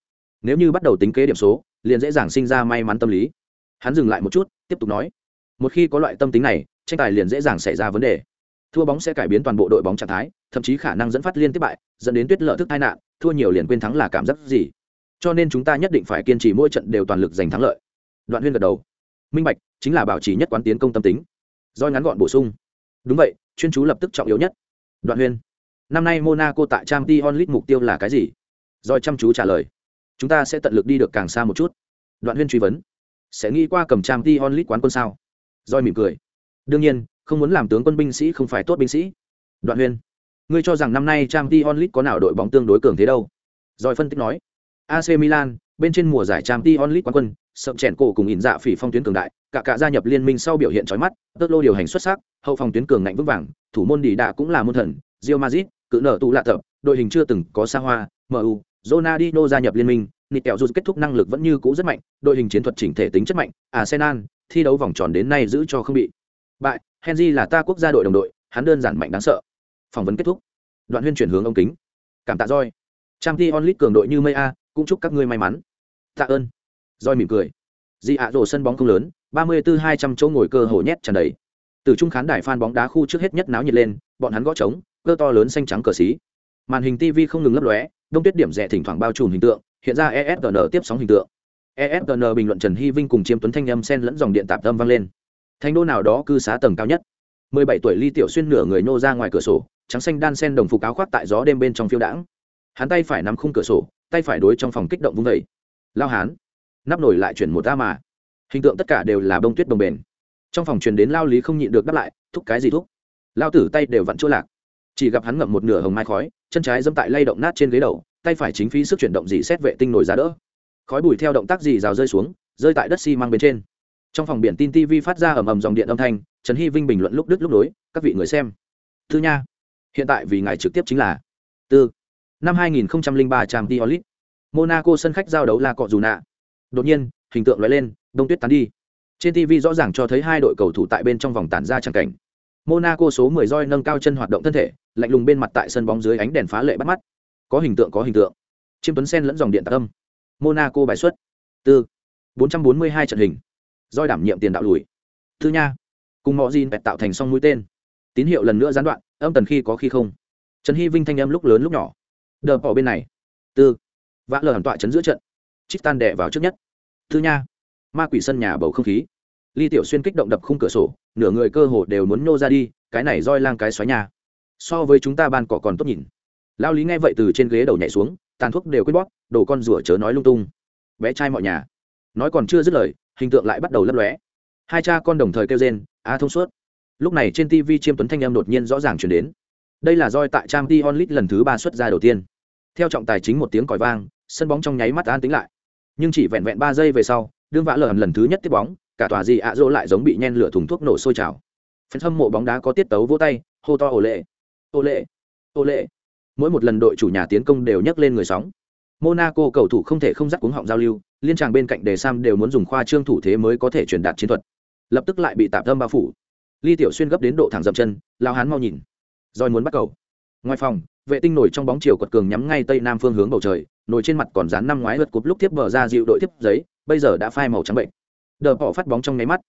Nếu như bắt đầu tính kế điểm số, liền dễ dàng sinh ra may mắn tâm lý. Hắn dừng lại một chút, tiếp tục nói. Một khi có loại tâm tính này, tranh tài liền dễ dàng xảy ra vấn đề. Thua bóng sẽ cải biến toàn bộ đội bóng trạng thái, thậm chí khả năng dẫn phát liên tiếp bại, dẫn đến tuyết lợ thức tai nạn, thua nhiều liền quên thắng là cảm giác gì. Cho nên chúng ta nhất định phải kiên trì mỗi trận đều toàn lực giành thắng lợi. Đoạn huyên gật đầu. Minh bạch, chính là bảo trì nhất quán tiến công tâm tính roi ngắn gọn bổ sung. Đúng vậy, chuyên chú lập tức trọng yếu nhất. Đoạn huyên năm nay monaco tại trang t onlit mục tiêu là cái gì? Roi chăm chú trả lời. Chúng ta sẽ tận lực đi được càng xa một chút. Đoạn huyên truy vấn. Sẽ nghĩ qua cầm trang t onlit quán quân sao? Roi mỉm cười. Đương nhiên, không muốn làm tướng quân binh sĩ không phải tốt binh sĩ. Đoạn huyên ngươi cho rằng năm nay trang t onlit có nào đội bóng tương đối cường thế đâu? Roi phân tích nói. Ac milan, bên trên mùa giải trang t onlit quán quân sậm chèn cổ cùng ỉn dạ phỉ phong tuyến cường đại, cả cả gia nhập liên minh sau biểu hiện trói mắt, tớt lô điều hành xuất sắc, hậu phòng tuyến cường ngạnh vững vàng, thủ môn đỉ đạ cũng là môn thần rio mazit cự nở tụ lạ tập, đội hình chưa từng có xa hoa mu Ronaldinho gia nhập liên minh, nịt kẹo dù kết thúc năng lực vẫn như cũ rất mạnh, đội hình chiến thuật chỉnh thể tính chất mạnh, arsenal, thi đấu vòng tròn đến nay giữ cho không bị. Bại, henry là ta quốc gia đội đồng đội, hắn đơn giản mạnh đáng sợ. Phỏng vấn kết thúc. Đoạn huyên chuyển hướng ông kính. Cảm tạ roi trang thi onlit cường đội như mây a, cũng chúc các ngươi may mắn. Tạ ơn roi mỉm cười. Dị ạ rổ sân bóng không lớn, ba mươi tư hai trăm chỗ ngồi cơ hồ nhét tràn đầy. Từ trung khán đài phan bóng đá khu trước hết nhất náo nhiệt lên, bọn hắn gõ trống, cơ to lớn xanh trắng cờ xí. Màn hình tv không ngừng lấp lóe, đông tuyết điểm rẻ thỉnh thoảng bao trùm hình tượng, hiện ra esgn tiếp sóng hình tượng. Esgn bình luận trần hy vinh cùng chiêm tuấn thanh âm sen lẫn dòng điện tạp tâm vang lên. Thành đô nào đó cư xá tầng cao nhất. Mười bảy tuổi ly tiểu xuyên nửa người nô ra ngoài cửa sổ, trắng xanh đan sen đồng phục áo khoác tại gió đêm bên trong phiêu đãng. Hắn tay phải nắm khung cửa sổ, tay phải đối trong phòng kích động vung vẩy lao hán nắp nổi lại chuyển một ta mà. Hình tượng tất cả đều là bông tuyết đồng bền trong phòng truyền đến lao lý không nhịn được đáp lại, thúc cái gì thúc? Lao tử tay đều vặn chỗ lạc. Chỉ gặp hắn ngậm một nửa hồng mai khói, chân trái dẫm tại lay động nát trên ghế đầu, tay phải chính phí sức chuyển động dì xét vệ tinh nổi giá đỡ. Khói bùi theo động tác dì rào rơi xuống, rơi tại đất xi、si、măng bên trên. Trong phòng biển tin tv phát ra ầm ầm dòng điện âm thanh, trần hy vinh bình luận lúc đứt lúc đối các vị người xem thứ nha, hiện tại vì ngài trực tiếp chính là tư. Năm 2003 trăm t olit monaco sân khách giao đấu là cọ dù nạ đột nhiên, hình tượng lóe lên, đông tuyết tán đi. Trên tv rõ ràng cho thấy hai đội cầu thủ tại bên trong vòng tản ra chẳng cảnh. Monaco số 10 roi nâng cao chân hoạt động thân thể, lạnh lùng bên mặt tại sân bóng dưới ánh đèn phá lệ bắt mắt. Có hình tượng, có hình tượng. Chiêm tuấn sen lẫn dòng điện tạc âm. Monaco bài xuất. Tư. 442 trận hình. Roi đảm nhiệm tiền đạo lùi. Thứ nha. Cùng mọi gì tạo thành song mũi tên. Tín hiệu lần nữa gián đoạn, âm tần khi có khi không. Trần hy vinh thanh âm lúc lớn lúc nhỏ. Đờ bỏ bên này. Tư. Vã lờ hẳn tọa chấn giữa trận chít tan đẻ vào trước nhất. Thứ nha, ma quỷ sân nhà bầu không khí. Ly tiểu xuyên kích động đập khung cửa sổ, nửa người cơ hồ đều muốn nô ra đi, cái này roi lang cái xoáy nhà so với chúng ta ban cỏ còn tốt nhìn. Lao lý nghe vậy từ trên ghế đầu nhảy xuống, tàn thuốc đều quyết bóp, đồ con rủa chớ nói lung tung. Bé trai mọi nhà. Nói còn chưa dứt lời, hình tượng lại bắt đầu lấp lóe. Hai cha con đồng thời kêu rên, a thông suốt. Lúc này trên tv chiêm tuấn thanh em đột nhiên rõ ràng chuyển đến. Đây là roi tại trang t onlit lần thứ ba xuất ra đầu tiên. Theo trọng tài chính một tiếng còi vang, sân bóng trong nháy mắt an tính lại nhưng chỉ vẹn vẹn ba giây về sau, đương vã lờ lần thứ nhất tiếp bóng, cả tòa gì ạ dỗ lại giống bị nhen lửa thùng thuốc nổ sôi trào. Phần hâm mộ bóng đá có tiết tấu vỗ tay, hô to ồ lệ ồ lệ ồ lệ. Mỗi một lần đội chủ nhà tiến công đều nhấc lên người sóng. Monaco cầu thủ không thể không dắt cuống họng giao lưu, liên tràng bên cạnh đề sam đều muốn dùng khoa trương thủ thế mới có thể truyền đạt chiến thuật. Lập tức lại bị tạm tâm bao phủ. Ly tiểu xuyên gấp đến độ thẳng dậm chân, lao hán mau nhìn. Rồi muốn bắt cầu. Ngoài phòng, vệ tinh nổi trong bóng chiều quật cường nhắm ngay tây nam phương hướng bầu trời Nồi trên mặt còn dán năm ngoái lượt cúp lúc tiếp bờ ra dịu đội tiếp giấy, bây giờ đã phai màu trắng bệnh. Đờ bỏ phát bóng trong nháy mắt.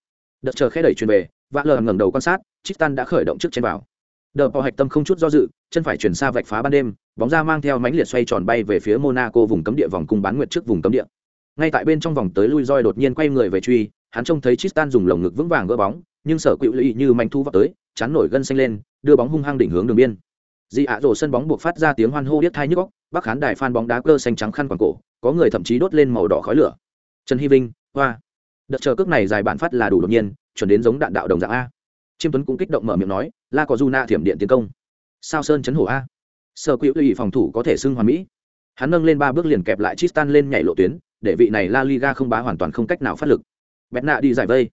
Đợt chờ khẽ đẩy truyền về vạ lờ ngẩng đầu quan sát, Tristan đã khởi động trước trên vào. Đờ bỏ hạch tâm không chút do dự, chân phải chuyển xa vạch phá ban đêm, bóng ra mang theo mánh liệt xoay tròn bay về phía monaco vùng cấm địa vòng cung bán nguyệt trước vùng cấm địa. Ngay tại bên trong vòng tới lui roi đột nhiên quay người về truy, hắn trông thấy Tristan dùng lồng ngực vững vàng gỡ bóng, nhưng sở quỵu Lý như manh thu vọt tới, chán nổi gân xanh lên, đưa bóng hung hăng đỉnh hướng đường biên dị ạ rổ sân bóng buộc phát ra tiếng hoan hô điếc thai nhức góc bắc khán đài phan bóng đá cơ xanh trắng khăn quàng cổ, có người thậm chí đốt lên màu đỏ khói lửa. Trần hy vinh, hoa. Đợt chờ cước này dài bản phát là đủ đột nhiên, chuẩn đến giống đạn đạo đồng dạng a. Chiêm tuấn cũng kích động mở miệng nói, la có du na thiểm điện tiến công. Sao sơn chấn hổ a. Sở quỹ ủy phòng thủ có thể xưng hoàn mỹ. Hắn nâng lên ba bước liền kẹp lại Tristan lên nhảy lộ tuyến, để vị này La Liga không bá hoàn toàn không cách nào phát lực. Bẹt nạ đi giải vây.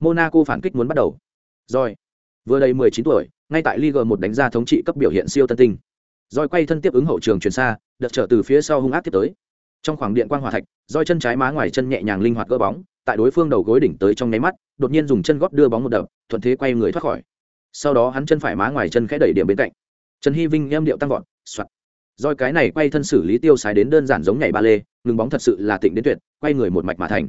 Monaco phản kích muốn bắt đầu. Rồi. Vừa đầy 19 tuổi ngay tại Liga một đánh ra thống trị cấp biểu hiện siêu tân tinh. Rồi quay thân tiếp ứng hậu trường chuyển xa đợt trở từ phía sau hung ác tiếp tới. Trong khoảng điện quang hỏa thạch roi chân trái má ngoài chân nhẹ nhàng linh hoạt gỡ bóng, tại đối phương đầu gối đỉnh tới trong nháy mắt, đột nhiên dùng chân góp đưa bóng một đập, thuận thế quay người thoát khỏi. Sau đó hắn chân phải má ngoài chân khẽ đẩy điểm bên cạnh. Trần hy vinh em điệu tăng vọt xoạt. Rồi cái này quay thân xử lý tiêu sái đến đơn giản giống nhảy ba lê, ngừng bóng thật sự là tịnh đến tuyệt, quay người một mạch mà thành.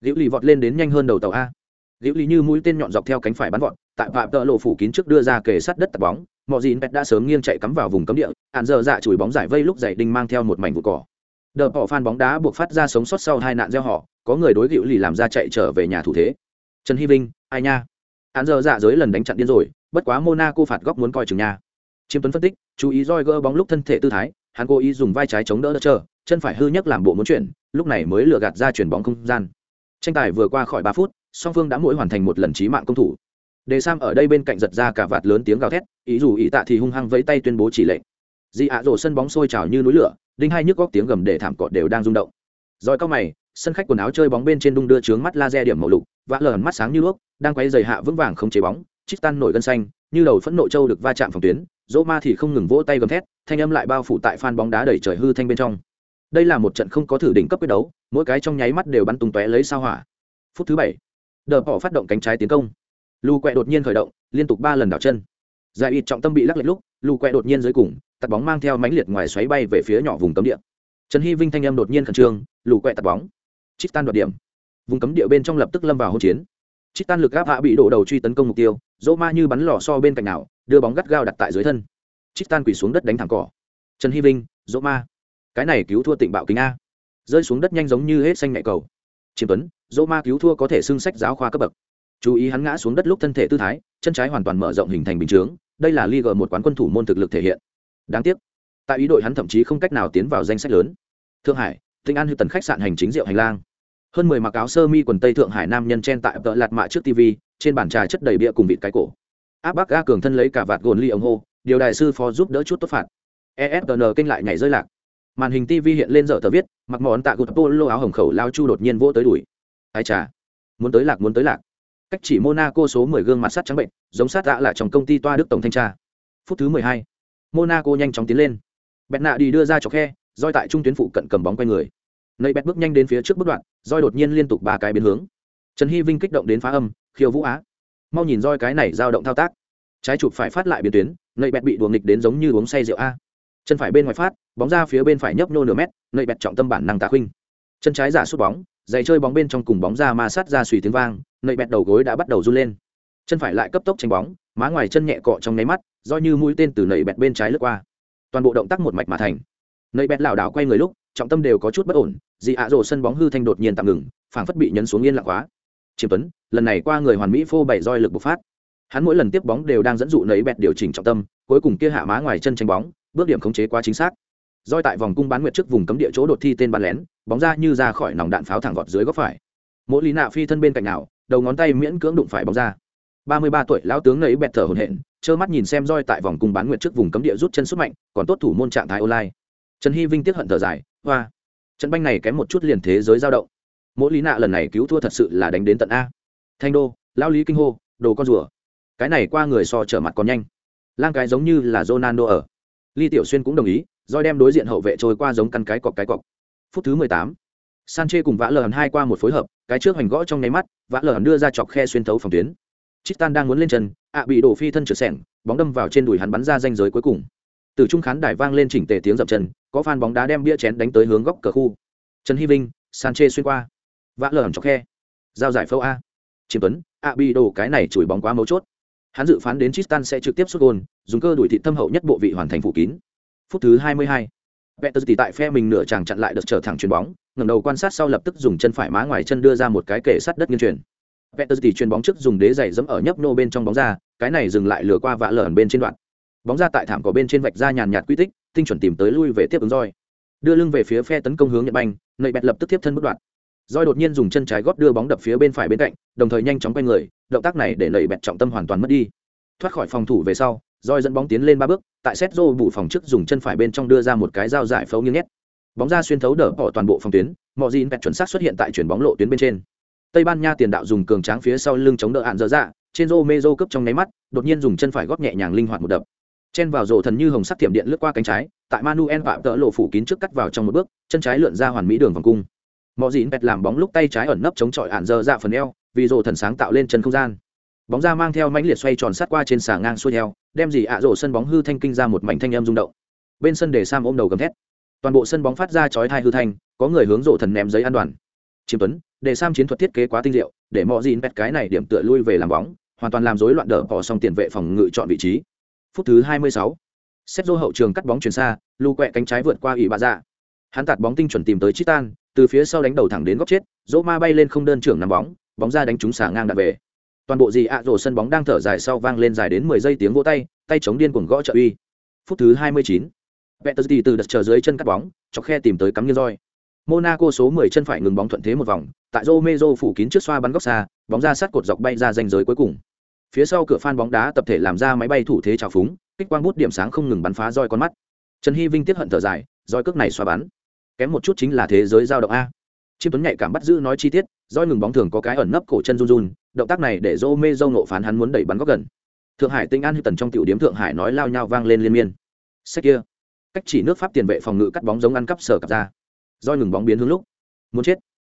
Liễu lì vọt lên đến nhanh hơn đầu tàu a. Liễu lì như mũi tên nhọn dọc theo cánh phải bắn vọt tại phạm tợ lộ phủ kín trước đưa ra kề sát đất tập bóng mọi gì pet đã sớm nghiêng chạy cắm vào vùng cấm địa hạn giờ dạ chùi bóng giải vây lúc dậy đinh mang theo một mảnh vụ cỏ. Đợp bỏ phan bóng đá buộc phát ra sống sót sau hai nạn gieo họ, có người đối gịu lì làm ra chạy trở về nhà thủ thế. Trần hy vinh, ai nha? Hạn giờ dạ giới lần đánh chặn điên rồi, bất quá monaco phạt góc muốn coi chừng nha. Chiêm tuấn phân tích, chú ý roi gỡ bóng lúc thân thể tư thái, hắn cố ý dùng vai trái chống đỡ đỡ chờ, chân phải hư nhất làm bộ muốn chuyển, lúc này mới lừa gạt ra chuyển bóng không gian. Tranh tài vừa qua khỏi ba phút, song phương đã mỗi hoàn thành một lần trí mạng công thủ đề sam ở đây bên cạnh giật ra cả vạt lớn tiếng gào thét, ý dù ý tạ thì hung hăng vẫy tay tuyên bố chỉ lệnh. Dị ạ rổ sân bóng sôi trào như núi lửa, đinh hai nhức góc tiếng gầm để thảm cọt đều đang rung động. Rồi cao mày, sân khách quần áo chơi bóng bên trên đung đưa trướng mắt laser điểm màu lục, vã lờ mắt sáng như đuốc, đang quay dày hạ vững vàng không chế bóng chít tan nổi gân xanh, như đầu phẫn nộ châu được va chạm phòng tuyến, dỗ ma thì không ngừng vỗ tay gầm thét, thanh âm lại bao phủ tại phan bóng đá đẩy trời hư thanh bên trong. Đây là một trận không có thử đỉnh cấp quyết đấu, mỗi cái trong nháy mắt đều bắn tung tóe lấy sao hỏa. Phút thứ bảy, đờ bỏ phát động cánh trái tiến công lù quẹ đột nhiên khởi động, liên tục ba lần đảo chân. Giải ít trọng tâm bị lắc lệch lúc, lù quẹ đột nhiên dưới cùng, tạt bóng mang theo mánh liệt ngoài xoáy bay về phía nhỏ vùng cấm địa. Trần hy vinh thanh âm đột nhiên khẩn trương, lù quẹ tạt bóng. Chít tan đoạt điểm. Vùng cấm địa bên trong lập tức lâm vào hỗn chiến. Chít tan lực gáp hạ bị đổ đầu truy tấn công mục tiêu, dỗ ma như bắn lò so bên cạnh nào, đưa bóng gắt gao đặt tại dưới thân. Chít tan quỳ xuống đất đánh thẳng cỏ. Trần hy vinh, dỗ ma. Cái này cứu thua tịnh bạo kính a. Rơi xuống đất nhanh giống như hết xanh mẹ cầu. Chiêm tuấn, dỗ ma cứu thua có thể xưng sách giáo khoa cấp bậc chú ý hắn ngã xuống đất lúc thân thể tư thái, chân trái hoàn toàn mở rộng hình thành bình chướng, đây là League một quán quân thủ môn thực lực thể hiện. Đáng tiếc, tại ý đội hắn thậm chí không cách nào tiến vào danh sách lớn. Thượng hải, tinh an Hư tần khách sạn hành chính rượu hành lang. Hơn mười mặc áo sơ mi quần tây thượng hải nam nhân chen tại vợ lạt mạ trước tv trên bàn trà chất đầy bia cùng vịt cái cổ. Áp bác ga cường thân lấy cả vạt gồn ly ống hô, điều đại sư phó giúp đỡ chút tốt phạt. Efn kênh lại nhảy rơi lạc. Màn hình tv hiện lên dở tờ viết, mặc món tạ gục polo áo hồng khẩu lao chu đột nhiên vỗ tới đuổi. Ai trà muốn tới lạc, muốn tới lạc cách chỉ monaco số 10 gương mặt sắt trắng bệnh, giống sát đã là trong công ty toa đức tổng thanh tra. Phút thứ 12. monaco nhanh chóng tiến lên. Bẹt nạ đi đưa ra cho khe, roi tại trung tuyến phụ cận cầm bóng quay người. Nầy bẹt bước nhanh đến phía trước bước đoạn, roi đột nhiên liên tục ba cái biến hướng. Trần hy vinh kích động đến phá âm, khiêu vũ á. Mau nhìn roi cái này dao động thao tác. Trái chụp phải phát lại biến tuyến nầy bẹt bị đùa nghịch đến giống như uống say rượu a chân phải bên ngoài phát, bóng ra phía bên phải nhấp nhô nửa mét nầy bẹt trọng tâm bản năng tạ huynh chân trái giả sút bóng, giày chơi bóng bên trong cùng bóng ra ma sát ra suy tiếng vang nậy bẹt đầu gối đã bắt đầu run lên. Chân phải lại cấp tốc tranh bóng, má ngoài chân nhẹ cọ trong nháy mắt, do như mũi tên từ nậy bẹt bên trái lướt qua. Toàn bộ động tác một mạch mà thành. Nậy bẹt lảo đảo quay người lúc, trọng tâm đều có chút bất ổn dị ạ rổ sân bóng hư thanh đột nhiên tạm ngừng, phảng phất bị nhấn xuống yên lặng quá. Chiêm tuấn, lần này qua người hoàn mỹ phô bảy roi lực bộc phát. Hắn mỗi lần tiếp bóng đều đang dẫn dụ nấy bẹt điều chỉnh trọng tâm, cuối cùng kia hạ má ngoài chân tranh bóng, bước điểm khống chế quá chính xác. Roi tại vòng cung bán nguyệt trước vùng cấm địa chỗ đột thi tên bắn lén, bóng ra như ra khỏi nòng đạn pháo thẳng vọt dưới góc phải. Mỗi lý nạ phi thân bên cạnh nào đầu ngón tay miễn cưỡng đụng phải bóng ra. Ba mươi ba tuổi, lão tướng ấy bẹt thở hổn hển, trơ mắt nhìn xem roi tại vòng cung bán nguyệt trước vùng cấm địa rút chân xuất mạnh, còn tốt thủ môn trạng thái online. Trần hy vinh tiếc hận thở dài, hoa, trận banh này kém một chút liền thế giới dao động. Mỗi lý nạ lần này cứu thua thật sự là đánh đến tận a. Thanh đô, lão lý kinh hô, đồ con rùa, cái này qua người so trở mặt còn nhanh. Lang cái giống như là ronaldo ở. Ly tiểu xuyên cũng đồng ý doi đem đối diện hậu vệ trôi qua giống căn cái cọc cái cọc. Phút thứ mười tám sanche cùng vã Lởn hai qua một phối hợp cái trước hoành gõ trong nháy mắt vã Lởn đưa ra chọc khe xuyên thấu phòng tuyến Tristan đang muốn lên chân, ạ bị đổ phi thân trượt sẹn, bóng đâm vào trên đùi hắn bắn ra ranh giới cuối cùng. Từ trung khán đài vang lên chỉnh tề tiếng dậm chân, có fan bóng đá đem bia chén đánh tới hướng góc cờ khu. Trần Hy Vinh, Sanchez xuyên qua. Vã Lởn chọc khe. Giao giải phâu a. chiêm Tuấn, ạ bị đổ cái này chùi bóng quá mấu chốt. Hắn dự phán đến Tristan sẽ trực tiếp sút gol, dùng cơ đuổi thị thâm hậu nhất bộ vị hoàn thành phủ kín. Phút thứ 22. Peter tại phe mình nửa chàng chặn lại được trở thẳng chuyền bóng, ngẩng đầu quan sát sau lập tức dùng chân phải má ngoài chân đưa ra một cái kệ sắt đất nghiêng chuyển. Peters thì chuyền bóng trước dùng đế giày dẫm ở nhấp nô bên trong bóng ra, cái này dừng lại lừa qua vạ lởn bên trên đoạn. Bóng ra tại thảm cỏ bên trên vạch ra nhàn nhạt quy tích, tinh chuẩn tìm tới lui về tiếp ứng roi. Đưa lưng về phía phe tấn công hướng nhận banh, nảy bẹt lập tức tiếp thân bất đoạn. Roi đột nhiên dùng chân trái gót đưa bóng đập phía bên phải bên cạnh, đồng thời nhanh chóng quay người, động tác này để nảy bẹt trọng tâm hoàn toàn mất đi. Thoát khỏi phòng thủ về sau, Roi dẫn bóng tiến lên ba bước, tại set rô bù phòng trước dùng chân phải bên trong đưa ra một cái dao giải phẫu nghiêng nhét. Bóng ra xuyên thấu đỡ bỏ toàn bộ phòng tuyến, mọi gì bẹt chuẩn xác xuất hiện tại chuyển bóng lộ tuyến bên trên. Tây ban nha tiền đạo dùng cường tráng phía sau lưng chống đỡ hạn dở dạ trên rô mê rô cấp trong nháy mắt đột nhiên dùng chân phải góp nhẹ nhàng linh hoạt một đập. Chen vào rổ thần như hồng sắc thiểm điện lướt qua cánh trái tại manuel phạm tợ lộ phủ kín trước cắt vào trong một bước chân trái lượn ra hoàn mỹ đường vòng cung. Mọi gì bẹt làm bóng lúc tay trái ẩn nấp chống chọi hạn dơ dạ phần eo vì rổ thần sáng tạo lên chân không gian bóng ra mang theo mãnh liệt xoay tròn sát qua trên xà ngang xuôi theo đem gì ạ rổ sân bóng hư thanh kinh ra một mảnh thanh âm rung động bên sân để sam ôm đầu gầm thét toàn bộ sân bóng phát ra chói thai hư thanh có người hướng rổ thần ném giấy an toàn chiếm tuấn để sam chiến thuật thiết kế quá tinh diệu để mọi gì bẹt cái này điểm tựa lui về làm bóng hoàn toàn làm rối loạn đỡ bỏ xong tiền vệ phòng ngự chọn vị trí phút thứ 26. Xét hậu trường cắt bóng chuyển xa, lưu quẹ cánh trái vượt qua ủy bà dạ. Hắn tạt bóng tinh chuẩn tìm tới Chitan, từ phía sau đánh đầu thẳng đến góc chết, dỗ ma bay lên không đơn trưởng nằm bóng, bóng ra đánh trúng xả ngang đặt về. Toàn bộ gì ạ rổ sân bóng đang thở dài sau vang lên dài đến 10 giây tiếng vỗ tay, tay chống điên cuồng gõ trợ uy. Phút thứ 29. Peterzi từ đợt chờ dưới chân cắt bóng, chọc khe tìm tới cắm nghiêng roi. Monaco số 10 chân phải ngừng bóng thuận thế một vòng, tại Romero phủ kín trước xoa bắn góc xa, bóng ra sát cột dọc bay ra ranh giới cuối cùng. Phía sau cửa fan bóng đá tập thể làm ra máy bay thủ thế chào phúng, kích quang bút điểm sáng không ngừng bắn phá roi con mắt. Trần Hy Vinh tiếc hận thở dài, roi cước này xoa bắn, kém một chút chính là thế giới giao động a. Chiêm Tuấn nhạy cảm bắt giữ nói chi tiết, roi ngừng bóng thường có cái ẩn nấp cổ chân run run, động tác này để dô mê dâu nộ phán hắn muốn đẩy bắn góc gần. Thượng Hải Tinh An tần trong tiểu điếm Thượng Hải nói lao nhau vang lên liên miên. Sách kia, cách chỉ nước Pháp tiền vệ phòng ngự cắt bóng giống ăn cắp sở cặp ra. Roi ngừng bóng biến hướng lúc, muốn chết.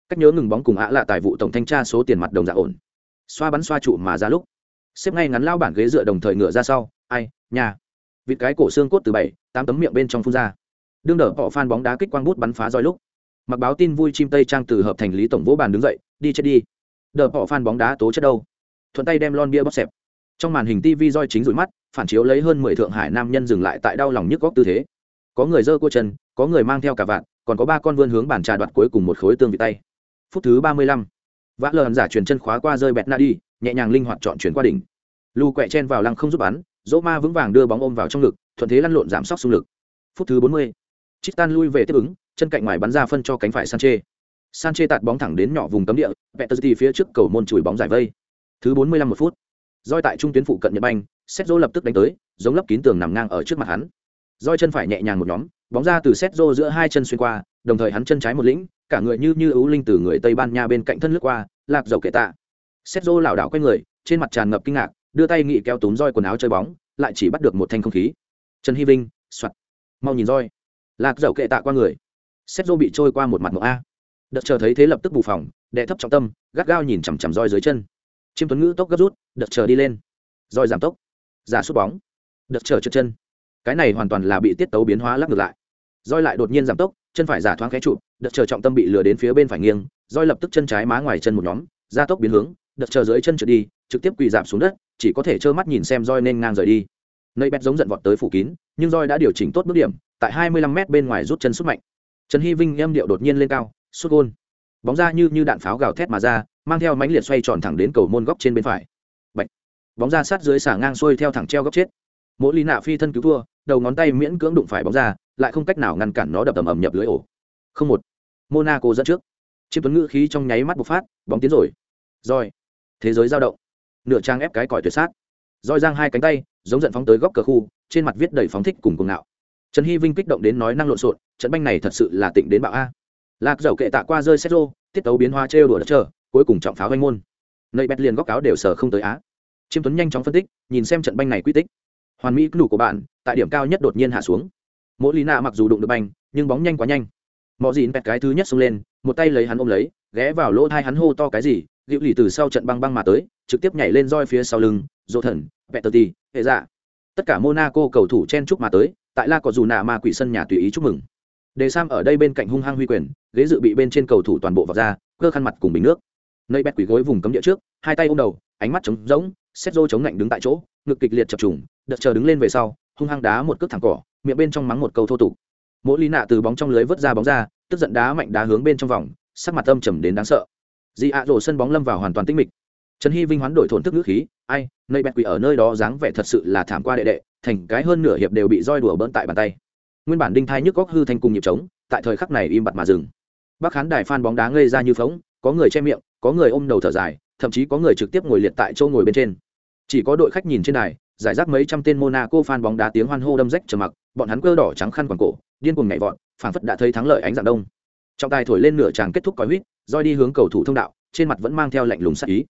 Cách nhớ ngừng bóng cùng ạ là tài vụ tổng thanh tra số tiền mặt đồng dạ ổn. Xoa bắn xoa trụ mà ra lúc. Xếp ngay ngắn lao bản ghế dựa đồng thời ngựa ra sau. Ai nhà. Vịt cái cổ xương cốt từ bảy tám tấm miệng bên trong phun ra. Đương đỡ họ phan bóng đá kích quang bút bắn phá roi lúc mặc báo tin vui chim tây trang từ hợp thành lý tổng vỗ bàn đứng dậy, đi chết đi. Đờ họ phan bóng đá tố chất đâu? Thuận tay đem lon bia bóp xẹp. Trong màn hình tv roi chính rủi mắt, phản chiếu lấy hơn mười thượng hải nam nhân dừng lại tại đau lòng nhức góc tư thế. Có người giơ cua chân, có người mang theo cả vạn, còn có ba con vươn hướng bàn trà đoạt cuối cùng một khối tương vị tay. Phút thứ ba mươi lăm, vã lờ giả truyền chân khóa qua rơi bẹt na đi, nhẹ nhàng linh hoạt chọn chuyển qua đỉnh. Lù quẹ chen vào lăng không giúp bắn, dỗ ma vững vàng đưa bóng ôm vào trong ngực, thuận thế lăn lộn giảm sóc xung lực. Phút thứ bốn mươi Chitan lui về tiếp ứng chân cạnh ngoài bắn ra phân cho cánh phải Sanche. Sanche tạt bóng thẳng đến nhỏ vùng cấm địa Peterzi phía trước cầu môn chùi bóng giải vây. Thứ bốn mươi lăm một phút. Roi tại trung tuyến phụ cận nhật banh xét lập tức đánh tới, giống lấp kín tường nằm ngang ở trước mặt hắn. Roi chân phải nhẹ nhàng một nhóm, bóng ra từ xét giữa hai chân xuyên qua, đồng thời hắn chân trái một lĩnh, cả người như như ưu linh từ người tây ban nha bên cạnh thân lướt qua, lạc dầu kệ tạ. Xét lảo đảo quay người, trên mặt tràn ngập kinh ngạc, đưa tay nghị kéo túm roi quần áo chơi bóng, lại chỉ bắt được một thanh không khí. Trần hy vinh soặt mau nhìn roi. Lạc dầu kệ tạ qua người xét dô bị trôi qua một mặt mộ a. Đợt chờ thấy thế lập tức bù phòng đệ thấp trọng tâm, gắt gao nhìn chằm chằm roi dưới chân. Chiêm tuấn ngữ tốc gấp rút, đợt chờ đi lên. Roi giảm tốc. Giả sút bóng. Đợt chờ trượt chân. Cái này hoàn toàn là bị tiết tấu biến hóa lắc ngược lại. Roi lại đột nhiên giảm tốc, chân phải giả thoáng khẽ trụ đợt chờ trọng tâm bị lừa đến phía bên phải nghiêng, roi lập tức chân trái má ngoài chân một nhóm gia tốc biến hướng, đợt chờ dưới chân trượt đi, trực tiếp quỳ giảm xuống đất, chỉ có thể trơ mắt nhìn xem roi nên ngang rời đi. Nơi bét giống giận vọt tới phủ kín, nhưng roi đã điều chỉnh tốt bước điểm, tại 25 m bên ngoài rút chân xuất mạnh trần hy vinh em điệu đột nhiên lên cao xuất gôn. Bóng ra như như đạn pháo gào thét mà ra mang theo mánh liệt xoay tròn thẳng đến cầu môn góc trên bên phải. Bạch. bóng ra sát dưới xả ngang xuôi theo thẳng treo góc chết. Mỗi lý nạ phi thân cứu thua đầu ngón tay miễn cưỡng đụng phải bóng ra lại không cách nào ngăn cản nó đập tầm ầm nhập lưới ổ. Không một. Monaco dẫn trước. Chiếc tuấn ngữ khí trong nháy mắt bộc phát bóng tiến rồi. Rồi, thế giới dao động. Nửa trang ép cái còi tuyệt sát. Roi giang hai cánh tay giống giận phóng tới góc cờ khu trên mặt viết đầy phóng thích cùng cuồng ngạo trần hy vinh kích động đến nói năng lộn xộn, trận banh này thật sự là tịnh đến bạo a. Lạc dầu kệ tạ qua rơi xét rô tiết tấu biến hoa trêu đùa đất chờ, cuối cùng trọng pháo vanh môn. Nơi bét liền góc áo đều sở không tới á. Chiêm tuấn nhanh chóng phân tích, nhìn xem trận banh này quy tích. Hoàn mỹ đủ của bạn, tại điểm cao nhất đột nhiên hạ xuống. Mỗi lý nạ mặc dù đụng được banh, nhưng bóng nhanh quá nhanh. Mọi gì bẹt cái thứ nhất xông lên, một tay lấy hắn ôm lấy, ghé vào lỗ thai hắn hô to cái gì liệu lì từ sau trận băng băng mà tới, trực tiếp nhảy lên roi phía sau lưng, dỗ thần vẹt tờ tì hệ dạ. Tất cả monaco cầu thủ chen chúc mà tới tại la có dù nạ ma quỷ sân nhà tùy ý chúc mừng. Đề sam ở đây bên cạnh hung hăng huy quyền, ghế dự bị bên trên cầu thủ toàn bộ vào ra, cơ khăn mặt cùng bình nước. Nơi bẹt quỷ gối vùng cấm địa trước, hai tay ôm đầu, ánh mắt trống rỗng xét rô chống lạnh đứng tại chỗ, ngực kịch liệt chập trùng, đợt chờ đứng lên về sau, hung hăng đá một cước thẳng cỏ, miệng bên trong mắng một câu thô tục. Mỗi lý nạ từ bóng trong lưới vớt ra bóng ra, tức giận đá mạnh đá hướng bên trong vòng, sắc mặt âm trầm đến đáng sợ. Dị ạ rổ sân bóng lâm vào hoàn toàn tĩnh mịch. Trần hy vinh hoán đổi thổn thức ngữ khí, ai nơi bẹt quỷ ở nơi đó dáng vẻ thật sự là thảm qua đệ đệ thành cái hơn nửa hiệp đều bị roi đùa bỡn tại bàn tay. Nguyên bản đinh thai nhức góc hư thành cùng nhịp trống, tại thời khắc này im bặt mà dừng. Bác khán đài phan bóng đá ngây ra như phóng có người che miệng, có người ôm đầu thở dài, thậm chí có người trực tiếp ngồi liệt tại chỗ ngồi bên trên. Chỉ có đội khách nhìn trên đài, giải rác mấy trăm tên monaco fan bóng đá tiếng hoan hô đâm rách trầm mặc, bọn hắn cơ đỏ trắng khăn quàng cổ, điên cuồng nhảy vọt, phảng phất đã thấy thắng lợi ánh dạng đông. Trọng tài thổi lên nửa tràng kết thúc còi huýt, roi đi hướng cầu thủ thông đạo, trên mặt vẫn mang theo lạnh lùng sắc ý.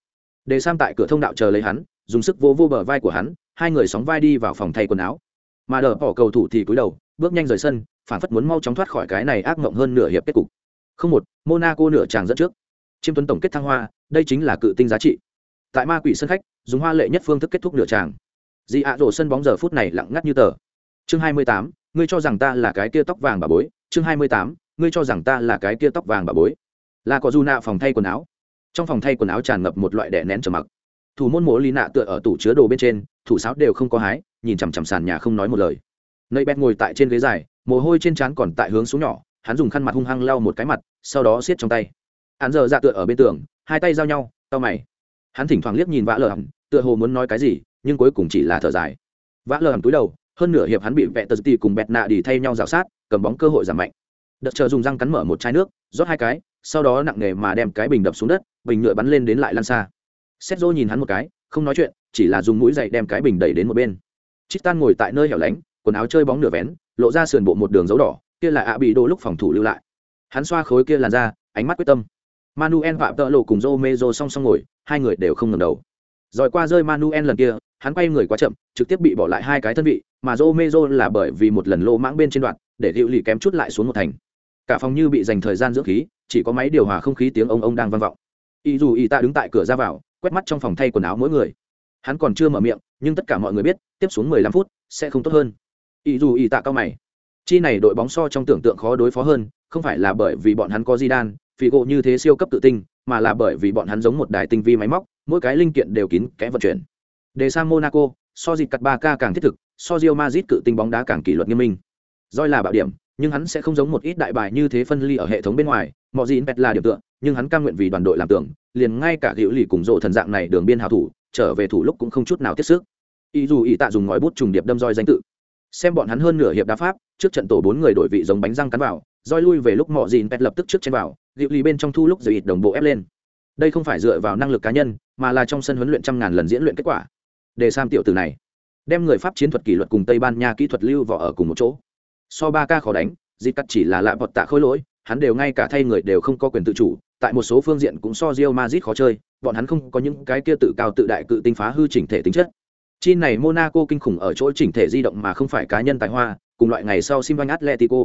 Đề sam tại cửa thông đạo chờ lấy hắn, dùng sức vô vô bờ vai của hắn hai người sóng vai đi vào phòng thay quần áo. Mà đờ bỏ cầu thủ thì cúi đầu, bước nhanh rời sân, phản phất muốn mau chóng thoát khỏi cái này ác mộng hơn nửa hiệp kết cục. Không một, monaco nửa tràng dẫn trước. Chiêm tuấn tổng kết thăng hoa, đây chính là cự tinh giá trị. Tại ma quỷ sân khách, dùng hoa lệ nhất phương thức kết thúc nửa tràng dị ạ rổ sân bóng giờ phút này lặng ngắt như tờ. Chương hai mươi tám, ngươi cho rằng ta là cái kia tóc vàng bà bối. Chương hai mươi tám, ngươi cho rằng ta là cái kia tóc vàng bà bối. Là có du nạ phòng thay quần áo. Trong phòng thay quần áo tràn ngập một loại đẻ nén trầm mặc thủ môn mộ lý nạ tựa ở tủ chứa đồ bên trên, thủ sáo đều không có hái, nhìn chằm chằm sàn nhà không nói một lời. Nơi bét ngồi tại trên ghế dài, mồ hôi trên trán còn tại hướng xuống nhỏ, hắn dùng khăn mặt hung hăng lau một cái mặt, sau đó siết trong tay. Hắn giờ dạ tựa ở bên tường, hai tay giao nhau tao mày. Hắn thỉnh thoảng liếc nhìn vã lờ hẳn, tựa hồ muốn nói cái gì, nhưng cuối cùng chỉ là thở dài. Vã lờ hẳn túi đầu, hơn nửa hiệp hắn bị vẹt tờ tì cùng bẹt nạ đi thay nhau rào sát, cầm bóng cơ hội giảm mạnh. Đợt chờ dùng răng cắn mở một chai nước, rót hai cái, sau đó nặng nề mà đem cái bình đập xuống đất, bình nhựa bắn lên đến lại lan xa xét dô nhìn hắn một cái, không nói chuyện, chỉ là dùng mũi dậy đem cái bình đẩy đến một bên. Chít tan ngồi tại nơi hẻo lánh, quần áo chơi bóng nửa vén, lộ ra sườn bộ một đường dấu đỏ, kia là ạ bị đô lúc phòng thủ lưu lại. Hắn xoa khối kia làn ra ánh mắt quyết tâm. Manuel phạm tợ lộ cùng rô mê rô song song ngồi, hai người đều không ngầm đầu. Rồi qua rơi manuel lần kia, hắn quay người quá chậm, trực tiếp bị bỏ lại hai cái thân vị, mà rô mê rô là bởi vì một lần lô mãng bên trên đoạn, để hiệu lì kém chút lại xuống một thành. Cả phòng như bị dành thời gian dưỡng khí, chỉ có máy điều hòa không khí tiếng ông ông đang vang vọng. Y dù y ta đứng tại cửa ra vào quét mắt trong phòng thay quần áo mỗi người. Hắn còn chưa mở miệng, nhưng tất cả mọi người biết, tiếp xuống mười lăm phút sẽ không tốt hơn. Ý dù ý tạ cao mày. Chi này đội bóng so trong tưởng tượng khó đối phó hơn, không phải là bởi vì bọn hắn có di đan phì gộ như thế siêu cấp tự tinh mà là bởi vì bọn hắn giống một đài tinh vi máy móc, mỗi cái linh kiện đều kín kẽ vận chuyển. Đề sang monaco, so dịp cắt ba k càng thiết thực, so rio mazit cự tinh bóng đá càng kỷ luật nghiêm minh. Roi là bạo điểm nhưng hắn sẽ không giống một ít đại bài như thế phân ly ở hệ thống bên ngoài, mọi gì pet là điểm tựa, nhưng hắn cam nguyện vì đoàn đội làm tưởng liền ngay cả hữu lì cùng rộ thần dạng này đường biên hào thủ, trở về thủ lúc cũng không chút nào tiếp sức. Ý dù ý tạ dùng ngòi bút trùng điệp đâm roi danh tự. Xem bọn hắn hơn nửa hiệp đá pháp, trước trận tổ bốn người đổi vị giống bánh răng cắn vào, roi lui về lúc mọi gì pet lập tức trước trên vào hữu lì bên trong thu lúc rồi ít đồng bộ ép lên. Đây không phải dựa vào năng lực cá nhân, mà là trong sân huấn luyện trăm ngàn lần diễn luyện kết quả. Để sam tiểu từ này, đem người pháp chiến thuật kỷ luật cùng tây ban nha kỹ thuật lưu vào ở cùng một chỗ so ba ca khó đánh dịp cắt chỉ là lạ vọt tạ khôi lỗi hắn đều ngay cả thay người đều không có quyền tự chủ tại một số phương diện cũng so Real Madrid khó chơi bọn hắn không có những cái kia tự cao tự đại cự tinh phá hư chỉnh thể tính chất chi này Monaco kinh khủng ở chỗ chỉnh thể di động mà không phải cá nhân tài hoa cùng loại ngày sau Simon Atletico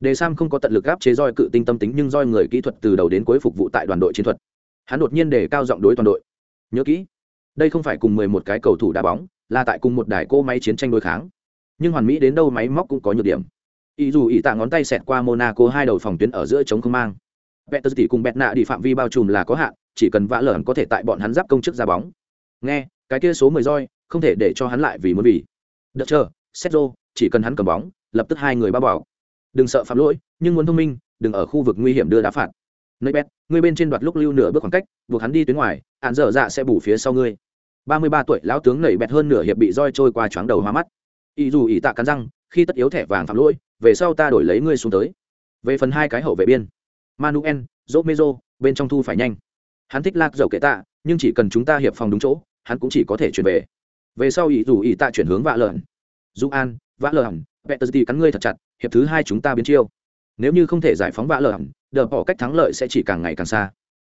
Đề Sam không có tận lực áp chế roi cự tinh tâm tính nhưng roi người kỹ thuật từ đầu đến cuối phục vụ tại đoàn đội chiến thuật. Hắn đột nhiên đề cao giọng đối toàn đội. Nhớ kỹ, đây không phải cùng mười một cái cầu thủ đá bóng, là tại cùng một đài cô máy chiến tranh đối kháng. Nhưng hoàn mỹ đến đâu máy móc cũng có nhược điểm ý dù ý tạ ngón tay xẹt qua monaco hai đầu phòng tuyến ở giữa chống không mang. Vẹn tơ tỷ cùng bẹt nạ đi phạm vi bao trùm là có hạn, chỉ cần vã lởn có thể tại bọn hắn giáp công chức ra bóng. Nghe, cái kia số mười roi, không thể để cho hắn lại vì muốn vì. Đợt chờ setzo chỉ cần hắn cầm bóng, lập tức hai người bao bảo đừng sợ phạm lỗi, nhưng muốn thông minh, đừng ở khu vực nguy hiểm đưa đá phạt. Nơi bét người bên trên đoạt lúc lưu nửa bước khoảng cách, buộc hắn đi tuyến ngoài ạn dở dạ sẽ bù phía sau ngươi. Ba mươi ba tuổi, lão tướng nảy bẹt hơn nửa hiệp bị roi trôi qua choáng đầu hoa mắt. Ý dù ý tạ cắn răng khi tất yếu thẻ vàng phạm lỗi, về sau ta đổi lấy ngươi xuống tới. Về phần hai cái hậu vệ biên, manuel dốt mezo bên trong thu phải nhanh. Hắn thích lạc dầu kệ tạ, nhưng chỉ cần chúng ta hiệp phòng đúng chỗ, hắn cũng chỉ có thể chuyển về. Về sau ý dù ý tạ chuyển hướng vạ lợn. Dù an, vạ lợn peter cắn ngươi thật chặt, hiệp thứ hai chúng ta biến chiêu. Nếu như không thể giải phóng vạ lợn đờ bỏ cách thắng lợi sẽ chỉ càng ngày càng xa.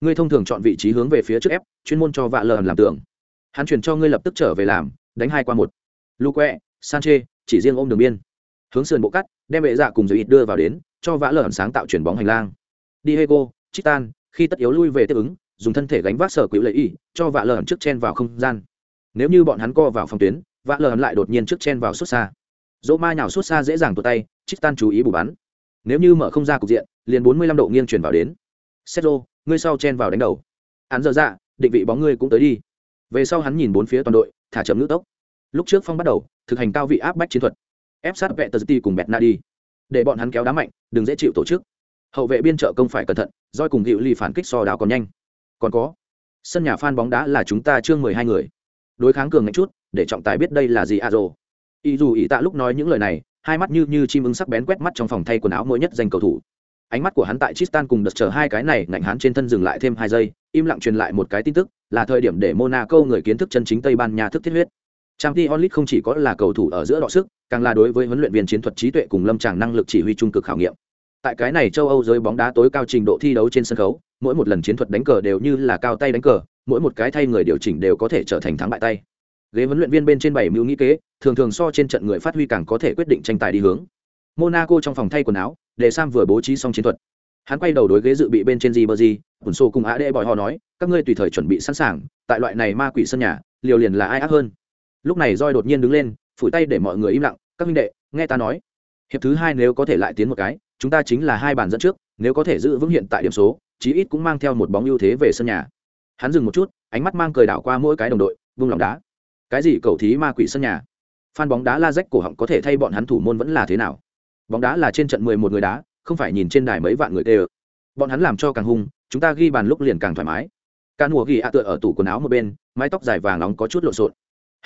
Ngươi thông thường chọn vị trí hướng về phía trước ép, chuyên môn cho vạ lợn làm tưởng hắn chuyển cho ngươi lập tức trở về làm, đánh hai qua một. Lu quẹ sanche chỉ riêng ôm đường biên. Hướng sườn bộ cắt, đem bệ dạ cùng giới ít đưa vào đến, cho vã lờ sáng tạo chuyển bóng hành lang. Diego chitan khi tất yếu lui về tiếp ứng, dùng thân thể gánh vác sở quỹ lợi y, cho vạ lờ trước chen vào không gian. Nếu như bọn hắn co vào phòng tuyến vạ lờ lại đột nhiên trước chen vào xuất xa. Dỗ ma nhào xuất xa dễ dàng tụt tay chitan chú ý bù bắn. Nếu như mở không ra cục diện, liền bốn mươi lăm độ nghiêng chuyển vào đến. Setro ngươi sau chen vào đánh đầu. Hắn dở dạ định vị bóng ngươi cũng tới đi. Về sau hắn nhìn bốn phía toàn đội, thả chậm nước tốc lúc trước phong bắt đầu, thực hành cao vị áp bách chiến thuật. Ép sát vệ tờ cùng bẹt na đi. Để bọn hắn kéo đá mạnh, đừng dễ chịu tổ chức. Hậu vệ biên trợ công phải cẩn thận doi cùng hiệu ly phản kích so đào còn nhanh. Còn có, sân nhà phan bóng đá là chúng ta chương mười hai người. Đối kháng cường ngạch chút, để trọng tài biết đây là gì à rồ ý dù ý tạ lúc nói những lời này, hai mắt như như chim ưng sắc bén quét mắt trong phòng thay quần áo mỗi nhất danh cầu thủ. Ánh mắt của hắn tại Tristan cùng đợt chờ hai cái này, ngạnh hắn trên thân dừng lại thêm hai giây, im lặng truyền lại một cái tin tức, là thời điểm để Monaco người kiến thức chân chính Tây Ban Nha thức thiết huyết. Trang Ti Onlit không chỉ có là cầu thủ ở giữa đọ sức, càng là đối với huấn luyện viên chiến thuật trí tuệ cùng lâm tràng năng lực chỉ huy trung cực khảo nghiệm. Tại cái này châu Âu giới bóng đá tối cao trình độ thi đấu trên sân khấu, mỗi một lần chiến thuật đánh cờ đều như là cao tay đánh cờ, mỗi một cái thay người điều chỉnh đều có thể trở thành thắng bại tay. Ghế huấn luyện viên bên trên bảy mưu nghĩ kế, thường thường so trên trận người phát huy càng có thể quyết định tranh tài đi hướng. Monaco trong phòng thay quần áo, để Sam vừa bố trí xong chiến thuật. Hắn quay đầu đối ghế dự bị bên trên Ribery, Bùn cùng AD bòi họ nói, các ngươi tùy thời chuẩn bị sẵn sàng, tại loại này ma quỷ sân nhà, liều liền là ai ác hơn lúc này roi đột nhiên đứng lên, phủi tay để mọi người im lặng, các minh đệ, nghe ta nói. Hiệp thứ hai nếu có thể lại tiến một cái, chúng ta chính là hai bàn dẫn trước, nếu có thể giữ vững hiện tại điểm số, chí ít cũng mang theo một bóng ưu thế về sân nhà. Hắn dừng một chút, ánh mắt mang cười đảo qua mỗi cái đồng đội, vung lòng đá. Cái gì cầu thí ma quỷ sân nhà? Phan bóng đá la rách cổ họng có thể thay bọn hắn thủ môn vẫn là thế nào? Bóng đá là trên trận mười một người đá, không phải nhìn trên đài mấy vạn người tê ơ. Bọn hắn làm cho càng hung, chúng ta ghi bàn lúc liền càng thoải mái. Ca mùa ghi ạ tựa ở tủ quần áo một bên, mái tóc dài vàng nóng có chút lộn xộn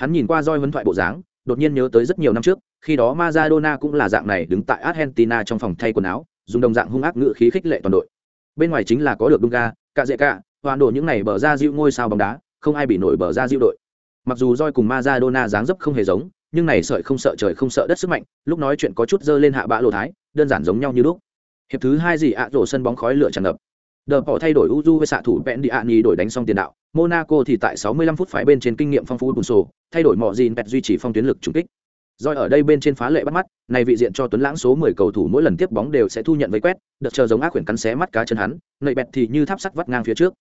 hắn nhìn qua roi huấn thoại bộ dáng đột nhiên nhớ tới rất nhiều năm trước khi đó Maradona cũng là dạng này đứng tại Argentina trong phòng thay quần áo dùng đồng dạng hung ác ngự khí khích lệ toàn đội. Bên ngoài chính là có được Dunga, cả dễ cả hoàn đồ những này bờ ra diệu ngôi sao bóng đá không ai bị nổi bờ ra diệu đội. Mặc dù roi cùng Maradona dáng dấp không hề giống nhưng này sợi không sợ trời không sợ đất sức mạnh lúc nói chuyện có chút dơ lên hạ bã lộ thái đơn giản giống nhau như lúc. Hiệp thứ hai gì ạ rổ sân bóng khói lửa tràn ngập đờ bỏ thay đổi uju với xạ thủ bẹn đi ạ đổi đánh xong tiền đạo monaco thì tại 65 phút phải bên trên kinh nghiệm phong phú bùn sổ thay đổi mọi gìn pet duy trì phong tuyến lực trung kích rồi ở đây bên trên phá lệ bắt mắt, này vị diện cho Tuấn Lãng số 10 cầu thủ mỗi lần tiếp bóng đều sẽ thu nhận với quét, đợt chờ giống ác quyển cắn xé mắt cá chân hắn, nậy bẹt thì như tháp sắt vắt ngang phía trước.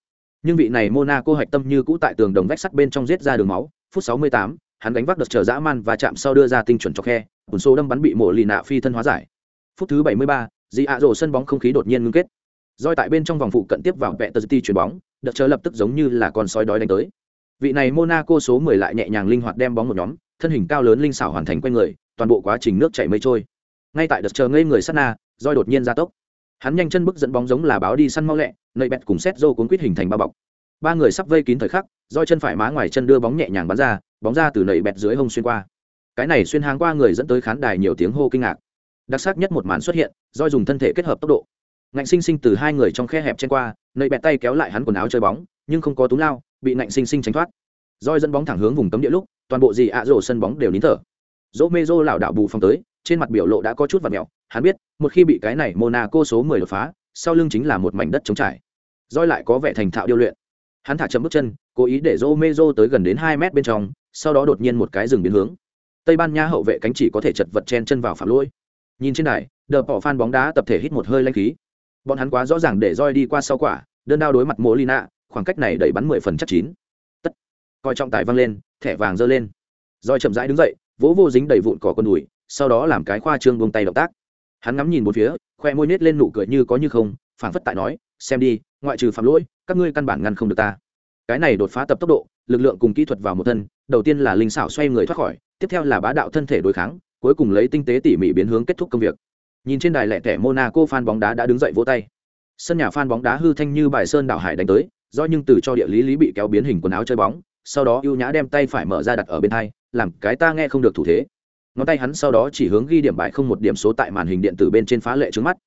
Nhưng vị này Monaco hạch tâm như cũ tại tường đồng vách sắt bên trong giết ra đường máu, phút 68, hắn đánh vác đợt chờ dã man và chạm sau đưa ra tinh chuẩn cho khe, bùn số đâm bắn bị mổ lì nạ phi thân hóa giải. Phút thứ 73, Di ạ sân bóng không khí đột nhiên ngưng kết. Doi tại bên trong vòng phụ cận tiếp vào Peterzi chuyển bóng, đợt chờ lập tức giống như là con sói đói đánh tới. Vị này Monaco số 10 lại nhẹ nhàng linh hoạt đem bóng một nhóm, thân hình cao lớn linh xảo hoàn thành quanh người, toàn bộ quá trình nước chảy mây trôi. Ngay tại đợt chờ ngây người sát na, Doi đột nhiên ra tốc. Hắn nhanh chân bước dẫn bóng giống là báo đi săn mau lẹ, nơi bẹt cùng Setzo cuốn quýt hình thành ba bọc. Ba người sắp vây kín thời khắc, Doi chân phải má ngoài chân đưa bóng nhẹ nhàng bắn ra, bóng ra từ nảy bẹt dưới hông xuyên qua. Cái này xuyên hàng qua người dẫn tới khán đài nhiều tiếng hô kinh ngạc. Đặc sắc nhất một màn xuất hiện, Doi dùng thân thể kết hợp tốc độ, ngạnh sinh sinh từ hai người trong khe hẹp trên qua nơi bẹt tay kéo lại hắn quần áo chơi bóng, nhưng không có túm lao, bị ngạnh sinh sinh tránh thoát. Roi dẫn bóng thẳng hướng vùng cấm địa lúc, toàn bộ gì ạ rổ sân bóng đều nín thở. Dỗ mê dô lảo đảo bù phong tới, trên mặt biểu lộ đã có chút vật mẹo, hắn biết, một khi bị cái này monaco số mười đột phá, sau lưng chính là một mảnh đất trống trải. Roi lại có vẻ thành thạo điêu luyện. Hắn thả chậm bước chân, cố ý để dỗ mê dô tới gần đến hai mét bên trong, sau đó đột nhiên một cái dừng biến hướng. Tây ban nha hậu vệ cánh chỉ có thể chật vật chen chân vào phạm lỗi nhìn trên đài, đờ bỏ phan bóng đá tập thể hít một hơi lanh khí bọn hắn quá rõ ràng để roi đi qua sau quả, đơn đao đối mặt mô lina, khoảng cách này đẩy bắn mười phần chắc chín. Tất. Coi trọng tài văng lên, thẻ vàng giơ lên. Roi chậm rãi đứng dậy, vỗ vô dính đầy vụn cỏ con đùi, sau đó làm cái khoa trương buông tay động tác. Hắn ngắm nhìn một phía, khoe môi nết lên nụ cười như có như không, phảng phất tại nói, xem đi, ngoại trừ phạm lỗi, các ngươi căn bản ngăn không được ta. Cái này đột phá tập tốc độ, lực lượng cùng kỹ thuật vào một thân, đầu tiên là linh xảo xoay người thoát khỏi, tiếp theo là bá đạo thân thể đối kháng, cuối cùng lấy tinh tế tỉ mỉ biến hướng kết thúc công việc. Nhìn trên đài lẻ tẻ Monaco fan bóng đá đã đứng dậy vỗ tay. Sân nhà fan bóng đá hư thanh như bài sơn đảo hải đánh tới, do nhưng từ cho địa lý lý bị kéo biến hình quần áo chơi bóng, sau đó ưu nhã đem tay phải mở ra đặt ở bên hai, làm cái ta nghe không được thủ thế. Ngón tay hắn sau đó chỉ hướng ghi điểm bại không một điểm số tại màn hình điện tử bên trên phá lệ trước mắt.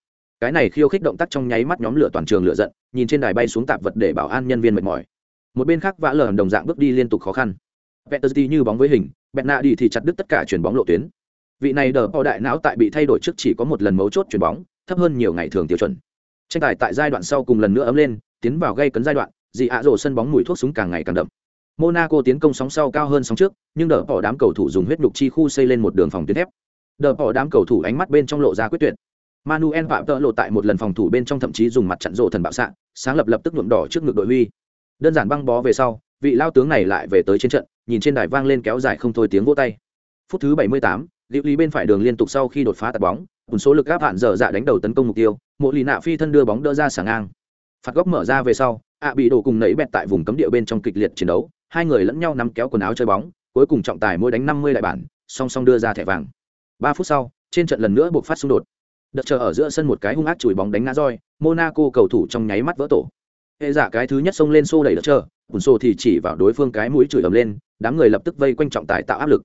Cái này khiêu khích động tác trong nháy mắt nhóm lửa toàn trường lửa giận, nhìn trên đài bay xuống tạp vật để bảo an nhân viên mệt mỏi. Một bên khác vã lờ đồng dạng bước đi liên tục khó khăn. Peterzi như bóng với hình, Bernardi thì chặt đứt tất cả chuyển bóng lộ tuyến vị này đờ po đại não tại bị thay đổi trước chỉ có một lần mấu chốt chuyền bóng thấp hơn nhiều ngày thường tiêu chuẩn. Tranh tài tại giai đoạn sau cùng lần nữa ấm lên tiến vào gây cấn giai đoạn dị ạ rổ sân bóng mùi thuốc súng càng ngày càng đậm. Monaco tiến công sóng sau cao hơn sóng trước nhưng đờ bỏ đám cầu thủ dùng huyết nhục chi khu xây lên một đường phòng tuyến thép. Đờ bỏ đám cầu thủ ánh mắt bên trong lộ ra quyết tuyệt. Manuel phạm tợ lộ tại một lần phòng thủ bên trong thậm chí dùng mặt chặn rộ thần bạo xạ sáng lập lập tức nhuộm đỏ trước ngực đội huy. Đơn giản băng bó về sau vị lao tướng này lại về tới trên trận nhìn trên đài vang lên kéo dài không thôi tiếng vỗ tay. Phút thứ 78, liệu lý bên phải đường liên tục sau khi đột phá tạt bóng một số lực áp hạn dở dạ đánh đầu tấn công mục tiêu, mộ lì nạ phi thân đưa bóng đỡ ra sàng ngang. Phạt góc mở ra về sau, ạ bị đổ cùng nẫy bẹt tại vùng cấm địa bên trong kịch liệt chiến đấu, hai người lẫn nhau nắm kéo quần áo chơi bóng, cuối cùng trọng tài mỗi đánh 50 đại bản, song song đưa ra thẻ vàng. Ba phút sau, trên trận lần nữa buộc phát xung đột. Đợt chờ ở giữa sân một cái hung ác chùi bóng đánh ngã roi, monaco cầu thủ trong nháy mắt vỡ tổ. Hệ giả cái thứ nhất xông lên xô đẩy đợt chờ bùn xô thì chỉ vào đối phương cái mũi chửi ầm lên, đám người lập tức vây quanh trọng tài tạo áp lực.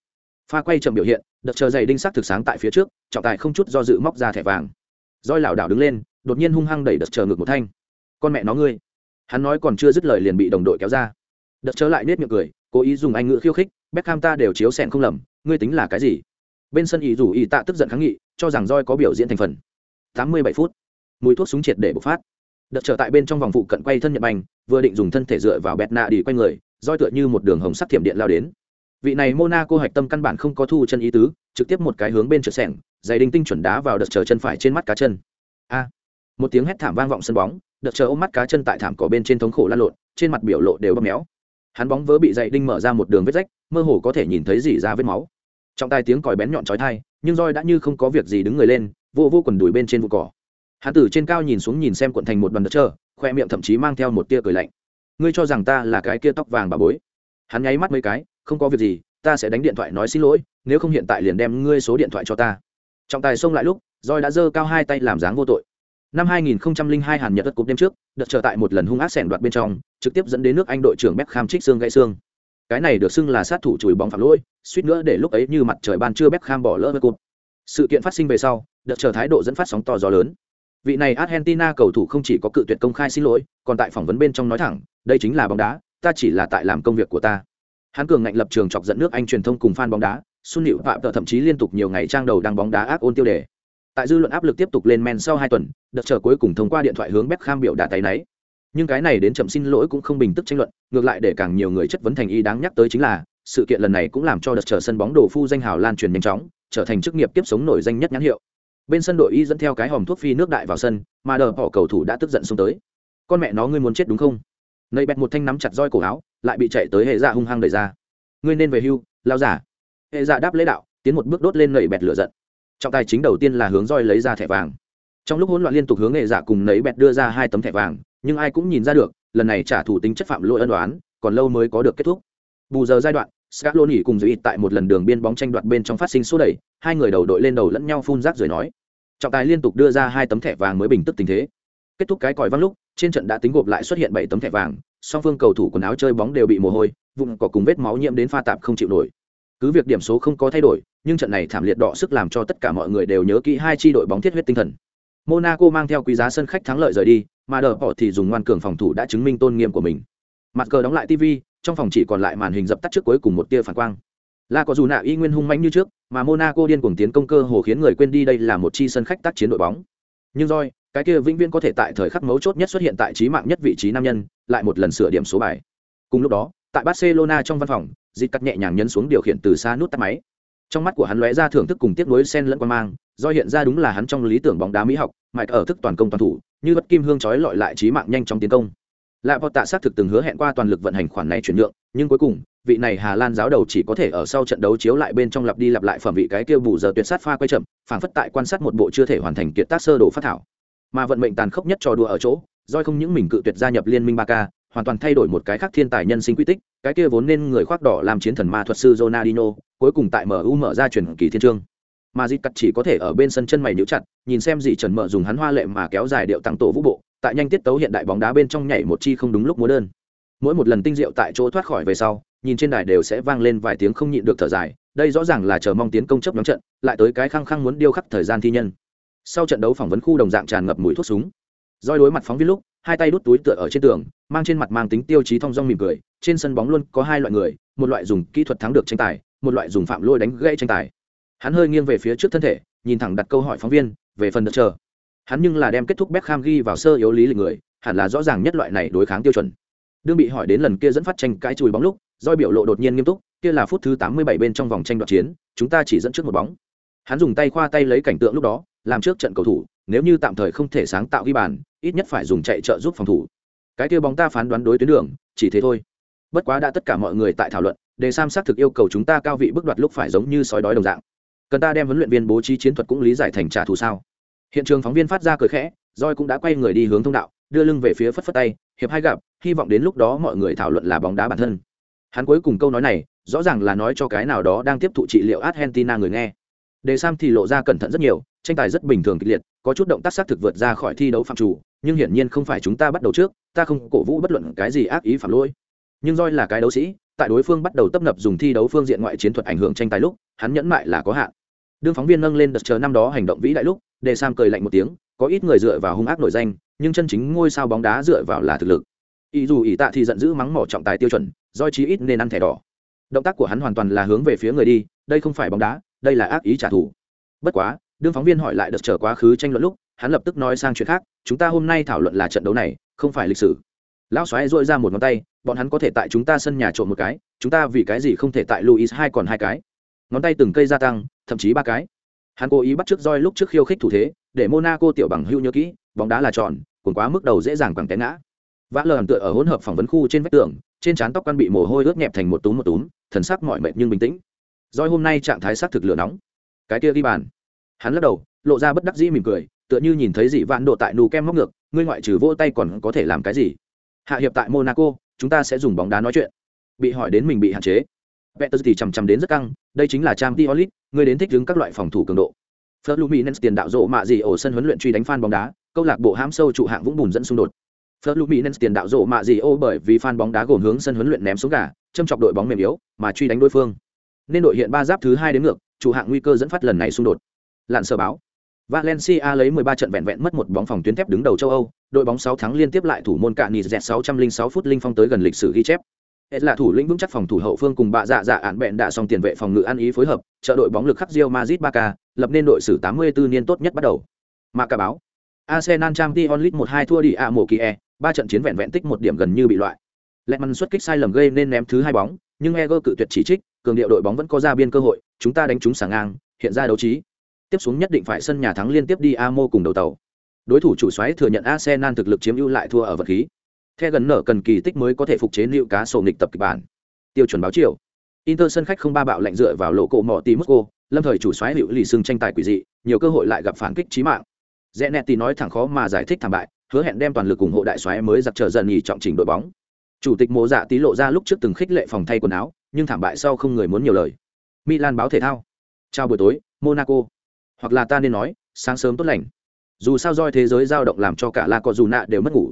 Pha quay chậm biểu hiện đợt chờ dày đinh sắc thực sáng tại phía trước, trọng tài không chút do dự móc ra thẻ vàng. Roi lảo đảo đứng lên, đột nhiên hung hăng đẩy đợt chờ ngược một thanh. Con mẹ nó ngươi! Hắn nói còn chưa dứt lời liền bị đồng đội kéo ra. Đợt chờ lại nết miệng cười, cố ý dùng anh ngữ khiêu khích, Beckham ta đều chiếu sẹn không lầm, ngươi tính là cái gì? Bên sân ý rủ ý tạ tức giận kháng nghị, cho rằng roi có biểu diễn thành phần. 87 phút, mùi thuốc súng triệt để bộc phát. Đợt trở tại bên trong vòng phụ cận quay thân nhận bành vừa định dùng thân thể dựa vào bẹt nạ đi quay người roi tựa như một đường hồng sắc thiểm điện lao đến vị này monaco hạch tâm căn bản không có thu chân ý tứ, trực tiếp một cái hướng bên trượt sẻng, giày đinh tinh chuẩn đá vào đợt chờ chân phải trên mắt cá chân. A! Một tiếng hét thảm vang vọng sân bóng, đợt chờ ôm mắt cá chân tại thảm cỏ bên trên thống khổ lăn lộn, trên mặt biểu lộ đều bóp méo. Hắn bóng vớ bị giày đinh mở ra một đường vết rách, mơ hồ có thể nhìn thấy gì ra vết máu. Trong tai tiếng còi bén nhọn chói tai, nhưng roi đã như không có việc gì đứng người lên, vô vô quần đùi bên trên vụ cỏ. Hắn từ trên cao nhìn xuống nhìn xem quận thành một đoàn đất trơ khoe miệng thậm chí mang theo một tia cười lạnh. Ngươi cho rằng ta là cái kia tóc vàng bà bối? Hắn nháy mắt mấy cái không có việc gì, ta sẽ đánh điện thoại nói xin lỗi, nếu không hiện tại liền đem ngươi số điện thoại cho ta. Trọng tài xông lại lúc roi đã giơ cao hai tay làm dáng vô tội. Năm 2002 hàn nhật đất cúp đêm trước, đợt trở tại một lần hung ác sẻn đoạt bên trong, trực tiếp dẫn đến nước anh đội trưởng Beckham trích xương gãy xương. Cái này được xưng là sát thủ chùi bóng phạm lỗi, suýt nữa để lúc ấy như mặt trời ban trưa Beckham bỏ lỡ với cột sự kiện phát sinh về sau, đợt chờ thái độ dẫn phát sóng to gió lớn. Vị này argentina cầu thủ không chỉ có cự tuyệt công khai xin lỗi, còn tại phỏng vấn bên trong nói thẳng, đây chính là bóng đá, ta chỉ là tại làm công việc của ta hắn cường ngạnh lập trường chọc dẫn nước anh truyền thông cùng fan bóng đá xuân nịu phạm thậm chí liên tục nhiều ngày trang đầu đăng bóng đá ác ôn tiêu đề. Tại dư luận áp lực tiếp tục lên men sau hai tuần, đợt chờ cuối cùng thông qua điện thoại hướng Beckham biểu đạt tay náy. Nhưng cái này đến chậm xin lỗi cũng không bình tức tranh luận, ngược lại để càng nhiều người chất vấn thành y đáng nhắc tới chính là, sự kiện lần này cũng làm cho đợt chờ sân bóng đồ phu danh hào lan truyền nhanh chóng, trở thành chức nghiệp tiếp sống nổi danh nhất nhãn hiệu. Bên sân đội y dẫn theo cái hòm thuốc phi nước đại vào sân, mà đờ bỏ cầu thủ đã tức giận xuống tới. Con mẹ nó, ngươi muốn chết đúng không? Nầy bẹt một thanh nắm chặt roi cổ áo lại bị chạy tới hệ dạ hung hăng đẩy ra. Ngươi nên về hưu lao giả. Hệ dạ đáp lễ đạo tiến một bước đốt lên nẩy bẹt lửa giận. Trọng tài chính đầu tiên là hướng roi lấy ra thẻ vàng. Trong lúc hỗn loạn liên tục hướng hệ dạ cùng nẩy bẹt đưa ra hai tấm thẻ vàng nhưng ai cũng nhìn ra được lần này trả thủ tính chất phạm lỗi ân đoán còn lâu mới có được kết thúc. Bù giờ giai đoạn Scaloni cùng Dư tại một lần đường biên bóng tranh đoạt bên trong phát sinh số đẩy, hai người đầu đội lên đầu lẫn nhau phun rác rồi nói. Trọng tài liên tục đưa ra hai tấm thẻ vàng mới bình tức tình thế. Kết thúc cái còi vang lúc, trên trận đã tính gộp lại xuất hiện bảy tấm thẻ vàng, song phương cầu thủ quần áo chơi bóng đều bị mồ hôi, vùng cỏ cùng vết máu nhiễm đến pha tạp không chịu nổi. Cứ việc điểm số không có thay đổi, nhưng trận này thảm liệt đọ sức làm cho tất cả mọi người đều nhớ kỹ hai chi đội bóng thiết huyết tinh thần. Monaco mang theo quý giá sân khách thắng lợi rời đi, mà đờ họ thì dùng ngoan cường phòng thủ đã chứng minh tôn nghiêm của mình. Mặt cờ đóng lại TV, trong phòng chỉ còn lại màn hình dập tắt trước cuối cùng một tia phản quang la có dù nạ y nguyên hung mãnh như trước mà monaco điên cuồng tiến công cơ hồ khiến người quên đi đây là một chi sân khách tác chiến đội bóng nhưng roi cái kia vĩnh viễn có thể tại thời khắc mấu chốt nhất xuất hiện tại trí mạng nhất vị trí nam nhân, lại một lần sửa điểm số bài. Cùng lúc đó, tại barcelona trong văn phòng, dịch cắt nhẹ nhàng nhấn xuống điều khiển từ xa nút tắt máy. Trong mắt của hắn lóe ra thưởng thức cùng tiếc nuối sen lẫn quan mang, do hiện ra đúng là hắn trong lý tưởng bóng đá mỹ học mạch ở thức toàn công toàn thủ, như bất kim hương trói lọi lại trí mạng nhanh trong tiến công. Lạ vọt tạ xác thực từng hứa hẹn qua toàn lực vận hành khoản này chuyển nhượng, nhưng cuối cùng, vị này hà lan giáo đầu chỉ có thể ở sau trận đấu chiếu lại bên trong lặp đi lặp lại phẩm vị cái kia bù giờ tuyệt sát pha quay chậm, phảng phất tại quan sát một bộ chưa thể hoàn thành kiệt tác sơ đồ phát thảo mà vận mệnh tàn khốc nhất trò đùa ở chỗ doi không những mình cự tuyệt gia nhập liên minh ba k hoàn toàn thay đổi một cái khác thiên tài nhân sinh quy tích, cái kia vốn nên người khoác đỏ làm chiến thần ma thuật sư Ronaldinho, cuối cùng tại MU mở ra truyền kỳ thiên trương. Mà dịp cắt chỉ có thể ở bên sân chân mày nhíu chặt, nhìn xem gì trần mở dùng hắn hoa lệ mà kéo dài điệu tăng tổ vũ bộ, tại nhanh tiết tấu hiện đại bóng đá bên trong nhảy một chi không đúng lúc múa đơn. Mỗi một lần tinh diệu tại chỗ thoát khỏi về sau, nhìn trên đài đều sẽ vang lên vài tiếng không nhịn được thở dài, đây rõ ràng là chờ mong tiến công chấp nhóm trận, lại tới cái khăng khăng muốn điêu khắc thời gian thi nhân sau trận đấu phỏng vấn khu đồng dạng tràn ngập mùi thuốc súng. Roi đối mặt phóng viên lúc, hai tay đút túi tựa ở trên tường, mang trên mặt mang tính tiêu chí thong dong mỉm cười, trên sân bóng luôn có hai loại người, một loại dùng kỹ thuật thắng được tranh tài, một loại dùng phạm lôi đánh gãy tranh tài. Hắn hơi nghiêng về phía trước thân thể, nhìn thẳng đặt câu hỏi phóng viên, về phần đợt chờ. Hắn nhưng là đem kết thúc Beckham ghi vào sơ yếu lý lịch người, hẳn là rõ ràng nhất loại này đối kháng tiêu chuẩn. Đương bị hỏi đến lần kia dẫn phát tranh cãi chùi bóng lúc doi biểu lộ đột nhiên nghiêm túc, kia là phút thứ 87 bên trong vòng tranh đoạt chiến, chúng ta chỉ dẫn trước một bóng. Hắn dùng tay khoa tay lấy cảnh tượng lúc đó làm trước trận cầu thủ, nếu như tạm thời không thể sáng tạo ghi bàn, ít nhất phải dùng chạy trợ giúp phòng thủ. Cái kia bóng ta phán đoán đối tuyến đường, chỉ thế thôi. Bất quá đã tất cả mọi người tại thảo luận đề sam xác thực yêu cầu chúng ta cao vị bước đoạt lúc phải giống như sói đói đồng dạng. Cần ta đem huấn luyện viên bố trí chiến thuật cũng lý giải thành trả thù sao? Hiện trường phóng viên phát ra cười khẽ, Joy cũng đã quay người đi hướng thông đạo, đưa lưng về phía phất phất tay, hiệp hai gặp, hy vọng đến lúc đó mọi người thảo luận là bóng đá bản thân. Hắn cuối cùng câu nói này, rõ ràng là nói cho cái nào đó đang tiếp thụ trị liệu argentina người nghe đề sam thì lộ ra cẩn thận rất nhiều, tranh tài rất bình thường kịch liệt, có chút động tác xác thực vượt ra khỏi thi đấu phạm chủ, nhưng hiển nhiên không phải chúng ta bắt đầu trước, ta không cổ vũ bất luận cái gì ác ý phạm lỗi. Nhưng roi là cái đấu sĩ, tại đối phương bắt đầu tấp nập dùng thi đấu phương diện ngoại chiến thuật ảnh hưởng tranh tài lúc, hắn nhẫn mại là có hạn. Đương phóng viên nâng lên đợt chờ năm đó hành động vĩ đại lúc, đề sam cười lạnh một tiếng, có ít người dựa vào hung ác nổi danh, nhưng chân chính ngôi sao bóng đá dựa vào là thực lực. Ý dù ý tạ thì giận dữ mắng mỏ trọng tài tiêu chuẩn do chí ít nên ăn thẻ đỏ. Động tác của hắn hoàn toàn là hướng về phía người đi, đây không phải bóng đá đây là ác ý trả thù. Bất quá, đương phóng viên hỏi lại đợt trở quá khứ tranh luận lúc, hắn lập tức nói sang chuyện khác, chúng ta hôm nay thảo luận là trận đấu này, không phải lịch sử. Lão xoáy dội ra một ngón tay, bọn hắn có thể tại chúng ta sân nhà trộm một cái, chúng ta vì cái gì không thể tại luis hai còn hai cái? Ngón tay từng cây gia tăng, thậm chí ba cái. Hắn cố ý bắt trước roi lúc trước khiêu khích thủ thế, để monaco tiểu bằng hưu nhớ kỹ, bóng đá là tròn còn quá mức đầu dễ dàng quẳng té ngã. Vã lờ tựa ở hỗn hợp phỏng vấn khu trên vách tường, trên trán tóc căn bị mồ hôi ướt nhẹp thành một túm một túm, thần sắc mọi mệt nhưng bình tĩnh roi hôm nay trạng thái xác thực lửa nóng cái kia ghi bàn hắn lắc đầu lộ ra bất đắc dĩ mỉm cười tựa như nhìn thấy dị vạn độ tại nù kem móc ngược ngươi ngoại trừ vỗ tay còn có thể làm cái gì hạ hiệp tại monaco chúng ta sẽ dùng bóng đá nói chuyện bị hỏi đến mình bị hạn chế Peter thì chầm chằm đến rất căng, đây chính là Champions League, người đến thích ứng các loại phòng thủ cường độ. Fluminense tiền đạo rộ mạ gì ở sân huấn luyện truy đánh fan bóng đá, câu lạc bộ hãm sâu trụ hạng vũng bùn dẫn xung đột. Fluminense tiền đạo rộ mạ gì ô bởi vì fan bóng đá gồm hướng sân huấn luyện ném xuống gà, châm chọc đội bóng mềm yếu, mà truy đánh đối phương. Nên đội hiện ba giáp thứ hai đến ngược, chủ hạng nguy cơ dẫn phát lần này xung đột. Lạn sơ báo. Valencia lấy 13 trận vẹn vẹn mất một bóng phòng tuyến thép đứng đầu châu Âu, đội bóng 6 thắng liên tiếp lại thủ môn cạn Nizet 606 phút linh phong tới gần lịch sử ghi chép. Hết là thủ lĩnh vững chắc phòng thủ hậu phương cùng bạ dạ dạ án bẹn đã xong tiền vệ phòng ngự ăn ý phối hợp, trợ đội bóng lực khắc Real Madrid Barca, lập nên đội sử 84 niên tốt nhất bắt đầu. Mà cả báo. Arsenal Champions League 1-2 thua đi ạ mổ kỳ e, ba trận chiến vẹn vẹn tích một điểm gần như bị loại. Lehmann xuất kích sai lầm gây nên ném thứ hai bóng, nhưng Eger cự tuyệt chỉ trích, cường điệu đội bóng vẫn có ra biên cơ hội, chúng ta đánh chúng sảng ngang, hiện ra đấu trí. Tiếp xuống nhất định phải sân nhà thắng liên tiếp đi Amo cùng đầu tàu. Đối thủ chủ soái thừa nhận Arsenal thực lực chiếm ưu lại thua ở vật khí. theo gần nở cần kỳ tích mới có thể phục chế liệu cá sổ nghịch tập kịch bản. Tiêu chuẩn báo chiều. Inter sân khách không ba bạo lạnh dựa vào lỗ cổ mỏ tí lâm thời chủ soái liệu lì xương tranh tài quỷ dị, nhiều cơ hội lại gặp phản kích chí mạng. Zenetti nói thẳng khó mà giải thích thảm bại, hứa hẹn đem toàn lực ủng hộ đại soái mới giặc trở dần nhì trọng chỉnh đội bóng. Chủ tịch Mộ Dạ tí lộ ra lúc trước từng khích lệ phòng thay quần áo, nhưng thảm bại sau không người muốn nhiều lời. Milan báo thể thao. Chào buổi tối, Monaco. Hoặc là ta nên nói, sáng sớm tốt lành. Dù sao roi thế giới dao động làm cho cả La Cọ dù nạ đều mất ngủ.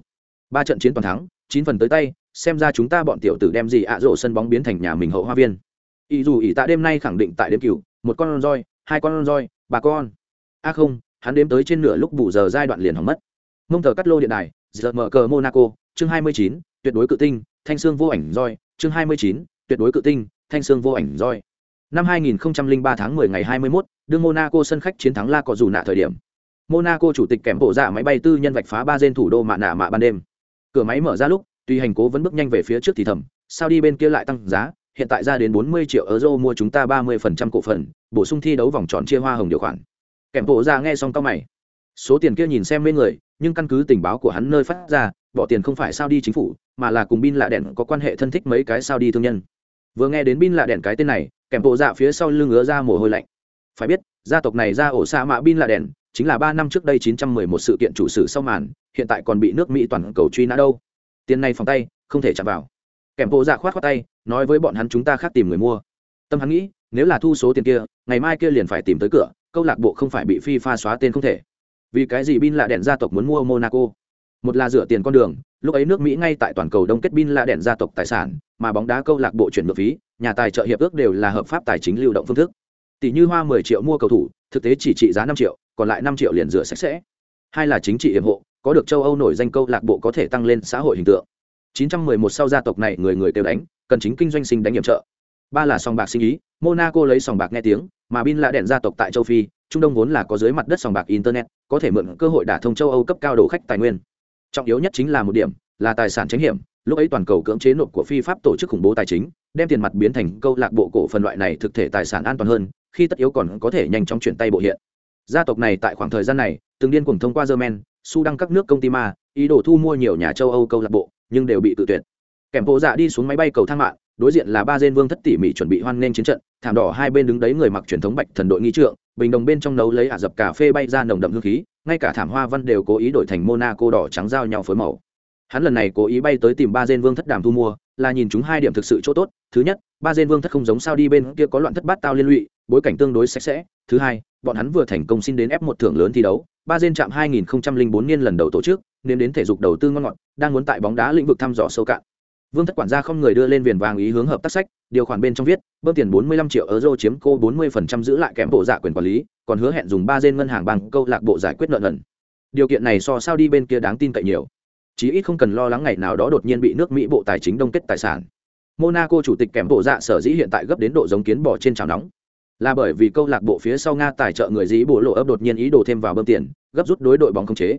Ba trận chiến toàn thắng, chín phần tới tay, xem ra chúng ta bọn tiểu tử đem gì ạ rổ sân bóng biến thành nhà mình hậu hoa viên. Ý dù ý tạ đêm nay khẳng định tại đêm cửu, một con roi, hai con roi, ba con. A không, hắn đếm tới trên nửa lúc bù giờ giai đoạn liền hỏng mất. Mông thờ cắt lô điện đài, giờ mở cờ Monaco, chương 29, tuyệt đối cự tinh, thanh xương vô ảnh roi, chương 29, tuyệt đối cự tinh, thanh xương vô ảnh roi. Năm 2003 tháng 10 ngày 21, đương Monaco sân khách chiến thắng La Cọ dù nạ thời điểm. Monaco chủ tịch kèm bộ dạ máy bay tư nhân vạch phá ba gen thủ đô mạ nạ mạ ban đêm. Cửa máy mở ra lúc, tuy hành cố vẫn bước nhanh về phía trước thì thầm, sao đi bên kia lại tăng giá, hiện tại ra đến 40 triệu euro mua chúng ta 30% cổ phần, bổ sung thi đấu vòng tròn chia hoa hồng điều khoản. Kèm bộ dạ nghe xong cao mày. Số tiền kia nhìn xem mê người, nhưng căn cứ tình báo của hắn nơi phát ra, bỏ tiền không phải sao đi chính phủ, mà là cùng bin lạ đèn có quan hệ thân thích mấy cái sao đi thương nhân. Vừa nghe đến bin lạ đèn cái tên này, kèm bộ dạ phía sau lưng ngứa ra mồ hôi lạnh. Phải biết, gia tộc này ra ổ xa mạ bin lạ đèn, chính là ba năm trước đây 911 sự kiện chủ sử sau màn, hiện tại còn bị nước Mỹ toàn cầu truy nã đâu. Tiền này phòng tay, không thể chạm vào. Kèm bộ dạ khoát khoát tay, nói với bọn hắn chúng ta khác tìm người mua. Tâm hắn nghĩ, nếu là thu số tiền kia, ngày mai kia liền phải tìm tới cửa, câu lạc bộ không phải bị phi pha xóa tên không thể. Vì cái gì bin lạ đèn gia tộc muốn mua Monaco? Một là rửa tiền con đường, lúc ấy nước Mỹ ngay tại toàn cầu đông kết bin là đèn gia tộc tài sản, mà bóng đá câu lạc bộ chuyển nhượng phí, nhà tài trợ hiệp ước đều là hợp pháp tài chính lưu động phương thức. Tỷ như hoa 10 triệu mua cầu thủ, thực tế chỉ trị giá 5 triệu, còn lại 5 triệu liền rửa sạch sẽ. Hai là chính trị hiểm hộ, có được châu Âu nổi danh câu lạc bộ có thể tăng lên xã hội hình tượng. 911 sau gia tộc này người người đều đánh, cần chính kinh doanh sinh đánh nhiệm trợ. Ba là sòng bạc sinh ý, Monaco lấy sòng bạc nghe tiếng, mà Bin là đèn gia tộc tại châu Phi, trung đông vốn là có dưới mặt đất sòng bạc internet có thể mượn cơ hội đả thông châu âu cấp cao đồ khách tài nguyên trọng yếu nhất chính là một điểm là tài sản tránh hiểm. Lúc ấy toàn cầu cưỡng chế nộp của phi pháp tổ chức khủng bố tài chính đem tiền mặt biến thành câu lạc bộ cổ phần loại này thực thể tài sản an toàn hơn khi tất yếu còn có thể nhanh chóng chuyển tay bộ hiện. Gia tộc này tại khoảng thời gian này từng điên cùng thông qua German, su đăng các nước công ty ma ý đồ thu mua nhiều nhà châu âu câu lạc bộ nhưng đều bị tự tuyệt. Kèm bộ dạ đi xuống máy bay cầu thang mạng đối diện là ba dên vương thất tỉ mỉ chuẩn bị hoan nghênh chiến trận, thảm đỏ hai bên đứng đấy người mặc truyền thống bạch thần đội nghi trượng, bình đồng bên trong nấu lấy ả dập cà phê bay ra nồng đậm hương khí, ngay cả thảm hoa văn đều cố ý đổi thành monaco đỏ trắng giao nhau phối màu. Hắn lần này cố ý bay tới tìm ba dên vương thất đàm thu mua, là nhìn chúng hai điểm thực sự chỗ tốt. Thứ nhất, ba dên vương thất không giống sao đi bên kia có loạn thất bát tao liên lụy, bối cảnh tương đối sạch sẽ. Thứ hai, bọn hắn vừa thành công xin đến ép một thưởng lớn thi đấu, ba dên chạm 2004 niên lần đầu tổ chức, nên đến thể dục đầu tư ngon ngọt, đang muốn tại bóng đá lĩnh vực thăm dò sâu cạn vương thất quản gia không người đưa lên viền vàng ý hướng hợp tác sách, điều khoản bên trong viết, bơm tiền 45 triệu euro chiếm cô 40% giữ lại kèm bộ dạ quyền quản lý, còn hứa hẹn dùng ba dên ngân hàng bằng câu lạc bộ giải quyết nợ nần. Điều kiện này so sao đi bên kia đáng tin cậy nhiều. Chí ít không cần lo lắng ngày nào đó đột nhiên bị nước mỹ bộ tài chính đông kết tài sản. Monaco chủ tịch kèm bộ dạ sở dĩ hiện tại gấp đến độ giống kiến bò trên chảo nóng. Là bởi vì câu lạc bộ phía sau nga tài trợ người dĩ bộ lộ ấp đột nhiên ý đồ thêm vào bơm tiền, gấp rút đối đội bóng không chế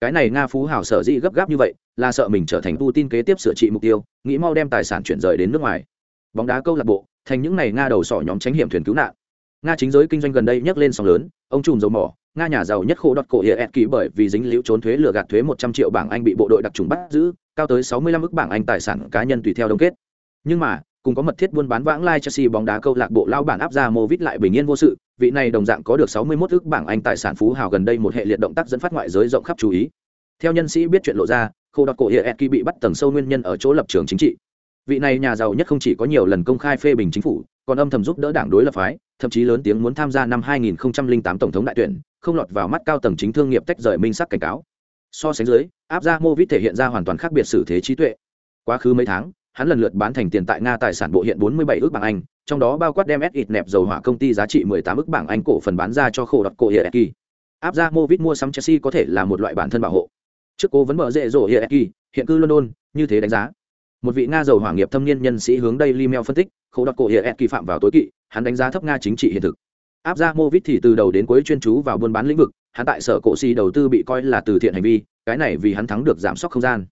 cái này nga phú hảo sở dĩ gấp gáp như vậy là sợ mình trở thành tin kế tiếp sửa trị mục tiêu nghĩ mau đem tài sản chuyển rời đến nước ngoài. Bóng đá câu lạc bộ thành những ngày nga đầu sỏ nhóm tránh hiểm thuyền cứu nạn. Nga chính giới kinh doanh gần đây nhấc lên sóng lớn ông trùm dầu mỏ nga nhà giàu nhất khổ đọt cổ hiệp kỳ bởi vì dính liễu trốn thuế lừa gạt thuế một trăm triệu bảng anh bị bộ đội đặc trùng bắt giữ cao tới sáu mươi lăm ức bảng anh tài sản cá nhân tùy theo đông kết. Nhưng mà cùng có mật thiết buôn bán vãng lai Chelsea bóng đá câu lạc bộ lao bản áp ra Movit lại bình yên vô sự, vị này đồng dạng có được 61 ức bảng Anh tài sản phú hào gần đây một hệ liệt động tác dẫn phát ngoại giới rộng khắp chú ý. Theo nhân sĩ biết chuyện lộ ra, khô đọt cổ Hieki bị bắt tầng sâu nguyên nhân ở chỗ lập trường chính trị. Vị này nhà giàu nhất không chỉ có nhiều lần công khai phê bình chính phủ, còn âm thầm giúp đỡ đảng đối lập phái, thậm chí lớn tiếng muốn tham gia năm 2008 tổng thống đại tuyển, không lọt vào mắt cao tầng chính thương nghiệp tách rời minh sắc cảnh cáo. So sánh dưới, áp gia Movit thể hiện ra hoàn toàn khác biệt xử thế trí tuệ. Quá khứ mấy tháng, hắn lần lượt bán thành tiền tại nga tài sản bộ hiện 47 ước bảng anh trong đó bao quát đem s ít nẹp dầu hỏa công ty giá trị 18 ức bảng anh cổ phần bán ra cho khổ đọt cổ hiệa áp ra movit mua sắm chelsea có thể là một loại bản thân bảo hộ. Trước cố vấn mở rệ rổ hiệa hiện cư london, như thế đánh giá. Một vị nga dầu hỏa nghiệp thâm niên nhân sĩ hướng đây limel phân tích, khổ đọt cổ hiệa phạm vào tối kỵ, hắn đánh giá thấp nga chính trị hiện thực. Áp ra movit thì từ đầu đến cuối chuyên chú vào buôn bán lĩnh vực, hắn tại sở cổ si đầu tư bị coi là từ thiện hành vi, cái này vì hắn thắng được giảm sốc không gian.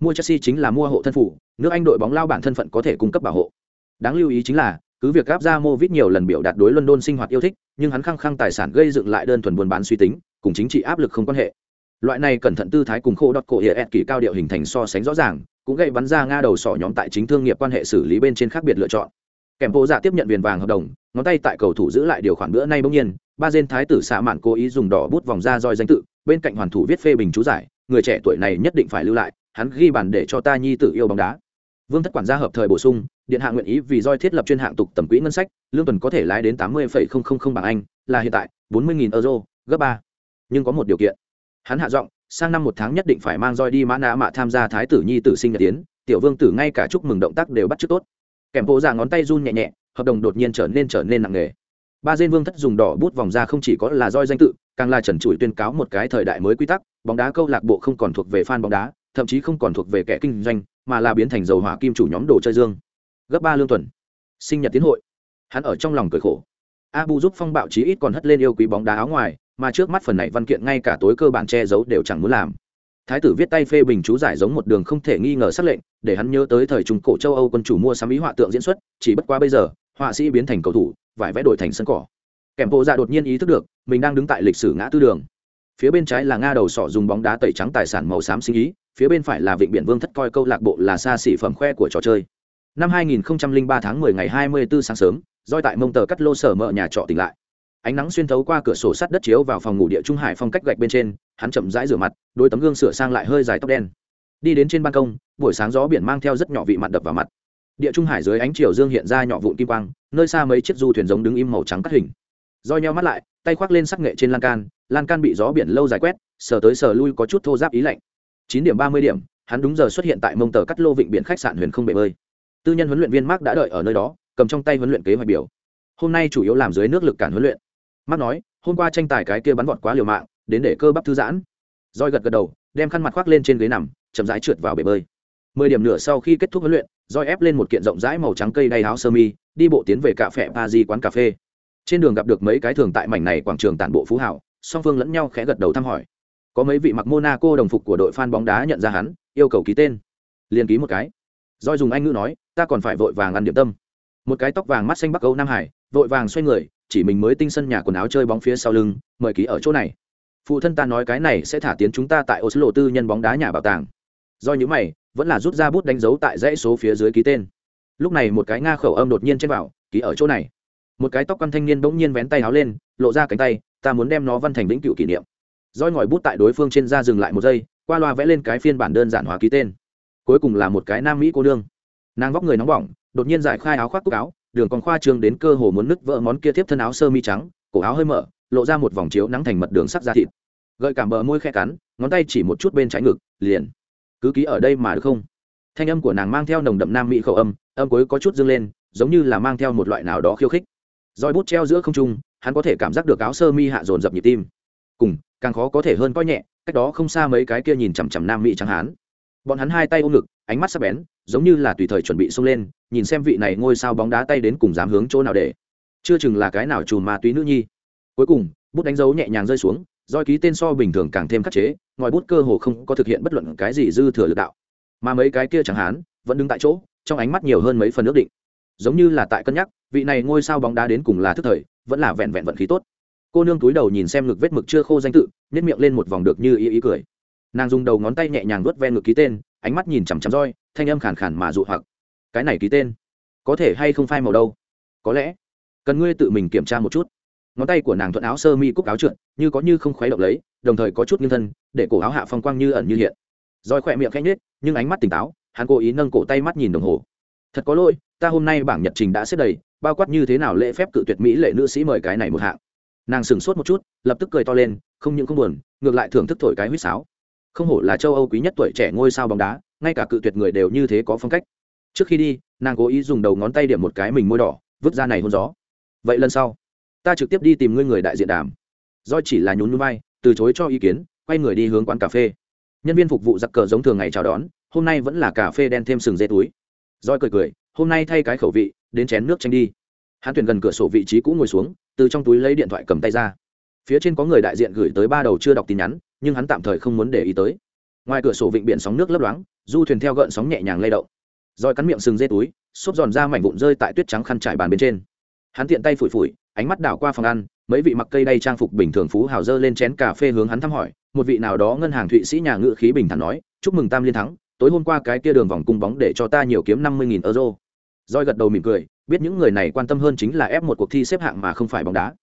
Mua chelsea chính là mua hộ thân phủ, nước anh đội bóng lao bản thân phận có thể cung cấp bảo hộ. Đáng lưu ý chính là cứ việc gáp ra mô vít nhiều lần biểu đạt đối london sinh hoạt yêu thích, nhưng hắn khăng khăng tài sản gây dựng lại đơn thuần buôn bán suy tính, cùng chính trị áp lực không quan hệ. Loại này cẩn thận tư thái cùng khô đọt cổ hiệp kỳ cao điệu hình thành so sánh rõ ràng, cũng gây bắn ra nga đầu sỏ nhóm tại chính thương nghiệp quan hệ xử lý bên trên khác biệt lựa chọn. Kèm bộ dạ tiếp nhận viền vàng hợp đồng, ngón tay tại cầu thủ giữ lại điều khoản bữa nay bỗng nhiên, ba dên thái tử xạ mạn cố ý dùng đỏ bút vòng ra roi danh tự, bên cạnh hoàn thủ viết phê bình chú giải, người trẻ tuổi này nhất định phải lưu lại, hắn ghi bàn để cho ta nhi tự yêu bóng đá. Vương thất quản gia hợp thời bổ sung điện hạ nguyện ý vì roi thiết lập chuyên hạng tục tầm quỹ ngân sách, lương tuần có thể lái đến tám mươi bảng anh, là hiện tại, bốn mươi euro, gấp ba. Nhưng có một điều kiện. Hắn hạ giọng, sang năm một tháng nhất định phải mang roi đi mã nã mạ tham gia thái tử nhi tử sinh nhật tiến, tiểu vương tử ngay cả chúc mừng động tác đều bắt chước tốt. Kèm bộ ra ngón tay run nhẹ nhẹ, hợp đồng đột nhiên trở nên trở nên nặng nề. Ba dên vương thất dùng đỏ bút vòng ra không chỉ có là roi danh tự, càng là trần trụi tuyên cáo một cái thời đại mới quy tắc, bóng đá câu lạc bộ không còn thuộc về fan bóng đá, thậm chí không còn thuộc về kẻ kinh doanh, mà là biến thành dầu hỏa kim chủ nhóm đồ chơi dương gấp ba lương tuần. Sinh nhật tiến hội. Hắn ở trong lòng cười khổ. Abu giúp phong bạo chí ít còn hất lên yêu quý bóng đá áo ngoài, mà trước mắt phần này văn kiện ngay cả tối cơ bản che giấu đều chẳng muốn làm. Thái tử viết tay phê bình chú giải giống một đường không thể nghi ngờ xác lệnh, để hắn nhớ tới thời trung cổ châu âu quân chủ mua sắm ý họa tượng diễn xuất, chỉ bất quá bây giờ, họa sĩ biến thành cầu thủ, vải vẽ đổi thành sân cỏ. Kèm bộ ra đột nhiên ý thức được, mình đang đứng tại lịch sử ngã tư đường. Phía bên trái là nga đầu sọ dùng bóng đá tẩy trắng tài sản màu xám sinh ý, phía bên phải là vịnh biển vương thất coi câu lạc bộ là xa xỉ phẩm khoe của trò chơi năm 2003 tháng 10 ngày 24 sáng sớm, roi tại mông tờ cắt lô sở mở nhà trọ tỉnh lại. Ánh nắng xuyên thấu qua cửa sổ sắt đất chiếu vào phòng ngủ địa trung hải phong cách gạch bên trên, hắn chậm rãi rửa mặt, đôi tấm gương sửa sang lại hơi dài tóc đen. Đi đến trên ban công, buổi sáng gió biển mang theo rất nhỏ vị mặn đập vào mặt. Địa trung hải dưới ánh chiều dương hiện ra nhỏ vụn kim quang, nơi xa mấy chiếc du thuyền giống đứng im màu trắng cắt hình. Roi nheo mắt lại, tay khoác lên sắc nghệ trên lan can lan can bị gió biển lâu dài quét, sờ tới sờ lui có chút thô giáp ý lạnh. Chín điểm ba mươi điểm, hắn đúng giờ xuất hiện tại mông tờ cắt lô vịnh biển khách sạn huyền không bể bơi tư nhân huấn luyện viên mark đã đợi ở nơi đó, cầm trong tay huấn luyện kế hoạch biểu. Hôm nay chủ yếu làm dưới nước lực cản huấn luyện. Mark nói, hôm qua tranh tài cái kia bắn vọt quá liều mạng, đến để cơ bắp thư giãn. Roi gật gật đầu, đem khăn mặt khoác lên trên ghế nằm, chậm rãi trượt vào bể bơi. Mười điểm nửa sau khi kết thúc huấn luyện roi ép lên một kiện rộng rãi màu trắng cây đay áo sơ mi, đi bộ tiến về cà phê paris quán cà phê. Trên đường gặp được mấy cái thường tại mảnh này quảng trường tản bộ phú hảo song phương lẫn nhau khẽ gật đầu thăm hỏi. Có mấy vị mặc monaco đồng phục của đội fan bóng đá nhận ra hắn, yêu cầu ký tên. Liền ký một cái doi dùng anh ngữ nói, ta còn phải vội vàng ăn điểm tâm. Một cái tóc vàng mắt xanh bắc âu nam hải, vội vàng xoay người, chỉ mình mới tinh sân nhà quần áo chơi bóng phía sau lưng, mời ký ở chỗ này. Phụ thân ta nói cái này sẽ thả tiến chúng ta tại oslo tư nhân bóng đá nhà bảo tàng. Do những mày, vẫn là rút ra bút đánh dấu tại dãy số phía dưới ký tên. Lúc này một cái nga khẩu âm đột nhiên trên vào ký ở chỗ này. Một cái tóc quan thanh niên bỗng nhiên vén tay áo lên, lộ ra cánh tay, ta muốn đem nó văn thành vĩnh cửu kỷ niệm. Roi ngòi bút tại đối phương trên da dừng lại một giây, qua loa vẽ lên cái phiên bản đơn giản hóa ký tên cuối cùng là một cái nam mỹ cô đương nàng vóc người nóng bỏng, đột nhiên giải khai áo khoác cúc áo, đường còn khoa trương đến cơ hồ muốn nứt vỡ món kia tiếp thân áo sơ mi trắng, cổ áo hơi mở, lộ ra một vòng chiếu nắng thành mật đường sắc da thịt. Gợi cảm bờ môi khe cắn, ngón tay chỉ một chút bên trái ngực, liền. Cứ ký ở đây mà được không? Thanh âm của nàng mang theo nồng đậm nam mỹ khẩu âm âm cuối có chút dâng lên, giống như là mang theo một loại nào đó khiêu khích. Roi bút treo giữa không trung, hắn có thể cảm giác được áo sơ mi hạ dồn dập nhịp tim. Cùng, càng khó có thể hơn coi nhẹ, cách đó không xa mấy cái kia nhìn chằm chằm nam mỹ trắng hán bọn hắn hai tay ôm ngực, ánh mắt sắc bén, giống như là tùy thời chuẩn bị xông lên, nhìn xem vị này ngôi sao bóng đá tay đến cùng dám hướng chỗ nào để. Chưa chừng là cái nào chùm ma túy nữ nhi. Cuối cùng, bút đánh dấu nhẹ nhàng rơi xuống doi ký tên so bình thường càng thêm khắc chế ngoài bút cơ hồ không có thực hiện bất luận cái gì dư thừa lực đạo. Mà mấy cái kia chẳng hán, vẫn đứng tại chỗ, trong ánh mắt nhiều hơn mấy phần ước định. Giống như là tại cân nhắc, vị này ngôi sao bóng đá đến cùng là thức thời, vẫn là vẹn vẹn vận khí tốt. Cô nương túi đầu nhìn xem ngực vết mực chưa khô danh tự nhét miệng lên một vòng được như ý ý cười nàng dùng đầu ngón tay nhẹ nhàng vớt ven ngực ký tên, ánh mắt nhìn chằm chằm roi, thanh âm khàn khàn mà dụ hoặc. Cái này ký tên, có thể hay không phai màu đâu? Có lẽ, cần ngươi tự mình kiểm tra một chút. Ngón tay của nàng thuận áo sơ mi cúc áo trượt, như có như không khuấy động lấy, đồng thời có chút nghiêng thân, để cổ áo hạ phong quang như ẩn như hiện. Roi khỏe miệng khẽ nhếch, nhưng ánh mắt tỉnh táo, hắn cố ý nâng cổ tay mắt nhìn đồng hồ. Thật có lỗi, ta hôm nay bảng nhật trình đã xếp đầy, bao quát như thế nào lễ phép cự tuyệt mỹ lệ nữ sĩ mời cái này một hạng. Nàng sửng sốt một chút, lập tức cười to lên, không những không buồn, ngược lại thưởng thức thổi cái huýt sáo không hổ là châu âu quý nhất tuổi trẻ ngôi sao bóng đá, ngay cả cự tuyệt người đều như thế có phong cách. Trước khi đi, nàng cố ý dùng đầu ngón tay điểm một cái mình môi đỏ, vứt ra này hôn gió. Vậy lần sau, ta trực tiếp đi tìm ngươi người đại diện đàm. Do chỉ là nhún nhún vai, từ chối cho ý kiến, quay người đi hướng quán cà phê. Nhân viên phục vụ giặc cờ giống thường ngày chào đón, hôm nay vẫn là cà phê đen thêm sừng dê túi. Roi cười cười, hôm nay thay cái khẩu vị, đến chén nước tranh đi. Hắn tuyển gần cửa sổ vị trí cũ ngồi xuống, từ trong túi lấy điện thoại cầm tay ra phía trên có người đại diện gửi tới ba đầu chưa đọc tin nhắn, nhưng hắn tạm thời không muốn để ý tới. Ngoài cửa sổ vịnh biển sóng nước lấp loáng, du thuyền theo gợn sóng nhẹ nhàng lay động. Rồi cắn miệng sừng dê túi, xốp giòn ra mảnh vụn rơi tại tuyết trắng khăn trải bàn bên trên. Hắn tiện tay phủi phủi, ánh mắt đảo qua phòng ăn, mấy vị mặc cây đay trang phục bình thường phú hào dơ lên chén cà phê hướng hắn thăm hỏi, một vị nào đó ngân hàng thụy sĩ nhà ngự khí bình thản nói, chúc mừng tam liên thắng, tối hôm qua cái kia đường vòng cung bóng để cho ta nhiều kiếm năm mươi nghìn euro. Roi gật đầu mỉm cười, biết những người này quan tâm hơn chính là ép một cuộc thi xếp hạng mà không phải bóng đá.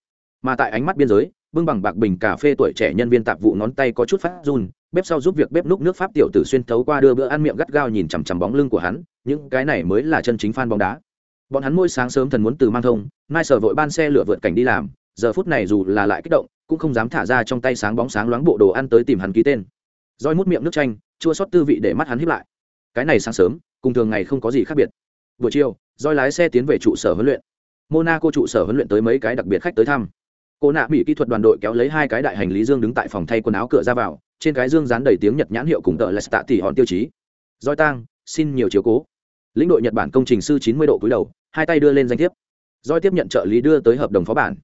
Mà tại ánh mắt biên giới bưng bằng bạc bình cà phê tuổi trẻ nhân viên tạp vụ ngón tay có chút phát run, bếp sau giúp việc bếp núc nước pháp tiểu tử xuyên thấu qua đưa bữa ăn miệng gắt gao nhìn chằm chằm bóng lưng của hắn, những cái này mới là chân chính fan bóng đá. Bọn hắn mỗi sáng sớm thần muốn từ mang thông, mai sở vội ban xe lửa vượt cảnh đi làm, giờ phút này dù là lại kích động, cũng không dám thả ra trong tay sáng bóng sáng loáng bộ đồ ăn tới tìm hắn ký tên. Roi mút miệng nước chanh, chua xót tư vị để mắt hắn hiếp lại. Cái này sáng sớm, cùng thường ngày không có gì khác biệt. Buổi chiều, roi lái xe tiến về trụ sở huấn luyện. Monaco trụ sở huấn luyện tới mấy cái đặc biệt khách tới thăm cô nạ bị kỹ thuật đoàn đội kéo lấy hai cái đại hành lý dương đứng tại phòng thay quần áo cửa ra vào, trên cái dương dán đầy tiếng nhật nhãn hiệu cùng tờ là tạ tỷ hòn tiêu chí. Roi tang, xin nhiều chiếu cố. Lĩnh đội nhật bản công trình sư chín mươi độ cúi đầu, hai tay đưa lên danh thiếp. Roi tiếp nhận trợ lý đưa tới hợp đồng phó bản.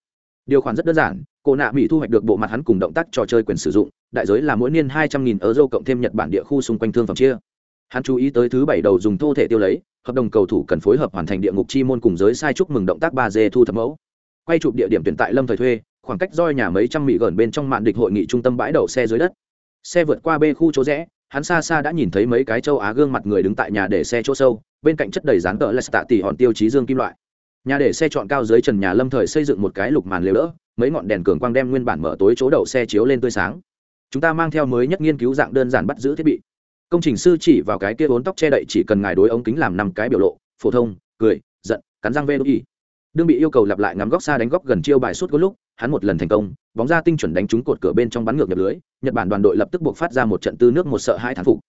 Điều khoản rất đơn giản, cô nạ mỹ thu hoạch được bộ mặt hắn cùng động tác trò chơi quyền sử dụng, đại giới là mỗi niên hai trăm nghìn euro cộng thêm nhật bản địa khu xung quanh thương phẩm chia. Hắn chú ý tới thứ bảy đầu dùng thô thể tiêu lấy, hợp đồng cầu thủ cần phối hợp hoàn thành địa ngục chi môn cùng giới sai chúc mừng động tác ba d thu thập mẫu quay chụp địa điểm tuyển tại lâm thời thuê, khoảng cách roi nhà mấy trăm mỹ gần bên trong mạn địch hội nghị trung tâm bãi đậu xe dưới đất. Xe vượt qua bê khu chỗ rẽ, hắn xa xa đã nhìn thấy mấy cái châu á gương mặt người đứng tại nhà để xe chỗ sâu, bên cạnh chất đầy dán tờ là tạ tỷ hòn tiêu chí dương kim loại. Nhà để xe chọn cao dưới trần nhà lâm thời xây dựng một cái lục màn lều đỡ, mấy ngọn đèn cường quang đem nguyên bản mở tối chỗ đậu xe chiếu lên tươi sáng. Chúng ta mang theo mới nhất nghiên cứu dạng đơn giản bắt giữ thiết bị. Công trình sư chỉ vào cái kia bốn tóc che đậy chỉ cần ngài đối ống kính làm năm cái biểu lộ, phổ thông, cười, giận, cắn răng vê đôi đương bị yêu cầu lặp lại ngắm góc xa đánh góc gần chiêu bài suốt có lúc, hắn một lần thành công, bóng ra tinh chuẩn đánh trúng cột cửa bên trong bắn ngược nhập lưới, nhật bản đoàn đội lập tức buộc phát ra một trận tư nước một sợ hai thắng phục.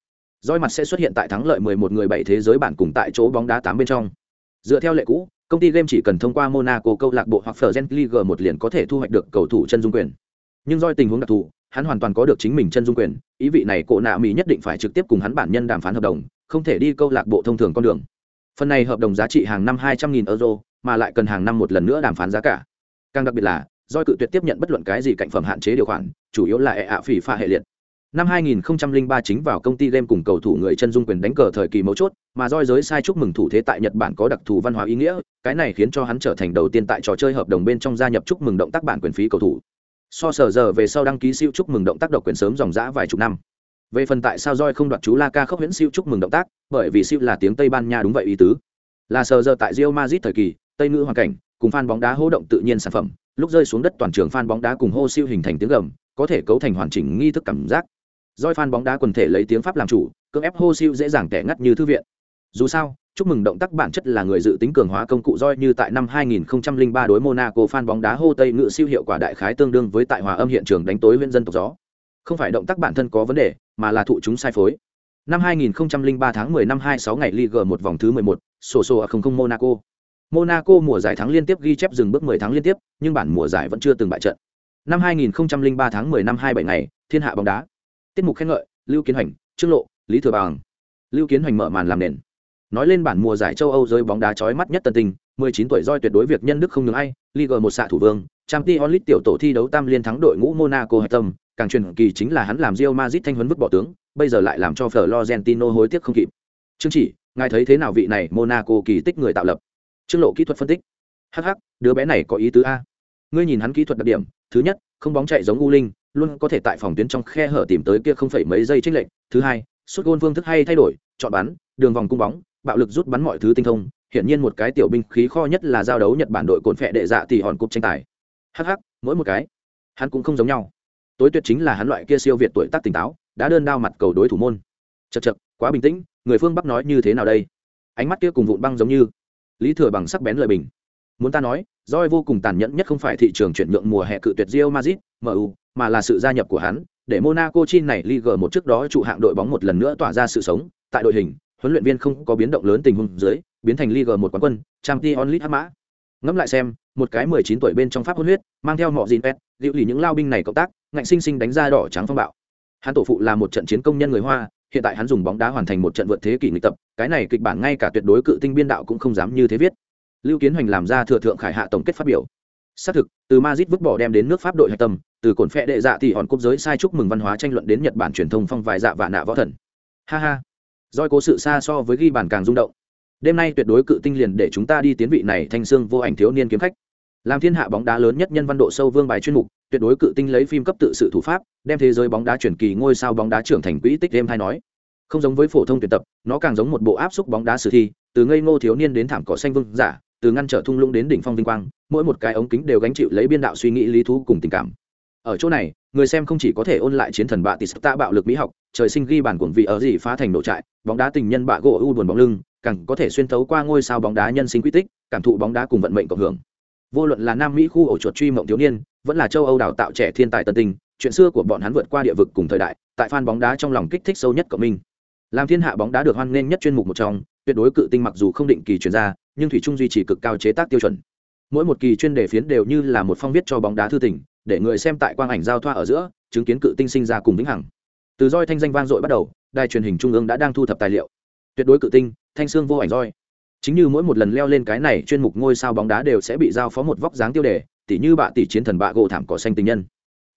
Roi mặt sẽ xuất hiện tại thắng lợi 11 người bảy thế giới bản cùng tại chỗ bóng đá tám bên trong. Dựa theo lệ cũ, công ty game chỉ cần thông qua monaco câu lạc bộ hoặc fergen league một liền có thể thu hoạch được cầu thủ chân dung quyền. Nhưng doi tình huống đặc thù, hắn hoàn toàn có được chính mình chân dung quyền, ý vị này cổ nạ mỹ nhất định phải trực tiếp cùng hắn bản nhân đàm phán hợp đồng, không thể đi câu lạc bộ thông thường con đường. Phần này hợp đồng giá trị hàng năm hai trăm nghìn euro mà lại cần hàng năm một lần nữa đàm phán giá cả. Càng đặc biệt là doi cự tuyệt tiếp nhận bất luận cái gì cạnh phẩm hạn chế điều khoản, chủ yếu là e ạ phỉ pha hệ liệt. Năm 2003 chính vào công ty game cùng cầu thủ người chân dung quyền đánh cờ thời kỳ mấu chốt, mà roi giới sai chúc mừng thủ thế tại nhật bản có đặc thù văn hóa ý nghĩa, cái này khiến cho hắn trở thành đầu tiên tại trò chơi hợp đồng bên trong gia nhập chúc mừng động tác bản quyền phí cầu thủ. So sở giờ về sau đăng ký siêu chúc mừng động tác độc quyền sớm dòng dã vài chục năm. Về phần tại sao roi không đoạt chú la ca khốc huyễn siêu chúc mừng động tác, bởi vì siêu là tiếng tây ban nha đúng vậy ý tứ. Là sở giờ tại rio Madrid thời kỳ tây ngữ hoàn cảnh cùng fan bóng đá hô động tự nhiên sản phẩm lúc rơi xuống đất toàn trường fan bóng đá cùng hô siêu hình thành tiếng gầm có thể cấu thành hoàn chỉnh nghi thức cảm giác. Doi fan bóng đá quần thể lấy tiếng pháp làm chủ cưỡng ép hô siêu dễ dàng tẻ ngắt như thư viện. Dù sao chúc mừng động tác bản chất là người dự tính cường hóa công cụ roi như tại năm 2003 đối Monaco fan bóng đá hô tây ngữ siêu hiệu quả đại khái tương đương với tại hòa âm hiện trường đánh tối huyện dân tộc gió. Không phải động tác bản thân có vấn đề mà là thụ chúng sai phối. Năm 2003 tháng 10 năm 26 ngày Ligue 1 vòng thứ 11, sổ sổ ở 00 Monaco. Monaco mùa giải thắng liên tiếp ghi chép dừng bước 10 tháng liên tiếp, nhưng bản mùa giải vẫn chưa từng bại trận. Năm 2003 tháng 10 năm 27 ngày, thiên hạ bóng đá. Tiết mục khen ngợi, Lưu Kiến Hoành, Trương Lộ, Lý Thừa Bằng. Lưu Kiến Hoành mở màn làm nền. Nói lên bản mùa giải châu Âu rơi bóng đá chói mắt nhất tân tình, 19 tuổi roi tuyệt đối việc nhân đức không nhường ai, Ligue 1 xạ thủ vương, Champions League tiểu tổ thi đấu tam liên thắng đội ngũ Monaco hải tâm, càng truyền kỳ chính là hắn làm Real Madrid thanh huấn vứt bỏ tướng, bây giờ lại làm cho Florentino hối tiếc không kịp. Chương chỉ, ngài thấy thế nào vị này Monaco kỳ tích người tạo lập? Trương Lộ kỹ thuật phân tích. Hắc hắc, đứa bé này có ý tứ a. Ngươi nhìn hắn kỹ thuật đặc điểm, thứ nhất, không bóng chạy giống U Linh, luôn có thể tại phòng tuyến trong khe hở tìm tới kia không phải mấy giây trích lệnh Thứ hai, sút gôn phương thức hay thay đổi, chọn bắn, đường vòng cung bóng, bạo lực rút bắn mọi thứ tinh thông. hiển nhiên một cái tiểu binh khí kho nhất là giao đấu Nhật Bản đội cồn phệ đệ dạ tỷ hòn cúp tranh tài. Hắc hắc, mỗi một cái, hắn cũng không giống nhau. Tối tuyệt chính là hắn loại kia siêu việt tuổi tác tỉnh táo, đã đơn đao mặt cầu đối thủ môn. chật chật quá bình tĩnh, người phương Bắc nói như thế nào đây? Ánh mắt kia cùng vụn băng giống như lý thừa bằng sắc bén lời bình muốn ta nói roi vô cùng tàn nhẫn nhất không phải thị trường chuyển nhượng mùa hè cự tuyệt Real Madrid, MU, mà là sự gia nhập của hắn, để Monaco chi này Liga một trước đó trụ hạng đội bóng một lần nữa tỏa ra sự sống, tại đội hình, huấn luyện viên không có biến động lớn tình huống dưới, biến thành Liga một quán quân, Champions League mã. Ngẫm lại xem, một cái 19 tuổi bên trong pháp huấn huyết, mang theo mọi gìn pet, liệu lì những lao binh này cộng tác, ngạnh sinh sinh đánh ra đỏ trắng phong bạo. Hắn tổ phụ là một trận chiến công nhân người Hoa, hiện tại hắn dùng bóng đá hoàn thành một trận vượt thế kỷ nghịch tập, cái này kịch bản ngay cả tuyệt đối cự tinh biên đạo cũng không dám như thế viết. Lưu kiến hoành làm ra thừa thượng khải hạ tổng kết phát biểu. Xác thực từ mazit vứt bỏ đem đến nước pháp đội hạch tâm từ cồn phẹ đệ dạ thì hòn cúp giới sai chúc mừng văn hóa tranh luận đến nhật bản truyền thông phong vài dạ và nạ võ thần. Ha ha. Doi cố sự xa so với ghi bản càng rung động. Đêm nay tuyệt đối cự tinh liền để chúng ta đi tiến vị này thanh xương vô ảnh thiếu niên kiếm khách. Làm thiên hạ bóng đá lớn nhất nhân văn độ sâu vương bài chuyên mục tuyệt đối cự tinh lấy phim cấp tự sự thủ pháp, đem thế giới bóng đá chuyển kỳ ngôi sao bóng đá trưởng thành quỹ tích đêm hay nói. Không giống với phổ thông tuyển tập, nó càng giống một bộ áp xúc bóng đá sử thi, từ ngây ngô thiếu niên đến thảm cỏ xanh vương giả, từ ngăn trở thung lũng đến đỉnh phong vinh quang, mỗi một cái ống kính đều gánh chịu lấy biên đạo suy nghĩ, lý thú cùng tình cảm. Ở chỗ này, người xem không chỉ có thể ôn lại chiến thần bạ tis tạ bạo lực mỹ học, trời sinh ghi bản cuồng vị ở gì phá thành nội trại, bóng đá tình nhân bạ gỗ u buồn bóng lưng, càng có thể xuyên thấu qua ngôi sao bóng đá nhân sinh quy tích, cảm thụ bóng đá cùng vận mệnh cộng hưởng vô luận là nam mỹ khu ổ chuột truy mộng thiếu niên, vẫn là châu âu đào tạo trẻ thiên tài tân tình chuyện xưa của bọn hắn vượt qua địa vực cùng thời đại, tại fan bóng đá trong lòng kích thích sâu nhất của mình làm thiên hạ bóng đá được hoan nghênh nhất chuyên mục một trong, tuyệt đối cự tinh mặc dù không định kỳ chuyển ra, nhưng thủy trung duy trì cực cao chế tác tiêu chuẩn. Mỗi một kỳ chuyên đề phiến đều như là một phong viết cho bóng đá thư tỉnh để người xem tại quang ảnh giao thoa ở giữa, chứng kiến cự tinh sinh ra cùng vĩnh hằng. Từ roi thanh danh vang dội bắt đầu, đài truyền hình trung ương đã đang thu thập tài liệu. Tuyệt đối cự tinh, thanh xương vô ảnh roi chính như mỗi một lần leo lên cái này chuyên mục ngôi sao bóng đá đều sẽ bị giao phó một vóc dáng tiêu đề tỷ như bạ tỷ chiến thần bạ gỗ thảm cỏ xanh tình nhân.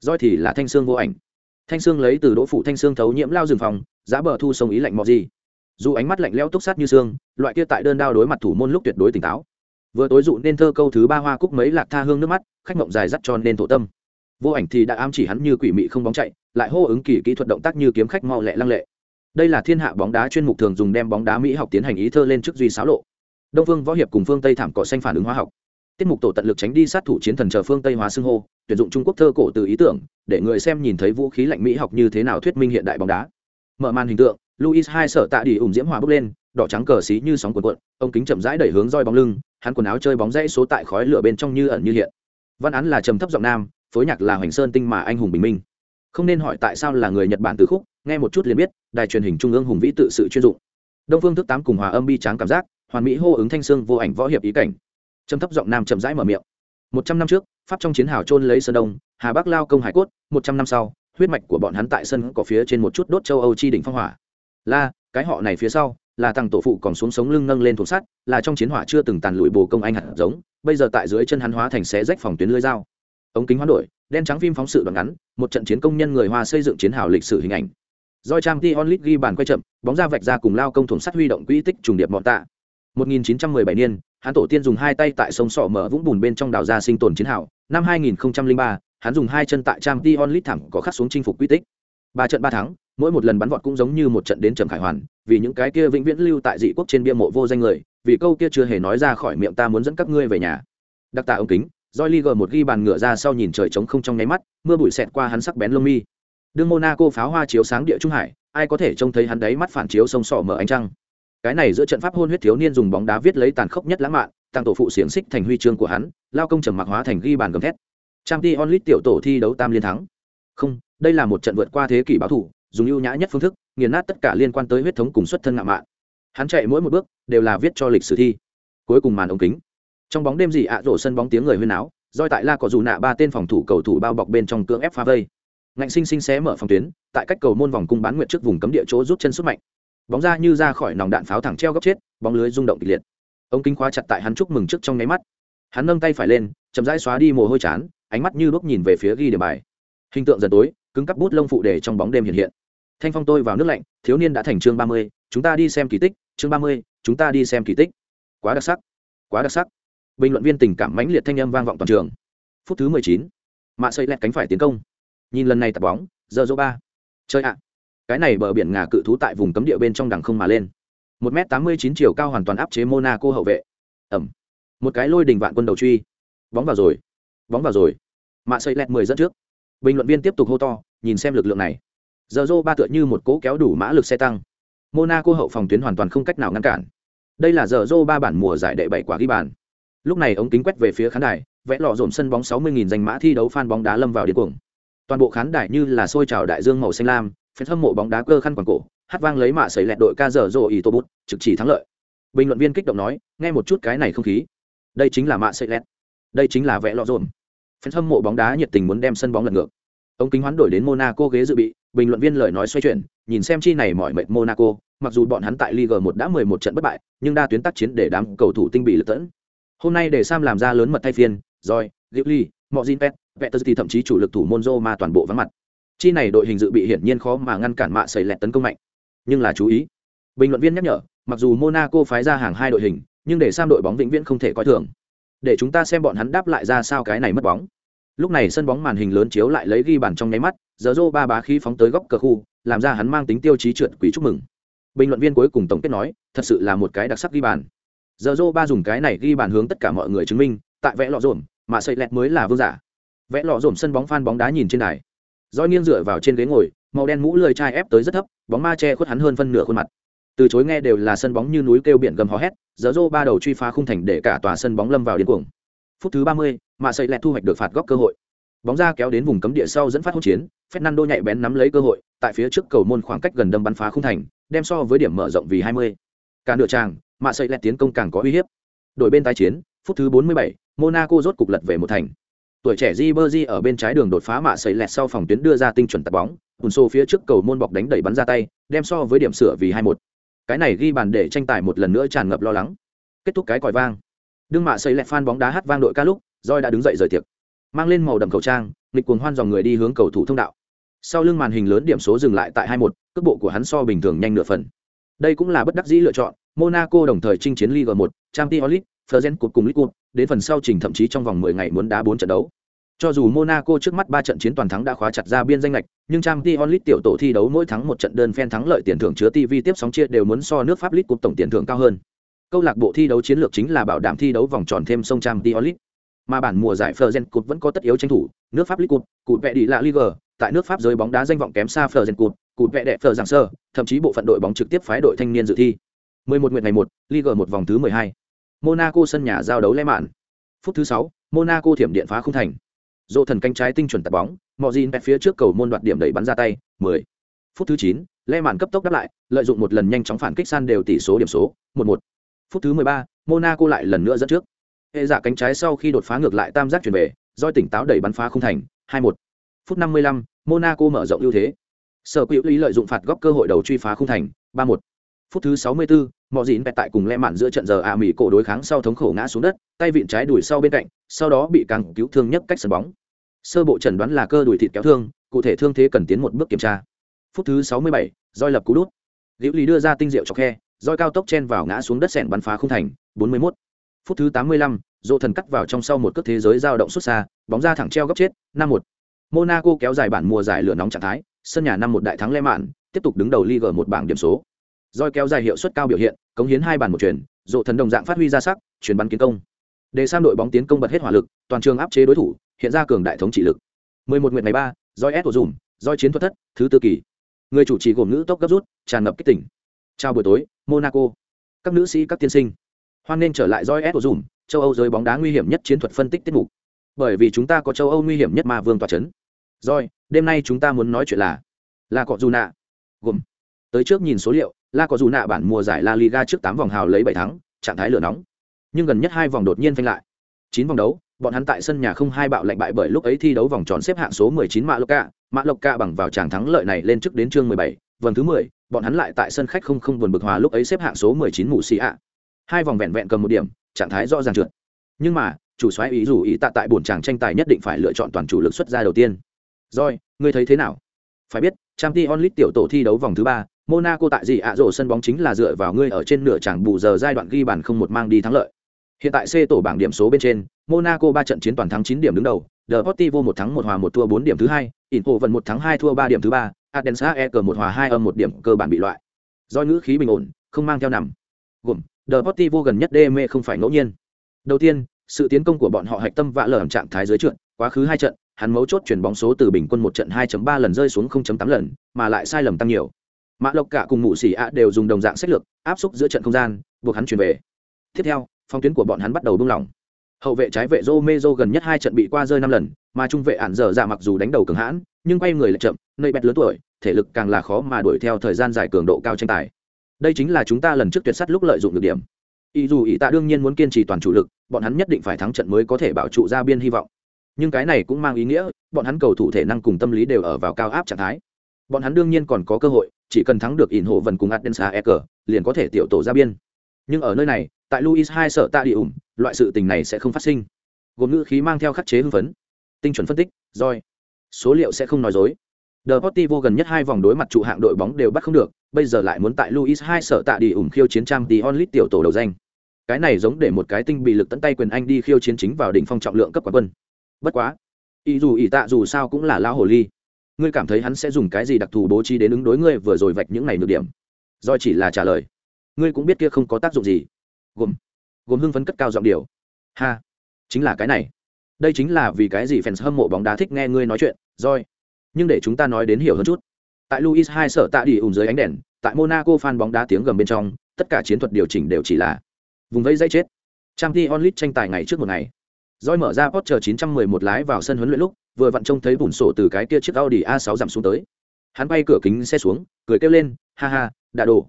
Roi thì là thanh xương vô ảnh. Thanh xương lấy từ đỗ phụ thanh xương thấu nhiễm lao rừng phòng, giá bờ thu sông ý lạnh mò gì. Dù ánh mắt lạnh lẽo túc sát như xương, loại kia tại đơn đao đối mặt thủ môn lúc tuyệt đối tỉnh táo. Vừa tối dụ nên thơ câu thứ ba hoa cúc mấy lạc tha hương nước mắt, khách mộng dài dắt tròn nên thổ tâm. Vô ảnh thì đã ám chỉ hắn như quỷ mị không bóng chạy, lại hô ứng kỳ kỹ thuật động tác như kiếm khách mau lẹ lăng lệ. Đây là thiên hạ bóng đá chuyên mục thường dùng đem bóng đá mỹ học tiến hành ý thơ lên trước duy xáo lộ đông phương võ hiệp cùng phương tây thảm cỏ xanh phản ứng hóa học. Tiết mục tổ tận lực tránh đi sát thủ chiến thần chờ phương tây hóa xưng hô, tuyển dụng trung quốc thơ cổ từ ý tưởng, để người xem nhìn thấy vũ khí lạnh mỹ học như thế nào thuyết minh hiện đại bóng đá. Mở màn hình tượng, luis hai sợ tạ đi ủng diễm hòa bước lên, đỏ trắng cờ xí như sóng cuộn cuộn, ông kính chậm rãi đẩy hướng roi bóng lưng, hắn quần áo chơi bóng dãy số tại khói lửa bên trong như ẩn như hiện. Văn án là trầm thấp giọng nam, phối nhạc là hoành sơn tinh mà anh hùng bình minh. Không nên hỏi tại sao là người nhật bản từ khúc, nghe một chút liền biết, đài truyền hình trung ương hùng vĩ tự sự chuyên dụng. Đông phương thức tám cùng hòa âm bi tráng cảm giác hoàn mỹ hô ứng thanh xương vô ảnh võ hiệp ý cảnh. Trầm thấp giọng nam chậm rãi mở miệng. Một trăm năm trước, pháp trong chiến hào trôn lấy sơn đông, hà bắc lao công hải cốt, một trăm năm sau, huyết mạch của bọn hắn tại sân cỏ phía trên một chút đốt châu âu chi đỉnh phong hỏa. La cái họ này phía sau, là thằng tổ phụ còn xuống sống lưng nâng lên thuộc sắt, là trong chiến hỏa chưa từng tàn lụi bồ công anh hạt giống, bây giờ tại dưới chân hắn hóa thành xé rách phòng tuyến lưới dao. Ống kính hoán đổi, đen trắng phim phóng sự đoạn ngắn, một trận chiến công nhân người hoa xây dựng chiến hào lịch sử hình ảnh. Doi trang t onlit ghi bàn quay chậm, bóng ra vạch ra cùng lao công thủng sắt huy động quỹ tích trùng điệp bọn tạ. 1917 niên hắn tổ tiên dùng hai tay tại sông sọ mở vũng bùn bên trong đào ra sinh tồn chiến hào. Năm 2003 hắn dùng hai chân tại trang Dion Lit thẳng có khắc xuống chinh phục quy tích. Ba trận ba thắng, mỗi một lần bắn vọt cũng giống như một trận đến trầm khải hoàn vì những cái kia vĩnh viễn lưu tại dị quốc trên bia mộ vô danh người vì câu kia chưa hề nói ra khỏi miệng ta muốn dẫn các ngươi về nhà. Đặc tả ống kính doi li một ghi bàn ngựa ra sau nhìn trời trống không trong nháy mắt mưa bụi xẹt qua hắn sắc bén lông mi. Đương monaco pháo hoa chiếu sáng địa trung hải ai có thể trông thấy hắn đấy mắt phản chiếu sông sọ mở ánh trăng? Cái này giữa trận pháp hôn huyết thiếu niên dùng bóng đá viết lấy tàn khốc nhất lãng mạn, tăng tổ phụ xiềng xích thành huy chương của hắn, lao công trầm mặc hóa thành ghi bàn gầm thét. Trang t onlit tiểu tổ thi đấu tam liên thắng. Không, đây là một trận vượt qua thế kỷ báo thủ, dùng ưu nhã nhất phương thức, nghiền nát tất cả liên quan tới huyết thống cùng xuất thân ngạo mạn. Hắn chạy mỗi một bước, đều là viết cho lịch sử thi. Cuối cùng màn ống kính. Trong bóng đêm dị ạ rổ sân bóng tiếng người huyên áo roi tại la có dù nạ ba tên phòng thủ cầu thủ bao bọc bên trong cưỡng ép phá vây. Ngạnh sinh sinh xé mở phòng tuyến, tại cách cầu môn vòng cung bán nguyện trước vùng cấm địa chỗ rút chân xuất mạnh bóng ra như ra khỏi nòng đạn pháo thẳng treo góc chết, bóng lưới rung động kịch liệt. Ông kính khóa chặt tại hắn chúc mừng trước trong nháy mắt. Hắn nâng tay phải lên, chậm rãi xóa đi mồ hôi chán, ánh mắt như đuốc nhìn về phía ghi điểm bài. Hình tượng dần tối, cứng cắp bút lông phụ để trong bóng đêm hiện hiện. Thanh phong tôi vào nước lạnh, thiếu niên đã thành chương ba mươi, chúng ta đi xem kỳ tích, chương ba mươi, chúng ta đi xem kỳ tích. Quá đặc sắc, quá đặc sắc. Bình luận viên tình cảm mãnh liệt thanh âm vang vọng toàn trường. Phút thứ mười chín, mạ xây lẹt cánh phải tiến công. Nhìn lần này tập bóng, giờ dỗ ba. Chơi ạ cái này bờ biển ngà cự thú tại vùng cấm địa bên trong đằng không mà lên. Một m tám mươi chín chiều cao hoàn toàn áp chế monaco hậu vệ. Ẩm. Một cái lôi đình vạn quân đầu truy. Bóng vào rồi. Bóng vào rồi. Mạ xây lẹt mười dẫn trước. Bình luận viên tiếp tục hô to, nhìn xem lực lượng này. Giờ dô ba tựa như một cỗ kéo đủ mã lực xe tăng. Monaco hậu phòng tuyến hoàn toàn không cách nào ngăn cản. Đây là giờ dô ba bản mùa giải đệ bảy quả ghi bàn. Lúc này ống kính quét về phía khán đài, vẽ lọ dồn sân bóng sáu mươi nghìn danh mã thi đấu phan bóng đá lâm vào điên cuồng. Toàn bộ khán đài như là xôi trào đại dương màu xanh lam phần hâm mộ bóng đá cơ khăn quàng cổ hát vang lấy mạ sấy lẹt đội ca dở dô ý tô bút trực chỉ thắng lợi. Bình luận viên kích động nói nghe một chút cái này không khí. Đây chính là mạ sấy lẹt. Đây chính là vẽ lọ dồn phần hâm mộ bóng đá nhiệt tình muốn đem sân bóng lật ngược. Ông kính hoán đổi đến monaco ghế dự bị bình luận viên lời nói xoay chuyển nhìn xem chi này mỏi mệt monaco mặc dù bọn hắn tại Ligue 1 đã 11 trận bất bại, nhưng đa tuyến tác chiến để đám cầu thủ tinh bị lật tẫn. Hôm nay để Sam làm ra lớn mật thay phiên, rồi, Gipli, Mozinpet, Peterzi thậm chí chủ lực thủ Monzo mà toàn bộ vắng mặt. Chi này đội hình dự bị hiển nhiên khó mà ngăn cản mạ xảy lẹt tấn công mạnh. Nhưng là chú ý. Bình luận viên nhắc nhở, mặc dù Monaco phái ra hàng hai đội hình, nhưng để Sam đội bóng vĩnh viễn không thể coi thường. Để chúng ta xem bọn hắn đáp lại ra sao cái này mất bóng. Lúc này sân bóng màn hình lớn chiếu lại lấy ghi bàn trong nháy mắt, giờ rô ba bá khí phóng tới góc cờ khu, làm ra hắn mang tính tiêu chí trượt quý chúc mừng bình luận viên cuối cùng tổng kết nói thật sự là một cái đặc sắc ghi bàn giờ rô ba dùng cái này ghi bàn hướng tất cả mọi người chứng minh tại vẽ lọ rộm mà xây lẹt mới là vương giả vẽ lọ rộm sân bóng phan bóng đá nhìn trên đài roi nghiêng dựa vào trên ghế ngồi màu đen mũ lười chai ép tới rất thấp bóng ma che khuất hắn hơn phân nửa khuôn mặt từ chối nghe đều là sân bóng như núi kêu biển gầm hò hét dở dô ba đầu truy phá khung thành để cả tòa sân bóng lâm vào điên cuồng phút thứ ba mươi, mạ xây lẹt thu hoạch được phạt góc cơ hội bóng ra kéo đến vùng cấm địa sau dẫn phát hỗn chiến fernando nhạy bén nắm lấy cơ hội tại phía trước cầu môn khoảng cách gần đâm bắn phá khung thành đem so với điểm mở rộng vì 20. Cả nửa tràng, mạ sợi lẹt tiến công càng có uy hiếp. Đội bên tái chiến, phút thứ 47, Monaco rốt cục lật về một thành. Tuổi trẻ Ribery ở bên trái đường đột phá mạ sợi lẹt sau phòng tuyến đưa ra tinh chuẩn tạt bóng, Unso phía trước cầu môn bọc đánh đẩy bắn ra tay, đem so với điểm sửa vì 21. Cái này ghi bàn để tranh tài một lần nữa tràn ngập lo lắng. Kết thúc cái còi vang. Đương mạ sợi lẹt fan bóng đá hát vang đội ca lúc, Joy đã đứng dậy rời tiệc. Mang lên màu đậm khẩu trang, nghịch cuồng hoan dòng người đi hướng cầu thủ thông đạo. Sau lưng màn hình lớn điểm số dừng lại tại 21, cước bộ của hắn so bình thường nhanh nửa phần. Đây cũng là bất đắc dĩ lựa chọn, Monaco đồng thời chinh chiến Ligue 1, Champions League, Fergen Cup cùng Ligue 1, đến phần sau trình thậm chí trong vòng 10 ngày muốn đá 4 trận đấu. Cho dù Monaco trước mắt 3 trận chiến toàn thắng đã khóa chặt ra biên danh lệch, nhưng Champions League tiểu tổ thi đấu mỗi thắng một trận đơn phen thắng lợi tiền thưởng chứa TV tiếp sóng chia đều muốn so nước Pháp League cục tổng tiền thưởng cao hơn. Câu lạc bộ thi đấu chiến lược chính là bảo đảm thi đấu vòng tròn thêm sông Champions League. Mà bản mùa giải Fleuren Cup vẫn có tất yếu tranh thủ, nước Pháp League Cup, cụ vẽ đi là Ligue, tại nước Pháp giới bóng đá danh vọng kém xa Fleuren Cup, cụt vẽ đẹp Fleur giảng sơ thậm chí bộ phận đội bóng trực tiếp phái đội thanh niên dự thi 11 nguyện ngày 1, Ligue một vòng thứ 12. Monaco sân nhà giao đấu lẽ mạn. Phút thứ 6, Monaco thiểm điện phá không thành. Dỗ thần cánh trái tinh chuẩn tạt bóng, mọi gì bẹt phía trước cầu môn đoạt điểm đẩy bắn ra tay, 10. Phút thứ 9, le màn cấp tốc đáp lại, lợi dụng một lần nhanh chóng phản kích san đều tỷ số điểm số, 1-1. Phút thứ 13, Monaco lại lần nữa dẫn trước. Hệ giả cánh trái sau khi đột phá ngược lại tam giác chuyển về, doi tỉnh táo đẩy bắn phá không thành, 2-1. Phút 55, Monaco mở rộng ưu thế sở quỹ lý lợi dụng phạt góc cơ hội đầu truy phá không thành ba một phút thứ 64, mọi dịn bẹt tại cùng lẽ mạn giữa trận giờ a mỹ cổ đối kháng sau thống khổ ngã xuống đất tay vịn trái đùi sau bên cạnh sau đó bị càng cứu thương nhất cách sân bóng. Sơ bộ chẩn đoán là cơ đùi thịt kéo thương cụ thể thương thế cần tiến một bước kiểm tra. Phút thứ 67, roi lập cú đút. Liễu lý đưa ra tinh diệu chọc khe roi cao tốc chen vào ngã xuống đất sẹn bắn phá không thành 41. phút thứ 85, dỗ thần cắt vào trong sau một cước thế giới dao động xuất xa bóng ra thẳng treo góc chết năm một. Monaco kéo dài bản mùa giải lửa nóng trạng thái sân nhà năm một đại thắng lẽ mạn tiếp tục đứng đầu Liga một bảng điểm số roi kéo dài hiệu suất cao biểu hiện, cống hiến hai bàn một chuyển, rộ thần đồng dạng phát huy ra sắc, chuyển bắn kiến công. Để sang đội bóng tiến công bật hết hỏa lực, toàn trường áp chế đối thủ, hiện ra cường đại thống trị lực. 11 nguyệt ngày 3, roi S dùm, roi chiến thuật thất, thứ tư kỳ. Người chủ trì gồm nữ tốc gấp rút, tràn ngập kích tỉnh. Chào buổi tối, Monaco. Các nữ sĩ các tiên sinh. Hoan nên trở lại roi S dùm, châu Âu giới bóng đá nguy hiểm nhất chiến thuật phân tích tiết mục. Bởi vì chúng ta có châu Âu nguy hiểm nhất mà vương tòa chấn. roi đêm nay chúng ta muốn nói chuyện là là cọ dù nạ. Gồm. Tới trước nhìn số liệu, La có dù nạ bản mùa giải La Liga trước tám vòng hào lấy bảy thắng, trạng thái lửa nóng. Nhưng gần nhất hai vòng đột nhiên phanh lại. Chín vòng đấu, bọn hắn tại sân nhà không hai bạo lệnh bại bởi lúc ấy thi đấu vòng tròn xếp hạng số 19 Mã Lộc Ca, Mã Lộc Ca bằng vào tràng thắng lợi này lên trước đến chương 17, vòng thứ 10, bọn hắn lại tại sân khách không không buồn bực hòa lúc ấy xếp hạng số 19 Mù Xi ạ. Hai vòng vẹn vẹn cầm một điểm, trạng thái rõ ràng trượt. Nhưng mà, chủ soái ý dù ý tạ tại buồn chàng tranh tài nhất định phải lựa chọn toàn chủ lực xuất ra đầu tiên. Rồi, ngươi thấy thế nào? Phải biết, Champions League tiểu tổ thi đấu vòng thứ 3, Monaco tại gì ạ rổ sân bóng chính là dựa vào ngươi ở trên nửa chẳng bù giờ giai đoạn ghi bàn không một mang đi thắng lợi. Hiện tại C tổ bảng điểm số bên trên, Monaco 3 trận chiến toàn thắng 9 điểm đứng đầu, Deportivo 1 thắng 1 hòa 1 thua 4 điểm thứ hai, Inter vẫn 1 thắng 2 thua 3 điểm thứ ba, Adensa EK 1 hòa 2 âm 1 điểm cơ bản bị loại. Do ngữ khí bình ổn, không mang theo nằm. Gồm, Deportivo gần nhất DM không phải ngẫu nhiên. Đầu tiên, sự tiến công của bọn họ hạch tâm vạ lở trạng thái dưới trượt, quá khứ hai trận, hắn mấu chốt chuyển bóng số từ bình quân một trận 2.3 lần rơi xuống 0.8 lần, mà lại sai lầm tăng nhiều mã lộc cả cùng mụ xỉ ạ đều dùng đồng dạng sách lược, áp xúc giữa trận không gian, buộc hắn chuyển về. Tiếp theo, phong tuyến của bọn hắn bắt đầu buông lỏng. Hậu vệ trái vệ Romero gần nhất hai trận bị qua rơi năm lần, mà trung vệ ản dở dạ mặc dù đánh đầu cường hãn, nhưng quay người lại chậm nơi bẹt lớn tuổi, thể lực càng là khó mà đuổi theo thời gian dài cường độ cao tranh tài. Đây chính là chúng ta lần trước tuyệt sắt lúc lợi dụng được điểm. Ý dù ý tạ đương nhiên muốn kiên trì toàn chủ lực, bọn hắn nhất định phải thắng trận mới có thể bảo trụ ra biên hy vọng. Nhưng cái này cũng mang ý nghĩa, bọn hắn cầu thủ thể năng cùng tâm lý đều ở vào cao áp trạng thái. Bọn hắn đương nhiên còn có cơ hội chỉ cần thắng được ỉn hộ vần cùng adensa e cờ liền có thể tiểu tổ ra biên. Nhưng ở nơi này tại luis hai sợ tạ đi ủng loại sự tình này sẽ không phát sinh. Gồm ngữ khí mang theo khắc chế hưng phấn. Tinh chuẩn phân tích roi. Số liệu sẽ không nói dối. Deportivo gần nhất hai vòng đối mặt trụ hạng đội bóng đều bắt không được, bây giờ lại muốn tại Luis hai sợ tạ đi ủng khiêu chiến trang tí onlit tiểu tổ đầu danh. Cái này giống để một cái tinh bị lực tận tay quyền anh đi khiêu chiến chính vào đỉnh phong trọng lượng cấp quán quân. Bất quá, ý dù ý tạ dù sao cũng là lao hồ ly ngươi cảm thấy hắn sẽ dùng cái gì đặc thù bố trí đến ứng đối ngươi vừa rồi vạch những này nhược điểm? Do chỉ là trả lời. Ngươi cũng biết kia không có tác dụng gì. Gồm gồm hưng phấn cất cao giọng điều ha, chính là cái này. Đây chính là vì cái gì fans hâm mộ bóng đá thích nghe ngươi nói chuyện roi nhưng để chúng ta nói đến hiểu hơn chút. Tại luis hai sở tạ đi ủng dưới ánh đèn, tại monaco fan bóng đá tiếng gầm bên trong, tất cả chiến thuật điều chỉnh đều chỉ là vùng vẫy dây chết. Trang t onlit tranh tài ngày trước một ngày. Roi mở ra potter 911 lái vào sân huấn luyện lúc vừa vặn trông thấy bùn sổ từ cái kia chiếc Audi A6 giảm xuống tới. Hắn bay cửa kính xe xuống, cười kêu lên, ha ha, đã đổ.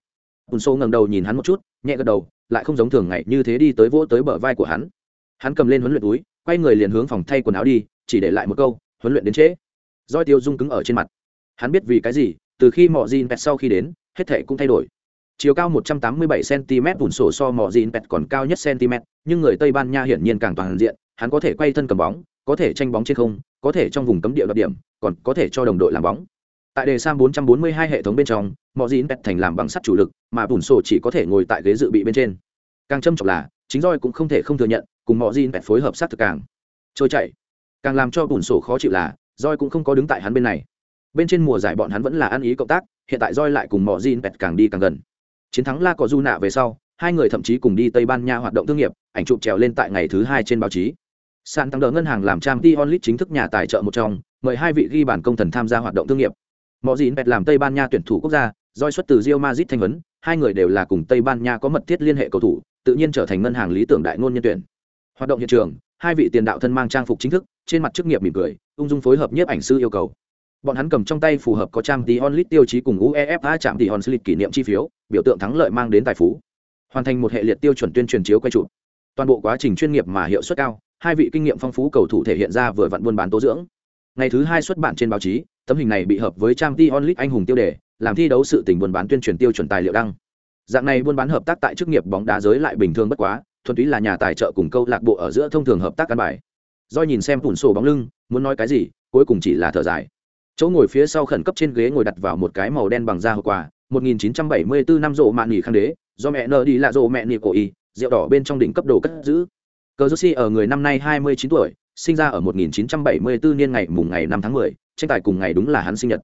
Bùn sổ ngẩng đầu nhìn hắn một chút, nhẹ gật đầu, lại không giống thường ngày như thế đi tới vỗ tới bờ vai của hắn. Hắn cầm lên huấn luyện túi, quay người liền hướng phòng thay quần áo đi, chỉ để lại một câu, huấn luyện đến trễ. Doi tiêu dung cứng ở trên mặt. Hắn biết vì cái gì, từ khi Mọ Jin Pet sau khi đến, hết thảy cũng thay đổi. Chiều cao 187 cm bùn sổ so Mọ Jin Pet còn cao nhất cm, nhưng người Tây Ban Nha hiển nhiên càng toàn diện, hắn có thể quay thân cầm bóng, có thể tranh bóng trên không, có thể trong vùng cấm địa đoạt điểm, còn có thể cho đồng đội làm bóng. Tại đề Sam 442 hệ thống bên trong, Mọ Dĩn Pet thành làm bằng sắt chủ lực, mà Bùn Sổ chỉ có thể ngồi tại ghế dự bị bên trên. Càng châm trọng là, chính Roi cũng không thể không thừa nhận, cùng Mọ Dĩn Pet phối hợp sát thực càng trôi chảy. Càng làm cho Bùn Sổ khó chịu là, Roi cũng không có đứng tại hắn bên này. Bên trên mùa giải bọn hắn vẫn là ăn ý cộng tác, hiện tại Roi lại cùng Mọ Dĩn Pet càng đi càng gần. Chiến thắng La Cọ Du nạ về sau, hai người thậm chí cùng đi Tây Ban Nha hoạt động thương nghiệp, ảnh chụp trèo lên tại ngày thứ hai trên báo chí. Sàn tăng đỡ ngân hàng làm trang t onlit chính thức nhà tài trợ một trong, mời hai vị ghi bản công thần tham gia hoạt động thương nghiệp. Mọ Dĩn Pet làm Tây Ban Nha tuyển thủ quốc gia, doi xuất từ Real Madrid thanh vấn, hai người đều là cùng Tây Ban Nha có mật thiết liên hệ cầu thủ, tự nhiên trở thành ngân hàng lý tưởng đại ngôn nhân tuyển. Hoạt động hiện trường, hai vị tiền đạo thân mang trang phục chính thức, trên mặt chức nghiệp mỉm cười, ung dung phối hợp nhiếp ảnh sư yêu cầu. Bọn hắn cầm trong tay phù hợp có trang Tion onlit tiêu chí cùng UEFA chạm Tion onlit kỷ niệm chi phiếu, biểu tượng thắng lợi mang đến tài phú. Hoàn thành một hệ liệt tiêu chuẩn tuyên truyền chiếu quay chụp. Toàn bộ quá trình chuyên nghiệp mà hiệu suất cao, hai vị kinh nghiệm phong phú cầu thủ thể hiện ra vừa vặn buôn bán tố dưỡng. Ngày thứ hai xuất bản trên báo chí, tấm hình này bị hợp với trang Tion League anh hùng tiêu đề, làm thi đấu sự tình buôn bán tuyên truyền tiêu chuẩn tài liệu đăng. dạng này buôn bán hợp tác tại chức nghiệp bóng đá giới lại bình thường bất quá thuần túy là nhà tài trợ cùng câu lạc bộ ở giữa thông thường hợp tác căn bài do nhìn xem tủn sổ bóng lưng muốn nói cái gì cuối cùng chỉ là thở dài chỗ ngồi phía sau khẩn cấp trên ghế ngồi đặt vào một cái màu đen bằng da hậu quả 1974 năm rộ mạn nghỉ khang đế do mẹ nợ đi là rộ mẹ nghỉ cổ y rượu đỏ bên trong đỉnh cấp đồ cất giữ cờ joshi ở người năm nay 29 tuổi sinh ra ở 1974 niên ngày mùng ngày 5 tháng 10, tranh tài cùng ngày đúng là hắn sinh nhật.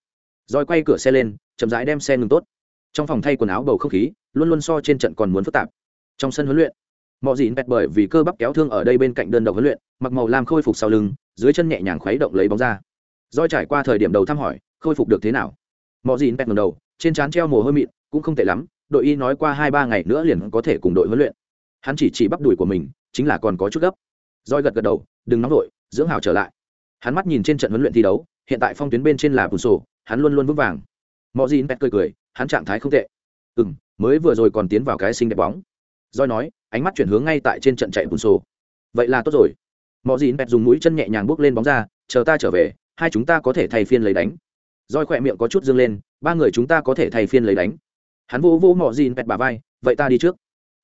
Rồi quay cửa xe lên chậm rãi đem xe ngừng tốt. Trong phòng thay quần áo bầu không khí luôn luôn so trên trận còn muốn phức tạp. Trong sân huấn luyện Mọ Dĩn bẹt bởi vì cơ bắp kéo thương ở đây bên cạnh đơn độc huấn luyện mặc màu lam khôi phục sau lưng dưới chân nhẹ nhàng khuấy động lấy bóng ra. Doi trải qua thời điểm đầu thăm hỏi khôi phục được thế nào? Mọ Dĩn bẹt ngẩng đầu trên trán treo mồ hôi mịn cũng không tệ lắm đội y nói qua hai ba ngày nữa liền có thể cùng đội huấn luyện. Hắn chỉ chỉ bắp đùi của mình chính là còn có chút gấp. Roi gật gật đầu, đừng nóng vội, dưỡng hảo trở lại. Hắn mắt nhìn trên trận huấn luyện thi đấu, hiện tại phong tuyến bên trên là bùn sổ hắn luôn luôn vững vàng. Mọi gì pet cười cười, hắn trạng thái không tệ. Ừ m mới vừa rồi còn tiến vào cái xinh đẹp bóng. Roi nói, ánh mắt chuyển hướng ngay tại trên trận chạy bùn sổ vậy là tốt rồi. Mọi gì pet dùng mũi chân nhẹ nhàng bước lên bóng ra, chờ ta trở về, hai chúng ta có thể thay phiên lấy đánh. Roi khỏe miệng có chút dương lên, ba người chúng ta có thể thay phiên lấy đánh. Hắn vô vô mọi gì pet bà vai, vậy ta đi trước.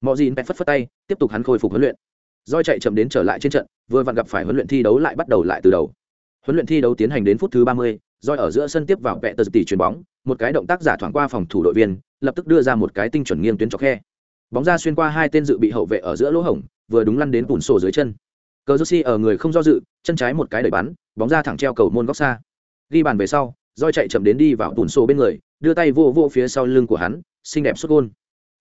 Mọi gì pet phất phất tay, tiếp tục hắn khôi phục huấn luyện doi chạy chậm đến trở lại trên trận, vừa vặn gặp phải huấn luyện thi đấu lại bắt đầu lại từ đầu. Huấn luyện thi đấu tiến hành đến phút thứ ba mươi doi ở giữa sân tiếp vào vẹ tờ tỷ chuyền bóng, một cái động tác giả thoảng qua phòng thủ đội viên, lập tức đưa ra một cái tinh chuẩn nghiêng tuyến chọc khe. Bóng ra xuyên qua hai tên dự bị hậu vệ ở giữa lỗ hổng, vừa đúng lăn đến bùn sổ dưới chân. Cờ josi ở người không do dự, chân trái một cái đẩy bắn, bóng ra thẳng treo cầu môn góc xa. Ghi bàn về sau doi chạy chậm đến đi vào bùn sổ bên người, đưa tay vô vô phía sau lưng của hắn, xinh đẹp sút gôn.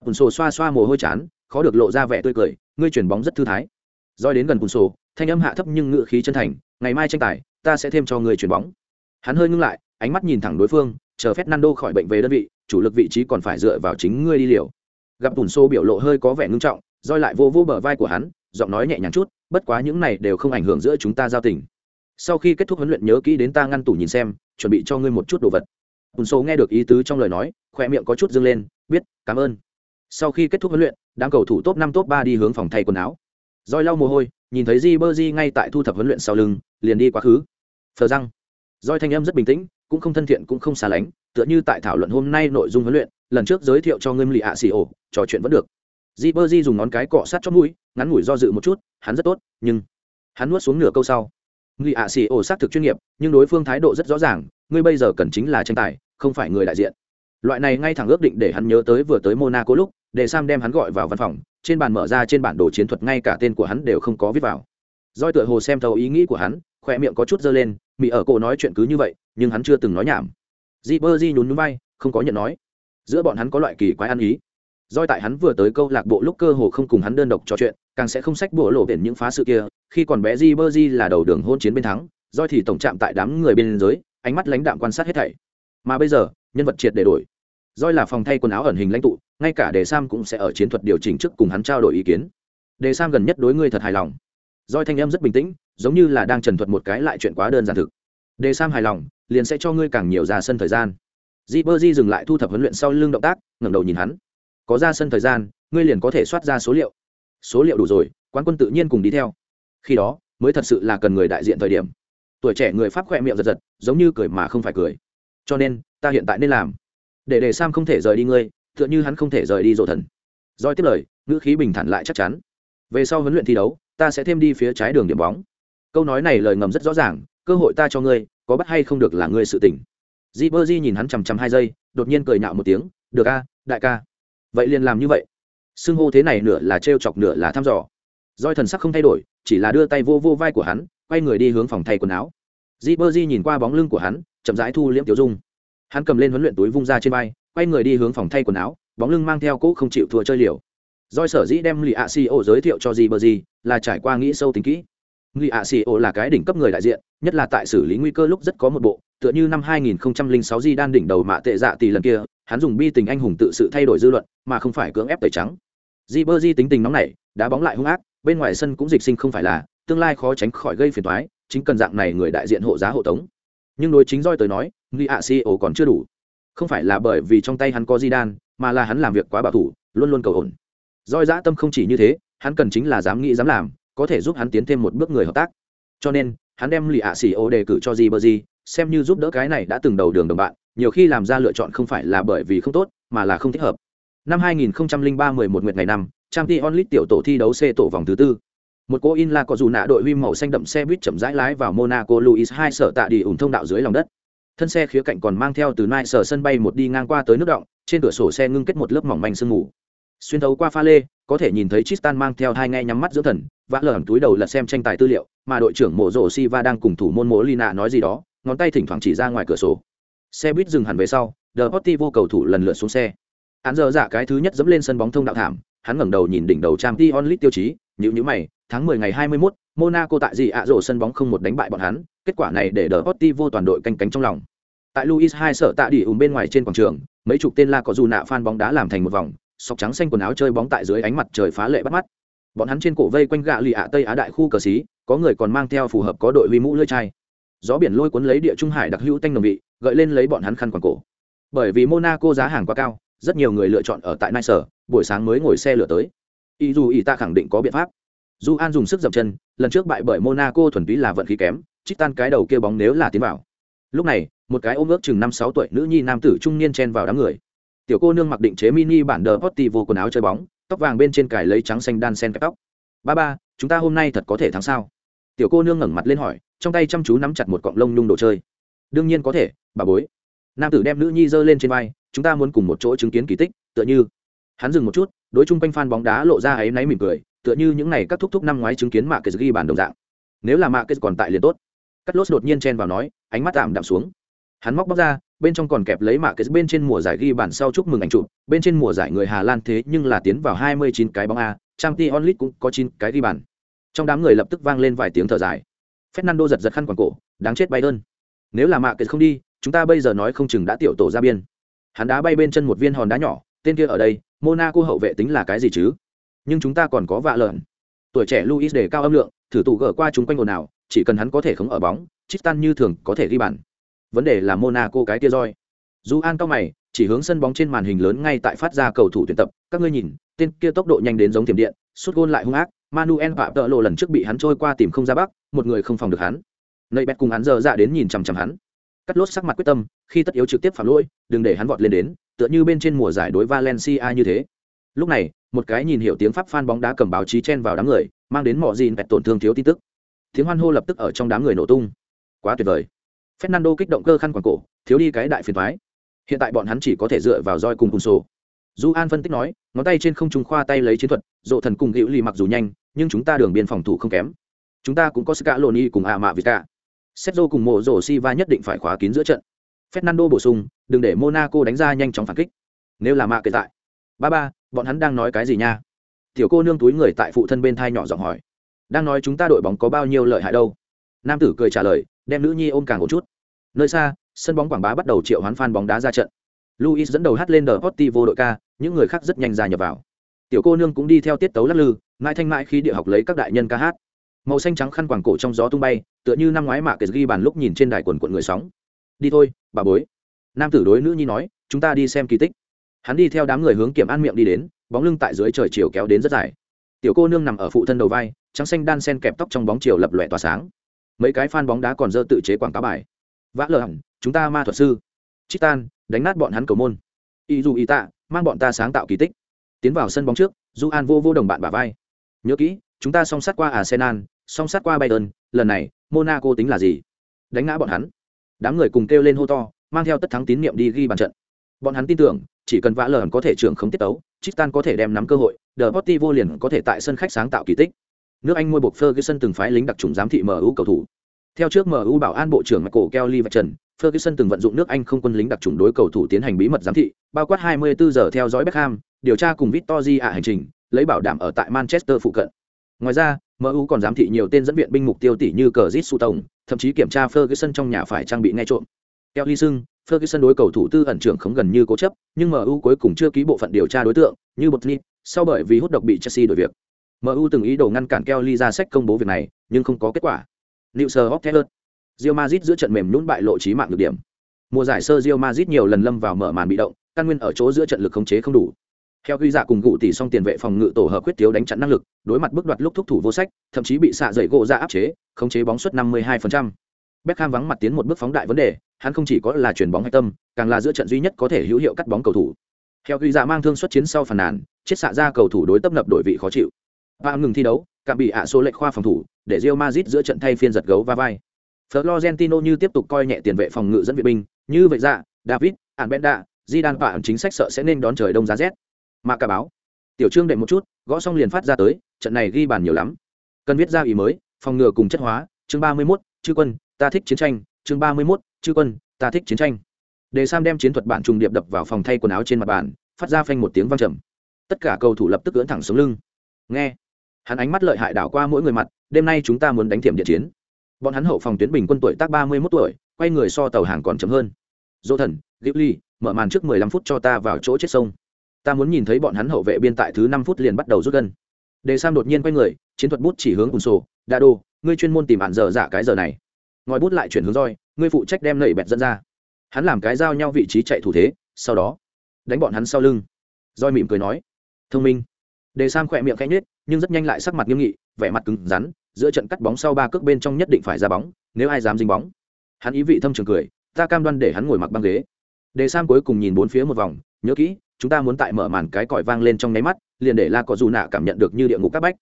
Bùn sổ xoa xoa mồ hôi chán khó được lộ ra vẻ tươi cười, ngươi chuyển bóng rất thư thái. Roi đến gần bùn sổ, thanh âm hạ thấp nhưng ngựa khí chân thành, ngày mai tranh tài, ta sẽ thêm cho người chuyển bóng. Hắn hơi ngưng lại, ánh mắt nhìn thẳng đối phương, chờ Fernando khỏi bệnh về đơn vị, chủ lực vị trí còn phải dựa vào chính ngươi đi liều. Gặp bùn sổ biểu lộ hơi có vẻ ngưng trọng roi lại vô vô bờ vai của hắn, giọng nói nhẹ nhàng chút, bất quá những này đều không ảnh hưởng giữa chúng ta giao tình. Sau khi kết thúc huấn luyện nhớ kỹ đến ta ngăn tủ nhìn xem, chuẩn bị cho ngươi một chút đồ vật. Bùn sổ nghe được ý tứ trong lời nói khoe miệng có chút dâng lên, biết, cảm ơn sau khi kết thúc huấn luyện, đám cầu thủ top năm, top ba đi hướng phòng thay quần áo. Roi lau mồ hôi, nhìn thấy di bơ di ngay tại thu thập huấn luyện sau lưng, liền đi quá khứ. Phờ răng. Roi thanh âm rất bình tĩnh, cũng không thân thiện, cũng không xa lánh, tựa như tại thảo luận hôm nay nội dung huấn luyện, lần trước giới thiệu cho ngâm lì ạ xì ổ, trò chuyện vẫn được. Di bơ di dùng ngón cái cọ sát chót mũi, ngắn ngủi do dự một chút, hắn rất tốt, nhưng hắn nuốt xuống nửa câu sau. Người ạ xì ổ xác thực chuyên nghiệp, nhưng đối phương thái độ rất rõ ràng, ngươi bây giờ cần chính là tranh tài, không phải người đại diện. Loại này ngay thẳng ước định để hắn nhớ tới vừa tới monaco lúc để sam đem hắn gọi vào văn phòng, trên bàn mở ra trên bản đồ chiến thuật ngay cả tên của hắn đều không có viết vào. Doi tựa hồ xem thấu ý nghĩ của hắn khoe miệng có chút dơ lên mỹ ở cổ nói chuyện cứ như vậy, nhưng hắn chưa từng nói nhảm. Di bơ di nhún núi bay không có nhận nói. Giữa bọn hắn có loại kỳ quái ăn ý. Doi tại hắn vừa tới câu lạc bộ lúc cơ hồ không cùng hắn đơn độc trò chuyện, càng sẽ không sách bổ lộ biển những phá sự kia, khi còn bé di bơ di là đầu đường hôn chiến bên thắng doi thì tổng chạm tại đám người bên dưới, ánh mắt lãnh đạm quan sát hết thảy. Mà bây giờ, nhân vật triệt để đổi doi là phòng thay quần áo ẩn hình lãnh tụ, ngay cả đề sam cũng sẽ ở chiến thuật điều chỉnh trước cùng hắn trao đổi ý kiến. Đề sam gần nhất đối ngươi thật hài lòng. Doi thanh em rất bình tĩnh, giống như là đang trần thuật một cái lại chuyện quá đơn giản thực. Đề sam hài lòng, liền sẽ cho ngươi càng nhiều ra sân thời gian. Di bơ di dừng lại thu thập huấn luyện sau lưng động tác, ngẩng đầu nhìn hắn. Có ra sân thời gian, ngươi liền có thể soát ra số liệu. Số liệu đủ rồi, quán quân tự nhiên cùng đi theo. Khi đó, mới thật sự là cần người đại diện thời điểm. Tuổi trẻ người pháp khỏe miệng giật giật, giống như cười mà không phải cười. Cho nên, ta hiện tại nên làm để để sam không thể rời đi ngươi, tựa như hắn không thể rời đi rộ thần. Doi tiếp lời, ngữ khí bình thản lại chắc chắn. Về sau huấn luyện thi đấu, ta sẽ thêm đi phía trái đường điểm bóng. Câu nói này lời ngầm rất rõ ràng, cơ hội ta cho ngươi, có bắt hay không được là ngươi sự tỉnh di bơ di nhìn hắn chằm chằm hai giây, đột nhiên cười nhạo một tiếng, được a, đại ca. Vậy liền làm như vậy. Xưng hô thế này nửa là trêu chọc nửa là thăm dò. Roi thần sắc không thay đổi, chỉ là đưa tay vô vô vai của hắn, quay người đi hướng phòng thay quần áo. Di bơ di nhìn qua bóng lưng của hắn, chậm rãi thu liễm tiểu dung hắn cầm lên huấn luyện túi vung ra trên bay, quay người đi hướng phòng thay quần áo bóng lưng mang theo cỗ không chịu thua chơi liều. Doi sở dĩ đem lì ạ xì ô giới thiệu cho gì bờ gì là trải qua nghĩ sâu tính kỹ. Lì ạ xì ô là cái đỉnh cấp người đại diện nhất là tại xử lý nguy cơ lúc rất có một bộ tựa như năm 2006 di đan đỉnh đầu mạ tệ dạ tỷ lần kia hắn dùng bi tình anh hùng tự sự thay đổi dư luận mà không phải cưỡng ép tẩy trắng. Di bơ di tính tình nóng nảy đá bóng lại hung ác bên ngoài sân cũng dịch sinh không phải là tương lai khó tránh khỏi gây phiền toái chính cần dạng này người đại diện hộ giá hộ tống. Nhưng đối chính roi tới nói nghi ạ si ổ còn chưa đủ không phải là bởi vì trong tay hắn có di đan mà là hắn làm việc quá bảo thủ luôn luôn cầu ổn doi dã tâm không chỉ như thế hắn cần chính là dám nghĩ dám làm có thể giúp hắn tiến thêm một bước người hợp tác cho nên hắn đem lì ạ xì ô đề cử cho di bơ di xem như giúp đỡ cái này đã từng đầu đường đồng bạn nhiều khi làm ra lựa chọn không phải là bởi vì không tốt mà là không thích hợp Năm 2003 11 nguyệt ngày năm, trang t onlit tiểu tổ thi đấu C tổ vòng thứ tư. Một cô in là có dù nạ đội huy màu xanh đậm xe buýt chậm rãi lái vào Monaco Louis hai sở tạ đi ủng thông đạo dưới lòng đất. Thân xe khía cạnh còn mang theo từ nai sở sân bay một đi ngang qua tới nước động, trên cửa sổ xe ngưng kết một lớp mỏng manh sương mù. Xuyên thấu qua pha lê, có thể nhìn thấy Tristan mang theo hai nghe nhắm mắt giữa thần, vã lởm túi đầu lật xem tranh tài tư liệu, mà đội trưởng Mộ rổ si va đang cùng thủ môn Mộ Lina nói gì đó, ngón tay thỉnh thoảng chỉ ra ngoài cửa sổ. Xe buýt dừng hẳn về sau, The vô cầu thủ lần lượt xuống xe. hắn giờ dạ cái thứ nhất dẫm lên sân bóng thông đạo thảm, hắn ngẩng đầu nhìn đỉnh đầu trang t onlit tiêu chí, nhíu nhíu mày, tháng 10 ngày 21, Monaco tại gì ạ rổ sân bóng không một đánh bại bọn hắn, kết quả này để The vô toàn đội canh cánh trong lòng. Tại Luis hai sở tạ đi ùm bên ngoài trên quảng trường, mấy chục tên la có dù nạ fan bóng đá làm thành một vòng, sọc trắng xanh quần áo chơi bóng tại dưới ánh mặt trời phá lệ bắt mắt. Bọn hắn trên cổ vây quanh gạ lì ạ Tây Á đại khu cờ xí, có người còn mang theo phù hợp có đội huy mũ lưỡi chai. Gió biển lôi cuốn lấy địa trung hải đặc hữu tanh nồng vị, gợi lên lấy bọn hắn khăn quàng cổ. Bởi vì Monaco giá hàng quá cao, rất nhiều người lựa chọn ở tại Nice, buổi sáng mới ngồi xe lửa tới. Y dù y ta khẳng định có biện pháp. dù An dùng sức dậm chân, lần trước bại bởi Monaco thuần túy là vận khí kém, trích tan cái đầu kia bóng nếu là tiến vào. Lúc này, một cái ôm ước chừng năm sáu tuổi nữ nhi nam tử trung niên chen vào đám người. Tiểu cô nương mặc định chế mini bản đờ vô quần áo chơi bóng, tóc vàng bên trên cài lấy trắng xanh đan sen cắt tóc. Ba ba, chúng ta hôm nay thật có thể thắng sao? Tiểu cô nương ngẩng mặt lên hỏi, trong tay chăm chú nắm chặt một cọng lông nhung đồ chơi. Đương nhiên có thể, bà bối. Nam tử đem nữ nhi giơ lên trên vai, chúng ta muốn cùng một chỗ chứng kiến kỳ tích, tựa như. Hắn dừng một chút, đối chung quanh fan bóng đá lộ ra ấy náy mỉm cười, tựa như những này các thúc thúc năm ngoái chứng kiến mạ kệ ghi bản đồng dạng nếu là mạ kệ còn tại liền tốt cắt lốt đột nhiên chen vào nói, ánh mắt tạm đạm xuống. Hắn móc bóc ra, bên trong còn kẹp lấy mạ kệ bên trên mùa giải ghi bản sau chúc mừng ảnh chụp, bên trên mùa giải người hà lan thế nhưng là tiến vào hai mươi chín cái bóng a trang t onlit cũng có chín cái ghi bản trong đám người lập tức vang lên vài tiếng thở dài. Fernando giật giật khăn quàng cổ, đáng chết bay đơn nếu là mạ kệ không đi, chúng ta bây giờ nói không chừng đã tiểu tổ ra biên. Hắn đá bay bên chân một viên hòn đá nhỏ, tên kia ở đây, monaco hậu vệ tính là cái gì chứ? Nhưng chúng ta còn có vạ lợn. Tuổi trẻ luis để cao âm lượng, thử tụ gỡ qua chúng quanh ồn nào chỉ cần hắn có thể không ở bóng chít tan như thường có thể ghi bàn. Vấn đề là monaco cái tia roi. Dù an cao mày, chỉ hướng sân bóng trên màn hình lớn ngay tại phát ra cầu thủ tuyển tập. Các ngươi nhìn, tên kia tốc độ nhanh đến giống tiềm điện, sút gôn lại hung ác. Manuel phạm tợ lộ lần trước bị hắn trôi qua tìm không ra bắc một người không phòng được hắn. Nơi bẹt cùng hắn giờ ra đến nhìn chằm chằm hắn. Cắt lốt sắc mặt quyết tâm, khi tất yếu trực tiếp phạm lỗi, đừng để hắn vọt lên đến, tựa như bên trên mùa giải đối valencia như thế. Lúc này, một cái nhìn hiểu tiếng pháp phan bóng đá cầm báo chí chen vào đám người, mang đến mọ gì vẹt tổn thương thiếu tin tức tiếng hoan hô lập tức ở trong đám người nổ tung. Quá tuyệt vời. Fernando kích động cơ khăn quảng cổ, thiếu đi cái đại phiền thoái hiện tại bọn hắn chỉ có thể dựa vào roi cùng cùng sổ. Du an phân tích nói, ngón tay trên không trung khoa tay lấy chiến thuật dộ thần cùng hữu lì mặc dù nhanh, nhưng chúng ta đường biên phòng thủ không kém. Chúng ta cũng có ska loni cùng a mạ vì cả setzo cùng mộ rổ si va nhất định phải khóa kín giữa trận. Fernando bổ sung, đừng để monaco đánh ra nhanh chóng phản kích. Nếu là mạ kể tại. Ba ba, bọn hắn đang nói cái gì nha? Tiểu cô nương túi người tại phụ thân bên thai nhỏ giọng hỏi đang nói chúng ta đội bóng có bao nhiêu lợi hại đâu. Nam tử cười trả lời, đem nữ nhi ôm càng một chút. Nơi xa, sân bóng quảng bá bắt đầu triệu hoán phan bóng đá ra trận. Luis dẫn đầu hát lên đờ potti vô đội ca, những người khác rất nhanh ra nhập vào. Tiểu cô nương cũng đi theo tiết tấu lắc lư, mãi thanh mãi khi địa học lấy các đại nhân ca hát. Màu xanh trắng khăn quàng cổ trong gió tung bay, tựa như năm ngoái mạ kệ ghi bàn lúc nhìn trên đài quần quận người sóng. Đi thôi, bà bối. Nam tử đối nữ nhi nói, chúng ta đi xem kỳ tích. Hắn đi theo đám người hướng kiểm an miệng đi đến, bóng lưng tại dưới trời chiều kéo đến rất dài. Tiểu cô nương nằm ở phụ thân đầu vai trắng xanh đan sen kẹp tóc trong bóng chiều lập lòe tỏa sáng. Mấy cái fan bóng đá còn dơ tự chế quảng cáo bài. Vã lờ hẳn chúng ta ma thuật sư. Chít tan đánh nát bọn hắn cầu môn. Y dù y tạ mang bọn ta sáng tạo kỳ tích. Tiến vào sân bóng trước du an vô vô đồng bạn bà vai. Nhớ kỹ chúng ta song sát qua arsenal song sát qua bayern lần này monaco tính là gì? Đánh ngã bọn hắn. Đám người cùng kêu lên hô to mang theo tất thắng tín nhiệm đi ghi bàn trận. Bọn hắn tin tưởng chỉ cần vã lờ có thể trưởng không tiết tấu Tristan có thể đem nắm cơ hội, The vô liền có thể tại sân khách sáng tạo kỳ tích. Nước Anh môi buộc Ferguson từng phái lính đặc trùng giám thị MU cầu thủ. Theo trước MU bảo an bộ trưởng Michael Kelly và Trần, Ferguson từng vận dụng nước Anh không quân lính đặc trùng đối cầu thủ tiến hành bí mật giám thị, bao quát 24 giờ theo dõi Beckham, điều tra cùng Victory ạ hành trình, lấy bảo đảm ở tại Manchester phụ cận. Ngoài ra, MU còn giám thị nhiều tên dẫn viện binh mục tiêu tỷ như cờ Zit Tổng, thậm chí kiểm tra Ferguson trong nhà phải trang bị nghe trộm. Kelly xưng, Ferguson đối cầu thủ tư ẩn trưởng không gần như cố chấp, nhưng MU cuối cùng chưa ký bộ phận điều tra đối tượng, như Botney, sau bởi vì hút độc bị Chelsea đổi việc. MU từng ý đồ ngăn cản Kelly ra sách công bố việc này, nhưng không có kết quả. Newser Hopkeller. Real Madrid giữa trận mềm nhũn bại lộ chí mạng được điểm. Mùa giải sơ Real Madrid nhiều lần lâm vào mở màn bị động, căn nguyên ở chỗ giữa trận lực khống chế không đủ. Theo ghi dạ cùng gụ tỷ song tiền vệ phòng ngự tổ hợp quyết thiếu đánh chặn năng lực, đối mặt bước đoạt lúc thúc thủ vô sách, thậm chí bị xạ dậy gỗ ra áp chế, khống chế bóng suất 52%. Beckham vắng mặt tiến một bước phóng đại vấn đề, hắn không chỉ có là chuyển bóng hay tâm, càng là giữa trận duy nhất có thể hữu hiệu cắt bóng cầu thủ. theo ghi dạ mang thương xuất chiến sau phần nàn chết xạ ra cầu thủ đối tấp nập đội vị khó chịu và ngừng thi đấu cảm bị ạ số lệch khoa phòng thủ để Real Madrid giữa trận thay phiên giật gấu va vai. Florentino như tiếp tục coi nhẹ tiền vệ phòng ngự dẫn viện binh. Như vậy dạ David Albenda Zidane và chính sách sợ sẽ nên đón trời đông giá rét. Mà cả báo tiểu trương đệ một chút gõ xong liền phát ra tới trận này ghi bàn nhiều lắm. Cần viết ra ý mới phòng ngừa cùng chất hóa chương ba mươi 31, chư quân ta thích chiến tranh chương ba mươi 31, chư quân ta thích chiến tranh. Để sam đem chiến thuật bản trùng điệp đập vào phòng thay quần áo trên mặt bàn phát ra phanh một tiếng vang trầm. Tất cả cầu thủ lập tức ưỡn thẳng xuống lưng. Nghe hắn ánh mắt lợi hại đảo qua mỗi người mặt, đêm nay chúng ta muốn đánh thiểm điện chiến. Bọn hắn hậu phòng tuyến bình quân tuổi tác ba mươi mốt tuổi, quay người so tàu hàng còn chấm hơn. Dỗ thần liễu ly, mở màn trước mười lăm phút cho ta vào chỗ chết sông. Ta muốn nhìn thấy bọn hắn hậu vệ biên tại thứ năm phút liền bắt đầu rút gân. Đề sam đột nhiên quay người, chiến thuật bút chỉ hướng cùn sổ, đa đô, ngươi chuyên môn tìm bạn giờ giả cái giờ này. Ngòi bút lại chuyển hướng roi, ngươi phụ trách đem nẩy bẹt dẫn ra. Hắn làm cái giao nhau vị trí chạy thủ thế, sau đó đánh bọn hắn sau lưng. Roi mỉm cười nói, thông minh. Đề sam khỏe miệng khẽ nhết nhưng rất nhanh lại sắc mặt nghiêm nghị, vẻ mặt cứng rắn, giữa trận cắt bóng sau ba cước bên trong nhất định phải ra bóng, nếu ai dám dính bóng. Hắn ý vị thâm trường cười, ta cam đoan để hắn ngồi mặc băng ghế. Đề sam cuối cùng nhìn bốn phía một vòng, nhớ kỹ, chúng ta muốn tại mở màn cái còi vang lên trong nháy mắt, liền để la có dù nạ cảm nhận được như địa ngục các bách.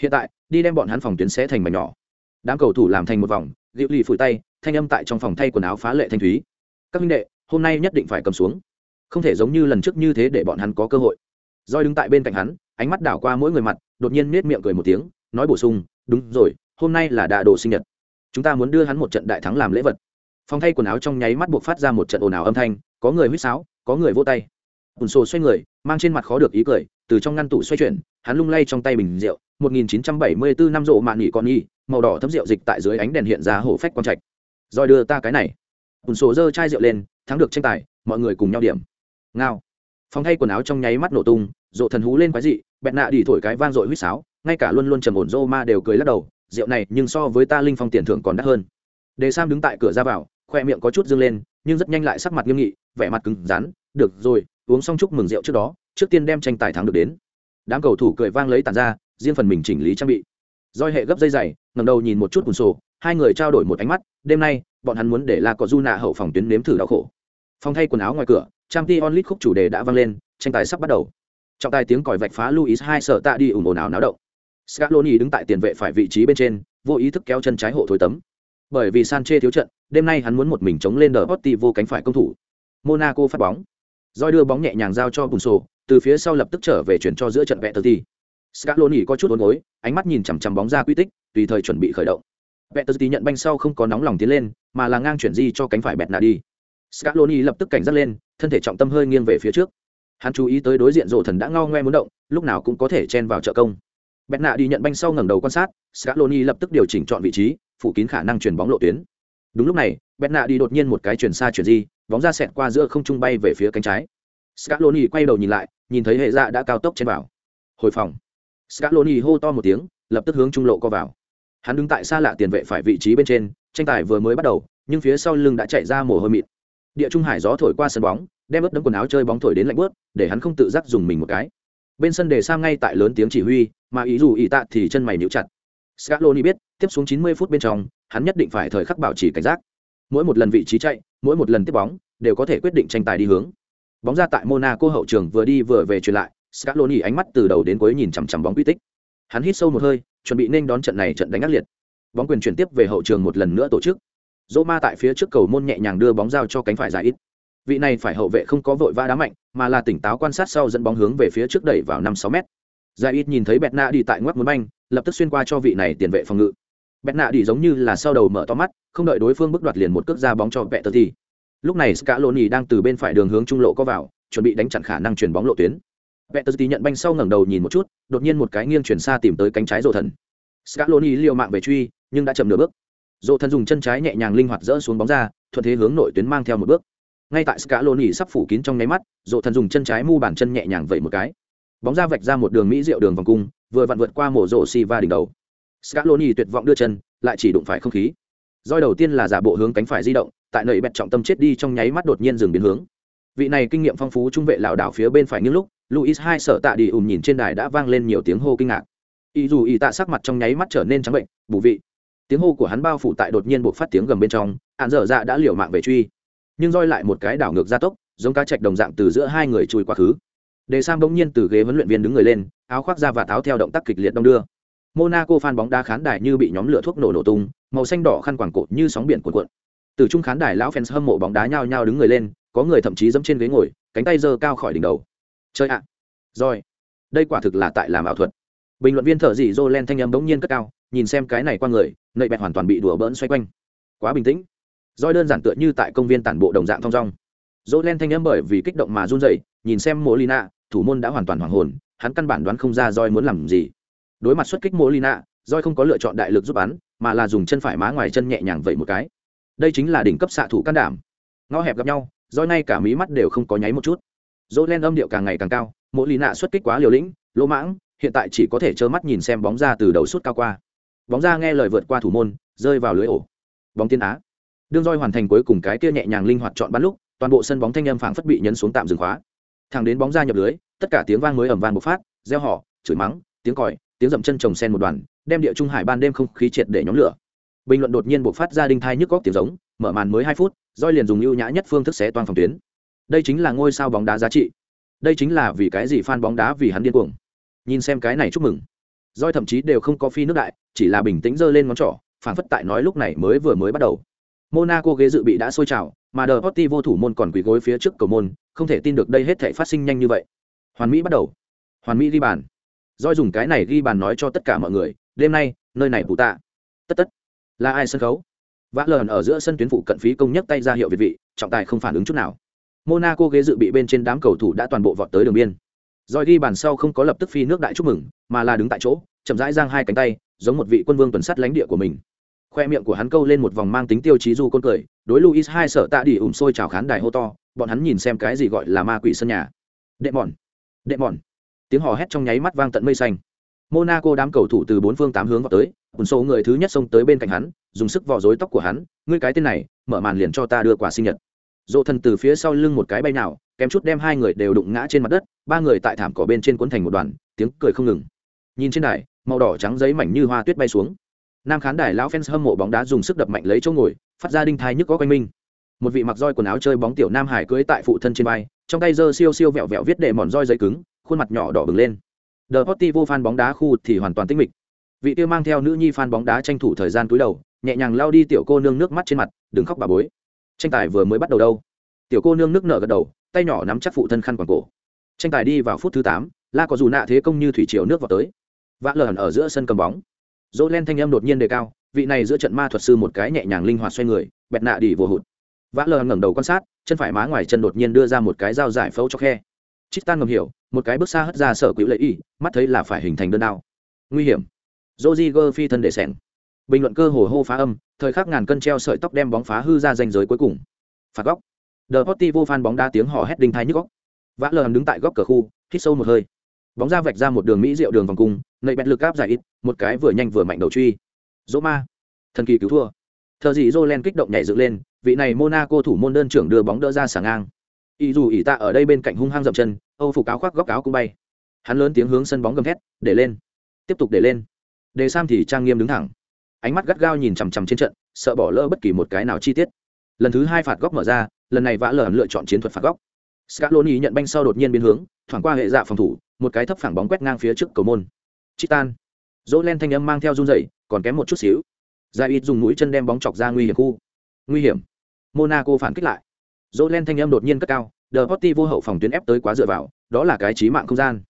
Hiện tại, đi đem bọn hắn phòng tuyến xé thành mảnh nhỏ. Đám cầu thủ làm thành một vòng liễu lì phủi tay, thanh âm tại trong phòng thay quần áo phá lệ thanh thúy. Các minh đệ, hôm nay nhất định phải cầm xuống. Không thể giống như lần trước như thế để bọn hắn có cơ hội. Roi đứng tại bên cạnh hắn, ánh mắt đảo qua mỗi người mặt đột nhiên nết miệng cười một tiếng, nói bổ sung, đúng rồi, hôm nay là đạ đồ sinh nhật. Chúng ta muốn đưa hắn một trận đại thắng làm lễ vật. Phòng thay quần áo trong nháy mắt buộc phát ra một trận ồn ào âm thanh, có người huýt sáo, có người vô tay. Ùn sổ xoay người, mang trên mặt khó được ý cười, từ trong ngăn tủ xoay chuyển, hắn lung lay trong tay bình rượu 1974 năm rộ mạn nghỉ con y màu đỏ thấm rượu dịch tại dưới ánh đèn hiện ra hổ phách con trạch. Rồi đưa ta cái này. Ùn sổ giơ chai rượu lên, thắng được tranh tài, mọi người cùng nhau điểm. Ngao. Phòng thay quần áo trong nháy mắt nổ tung, rộ thần hú lên quái dị bẹn nạ đi thổi cái vang dội huýt sáo, ngay cả luôn luôn trầm ổn rô ma đều cười lắc đầu, rượu này nhưng so với ta linh phong tiền thưởng còn đắt hơn. Đề sam đứng tại cửa ra vào, khoe miệng có chút dâng lên, nhưng rất nhanh lại sắc mặt nghiêm nghị, vẻ mặt cứng rắn, được rồi, uống xong chúc mừng rượu trước đó, trước tiên đem tranh tài thắng được đến. Đám cầu thủ cười vang lấy tàn ra, riêng phần mình chỉnh lý trang bị. Doi hệ gấp dây dày ngầm đầu nhìn một chút cùn sổ, hai người trao đổi một ánh mắt, đêm nay, bọn hắn muốn để la có du nạ hậu phòng tuyến nếm thử đau khổ. Phòng thay quần áo ngoài cửa trang t onlit khúc chủ đề đã vang lên, tranh tài sắp bắt đầu trọng tài tiếng còi vạch phá luis hai sợ tạ đi ủng ồn ào náo động. Scaloni đứng tại tiền vệ phải vị trí bên trên, vô ý thức kéo chân trái hộ thối tấm. Bởi vì sanche thiếu trận, đêm nay hắn muốn một mình chống lên đờ hotti vô cánh phải công thủ. Monaco phát bóng. Roi đưa bóng nhẹ nhàng giao cho bùn sổ, từ phía sau lập tức trở về chuyển cho giữa trận vẹn tờ ti scaloni có chút ốn gối, ánh mắt nhìn chằm chằm bóng ra quy tích, tùy thời chuẩn bị khởi động. Vẹn tờ ti nhận banh sau không có nóng lòng tiến lên, mà là ngang chuyển di cho cánh phải bẹt nạ đi scaloni lập tức cảnh giác lên, thân thể trọng tâm hơi nghiêng về phía trước hắn chú ý tới đối diện rộ thần đã ngao ngoe muốn động, lúc nào cũng có thể chen vào trợ công. Bẹt nạ đi nhận banh sau ngẩng đầu quan sát, scaloni lập tức điều chỉnh chọn vị trí, phủ kín khả năng chuyển bóng lộ tuyến. Đúng lúc này, bẹt nạ đi đột nhiên một cái chuyển xa chuyển di, bóng ra xẹt qua giữa không trung bay về phía cánh trái. Scaloni quay đầu nhìn lại, nhìn thấy hệ dạ đã cao tốc chen vào. Hồi phòng. Scaloni hô to một tiếng, lập tức hướng trung lộ co vào. Hắn đứng tại xa lạ tiền vệ phải vị trí bên trên, tranh tài vừa mới bắt đầu, nhưng phía sau lưng đã chạy ra mồ hôi mịt. Địa trung hải gió thổi qua sân bóng đem ướt đấm quần áo chơi bóng thổi đến lạnh bớt để hắn không tự giác dùng mình một cái. Bên sân đề sang ngay tại lớn tiếng chỉ huy, mà ý dù ý tạ thì chân mày níu chặt. Scaloni biết, tiếp xuống 90 phút bên trong, hắn nhất định phải thời khắc bảo trì cảnh giác. Mỗi một lần vị trí chạy, mỗi một lần tiếp bóng, đều có thể quyết định tranh tài đi hướng. Bóng ra tại monaco hậu trường vừa đi vừa về truyền lại, scaloni ánh mắt từ đầu đến cuối nhìn chằm chằm bóng quy tích. Hắn hít sâu một hơi, chuẩn bị nên đón trận này trận đánh ác liệt. Bóng quyền chuyển tiếp về hậu trường một lần nữa tổ chức. Roma tại phía trước cầu môn nhẹ nhàng đưa bóng giao cho cánh phải giải ít vị này phải hậu vệ không có vội vã đá mạnh, mà là tỉnh táo quan sát sau dẫn bóng hướng về phía trước đẩy vào năm sáu mét. Giải ít nhìn thấy bẹt nạ đi tại ngoắc muốn banh, lập tức xuyên qua cho vị này tiền vệ phòng ngự. Bẹt nạ đi giống như là sau đầu mở to mắt, không đợi đối phương bước đoạt liền một cước ra bóng cho vẹt tờ thì lúc này scaloni đang từ bên phải đường hướng trung lộ có vào, chuẩn bị đánh chặn khả năng chuyển bóng lộ tuyến. Vẹt tờ thì nhận banh sau ngẩng đầu nhìn một chút, đột nhiên một cái nghiêng chuyển xa tìm tới cánh trái rộ thần. Scaloni liều mạng về truy, nhưng đã chậm nửa bước. Rộ thần dùng chân trái nhẹ nhàng linh hoạt dỡ xuống bóng ra, thuận thế hướng nội tuyến mang theo một bước ngay tại scaloni sắp phủ kín trong nháy mắt rổ thần dùng chân trái mu bàn chân nhẹ nhàng vẩy một cái. Bóng ra vạch ra một đường mỹ diệu đường vòng cung, vừa vặn vượt qua mổ rổ si va đỉnh đầu. Scaloni tuyệt vọng đưa chân, lại chỉ đụng phải không khí. Roi đầu tiên là giả bộ hướng cánh phải di động, tại nơi bẹt trọng tâm chết đi trong nháy mắt đột nhiên dừng biến hướng. Vị này kinh nghiệm phong phú trung vệ lảo đảo phía bên phải những lúc, luis hai sợ tạ đi ùm nhìn trên đài đã vang lên nhiều tiếng hô kinh ngạc. Ý dù ý tạ sắc mặt trong nháy mắt trở nên trắng bệnh, bù vị. Tiếng hô của hắn bao phủ tại đột nhiên buộc phát tiếng gầm bên trong hạn dở dạ đã liều mạng về truy nhưng roi lại một cái đảo ngược gia tốc giống cá chạch đồng dạng từ giữa hai người chui quá khứ Đề Sam bỗng nhiên từ ghế huấn luyện viên đứng người lên, áo khoác ra và táo theo động tác kịch liệt đông đưa. Monaco fan bóng đá khán đài như bị nhóm lửa thuốc nổ nổ tung, màu xanh đỏ khăn quàng cổ như sóng biển cuộn cuộn. Từ trung khán đài lão fans hâm mộ bóng đá nhao nhao đứng người lên, có người thậm chí giẫm trên ghế ngồi, cánh tay giơ cao khỏi đỉnh đầu. Chơi ạ. Rồi, đây quả thực là tại làm ảo thuật. Bình luận viên thở dị Jolen thanh âm bỗng nhiên cất cao, nhìn xem cái này qua người, nậy bẹt hoàn toàn bị đùa bỡn xoay quanh. Quá bình tĩnh roi đơn giản tựa như tại công viên tản bộ đồng dạng thong dong. Jolen thanh âm bởi vì kích động mà run rẩy, nhìn xem Mô Lina, thủ môn đã hoàn toàn hoàng hồn, hắn căn bản đoán không ra roi muốn làm gì. Đối mặt xuất kích mô lina roi không có lựa chọn đại lực giúp bắn, mà là dùng chân phải má ngoài chân nhẹ nhàng vẩy một cái. Đây chính là đỉnh cấp xạ thủ can đảm. Ngõ hẹp gặp nhau, roi ngay cả mí mắt đều không có nháy một chút. Jolen âm điệu càng ngày càng cao, Mô Lina xuất kích quá liều lĩnh, lỗ mãng, hiện tại chỉ có thể trơ mắt nhìn xem bóng ra từ đầu suốt cao qua. Bóng ra nghe lời vượt qua thủ môn, rơi vào lưới ổ. Bóng tiên á. Đương roi hoàn thành cuối cùng cái kia nhẹ nhàng linh hoạt chọn bắn lúc, toàn bộ sân bóng thanh âm phảng phất bị nhấn xuống tạm dừng khóa. Thẳng đến bóng ra nhập lưới tất cả tiếng vang mới ầm vang bộc phát reo họ chửi mắng tiếng còi tiếng dậm chân trồng sen một đoàn đem địa trung hải ban đêm không khí triệt để nhóm lửa. Bình luận đột nhiên bộc phát ra đinh thai nhức góc tiếng giống mở màn mới hai phút roi liền dùng ưu nhã nhất phương thức xé toàn phòng tuyến. Đây chính là ngôi sao bóng đá giá trị. Đây chính là vì cái gì fan bóng đá vì hắn điên cuồng. Nhìn xem cái này chúc mừng. Roi thậm chí đều không có phi nước đại chỉ là bình tĩnh giơ lên ngón trỏ phảng phất tại nói lúc này mới vừa mới bắt đầu monaco ghế dự bị đã sôi trào, mà Deportivo vô thủ môn còn quỳ gối phía trước cầu môn, không thể tin được đây hết thảy phát sinh nhanh như vậy. Hoàn mỹ bắt đầu. Hoàn mỹ ghi bàn. Doi dùng cái này ghi bàn nói cho tất cả mọi người, đêm nay, nơi này bù tạ. Tất tất. Là ai sân khấu? Vã lờn ở giữa sân tuyến phụ cận phí công nhấc tay ra hiệu việt vị, trọng tài không phản ứng chút nào. Monaco ghế dự bị bên trên đám cầu thủ đã toàn bộ vọt tới đường biên. Doi ghi bàn sau không có lập tức phi nước đại chúc mừng, mà là đứng tại chỗ, chậm rãi giang hai cánh tay, giống một vị quân vương tuần sắt lãnh địa của mình khoe miệng của hắn câu lên một vòng mang tính tiêu chí du côn cười, đối luis hai sợ tạ đi ủng sôi chào khán đài hô to, bọn hắn nhìn xem cái gì gọi là ma quỷ sân nhà. Đệ mòn đệ mòn tiếng hò hét trong nháy mắt vang tận mây xanh. Monaco đám cầu thủ từ bốn phương tám hướng vào tới một số người thứ nhất xông tới bên cạnh hắn, dùng sức vò rối tóc của hắn, ngươi cái tên này, mở màn liền cho ta đưa quả sinh nhật. Dỗ thần từ phía sau lưng một cái bay nào, kém chút đem hai người đều đụng ngã trên mặt đất, ba người tại thảm cỏ bên trên cuốn thành một đoàn, tiếng cười không ngừng. Nhìn trên đài, màu đỏ trắng giấy mảnh như hoa tuyết bay xuống nam khán đài lão fans hâm mộ bóng đá dùng sức đập mạnh lấy chỗ ngồi phát ra đinh thai nhức có quanh minh một vị mặc roi quần áo chơi bóng tiểu nam hải cưới tại phụ thân trên vai trong tay giơ siêu siêu vẹo vẹo viết đệ mòn roi giấy cứng khuôn mặt nhỏ đỏ bừng lên The vô fan bóng đá khu thì hoàn toàn tĩnh mịch. Vị tiêu mang theo nữ nhi fan bóng đá tranh thủ thời gian túi đầu, nhẹ nhàng lao đi tiểu cô nương nước mắt trên mặt, đừng khóc bà bối. Tranh tài vừa mới bắt đầu đâu. Tiểu cô nương nước nở gật đầu, tay nhỏ nắm chắc phụ thân khăn quàng cổ. Tranh tài đi vào phút thứ tám, La có dù nạ thế công như thủy triều nước vào tới. Vã lờn ở giữa sân cầm bóng. Jolen thanh âm đột nhiên đề cao, vị này giữa trận ma thuật sư một cái nhẹ nhàng linh hoạt xoay người, bẹt nạ đi vô hụt. Vã lờ ngẩng đầu quan sát chân phải má ngoài chân đột nhiên đưa ra một cái dao giải phẫu cho khe. Chít tan ngầm hiểu một cái bước xa hất ra sở quỹ lệ y mắt thấy là phải hình thành đơn đao. Nguy hiểm. Joji gơ phi thân để sẻng bình luận cơ hồ hô phá âm thời khắc ngàn cân treo sợi tóc đem bóng phá hư ra danh giới cuối cùng. Phạt góc. Đờ Potti vô fan bóng đá tiếng hò hét đinh thai nhức góc. Vã lờ đứng tại góc cờ khu, hít sâu một hơi. Bóng ra vạch ra một đường mỹ rượu đường vòng cung, nậy bẹt lực áp giải ít, một cái vừa nhanh vừa mạnh đầu truy. Dỗ ma, thần kỳ cứu thua. Thờ gì len kích động nhảy dựng lên, vị này Monaco thủ môn đơn trưởng đưa bóng đỡ ra sàng ngang. Y dù ỷ ta ở đây bên cạnh hung hăng dậm chân, Âu phục áo khoác góc áo cũng bay. Hắn lớn tiếng hướng sân bóng gầm thét, để lên, tiếp tục để lên. Đề Sam thì trang nghiêm đứng thẳng, ánh mắt gắt gao nhìn chằm chằm trên trận, sợ bỏ lỡ bất kỳ một cái nào chi tiết. Lần thứ hai phạt góc mở ra, lần này vã lờ lựa chọn chiến thuật phạt góc. Scaloni nhận banh sau đột nhiên biến hướng, thoảng qua hệ dạ phòng thủ, một cái thấp phẳng bóng quét ngang phía trước cầu môn. Chitan. Dỗ len thanh âm mang theo run rẩy, còn kém một chút xíu. Giải ít dùng mũi chân đem bóng chọc ra nguy hiểm khu. Nguy hiểm. Monaco phản kích lại. Jolen thanh âm đột nhiên cất cao, The vô hậu phòng tuyến ép tới quá dựa vào, đó là cái chí mạng không gian.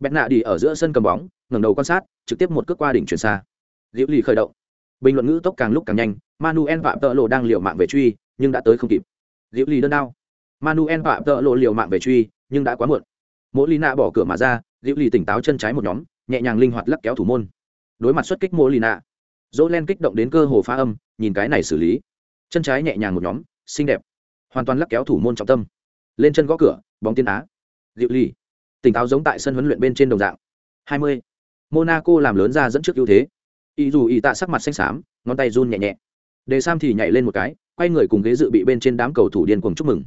Bẹt nạ đi ở giữa sân cầm bóng, ngẩng đầu quan sát, trực tiếp một cước qua đỉnh chuyển xa. Liễu Lì khởi động. Bình luận ngữ tốc càng lúc càng nhanh, Manuel Phạm Tợ Lộ đang liều mạng về truy, nhưng đã tới không kịp. Liễu Lì đơn đao. Manuel Phạm Tợ Lộ liều mạng về truy, nhưng đã quá muộn. Molina bỏ cửa mà ra, Liễu Lì tỉnh táo chân trái một nhóm, nhẹ nhàng linh hoạt lắc kéo thủ môn. Đối mặt xuất kích Molina, Jolen kích động đến cơ hồ phá âm, nhìn cái này xử lý. Chân trái nhẹ nhàng một nhóm, xinh đẹp. Hoàn toàn lắc kéo thủ môn trọng tâm. Lên chân gõ cửa bóng tiên á. Diệu ly tỉnh táo giống tại sân huấn luyện bên trên đồng dạng. Hai mươi. Monaco làm lớn ra dẫn trước ưu thế. Ý dù Ý tạ sắc mặt xanh xám ngón tay run nhẹ nhẹ. Đề sam thì nhảy lên một cái quay người cùng ghế dự bị bên trên đám cầu thủ điên cuồng chúc mừng.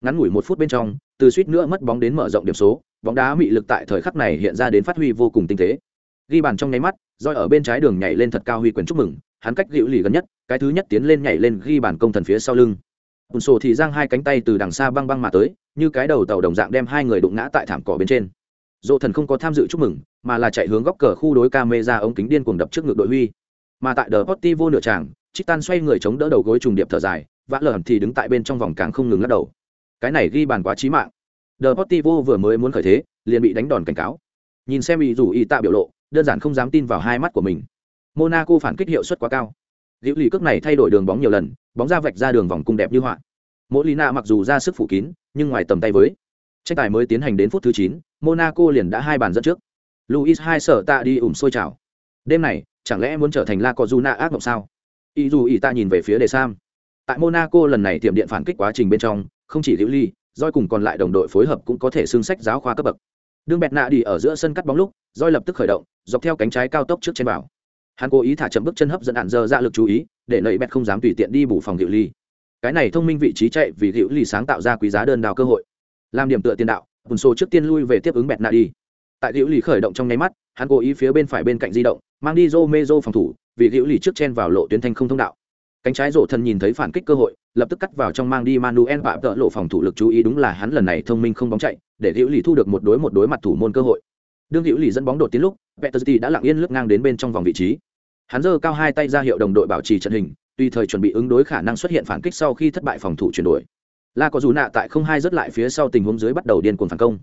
Ngắn ngủi một phút bên trong từ suýt nữa mất bóng đến mở rộng điểm số bóng đá mị lực tại thời khắc này hiện ra đến phát huy vô cùng tinh tế. Ghi bàn trong nháy mắt roi ở bên trái đường nhảy lên thật cao huy quyền chúc mừng, hắn cách dịu lì gần nhất, cái thứ nhất tiến lên nhảy lên ghi bàn công thần phía sau lưng. Ùn sổ thì giang hai cánh tay từ đằng xa băng băng mà tới, như cái đầu tàu đồng dạng đem hai người đụng ngã tại thảm cỏ bên trên. Dỗ thần không có tham dự chúc mừng, mà là chạy hướng góc cờ khu đối ca mê ra ống kính điên cuồng đập trước ngực đội huy. Mà tại đờ potti vô nửa tràng chít tan xoay người chống đỡ đầu gối trùng điệp thở dài, vã lởm thì đứng tại bên trong vòng càng không ngừng lắc đầu. Cái này ghi bàn quá trí mạng đờ vừa mới muốn khởi thế, liền bị đánh đòn cảnh cáo. Nhìn xem ý dù ý tạ biểu lộ, đơn giản không dám tin vào hai mắt của mình. Monaco phản kích hiệu suất quá cao. Diệu lì cước này thay đổi đường bóng nhiều lần, bóng ra vạch ra đường vòng cung đẹp như họa. Mỗi lina mặc dù ra sức phủ kín, nhưng ngoài tầm tay với tranh tài mới tiến hành đến phút thứ chín, monaco liền đã hai bàn dẫn trước. Luis hai sở tạ đi ủng sôi trào đêm này, chẳng lẽ muốn trở thành la cozuna ác mộng sao? Ý dù ý ta nhìn về phía đề sam tại monaco lần này tiệm điện phản kích quá trình bên trong, không chỉ Diệu ly doi cùng còn lại đồng đội phối hợp cũng có thể xương sách giáo khoa cấp bậc. Đương bẹt nạ đi ở giữa sân cắt bóng lúc roi lập tức khởi động dọc theo cánh trái cao tốc trước trên bảo hắn cố ý thả chậm bước chân hấp dẫn hạn dơ, dạ ra lực chú ý để nậy bẹt không dám tùy tiện đi bù phòng liễu ly. Cái này thông minh vị trí chạy vì liễu ly sáng tạo ra quý giá đơn đào cơ hội. Làm điểm tựa tiền đạo bùn xô trước tiên lui về tiếp ứng bẹt nạ đi. Tại liễu ly khởi động trong nháy mắt hắn cố ý phía bên phải bên cạnh di động mang đi rô mê rô phòng thủ vì liễu ly trước chen vào lộ tuyến thanh không thông đạo cánh trái rổ thần nhìn thấy phản kích cơ hội, lập tức cắt vào trong mang đi manuel phạm tợ lộ phòng thủ lực chú ý đúng là hắn lần này thông minh không bóng chạy, để hữu lì thu được một đối một đối mặt thủ môn cơ hội. Đương hữu lì dẫn bóng đột tiến lúc peterzi đã lặng yên lướt ngang đến bên trong vòng vị trí. Hắn giơ cao hai tay ra hiệu đồng đội bảo trì trận hình, tùy thời chuẩn bị ứng đối khả năng xuất hiện phản kích sau khi thất bại phòng thủ chuyển đổi. La có dù nạ tại không hai rớt lại phía sau tình huống dưới bắt đầu điên cuồng phản công.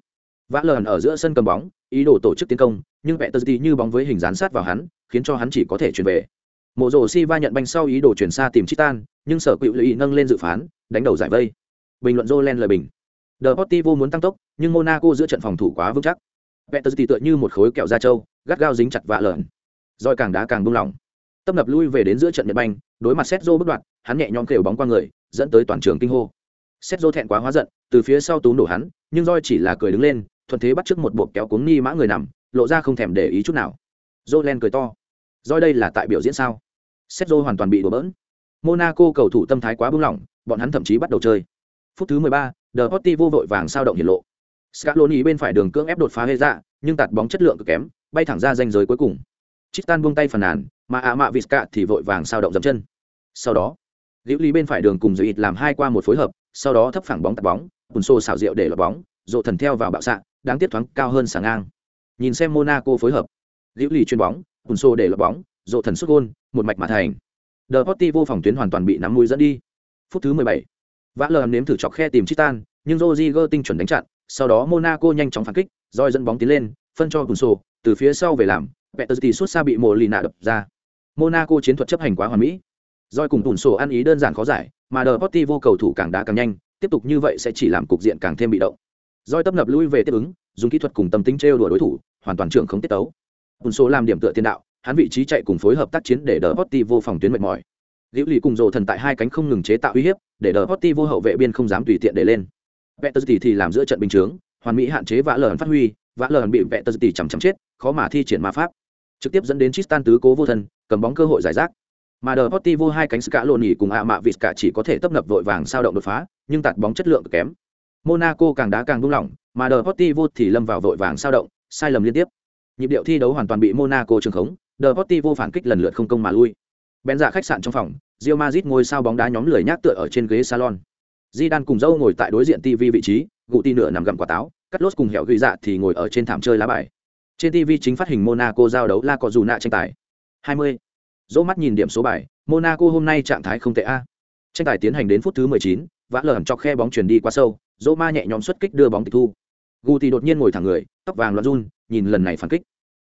Vã lờn ở giữa sân cầm bóng, ý đồ tổ chức tiến công, nhưng vẽ như bóng với hình dán sát vào hắn, khiến cho hắn chỉ có thể chuyển về mộ rổ si va nhận banh sau ý đồ chuyển xa tìm chitan nhưng sở cựu lụy nâng lên dự phán đánh đầu giải vây bình luận jolen lời bình The Portivo muốn tăng tốc, nhưng Monaco giữa trận phòng thủ quá vững chắc. Peterzi tựa như một khối kẹo da trâu, gắt gao dính chặt vạ lợn. roi càng đá càng buông lỏng. Tâm lập lui về đến giữa trận Nhật banh, đối mặt setzo bất đoạn, hắn nhẹ nhõm kêu bóng qua người, dẫn tới toàn trường kinh hô. setzo thẹn quá hóa giận, từ phía sau túm đổ hắn, nhưng roi chỉ là cười đứng lên, thuận thế bắt trước một bộ kéo cuống ni mã người nằm, lộ ra không thèm để ý chút nào. Jolen cười to. roi đây là tại biểu diễn sao? Sergio hoàn toàn bị đổ bỡn. Monaco cầu thủ tâm thái quá buông lỏng, bọn hắn thậm chí bắt đầu chơi. Phút thứ 13, Deportivo vội vàng sao động hiển lộ. Scaloni bên phải đường cưỡng ép đột phá hệ ra, dạ, nhưng tạt bóng chất lượng cực kém, bay thẳng ra ranh giới cuối cùng. Chitan buông tay phàn nàn, mà ạ mạ Visca thì vội vàng sao động dậm chân. Sau đó, Liễu Lý bên phải đường cùng Duyệt làm hai qua một phối hợp, sau đó thấp phẳng bóng tạt bóng, Bùn xô xảo diệu để lọt bóng, rộ thần theo vào bạo xạ, đáng tiếc thoáng cao hơn sáng ngang. Nhìn xem Monaco phối hợp, Liễu Lý chuyền bóng, Bùn xô để lọt bóng, dộ thần xuất gôn, một mạch mà thành. The vô phòng tuyến hoàn toàn bị nắm mũi dẫn đi. Phút thứ 17. Vã lờ nếm thử chọc khe tìm Chitan, nhưng Rodriguez tinh chuẩn đánh chặn, sau đó Monaco nhanh chóng phản kích, roi dẫn bóng tiến lên, phân cho Bùn xô, từ phía sau về làm, Peterzi suốt xa bị Molina đập ra. Monaco chiến thuật chấp hành quá hoàn mỹ. Doi cùng tủn sổ ăn ý đơn giản khó giải, mà The vô cầu thủ càng đá càng nhanh, tiếp tục như vậy sẽ chỉ làm cục diện càng thêm bị động. Doi tập nập lui về tiếp ứng, dùng kỹ thuật cùng tâm tính trêu đùa đối thủ, hoàn toàn trưởng không tiết tấu. Tủn sổ làm điểm tựa tiền đạo, hắn vị trí chạy cùng phối hợp tác chiến để The vô phòng tuyến mệt mỏi. Liễu Lì cùng rồ thần tại hai cánh không ngừng chế tạo uy hiếp, để The vô hậu vệ biên không dám tùy tiện để lên. Peterzi thì làm giữa trận bình chướng, hoàn mỹ hạn chế vã lởn phát huy, vã lởn bị Peterzi chằm chằm chết, khó mà thi triển ma pháp trực tiếp dẫn đến Tristan tứ cố vô thân, cầm bóng cơ hội giải rác. Mà The vô hai cánh Ska lộn nhỉ cùng ạ mạ vịt cả chỉ có thể tấp nập vội vàng sao động đột phá, nhưng tạt bóng chất lượng kém. Monaco càng đá càng buông lỏng, mà The vô thì lâm vào vội vàng sao động, sai lầm liên tiếp. Nhịp điệu thi đấu hoàn toàn bị Monaco trường khống, The Portivo phản kích lần lượt không công mà lui. Bên dạ khách sạn trong phòng, Real Madrid ngồi sao bóng đá nhóm lười nhác tựa ở trên ghế salon. Zidane cùng dâu ngồi tại đối diện TV vị trí, Guti nửa nằm gặm quả táo, Carlos lốt cùng hẻo huy dạ thì ngồi ở trên thảm chơi lá bài. Trên TV chính phát hình Monaco giao đấu La Cọ dù nạ tranh tài. 20. Dỗ mắt nhìn điểm số bài, Monaco hôm nay trạng thái không tệ a. Tranh tài tiến hành đến phút thứ 19, vã lởn cho khe bóng chuyển đi quá sâu, Dỗ ma nhẹ nhõm xuất kích đưa bóng tịch thu. Guti đột nhiên ngồi thẳng người, tóc vàng loạn run, nhìn lần này phản kích.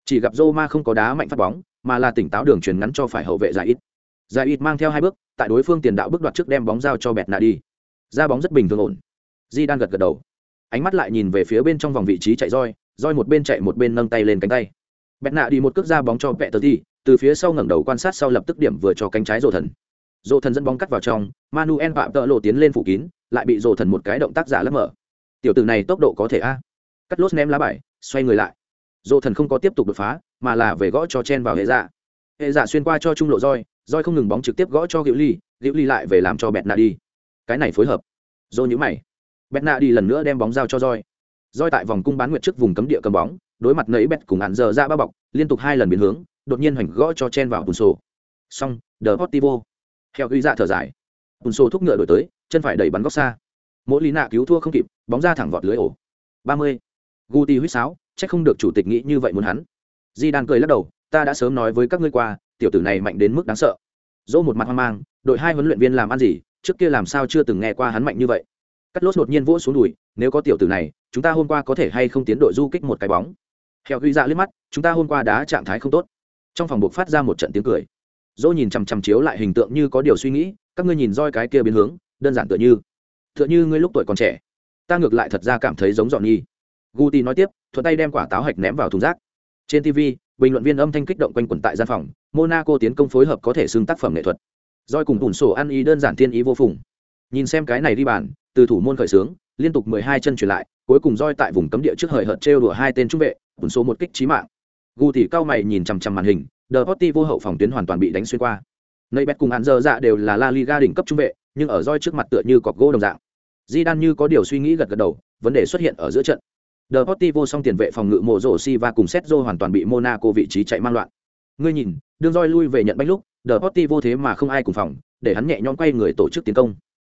Chỉ gặp Roma ma không có đá mạnh phát bóng, mà là tỉnh táo đường chuyển ngắn cho phải hậu vệ giải ít. Giải ít mang theo hai bước, tại đối phương tiền đạo bước đoạt trước đem bóng giao cho bẹt nạ đi. Ra bóng rất bình thường ổn. Di đang gật gật đầu. Ánh mắt lại nhìn về phía bên trong vòng vị trí chạy roi, roi một bên chạy một bên nâng tay lên cánh tay bẹt nạ đi một cước ra bóng cho vẹ tờ ti từ phía sau ngẩng đầu quan sát sau lập tức điểm vừa cho cánh trái rổ thần rổ thần dẫn bóng cắt vào trong manuel phạm tợ lộ tiến lên phủ kín lại bị rổ thần một cái động tác giả lấp mở tiểu tử này tốc độ có thể a cắt lốt ném lá bài xoay người lại rổ thần không có tiếp tục đột phá, mà là về gõ cho chen vào hệ dạ. Hệ dạ xuyên qua cho trung lộ roi roi không ngừng bóng trực tiếp gõ cho hữu ly hữu ly lại về làm cho bẹt nạ đi. Cái này phối hợp. Dô nhữ mày. Bẹt nạ đi lần nữa đem bóng giao cho roi. Roi tại vòng cung bán nguyệt trước vùng cấm địa cầm bóng, đối mặt nấy Bẹt cùng hạn giờ ra dạ ba bọc, liên tục hai lần biến hướng, đột nhiên hoành gõ cho chen vào bùn sổ xong đờ portivo theo ghi dạ thở dài. Bùn sổ thúc ngựa đổi tới, chân phải đẩy bắn góc xa. Mỗi lý nạ cứu thua không kịp, bóng ra thẳng vọt lưới ổ. Ba mươi. Guti huýt sáo. Chắc không được chủ tịch nghĩ như vậy muốn hắn. Di đan cười lắc đầu, ta đã sớm nói với các ngươi qua, tiểu tử này mạnh đến mức đáng sợ. Dỗ một mặt hoang mang, đội hai huấn luyện viên làm ăn gì? Trước kia làm sao chưa từng nghe qua hắn mạnh như vậy? Cắt lốt đột nhiên vỗ xuống đùi, nếu có tiểu tử này, chúng ta hôm qua có thể hay không tiến đội du kích một cái bóng? Heo ghi dạ liếc mắt, chúng ta hôm qua đá trạng thái không tốt. Trong phòng buộc phát ra một trận tiếng cười. Dỗ nhìn chằm chằm chiếu lại hình tượng như có điều suy nghĩ, các ngươi nhìn roi cái kia biến hướng, đơn giản tựa như tựa như ngươi lúc tuổi còn trẻ. Ta ngược lại thật ra cảm thấy giống dọn nhi guti nói tiếp, thuận tay đem quả táo hạch ném vào thùng rác. Trên tv bình luận viên âm thanh kích động quanh quẩn tại gian phòng, monaco tiến công phối hợp có thể xưng tác phẩm nghệ thuật. Roi cùng tủn sổ ăn ý đơn giản thiên ý vô phùng. Nhìn xem cái này đi bàn, từ thủ môn khởi xướng, liên tục mười hai chân chuyển lại, cuối cùng roi tại vùng cấm địa trước hời hợt trêu đùa hai tên trung vệ tủn số một kích trí mạng. Gu thì cao mày nhìn chằm chằm màn hình đờ potti vô hậu phòng tuyến hoàn toàn bị đánh xuyên qua. Nơi bét cùng hạn giờ dạ đều là la liga đỉnh cấp trung vệ, nhưng ở roi trước mặt tựa như cọc gỗ đồng dạng. Di đan như có điều suy nghĩ gật gật đầu, vấn đề xuất hiện ở giữa trận đờ vô song tiền vệ phòng ngự mộ rổ si và cùng setzo hoàn toàn bị monaco vị trí chạy mang loạn. Ngươi nhìn đương roi lui về nhận bánh lúc đờ vô thế mà không ai cùng phòng, để hắn nhẹ nhõm quay người tổ chức tiến công.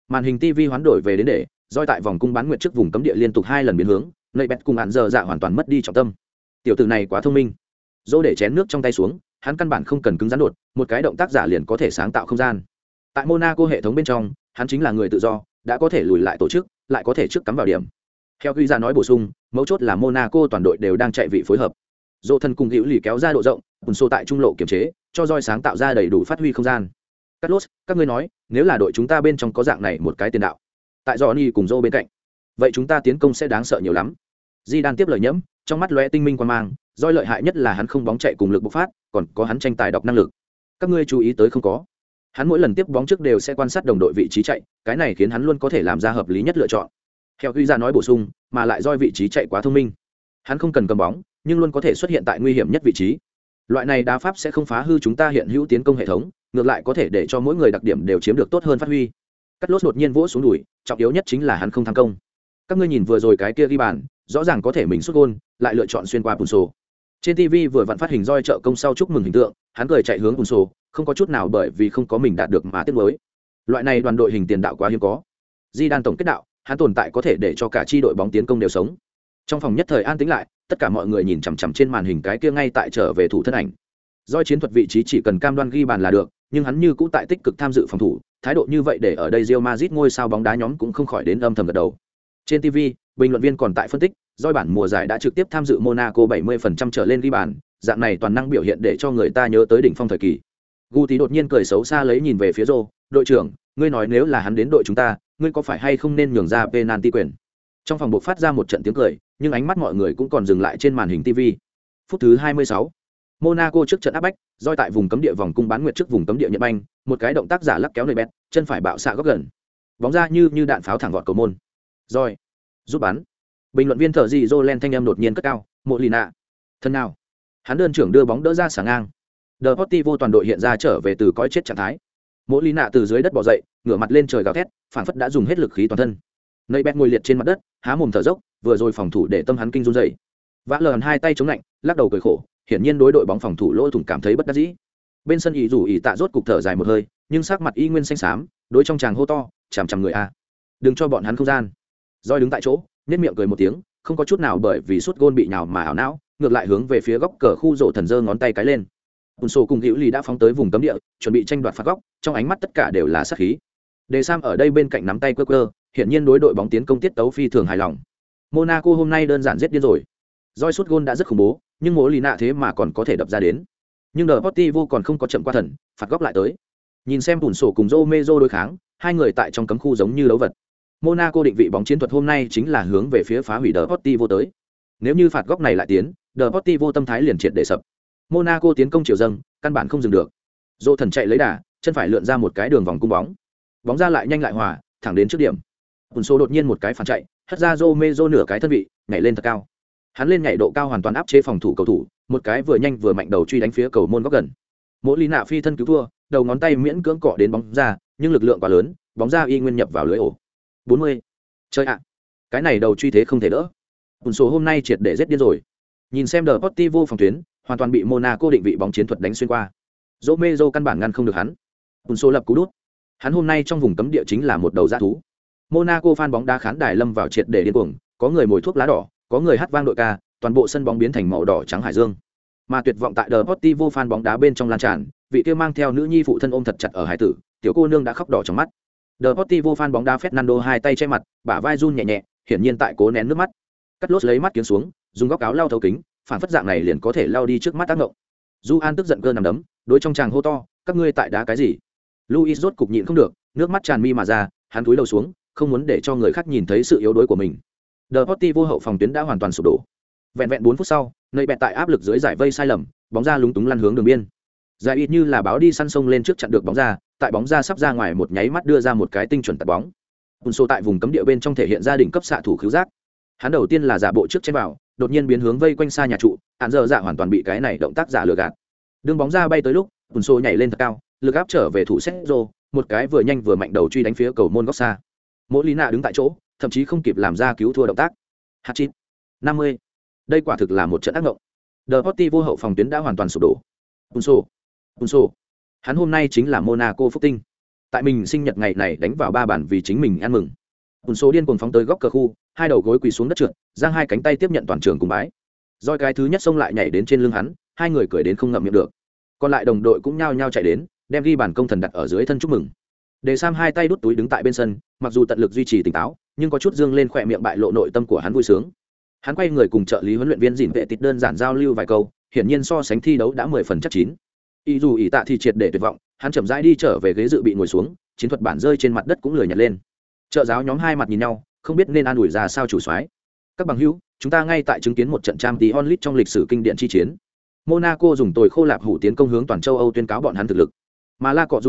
Màn hình tv hoán đổi về đến để roi tại vòng cung bán nguyệt trước vùng cấm địa liên tục hai lần biến hướng nơi bẹt cùng hạn giờ dạ hoàn toàn mất đi trọng tâm. Tiểu tử này quá thông minh. Dỗ để chén nước trong tay xuống, hắn căn bản không cần cứng rắn đột, một cái động tác giả liền có thể sáng tạo không gian. Tại monaco hệ thống bên trong, hắn chính là người tự do, đã có thể lùi lại tổ chức, lại có thể trước cắm vào điểm theo ghi ra nói bổ sung mấu chốt là monaco toàn đội đều đang chạy vị phối hợp dỗ thân cùng hữu lì kéo ra độ rộng bùn xô tại trung lộ kiềm chế cho roi sáng tạo ra đầy đủ phát huy không gian Carlos, các ngươi nói, nếu là đội chúng ta bên trong có dạng này một cái tiền đạo, tại Johnny cùng Dô bên cạnh, vậy chúng ta tiến công sẽ đáng sợ nhiều lắm. Di đan tiếp lời nhẫm, trong mắt lóe tinh minh quan mang, roi lợi hại nhất là hắn không bóng chạy cùng lực bộc phát, còn có hắn tranh tài đọc năng lực. Các ngươi chú ý tới không có? Hắn mỗi lần tiếp bóng trước đều sẽ quan sát đồng đội vị trí chạy, cái này khiến hắn luôn có thể làm ra hợp lý nhất lựa chọn. Theo Huy ra nói bổ sung, mà lại Doi vị trí chạy quá thông minh. Hắn không cần cầm bóng, nhưng luôn có thể xuất hiện tại nguy hiểm nhất vị trí. Loại này đá pháp sẽ không phá hư chúng ta hiện hữu tiến công hệ thống, ngược lại có thể để cho mỗi người đặc điểm đều chiếm được tốt hơn phát huy. Cắt lốt đột nhiên vỗ xuống đùi trọng yếu nhất chính là hắn không tham công. Các ngươi nhìn vừa rồi cái kia ghi bàn rõ ràng có thể mình xuất gôn lại lựa chọn xuyên qua bùn sổ trên tv vừa vặn phát hình roi trợ công sau chúc mừng hình tượng hắn cười chạy hướng bùn sổ không có chút nào bởi vì không có mình đạt được mà tiếc mới loại này đoàn đội hình tiền đạo quá hiếm có. Di đan tổng kết đạo hắn tồn tại có thể để cho cả chi đội bóng tiến công đều sống trong phòng nhất thời an tĩnh lại tất cả mọi người nhìn chằm chằm trên màn hình cái kia ngay tại trở về thủ thân ảnh doi chiến thuật vị trí chỉ cần cam đoan ghi bàn là được nhưng hắn như cũ tại tích cực tham dự phòng thủ, thái độ như vậy để ở đây Real Madrid ngôi sao bóng đá nhóm cũng không khỏi đến âm thầm gật đầu. Trên TV, bình luận viên còn tại phân tích, doi bản mùa giải đã trực tiếp tham dự Monaco 70% trở lên ghi bàn, dạng này toàn năng biểu hiện để cho người ta nhớ tới đỉnh phong thời kỳ. Guti đột nhiên cười xấu xa lấy nhìn về phía Rô, "Đội trưởng, ngươi nói nếu là hắn đến đội chúng ta, ngươi có phải hay không nên nhường ra penalty quyền?" Trong phòng buộc phát ra một trận tiếng cười, nhưng ánh mắt mọi người cũng còn dừng lại trên màn hình TV. Phút thứ 26, Monaco trước trận áp bách, roi tại vùng cấm địa vòng cung bán nguyệt trước vùng cấm địa nhận banh, một cái động tác giả lắc kéo nơi bét, chân phải bạo xạ góc gần. Bóng ra như như đạn pháo thẳng vọt cầu môn. Roi, giúp bắn. Bình luận viên thở gì Jolen thanh âm đột nhiên cất cao, "Mộ Lina." Thân nào? Hắn đơn trưởng đưa bóng đỡ ra sáng ngang. Deportivo toàn đội hiện ra trở về từ cõi chết trạng thái. Mỗi lý nạ từ dưới đất bò dậy, ngửa mặt lên trời gào thét, phản phất đã dùng hết lực khí toàn thân. Nơi bét ngồi liệt trên mặt đất, há mồm thở dốc, vừa rồi phòng thủ để tâm hắn kinh run dày Vã lờn hai tay chống lạnh, lắc đầu cười khổ, hiển nhiên đối đội bóng phòng thủ lỗ thủng cảm thấy bất đắc dĩ. Bên sân ý rủ ý tạ rốt cục thở dài một hơi nhưng sắc mặt y nguyên xanh xám đối trong chàng hô to chằm chằm người a đừng cho bọn hắn không gian. Roi đứng tại chỗ nếp miệng cười một tiếng không có chút nào bởi vì suốt gôn bị nhào mà ảo não ngược lại hướng về phía góc cờ khu rổ thần dơ ngón tay cái lên ùn sổ cùng hữu ly đã phóng tới vùng cấm địa, chuẩn bị tranh đoạt phạt góc, trong ánh mắt tất cả đều là sát khí. Đề sam ở đây bên cạnh nắm tay quơ quơ, hiển nhiên đối đội bóng tiến công tiết tấu phi thường hài lòng. Monaco hôm nay đơn giản giết điên rồi. Roi suốt gôn đã rất khủng bố, nhưng mỗi lì nạ thế mà còn có thể đập ra đến. Nhưng đờ potti vô còn không có chậm qua thần, phạt góc lại tới. Nhìn xem tủn sổ cùng Romero đối kháng, hai người tại trong cấm khu giống như đấu vật. Monaco định vị bóng chiến thuật hôm nay chính là hướng về phía phá hủy đờ potti vô tới. Nếu như phạt góc này lại tiến, đờ potti vô tâm thái liền triệt để sập monaco tiến công chiều dâng, căn bản không dừng được. Dỗ thần chạy lấy đà, chân phải lượn ra một cái đường vòng cung bóng. Bóng ra lại nhanh lại hòa, thẳng đến trước điểm. Tủn số đột nhiên một cái phản chạy, hất ra Romero nửa cái thân vị, nhảy lên thật cao. Hắn lên nhảy độ cao hoàn toàn áp chế phòng thủ cầu thủ, một cái vừa nhanh vừa mạnh đầu truy đánh phía cầu môn góc gần. Mỗi lý nạ phi thân cứu thua, đầu ngón tay miễn cưỡng cọ đến bóng ra, nhưng lực lượng quá lớn, bóng ra y nguyên nhập vào lưới ổ. 40. chơi ạ. Cái này đầu truy thế không thể đỡ. Ùn số hôm nay triệt để rét điên rồi. Nhìn xem đờ vô phòng tuyến hoàn toàn bị Monaco định vị bóng chiến thuật đánh xuyên qua Romero căn bản ngăn không được hắn ùn số lập cú đút hắn hôm nay trong vùng cấm địa chính là một đầu dã thú Monaco fan bóng đá khán đài lâm vào triệt để điên cuồng, có người mồi thuốc lá đỏ, có người hát vang đội ca, toàn bộ sân bóng biến thành màu đỏ trắng hải dương. Mà tuyệt vọng tại Deportivo fan bóng đá bên trong lan tràn, vị kia mang theo nữ nhi phụ thân ôm thật chặt ở hải tử, tiểu cô nương đã khóc đỏ trong mắt. Deportivo fan bóng đá Fernando hai tay che mặt, bả vai run nhẹ nhẹ, hiển nhiên tại cố nén nước mắt. Cắt lốt lấy mắt kiếm xuống, dùng góc áo lau thấu kính, phản phất dạng này liền có thể lao đi trước mắt tác động. Du An tức giận cơ nằm đấm, đối trong chàng hô to, các ngươi tại đá cái gì? Luis rốt cục nhịn không được, nước mắt tràn mi mà ra, hắn túi đầu xuống, không muốn để cho người khác nhìn thấy sự yếu đuối của mình. The vô hậu phòng tuyến đã hoàn toàn sụp đổ. Vẹn vẹn bốn phút sau, nơi bẹt tại áp lực dưới giải vây sai lầm, bóng ra lúng túng lăn hướng đường biên. Giải ít như là báo đi săn sông lên trước chặn được bóng ra, tại bóng ra sắp ra ngoài một nháy mắt đưa ra một cái tinh chuẩn tạt bóng. Unso số tại vùng cấm địa bên trong thể hiện gia đình cấp xạ thủ khứu giác. Hắn đầu tiên là giả bộ trước trên vào, đột nhiên biến hướng vây quanh xa nhà trụ, hắn giờ dạ hoàn toàn bị cái này động tác giả lừa gạt. Đường bóng ra bay tới lúc, Cùn xô nhảy lên thật cao, lực áp trở về thủ Setzo, một cái vừa nhanh vừa mạnh đầu truy đánh phía cầu môn góc xa. Mỗi Lina đứng tại chỗ, thậm chí không kịp làm ra cứu thua động tác. Hạt chín, năm mươi. Đây quả thực là một trận ác mộng. The vô hậu phòng tuyến đã hoàn toàn sụp đổ. Punso, xô Hắn hôm nay chính là Monaco phúc tinh. Tại mình sinh nhật ngày này đánh vào ba bản vì chính mình ăn mừng. Punso điên cuồng phóng tới góc cờ khu, hai đầu gối quỳ xuống đất trượt, giang hai cánh tay tiếp nhận toàn trường cùng bái. Rồi cái thứ nhất xông lại nhảy đến trên lưng hắn, hai người cười đến không ngậm miệng được. Còn lại đồng đội cũng nhao nhao chạy đến, đem ghi bàn công thần đặt ở dưới thân chúc mừng. Đề Sam hai tay đút túi đứng tại bên sân, mặc dù tận lực duy trì tỉnh táo, nhưng có chút dương lên khỏe miệng bại lộ nội tâm của hắn vui sướng. Hắn quay người cùng trợ lý huấn luyện viên dỉn vệ tịt đơn giản giao lưu vài câu, hiển nhiên so sánh thi đấu đã mười phần chắc chín. Y dù ý tạ thì triệt để tuyệt vọng, hắn chậm rãi đi trở về ghế dự bị ngồi xuống, chiến thuật bản rơi trên mặt đất cũng lười nhặt lên. Trợ giáo nhóm hai mặt nhìn nhau, không biết nên an ủi ra sao chủ soái. Các bằng hữu, chúng ta ngay tại chứng kiến một trận trang tí onlit trong lịch sử kinh điển chi chiến. Monaco dùng tồi khô lạp hủ tiến công hướng toàn châu Âu tuyên cáo bọn hắn thực lực. Mà La Cọ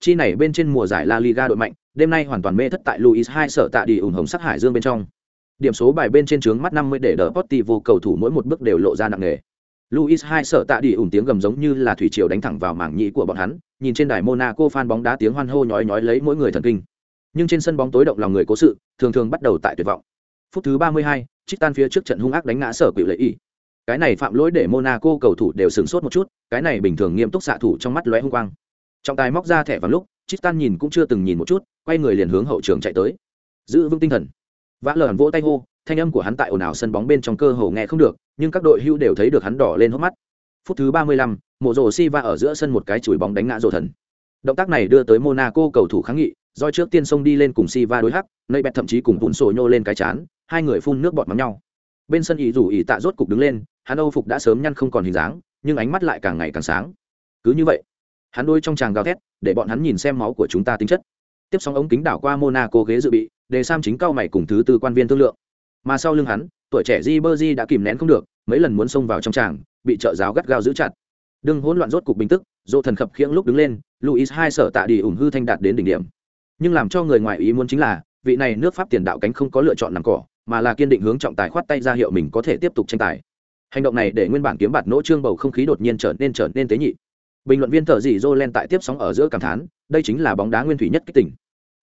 chi này bên trên mùa giải La Liga đội mạnh, đêm nay hoàn toàn mê thất tại Luis hai sở tạ đi ủng hồng sắc hải dương bên trong. Điểm số bài bên trên trướng mắt 50 để đỡ Portivo cầu thủ mỗi một bước đều lộ ra nặng nề. Luis hai sở tạ đi ủng tiếng gầm giống như là thủy triều đánh thẳng vào mảng nhĩ của bọn hắn, nhìn trên đài Monaco fan bóng đá tiếng hoan hô nhói nhói lấy mỗi người thần kinh. Nhưng trên sân bóng tối động lòng người cố sự, thường thường bắt đầu tại tuyệt vọng. Phút thứ 32, tan phía trước trận hung ác đánh ngã sở quỷ lệ ý. Cái này phạm lỗi để Monaco cầu thủ đều sửng sốt một chút, cái này bình thường nghiêm túc xạ thủ trong mắt lóe hung quang trọng tài móc ra thẻ vào lúc Tristan nhìn cũng chưa từng nhìn một chút, quay người liền hướng hậu trường chạy tới. Giữ vững tinh thần. Vã lờn vỗ tay hô, thanh âm của hắn tại ồn ào sân bóng bên trong cơ hồ nghe không được, nhưng các đội hưu đều thấy được hắn đỏ lên hốc mắt. Phút thứ 35, Mộ Rồ Silva ở giữa sân một cái chùi bóng đánh ngã rồ thần. Động tác này đưa tới Monaco cầu thủ kháng nghị, doi trước tiên xông đi lên cùng Silva đối hắc, nơi bẹt thậm chí cùng Tún Sổ nhô lên cái chán, hai người phun nước bọt mắng nhau. Bên sân ý rủ ý tạ rốt cục đứng lên, hắn Âu phục đã sớm nhăn không còn hình dáng, nhưng ánh mắt lại càng ngày càng sáng. Cứ như vậy, hắn đôi trong tràng gào thét để bọn hắn nhìn xem máu của chúng ta tính chất tiếp sóng ống kính đảo qua monaco ghế dự bị để sam chính cao mày cùng thứ tư quan viên thương lượng mà sau lưng hắn tuổi trẻ di bơ di đã kìm nén không được mấy lần muốn xông vào trong tràng bị trợ giáo gắt gao giữ chặt đừng hỗn loạn rốt cục bình tức dỗ thần khập khiễng lúc đứng lên luis hai sở tạ đi ủng hư thanh đạt đến đỉnh điểm nhưng làm cho người ngoài ý muốn chính là vị này nước pháp tiền đạo cánh không có lựa chọn nằm cỏ mà là kiên định hướng trọng tài khoát tay ra hiệu mình có thể tiếp tục tranh tài. Hành động này để nguyên bản kiếm bạt nỗ trương bầu không khí đột nhiên trở nên trở nên tế nhị. Bình luận viên thợ dị jolen tại tiếp sóng ở giữa cảm thán đây chính là bóng đá nguyên thủy nhất kích tỉnh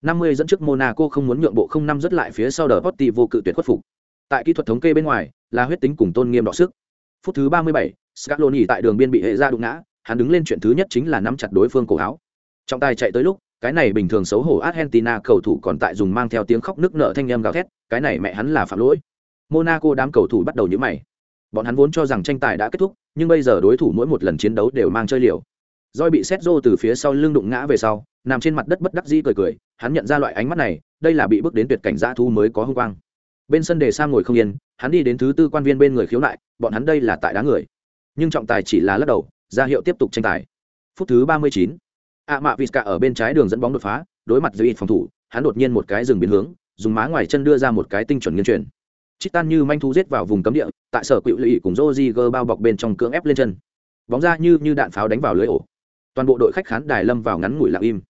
50 dẫn trước monaco không muốn nhượng bộ không năm rất lại phía sau đờ potti vô cự tuyệt khuất phục. Tại kỹ thuật thống kê bên ngoài là huyết tính cùng tôn nghiêm đọ sức. Phút thứ 37, scaloni tại đường biên bị hệ ra đụng ngã hắn đứng lên chuyện thứ nhất chính là nắm chặt đối phương cổ áo. Trọng tài chạy tới lúc cái này bình thường xấu hổ argentina cầu thủ còn tại dùng mang theo tiếng khóc nức nở thanh em gào thét, cái này mẹ hắn là phạm lỗi. Monaco đám cầu thủ bắt đầu nhíu mày. Bọn hắn vốn cho rằng tranh tài đã kết thúc, nhưng bây giờ đối thủ mỗi một lần chiến đấu đều mang chơi liều. Roi bị xét rô từ phía sau lưng đụng ngã về sau, nằm trên mặt đất bất đắc dĩ cười cười, hắn nhận ra loại ánh mắt này, đây là bị bước đến tuyệt cảnh dã thu mới có hung quang. Bên sân đề sang ngồi không yên, hắn đi đến thứ tư quan viên bên người khiếu nại, bọn hắn đây là tại đá người. Nhưng trọng tài chỉ là lắc đầu, ra hiệu tiếp tục tranh tài. Phút thứ ba mươi chín ạ mạ visca ở bên trái đường dẫn bóng đột phá, đối mặt dưới phòng thủ, hắn đột nhiên một cái dừng biến hướng, dùng má ngoài chân đưa ra một cái tinh chuẩn nghiên truyền chít tan như manh thu giết vào vùng cấm địa, tại sở quỵ lụy cùng Rodriguez bao bọc bên trong cưỡng ép lên chân. Bóng ra như như đạn pháo đánh vào lưới ổ. Toàn bộ đội khách khán đài lâm vào ngắn ngủi lặng im.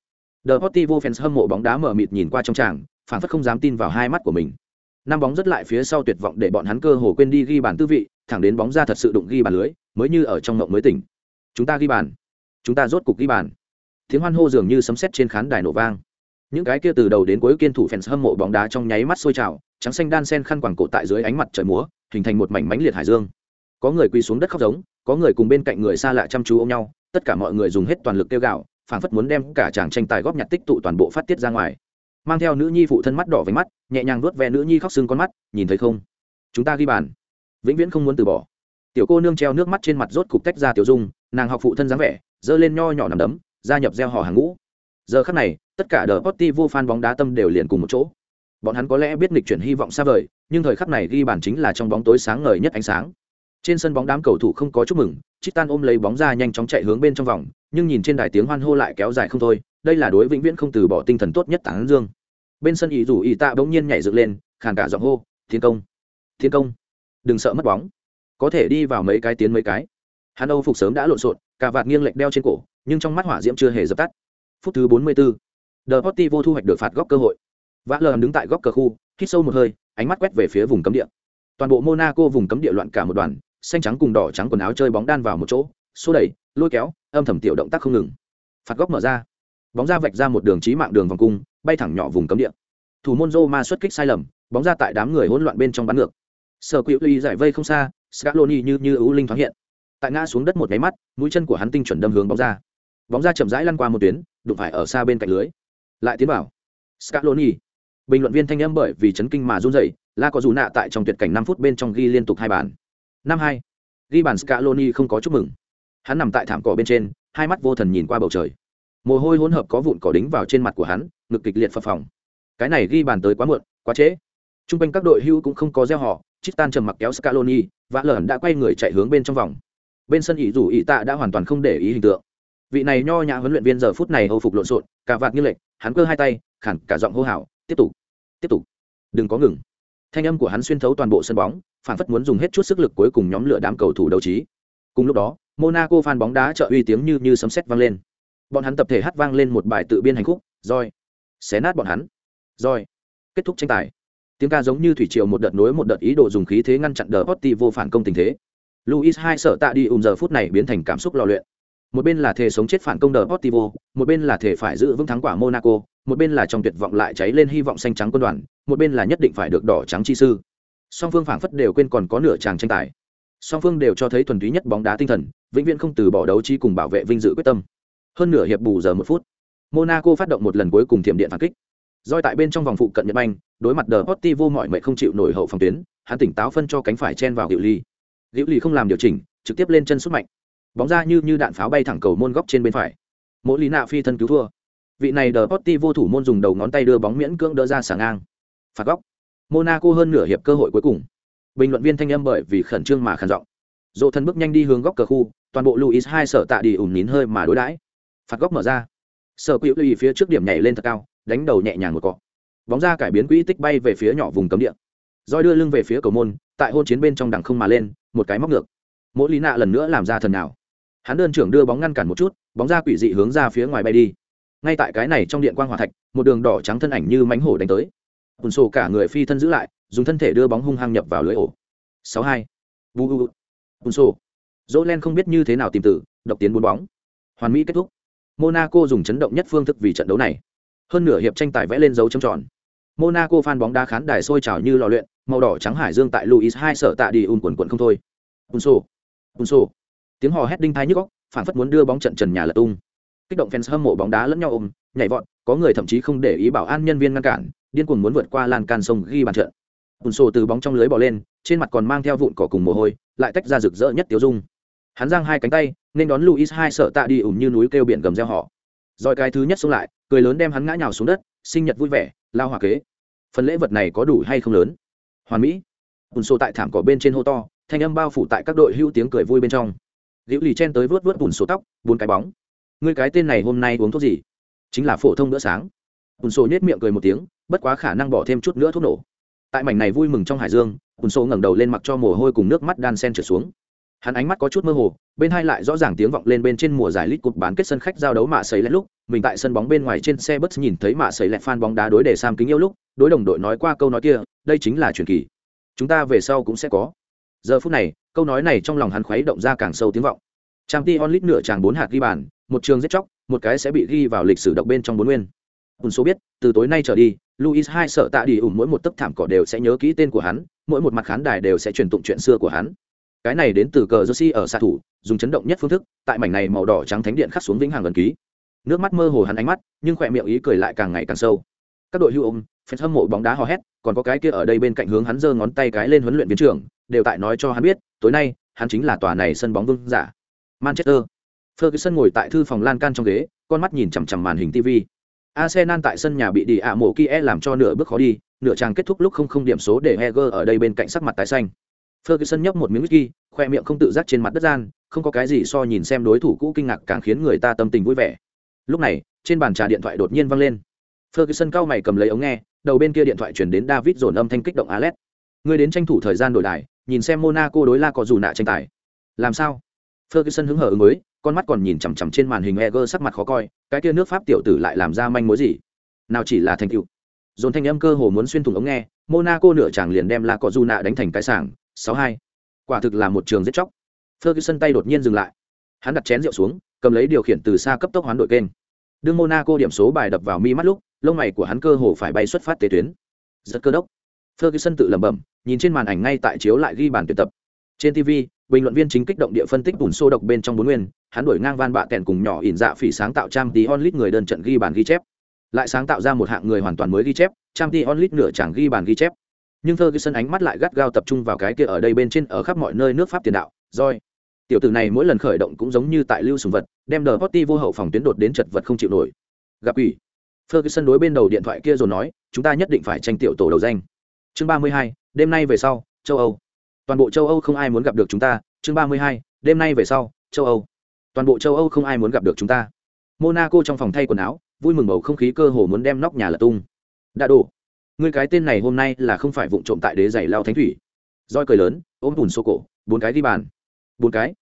The Portivo fans hâm mộ bóng đá mở mịt nhìn qua trong tràng phản phất không dám tin vào hai mắt của mình. Năm bóng rất lại phía sau tuyệt vọng để bọn hắn cơ hồ quên đi ghi bàn tư vị, thẳng đến bóng ra thật sự đụng ghi bàn lưới, mới như ở trong ngộng mới tỉnh. Chúng ta ghi bàn. Chúng ta rốt cục ghi bàn tiếng hoan hô dường như sấm sét trên khán đài nổ vang. Những cái kia từ đầu đến cuối kiên thủ fans hâm mộ bóng đá trong nháy mắt sôi trào, trắng xanh đan sen khăn quàng cổ tại dưới ánh mặt trời múa, hình thành một mảnh mánh liệt hải dương. Có người quỳ xuống đất khóc giống, có người cùng bên cạnh người xa lạ chăm chú ôm nhau, tất cả mọi người dùng hết toàn lực kêu gạo phảng phất muốn đem cả chàng tranh tài góp nhặt tích tụ toàn bộ phát tiết ra ngoài. Mang theo nữ nhi phụ thân mắt đỏ với mắt, nhẹ nhàng vuốt ve nữ nhi khóc sưng con mắt, nhìn thấy không? Chúng ta ghi bàn. Vĩnh viễn không muốn từ bỏ. Tiểu cô nương treo nước mắt trên mặt rốt cục tách ra tiểu dung, nàng học phụ thân dáng vẻ, giơ lên nho nhỏ nằm đấm gia nhập gieo họ hàng ngũ. Giờ khắc này, tất cả đờ potti vô fan bóng đá tâm đều liền cùng một chỗ. Bọn hắn có lẽ biết nghịch chuyển hy vọng xa vời, nhưng thời khắc này ghi bàn chính là trong bóng tối sáng ngời nhất ánh sáng. Trên sân bóng đám cầu thủ không có chúc mừng chitan ôm lấy bóng ra nhanh chóng chạy hướng bên trong vòng, nhưng nhìn trên đài tiếng hoan hô lại kéo dài không thôi, đây là đối vĩnh viễn không từ bỏ tinh thần tốt nhất tảng dương. Bên sân ý rủ ý tạ bỗng nhiên nhảy dựng lên, khàn cả giọng hô, thiên công thiên công, đừng sợ mất bóng. Có thể đi vào mấy cái tiến mấy cái. Hắn âu phục sớm đã lộn xộn cả vạt nghiêng lệch đeo trên cổ nhưng trong mắt hỏa diễm chưa hề dập tắt phút thứ 44. The vô thu hoạch được phạt góc cơ hội. Vã lờ đứng tại góc cờ khu, hít sâu một hơi, ánh mắt quét về phía vùng cấm địa. Toàn bộ Monaco vùng cấm địa loạn cả một đoàn, xanh trắng cùng đỏ trắng quần áo chơi bóng đan vào một chỗ, xô đẩy, lôi kéo, âm thầm tiểu động tác không ngừng. Phạt góc mở ra, bóng ra vạch ra một đường chí mạng đường vòng cung, bay thẳng nhỏ vùng cấm địa. Thủ môn Roma xuất kích sai lầm, bóng ra tại đám người hỗn loạn bên trong bắn ngược. Sở Quỷ Ly giải vây không xa, Scaloni như như ưu linh thoáng hiện. Tại ngã xuống đất một cái mắt, mũi chân của hắn tinh chuẩn đâm hướng bóng ra. Bóng ra chậm rãi lăn qua một tuyến, đụng phải ở xa bên cạnh lưới. Lại tiến vào. Scaloni. Bình luận viên thanh âm bởi vì chấn kinh mà run rẩy la có dù nạ tại trong tuyệt cảnh năm phút bên trong ghi liên tục hai bàn. Năm hai. Ghi bàn scaloni không có chúc mừng. Hắn nằm tại thảm cỏ bên trên hai mắt vô thần nhìn qua bầu trời. Mồ hôi hỗn hợp có vụn cỏ đính vào trên mặt của hắn ngực kịch liệt phập phòng. cái này ghi bàn tới quá muộn quá trễ. T r u n g quanh các đội hưu cũng không có gieo họ chít tan trầm mặc kéo scaloni và lởn đã quay người chạy hướng bên trong vòng. Bên sân ỷ rủ ỷ tạ đã hoàn toàn không để ý hình tượng vị này nho nhã huấn luyện viên giờ phút này hầu phục lộn xộn cả vạt như lệch, hắn cơ hai tay, khản cả giọng hô hào, tiếp tục tiếp tục, đừng có ngừng. Thanh âm của hắn xuyên thấu toàn bộ sân bóng, phản phất muốn dùng hết chút sức lực cuối cùng nhóm lửa đám cầu thủ đấu trí. Cùng lúc đó, monaco fan bóng đá trợ uy tiếng như như sấm sét vang lên. Bọn hắn tập thể hát vang lên một bài tự biên hành khúc roi xé nát bọn hắn roi kết thúc tranh tài. Tiếng ca giống như thủy triều một đợt nối một đợt ý đồ dùng khí thế ngăn chặn đờ potti vô phản công tình thế. Luis hai sợ tạ đi ùm giờ phút này biến thành cảm xúc lò luyện một bên là thể sống chết phản công đờ Portivo, một bên là thể phải giữ vững thắng quả Monaco, một bên là trong tuyệt vọng lại cháy lên hy vọng xanh trắng quân đoàn, một bên là nhất định phải được đỏ trắng chi sư. Song phương phảng phất đều quên còn có nửa chàng tranh tài. Song phương đều cho thấy thuần túy nhất bóng đá tinh thần, vĩnh viễn không từ bỏ đấu trí cùng bảo vệ vinh dự quyết tâm. Hơn nửa hiệp bù giờ một phút, Monaco phát động một lần cuối cùng thiểm điện phản kích. Doi tại bên trong vòng phụ cận Nhật Anh, đối mặt đờ Portivo mọi mệnh không chịu nổi hậu phòng tuyến, hắn tỉnh táo phân cho cánh phải chen vào Diệu Ly. Diệu Ly không làm điều chỉnh, trực tiếp lên chân sút mạnh bóng ra như như đạn pháo bay thẳng cầu môn góc trên bên phải. Mỗi lý nạ phi thân cứu thua. Vị này đờ potti vô thủ môn dùng đầu ngón tay đưa bóng miễn cưỡng đỡ ra xả ngang. Phạt góc. Monaco hơn nửa hiệp cơ hội cuối cùng. Bình luận viên thanh âm bởi vì khẩn trương mà khẩn giọng. Dỗ thân bước nhanh đi hướng góc cờ khu, toàn bộ luis hai sở tạ đi ủng nín hơi mà đối đãi. Phạt góc mở ra. Sở quỹ lưu phía trước điểm nhảy lên thật cao, đánh đầu nhẹ nhàng một cọ. Bóng ra cải biến quỹ tích bay về phía nhỏ vùng cấm địa. Roi đưa lưng về phía cầu môn, tại hôn chiến bên trong đằng không mà lên, một cái móc ngược. Mỗi lý nạ lần nữa làm ra thần nào hắn đơn trưởng đưa bóng ngăn cản một chút, bóng ra quỷ dị hướng ra phía ngoài bay đi. Ngay tại cái này trong điện quan g hòa thạch, một đường đỏ trắng thân ảnh như mánh hổ đánh tới. Bùn sổ cả người phi thân giữ lại, dùng thân thể đưa bóng hung hăng nhập vào lưới ổ. Sáu hai. Bu u bùn sổ. Dỗ len không biết như thế nào tìm tử, độc tiến bốn bóng. Hoàn mỹ kết thúc. Monaco dùng chấn động nhất phương thức vì trận đấu này. Hơn nửa hiệp tranh tài vẽ lên dấu trầm tròn. Monaco fan bóng đá khán đài sôi trào như lò luyện, màu đỏ trắng hải dương tại luis hai sở tạ đi un quần quần không thôi. Bùn sổ. Bùn sổ tiếng hò hét đinh thai nhức góc phản phất muốn đưa bóng trận trần nhà lật tung. Kích động fans hâm mộ bóng đá lẫn nhau ôm, nhảy vọt, có người thậm chí không để ý bảo an nhân viên ngăn cản, điên cuồng muốn vượt qua lan can sông ghi bàn trận. Ùn sổ từ bóng trong lưới bỏ lên, trên mặt còn mang theo vụn cỏ cùng mồ hôi, lại tách ra rực rỡ nhất tiêu dung. Hắn giang hai cánh tay, nên đón luis hai sợ tạ đi ủng như núi kêu biển gầm reo họ. Rồi cái thứ nhất xuống lại, cười lớn đem hắn ngã nhào xuống đất, sinh nhật vui vẻ, lao hòa kế. Phần lễ vật này có đủ hay không lớn? Hoàn mỹ. Ùn sổ tại thảm cỏ bên trên hô to, thanh âm bao phủ tại các đội hưu tiếng cười vui bên trong liễu lì chen tới vớt vớt bùn số tóc, bốn cái bóng. Ngươi cái tên này hôm nay uống thuốc gì? Chính là phổ thông bữa sáng. Bùn sổ nhét miệng cười một tiếng, bất quá khả năng bỏ thêm chút nữa thuốc nổ. Tại mảnh này vui mừng trong hải dương, bùn sổ ngẩng đầu lên mặc cho mồ hôi cùng nước mắt đan sen trở xuống. Hắn ánh mắt có chút mơ hồ, bên hai lại rõ ràng tiếng vọng lên bên trên mùa giải lít cục bán kết sân khách giao đấu mạ sấy lét lúc, mình tại sân bóng bên ngoài trên xe bus nhìn thấy mạ sấy lẹt phan bóng đá đối để sam kính yêu lúc, đối đồng đội nói qua câu nói kia, đây chính là truyền kỳ. Chúng ta về sau cũng sẽ có giờ phút này, câu nói này trong lòng hắn khuấy động ra càng sâu tiếng vọng. Trang t onlit nửa tràng bốn hạt ghi bàn, một trường giết chóc, một cái sẽ bị ghi vào lịch sử độc bên trong bốn nguyên. Ùn số biết, từ tối nay trở đi luis hai sợ tạ đi ủng mỗi một tấc thảm cỏ đều sẽ nhớ kỹ tên của hắn, mỗi một mặt khán đài đều sẽ truyền tụng chuyện xưa của hắn. Cái này đến từ cờ jersey ở xạ thủ, dùng chấn động nhất phương thức, tại mảnh này màu đỏ trắng thánh điện khắc xuống vĩnh hằng gần ký. Nước mắt mơ hồ hắn ánh mắt, nhưng khỏe miệng ý cười lại càng ngày càng sâu các đội hưu ôm fan hâm mộ bóng đá hò hét, còn có cái kia ở đây bên cạnh hướng hắn giơ ngón tay cái lên huấn luyện viên trưởng, đều tại nói cho hắn biết, tối nay, hắn chính là tòa này sân bóng vương giả. Manchester. Ferguson ngồi tại thư phòng lan can trong ghế, con mắt nhìn chằm chằm màn hình tv arsenal tại sân nhà bị đi ạ mộ kia làm cho nửa bước khó đi, nửa trang kết thúc lúc không không điểm số để heger ở đây bên cạnh sắc mặt tái xanh. Ferguson nhấp một miếng whisky, khoe miệng không tự giác trên mặt đất gian, không có cái gì so nhìn xem đối thủ cũ kinh ngạc càng khiến người ta tâm tình vui vẻ. Lúc này, trên bàn trà điện thoại đột nhiên vang lên ferguson cao mày cầm lấy ống nghe, đầu bên kia điện thoại chuyển đến david dồn âm thanh kích động alex. Người đến tranh thủ thời gian đổi đài, nhìn xem monaco đối la có dù nạ tranh tài. Làm sao? Ferguson hứng hở ứng mới con mắt còn nhìn chằm chằm trên màn hình eger sắc mặt khó coi, cái kia nước pháp tiểu tử lại làm ra manh mối gì? Nào chỉ là thành tựu. Dồn thanh âm cơ hồ muốn xuyên thủng ống nghe, monaco nửa chàng liền đem la có dù nạ đánh thành cái sảng, sáu hai. Quả thực là một trường giết chóc. Ferguson tay đột nhiên dừng lại. Hắn đặt chén rượu xuống, cầm lấy điều khiển từ xa cấp tốc hoán đội kênh. Đương monaco điểm số bài đập vào mi mắt lúc lông mày của hắn cơ hồ phải bay xuất phát tế tuyến. Rất cơ đốc. Ferguson tự lẩm bẩm, nhìn trên màn ảnh ngay tại chiếu lại ghi bàn tuyển tập. Trên tv bình luận viên chính kích động địa phân tích bùn xô độc bên trong bốn nguyên, hắn đổi ngang van bạ kèn cùng nhỏ ỉn dạ phỉ sáng tạo trang tí onlit người đơn trận ghi bàn ghi chép. Lại sáng tạo ra một hạng người hoàn toàn mới ghi chép trang tí onlit nửa chẳng ghi bàn ghi chép. Nhưng thơ cái sân ánh mắt lại gắt gao tập trung vào cái kia ở đây bên trên, ở khắp mọi nơi nước pháp tiền đạo roi tiểu tử này mỗi lần khởi động cũng giống như tại lưu sùng vật, đem đờ potti vô hậu phòng tuyến đột đến chật vật không chịu nổi. Gặp ủy ferguson đối bên đầu điện thoại kia rồi nói, chúng ta nhất định phải tranh tiểu tổ đầu danh. Chương ba mươi hai, đêm nay về sau, châu âu. Toàn bộ châu âu không ai muốn gặp được chúng ta. Chương ba mươi hai, đêm nay về sau, châu âu. Toàn bộ châu âu không ai muốn gặp được chúng ta. Monaco trong phòng thay quần áo, vui mừng bầu không khí cơ hồ muốn đem nóc nhà lật tung. Đã đủ người cái tên này hôm nay là không phải vụng trộm tại đế giày lao thánh thủy. Roi cười lớn, ôm bùn xô cổ, bốn cái đi bàn. Bốn cái?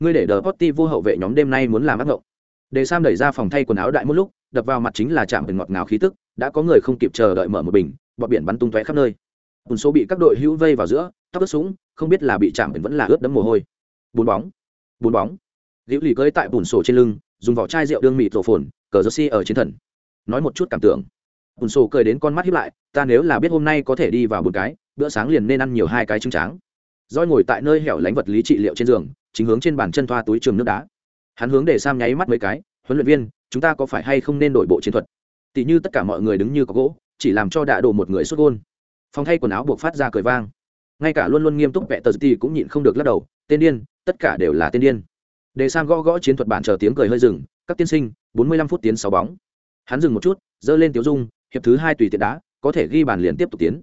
Ngươi để đờ potti vô hậu vệ nhóm đêm nay muốn làm ác ngộng. Để sam đẩy ra phòng thay quần áo đại một lúc đập vào mặt chính là chạm bình ngọt ngào khí tức, đã có người không kịp chờ đợi mở một bình bọt biển bắn tung tóe khắp nơi. Bùn số bị các đội hữu vây vào giữa, tóc ướt súng không biết là bị chạm bình vẫn là ướt đẫm mồ hôi. Bốn bóng bốn bóng. Liễu lì cưỡi tại bùn sổ trên lưng, dùng vỏ chai rượu đương mịt rổ phồn, cờ jersey ở chiến thần. Nói một chút cảm tưởng. Bùn sổ cười đến con mắt hiếp lại, ta nếu là biết hôm nay có thể đi vào một cái, bữa sáng liền nên ăn nhiều hai cái trứng tráng. Roi ngồi tại nơi hẻo lánh vật lý trị liệu trên giường, chính hướng trên bàn chân thoa túi trường nước đá. Hắn hướng để sam nháy mắt mấy cái, huấn luyện viên chúng ta có phải hay không nên đổi bộ chiến thuật? Tỉ như tất cả mọi người đứng như có gỗ, chỉ làm cho đạ đổ một người xuất gôn. Phòng thay quần áo buộc phát ra cười vang. Ngay cả luôn luôn nghiêm túc vẹ tờ ti cũng nhịn không được lắc đầu, tên điên, tất cả đều là tên điên. Để sam gõ gõ chiến thuật bản chờ tiếng cười hơi dừng, các tiên sinh, bốn mươi lăm phút tiến sáu bóng. Hắn dừng một chút, giơ lên tiếu dung, hiệp thứ hai tùy tiện đá, có thể ghi bàn liền tiếp tục tiến.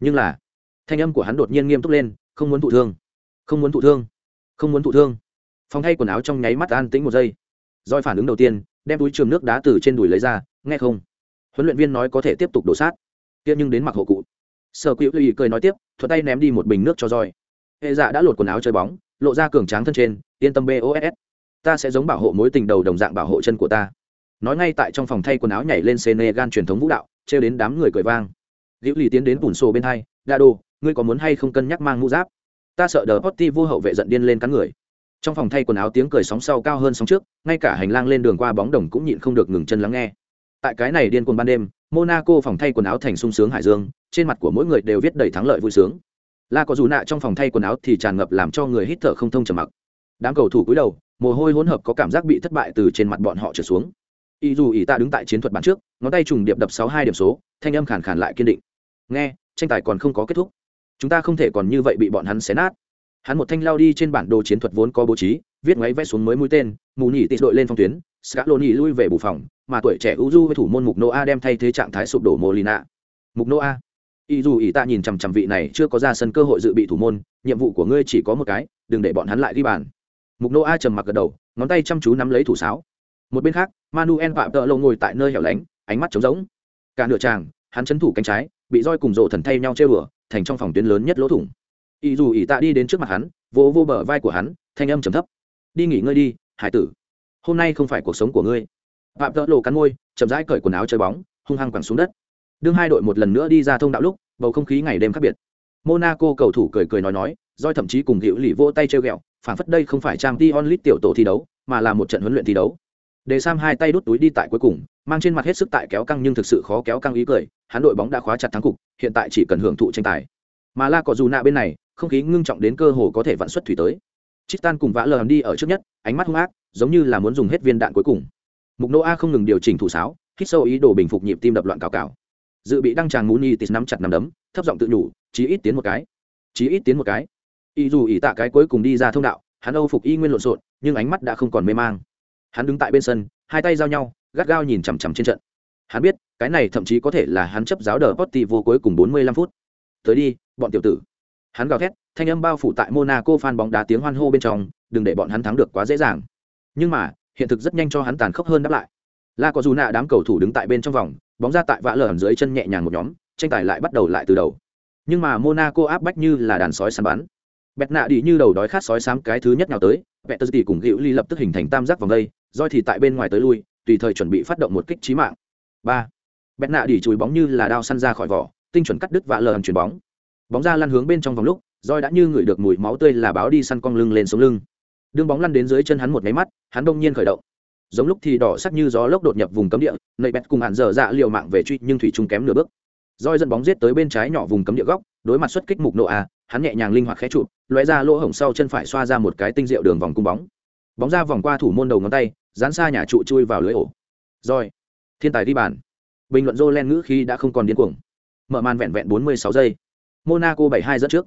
Nhưng là, thanh âm của hắn đột nhiên nghiêm túc lên, không muốn thụ thương. Không muốn thụ thương. Không muốn thụ thương. Phòng thay quần áo trong nháy mắt an tĩnh một giây. Roi phản ứng đầu tiên đem túi trường nước đá từ trên đùi lấy ra, nghe không? Huấn luyện viên nói có thể tiếp tục đổ sát. Kia nhưng đến mặc hộ cụ. Sở quỹ lì cười nói tiếp thuật tay ném đi một bình nước cho roi. Hệ dạ đã lột quần áo chơi bóng, lộ ra cường tráng thân trên, yên tâm bos ta sẽ giống bảo hộ mối tình đầu đồng dạng bảo hộ chân của ta. Nói ngay tại trong phòng thay quần áo nhảy lên senegal truyền thống vũ đạo, trêu đến đám người cười vang. Liễu lì tiến đến bùn xô bên hai đa đô ngươi có muốn hay không cân nhắc mang mũ giáp? Ta sợ đờ potti vô hậu vệ giận điên lên cắn người trong phòng thay quần áo tiếng cười sóng sau cao hơn sóng trước, ngay cả hành lang lên đường qua bóng đồng cũng nhịn không được ngừng chân lắng nghe. Tại cái này điên cuồng ban đêm, monaco phòng thay quần áo thành sung sướng hải dương, trên mặt của mỗi người đều viết đầy thắng lợi vui sướng. La có dù nạ trong phòng thay quần áo thì tràn ngập làm cho người hít thở không thông trầm mặc. Đám cầu thủ cúi đầu, mồ hôi hỗn hợp có cảm giác bị thất bại từ trên mặt bọn họ trở xuống. Y dù ỷ ta đứng tại chiến thuật bàn trước, ngón tay trùng điệp đập sáu hai điểm số, thanh âm khàn khàn lại kiên định. Nghe, tranh tài còn không có kết thúc. Chúng ta không thể còn như vậy bị bọn hắn xé nát hắn một thanh lao đi trên bản đồ chiến thuật vốn có bố trí, viết ngoáy vẽ xuống mới mũi tên, mù nhỉ tịt đội lên phong tuyến, scaloni lui về bù phòng, mà tuổi trẻ uju với thủ môn mục noa đem thay thế trạng thái sụp đổ molina. Mục noa y dù ý ta nhìn chằm chằm vị này chưa có ra sân cơ hội dự bị thủ môn, nhiệm vụ của ngươi chỉ có một cái, đừng để bọn hắn lại ghi bàn. Mục noa trầm mặc gật đầu, ngón tay chăm chú nắm lấy thủ sáo. Một bên khác, manuel phạm tợ lâu ngồi tại nơi hẻo lánh, ánh mắt trống rỗng. Cả nửa tràng hắn chấn thủ cánh trái, bị roi cùng rộ thần thay nhau chơi bừa thành trong phòng tuyến lớn nhất lỗ thủng ý dù ý tạ đi đến trước mặt hắn, vỗ vô bờ vai của hắn, thanh âm trầm thấp. Đi nghỉ ngơi đi, hải tử. Hôm nay không phải cuộc sống của ngươi. Phạm tợ lộ cắn môi, chậm rãi cởi quần áo chơi bóng, hung hăng quẳng xuống đất. Đương hai đội một lần nữa đi ra thông đạo lúc, bầu không khí ngày đêm khác biệt. Monaco cầu thủ cười cười nói nói doi thậm chí cùng hữu lì vỗ tay chơi ghẹo, phản phất đây không phải trang t onlit tiểu tổ thi đấu, mà là một trận huấn luyện thi đấu. Để sam hai tay đút túi đi tại cuối cùng, mang trên mặt hết sức tại kéo căng nhưng thực sự khó kéo căng ý cười, hắn đội bóng đã khóa chặt thắng cục, hiện tại chỉ cần hưởng thụ tranh tài. Mà la có dù nạ bên này không khí ngưng trọng đến cơ hồ có thể vạn xuất thủy tới. Tristan cùng vã lờ đi ở trước nhất, ánh mắt hung ác, giống như là muốn dùng hết viên đạn cuối cùng. Mục nô a không ngừng điều chỉnh thủ sáo, hít sâu ý đồ bình phục nhịp tim đập loạn cào cào. Dự bị đăng tràng muni tis nắm chặt nắm đấm, thấp giọng tự nhủ, chí ít tiến một cái. Chí ít tiến một cái. Y dù ỉ tạ cái cuối cùng đi ra thông đạo, hắn âu phục y nguyên lộn xộn, nhưng ánh mắt đã không còn mê mang. Hắn đứng tại bên sân, hai tay giao nhau, gắt gao nhìn chằm chằm trên trận. Hắn biết, cái này thậm chí có thể là hắn chấp giáo đờ potti vô cuối cùng 45 phút. Tới đi, bọn tiểu tử hắn gào thét, thanh âm bao phủ tại monaco fan bóng đá tiếng hoan hô bên trong, đừng để bọn hắn thắng được quá dễ dàng. Nhưng mà, hiện thực rất nhanh cho hắn tàn khốc hơn đáp lại. La có dù nạ đám cầu thủ đứng tại bên trong vòng, bóng ra tại vã lở dưới chân nhẹ nhàng một nhóm, tranh tài lại bắt đầu lại từ đầu. Nhưng mà monaco áp bách như là đàn sói săn bắn. Bẹt nạ đi như đầu đói khát sói sám cái thứ nhất nào tới vẹt tơ cùng hữu ly lập tức hình thành tam giác vòng đây Doi thì tại bên ngoài tới lui, tùy thời chuẩn bị phát động một kích trí mạng. Ba. Bẹt nạ đi chùi bóng như là đao săn ra khỏi vỏ, tinh chuẩn cắt đứt vạ lờ chuyền bóng bóng ra lăn hướng bên trong vòng lúc roi đã như ngửi được mùi máu tươi là báo đi săn cong lưng lên sống lưng. Đương bóng lăn đến dưới chân hắn một máy mắt, hắn đông nhiên khởi động. Giống lúc thì đỏ sắc như gió lốc đột nhập vùng cấm địa nầy bẹt cùng hạn dở dạ liều mạng về truy nhưng thủy trung kém nửa bước. Roi dẫn bóng giết tới bên trái nhỏ vùng cấm địa góc, đối mặt xuất kích mục nộ a, hắn nhẹ nhàng linh hoạt khẽ chụp lóe ra lỗ hổng sau chân phải xoa ra một cái tinh diệu đường vòng cung bóng. Bóng ra vòng qua thủ môn đầu ngón tay, dán xa nhà trụ chui vào lưới ổ. Roi thiên tài đi bàn. Bình luận Jolen ngữ khi đã không còn điên cuồng. Mở màn vẹn vẹn 46 giây monaco 72 dẫn trước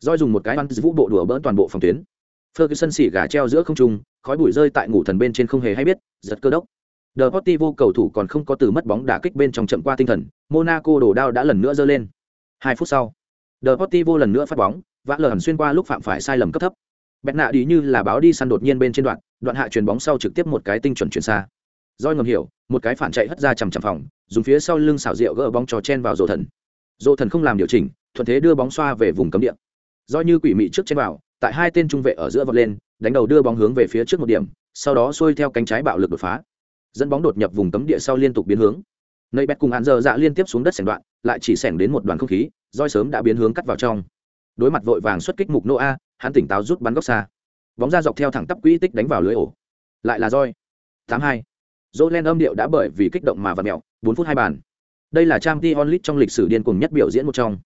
Doi dùng một cái bắn vũ bộ đùa bỡn toàn bộ phòng tuyến Ferguson xỉ gà treo giữa không trung, khói bụi rơi tại ngủ thần bên trên không hề hay biết, giật cơ đốc. Deportivo cầu thủ còn không có từ mất bóng đả kích bên trong chậm qua tinh thần, Monaco đổ đao đã lần nữa giơ lên. Hai phút sau, Deportivo lần nữa phát bóng, vã lờ hẳn xuyên qua lúc phạm phải sai lầm cấp thấp. Bẹt nạ đi như là báo đi săn đột nhiên bên trên đoạn, đoạn hạ chuyền bóng sau trực tiếp một cái tinh chuẩn chuyển xa. Doi ngầm hiểu, một cái phản chạy hất ra chằm chằm phòng, dùng phía sau lưng xảo diệu gỡ bóng cho chen vào rổ thần dô thần không làm điều chỉnh, thuận thế đưa bóng xoa về vùng cấm địa. do như quỷ mị trước trên vào, tại hai tên trung vệ ở giữa vọt lên, đánh đầu đưa bóng hướng về phía trước một điểm, sau đó xuôi theo cánh trái bạo lực đột phá. Dẫn bóng đột nhập vùng cấm địa sau liên tục biến hướng. Nơi bét cùng hạn dơ dạ liên tiếp xuống đất sẻng đoạn lại chỉ sẻng đến một đoàn không khí roi sớm đã biến hướng cắt vào trong. Đối mặt vội vàng xuất kích mục nô a hắn tỉnh táo rút bắn góc xa. Bóng ra dọc theo thẳng tắp quỹ tích đánh vào lưới ổ. Lại là roi tám hai. Dỗ len âm điệu đã bởi vì kích động mà và mẹo bốn phút hai bàn đây là trang t onlit trong lịch sử điên cuồng nhất biểu diễn một trong.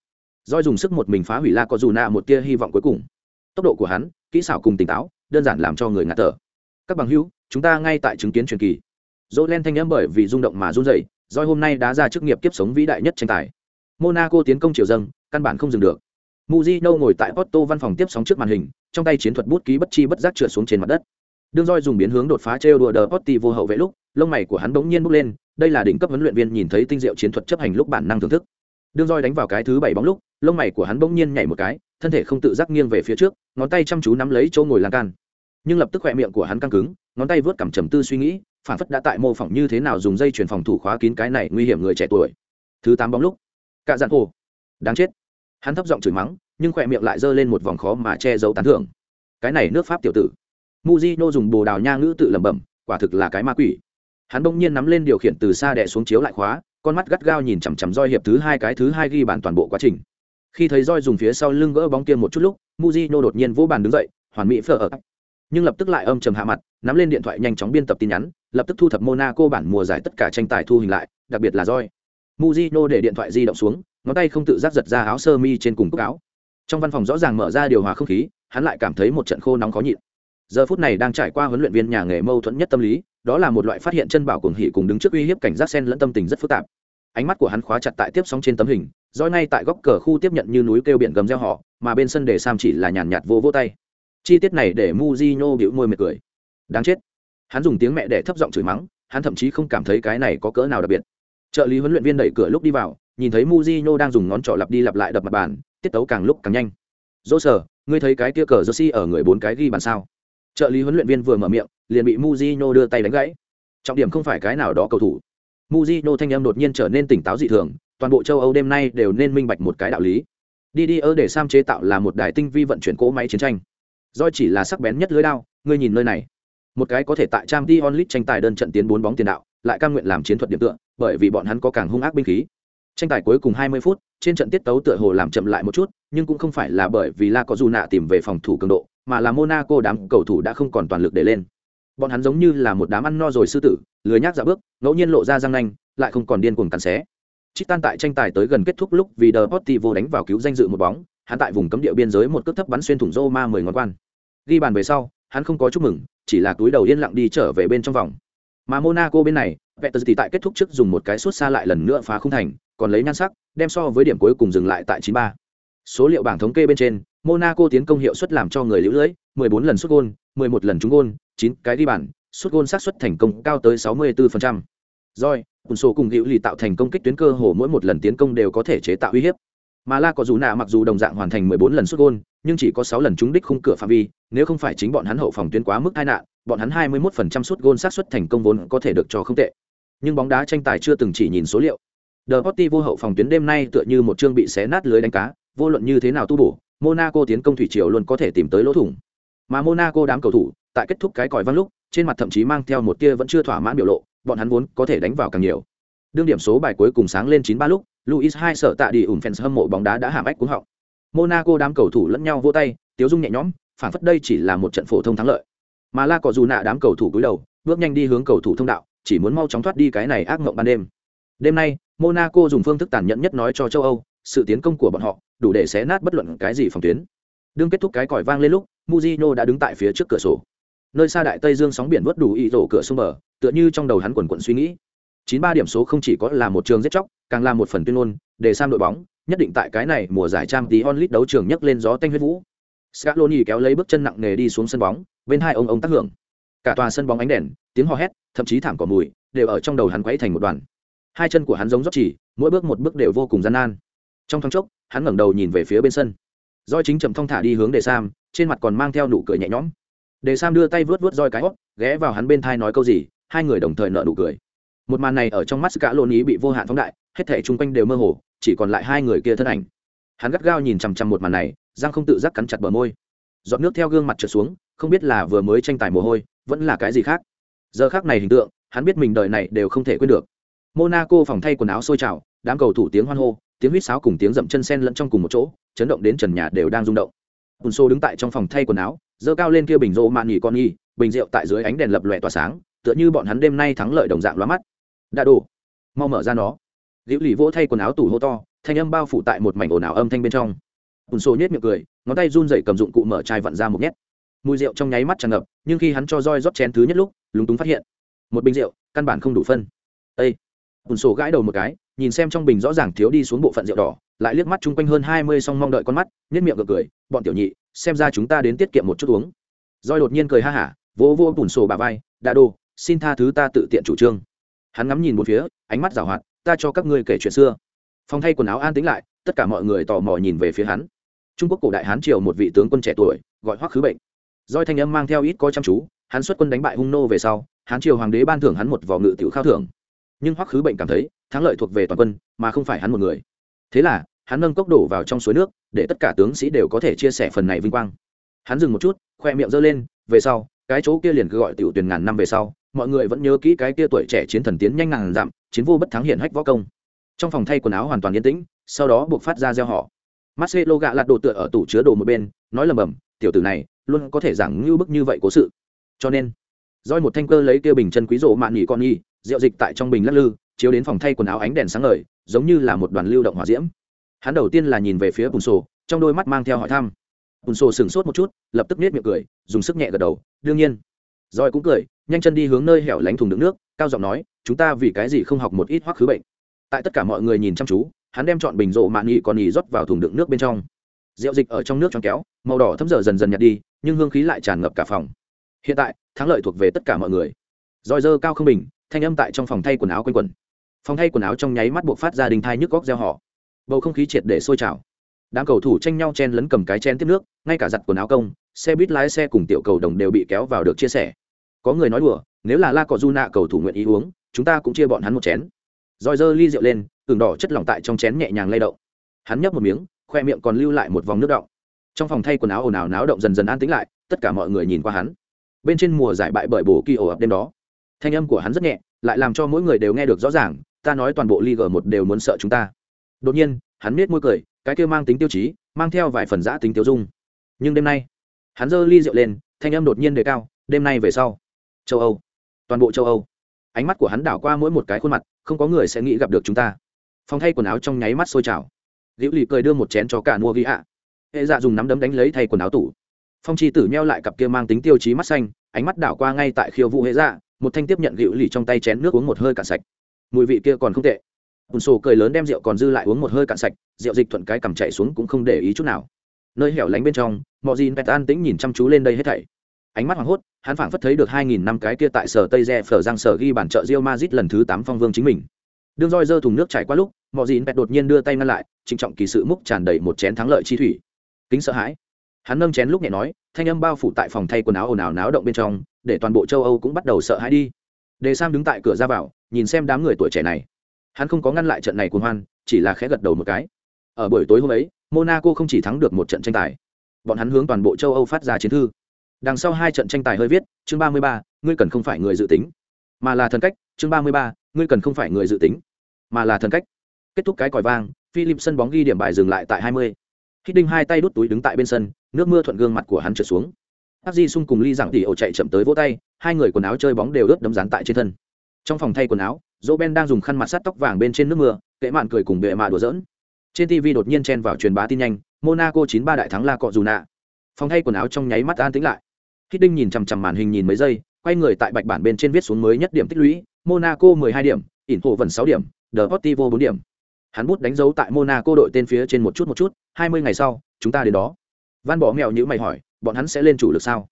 Doi dùng sức một mình phá hủy la có dù nạ một tia hy vọng cuối cùng. Tốc độ của hắn, kỹ xảo cùng tỉnh táo, đơn giản làm cho người ngạt thở. Các bằng hữu, chúng ta ngay tại chứng kiến truyền kỳ. Dỗ len thanh n m bởi vì rung động mà run dậy doi hôm nay đã ra chức nghiệp kiếp sống vĩ đại nhất tranh tài. Monaco tiến công triều dâng, căn bản không dừng được. Muzino ngồi tại porto văn phòng tiếp sóng trước màn hình, trong tay chiến thuật bút ký bất chi bất giác trượt xuống trên mặt đất. Đương Doi dùng biến hướng đột phá trêu đùa đờ potti vô hậu vệ lúc lông mày của hắn bỗng nhiên bốc lên, đây là đỉnh cấp huấn luyện viên nhìn thấy tinh diệu chiến thuật chấp hành lúc bản năng thưởng thức. Đương roi đánh vào cái thứ bảy bóng lúc, lông mày của hắn bỗng nhiên nhảy một cái, thân thể không tự giác nghiêng về phía trước, ngón tay chăm chú nắm lấy chỗ ngồi lan can. Nhưng lập tức khoe miệng của hắn căng cứng, ngón tay vớt cảm trầm tư suy nghĩ, phản phất đã tại mô phỏng như thế nào dùng dây chuyển phòng thủ khóa kín cái này nguy hiểm người trẻ tuổi. Thứ tám bóng lúc, cạ dặn hồ, đáng chết. Hắn thấp giọng chửi mắng, nhưng khỏe miệng lại giơ lên một vòng khó mà che giấu tán thưởng. Cái này nước pháp tiểu tử. Muzino dùng bồ đào nha ngữ tự lẩm bẩm, quả thực là cái ma quỷ hắn bỗng nhiên nắm lên điều khiển từ xa đẻ xuống chiếu lại khóa, con mắt gắt gao nhìn chằm chằm roi hiệp thứ hai cái thứ hai ghi bàn toàn bộ quá trình. Khi thấy roi dùng phía sau lưng gỡ bóng kia một chút lúc muzino đột nhiên vỗ bàn đứng dậy, hoàn mỹ phở ở. Nhưng lập tức lại âm trầm hạ mặt, nắm lên điện thoại nhanh chóng biên tập tin nhắn, lập tức thu thập monaco bản mùa giải tất cả tranh tài thu hình lại, đặc biệt là roi. Muzino để điện thoại di động xuống, ngón tay không tự giác giật ra áo sơ mi trên cùng cúc áo. Trong văn phòng rõ ràng mở ra điều hòa không khí, hắn lại cảm thấy một trận khô nóng khó nhịn. Giờ phút này đang trải qua huấn luyện viên nhà nghề mâu thuẫn nhất tâm lý đó là một loại phát hiện chân bảo cuồng hỉ cùng đứng trước uy hiếp cảnh giác sen lẫn tâm tình rất phức tạp. Ánh mắt của hắn khóa chặt tại tiếp sóng trên tấm hình, roi ngay tại góc cờ khu tiếp nhận như núi kêu biển gầm reo họ, mà bên sân để sam chỉ là nhàn nhạt vô vô tay. Chi tiết này để muzino bĩu môi mệt cười. Đáng chết. Hắn dùng tiếng mẹ để thấp giọng chửi mắng, hắn thậm chí không cảm thấy cái này có cỡ nào đặc biệt. Trợ lý huấn luyện viên đẩy cửa lúc đi vào, nhìn thấy muzino đang dùng ngón trỏ lặp đi lặp lại đập mặt bàn, tiết tấu càng lúc càng nhanh. Dỗ sở ngươi thấy cái kia cờ jersey ở người bốn cái ghi bàn sao? Trợ lý huấn luyện viên vừa mở miệng, liền bị muzino đưa tay đánh gãy. Trọng điểm không phải cái nào đó cầu thủ. Muzino thanh em đột nhiên trở nên tỉnh táo dị thường, toàn bộ châu âu đêm nay đều nên minh bạch một cái đạo lý. Đi đi ơ để sam chế tạo là một đài tinh vi vận chuyển cỗ máy chiến tranh. Do chỉ là sắc bén nhất lưới đao, ngươi nhìn nơi này. Một cái có thể tại trang t onlit tranh tài đơn trận tiến bốn bóng tiền đạo, lại căn nguyện làm chiến thuật điểm tựa, bởi vì bọn hắn có càng hung ác binh khí. Tranh tài cuối cùng 20 phút, trên trận tiết tấu tựa hồ làm chậm lại một chút, nhưng cũng không phải là bởi vì la có dù nạ tìm về phòng thủ cường độ mà là monaco đám cầu thủ đã không còn toàn lực để lên bọn hắn giống như là một đám ăn no rồi sư tử lười nhác dạo bước ngẫu nhiên lộ ra răng nanh lại không còn điên cuồng cắn xé Chít tan tại tranh tài tới gần kết thúc lúc vì Deportivo đánh vào cứu danh dự một bóng, hắn tại vùng cấm địa biên giới một cước thấp bắn xuyên thủng Roma 10 ngón quan. Ghi bàn về sau, hắn không có chúc mừng, chỉ là túi đầu yên lặng đi trở về bên trong vòng. Mà Monaco bên này, Vettelty tại kết thúc trước dùng một cái suốt xa lại lần nữa phá không thành, còn lấy nhan sắc đem so với điểm cuối cùng dừng lại tại 93. số liệu bảng thống kê bên trên monaco tiến công hiệu suất làm cho người lưu lưỡi 14 lần sút gôn 11 lần trúng gôn 9 cái đi bàn sút gôn xác suất thành công cao tới 64%. Rồi, cùng số cùng Hữu Lì tạo thành công kích tuyến cơ hồ mỗi một lần tiến công đều có thể chế tạo uy hiếp. Mà La có dù nạ mặc dù đồng dạng hoàn thành 14 lần sút gôn, nhưng chỉ có 6 lần trúng đích khung cửa phạm vi, nếu không phải chính bọn hắn hậu phòng tuyến quá mức tai nạn, bọn hắn 21% sút gôn xác suất thành công vốn có thể được cho không tệ. Nhưng bóng đá tranh tài chưa từng chỉ nhìn số liệu. The vô hậu phòng tuyến đêm nay tựa như một chương bị xé nát lưới đánh cá, vô luận như thế nào tu bổ, Monaco tiến công thủy triều luôn có thể tìm tới lỗ thủng. Mà Monaco đám cầu thủ, tại kết thúc cái còi vang lúc, trên mặt thậm chí mang theo một tia vẫn chưa thỏa mãn biểu lộ, bọn hắn vốn có thể đánh vào càng nhiều. Đương điểm số bài cuối cùng sáng lên 9-3 lúc, Luis hai sợ tạ đi ủn fans hâm mộ bóng đá đã hàm ách cuống họng. Monaco đám cầu thủ lẫn nhau vỗ tay, tiếu dung nhẹ nhõm, phản phất đây chỉ là một trận phổ thông thắng lợi. Mà La có dù nạ đám cầu thủ cúi đầu, bước nhanh đi hướng cầu thủ thông đạo, chỉ muốn mau chóng thoát đi cái này ác mộng ban đêm. Đêm nay, Monaco dùng phương thức tàn nhẫn nhất nói cho châu Âu, sự tiến công của bọn họ đủ để xé nát bất luận cái gì phòng tuyến. Đương kết thúc cái còi vang lên lúc, muzino đã đứng tại phía trước cửa sổ. Nơi xa đại tây dương sóng biển vớt đủ ý rổ cửa sông bờ, tựa như trong đầu hắn quần quận suy nghĩ. Chín ba điểm số không chỉ có là một trường giết chóc, càng là một phần tuyên ngôn, để sang đội bóng, nhất định tại cái này mùa giải trang tí onlit đấu trường nhấc lên gió tanh huyết vũ. Scaloni kéo lấy bước chân nặng nề đi xuống sân bóng, bên hai ông ông tác hưởng. Cả tòa sân bóng ánh đèn, tiếng hò hét, thậm chí thảm cỏ mùi, đều ở trong đầu hắn quấy thành một đoàn. Hai chân của hắn giống dốc chỉ, mỗi bước một bước đều vô cùng gian nan. Trong thoáng chốc, hắn ngẩng đầu nhìn về phía bên sân. roi chính trầm thong thả đi hướng Đề Sam, trên mặt còn mang theo nụ cười nhẹ nhõm. Đề Sam đưa tay vớt vớt roi cái hót, ghé vào hắn bên thai nói câu gì, hai người đồng thời nở nụ cười. Một màn này ở trong mắt cả lộn ý bị vô hạn phóng đại, hết thảy chung quanh đều mơ hồ, chỉ còn lại hai người kia thân ảnh. Hắn gắt gao nhìn chằm chằm một màn này, giang không tự giác cắn chặt bờ môi. Giọt nước theo gương mặt trượt xuống, không biết là vừa mới tranh tài mồ hôi, vẫn là cái gì khác. Giờ khác này hình tượng, hắn biết mình đời này đều không thể quên được. Monaco phòng thay quần áo sôi trào, đám cầu thủ tiếng hoan hô, tiếng huýt sáo cùng tiếng dậm chân sen lẫn trong cùng một chỗ, chấn động đến trần nhà đều đang rung động. Bùn xô đứng tại trong phòng thay quần áo, giơ cao lên kia bình rượu mạn nghỉ con nghi, bình rượu tại dưới ánh đèn lập lòe tỏa sáng, tựa như bọn hắn đêm nay thắng lợi đồng dạng lóa mắt. Đã đủ, mau mở ra nó. Liễu lì vỗ thay quần áo tủ hô to, thanh âm bao phủ tại một mảnh ồn ào âm thanh bên trong. Bùn xô nhếch miệng cười, ngón tay run rẩy cầm dụng cụ mở chai vặn ra một nhét. Mùi rượu trong nháy mắt tràn ngập, nhưng khi hắn cho roi rót chén thứ nhất lúc, lúng túng phát hiện, một bình rượu căn bản không đủ phân. Ê! Bùn Sô gãi đầu một cái, nhìn xem trong bình rõ ràng thiếu đi xuống bộ phận rượu đỏ, lại liếc mắt chung quanh hơn hai mươi song mong đợi con mắt, nhất miệng cười cười, bọn tiểu nhị, xem ra chúng ta đến tiết kiệm một chút uống. Roi đột nhiên cười ha hả, vỗ vỗ bùn sổ bà vai, "Đa đồ, xin tha thứ ta tự tiện chủ trương." Hắn ngắm nhìn một phía, ánh mắt giảo hoạt, "Ta cho các ngươi kể chuyện xưa." phong thay quần áo an tĩnh lại, tất cả mọi người tò mò nhìn về phía hắn. Trung Quốc cổ đại Hán triều một vị tướng quân trẻ tuổi, gọi Hoắc Khứ Bệnh. Roi thanh âm mang theo ít có chăm chú, hắn xuất quân đánh bại Hung nô về sau, Hán triều hoàng đế ban thưởng hắn một vỏ ngự tiểu khao thưởng. Nhưng Hoắc Khứ Bệnh cảm thấy, thắng lợi thuộc về toàn quân, mà không phải hắn một người. Thế là, hắn nâng cốc đổ vào trong suối nước, để tất cả tướng sĩ đều có thể chia sẻ phần này vinh quang. Hắn dừng một chút, khoe miệng giơ lên, về sau, cái chỗ kia liền cứ gọi tiểu tuyển ngàn năm về sau, mọi người vẫn nhớ kỹ cái kia tuổi trẻ chiến thần tiến nhanh ngàn dặm, chiến vô bất thắng hiển hách võ công. Trong phòng thay quần áo hoàn toàn yên tĩnh, sau đó buộc phát ra gieo họ. Marcelo gạ lạt đồ tựa ở tủ chứa đồ một bên, nói lầm bầm, tiểu tử này luôn có thể giảng như bức như vậy cố sự. Cho nên, roi một thanh cơ lấy kia bình chân quý rộ mạn nhỉ con nhi, rượu dịch tại trong bình lắc lư, chiếu đến phòng thay quần áo ánh đèn sáng ngời, giống như là một đoàn lưu động hỏa diễm. Hắn đầu tiên là nhìn về phía Bùn Sổ, trong đôi mắt mang theo hỏi thăm. Bùn Sổ sửng sốt một chút, lập tức nết miệng cười, dùng sức nhẹ gật đầu, đương nhiên. Roi cũng cười, nhanh chân đi hướng nơi hẻo lánh thùng đựng nước, cao giọng nói, chúng ta vì cái gì không học một ít hoắc khứ bệnh. Tại tất cả mọi người nhìn chăm chú, hắn đem chọn bình rộ mạn nhị còn nhì rót vào thùng đựng nước bên trong. Rượu dịch ở trong nước trong kéo, màu đỏ thấm dở dần dần nhạt đi, nhưng hương khí lại tràn ngập cả phòng. Hiện tại, thắng lợi thuộc về tất cả mọi người. roi dơ cao không bình, thanh âm tại trong phòng thay quần áo quanh quẩn. Phòng thay quần áo trong nháy mắt buộc phát ra đình thai nhức góc gieo họ bầu không khí triệt để sôi trào. Đám cầu thủ tranh nhau chen lấn cầm cái chen tiếp nước ngay cả giặt quần áo công xe buýt lái xe cùng tiểu cầu đồng đều bị kéo vào được chia sẻ. Có người nói đùa nếu là la cọ du nạ cầu thủ nguyện ý uống chúng ta cũng chia bọn hắn một chén. Roi dơ ly rượu lên tường đỏ chất lỏng tại trong chén nhẹ nhàng lay động. Hắn nhấp một miếng khoe miệng còn lưu lại một vòng nước động trong phòng thay quần áo ồn ào náo động dần dần an tĩnh lại tất cả mọi người nhìn qua hắn bên trên mùa giải bại bởi bổ kỳ ổ ập đêm đó thanh âm của hắn rất nhẹ lại làm cho mỗi người đều nghe được rõ ràng ta nói toàn bộ Liga một đều muốn sợ chúng ta. Đột nhiên, hắn biết môi cười, cái kia mang tính tiêu chí, mang theo vài phần giã tính tiêu dung. Nhưng đêm nay, hắn giơ ly rượu lên, thanh âm đột nhiên đề cao, đêm nay về sau, châu Âu, toàn bộ châu Âu. Ánh mắt của hắn đảo qua mỗi một cái khuôn mặt, không có người sẽ nghĩ gặp được chúng ta. Phòng thay quần áo trong nháy mắt sôi trào. Liễu lì cười đưa một chén cho cả mua ghi ạ. Hệ Dạ dùng nắm đấm đánh lấy thay quần áo tủ. Phong Chi Tử meo lại cặp kia mang tính tiêu chí mắt xanh, ánh mắt đảo qua ngay tại khiêu vũ Hệ Dạ, một thanh tiếp nhận gịu lì trong tay chén nước uống một hơi cạn sạch. Mùi vị kia còn không tệ. Ùn sổ cười lớn đem rượu còn dư lại uống một hơi cạn sạch rượu dịch thuận cái cầm chạy xuống cũng không để ý chút nào. Nơi hẻo lánh bên trong mọi gì pet an tĩnh nhìn chăm chú lên đây hết thảy. Ánh mắt hoảng hốt hắn phảng phất thấy được hai nghìn năm cái kia tại sở tây re phở giang sở ghi bản trợ rio mazit lần thứ tám phong vương chính mình. Đương roi dơ thùng nước chảy qua lúc mọi gì pet đột nhiên đưa tay ngăn lại trịnh trọng kỳ sự múc tràn đầy một chén thắng lợi chi thủy. Kính sợ hãi hắn nâng chén lúc nhẹ nói, thanh âm bao phủ tại phòng thay quần áo ồn ào náo động bên trong, để toàn bộ châu âu cũng bắt đầu sợ hãi đi. Đề sam đứng tại cửa ra vào, nhìn xem đám người tuổi trẻ này. Hắn không có ngăn lại trận này cuồng hoan, chỉ là khẽ gật đầu một cái. Ở buổi tối hôm ấy, monaco không chỉ thắng được một trận tranh tài, bọn hắn hướng toàn bộ châu âu phát ra chiến thư. Đằng sau hai trận tranh tài hơi viết, chương ba mươi ba, ngươi cần không phải người dự tính. Mà là thần cách, chương ba mươi ba, ngươi cần không phải người dự tính. Mà là thần cách. Kết thúc cái còi vang philip sân bóng ghi điểm bài dừng lại tại hai mươi. Khi đinh hai tay đút túi đứng tại bên sân nước mưa thuận gương mặt của hắn trượt xuống. Áp di sung cùng ly giảng tỉ ổ chạy chậm tới vỗ tay, hai người quần áo chơi bóng đều ướt đấm rán tại trên thân. Trong phòng thay quần áo, dỗ ben đang dùng khăn mặt sát tóc vàng bên trên nước mưa, kệ mạn cười cùng bệ mạ đùa dỡn trên tv đột nhiên chen vào truyền bá tin nhanh, monaco chín ba đại thắng la cọ dù nạ phòng thay quần áo trong nháy mắt an tĩnh lại. Hít đinh nhìn chằm chằm màn hình nhìn mấy giây, quay người tại bạch bản bên trên viết xuống mới nhất điểm tích lũy, monaco mười hai điểm, ỉn hộ vần sáu điểm the portivo bốn điểm. Hắn bút đánh dấu tại monaco đội tên phía trên một chút một chút, hai mươi ngày sau, chúng ta đến đó van bỏ mèo như mày hỏi, bọn hắn sẽ lên chủ lực sao?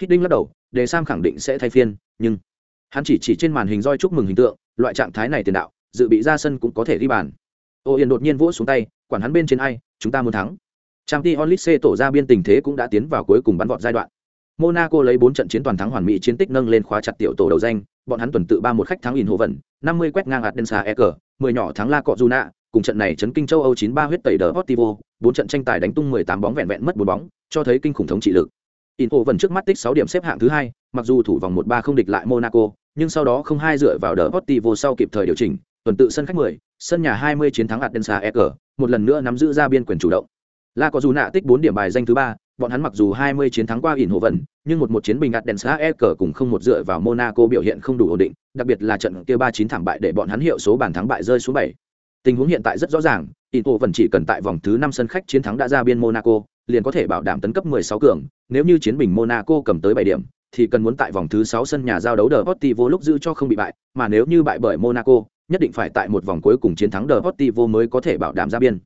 Hít đinh lắc đầu, đề sam khẳng định sẽ thay phiên, nhưng hắn chỉ chỉ trên màn hình roi chúc mừng hình tượng, loại trạng thái này tiền đạo, dự bị ra sân cũng có thể ghi bàn. Ô yên đột nhiên vỗ xuống tay, quản hắn bên trên ai, chúng ta muốn thắng. Trang t onlit c tổ ra biên tình thế cũng đã tiến vào cuối cùng bắn vọt giai đoạn. Monaco lấy bốn trận chiến toàn thắng hoàn mỹ chiến tích nâng lên khóa chặt tiểu tổ đầu danh, bọn hắn tuần tự ba một khách thắng in hồ vẩn năm mươi quét ngang hạt đen xa e cờ mười nhỏ thắng la cọ juna cùng trận này chấn kinh châu âu chín ba huyết tẩy đờ Portivo, bốn trận tranh tài đánh tung mười tám bóng vẹn vẹn mất 4 bóng cho thấy kinh khủng thống trị lực in vẫn trước mắt tích 6 điểm xếp hạng thứ hai mặc dù thủ vòng một ba không địch lại monaco nhưng sau đó không hai dựa vào đờ Portivo sau kịp thời điều chỉnh tuần tự sân khách 10, sân nhà 20 chiến thắng Adensa EG, một lần nữa nắm giữ ra biên quyền chủ động. La có dù nạ tích 4 điểm bài danh thứ 3, bọn hắn mặc dù 20 chiến thắng qua ỉn hộ vận, nhưng một một chiến bình Adensa EG cùng không một dựa vào Monaco biểu hiện không đủ ổn định, đặc biệt là trận kia 3-9 thảm bại để bọn hắn hiệu số bàn thắng bại rơi xuống 7. Tình huống hiện tại rất rõ ràng, ito vẫn chỉ cần tại vòng thứ năm sân khách chiến thắng đã ra biên Monaco, liền có thể bảo đảm tấn cấp 16 cường, nếu như chiến bình Monaco cầm tới 7 điểm, thì cần muốn tại vòng thứ 6 sân nhà giao đấu The Portivo lúc giữ cho không bị bại, mà nếu như bại bởi Monaco, nhất định phải tại một vòng cuối cùng chiến thắng The Portivo mới có thể bảo đảm ra biên.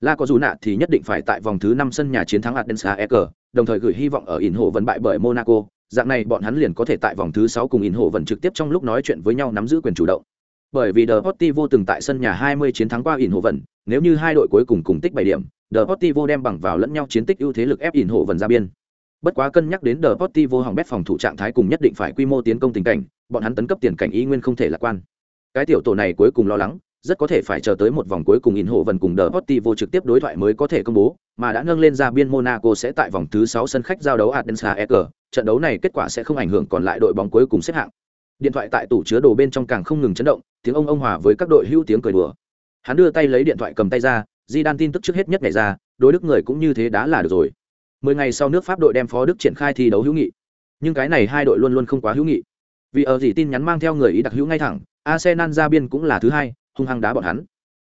La có dù nạ thì nhất định phải tại vòng thứ 5 sân nhà chiến thắng Adensa Eker, đồng thời gửi hy vọng ở ỉn hộ vẫn bại bởi Monaco, dạng này bọn hắn liền có thể tại vòng thứ 6 cùng ỉn hộ vẫn trực tiếp trong lúc nói chuyện với nhau nắm giữ quyền chủ động. Bởi vì The Portivo từng tại sân nhà 20 chiến thắng qua ỉn hộ vận, nếu như hai đội cuối cùng cùng tích 7 điểm, The Portivo đem bằng vào lẫn nhau chiến tích ưu thế lực ép ỉn hộ vận ra biên. Bất quá cân nhắc đến The Portivo hỏng bét phòng thủ trạng thái cùng nhất định phải quy mô tiến công tình cảnh, bọn hắn tấn cấp tiền cảnh ý nguyên không thể lạc quan cái tiểu tổ này cuối cùng lo lắng rất có thể phải chờ tới một vòng cuối cùng ỉn hộ vận cùng đờ Portivo trực tiếp đối thoại mới có thể công bố, mà đã nâng lên ra biên Monaco sẽ tại vòng thứ 6 sân khách giao đấu Adensa EG, trận đấu này kết quả sẽ không ảnh hưởng còn lại đội bóng cuối cùng xếp hạng. Điện thoại tại tủ chứa đồ bên trong càng không ngừng chấn động, tiếng ông ông hòa với các đội hữu tiếng cười đùa. Hắn đưa tay lấy điện thoại cầm tay ra, Di Đan tin tức trước hết nhất ngày ra, đối đức người cũng như thế đã là được rồi. Mười ngày sau nước Pháp đội đem phó Đức triển khai thi đấu hữu nghị. Nhưng cái này hai đội luôn luôn không quá hữu nghị. Vì ở gì tin nhắn mang theo người ý đặc hữu ngay thẳng, Arsenal ra biên cũng là thứ hai, hung hăng đá bọn hắn.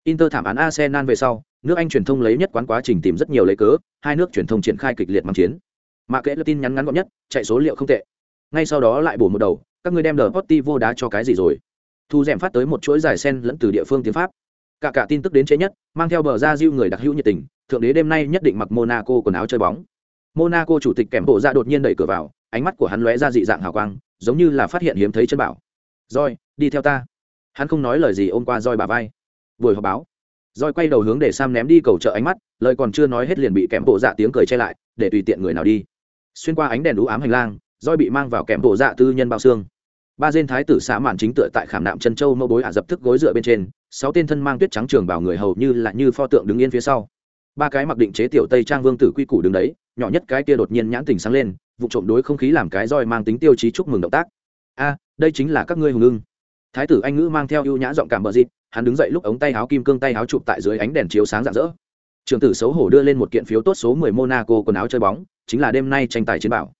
Inter thảm án Arsenal về sau, nước Anh truyền thông lấy nhất quán quá trình tìm rất nhiều lấy cớ, hai nước truyền thông triển khai kịch liệt mang chiến. Mà kệ là tin nhắn ngắn gọn nhất, chạy số liệu không tệ. Ngay sau đó lại bổ một đầu, các ngươi đem The vô đá cho cái gì rồi? Thu dẻm phát tới một chuỗi dài sen lẫn từ địa phương tiếng Pháp. Cả cả tin tức đến chế nhất, mang theo bờ ra diêu người đặc hữu nhiệt tình, thượng đế đêm nay nhất định mặc Monaco quần áo chơi bóng. Monaco chủ tịch kèm bộ ra đột nhiên đẩy cửa vào, ánh mắt của hắn lóe ra dị dạng hào quang, giống như là phát hiện hiếm thấy chân bảo. Roi, đi theo ta." hắn không nói lời gì ôm qua roi bà vai buổi họp báo roi quay đầu hướng để sam ném đi cầu chợ ánh mắt lời còn chưa nói hết liền bị kèm bộ dạ tiếng cười che lại để tùy tiện người nào đi xuyên qua ánh đèn đũ ám hành lang roi bị mang vào kèm bộ dạ tư nhân bao xương. Ba dên thái tử xã mạn chính tựa tại khảm nạm chân châu mẫu bối ả dập thức gối dựa bên trên, sáu tên thân mang tuyết trắng trường bảo người hầu như là như pho tượng đứng yên phía sau. Ba cái mặc định chế tiểu tây trang vương tử quy củ đứng đấy, nhỏ nhất cái kia đột nhiên nhãn tình sáng lên, vụ trộm đối không khí làm cái roi mang tính tiêu chí chúc mừng động tác. A, đây chính là các ngươi hùng ưng. Thái tử anh ngữ mang theo ưu nhã giọng cảm bờ dịt hắn đứng dậy lúc ống tay áo kim cương tay áo chụp tại dưới ánh đèn chiếu sáng rạng rỡ. Trường tử xấu hổ đưa lên một kiện phiếu tốt số 10 monaco quần áo chơi bóng, chính là đêm nay tranh tài chiến bảo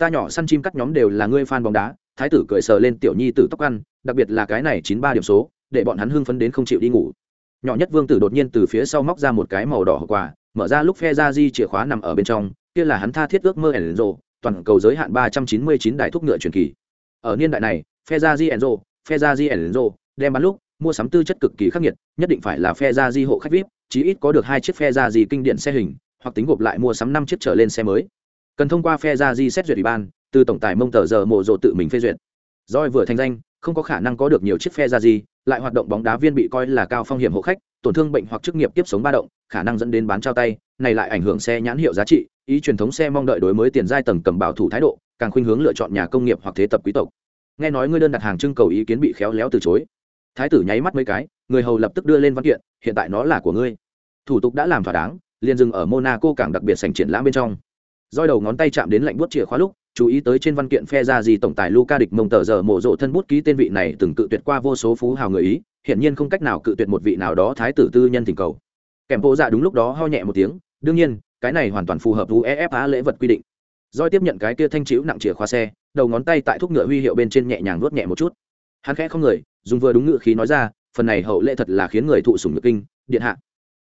ta nhỏ săn chim cắt nhóm đều là ngươi fan bóng đá, thái tử cười sờ lên tiểu nhi tử tóc ăn, đặc biệt là cái này chín ba điểm số, để bọn hắn hưng phấn đến không chịu đi ngủ. Nhỏ nhất vương tử đột nhiên từ phía sau móc ra một cái màu đỏ hộp quà, mở ra lúc phe ra di chìa khóa nằm ở bên trong, kia là hắn tha thiết ước mơ enzo, toàn cầu giới hạn ba trăm chín mươi chín đài thuốc ngựa truyền kỳ. Ở niên đại này, phe ra di enzo, phe ra di enzo, đem bán lúc, mua sắm tư chất cực kỳ khắc nghiệt, nhất định phải là phe ra di hộ khách vip, chí ít có được hai chiếc phe ra di kinh điển xe hình, hoặc tính gộp lại mua sắm năm chiếc trở lên xe mới cần thông qua phe ra di xét duyệt ủy ban, từ tổng tài mông tờ giờ mộ rộ tự mình phê duyệt. Doi vừa thành danh, không có khả năng có được nhiều chiếc phe ra di, lại hoạt động bóng đá viên bị coi là cao phong hiểm hộ khách, tổn thương bệnh hoặc chức nghiệp tiếp sống ba động, khả năng dẫn đến bán trao tay, này lại ảnh hưởng xe nhãn hiệu giá trị, ý truyền thống xe mong đợi đối mới tiền giai tầng cầm bảo thủ thái độ, càng khuynh hướng lựa chọn nhà công nghiệp hoặc thế tập quý tộc. Nghe nói ngươi đơn đặt hàng trưng cầu ý kiến bị khéo léo từ chối. Thái tử nháy mắt mấy cái, người hầu lập tức đưa lên văn kiện, hiện tại nó là của ngươi. Thủ tục đã làm thỏa đáng, liền dừng ở monaco cảng đặc biệt sành triển lãm bên trong roi đầu ngón tay chạm đến lạnh bút chìa khóa lúc chú ý tới trên văn kiện phe ra gì tổng tài Luca địch mông tờ giờ mộ rộ thân bút ký tên vị này từng cự tuyệt qua vô số phú hào người ý, hiện nhiên không cách nào cự tuyệt một vị nào đó thái tử tư nhân thỉnh cầu. Kèm bộ dạ đúng lúc đó ho nhẹ một tiếng, đương nhiên, cái này hoàn toàn phù hợp UEFA lễ vật quy định. Doi tiếp nhận cái kia thanh chiếu nặng chìa khóa xe, đầu ngón tay tại thúc ngựa huy hiệu bên trên nhẹ nhàng nuốt nhẹ một chút. Hắn khẽ không người, dùng vừa đúng ngựa khí nói ra, phần này hậu lễ thật là khiến người thụ sủng nhược kinh, điện hạ.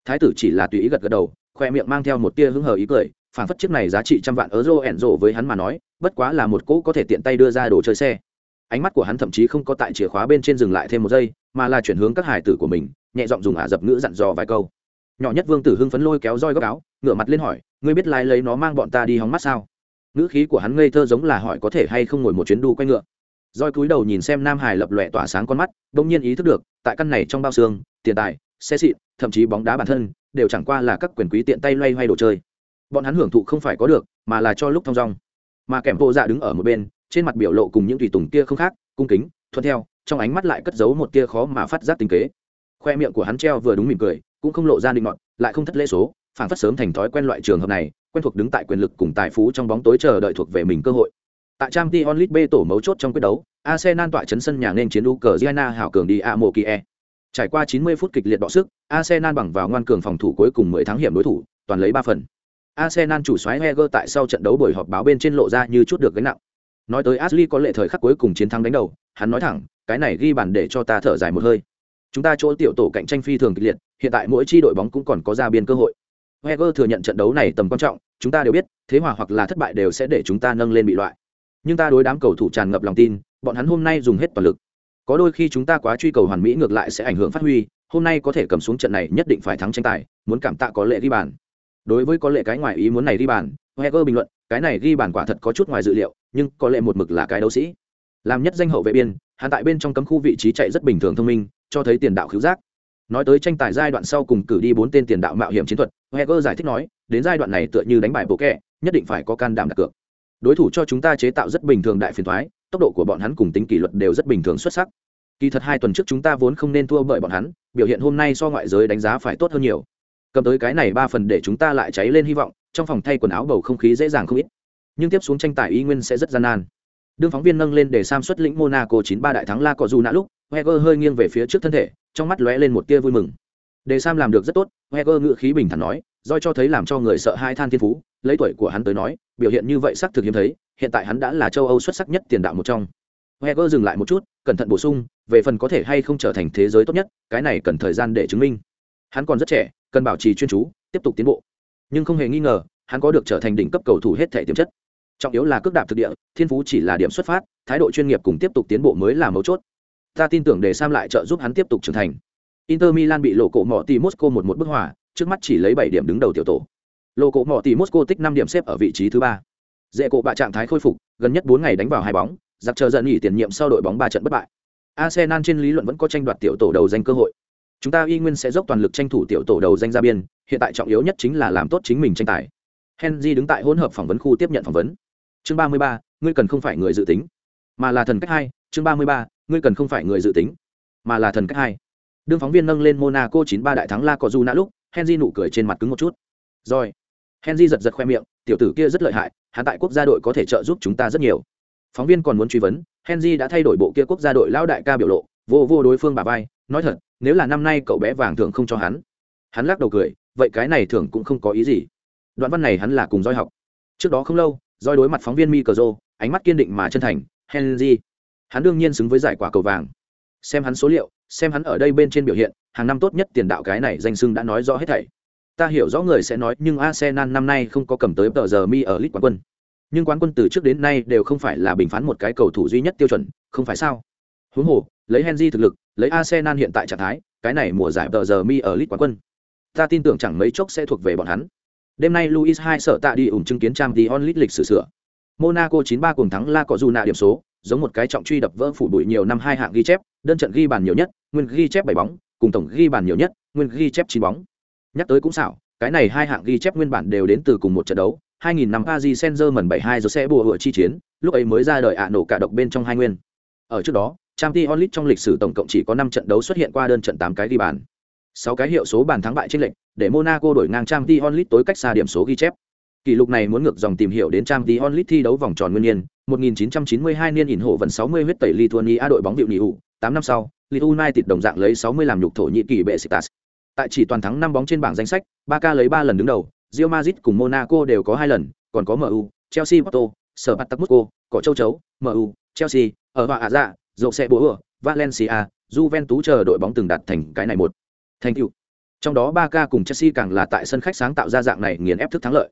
Thái tử chỉ là tùy ý gật gật đầu, khoe miệng mang theo một tia hứng hờ ý cười, phản phất chiếc này giá trị trăm vạn euro ẻn rộ với hắn mà nói, bất quá là một cỗ có thể tiện tay đưa ra đồ chơi xe. Ánh mắt của hắn thậm chí không có tại chìa khóa bên trên dừng lại thêm một giây, mà là chuyển hướng các hải tử của mình, nhẹ giọng dùng ả dập ngữ dặn dò vài câu. Nhỏ nhất vương tử hưng phấn lôi kéo roi góc áo, ngửa mặt lên hỏi, ngươi biết lái lấy nó mang bọn ta đi hóng mắt sao? Ngữ khí của hắn ngây thơ giống là hỏi có thể hay không ngồi một chuyến đu quay ngựa. Roi cúi đầu nhìn xem nam hải lập lòe tỏa sáng con mắt, bỗng nhiên ý thức được, tại căn này trong bao xương, tiền tài, xe xịn, thậm chí bóng đá bản thân, đều chẳng qua là các quyền quý tiện tay loay hoay đồ chơi bọn hắn hưởng thụ không phải có được, mà là cho lúc thong dong. Mà kèm bộ dạ đứng ở một bên, trên mặt biểu lộ cùng những tùy tùng kia không khác, cung kính, thuận theo, trong ánh mắt lại cất giấu một tia khó mà phát giác tình kế. Khoe miệng của hắn treo vừa đúng mỉm cười, cũng không lộ ra định ngọn lại không thất lễ số phản phất sớm thành thói quen loại trường hợp này, quen thuộc đứng tại quyền lực cùng tài phú trong bóng tối chờ đợi thuộc về mình cơ hội. Tại trang t onlit b tổ mấu chốt trong quyết đấu, arsenal tọa chấn sân nhà nên chiến u cờ giana hảo cường đi a mô kie trải qua 90 phút kịch liệt đọ sức, arsenal bằng vào ngoan cường phòng thủ cuối cùng 10 thắng hiểm đối thủ, toàn lấy ba phần. Arsenal chủ soái Wenger tại sau trận đấu buổi họp báo bên trên lộ ra như chút được gánh nặng. Nói tới Ashley có lệ thời khắc cuối cùng chiến thắng đánh đầu, hắn nói thẳng, cái này ghi bàn để cho ta thở dài một hơi. Chúng ta chỗ tiểu tổ cạnh tranh phi thường kịch liệt, hiện tại mỗi chi đội bóng cũng còn có ra biên cơ hội. Wenger thừa nhận trận đấu này tầm quan trọng, chúng ta đều biết, thế hòa hoặc là thất bại đều sẽ để chúng ta nâng lên bị loại. Nhưng ta đối đám cầu thủ tràn ngập lòng tin, bọn hắn hôm nay dùng hết toàn lực. Có đôi khi chúng ta quá truy cầu hoàn mỹ ngược lại sẽ ảnh hưởng phát huy, hôm nay có thể cầm xuống trận này nhất định phải thắng tranh tài, muốn cảm tạ có lệ ghi bàn đối với có lệ cái ngoài ý muốn này ghi bàn, heger bình luận, cái này ghi bàn quả thật có chút ngoài dự liệu, nhưng có lệ một mực là cái đấu sĩ. Làm nhất danh hậu vệ biên, hắn tại bên trong cấm khu vị trí chạy rất bình thường thông minh, cho thấy tiền đạo khiếu giác. Nói tới tranh tài giai đoạn sau cùng cử đi bốn tên tiền đạo mạo hiểm chiến thuật, heger giải thích nói, đến giai đoạn này tựa như đánh bài bộ kẹ nhất định phải có can đảm đặt cược. Đối thủ cho chúng ta chế tạo rất bình thường đại phiền thoái, tốc độ của bọn hắn cùng tính kỷ luật đều rất bình thường xuất sắc. Kỳ thật hai tuần trước chúng ta vốn không nên thua bởi bọn hắn, biểu hiện hôm nay so ngoại giới đánh giá phải tốt hơn nhiều cầm tới cái này ba phần để chúng ta lại cháy lên hy vọng, trong phòng thay quần áo bầu không khí dễ dàng không ít. Nhưng tiếp xuống tranh tài y nguyên sẽ rất gian nan. Đương phóng viên nâng lên để sam xuất lĩnh monaco chín ba đại thắng la có dù nã lúc heger hơi nghiêng về phía trước thân thể, trong mắt lóe lên một tia vui mừng. Để sam làm được rất tốt heger ngự khí bình thản nói, do cho thấy làm cho người sợ hai than thiên phú, lấy tuổi của hắn tới nói, biểu hiện như vậy xác thực hiếm thấy, hiện tại hắn đã là châu âu xuất sắc nhất tiền đạo một trong. Heger dừng lại một chút, cẩn thận bổ sung, về phần có thể hay không trở thành thế giới tốt nhất, cái này cần thời gian để chứng minh. Hắn còn rất trẻ cần bảo trì chuyên chú, tiếp tục tiến bộ. Nhưng không hề nghi ngờ, hắn có được trở thành đỉnh cấp cầu thủ hết thể tiềm chất. Trọng yếu là cước đạp thực địa, thiên phú chỉ là điểm xuất phát, thái độ chuyên nghiệp cùng tiếp tục tiến bộ mới là mấu chốt. Ta tin tưởng để sam lại trợ giúp hắn tiếp tục trưởng thành. Inter milan bị lộ cổ mỏ tỷ mosco một một bức hỏa trước mắt chỉ lấy bảy điểm đứng đầu tiểu tổ. Lộ cổ mỏ tỷ mosco tích năm điểm xếp ở vị trí thứ ba. Dễ cổ bạ trạng thái khôi phục, gần nhất bốn ngày đánh vào hai bóng, giặc chờ giận nghỉ tiền nhiệm sau đội bóng ba trận bất bại. Arsenal trên lý luận vẫn có tranh đoạt tiểu tổ đầu danh cơ hội chúng ta y nguyên sẽ dốc toàn lực tranh thủ tiểu tổ đầu danh ra biên, hiện tại trọng yếu nhất chính là làm tốt chính mình tranh tài. Henry đứng tại hỗn hợp phỏng vấn khu tiếp nhận phỏng vấn. Chương ba mươi ba, ngươi cần không phải người dự tính. Mà là thần cách hai, chương ba mươi ba, ngươi cần không phải người dự tính. Mà là thần cách hai. Đương phóng viên nâng lên monaco chín ba đại thắng la có du nã lúc, henry nụ cười trên mặt cứng một chút. Rồi, henry giật giật khoe miệng, tiểu tử kia rất lợi hại, hắn tại quốc gia đội có thể trợ giúp chúng ta rất nhiều. Phóng viên còn muốn truy vấn, henry đã thay đổi bộ kia quốc gia đội lão đại ca biểu lộ, vô vô đối phương bà vai, nói thật nếu là năm nay cậu bé vàng thưởng không cho hắn. Hắn lắc đầu cười, vậy cái này thưởng cũng không có ý gì. Đoạn văn này hắn là cùng roi học. Trước đó không lâu, roi đối mặt phóng viên mi cờ rô ánh mắt kiên định mà chân thành, henry. Hắn đương nhiên xứng với giải quả cầu vàng. Xem hắn số liệu, xem hắn ở đây bên trên biểu hiện, hàng năm tốt nhất tiền đạo cái này danh sưng đã nói rõ hết thảy. Ta hiểu rõ người sẽ nói, nhưng arsenal năm nay không có cầm tới tờ giờ mi ở lit quán quân. Nhưng quán quân từ trước đến nay đều không phải là bình phán một cái cầu thủ duy nhất tiêu chuẩn, không phải sao? Huống hồ lấy henry thực lực lấy arsenal hiện tại trạng thái cái này mùa giải tờ giờ mi ở lit quán quân. Ta tin tưởng chẳng mấy chốc sẽ thuộc về bọn hắn. Đêm nay luis hai sợ tạ đi ủng chứng kiến trang Dion League lịch sử sửa. Monaco 93 cùng thắng la có dù nạ điểm số giống một cái trọng truy đập vỡ phủ bụi nhiều năm hai hạng ghi chép đơn trận ghi bàn nhiều nhất nguyên ghi chép bảy bóng cùng tổng ghi bàn nhiều nhất nguyên ghi chép chín bóng. Nhắc tới cũng xảo cái này hai hạng ghi chép nguyên bản đều đến từ cùng một trận đấu 2000 năm Paris Saint-Germain 72 rồi sẽ bùa hựa chi chiến, lúc ấy mới ra đời ạ nổ cả độc bên trong hai nguyên. Ở trước đó, Champions League trong lịch sử tổng cộng chỉ có 5 trận đấu xuất hiện qua đơn trận 8 cái ghi bàn. 6 cái hiệu số bàn thắng bại trên lệnh, để Monaco đổi ngang Champions League tối cách xa điểm số ghi chép. Kỷ lục này muốn ngược dòng tìm hiểu đến Champions League thi đấu vòng tròn nguyên niên, 1992 niên ỉn hộ vận 60 huyết tẩy Lithuania đội bóng điệu nhị 8 năm sau, Lithuania United đồng dạng lấy 60 làm nhục thổ nhị kỳ bệ Sitas. Tại chỉ toàn thắng 5 bóng trên bảng danh sách, Barca lấy 3 lần đứng đầu, Real Madrid cùng Monaco đều có 2 lần, còn có MU, Chelsea Porto, Sở Bạt Moscow, Cỏ Châu Chấu, MU, Chelsea, ở Hòa Ả Dạ, Dậu Xe Bố Valencia, Juventus chờ đội bóng từng đạt thành cái này một. Thành tựu. Trong đó Barca cùng Chelsea càng là tại sân khách sáng tạo ra dạng này nghiền ép thức thắng lợi.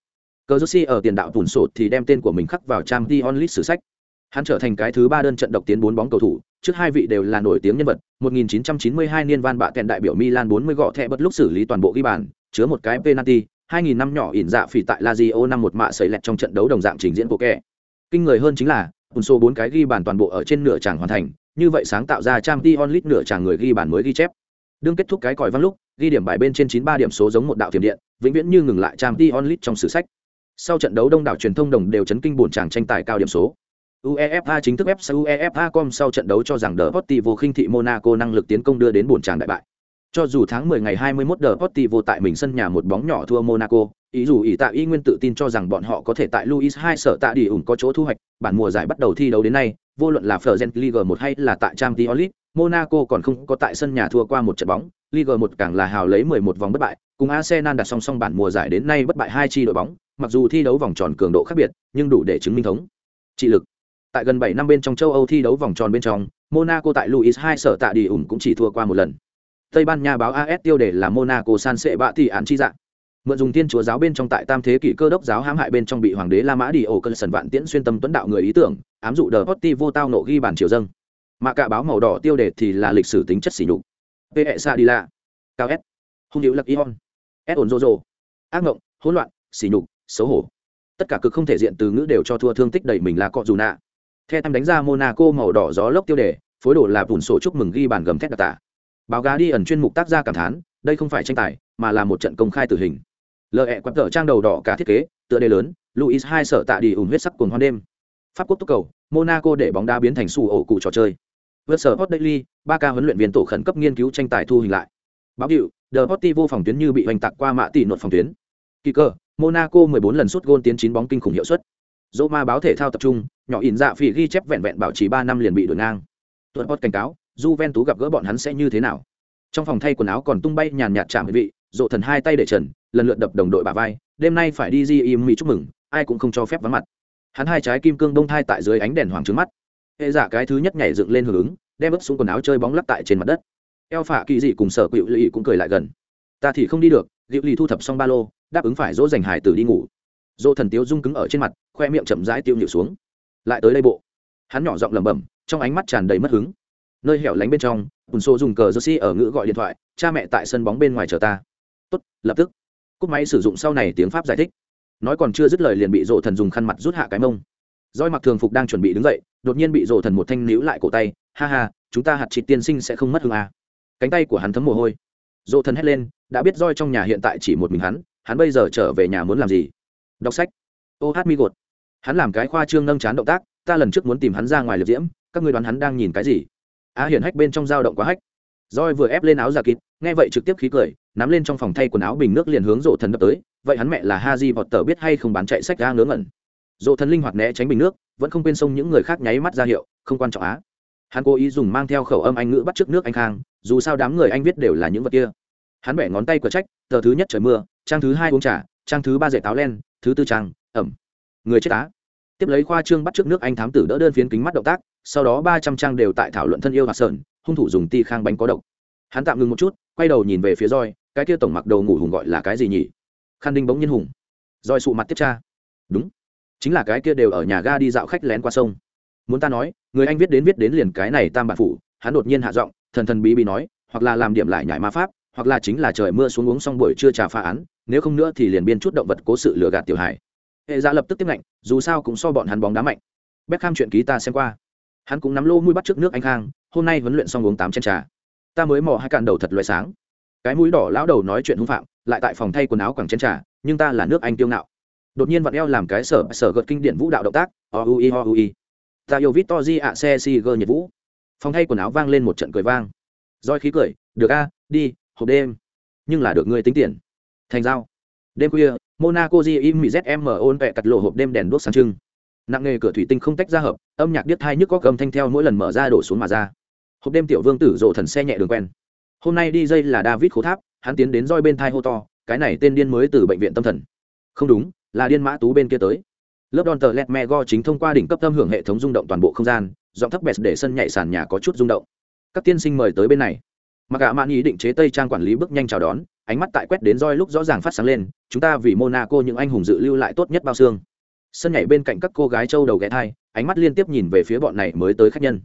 Cờ Jersey ở tiền đạo tủn sột thì đem tên của mình khắc vào Champions onlit sử sách. Hắn trở thành cái thứ ba đơn trận độc tiến bốn bóng cầu thủ, trước hai vị đều là nổi tiếng nhân vật. 1992 niên Van Bạ kèn đại biểu Milan 40 gọ thẻ bất lúc xử lý toàn bộ ghi bàn, chứa một cái penalty. 2000 năm nhỏ ỉn dạ phỉ tại Lazio năm một mạ sấy lẹt trong trận đấu đồng dạng trình diễn bộ kẻ. Kinh người hơn chính là, tủn số bốn cái ghi bàn toàn bộ ở trên nửa tràng hoàn thành, như vậy sáng tạo ra trang di on lit nửa tràng người ghi bàn mới ghi chép. Đương kết thúc cái còi vang lúc, ghi điểm bài bên trên 93 điểm số giống một đạo tiềm điện, vĩnh viễn như ngừng lại trang di on lit trong sử sách. Sau trận đấu đông đảo truyền thông đồng đều chấn kinh buồn chàng tranh tài cao điểm số. UEFA chính thức website UEFA.com sau trận đấu cho rằng The Portivo khinh thị Monaco năng lực tiến công đưa đến buồn chàng đại bại. Cho dù tháng 10 ngày 21 The Portivo tại mình sân nhà một bóng nhỏ thua Monaco, ý dù ý tạ y nguyên tự tin cho rằng bọn họ có thể tại Luis II sở tạ đi ủng có chỗ thu hoạch, bản mùa giải bắt đầu thi đấu đến nay, vô luận là Fergen League 1 hay là tại Champions League, Monaco còn không có tại sân nhà thua qua một trận bóng, Ligue 1 càng là hào lấy 11 vòng bất bại, cùng Arsenal đặt song song bản mùa giải đến nay bất bại hai chi đội bóng, mặc dù thi đấu vòng tròn cường độ khác biệt, nhưng đủ để chứng minh thống. Trị lực. Tại gần 7 năm bên trong châu Âu thi đấu vòng tròn bên trong, Monaco tại Luis II sở tạ đi ủng cũng chỉ thua qua một lần. Tây Ban Nha báo AS tiêu đề là Monaco san sệ bạ thị án chi dạng. Mượn dùng thiên chúa giáo bên trong tại tam thế kỷ cơ đốc giáo hãm hại bên trong bị hoàng đế La Mã đi ổ cơn sần vạn tiễn xuyên tâm tuấn đạo người ý tưởng, ám dụ đờ Potti vô tao nộ ghi bản triều dâng. Mà cả báo màu đỏ tiêu đề thì là lịch sử tính chất sỉ nhục. Pe sa đi la. Cao S. Hung hữu lạc ion. S ổn rô rô. Ác ngộng, hỗn loạn, sỉ nhục, xấu hổ. Tất cả cực không thể diện từ ngữ đều cho thua thương tích đẩy mình là cọ dù nạ. Theo em đánh ra Monaco màu đỏ gió lốc tiêu đề, phối đồ là bùn sổ chúc mừng ghi bàn gầm thét đặc tả. Báo gá đi ẩn chuyên mục tác gia cảm thán, đây không phải tranh tài, mà là một trận công khai tử hình. Lờ hẹ quặp tờ trang đầu đỏ cả thiết kế tựa đề lớn luis hai sợ tạ đi ủng huyết sắc cùng hoan đêm. Pháp quốc tốc cầu monaco để bóng đá biến thành su ổ cụ trò chơi. Vượt sở hot daily ba ca huấn luyện viên tổ khẩn cấp nghiên cứu tranh tài thu hình lại. Báo hiệu the vô phòng tuyến như bị hoành tạc qua mạ tỷ nội phòng tuyến. Kỳ cơ monaco 14 lần sút gôn tiến chín bóng kinh khủng hiệu suất. Dỗ ma báo thể thao tập trung nhỏ ỉn dạ phỉ ghi chép vẹn vẹn bảo trì ba năm liền bị đuổi ngang. Tuần hot cảnh cáo Juventus gặp gỡ bọn hắn sẽ như thế nào? Trong phòng thay quần áo còn tung bay nhàn nhạt chạm vị dỗ thần hai tay để trần, lần lượt đập đồng đội bà vai. Đêm nay phải đi di im mỹ chúc mừng, ai cũng không cho phép vắng mặt. Hắn hai trái kim cương đông thai tại dưới ánh đèn hoàng trứng mắt. Hệ giả cái thứ nhất nhảy dựng lên hưởng ứng, đem ướp xuống quần áo chơi bóng lắc tại trên mặt đất. Eo phả kỳ dị cùng sở Cựu lỵ cũng cười lại gần. Ta thì không đi được liệu lì thu thập xong ba lô, đáp ứng phải dỗ dành hải tử đi ngủ. Dỗ thần tiếu rung cứng ở trên mặt, khoe miệng chậm rãi tiêu nhịu xuống. Lại tới đây bộ. Hắn nhỏ giọng lẩm bẩm, trong ánh mắt tràn đầy mất hứng nơi hẻo lánh bên trong, bùn xô dùng cờ jersey ở ngữ gọi điện thoại, cha mẹ tại sân bóng bên ngoài chờ ta. Tốt, lập tức. Cúp máy sử dụng sau này tiếng pháp giải thích. Nói còn chưa dứt lời liền bị rổ thần dùng khăn mặt rút hạ cái mông. Roi mặc thường phục đang chuẩn bị đứng dậy, đột nhiên bị rổ thần một thanh níu lại cổ tay, ha ha, chúng ta hạt chị tiên sinh sẽ không mất hương à. cánh tay của hắn thấm mồ hôi. Rổ thần hét lên, đã biết roi trong nhà hiện tại chỉ một mình hắn hắn bây giờ trở về nhà muốn làm gì? Đọc sách. Ô hát mi gột. Hắn làm cái khoa trương nâng chán động tác, ta lần trước muốn tìm hắn ra ngoài liệp diễm, các người đoán hắn đang nhìn cái gì? Á à, hiển hách bên trong dao động quá hách. Roi vừa ép lên áo giả kịt nghe vậy trực tiếp khí cười nắm lên trong phòng thay quần áo bình nước liền hướng rộ thần đập tới. Vậy hắn mẹ là ha di vọt tờ biết hay không bán chạy sách ra ngớ ngẩn? Rộ thần linh hoạt né tránh bình nước vẫn không quên xông những người khác nháy mắt ra hiệu không quan trọng á. Hắn cố ý dùng mang theo khẩu âm anh ngữ bắt trước nước anh khang dù sao đám người anh biết đều là những vật kia. Hắn bẻ ngón tay của trách tờ thứ nhất trời mưa trang thứ hai uống trà trang thứ ba dạy táo len thứ tư trang ẩm. Người chết á tiếp lấy khoa trương bắt trước nước anh thám tử đỡ đơn phiến kính mắt động tác, sau đó ba trăm trang đều tại thảo luận thân yêu hạt sơn, hung thủ dùng ti khang bánh có độc. Hắn tạm ngừng một chút, quay đầu nhìn về phía roi cái kia tổng mặc đầu ngủ hùng gọi là cái gì nhỉ? Khăn đinh bỗng nhiên hùng. Roi sụ mặt tiếp tra. Đúng, chính là cái kia đều ở nhà ga đi dạo khách lén qua sông. Muốn ta nói, người anh viết đến viết đến liền cái này tam bản phủ, hắn đột nhiên hạ giọng, thần thần bí bí nói, hoặc là làm điểm lại nhải ma pháp, hoặc là chính là trời mưa xuống uống xong buổi trưa trà phá án, nếu không nữa thì liền biên chút động vật cố sự lừa gạt tiểu hải hệ dạ lập tức tiếp lạnh dù sao cũng so bọn hắn bóng đá mạnh. Beckham chuyện ký ta xem qua. Hắn cũng nắm lô mũi bắt trước nước anh khang, hôm nay huấn luyện xong uống tám chén trà. Ta mới mò hai cạn đầu thật loại sáng. Cái mũi đỏ lão đầu nói chuyện hung phạm, lại tại phòng thay quần áo quẳng chén trà, nhưng ta là nước anh tiêu ngạo. Đột nhiên vặn eo làm cái sở sở gợt kinh điển vũ đạo động tác, o u i, o u i. Ta yêu vít to di ạ xe si gơ nhiệt vũ. Phòng thay quần áo vang lên một trận cười vang. Roi khí cười, được a, đi, hộp đêm. Nhưng là được ngươi tính tiền. Thành giao đêm khuya, monaco gm zm ôn vẹ cặt lộ hộp đêm đèn đuốc sáng trưng. Nặng nghề cửa thủy tinh không tách ra hợp, âm nhạc điếc thai nhức có cầm thanh theo mỗi lần mở ra đổ xuống mà ra. Hộp đêm tiểu vương tử rộ thần xe nhẹ đường quen. Hôm nay đi dây là david khố tháp, hắn tiến đến roi bên thai hô to, cái này tên điên mới từ bệnh viện tâm thần. Không đúng, là điên mã tú bên kia tới. Lớp đòn tờ led me go chính thông qua đỉnh cấp tâm hưởng hệ thống rung động toàn bộ không gian, giọng thấp bẹt để sân nhảy sàn nhà có chút rung động. Các tiên sinh mời tới bên này. Mặc cả mạn ý định chế tây trang quản lý bước nhanh chào đón ánh mắt tại quét đến roi lúc rõ ràng phát sáng lên, chúng ta vì monaco những anh hùng dự lưu lại tốt nhất bao xương. Sân nhảy bên cạnh các cô gái châu đầu ghé thai, ánh mắt liên tiếp nhìn về phía bọn này mới tới khách nhân.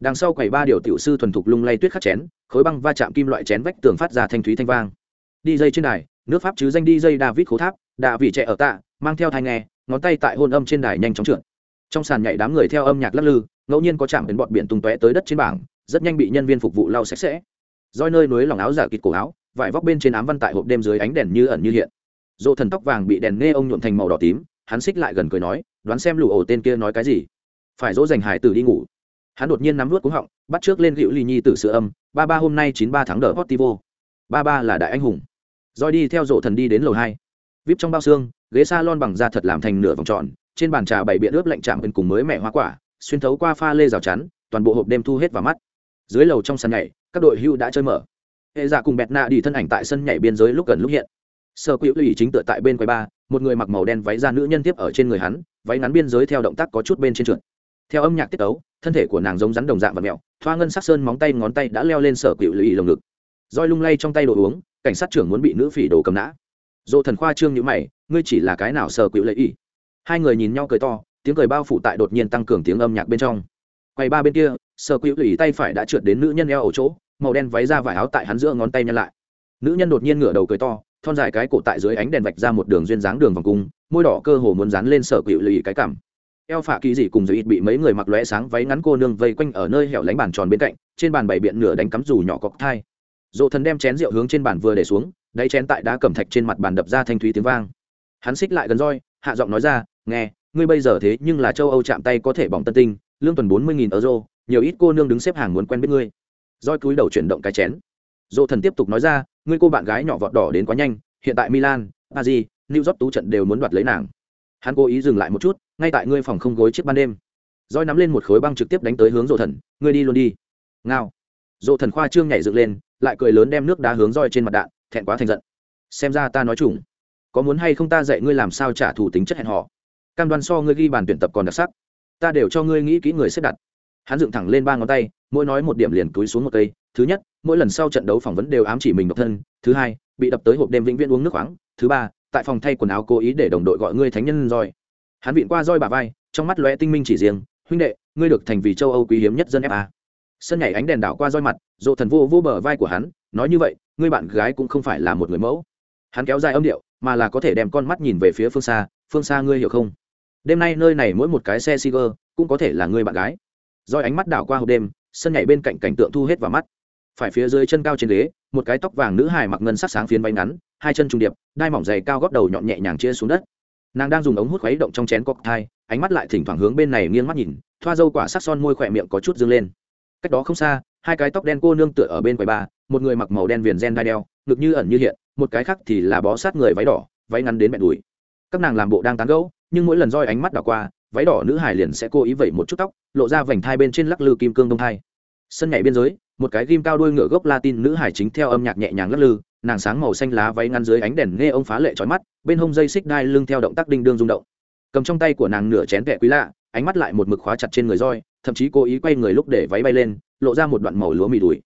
Đằng sau quầy ba điều tiểu sư thuần thục lung lay tuyết khắc chén, khối băng va chạm kim loại chén vách tường phát ra thanh thúy thanh vang. Đi dây trên đài, nước pháp chứ danh đi dây david khố tháp, đạ vị trẻ ở tạ, mang theo thai nghe, ngón tay tại hôn âm trên đài nhanh chóng trượt. Trong sàn nhảy đám người theo âm nhạc lắc lư, ngẫu nhiên có chạm đến bọn biển tung tóe tới đất trên bảng, rất nhanh bị nhân viên phục vụ lau sạch sẽ. Roi nơi núi lòng áo giả kịt cổ áo vải vóc bên trên ám văn tại hộp đêm dưới ánh đèn như ẩn như hiện. Dỗ thần tóc vàng bị đèn nghe ông nhuộm thành màu đỏ tím, hắn xích lại gần cười nói, đoán xem lù ổ tên kia nói cái gì. Phải dỗ dành hải tử đi ngủ. Hắn đột nhiên nắm vút cúng họng, bắt trước lên gịu ly nhi tử sữa âm, ba ba hôm nay chín ba tháng đờ hotivo ba ba là đại anh hùng. Roi đi theo dỗ thần đi đến lầu hai. Vip trong bao xương, ghế s a lon bằng da thật làm thành nửa vòng tròn, trên bàn trà bảy biện ướp lạnh chạm bên cùng mới mẹ hoa quả, xuyên thấu qua pha lê rào chắn, toàn bộ hộp đêm thu hết vào mắt. Dưới lầu trong sân nhảy, các đội hưu đã chơi mở hệ giả cùng bẹt nạ đi thân ảnh tại sân nhảy biên giới lúc gần lúc hiện. Sơ quỹ ủy chính tựa tại bên quầy ba, một người mặc màu đen váy da nữ nhân tiếp ở trên người hắn, váy ngắn biên giới theo động tác có chút bên trên trượt. Theo âm nhạc tiết tấu, thân thể của nàng giống rắn đồng dạng và mẹo thoa ngân sắc sơn móng tay ngón tay đã leo lên sở quỹ lụy lồng ngực. Roi lung lay trong tay đồ uống, cảnh sát trưởng muốn bị nữ phỉ đồ cầm nã. Dỗ thần khoa trương như mày, ngươi chỉ là cái nào sở quỹ lụy hai người nhìn nhau cười to, tiếng cười bao phủ tại đột nhiên tăng cường tiếng âm nhạc bên trong. Quầy ba bên kia, sở quỹ lụy tay phải đã trượt đến nữ nhân eo ở chỗ màu đen váy ra vải áo tại hắn giữa ngón tay nhăn lại. Nữ nhân đột nhiên ngửa đầu cười to, thon dài cái cổ tại dưới ánh đèn vạch ra một đường duyên dáng đường vòng cung, môi đỏ cơ hồ muốn dán lên sở quỵ lì cái cảm eo phạ kỳ dị cùng dưới ít bị mấy người mặc lóe sáng váy ngắn cô nương vây quanh ở nơi hẻo lánh bàn tròn bên cạnh, trên bàn bày biện nửa đánh cắm dù nhỏ cọc thai. Dỗ thần đem chén rượu hướng trên bàn vừa để xuống, đáy chén tại đá cẩm thạch trên mặt bàn đập ra thanh thúy tiếng vang. Hắn xích lại gần roi, hạ giọng nói ra, nghe, ngươi bây giờ thế nhưng là châu âu chạm tay có thể bỏng tân tinh, lương tuần bốn mươi nghìn euro, nhiều ít cô nương đứng xếp hàng muốn quen biết ngươi roi cúi đầu chuyển động cái chén. Dỗ thần tiếp tục nói ra, ngươi cô bạn gái nhỏ vọt đỏ đến quá nhanh, hiện tại milan, paris, new york tú trận đều muốn đoạt lấy nàng. Hắn cố ý dừng lại một chút, ngay tại ngươi phòng không gối chiếc ban đêm. Roi nắm lên một khối băng trực tiếp đánh tới hướng dỗ thần, ngươi đi luôn đi. Ngao. Dỗ thần khoa trương nhảy dựng lên, lại cười lớn đem nước đá hướng roi trên mặt đạn, thẹn quá thành giận. Xem ra ta nói chung có muốn hay không ta dạy ngươi làm sao trả thù tính chất hẹn họ cam đoan so ngươi ghi bàn tuyển tập còn đặc sắc. Ta đều cho ngươi nghĩ kỹ người xếp đặt hắn dựng thẳng lên ba ngón tay, mỗi nói một điểm liền túi xuống một cây. Thứ nhất, mỗi lần sau trận đấu phỏng vấn đều ám chỉ mình độc thân. Thứ hai, bị đập tới hộp đêm vĩnh viễn uống nước khoáng. Thứ ba, tại phòng thay quần áo cố ý để đồng đội gọi ngươi thánh nhân roi. Hắn vịn qua roi bà vai, trong mắt lóe tinh minh chỉ riêng. Huynh đệ, ngươi được thành vì châu âu quý hiếm nhất dân fa sân nhảy ánh đèn đảo qua roi mặt dộ thần vô vô bờ vai của hắn. Nói như vậy, ngươi bạn gái cũng không phải là một người mẫu. Hắn kéo dài âm điệu, mà là có thể đem con mắt nhìn về phía phương xa. Phương xa ngươi hiểu không? Đêm nay nơi này mỗi một cái xe siger cũng có thể là ngươi bạn gái roi ánh mắt đảo qua hộp đêm, sân nhảy bên cạnh cảnh tượng thu hết vào mắt. Phải phía dưới chân cao trên ghế, một cái tóc vàng nữ hài mặc ngân sắc sáng phiến váy ngắn, hai chân trùng điệp, đai mỏng dày cao góp đầu nhọn nhẹ nhàng chia xuống đất. Nàng đang dùng ống hút khuấy động trong chén cọc thai, ánh mắt lại thỉnh thoảng hướng bên này nghiêng mắt nhìn, thoa dâu quả sắc son môi khỏe miệng có chút dâng lên. Cách đó không xa, hai cái tóc đen cô nương tựa ở bên quầy ba một người mặc màu đen viền gen đai đeo, ngực như ẩn như hiện, một cái khác thì là bó sát người váy đỏ, váy ngắn đến mẹ đùi. Các nàng làm bộ đang tán gẫu, nhưng mỗi lần roi ánh mắt đảo qua váy đỏ nữ hài liền sẽ cố ý vẩy một chút tóc, lộ ra vành thai bên trên lắc lư kim cương đông thai. Sân nhảy biên giới, một cái ghim cao đuôi ngựa gốc latin nữ hải chính theo âm nhạc nhẹ nhàng lắc lư, nàng sáng màu xanh lá váy ngăn dưới ánh đèn nghe ông phá lệ trói mắt, bên hông dây xích đai lưng theo động tác đinh đương rung động. Cầm trong tay của nàng nửa chén vẹ quý lạ, ánh mắt lại một mực khóa chặt trên người roi, thậm chí cố ý quay người lúc để váy bay lên, lộ ra một đoạn màu lúa mì đùi.